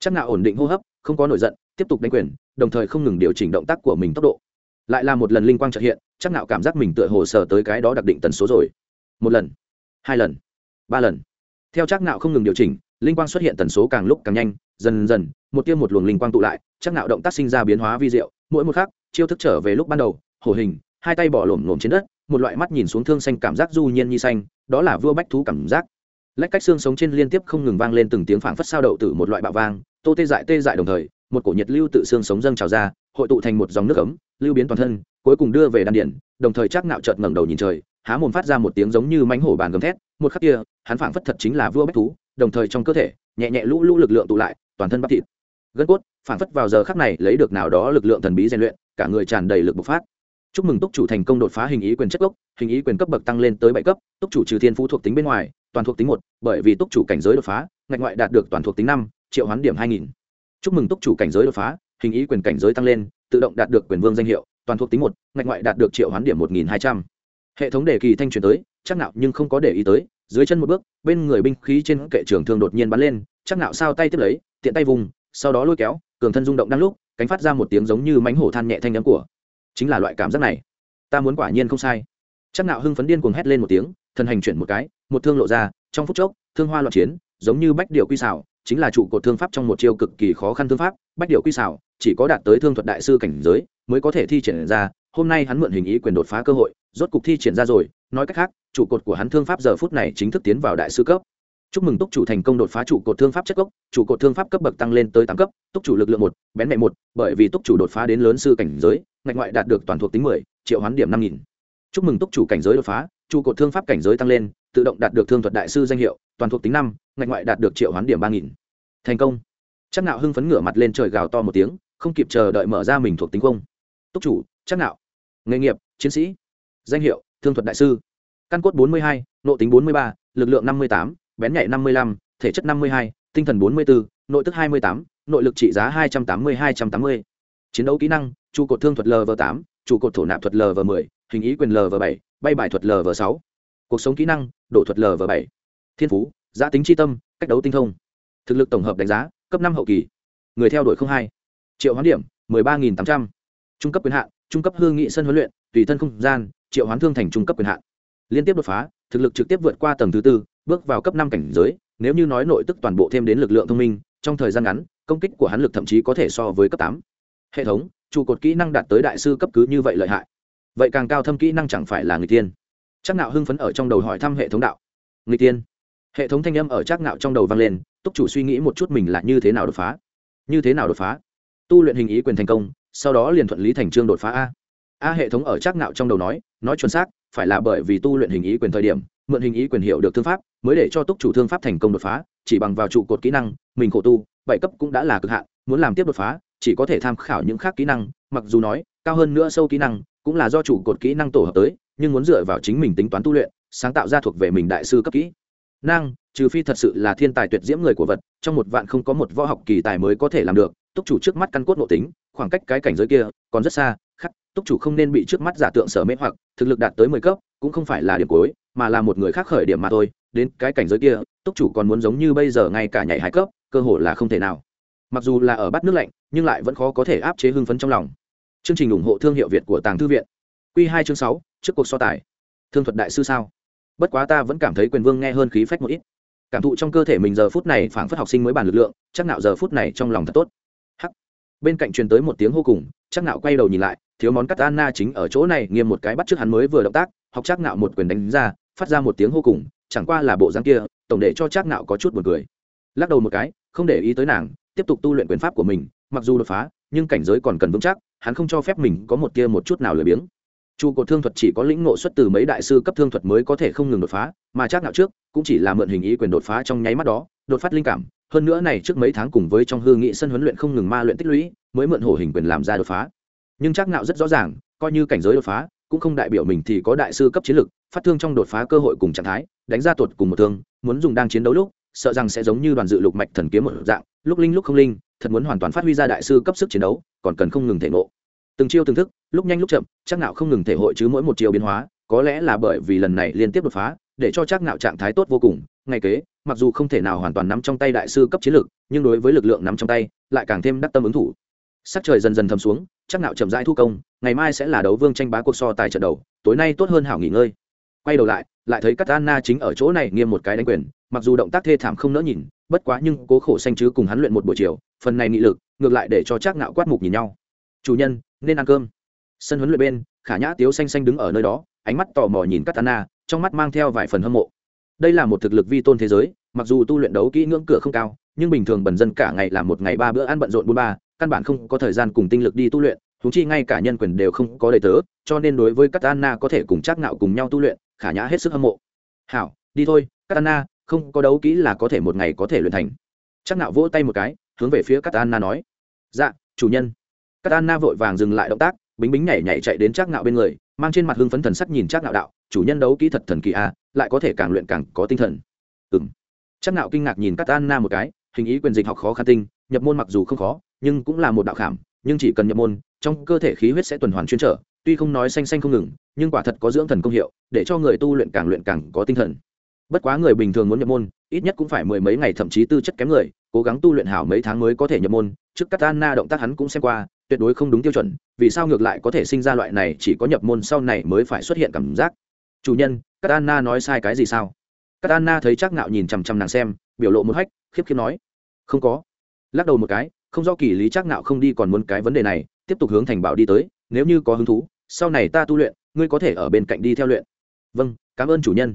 Chắc nạo ổn định hô hấp, không có nổi giận, tiếp tục đánh quyền, đồng thời không ngừng điều chỉnh động tác của mình tốc độ. Lại là một lần linh quang trợ hiện, chắc nạo cảm giác mình tựa hồ sở tới cái đó đặc định tần số rồi. Một lần, hai lần, ba lần. Theo chắc nạo không ngừng điều chỉnh, linh quang xuất hiện tần số càng lúc càng nhanh, dần dần, một tiêm một luồng linh quang tụ lại, chắc nạo động tác sinh ra biến hóa vi diệu, mỗi một khắc, chiêu thức trở về lúc ban đầu, hổ hình, hai tay bỏ lổm lổm trên đất, một loại mắt nhìn xuống thương xanh cảm giác du nhiên như xanh, đó là vua bách thú cảm giác lách cách xương sống trên liên tiếp không ngừng vang lên từng tiếng phảng phất sao đậu từ một loại bạo vang, tô tê dại tê dại đồng thời, một cổ nhiệt lưu tự xương sống dâng trào ra, hội tụ thành một dòng nước ấm, lưu biến toàn thân, cuối cùng đưa về đan điển, đồng thời chắc nạo chợt ngẩng đầu nhìn trời, há mồm phát ra một tiếng giống như mánh hổ bàn gầm thét, một khắc kia, hắn phảng phất thật chính là vua bách thú, đồng thời trong cơ thể, nhẹ nhẹ lũ lũ lực lượng tụ lại, toàn thân bắp thịt. Gân cốt, phảng phất vào giờ khắc này lấy được nào đó lực lượng thần bí rèn luyện, cả người tràn đầy lực bộc phát. Chúc mừng túc chủ thành công đột phá hình ý quyền chất gốc, hình ý quyền cấp bậc tăng lên tới bảy cấp, túc chủ trừ thiên phú thuộc tính bên ngoài toàn thuộc tính một, bởi vì túc chủ cảnh giới đột phá, ngạch ngoại đạt được toàn thuộc tính năm, triệu hoán điểm hai nghìn. Chúc mừng túc chủ cảnh giới đột phá, hình ý quyền cảnh giới tăng lên, tự động đạt được quyền vương danh hiệu, toàn thuộc tính một, ngạch ngoại đạt được triệu hoán điểm một nghìn hai trăm. Hệ thống đề kỳ thanh truyền tới, chắc nạo nhưng không có để ý tới, dưới chân một bước, bên người binh khí trên kệ trường thương đột nhiên bắn lên, chắc nạo sao tay tiếp lấy, tiện tay vùng, sau đó lôi kéo, cường thân rung động đang lúc, cánh phát ra một tiếng giống như mánh hổ than nhẹ thanh nhắm của. Chính là loại cảm giác này. Ta muốn quả nhiên không sai. Chắc nạo hưng phấn điên cuồng hét lên một tiếng Thần hành chuyển một cái, một thương lộ ra, trong phút chốc, thương hoa loạn chiến, giống như bách điệu quy xảo, chính là trụ cột thương pháp trong một chiêu cực kỳ khó khăn thương pháp, bách điệu quy xảo, chỉ có đạt tới thương thuật đại sư cảnh giới, mới có thể thi triển ra, hôm nay hắn mượn hình ý quyền đột phá cơ hội, rốt cục thi triển ra rồi, nói cách khác, trụ cột của hắn thương pháp giờ phút này chính thức tiến vào đại sư cấp. Chúc mừng túc chủ thành công đột phá trụ cột thương pháp chất gốc, trụ cột thương pháp cấp bậc tăng lên tới tám cấp, túc chủ lực lượng một, bén mẹ một, bởi vì túc chủ đột phá đến lớn sư cảnh giới, ngạch ngoại đạt được toàn thuộc tính mười, triệu hoán điểm năm nghìn. Chúc mừng túc chủ cảnh giới đột phá trụ cột thương pháp cảnh giới tăng lên, tự động đạt được thương thuật đại sư danh hiệu, toàn thuộc tính năm, ngạch ngoại đạt được triệu hoán điểm ba nghìn. Thành công. Chắc nạo hưng phấn ngửa mặt lên trời gào to một tiếng, không kịp chờ đợi mở ra mình thuộc tính không. Túc chủ, chắc nạo. Nghề nghiệp, chiến sĩ. Danh hiệu, thương thuật đại sư. Căn cốt bốn mươi hai, nội tính bốn mươi ba, lực lượng năm mươi tám, bén nhạy năm mươi lăm, thể chất năm mươi hai, tinh thần bốn mươi bốn nội tức hai mươi tám, nội lực trị giá hai trăm tám mươi, hai trăm tám mươi. Chiến đấu kỹ năng, trụ cột thương thuật lv tám, trụ cột thổ nạp thuật lv mười hình ý quyền lv bảy, bay bài thuật lv sáu. Cuộc sống kỹ năng đổ thuật lv bảy. Thiên phú giã tính tri tâm, cách đấu tinh thông. Thực lực tổng hợp đánh giá, cấp năm hậu kỳ. Người theo đuổi không hai. Triệu hoán điểm, mười ba nghìn tám trăm. Trung cấp quyền hạn, trung cấp hương nghị sân huấn luyện, tùy thân không gian, triệu hoán thương thành trung cấp quyền hạn. Liên tiếp đột phá, thực lực trực tiếp vượt qua tầng thứ tư, bước vào cấp năm cảnh giới, nếu như nói nội tức toàn bộ thêm đến lực lượng thông minh, trong thời gian ngắn, công kích của hắn lực thậm chí có thể so với cấp tám. Hệ thống, trụ cột kỹ năng đạt tới đại sư cấp cứ như vậy lợi hại vậy càng cao thâm kỹ năng chẳng phải là người tiên chắc nạo hưng phấn ở trong đầu hỏi thăm hệ thống đạo. Người tiên hệ thống thanh âm ở chắc nạo trong đầu vang lên, túc chủ suy nghĩ một chút mình là như thế nào đột phá. Như thế nào đột phá? Tu luyện hình ý quyền thành công, sau đó liền thuận lý thành trương đột phá a. A hệ thống ở chắc nạo trong đầu nói nói chuẩn xác, phải là bởi vì tu luyện hình ý quyền thời điểm, mượn hình ý quyền hiệu được thương pháp, mới để cho túc chủ thương pháp thành công đột phá, chỉ bằng vào trụ cột kỹ năng, mình khổ tu, bảy cấp cũng đã là cực hạn, muốn làm tiếp đột phá, chỉ có thể tham khảo những khác kỹ năng, mặc dù nói, cao hơn nữa sâu kỹ năng cũng là do trụ cột kỹ năng tổ hợp tới, nhưng muốn dựa vào chính mình tính toán tu luyện, sáng tạo ra thuộc về mình đại sư cấp kỹ. Năng, trừ phi thật sự là thiên tài tuyệt diễm người của vật, trong một vạn không có một võ học kỳ tài mới có thể làm được, túc chủ trước mắt căn cốt nội tính, khoảng cách cái cảnh giới kia còn rất xa, khắc, túc chủ không nên bị trước mắt giả tượng sở mê hoặc, thực lực đạt tới mười cấp, cũng không phải là điểm cuối, mà là một người khác khởi điểm mà thôi. Đến cái cảnh giới kia, túc chủ còn muốn giống như bây giờ ngay cả nhảy hai cấp, cơ hội là không thể nào. Mặc dù là ở bắt nước lạnh, nhưng lại vẫn khó có thể áp chế hưng phấn trong lòng chương trình ủng hộ thương hiệu việt của tàng thư viện. Q hai chương sáu, trước cuộc so tài. Thương thuật đại sư sao? Bất quá ta vẫn cảm thấy quyền vương nghe hơn khí phách một ít. Cảm thụ trong cơ thể mình giờ phút này phảng phất học sinh mới bàn lực lượng, chắc nạo giờ phút này trong lòng thật tốt. Hắc. Bên cạnh truyền tới một tiếng hô cùng, chắc nạo quay đầu nhìn lại, thiếu món cắt anna chính ở chỗ này nghiêm một cái bắt trước hắn mới vừa động tác, học chắc nạo một quyền đánh ra, phát ra một tiếng hô cùng, chẳng qua là bộ dáng kia, tổng để cho chắc nạo có chút buồn cười. Lắc đầu một cái, không để ý tới nàng, tiếp tục tu luyện quyền pháp của mình mặc dù đột phá nhưng cảnh giới còn cần vững chắc hắn không cho phép mình có một tia một chút nào lười biếng Chu cột thương thuật chỉ có lĩnh ngộ xuất từ mấy đại sư cấp thương thuật mới có thể không ngừng đột phá, mà chắc nạo trước cũng chỉ là mượn hình ý quyền đột phá trong nháy mắt đó, đột phát linh cảm, hơn nữa này trước mấy tháng cùng với trong hư nghị sân huấn luyện không ngừng ma luyện tích lũy, mới mượn hổ hình quyền làm ra đột phá. Nhưng chắc nạo rất rõ ràng, coi như cảnh giới đột phá, cũng không đại biểu mình thì có đại sư cấp chiến lực, phát thương trong đột phá cơ hội cùng trạng thái, đánh ra tuột cùng một thương, muốn dùng đang chiến đấu lúc, sợ rằng sẽ giống như đoàn dự lục mạch thần kiếm một dạng, lúc linh lúc không linh, thật muốn hoàn toàn phát huy ra đại sư cấp sức chiến đấu, còn cần không ngừng thể ngộ. Từng chiêu từng thức lúc nhanh lúc chậm chắc nạo không ngừng thể hội chứ mỗi một chiêu biến hóa có lẽ là bởi vì lần này liên tiếp đột phá để cho chắc nạo trạng thái tốt vô cùng. Ngay kế mặc dù không thể nào hoàn toàn nắm trong tay đại sư cấp chiến lược nhưng đối với lực lượng nắm trong tay lại càng thêm đắc tâm ứng thủ. Sắc trời dần dần thầm xuống chắc nạo chậm rãi thu công ngày mai sẽ là đấu vương tranh bá cuộc so tài trận đầu tối nay tốt hơn hảo nghỉ ngơi. Quay đầu lại lại thấy Katana chính ở chỗ này nghiêm một cái đánh quyền mặc dù động tác thê thảm không nỡ nhìn bất quá nhưng cố khổ xanh chứ cùng hắn luyện một buổi chiều, phần này nghị lực, ngược lại để cho trác ngạo quát mục nhìn nhau. Chủ nhân, nên ăn cơm. Sân huấn luyện bên, khả nhã tiếu xanh xanh đứng ở nơi đó, ánh mắt tò mò nhìn katana, trong mắt mang theo vài phần hâm mộ. Đây là một thực lực vi tôn thế giới, mặc dù tu luyện đấu kỹ ngưỡng cửa không cao, nhưng bình thường bần dân cả ngày làm một ngày ba bữa ăn bận rộn bốn ba, căn bản không có thời gian cùng tinh lực đi tu luyện thúng chi ngay cả nhân quyền đều không có đầy tớ, cho nên đối với katana có thể cùng trác ngạo cùng nhau tu luyện, khả nhã hết sức hâm mộ. Hảo, đi thôi, katana không có đấu kỹ là có thể một ngày có thể luyện thành. Chắc nạo vỗ tay một cái hướng về phía katana nói. Dạ chủ nhân. Katana vội vàng dừng lại động tác, bính bính nhảy nhảy chạy đến trác Nạo bên người mang trên mặt hưng phấn thần sắc nhìn trác Nạo đạo chủ nhân đấu kỹ thật thần kỳ a lại có thể càng luyện càng có tinh thần. Ừm. trác Nạo kinh ngạc nhìn Cát an na một cái hình ý quyền dịch học khó khăn tinh nhập môn mặc dù không khó nhưng cũng là một đạo khảm nhưng chỉ cần nhập môn trong cơ thể khí huyết sẽ tuần hoàn chuyên trở tuy không nói xanh xanh không ngừng nhưng quả thật có dưỡng thần công hiệu để cho người tu luyện càng luyện càng có tinh thần bất quá người bình thường muốn nhập môn, ít nhất cũng phải mười mấy ngày thậm chí tư chất kém người, cố gắng tu luyện hảo mấy tháng mới có thể nhập môn. Trước các anna động tác hắn cũng xem qua, tuyệt đối không đúng tiêu chuẩn, vì sao ngược lại có thể sinh ra loại này chỉ có nhập môn sau này mới phải xuất hiện cảm giác? Chủ nhân các anna nói sai cái gì sao? Các anna thấy chắc ngạo nhìn chằm chằm nàng xem, biểu lộ một hách, khiếp khiếp nói. Không có. Lắc đầu một cái, không do kỳ lý chắc ngạo không đi còn muốn cái vấn đề này, tiếp tục hướng thành bảo đi tới, nếu như có hứng thú, sau này ta tu luyện, ngươi có thể ở bên cạnh đi theo luyện. Vâng cảm ơn chủ nhân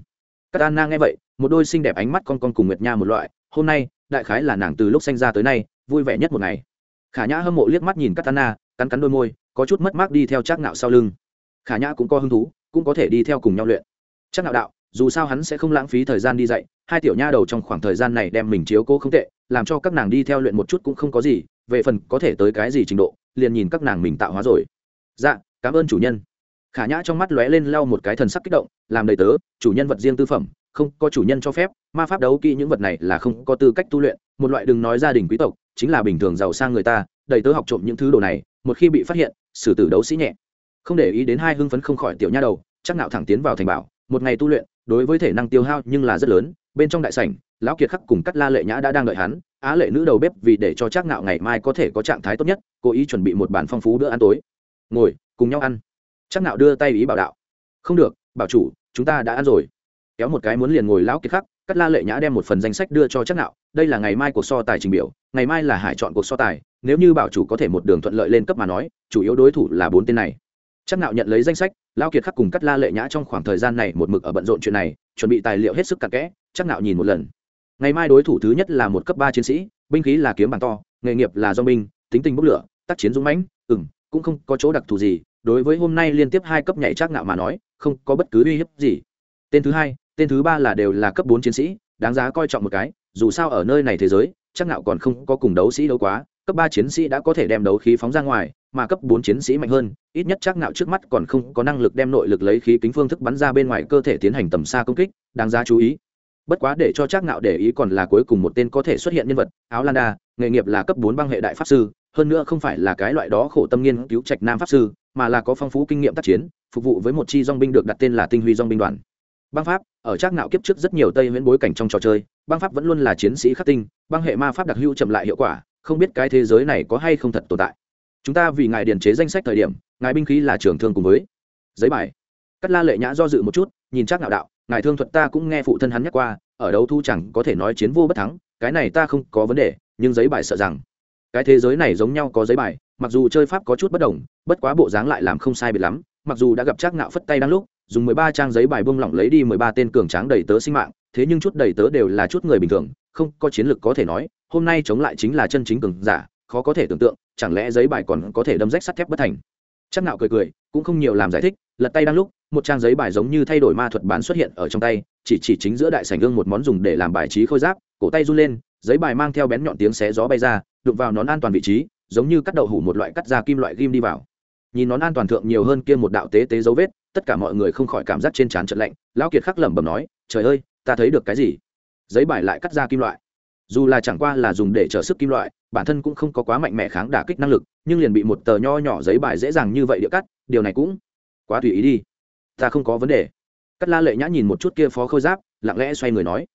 các anna nghe vậy, một đôi xinh đẹp ánh mắt con con cùng nguyệt nha một loại, hôm nay, đại khái là nàng từ lúc sinh ra tới nay, vui vẻ nhất một ngày. Khả nhã hâm mộ liếc mắt nhìn katana cắn cắn đôi môi, có chút mất mát đi theo trác ngạo sau lưng. Khả nhã cũng có hứng thú, cũng có thể đi theo cùng nhau luyện. Trác ngạo đạo, dù sao hắn sẽ không lãng phí thời gian đi dạy, hai tiểu nha đầu trong khoảng thời gian này đem mình chiếu cố không tệ, làm cho các nàng đi theo luyện một chút cũng không có gì, về phần có thể tới cái gì trình độ, liền nhìn các nàng mình tạo hóa rồi. Dạ cảm ơn chủ nhân khả nhã trong mắt lóe lên lau một cái thần sắc kích động, làm đầy tớ, chủ nhân vật riêng tư phẩm, không có chủ nhân cho phép, ma pháp đấu kỹ những vật này là không có tư cách tu luyện, một loại đừng nói gia đình quý tộc, chính là bình thường giàu sang người ta, đầy tớ học trộm những thứ đồ này, một khi bị phát hiện, xử tử đấu sĩ nhẹ. Không để ý đến hai hưng phấn không khỏi tiểu nha đầu, chắc nạo thẳng tiến vào thành bảo, một ngày tu luyện, đối với thể năng tiêu hao nhưng là rất lớn, bên trong đại sảnh, lão kiệt khắc cùng cắt la lệ nhã đã đang đợi hắn, á lệ nữ đầu bếp vì để cho chắc nạo ngày mai có thể có trạng thái tốt nhất, cố ý chuẩn bị một bàn phong phú bữa ăn tối. Ngồi, cùng nhau ăn chắc nạo đưa tay ý bảo đạo. Không được, bảo chủ, chúng ta đã ăn rồi. Kéo một cái muốn liền ngồi lão kiệt khắc, cắt la lệ nhã đem một phần danh sách đưa cho chắc nạo. Đây là ngày mai cuộc so tài trình biểu, ngày mai là hải chọn cuộc so tài. Nếu như bảo chủ có thể một đường thuận lợi lên cấp mà nói, chủ yếu đối thủ là bốn tên này. Chắc nạo nhận lấy danh sách, lão kiệt khắc cùng cắt la lệ nhã trong khoảng thời gian này một mực ở bận rộn chuyện này, chuẩn bị tài liệu hết sức cặn kẽ, chắc nạo nhìn một lần. Ngày mai đối thủ thứ nhất là một cấp ba chiến sĩ, binh khí là kiếm bằng to, nghề nghiệp là do binh, tính tình bốc lửa, tác chiến dũng mãnh, ừm, cũng không có chỗ đặc thù gì đối với hôm nay liên tiếp hai cấp nhảy trác ngạo mà nói, không có bất cứ uy hiếp gì. Tên thứ hai, tên thứ ba là đều là cấp bốn chiến sĩ, đáng giá coi trọng một cái, dù sao ở nơi này thế giới chắc ngạo còn không có cùng đấu sĩ đấu quá, cấp ba chiến sĩ đã có thể đem đấu khí phóng ra ngoài, mà cấp bốn chiến sĩ mạnh hơn, ít nhất chắc ngạo trước mắt còn không có năng lực đem nội lực lấy khí kính phương thức bắn ra bên ngoài cơ thể tiến hành tầm xa công kích, đáng giá chú ý. Bất quá để cho chắc ngạo để ý còn là cuối cùng một tên có thể xuất hiện nhân vật, áo landa nghề nghiệp là cấp bốn băng hệ đại pháp sư hơn nữa không phải là cái loại đó khổ tâm nghiên cứu trạch nam pháp sư, mà là có phong phú kinh nghiệm tác chiến, phục vụ với một chi dong binh được đặt tên là tinh huy dong binh đoàn. Băng pháp, ở trác nạo kiếp trước rất nhiều tây miễn bối cảnh trong trò chơi, băng pháp vẫn luôn là chiến sĩ khắc tinh, băng hệ ma pháp đặc hữu chậm lại hiệu quả, không biết cái thế giới này có hay không thật tồn tại. Chúng ta vì ngài điền chế danh sách thời điểm, ngài binh khí là trưởng thương cùng với giấy bài. Cắt la lệ nhã do dự một chút, nhìn trác nạo đạo, ngài thương thuật ta cũng nghe phụ thân hắn nhắc qua, ở đâu thu chẳng có thể nói chiến vô bất thắng, cái này ta không có vấn đề, nhưng giấy bài sợ rằng cái thế giới này giống nhau có giấy bài, mặc dù chơi pháp có chút bất đồng, bất quá bộ dáng lại làm không sai biệt lắm, mặc dù đã gặp trác nạo phất tay đang lúc, dùng mười ba trang giấy bài bông lỏng lấy đi mười ba tên cường tráng đầy tớ sinh mạng, thế nhưng chút đầy tớ đều là chút người bình thường, không có chiến lược có thể nói, hôm nay chống lại chính là chân chính cường giả, khó có thể tưởng tượng, chẳng lẽ giấy bài còn có thể đâm rách sắt thép bất thành. Chắc nạo cười cười, cũng không nhiều làm giải thích, lật tay đang lúc, một trang giấy bài giống như thay đổi ma thuật bán xuất hiện ở trong tay, chỉ chỉ chính giữa đại sảnh gương một món dùng để làm bài trí khôi giáp, cổ tay run lên, giấy bài mang theo bén nhọn tiếng xé gió bay ra đụng vào nón an toàn vị trí, giống như cắt đậu hủ một loại cắt ra kim loại ghim đi vào. Nhìn nón an toàn thượng nhiều hơn kia một đạo tế tế dấu vết, tất cả mọi người không khỏi cảm giác trên trán trận lạnh, lão kiệt khắc lẩm bẩm nói, trời ơi, ta thấy được cái gì? Giấy bài lại cắt ra kim loại. Dù là chẳng qua là dùng để trở sức kim loại, bản thân cũng không có quá mạnh mẽ kháng đả kích năng lực, nhưng liền bị một tờ nho nhỏ giấy bài dễ dàng như vậy địa cắt, điều này cũng quá tùy ý đi. Ta không có vấn đề. Cắt la lệ nhã nhìn một chút kia phó khôi giáp, lặng lẽ xoay người nói.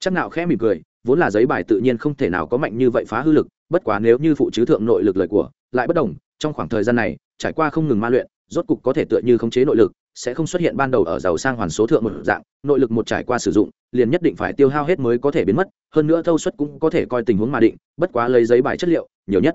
Chắc nào khẽ mỉm cười vốn là giấy bài tự nhiên không thể nào có mạnh như vậy phá hư lực, bất quá nếu như phụ chứ thượng nội lực lời của, lại bất đồng, trong khoảng thời gian này, trải qua không ngừng ma luyện, rốt cục có thể tựa như khống chế nội lực, sẽ không xuất hiện ban đầu ở giàu sang hoàn số thượng một dạng, nội lực một trải qua sử dụng, liền nhất định phải tiêu hao hết mới có thể biến mất, hơn nữa thâu suất cũng có thể coi tình huống mà định, bất quá lấy giấy bài chất liệu, nhiều nhất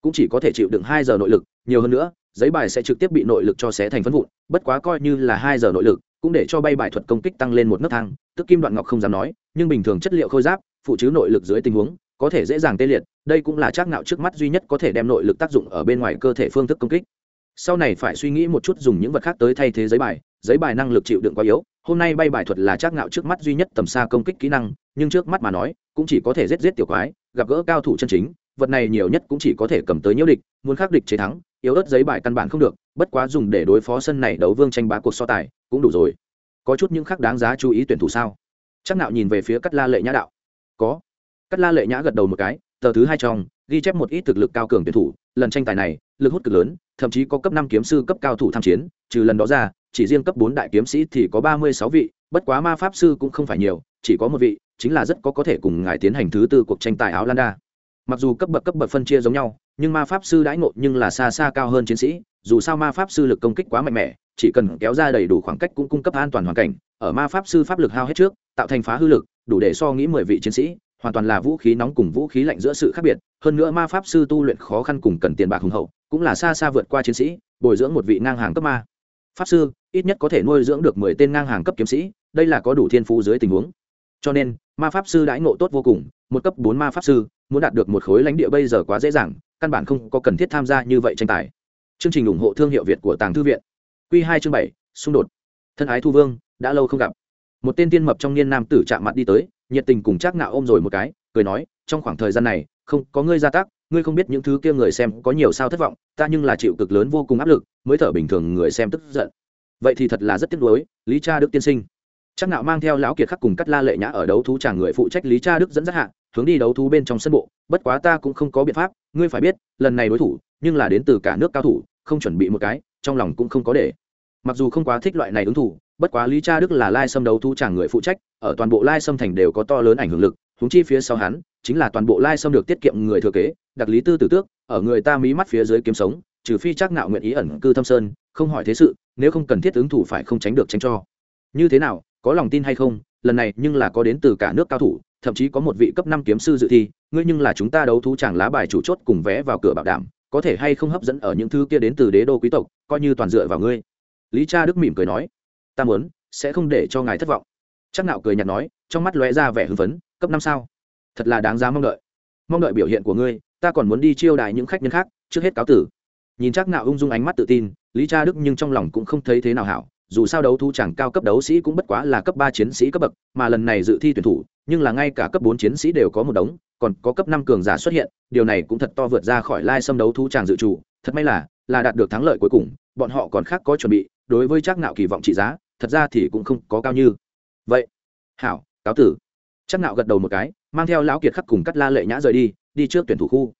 cũng chỉ có thể chịu đựng hai giờ nội lực, nhiều hơn nữa, giấy bài sẽ trực tiếp bị nội lực cho xé thành phân vụn, bất quá coi như là hai giờ nội lực, cũng để cho bay bài thuật công kích tăng lên một nấc thang, tức kim đoạn ngọc không dám nói, nhưng bình thường chất liệu khôi giáp phụ chứ nội lực dưới tình huống, có thể dễ dàng tê liệt, đây cũng là trác nạo trước mắt duy nhất có thể đem nội lực tác dụng ở bên ngoài cơ thể phương thức công kích. Sau này phải suy nghĩ một chút dùng những vật khác tới thay thế giấy bài giấy bài năng lực chịu đựng quá yếu, hôm nay bay bài thuật là trác ngạo trước mắt duy nhất tầm xa công kích kỹ năng, nhưng trước mắt mà nói, cũng chỉ có thể giết giết tiểu quái, gặp gỡ cao thủ chân chính, vật này nhiều nhất cũng chỉ có thể cầm tới nhiễu địch, muốn khắc địch chế thắng, yếu ớt giấy bài căn bản không được, bất quá dùng để đối phó sân này đấu vương tranh bá cuộc so tài, cũng đủ rồi. Có chút những khác đáng giá chú ý tuyển thủ sao? Chắc nạo nhìn về phía cắt la lệ nhã đạo có. Cắt la lệ nhã gật đầu một cái, tờ thứ hai trong, ghi chép một ít thực lực cao cường tuyển thủ, lần tranh tài này, lực hút cực lớn, thậm chí có cấp năm kiếm sư, cấp cao thủ tham chiến, trừ lần đó ra, chỉ riêng cấp bốn đại kiếm sĩ thì có ba mươi sáu vị, bất quá ma pháp sư cũng không phải nhiều, chỉ có một vị, chính là rất có có thể cùng ngài tiến hành thứ tư cuộc tranh tài áo landa mặc dù cấp bậc cấp bậc phân chia giống nhau, nhưng ma pháp sư đãi ngộ nhưng là xa xa cao hơn chiến sĩ, dù sao ma pháp sư lực công kích quá mạnh mẽ, chỉ cần kéo ra đầy đủ khoảng cách cũng cung cấp an toàn hoàn cảnh, ở ma pháp sư pháp lực hao hết trước, tạo thành phá hư lực đủ để so nghĩ mười vị chiến sĩ, hoàn toàn là vũ khí nóng cùng vũ khí lạnh giữa sự khác biệt. Hơn nữa ma pháp sư tu luyện khó khăn cùng cần tiền bạc hùng hậu, cũng là xa xa vượt qua chiến sĩ, bồi dưỡng một vị ngang hàng cấp ma. Pháp sư, ít nhất có thể nuôi dưỡng được mười tên ngang hàng cấp kiếm sĩ, đây là có đủ thiên phú dưới tình huống. Cho nên, ma pháp sư đãi ngộ tốt vô cùng, một cấp bốn ma pháp sư, muốn đạt được một khối lãnh địa bây giờ quá dễ dàng, căn bản không có cần thiết tham gia như vậy tranh tài. Chương trình ủng hộ thương hiệu việt của tàng thư viện. Q hai chương bảy, xung đột. Thân ái thu vương, đã lâu không gặp một tên tiên mập trong niên nam tử chạm mặt đi tới, nhiệt tình cùng chắc nạo ôm rồi một cái, cười nói, trong khoảng thời gian này, không, có ngươi gia tác, ngươi không biết những thứ kia người xem có nhiều sao thất vọng, ta nhưng là chịu cực lớn vô cùng áp lực, mới thở bình thường người xem tức giận. Vậy thì thật là rất tiếc nuối, lý cha đức tiên sinh. Chắc nạo mang theo lão kiệt khắc cùng cắt la lệ nhã ở đấu thú chàng người phụ trách lý cha đức dẫn dắt hạ, hướng đi đấu thú bên trong sân bộ, bất quá ta cũng không có biện pháp, ngươi phải biết, lần này đối thủ, nhưng là đến từ cả nước cao thủ, không chuẩn bị một cái, trong lòng cũng không có để. Mặc dù không quá thích loại này ứng thủ bất quá lý cha đức là lai xâm đấu thu chàng người phụ trách, ở toàn bộ lai xâm thành đều có to lớn ảnh hưởng lực húng chi phía sau hắn, chính là toàn bộ lai xâm được tiết kiệm người thừa kế, đặc lý tư tử tước, ở người ta mí mắt phía dưới kiếm sống, trừ phi chắc nạo nguyện ý ẩn cư thâm sơn, không hỏi thế sự, nếu không cần thiết ứng thủ phải không tránh được tránh cho. Như thế nào, có lòng tin hay không, lần này nhưng là có đến từ cả nước cao thủ, thậm chí có một vị cấp năm kiếm sư dự thi, ngươi nhưng là chúng ta đấu thú chàng lá bài chủ chốt cùng vé vào cửa bảo đảm, có thể hay không hấp dẫn ở những thứ kia đến từ đế đô quý tộc, coi như toàn dựa vào ngươi. Lý cha đức mỉm cười nói ta muốn, sẽ không để cho ngài thất vọng. Chắc nạo cười nhạt nói, trong mắt lóe ra vẻ hưng phấn, cấp năm sao? Thật là đáng giá mong đợi. Mong đợi biểu hiện của ngươi, ta còn muốn đi chiêu đài những khách nhân khác, trước hết cáo tử. Nhìn chắc nạo ung dung ánh mắt tự tin, lý cha đức nhưng trong lòng cũng không thấy thế nào hảo, dù sao đấu thu chẳng cao cấp đấu sĩ cũng bất quá là cấp ba chiến sĩ cấp bậc, mà lần này dự thi tuyển thủ, nhưng là ngay cả cấp bốn chiến sĩ đều có một đống, còn có cấp năm cường giả xuất hiện, điều này cũng thật to vượt ra khỏi lai xâm đấu thu chẳng dự trù. Thật may là là đạt được thắng lợi cuối cùng, bọn họ còn khác có chuẩn bị, đối với chắc nạo kỳ vọng trị giá thật ra thì cũng không có cao như. Vậy, hảo, cáo tử. Chắc nạo gật đầu một cái, mang theo lão kiệt khắc cùng cắt la lệ nhã rời đi đi trước tuyển thủ khu.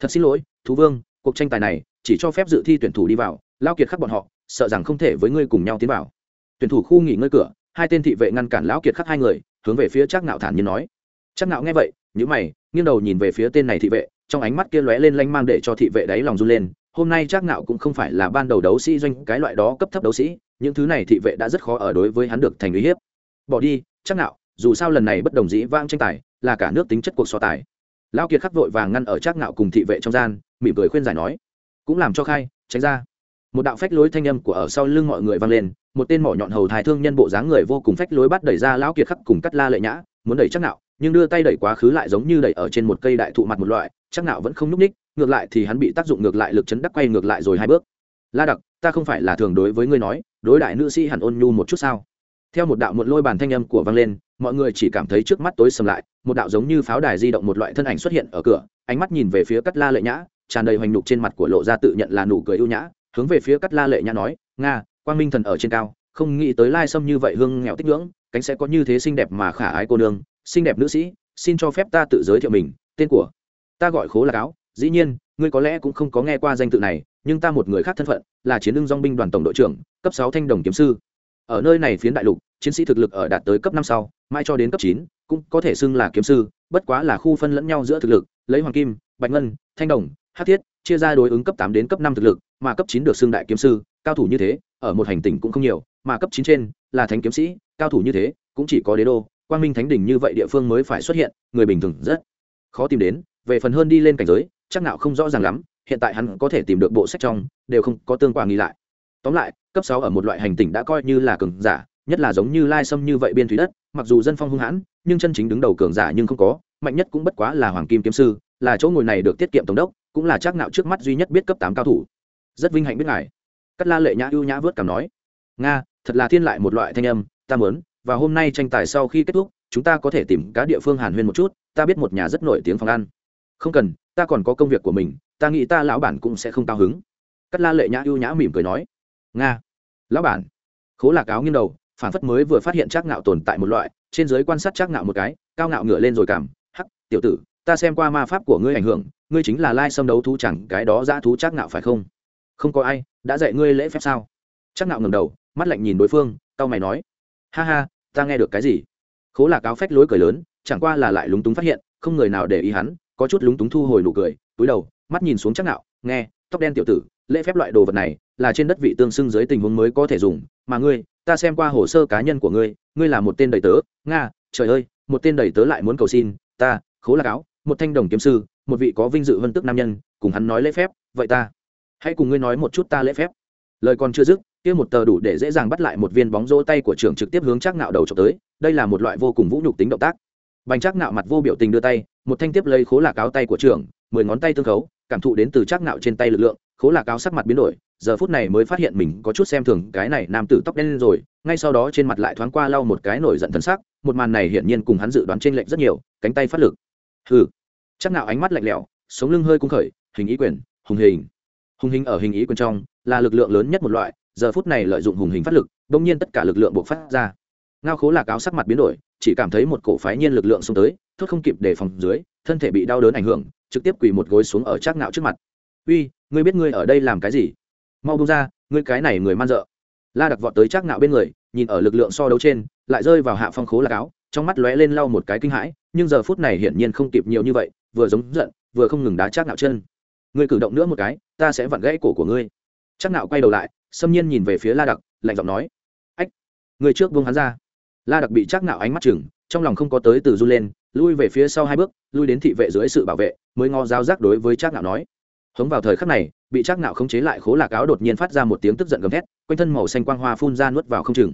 Thật xin lỗi, thú vương, cuộc tranh tài này chỉ cho phép dự thi tuyển thủ đi vào, Lão kiệt khắc bọn họ, sợ rằng không thể với ngươi cùng nhau tiến vào. Tuyển thủ khu nghỉ ngơi cửa, hai tên thị vệ ngăn cản lão kiệt khắc hai người, hướng về phía chắc nạo thản nhiên nói. Chắc nạo nghe vậy, nhíu mày, nghiêng đầu nhìn về phía tên này thị vệ, trong ánh mắt kia lóe lên lanh mang để cho thị vệ đáy lòng run lên. Hôm nay chắc nạo cũng không phải là ban đầu đấu sĩ doanh, cái loại đó cấp thấp đấu sĩ những thứ này thị vệ đã rất khó ở đối với hắn được thành uy hiếp. Bỏ đi, chắc nạo, dù sao lần này bất đồng dĩ vang tranh tài, là cả nước tính chất cuộc so tài. Lão kiệt khắc vội vàng ngăn ở chắc nạo cùng thị vệ trong gian, mỉm cười khuyên giải nói, cũng làm cho khai, tránh ra. Một đạo phách lối thanh âm của ở sau lưng mọi người vang lên, một tên mỏ nhọn hầu thái thương nhân bộ dáng người vô cùng phách lối bắt đẩy ra lão kiệt khắc cùng cắt la lệ nhã, muốn đẩy chắc nạo, nhưng đưa tay đẩy quá khứ lại giống như đẩy ở trên một cây đại thụ mặt một loại, chắc nạo vẫn không núp ních ngược lại thì hắn bị tác dụng ngược lại lực chấn đắc quay ngược lại rồi hai bước. La đặc ta không phải là thường đối với ngươi nói, đối đại nữ sĩ hẳn ôn nhu một chút sao? Theo một đạo muộn lôi bàn thanh âm của vang lên, mọi người chỉ cảm thấy trước mắt tối sầm lại, một đạo giống như pháo đài di động một loại thân ảnh xuất hiện ở cửa, ánh mắt nhìn về phía cắt la lệ nhã, tràn đầy hoành nục trên mặt của lộ ra tự nhận là nụ cười ưu nhã, hướng về phía cắt la lệ nhã nói, nga, quang minh thần ở trên cao, không nghĩ tới lai sâm như vậy hương nghèo tích ngưỡng cánh sẽ có như thế xinh đẹp mà khả ái cô nương, xinh đẹp nữ sĩ, xin cho phép ta tự giới thiệu mình, tên của ta gọi khố là cáo dĩ nhiên, ngươi có lẽ cũng không có nghe qua danh tự này nhưng ta một người khác thân phận, là chiến lưng dong binh đoàn tổng đội trưởng, cấp sáu thanh đồng kiếm sư. Ở nơi này phiến đại lục, chiến sĩ thực lực ở đạt tới cấp năm sau mai cho đến cấp chín, cũng có thể xưng là kiếm sư, bất quá là khu phân lẫn nhau giữa thực lực, lấy hoàng kim, bạch ngân, thanh đồng hát thiết, chia ra đối ứng cấp tám đến cấp năm thực lực, mà cấp chín được xưng đại kiếm sư, cao thủ như thế, ở một hành tinh cũng không nhiều, mà cấp chín trên, là thánh kiếm sĩ, cao thủ như thế, cũng chỉ có đế đô, quang minh thánh đỉnh như vậy địa phương mới phải xuất hiện, người bình thường rất khó tìm đến, về phần hơn đi lên cảnh giới, chắc nào không rõ ràng lắm hiện tại hắn có thể tìm được bộ sách trong, đều không có tương quan nghi lại. Tóm lại, cấp sáu ở một loại hành tinh đã coi như là cường giả, nhất là giống như lai sâm như vậy biên thủy đất, mặc dù dân phong hung hãn, nhưng chân chính đứng đầu cường giả nhưng không có, mạnh nhất cũng bất quá là hoàng kim kiếm sư, là chỗ ngồi này được tiết kiệm tổng đốc, cũng là chắc nạo trước mắt duy nhất biết cấp tám cao thủ. Rất vinh hạnh biết ngài. Cắt la lệ nhã ưu nhã vớt cảm nói, nga, thật là thiên lại một loại thanh âm, ta muốn, và hôm nay tranh tài sau khi kết thúc, chúng ta có thể tìm cá địa phương hàn huyên một chút, ta biết một nhà rất nổi tiếng phòng ăn. Không cần ta còn có công việc của mình, ta nghĩ ta lão bản cũng sẽ không cao hứng. Cắt la lệ nhã ưu nhã mỉm cười nói, nga, lão bản. Khố lạc áo nghiêng đầu, phản phất mới vừa phát hiện trác ngạo tồn tại một loại, trên giới quan sát trác ngạo một cái, cao ngạo ngửa lên rồi cảm, hắc, tiểu tử, ta xem qua ma pháp của ngươi ảnh hưởng, ngươi chính là lai xâm đấu thú chẳng cái đó dã thú trác ngạo phải không? Không có ai, đã dạy ngươi lễ phép sao? Trác ngạo ngầm đầu, mắt lạnh nhìn đối phương tao mày nói, ha ha, ta nghe được cái gì? Khố lạc áo phách lối cười lớn, chẳng qua là lại lúng túng phát hiện, không người nào để ý hắn có chút lúng túng thu hồi nụ cười, túi đầu, mắt nhìn xuống chắc nạo, nghe, tóc đen tiểu tử, lễ phép loại đồ vật này, là trên đất vị tương xưng dưới tình huống mới có thể dùng, mà ngươi, ta xem qua hồ sơ cá nhân của ngươi ngươi là một tên đầy tớ, nga, trời ơi, một tên đầy tớ lại muốn cầu xin, ta, khố lạc áo, một thanh đồng kiếm sư, một vị có vinh dự vân tức nam nhân, cùng hắn nói lễ phép, vậy ta, hãy cùng ngươi nói một chút ta lễ phép. Lời còn chưa dứt, kia một tờ đủ để dễ dàng bắt lại một viên bóng rô tay của trưởng trực tiếp hướng chắc nạo đầu trộm tới, đây là một loại vô cùng vũ nhục tính động tác. Bành chắc nạo mặt vô biểu tình đưa tay một thanh tiếp lấy khố lạc áo tay của trưởng, mười ngón tay tương khấu, cảm thụ đến từ chắc nạo trên tay lực lượng, khố lạc áo sắc mặt biến đổi, giờ phút này mới phát hiện mình có chút xem thường cái này nam tử tóc đen lên rồi, ngay sau đó trên mặt lại thoáng qua lau một cái nổi giận thần sắc, một màn này hiển nhiên cùng hắn dự đoán trên lệnh rất nhiều, cánh tay phát lực. Hừ. Chắc nạo ánh mắt lạnh lẽo, sống lưng hơi cung khởi, hình ý quyền, hùng hình. Hùng hình ở hình ý quyền trong, là lực lượng lớn nhất một loại, giờ phút này lợi dụng hùng hình phát lực đông nhiên tất cả lực lượng buộc phát ra. Ngao khố lạc áo sắc mặt biến đổi, chỉ cảm thấy một cổ phái nhiên lực lượng xông tới thốt không kịp để phòng dưới, thân thể bị đau đớn ảnh hưởng, trực tiếp quỳ một gối xuống ở trác ngạo trước mặt. Uy, ngươi biết ngươi ở đây làm cái gì? Mau bung ra, ngươi cái này người man dợ. La đặc vọt tới trác ngạo bên người, nhìn ở lực lượng so đấu trên, lại rơi vào hạ phong khố lạc áo, trong mắt lóe lên lau một cái kinh hãi, nhưng giờ phút này hiển nhiên không kịp nhiều như vậy, vừa giống giận, vừa không ngừng đá trác ngạo chân. Ngươi cử động nữa một cái, ta sẽ vặn gãy cổ của ngươi. Trác ngạo quay đầu lại, xâm nhiên nhìn về phía la đặc lạnh giọng nói, ách người trước buông hắn ra. La đặc bị trác ngạo ánh mắt chừng, trong lòng không có tới từ run lên lui về phía sau hai bước, lui đến thị vệ dưới sự bảo vệ, mới ngó giáo giác đối với Trác nạo nói. Hống vào thời khắc này, bị Trác nạo khống chế lại khố lạc áo đột nhiên phát ra một tiếng tức giận gầm thét, quanh thân màu xanh quang hoa phun ra nuốt vào không chừng.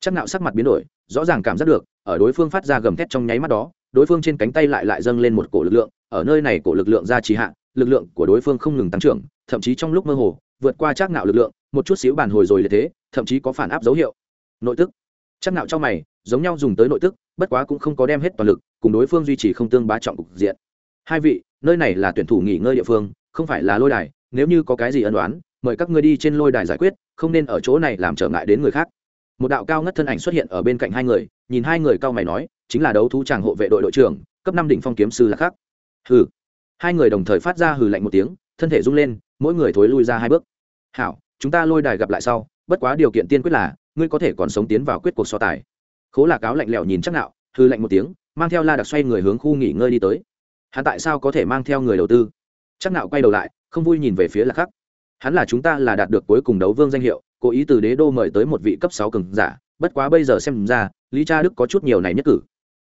Trác nạo sắc mặt biến đổi, rõ ràng cảm giác được, ở đối phương phát ra gầm thét trong nháy mắt đó, đối phương trên cánh tay lại lại dâng lên một cổ lực lượng, ở nơi này cổ lực lượng ra trì hạ, lực lượng của đối phương không ngừng tăng trưởng, thậm chí trong lúc mơ hồ, vượt qua Trác nạo lực lượng, một chút xíu bản hồi rồi là thế, thậm chí có phản áp dấu hiệu. Nội tức. Trác nạo cho mày, giống nhau dùng tới nội tức bất quá cũng không có đem hết toàn lực, cùng đối phương duy trì không tương bá trọng cục diện. Hai vị, nơi này là tuyển thủ nghỉ ngơi địa phương, không phải là lôi đài, nếu như có cái gì ân đoán mời các ngươi đi trên lôi đài giải quyết, không nên ở chỗ này làm trở ngại đến người khác. Một đạo cao ngất thân ảnh xuất hiện ở bên cạnh hai người, nhìn hai người cao mày nói, chính là đấu thú tràng hộ vệ đội đội trưởng, cấp năm đỉnh phong kiếm sư là khác. Hừ. Hai người đồng thời phát ra hừ lạnh một tiếng, thân thể rung lên, mỗi người thối lui ra hai bước. Hảo, chúng ta lôi đài gặp lại sau, bất quá điều kiện tiên quyết là, ngươi có thể còn sống tiến vào quyết cuộc so tài khố lạc áo lạnh lẽo nhìn chắc nạo hư lạnh một tiếng, mang theo la đặc xoay người hướng khu nghỉ ngơi đi tới. Hắn tại sao có thể mang theo người đầu tư? Chắc nạo quay đầu lại, không vui nhìn về phía lạc khắc hắn là chúng ta là đạt được cuối cùng đấu vương danh hiệu, cố ý từ đế đô mời tới một vị cấp sáu cường giả, bất quá bây giờ xem ra, lý cha đức có chút nhiều này nhất cử.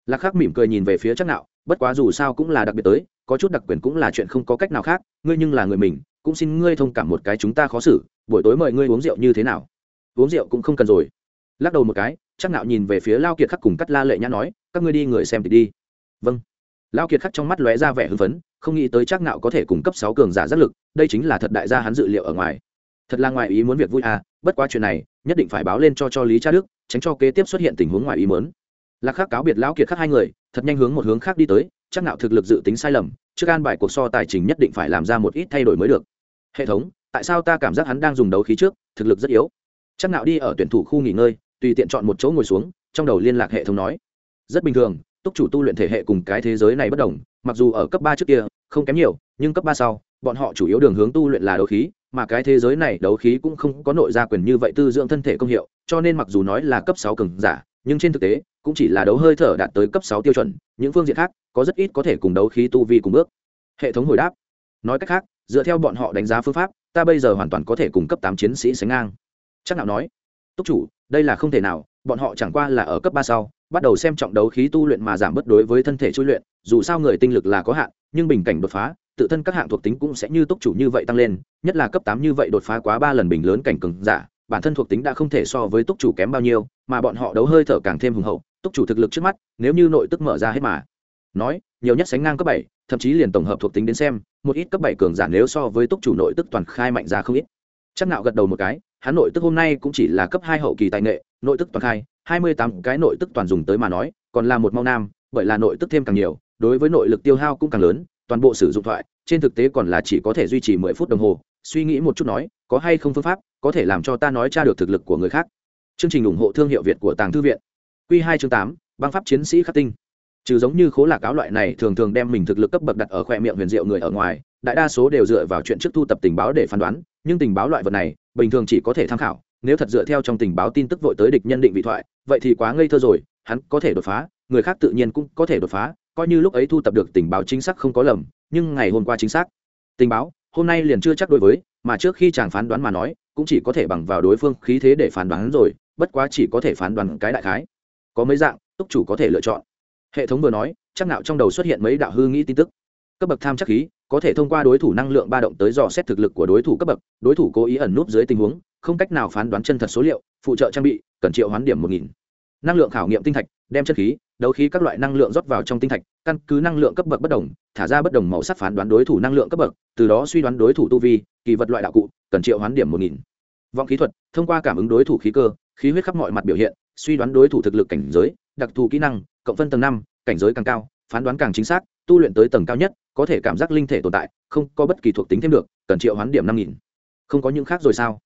Lạc khắc mỉm cười nhìn về phía chắc nạo, bất quá dù sao cũng là đặc biệt tới, có chút đặc quyền cũng là chuyện không có cách nào khác, ngươi nhưng là người mình, cũng xin ngươi thông cảm một cái chúng ta khó xử, buổi tối mời ngươi uống rượu như thế nào? Uống rượu cũng không cần rồi. Lắc đầu một cái chắc nạo nhìn về phía lao kiệt khắc cùng cắt la lệ nhã nói, các ngươi đi người xem thì đi. Vâng. Lao kiệt khắc trong mắt lóe ra vẻ hưng phấn, không nghĩ tới chắc nạo có thể cung cấp sáu cường giả giác lực, đây chính là thật đại gia hắn dự liệu ở ngoài. Thật là ngoài ý muốn việc vui à bất quá chuyện này, nhất định phải báo lên cho cho lý cha đức, tránh cho kế tiếp xuất hiện tình huống ngoài ý muốn. Lạc khắc cáo biệt lão kiệt khắc hai người, thật nhanh hướng một hướng khác đi tới chắc nạo thực lực dự tính sai lầm, trước an bài cuộc so tài trình nhất định phải làm ra một ít thay đổi mới được. Hệ thống, tại sao ta cảm giác hắn đang dùng đấu khí trước, thực lực rất yếu? Chắc nạo đi ở tuyển thủ khu nghỉ ngơi tùy tiện chọn một chỗ ngồi xuống, trong đầu liên lạc hệ thống nói. Rất bình thường, túc chủ tu luyện thể hệ cùng cái thế giới này bất đồng, mặc dù ở cấp ba trước kia, không kém nhiều, nhưng cấp ba sau, bọn họ chủ yếu đường hướng tu luyện là đấu khí, mà cái thế giới này đấu khí cũng không có nội gia quyền như vậy tư dưỡng thân thể công hiệu, cho nên mặc dù nói là cấp sáu cường giả, nhưng trên thực tế, cũng chỉ là đấu hơi thở đạt tới cấp sáu tiêu chuẩn, những phương diện khác, có rất ít có thể cùng đấu khí tu vi cùng bước. Hệ thống hồi đáp. Nói cách khác, dựa theo bọn họ đánh giá phương pháp, ta bây giờ hoàn toàn có thể cùng cấp tám chiến sĩ sánh ngang. Chắc nào nói, túc chủ đây là không thể nào, bọn họ chẳng qua là ở cấp ba sau, bắt đầu xem trọng đấu khí tu luyện mà giảm bớt đối với thân thể chui luyện, dù sao người tinh lực là có hạn, nhưng bình cảnh đột phá, tự thân các hạng thuộc tính cũng sẽ như túc chủ như vậy tăng lên, nhất là cấp tám như vậy đột phá quá ba lần bình lớn cảnh cường giả, bản thân thuộc tính đã không thể so với túc chủ kém bao nhiêu, mà bọn họ đấu hơi thở càng thêm hùng hậu túc chủ thực lực trước mắt, nếu như nội tức mở ra hết mà. Nói, nhiều nhất sánh ngang cấp bảy, thậm chí liền tổng hợp thuộc tính đến xem, một ít cấp bảy cường giả nếu so với túc chủ nội tức toàn khai mạnh ra không ít. Chắc nạo gật đầu một cái hắn nội tức hôm nay cũng chỉ là cấp hai hậu kỳ tài nghệ, nội tức toàn khai, hai mươi tám cái nội tức toàn dùng tới mà nói, còn là một mau nam, bởi là nội tức thêm càng nhiều, đối với nội lực tiêu hao cũng càng lớn, toàn bộ sử dụng thoại, trên thực tế còn là chỉ có thể duy trì mười phút đồng hồ. Suy nghĩ một chút nói, có hay không phương pháp, có thể làm cho ta nói tra được thực lực của người khác. Chương trình ủng hộ thương hiệu việt của tàng thư viện. Q hai chương tám, băng pháp chiến sĩ khắc tinh. Trừ giống như khố lạc áo loại này thường thường đem mình thực lực cấp bậc đặt ở khoe miệng huyền diệu người ở ngoài, đại đa số đều dựa vào chuyện trước thu tập tình báo để phán đoán, nhưng tình báo loại vật này bình thường chỉ có thể tham khảo, nếu thật dựa theo trong tình báo tin tức vội tới địch nhân định vị thoại, vậy thì quá ngây thơ rồi, hắn có thể đột phá, người khác tự nhiên cũng có thể đột phá, coi như lúc ấy thu tập được tình báo chính xác không có lầm, nhưng ngày hôm qua chính xác. Tình báo, hôm nay liền chưa chắc đối với, mà trước khi chàng phán đoán mà nói, cũng chỉ có thể bằng vào đối phương khí thế để phán đoán rồi, bất quá chỉ có thể phán đoán cái đại khái. Có mấy dạng, túc chủ có thể lựa chọn. Hệ thống vừa nói, chắc nào trong đầu xuất hiện mấy đạo hư nghĩ tin tức cấp bậc tham chắc khí, có thể thông qua đối thủ năng lượng ba động tới dò xét thực lực của đối thủ cấp bậc, đối thủ cố ý ẩn núp dưới tình huống, không cách nào phán đoán chân thật số liệu, phụ trợ trang bị, cần triệu hoán điểm một nghìn. Năng lượng khảo nghiệm tinh thạch, đem chất khí, đấu khí các loại năng lượng rót vào trong tinh thạch, căn cứ năng lượng cấp bậc bất đồng, thả ra bất đồng màu sắc phán đoán đối thủ năng lượng cấp bậc, từ đó suy đoán đối thủ tu vi, kỳ vật loại đạo cụ, cần triệu hoán điểm một nghìn. Vọng khí thuật, thông qua cảm ứng đối thủ khí cơ, khí huyết khắp mọi mặt biểu hiện, suy đoán đối thủ thực lực cảnh giới, đặc thù kỹ năng, cộng phân tầng năm, cảnh giới càng cao phán đoán càng chính xác, tu luyện tới tầng cao nhất, có thể cảm giác linh thể tồn tại, không có bất kỳ thuộc tính thêm được, cần triệu hoán điểm năm nghìn. Không có những khác rồi sao?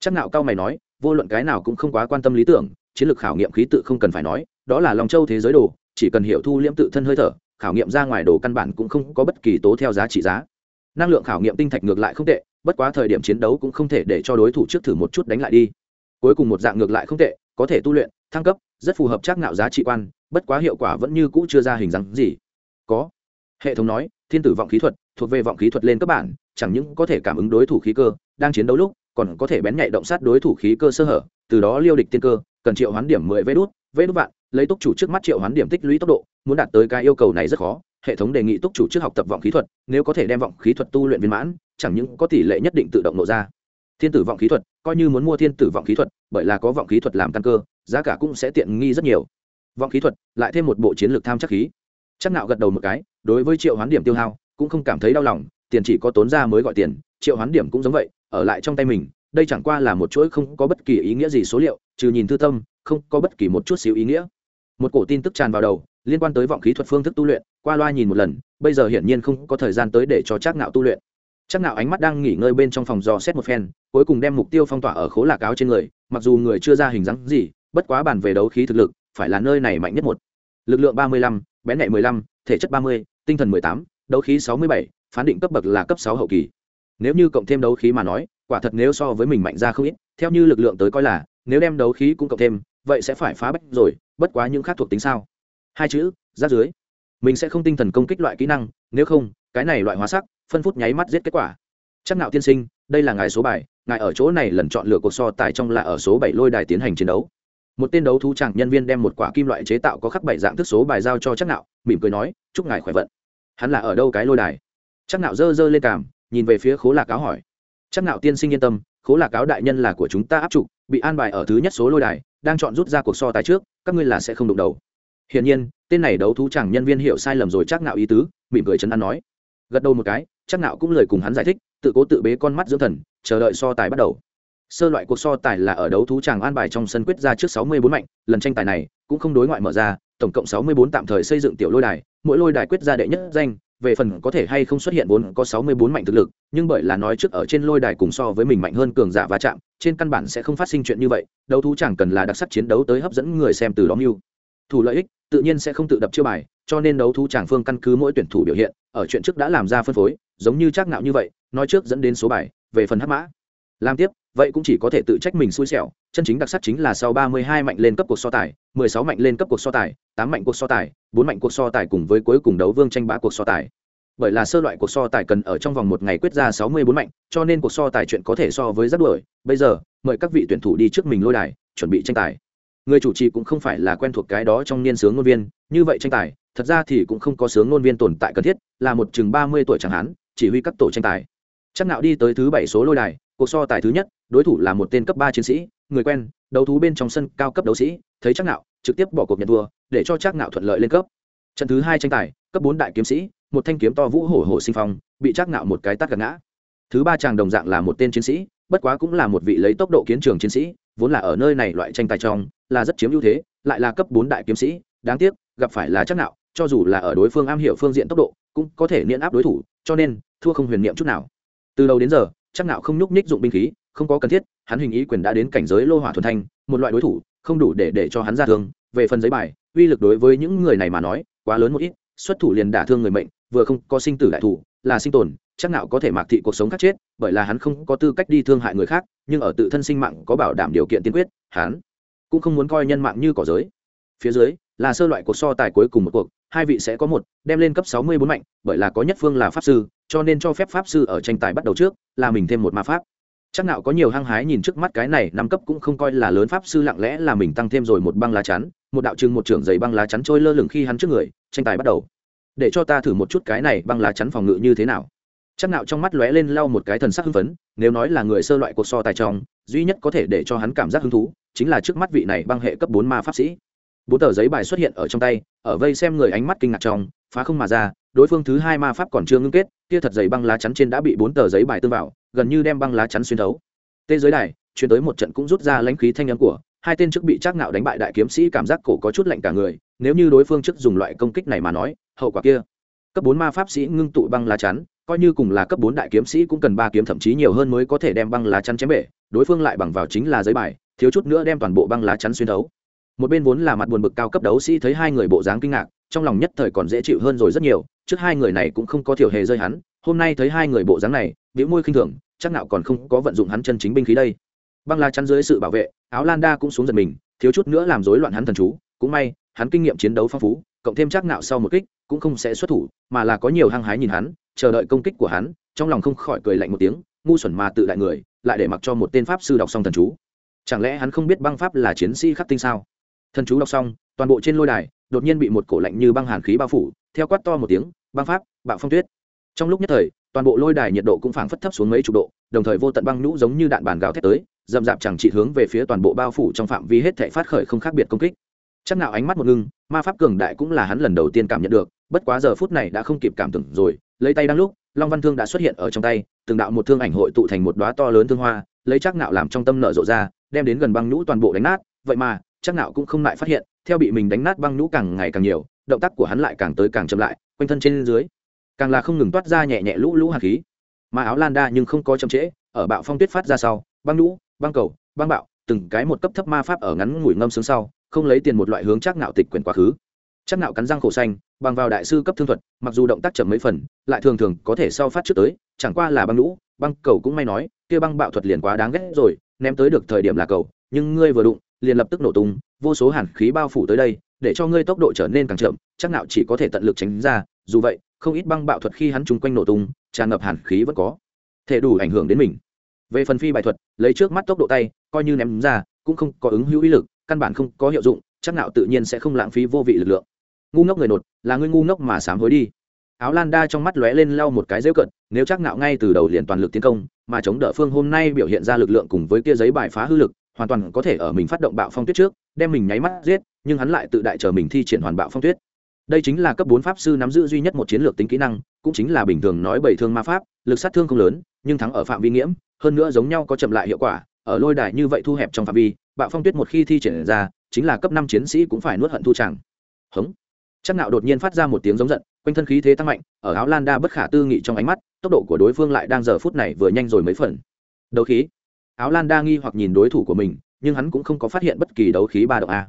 Chắc nạo cao mày nói, vô luận cái nào cũng không quá quan tâm lý tưởng, chiến lược khảo nghiệm khí tự không cần phải nói, đó là lòng châu thế giới đồ, chỉ cần hiểu thu liễm tự thân hơi thở, khảo nghiệm ra ngoài đồ căn bản cũng không có bất kỳ tố theo giá trị giá. Năng lượng khảo nghiệm tinh thạch ngược lại không tệ, bất quá thời điểm chiến đấu cũng không thể để cho đối thủ trước thử một chút đánh lại đi. Cuối cùng một dạng ngược lại không tệ, có thể tu luyện, thăng cấp, rất phù hợp chắc nạo giá trị quan bất quá hiệu quả vẫn như cũ chưa ra hình dáng gì. Có. Hệ thống nói, thiên tử vọng khí thuật, thuộc về vọng khí thuật lên các bản, chẳng những có thể cảm ứng đối thủ khí cơ, đang chiến đấu lúc, còn có thể bén nhạy động sát đối thủ khí cơ sơ hở, từ đó liêu địch tiên cơ, cần triệu hoán điểm mười vê đốt vê đốt vạn, lấy túc chủ trước mắt triệu hoán điểm tích lũy tốc độ, muốn đạt tới cái yêu cầu này rất khó. Hệ thống đề nghị túc chủ trước học tập vọng khí thuật, nếu có thể đem vọng khí thuật tu luyện viên mãn, chẳng những có tỷ lệ nhất định tự động nổ ra. Thiên tử vọng khí thuật, coi như muốn mua thiên tử vọng khí thuật, bởi là có vọng khí thuật làm căn cơ, giá cả cũng sẽ tiện nghi rất nhiều vọng khí thuật, lại thêm một bộ chiến lược tham chắc khí. Chắc nạo gật đầu một cái, đối với triệu hoán điểm tiêu hao, cũng không cảm thấy đau lòng, tiền chỉ có tốn ra mới gọi tiền, triệu hoán điểm cũng giống vậy, ở lại trong tay mình, đây chẳng qua là một chuỗi không có bất kỳ ý nghĩa gì số liệu, trừ nhìn thư tâm, không có bất kỳ một chút xíu ý nghĩa. Một cổ tin tức tràn vào đầu, liên quan tới vọng khí thuật phương thức tu luyện, qua loa nhìn một lần, bây giờ hiển nhiên không có thời gian tới để cho chắc nạo tu luyện. Chắc nạo ánh mắt đang nghỉ ngơi bên trong phòng dò xét một phen, cuối cùng đem mục tiêu phong tỏa ở khố lạc áo trên người, mặc dù người chưa ra hình dáng gì, bất quá bàn về đấu khí thực lực phải là nơi này mạnh nhất một. Lực lượng ba mươi lăm, bén nhẹ mười lăm, thể chất ba mươi, tinh thần mười tám, đấu khí sáu mươi bảy, phán định cấp bậc là cấp sáu hậu kỳ. Nếu như cộng thêm đấu khí mà nói quả thật nếu so với mình mạnh ra không ít theo như lực lượng tới coi là nếu đem đấu khí cũng cộng thêm vậy sẽ phải phá bách rồi bất quá những khác thuộc tính sao? Hai chữ ra dưới. Mình sẽ không tinh thần công kích loại kỹ năng nếu không cái này loại hóa sắc phân phút nháy mắt giết kết quả. Chắc nạo tiên sinh đây là ngài số bài ngài ở chỗ này lần chọn lựa cuộc so tài trong là ở số bảy lôi đài tiến hành chiến đấu một tên đấu thú chẳng nhân viên đem một quả kim loại chế tạo có khắc bảy dạng thức số bài giao cho chắc nạo, mỉm cười nói, chúc ngài khỏe vận. Hắn là ở đâu cái lôi đài? Chắc nạo dơ dơ lên cảm nhìn về phía khố lạc cáo hỏi. Chắc nạo tiên sinh yên tâm, khố lạc cáo đại nhân là của chúng ta áp trụ, bị an bài ở thứ nhất số lôi đài, đang chọn rút ra cuộc so tài trước, các ngươi là sẽ không đụng đầu. Hiển nhiên, tên này đấu thú chẳng nhân viên hiểu sai lầm rồi chắc nạo ý tứ, mỉm cười chấn an nói. Gật đầu một cái chắc nạo cũng lời cùng hắn giải thích, tự cố tự bế con mắt dưỡng thần, chờ đợi so tài bắt đầu sơ loại cuộc so tài là ở đấu thú tràng an bài trong sân quyết ra trước 64 mạnh lần tranh tài này cũng không đối ngoại mở ra tổng cộng 64 tạm thời xây dựng tiểu lôi đài mỗi lôi đài quyết ra đệ nhất danh về phần có thể hay không xuất hiện vốn có 64 mạnh thực lực, nhưng bởi là nói trước ở trên lôi đài cùng so với mình mạnh hơn cường giả va chạm, trên căn bản sẽ không phát sinh chuyện như vậy, đấu thú chẳng cần là đặc sắc chiến đấu tới hấp dẫn người xem từ đó mưu. Thủ lợi ích, tự nhiên sẽ không tự đập chiêu bài, cho nên đấu thú chẳng phương căn cứ mỗi tuyển thủ biểu hiện, ở chuyện trước đã làm ra phân phối, giống như chắc nạo như vậy, nói trước dẫn đến số bài, về phần hấp mã. Làm tiếp, vậy cũng chỉ có thể tự trách mình xui xẻo, chân chính đặc sắc chính là sau 32 mạnh lên cấp cuộc so tài, 16 mạnh lên cấp cuộc so tài, 8 mạnh cuộc so tài, 4 mạnh cuộc so tài cùng với cuối cùng đấu vương tranh bá cuộc so tài. Bởi là sơ loại cuộc so tài cần ở trong vòng một ngày quyết ra 64 mạnh, cho nên cuộc so tài chuyện có thể so với rất đuổi. Bây giờ, mời các vị tuyển thủ đi trước mình lôi đài, chuẩn bị tranh tài. Người chủ trì cũng không phải là quen thuộc cái đó trong niên sướng ngôn viên, như vậy tranh tài, thật ra thì cũng không có sướng ngôn viên tồn tại cần thiết, là một chừng 30 tuổi chẳng hạn, chỉ huy các tổ tranh tài. Chắc nạo đi tới thứ bảy số lôi đài, cuộc so tài thứ nhất đối thủ là một tên cấp ba chiến sĩ, người quen, đấu thú bên trong sân cao cấp đấu sĩ, thấy chắc nạo trực tiếp bỏ cuộc nhận thua, để cho chắc nạo thuận lợi lên cấp. Trận thứ hai tranh tài, cấp bốn đại kiếm sĩ, một thanh kiếm to vũ hổ hổ sinh phong, bị chắc nạo một cái tát gạt ngã. Thứ ba chàng đồng dạng là một tên chiến sĩ, bất quá cũng là một vị lấy tốc độ kiến trường chiến sĩ, vốn là ở nơi này loại tranh tài trong, là rất chiếm ưu thế, lại là cấp bốn đại kiếm sĩ. Đáng tiếc, gặp phải là chắc nạo cho dù là ở đối phương am hiểu phương diện tốc độ, cũng có thể niễn áp đối thủ, cho nên thua không huyền niệm chút nào. Từ đầu đến giờ chắc nạo không nhúc nhích dụng binh khí không có cần thiết, hắn hình ý quyền đã đến cảnh giới lô hỏa thuần thanh, một loại đối thủ, không đủ để để cho hắn ra thương. Về phần giấy bài, uy lực đối với những người này mà nói, quá lớn một ít, xuất thủ liền đả thương người mệnh, vừa không có sinh tử đại thủ, là sinh tồn, chắc nào có thể mạc thị cuộc sống khác chết, bởi là hắn không có tư cách đi thương hại người khác, nhưng ở tự thân sinh mạng có bảo đảm điều kiện tiên quyết, hắn cũng không muốn coi nhân mạng như cỏ giới. Phía dưới, là sơ loại cuộc so tài cuối cùng một cuộc, hai vị sẽ có một, đem lên cấp sáu mươi bốn mạnh, bởi là có nhất phương là pháp sư, cho nên cho phép pháp sư ở tranh tài bắt đầu trước, là mình thêm một ma pháp chắc nào có nhiều hăng hái nhìn trước mắt cái này năm cấp cũng không coi là lớn pháp sư lặng lẽ là mình tăng thêm rồi một băng lá chắn, một đạo trưng một trưởng dày băng lá chắn trôi lơ lửng khi hắn trước người, tranh tài bắt đầu. Để cho ta thử một chút cái này băng lá chắn phòng ngự như thế nào. Chắc nào trong mắt lóe lên lau một cái thần sắc hưng phấn, nếu nói là người sơ loại cuộc so tài trong, duy nhất có thể để cho hắn cảm giác hứng thú, chính là trước mắt vị này băng hệ cấp bốn ma pháp sĩ. Bốn tờ giấy bài xuất hiện ở trong tay, ở vây xem người ánh mắt kinh ngạc trong, phá không mà ra, đối phương thứ hai ma pháp còn chưa ngưng kết, kia thật giấy băng lá chắn trên đã bị bốn tờ giấy bài tương vào gần như đem băng lá chắn xuyên thấu. Tê giới đài, chuyển tới một trận cũng rút ra lãnh khí thanh âm của, hai tên trước bị trác ngạo đánh bại đại kiếm sĩ cảm giác cổ có chút lạnh cả người, nếu như đối phương trước dùng loại công kích này mà nói, hậu quả kia. Cấp bốn ma pháp sĩ ngưng tụ băng lá chắn, coi như cùng là cấp bốn đại kiếm sĩ cũng cần ba kiếm thậm chí nhiều hơn mới có thể đem băng lá chắn chém bể, đối phương lại bằng vào chính là giấy bài, thiếu chút nữa đem toàn bộ băng lá chắn xuyên thấu. Một bên vốn là mặt buồn bực cao cấp đấu sĩ thấy hai người bộ dáng kinh ngạc, trong lòng nhất thời còn dễ chịu hơn rồi rất nhiều, trước hai người này cũng không có thiểu hề rơi hắn, hôm nay thấy hai người bộ dáng này, biểu môi khinh thường chắc nào còn không có vận dụng hắn chân chính binh khí đây. Băng la chắn dưới sự bảo vệ, áo lan đa cũng xuống giật mình, thiếu chút nữa làm rối loạn hắn thần chú. Cũng may, hắn kinh nghiệm chiến đấu phong phú, cộng thêm chắc nạo sau một kích, cũng không sẽ xuất thủ, mà là có nhiều hăng hái nhìn hắn, chờ đợi công kích của hắn, trong lòng không khỏi cười lạnh một tiếng, ngu xuẩn mà tự đại người, lại để mặc cho một tên pháp sư đọc xong thần chú. Chẳng lẽ hắn không biết băng pháp là chiến sĩ khắc tinh sao? Thần chú đọc xong, toàn bộ trên lôi đài, đột nhiên bị một cổ lạnh như băng hàn khí bao phủ, theo quát to một tiếng, băng pháp, bạo phong tuyết. Trong lúc nhất thời toàn bộ lôi đài nhiệt độ cũng phảng phất thấp xuống mấy chục độ, đồng thời vô tận băng nhũ giống như đạn bàn gào thét tới, dầm dạp chẳng chỉ hướng về phía toàn bộ bao phủ trong phạm vi hết thể phát khởi không khác biệt công kích. Chắc nào ánh mắt một ngưng, ma pháp cường đại cũng là hắn lần đầu tiên cảm nhận được, bất quá giờ phút này đã không kịp cảm tưởng rồi, lấy tay đang lúc, long văn thương đã xuất hiện ở trong tay, từng đạo một thương ảnh hội tụ thành một đóa to lớn thương hoa, lấy chắc nạo làm trong tâm nợ rộ ra, đem đến gần băng nhũ toàn bộ đánh nát, vậy mà, chắc nạo cũng không lại phát hiện, theo bị mình đánh nát băng nhũ càng ngày càng nhiều, động tác của hắn lại càng tới càng chậm lại, quanh thân trên dưới càng là không ngừng toát ra nhẹ nhẹ lũ lũ hạt khí. Mà áo lan đa nhưng không có chậm trễ ở bạo phong tuyết phát ra sau băng lũ, băng cầu băng bạo từng cái một cấp thấp ma pháp ở ngắn ngủi ngâm sướng sau không lấy tiền một loại hướng chắc nạo tịch quyển quá khứ. Chắc nạo cắn răng khổ xanh bằng vào đại sư cấp thương thuật mặc dù động tác chậm mấy phần lại thường thường có thể sau phát trước tới chẳng qua là băng lũ, băng cầu cũng may nói kia băng bạo thuật liền quá đáng ghét rồi ném tới được thời điểm là cầu nhưng ngươi vừa đụng liền lập tức nổ tung vô số hàn khí bao phủ tới đây để cho ngươi tốc độ trở nên càng chậm chắc nạo chỉ có thể tận lực tránh ra dù vậy không ít băng bạo thuật khi hắn chung quanh nổ tung, tràn ngập hàn khí vẫn có. Thể đủ ảnh hưởng đến mình. Về phần phi bài thuật, lấy trước mắt tốc độ tay, coi như ném ra, cũng không có ứng hữu ý lực, căn bản không có hiệu dụng, chắc nạo tự nhiên sẽ không lãng phí vô vị lực lượng. Ngu ngốc người nột, là ngươi ngu ngốc mà sám hối đi. Áo lan đa trong mắt lóe lên lau một cái dễu cận, nếu chắc nạo ngay từ đầu liền toàn lực tiến công, mà chống đỡ phương hôm nay biểu hiện ra lực lượng cùng với kia giấy bài phá hư lực, hoàn toàn có thể ở mình phát động bạo phong tuyết trước, đem mình nháy mắt giết, nhưng hắn lại tự đại chờ mình thi triển hoàn bạo phong tuyết đây chính là cấp bốn pháp sư nắm giữ duy nhất một chiến lược tính kỹ năng, cũng chính là bình thường nói bảy thương ma pháp, lực sát thương không lớn, nhưng thắng ở phạm vi nghiễm, hơn nữa giống nhau có chậm lại hiệu quả, ở lôi đài như vậy thu hẹp trong phạm vi, bạo phong tuyết một khi thi triển ra, chính là cấp năm chiến sĩ cũng phải nuốt hận thu chẳng. Hống. Chắc nạo đột nhiên phát ra một tiếng giống giận, quanh thân khí thế tăng mạnh, ở áo lan đa bất khả tư nghị trong ánh mắt, tốc độ của đối phương lại đang giờ phút này vừa nhanh rồi mấy phần. Đấu khí. Áo lan đa nghi hoặc nhìn đối thủ của mình, nhưng hắn cũng không có phát hiện bất kỳ đấu khí ba độ a.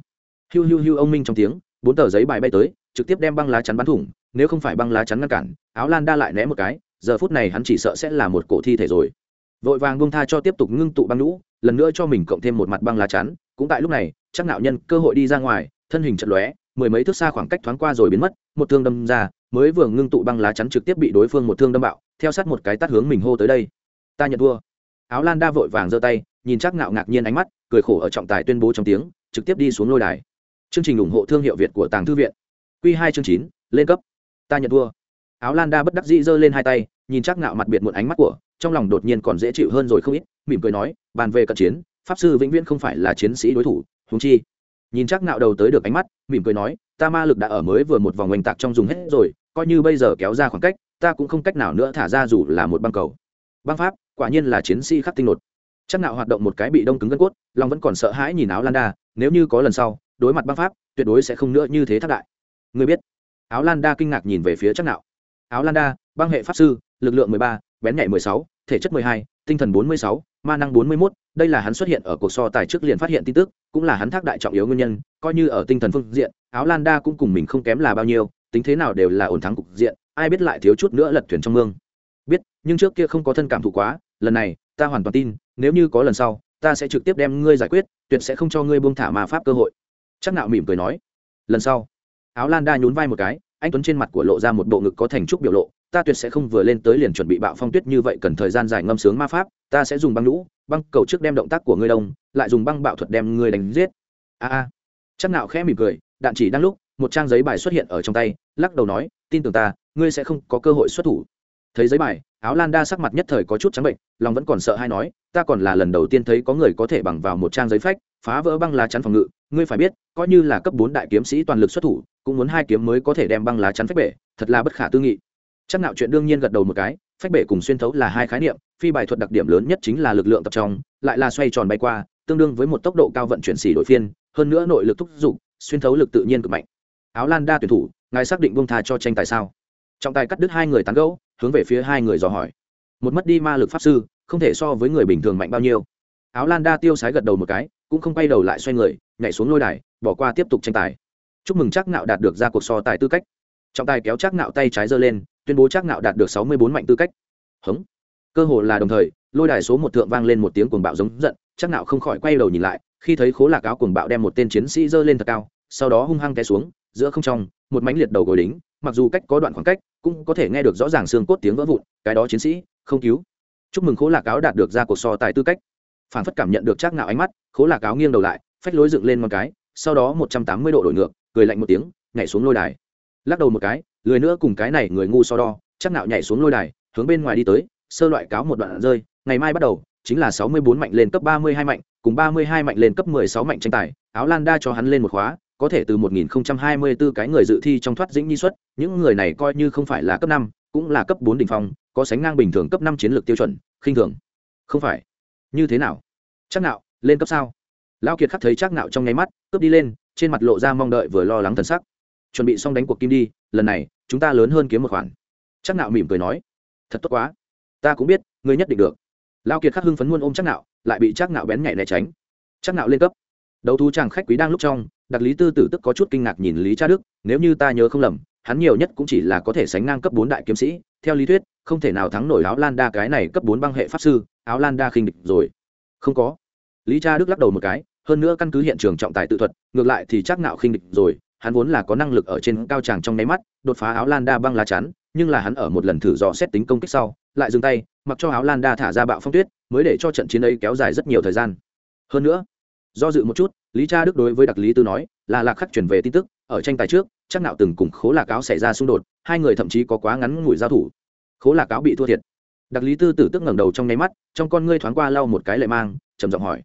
Hiu hiu hiu ông minh trong tiếng, bốn tờ giấy bài bay tới trực tiếp đem băng lá chắn bắn thủng, nếu không phải băng lá chắn ngăn cản, áo lan đa lại né một cái, giờ phút này hắn chỉ sợ sẽ là một cổ thi thể rồi. Vội vàng bông tha cho tiếp tục ngưng tụ băng lũ lần nữa cho mình cộng thêm một mặt băng lá chắn, cũng tại lúc này, chắc nạo nhân cơ hội đi ra ngoài, thân hình chật lóe, mười mấy thước xa khoảng cách thoáng qua rồi biến mất, một thương đâm ra, mới vừa ngưng tụ băng lá chắn trực tiếp bị đối phương một thương đâm bạo, theo sát một cái tát hướng mình hô tới đây. Ta nhận thua. Áo lan đa vội vàng giơ tay, nhìn chắc nạo ngạc nhiên ánh mắt, cười khổ ở trọng tài tuyên bố trong tiếng, trực tiếp đi xuống lôi đài. Chương trình ủng hộ thương hiệu việt của tàng thư viện q hai chương chín, lên cấp. Ta nhận thua. Áo lan đa bất đắc dĩ giơ lên hai tay, nhìn chắc nạo mặt biệt một ánh mắt của, trong lòng đột nhiên còn dễ chịu hơn rồi không ít, mỉm cười nói, bàn về cận chiến, pháp sư vĩnh viễn không phải là chiến sĩ đối thủ húng chi. Nhìn chắc nạo đầu tới được ánh mắt, mỉm cười nói, ta ma lực đã ở mới vừa một vòng oanh tạc trong dùng hết rồi, coi như bây giờ kéo ra khoảng cách, ta cũng không cách nào nữa thả ra dù là một băng cầu. Băng pháp, quả nhiên là chiến sĩ khắc tinh nột. Chắc nạo hoạt động một cái bị đông cứng gân cốt long vẫn còn sợ hãi nhìn áo lan đa, nếu như có lần sau, đối mặt băng pháp, tuyệt đối sẽ không nữa như thế thác đại Ngươi biết. Áo lan đa kinh ngạc nhìn về phía chắc nạo. Áo lan đa băng hệ pháp sư, lực lượng mười ba, bén nhạy mười sáu, thể chất mười hai, tinh thần bốn mươi sáu, ma năng bốn mươi mốt. Đây là hắn xuất hiện ở cuộc so tài trước liền phát hiện tin tức, cũng là hắn thác đại trọng yếu nguyên nhân, coi như ở tinh thần phương diện, áo lan đa cũng cùng mình không kém là bao nhiêu, tính thế nào đều là ổn thắng cục diện, ai biết lại thiếu chút nữa lật thuyền trong mương. Biết, nhưng trước kia không có thân cảm thụ quá, lần này, ta hoàn toàn tin, nếu như có lần sau, ta sẽ trực tiếp đem ngươi giải quyết, tuyệt sẽ không cho ngươi buông thả ma pháp cơ hội. Chắc nạo mỉm cười nói, lần sau áo lan đa nhún vai một cái, anh tuấn trên mặt của lộ ra một bộ ngực có thành trúc biểu lộ, ta tuyệt sẽ không vừa lên tới liền chuẩn bị bạo phong tuyết như vậy, cần thời gian dài ngâm sướng ma pháp, ta sẽ dùng băng lũ băng cầu trước đem động tác của ngươi đông, lại dùng băng bạo thuật đem ngươi đánh giết. A a. Chắc nạo khẽ mỉm cười, đạn chỉ đang lúc, một trang giấy bài xuất hiện ở trong tay, lắc đầu nói, tin tưởng ta, ngươi sẽ không có cơ hội xuất thủ. Thấy giấy bài, áo lan đa sắc mặt nhất thời có chút trắng bệnh, lòng vẫn còn sợ hay nói, ta còn là lần đầu tiên thấy có người có thể bằng vào một trang giấy phách, phá vỡ băng lá chắn phòng ngự, ngươi phải biết, coi như là cấp bốn đại kiếm sĩ toàn lực xuất thủ cũng muốn hai kiếm mới có thể đem băng lá chắn phách bể, thật là bất khả tư nghị. Chắc nạo chuyện đương nhiên gật đầu một cái, phách bể cùng xuyên thấu là hai khái niệm, phi bài thuật đặc điểm lớn nhất chính là lực lượng tập trong lại là xoay tròn bay qua, tương đương với một tốc độ cao vận chuyển xỉ đổi phiên, hơn nữa nội lực thúc giục, xuyên thấu lực tự nhiên cực mạnh. Áo lan đa tuyển thủ, ngài xác định buông tha cho tranh tài sao? Trọng tài cắt đứt hai người tán gẫu, hướng về phía hai người dò hỏi. Một mất đi ma lực pháp sư, không thể so với người bình thường mạnh bao nhiêu. Áo lan đa tiêu sái gật đầu một cái, cũng không quay đầu lại xoay người, nhảy xuống lôi đài, bỏ qua tiếp tục tranh tài chúc mừng chắc nạo đạt được ra cuộc so tài tư cách. Trọng tài kéo chắc nạo tay trái giơ lên, tuyên bố chắc nạo đạt được sáu mươi bốn mạnh tư cách. Hống. Cơ hồ là đồng thời, lôi đài số một thượng vang lên một tiếng cuồng bạo giống giận chắc nạo không khỏi quay đầu nhìn lại, khi thấy khố lạc áo cuồng bạo đem một tên chiến sĩ giơ lên thật cao, sau đó hung hăng té xuống, giữa không trong một mảnh liệt đầu gối đính, mặc dù cách có đoạn khoảng cách, cũng có thể nghe được rõ ràng xương cốt tiếng vỡ vụn, cái đó chiến sĩ, không cứu. Chúc mừng khố lạc áo đạt được ra cuộc so tài tư cách. Phản phất cảm nhận được chắc nạo ánh mắt, khố lạc áo nghiêng đầu lại, phách lối dựng lên một cái sau đó một trăm tám mươi độ đổi ngược, cười lạnh một tiếng, nhảy xuống lôi đài. Lắc đầu một cái, lười nữa cùng cái này người ngu so đo, chắc nạo nhảy xuống lôi đài, hướng bên ngoài đi tới, sơ loại cáo một đoạn rơi, ngày mai bắt đầu, chính là sáu mươi bốn mạnh lên cấp ba mươi hai mạnh, cùng ba mươi hai mạnh lên cấp mười sáu mạnh tranh tài, áo lan đa cho hắn lên một khóa, có thể từ một nghìn hai mươi 1024 cái người dự thi trong thoát dĩnh nhi xuất, những người này coi như không phải là cấp năm, cũng là cấp bốn đỉnh phong, có sánh ngang bình thường cấp năm chiến lược tiêu chuẩn, khinh thường. Không phải. Như thế nào? Chắc nạo, lên cấp sao? Lão kiệt khắc thấy chắc nạo trong nháy mắt, cướp đi lên, trên mặt lộ ra mong đợi vừa lo lắng thần sắc. Chuẩn bị xong đánh cuộc kim đi, lần này, chúng ta lớn hơn kiếm một khoản. Chắc nạo mỉm cười nói. Thật tốt quá. Ta cũng biết, ngươi nhất định được. Lão kiệt khắc hưng phấn muôn ôm chắc nạo lại bị chắc nạo bén nhảy né tránh. Chắc nạo lên cấp. Đấu thú chàng khách quý đang lúc trong, đặc lý tư tử tức có chút kinh ngạc nhìn lý cha đức, nếu như ta nhớ không lầm, hắn nhiều nhất cũng chỉ là có thể sánh ngang cấp bốn đại kiếm sĩ, theo lý thuyết, không thể nào thắng nổi áo lan đa cái này cấp bốn băng hệ pháp sư, áo lan đa khinh địch rồi. Không có. Lý cha đức lắc đầu một cái hơn nữa căn cứ hiện trường trọng tài tự thuật, ngược lại thì chắc nạo khinh địch rồi, hắn vốn là có năng lực ở trên cao tràng trong nháy mắt, đột phá áo lan đa băng lá chắn, nhưng là hắn ở một lần thử dò xét tính công kích sau, lại dừng tay, mặc cho áo lan đa thả ra bạo phong tuyết, mới để cho trận chiến ấy kéo dài rất nhiều thời gian. Hơn nữa, do dự một chút, lý cha đức đối với đặc lý tư nói, là lạc khắc chuyển về tin tức, ở tranh tài trước, chắc nạo từng cùng khố lạc áo xảy ra xung đột, hai người thậm chí có quá ngắn ngủi giao thủ. Khố lạc áo bị thua thiệt. Đặc lý tư tử tức ngẩng đầu trong nháy mắt, trong con ngươi thoáng qua lau một cái lệ mang, trầm giọng hỏi.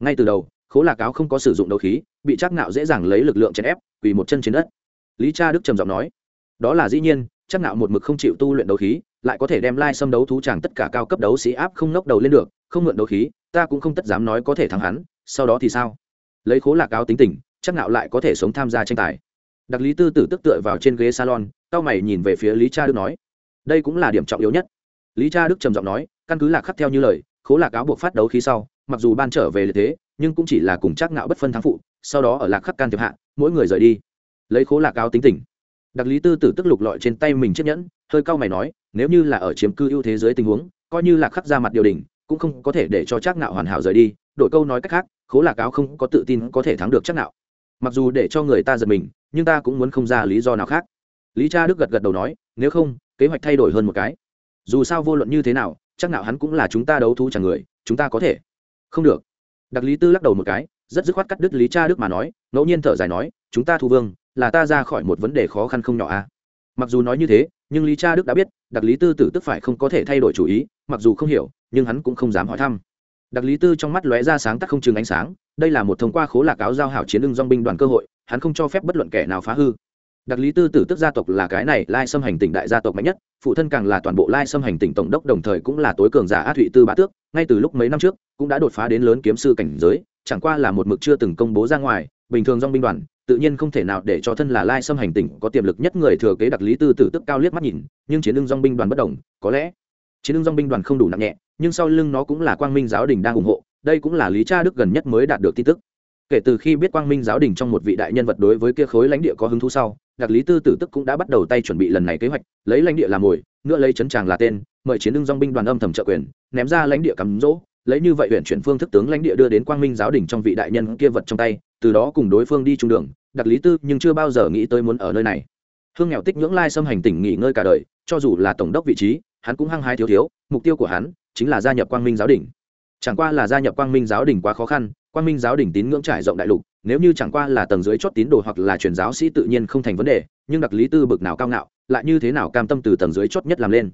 Ngay từ đầu khố lạc áo không có sử dụng đấu khí, bị chắc nạo dễ dàng lấy lực lượng chèn ép, quỳ một chân trên đất. Lý cha đức trầm giọng nói, đó là dĩ nhiên chắc nạo một mực không chịu tu luyện đấu khí, lại có thể đem lai xâm đấu thú chàng tất cả cao cấp đấu sĩ áp không nốc đầu lên được, không mượn đấu khí, ta cũng không tất dám nói có thể thắng hắn, sau đó thì sao? Lấy khố lạc áo tính tình chắc nạo lại có thể sống tham gia tranh tài. Đặc lý tư tử tức tựa vào trên ghế salon cao mày nhìn về phía lý cha đức nói, đây cũng là điểm trọng yếu nhất. Lý cha đức trầm giọng nói, căn cứ lạc khắc theo như lời, khố lạc áo buộc phát đấu khí sau, mặc dù ban trở về lợi thế nhưng cũng chỉ là cùng chắc nạo bất phân thắng phụ, sau đó ở lạc khắc can thiệp hạ, mỗi người rời đi. Lấy khố lạc áo tính tình. Đặc lý tư tử tức lục lọi trên tay mình chiếc nhẫn, hơi cau mày nói, nếu như là ở chiếm cư ưu thế dưới tình huống, coi như lạc khắc ra mặt điều đình, cũng không có thể để cho chắc nạo hoàn hảo rời đi. Đổi câu nói cách khác, khố lạc áo không có tự tin có thể thắng được chắc nạo mặc dù để cho người ta giật mình, nhưng ta cũng muốn không ra lý do nào khác. Lý cha đức gật gật đầu nói, nếu không, kế hoạch thay đổi hơn một cái. Dù sao vô luận như thế nào, chắc nào hắn cũng là chúng ta đấu thú chẳng người, chúng ta có thể. Không được đặc lý tư lắc đầu một cái, rất dứt khoát cắt đứt lý cha đức mà nói, ngẫu nhiên thở dài nói, chúng ta thu vương, là ta ra khỏi một vấn đề khó khăn không nhỏ a à. mặc dù nói như thế, nhưng lý cha đức đã biết đặc lý tư tử tức phải không có thể thay đổi chủ ý, mặc dù không hiểu, nhưng hắn cũng không dám hỏi thăm đặc lý tư trong mắt lóe ra sáng tác không chừng ánh sáng, đây là một thông qua khố lạc áo giao hảo chiến lưng dong binh đoàn cơ hội, hắn không cho phép bất luận kẻ nào phá hư đặc lý tư tử tức gia tộc là cái này lai xâm hành tỉnh đại gia tộc mạnh nhất, phụ thân càng là toàn bộ lai xâm hành tỉnh tổng đốc đồng thời cũng là tối cường giả a thụy tư bá tước, ngay từ lúc mấy năm trước, cũng đã đột phá đến lớn kiếm sư cảnh giới, chẳng qua là một mực chưa từng công bố ra ngoài, bình thường dong binh đoàn, tự nhiên không thể nào để cho thân là lai xâm hành tỉnh có tiềm lực nhất người thừa kế đặc lý tư tử tức cao liếc mắt nhìn, nhưng chiến lưng dong binh đoàn bất đồng, có lẽ chiến lưng dong binh đoàn không đủ nặng nhẹ, nhưng sau lưng nó cũng là quang minh giáo đình đang ủng hộ, đây cũng là lý cha đức gần nhất mới đạt được tin tức. Kể từ khi biết quang minh giáo đình trong một vị đại nhân vật đối với kia khối lãnh địa có hứng thú sau đặc lý tư tử tức cũng đã bắt đầu tay chuẩn bị lần này kế hoạch, lấy lãnh địa làm mồi nữa lấy chấn tràng là tên, mời chiến ưng dong binh đoàn âm thầm trợ quyền, ném ra lãnh địa cắm rỗ, lấy như vậy huyện chuyển phương thức tướng lãnh địa đưa đến quang minh giáo đình trong vị đại nhân kia vật trong tay, từ đó cùng đối phương đi trung đường. Đặc lý tư nhưng chưa bao giờ nghĩ tới muốn ở nơi này. Hương nghèo tích nhưỡng lai xâm hành tỉnh nghỉ ngơi cả đời, cho dù là tổng đốc vị trí, hắn cũng hăng hái thiếu thiếu, mục tiêu của hắn chính là gia nhập quang minh giáo đình chẳng qua là gia nhập quang minh giáo đình quá khó khăn, quang minh giáo đình tín ngưỡng trải rộng đại lục, nếu như chẳng qua là tầng dưới chót tín đồ hoặc là truyền giáo sĩ tự nhiên không thành vấn đề, nhưng đặc lý tư bực nào cao ngạo, lại như thế nào cam tâm từ tầng dưới chót nhất làm lên.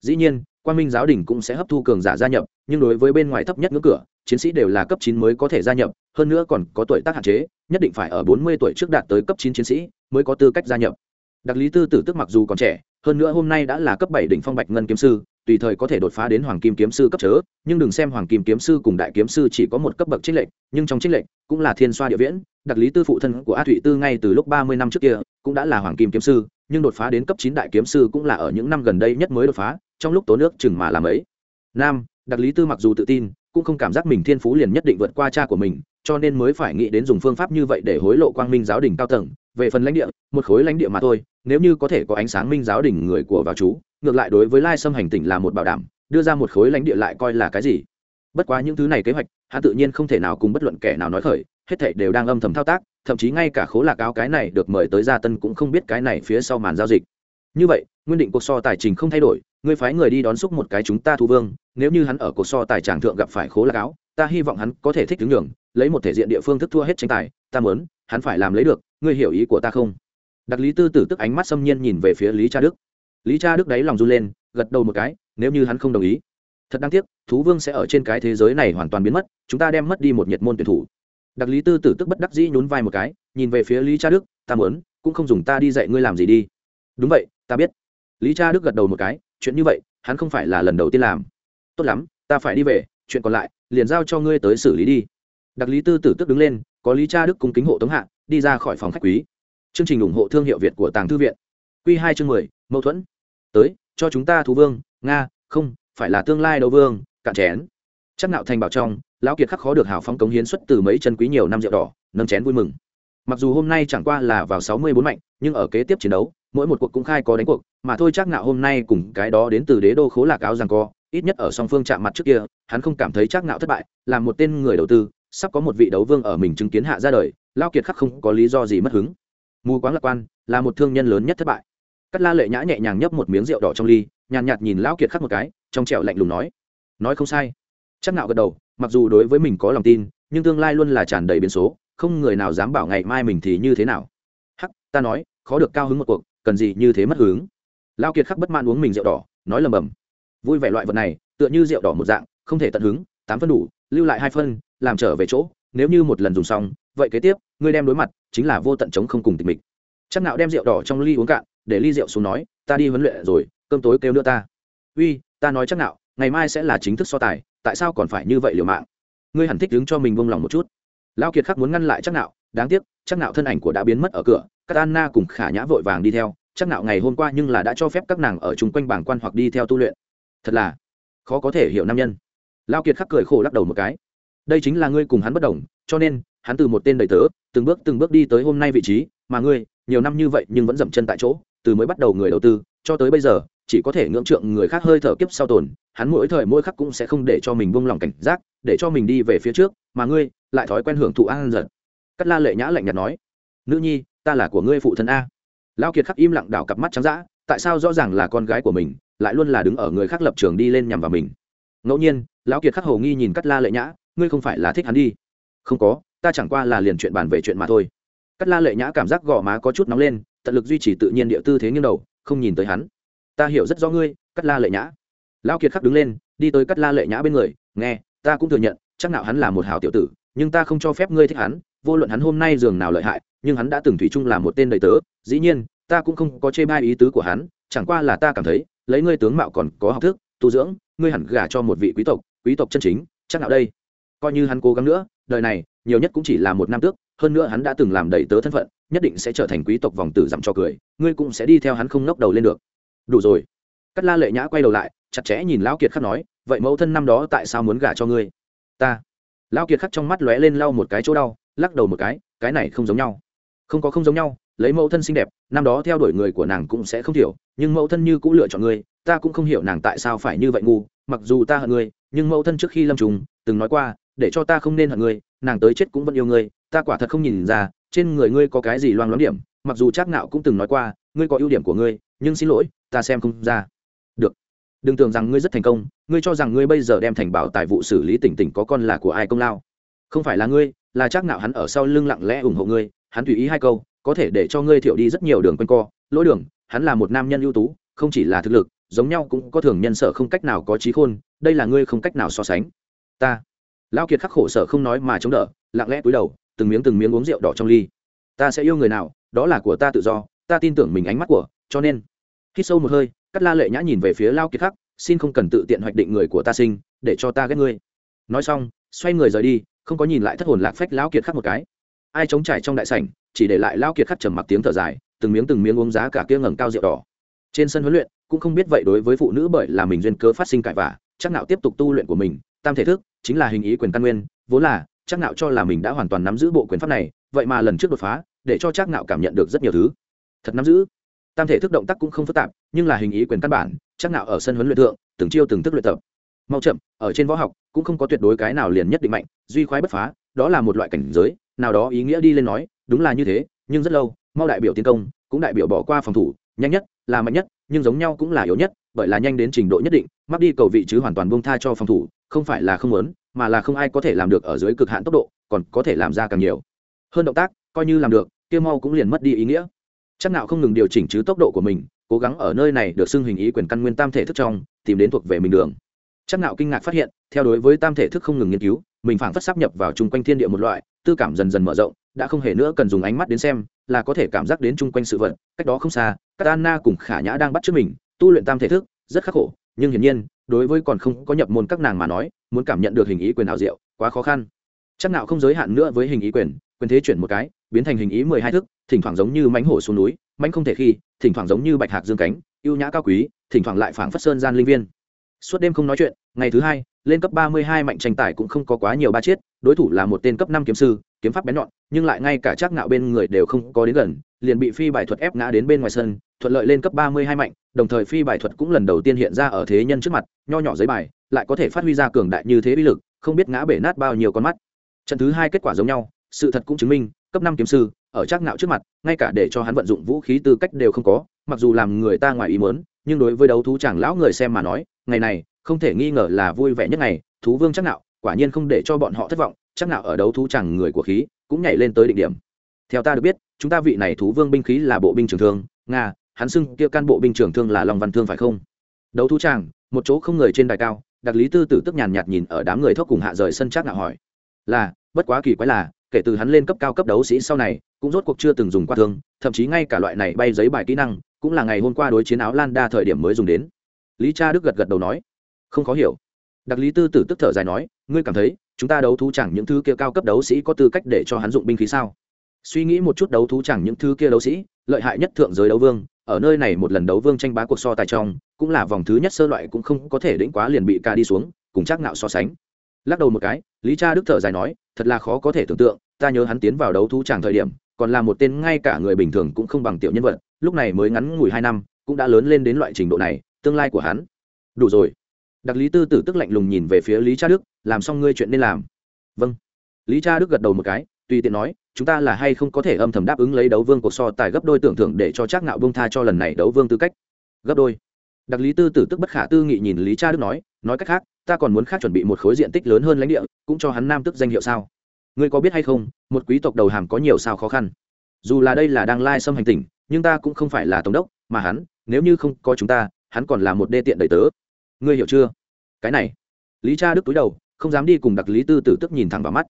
Dĩ nhiên, quang minh giáo đình cũng sẽ hấp thu cường giả gia nhập, nhưng đối với bên ngoài thấp nhất ngưỡng cửa, chiến sĩ đều là cấp chín mới có thể gia nhập, hơn nữa còn có tuổi tác hạn chế, nhất định phải ở bốn mươi tuổi trước đạt tới cấp chín chiến sĩ mới có tư cách gia nhập. Đặc lý tư tử tức mặc dù còn trẻ, hơn nữa hôm nay đã là cấp bảy đỉnh phong bạch ngân kiếm sư tùy thời có thể đột phá đến hoàng kim kiếm sư cấp chớ, nhưng đừng xem hoàng kim kiếm sư cùng đại kiếm sư chỉ có một cấp bậc trích lệnh nhưng trong trích lệnh cũng là thiên xoa địa viễn, đặc lý tư phụ thân của a thụy tư ngay từ lúc ba mươi năm trước kia cũng đã là hoàng kim kiếm sư, nhưng đột phá đến cấp chín đại kiếm sư cũng là ở những năm gần đây nhất mới đột phá, trong lúc tố nước chừng mà làm ấy. Nam, đặc lý tư mặc dù tự tin, cũng không cảm giác mình thiên phú liền nhất định vượt qua cha của mình, cho nên mới phải nghĩ đến dùng phương pháp như vậy để hối lộ quang minh giáo đình cao tầng, về phần lãnh địa, một khối lãnh địa mà thôi nếu như có thể có ánh sáng minh giáo đỉnh người của vào chú, ngược lại đối với lai xâm hành tỉnh là một bảo đảm, đưa ra một khối lãnh địa lại coi là cái gì? Bất quá những thứ này kế hoạch, hắn tự nhiên không thể nào cùng bất luận kẻ nào nói khởi, hết thảy đều đang âm thầm thao tác, thậm chí ngay cả khố lạc áo cái này được mời tới gia tân cũng không biết cái này phía sau màn giao dịch. Như vậy, nguyên định cuộc so tài trình không thay đổi, ngươi phái người đi đón xúc một cái chúng ta thu vương, nếu như hắn ở cuộc so tài tràng thượng gặp phải khố lạc áo, ta hy vọng hắn có thể thích đứng đường lấy một thể diện địa phương thức thua hết tranh tài, ta muốn, hắn phải làm lấy được, ngươi hiểu ý của ta không? Đặc lý tư tử tức ánh mắt xâm nhiên nhìn về phía lý cha đức. Lý cha đức đáy lòng run lên, gật đầu một cái, nếu như hắn không đồng ý. Thật đáng tiếc, thú vương sẽ ở trên cái thế giới này hoàn toàn biến mất, chúng ta đem mất đi một nhiệt môn tuyển thủ. Đặc lý tư tử tức bất đắc dĩ nhún vai một cái, nhìn về phía lý cha đức, ta muốn, cũng không dùng ta đi dạy ngươi làm gì đi. Đúng vậy, ta biết. Lý cha đức gật đầu một cái, chuyện như vậy, hắn không phải là lần đầu tiên làm. Tốt lắm, ta phải đi về, chuyện còn lại, liền giao cho ngươi tới xử lý đi. Đặc lý tư tử tức đứng lên, có lý cha đức cùng kính hộ tống hạ, đi ra khỏi phòng khách quý chương trình ủng hộ thương hiệu việt của tàng thư viện. Q hai chương mười, mâu thuẫn. Tới, cho chúng ta thú vương, nga, không, phải là tương lai đấu vương, cạn chén. Chắc nạo thành bảo trong, lão kiệt khắc khó được hào phong cống hiến xuất từ mấy chân quý nhiều năm rượu đỏ, nâng chén vui mừng. Mặc dù hôm nay chẳng qua là vào sáu mươi bốn mạnh, nhưng ở kế tiếp chiến đấu, mỗi một cuộc cũng khai có đánh cuộc, mà thôi chắc nạo hôm nay cùng cái đó đến từ đế đô khố lạc áo rằng co, ít nhất ở song phương chạm mặt trước kia, hắn không cảm thấy chắc nạo thất bại, là một tên người đầu tư, sắp có một vị đấu vương ở mình chứng kiến hạ ra đời lao kiệt khắc không có lý do gì mất hứng mù quáng lạc quan là một thương nhân lớn nhất thất bại. Cắt la lệ nhã nhẹ nhàng nhấp một miếng rượu đỏ trong ly nhàn nhạt, nhìn lão kiệt khắc một cái trong trẻo lạnh lùng nói nói không sai. Chắc nạo gật đầu mặc dù đối với mình có lòng tin nhưng tương lai luôn là tràn đầy biến số không người nào dám bảo ngày mai mình thì như thế nào. Hắc ta nói khó được cao hứng một cuộc cần gì như thế mất hứng? Lão kiệt khắc bất mãn uống mình rượu đỏ nói lầm bầm vui vẻ loại vật này tựa như rượu đỏ một dạng không thể tận hứng tám phân đủ lưu lại hai phân làm trở về chỗ nếu như một lần dùng xong vậy kế tiếp ngươi đem đối mặt, chính là vô tận chống không cùng tịch mịch. Chắc nạo đem rượu đỏ trong ly uống cạn, để ly rượu xuống nói, ta đi huấn luyện rồi, cơm tối kêu nữa ta. Uy, ta nói chắc nạo, ngày mai sẽ là chính thức so tài, tại sao còn phải như vậy liều mạng? Ngươi hẳn thích đứng cho mình buông lòng một chút. Lao kiệt khắc muốn ngăn lại chắc nạo, đáng tiếc, chắc nạo thân ảnh của đã biến mất ở cửa các anna cùng khả nhã vội vàng đi theo. Chắc nạo ngày hôm qua nhưng là đã cho phép các nàng ở chung quanh bảng quan hoặc đi theo tu luyện. Thật là khó có thể hiểu nam nhân. Lao kiệt khắc cười khổ lắc đầu một cái. Đây chính là ngươi cùng hắn bất đồng, cho nên hắn từ một tên đầy tớ, từng bước từng bước đi tới hôm nay vị trí, mà ngươi, nhiều năm như vậy nhưng vẫn dậm chân tại chỗ, từ mới bắt đầu người đầu tư, cho tới bây giờ, chỉ có thể ngưỡng trượng người khác hơi thở kiếp sau tồn, hắn mỗi thời mỗi khắc cũng sẽ không để cho mình buông lòng cảnh giác, để cho mình đi về phía trước, mà ngươi, lại thói quen hưởng thụ an giật cắt la lệ nhã lạnh nhạt nói, nữ nhi, ta là của ngươi phụ thân a. Lao kiệt khắc im lặng đảo cặp mắt trắng dã, tại sao rõ ràng là con gái của mình, lại luôn là đứng ở người khác lập trường đi lên nhằm vào mình. Ngẫu nhiên, lão kiệt khắc hầu nghi nhìn cắt la lệ nhã, ngươi không phải là thích hắn đi? Không có ta chẳng qua là liền chuyện bàn về chuyện mà thôi. Cắt la lệ nhã cảm giác gò má có chút nóng lên, tận lực duy trì tự nhiên địa tư thế nghiêng đầu, không nhìn tới hắn. Ta hiểu rất rõ ngươi, cắt la lệ nhã. Lão kiệt khắc đứng lên, đi tới cắt la lệ nhã bên người, nghe, ta cũng thừa nhận, chắc nào hắn là một hào tiểu tử, nhưng ta không cho phép ngươi thích hắn, vô luận hắn hôm nay dường nào lợi hại, nhưng hắn đã từng thủy chung là một tên đầy tớ, dĩ nhiên, ta cũng không có chê bai ý tứ của hắn, chẳng qua là ta cảm thấy, lấy ngươi tướng mạo còn có học thức, tu dưỡng, ngươi hẳn gả cho một vị quý tộc quý tộc chân chính, chắc nào đây. Coi như hắn cố gắng nữa, đời này nhiều nhất cũng chỉ là một năm tước, hơn nữa hắn đã từng làm đầy tớ thân phận, nhất định sẽ trở thành quý tộc vòng tử dặm cho cười, ngươi cũng sẽ đi theo hắn không ngóc đầu lên được. Đủ rồi. Cắt la lệ nhã quay đầu lại, chặt chẽ nhìn lão kiệt khắc nói, vậy mẫu thân năm đó tại sao muốn gả cho ngươi? Ta. Lão kiệt khắc trong mắt lóe lên lau một cái chỗ đau, lắc đầu một cái cái này không giống nhau. Không có không giống nhau, lấy mẫu thân xinh đẹp, năm đó theo đuổi người của nàng cũng sẽ không thiểu nhưng mẫu thân như cũng lựa chọn ngươi, ta cũng không hiểu nàng tại sao phải như vậy ngu, mặc dù ta hận ngươi, nhưng mẫu thân trước khi lâm trùng, từng nói qua để cho ta không nên hận ngươi, nàng tới chết cũng vẫn yêu ngươi, ta quả thật không nhìn ra, trên người ngươi có cái gì loang loáng điểm, mặc dù chắc nạo cũng từng nói qua, ngươi có ưu điểm của ngươi, nhưng xin lỗi, ta xem không ra. Được. Đừng tưởng rằng ngươi rất thành công, ngươi cho rằng ngươi bây giờ đem thành bảo tài vụ xử lý tỉnh tỉnh có con là của ai công lao. Không phải là ngươi, là chắc nạo hắn ở sau lưng lặng lẽ ủng hộ ngươi, hắn tùy ý hai câu, có thể để cho ngươi thiểu đi rất nhiều đường quanh co. Lỗi đường, hắn là một nam nhân ưu tú, không chỉ là thực lực, giống nhau cũng có thường nhân sở không cách nào có trí khôn, đây là ngươi không cách nào so sánh. Ta lão kiệt khắc khổ sở không nói mà chống đỡ, lặng lẽ cúi đầu, từng miếng từng miếng uống rượu đỏ trong ly. Ta sẽ yêu người nào, đó là của ta tự do, ta tin tưởng mình ánh mắt của, cho nên. Khi sâu một hơi, cắt la lệ nhã nhìn về phía lao kiệt khắc, xin không cần tự tiện hoạch định người của ta sinh, để cho ta ghét ngươi. Nói xong, xoay người rời đi, không có nhìn lại thất hồn lạc phách lão kiệt khắc một cái. Ai chống trải trong đại sảnh, chỉ để lại lao kiệt khắc trầm mặc tiếng thở dài, từng miếng từng miếng uống giá cả kia ngẩng cao rượu đỏ. Trên sân huấn luyện, cũng không biết vậy đối với phụ nữ bởi là mình duyên cớ phát sinh cãi vả chắc nào tiếp tục tu luyện của mình tam thể thức, chính là hình ý quyền căn nguyên, vốn là, chắc nạo cho là mình đã hoàn toàn nắm giữ bộ quyền pháp này, vậy mà lần trước đột phá, để cho chắc nạo cảm nhận được rất nhiều thứ. Thật nắm giữ. Tam thể thức động tác cũng không phức tạp, nhưng là hình ý quyền căn bản, chắc nạo ở sân huấn luyện thượng, từng chiêu từng thức luyện tập. Mau chậm, ở trên võ học, cũng không có tuyệt đối cái nào liền nhất định mạnh, duy khoái bất phá, đó là một loại cảnh giới, nào đó ý nghĩa đi lên nói, đúng là như thế, nhưng rất lâu, mau đại biểu tiến công, cũng đại biểu bỏ qua phòng thủ, nhanh nhất là mạnh nhất, nhưng giống nhau cũng là yếu nhất, bởi là nhanh đến trình độ nhất định, mắc đi cầu vị chứ hoàn toàn buông tha cho phòng thủ không phải là không muốn, mà là không ai có thể làm được ở dưới cực hạn tốc độ, còn có thể làm ra càng nhiều. Hơn động tác, coi như làm được, kia mau cũng liền mất đi ý nghĩa. Chắc nào không ngừng điều chỉnh chứ tốc độ của mình, cố gắng ở nơi này được xưng hình ý quyền căn nguyên tam thể thức trong, tìm đến thuộc về mình đường. Chắc nào kinh ngạc phát hiện, theo đối với tam thể thức không ngừng nghiên cứu, mình phảng phất sắp nhập vào chung quanh thiên địa một loại, tư cảm dần dần mở rộng, đã không hề nữa cần dùng ánh mắt đến xem, là có thể cảm giác đến chung quanh sự vật, cách đó không xa các anna cùng khả nhã đang bắt trước mình, tu luyện tam thể thức, rất khắc khổ, nhưng hiển nhiên đối với còn không có nhập môn các nàng mà nói, muốn cảm nhận được hình ý quyền ảo diệu, quá khó khăn. Chắc nào không giới hạn nữa với hình ý quyền quyền thế chuyển một cái, biến thành hình ý mười hai thức, thỉnh thoảng giống như mánh hổ xuống núi mánh không thể khi, thỉnh thoảng giống như bạch hạc dương cánh, ưu nhã cao quý, thỉnh thoảng lại phảng phất sơn gian linh viên. Suốt đêm không nói chuyện, ngày thứ hai lên cấp ba mươi hai mạnh tranh tài cũng không có quá nhiều ba chiết, đối thủ là một tên cấp năm kiếm sư, kiếm pháp bén nhọn, nhưng lại ngay cả chắc ngạo bên người đều không có đến gần, liền bị phi bài thuật ép ngã đến bên ngoài sân, thuận lợi lên cấp ba mươi hai mạnh, đồng thời phi bài thuật cũng lần đầu tiên hiện ra ở thế nhân trước mặt, nho nhỏ giấy bài, lại có thể phát huy ra cường đại như thế uy lực, không biết ngã bể nát bao nhiêu con mắt. Trận thứ hai kết quả giống nhau, sự thật cũng chứng minh, cấp năm kiếm sư, ở chắc ngạo trước mặt, ngay cả để cho hắn vận dụng vũ khí tư cách đều không có, mặc dù làm người ta ngoài ý muốn, nhưng đối với đấu thú chẳng lão người xem mà nói, ngày này không thể nghi ngờ là vui vẻ nhất ngày, thú vương chắc nạo, quả nhiên không để cho bọn họ thất vọng, chắc nạo ở đấu thú chẳng người của khí, cũng nhảy lên tới đỉnh điểm. Theo ta được biết, chúng ta vị này thú vương binh khí là bộ binh trường thương, nga, hắn xưng kia can bộ binh trường thương là long văn thương phải không? Đấu thú chàng, một chỗ không người trên đài cao, đặc lý tư tử tức nhàn nhạt nhìn ở đám người thốc cùng hạ rời sân chắc nạo hỏi. Là, bất quá kỳ quái là, kể từ hắn lên cấp cao cấp đấu sĩ sau này, cũng rốt cuộc chưa từng dùng qua thương, thậm chí ngay cả loại này bay giấy bài kỹ năng, cũng là ngày hôm qua đối chiến áo lan đa thời điểm mới dùng đến. Lý cha đức gật gật đầu nói không khó hiểu. Đặc lý tư tử tức thở dài nói, ngươi cảm thấy, chúng ta đấu thú chẳng những thứ kia cao cấp đấu sĩ có tư cách để cho hắn dụng binh khí sao? Suy nghĩ một chút đấu thú chẳng những thứ kia đấu sĩ, lợi hại nhất thượng giới đấu vương, ở nơi này một lần đấu vương tranh bá cuộc so tài trong, cũng là vòng thứ nhất sơ loại cũng không có thể đĩnh quá liền bị ca đi xuống, cùng chắc ngạo so sánh. Lắc đầu một cái, lý cha đức thở dài nói, thật là khó có thể tưởng tượng, ta nhớ hắn tiến vào đấu thú chẳng thời điểm, còn là một tên ngay cả người bình thường cũng không bằng tiểu nhân vật, lúc này mới ngắn ngủi hai năm, cũng đã lớn lên đến loại trình độ này, tương lai của hắn. Đủ rồi đặc lý tư tử tức lạnh lùng nhìn về phía lý cha đức, làm xong ngươi chuyện nên làm. Vâng. Lý cha đức gật đầu một cái, tùy tiện nói, chúng ta là hay không có thể âm thầm đáp ứng lấy đấu vương cuộc so tài gấp đôi tưởng thưởng để cho trác ngạo bông tha cho lần này đấu vương tư cách? Gấp đôi. Đặc lý tư tử tức bất khả tư nghị nhìn lý cha đức nói nói cách khác, ta còn muốn khác chuẩn bị một khối diện tích lớn hơn lãnh địa, cũng cho hắn nam tức danh hiệu sao? Ngươi có biết hay không, một quý tộc đầu hàm có nhiều sao khó khăn? Dù là đây là đang lai xâm hành tỉnh, nhưng ta cũng không phải là tổng đốc, mà hắn, nếu như không có chúng ta, hắn còn là một đê tiện đầy tớ. Ngươi hiểu chưa? Cái này. Lý cha đức túi đầu, không dám đi cùng đặc lý tư tử tức nhìn thẳng vào mắt.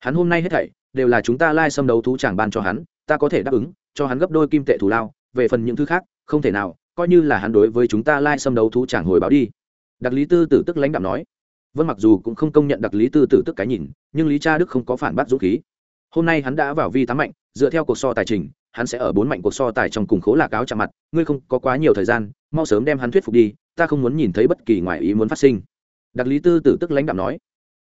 Hắn hôm nay hết thảy, đều là chúng ta lai xâm đấu thú chàng ban cho hắn, ta có thể đáp ứng, cho hắn gấp đôi kim tệ thù lao, về phần những thứ khác, không thể nào, coi như là hắn đối với chúng ta lai xâm đấu thú chàng hồi báo đi. Đặc lý tư tử tức lãnh đạo nói. Vâng mặc dù cũng không công nhận đặc lý tư tử tức cái nhìn, nhưng lý cha đức không có phản bác dũng khí. Hôm nay hắn đã vào vi tám mạnh, dựa theo cuộc so tài trình, hắn sẽ ở bốn mạnh cuộc so tài trong cùng khố là cáo chạm mặt, ngươi không có quá nhiều thời gian, mau sớm đem hắn thuyết phục đi, ta không muốn nhìn thấy bất kỳ ngoại ý muốn phát sinh đặc lý tư tử tức lãnh đạo nói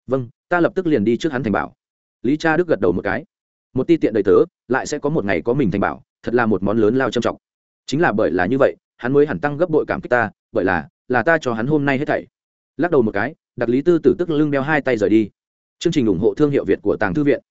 vâng ta lập tức liền đi trước hắn thành bảo. Lý cha đức gật đầu một cái, một ti tiện đầy tớ, lại sẽ có một ngày có mình thành bảo, thật là một món lớn lao trầm trọng. Chính là bởi là như vậy, hắn mới hẳn tăng gấp bội cảm kích ta, bởi là là ta cho hắn hôm nay hết thảy. Lắc đầu một cái, đặc lý tư tử tức lưng đeo hai tay rời đi. Chương trình ủng hộ thương hiệu việt của tàng thư viện.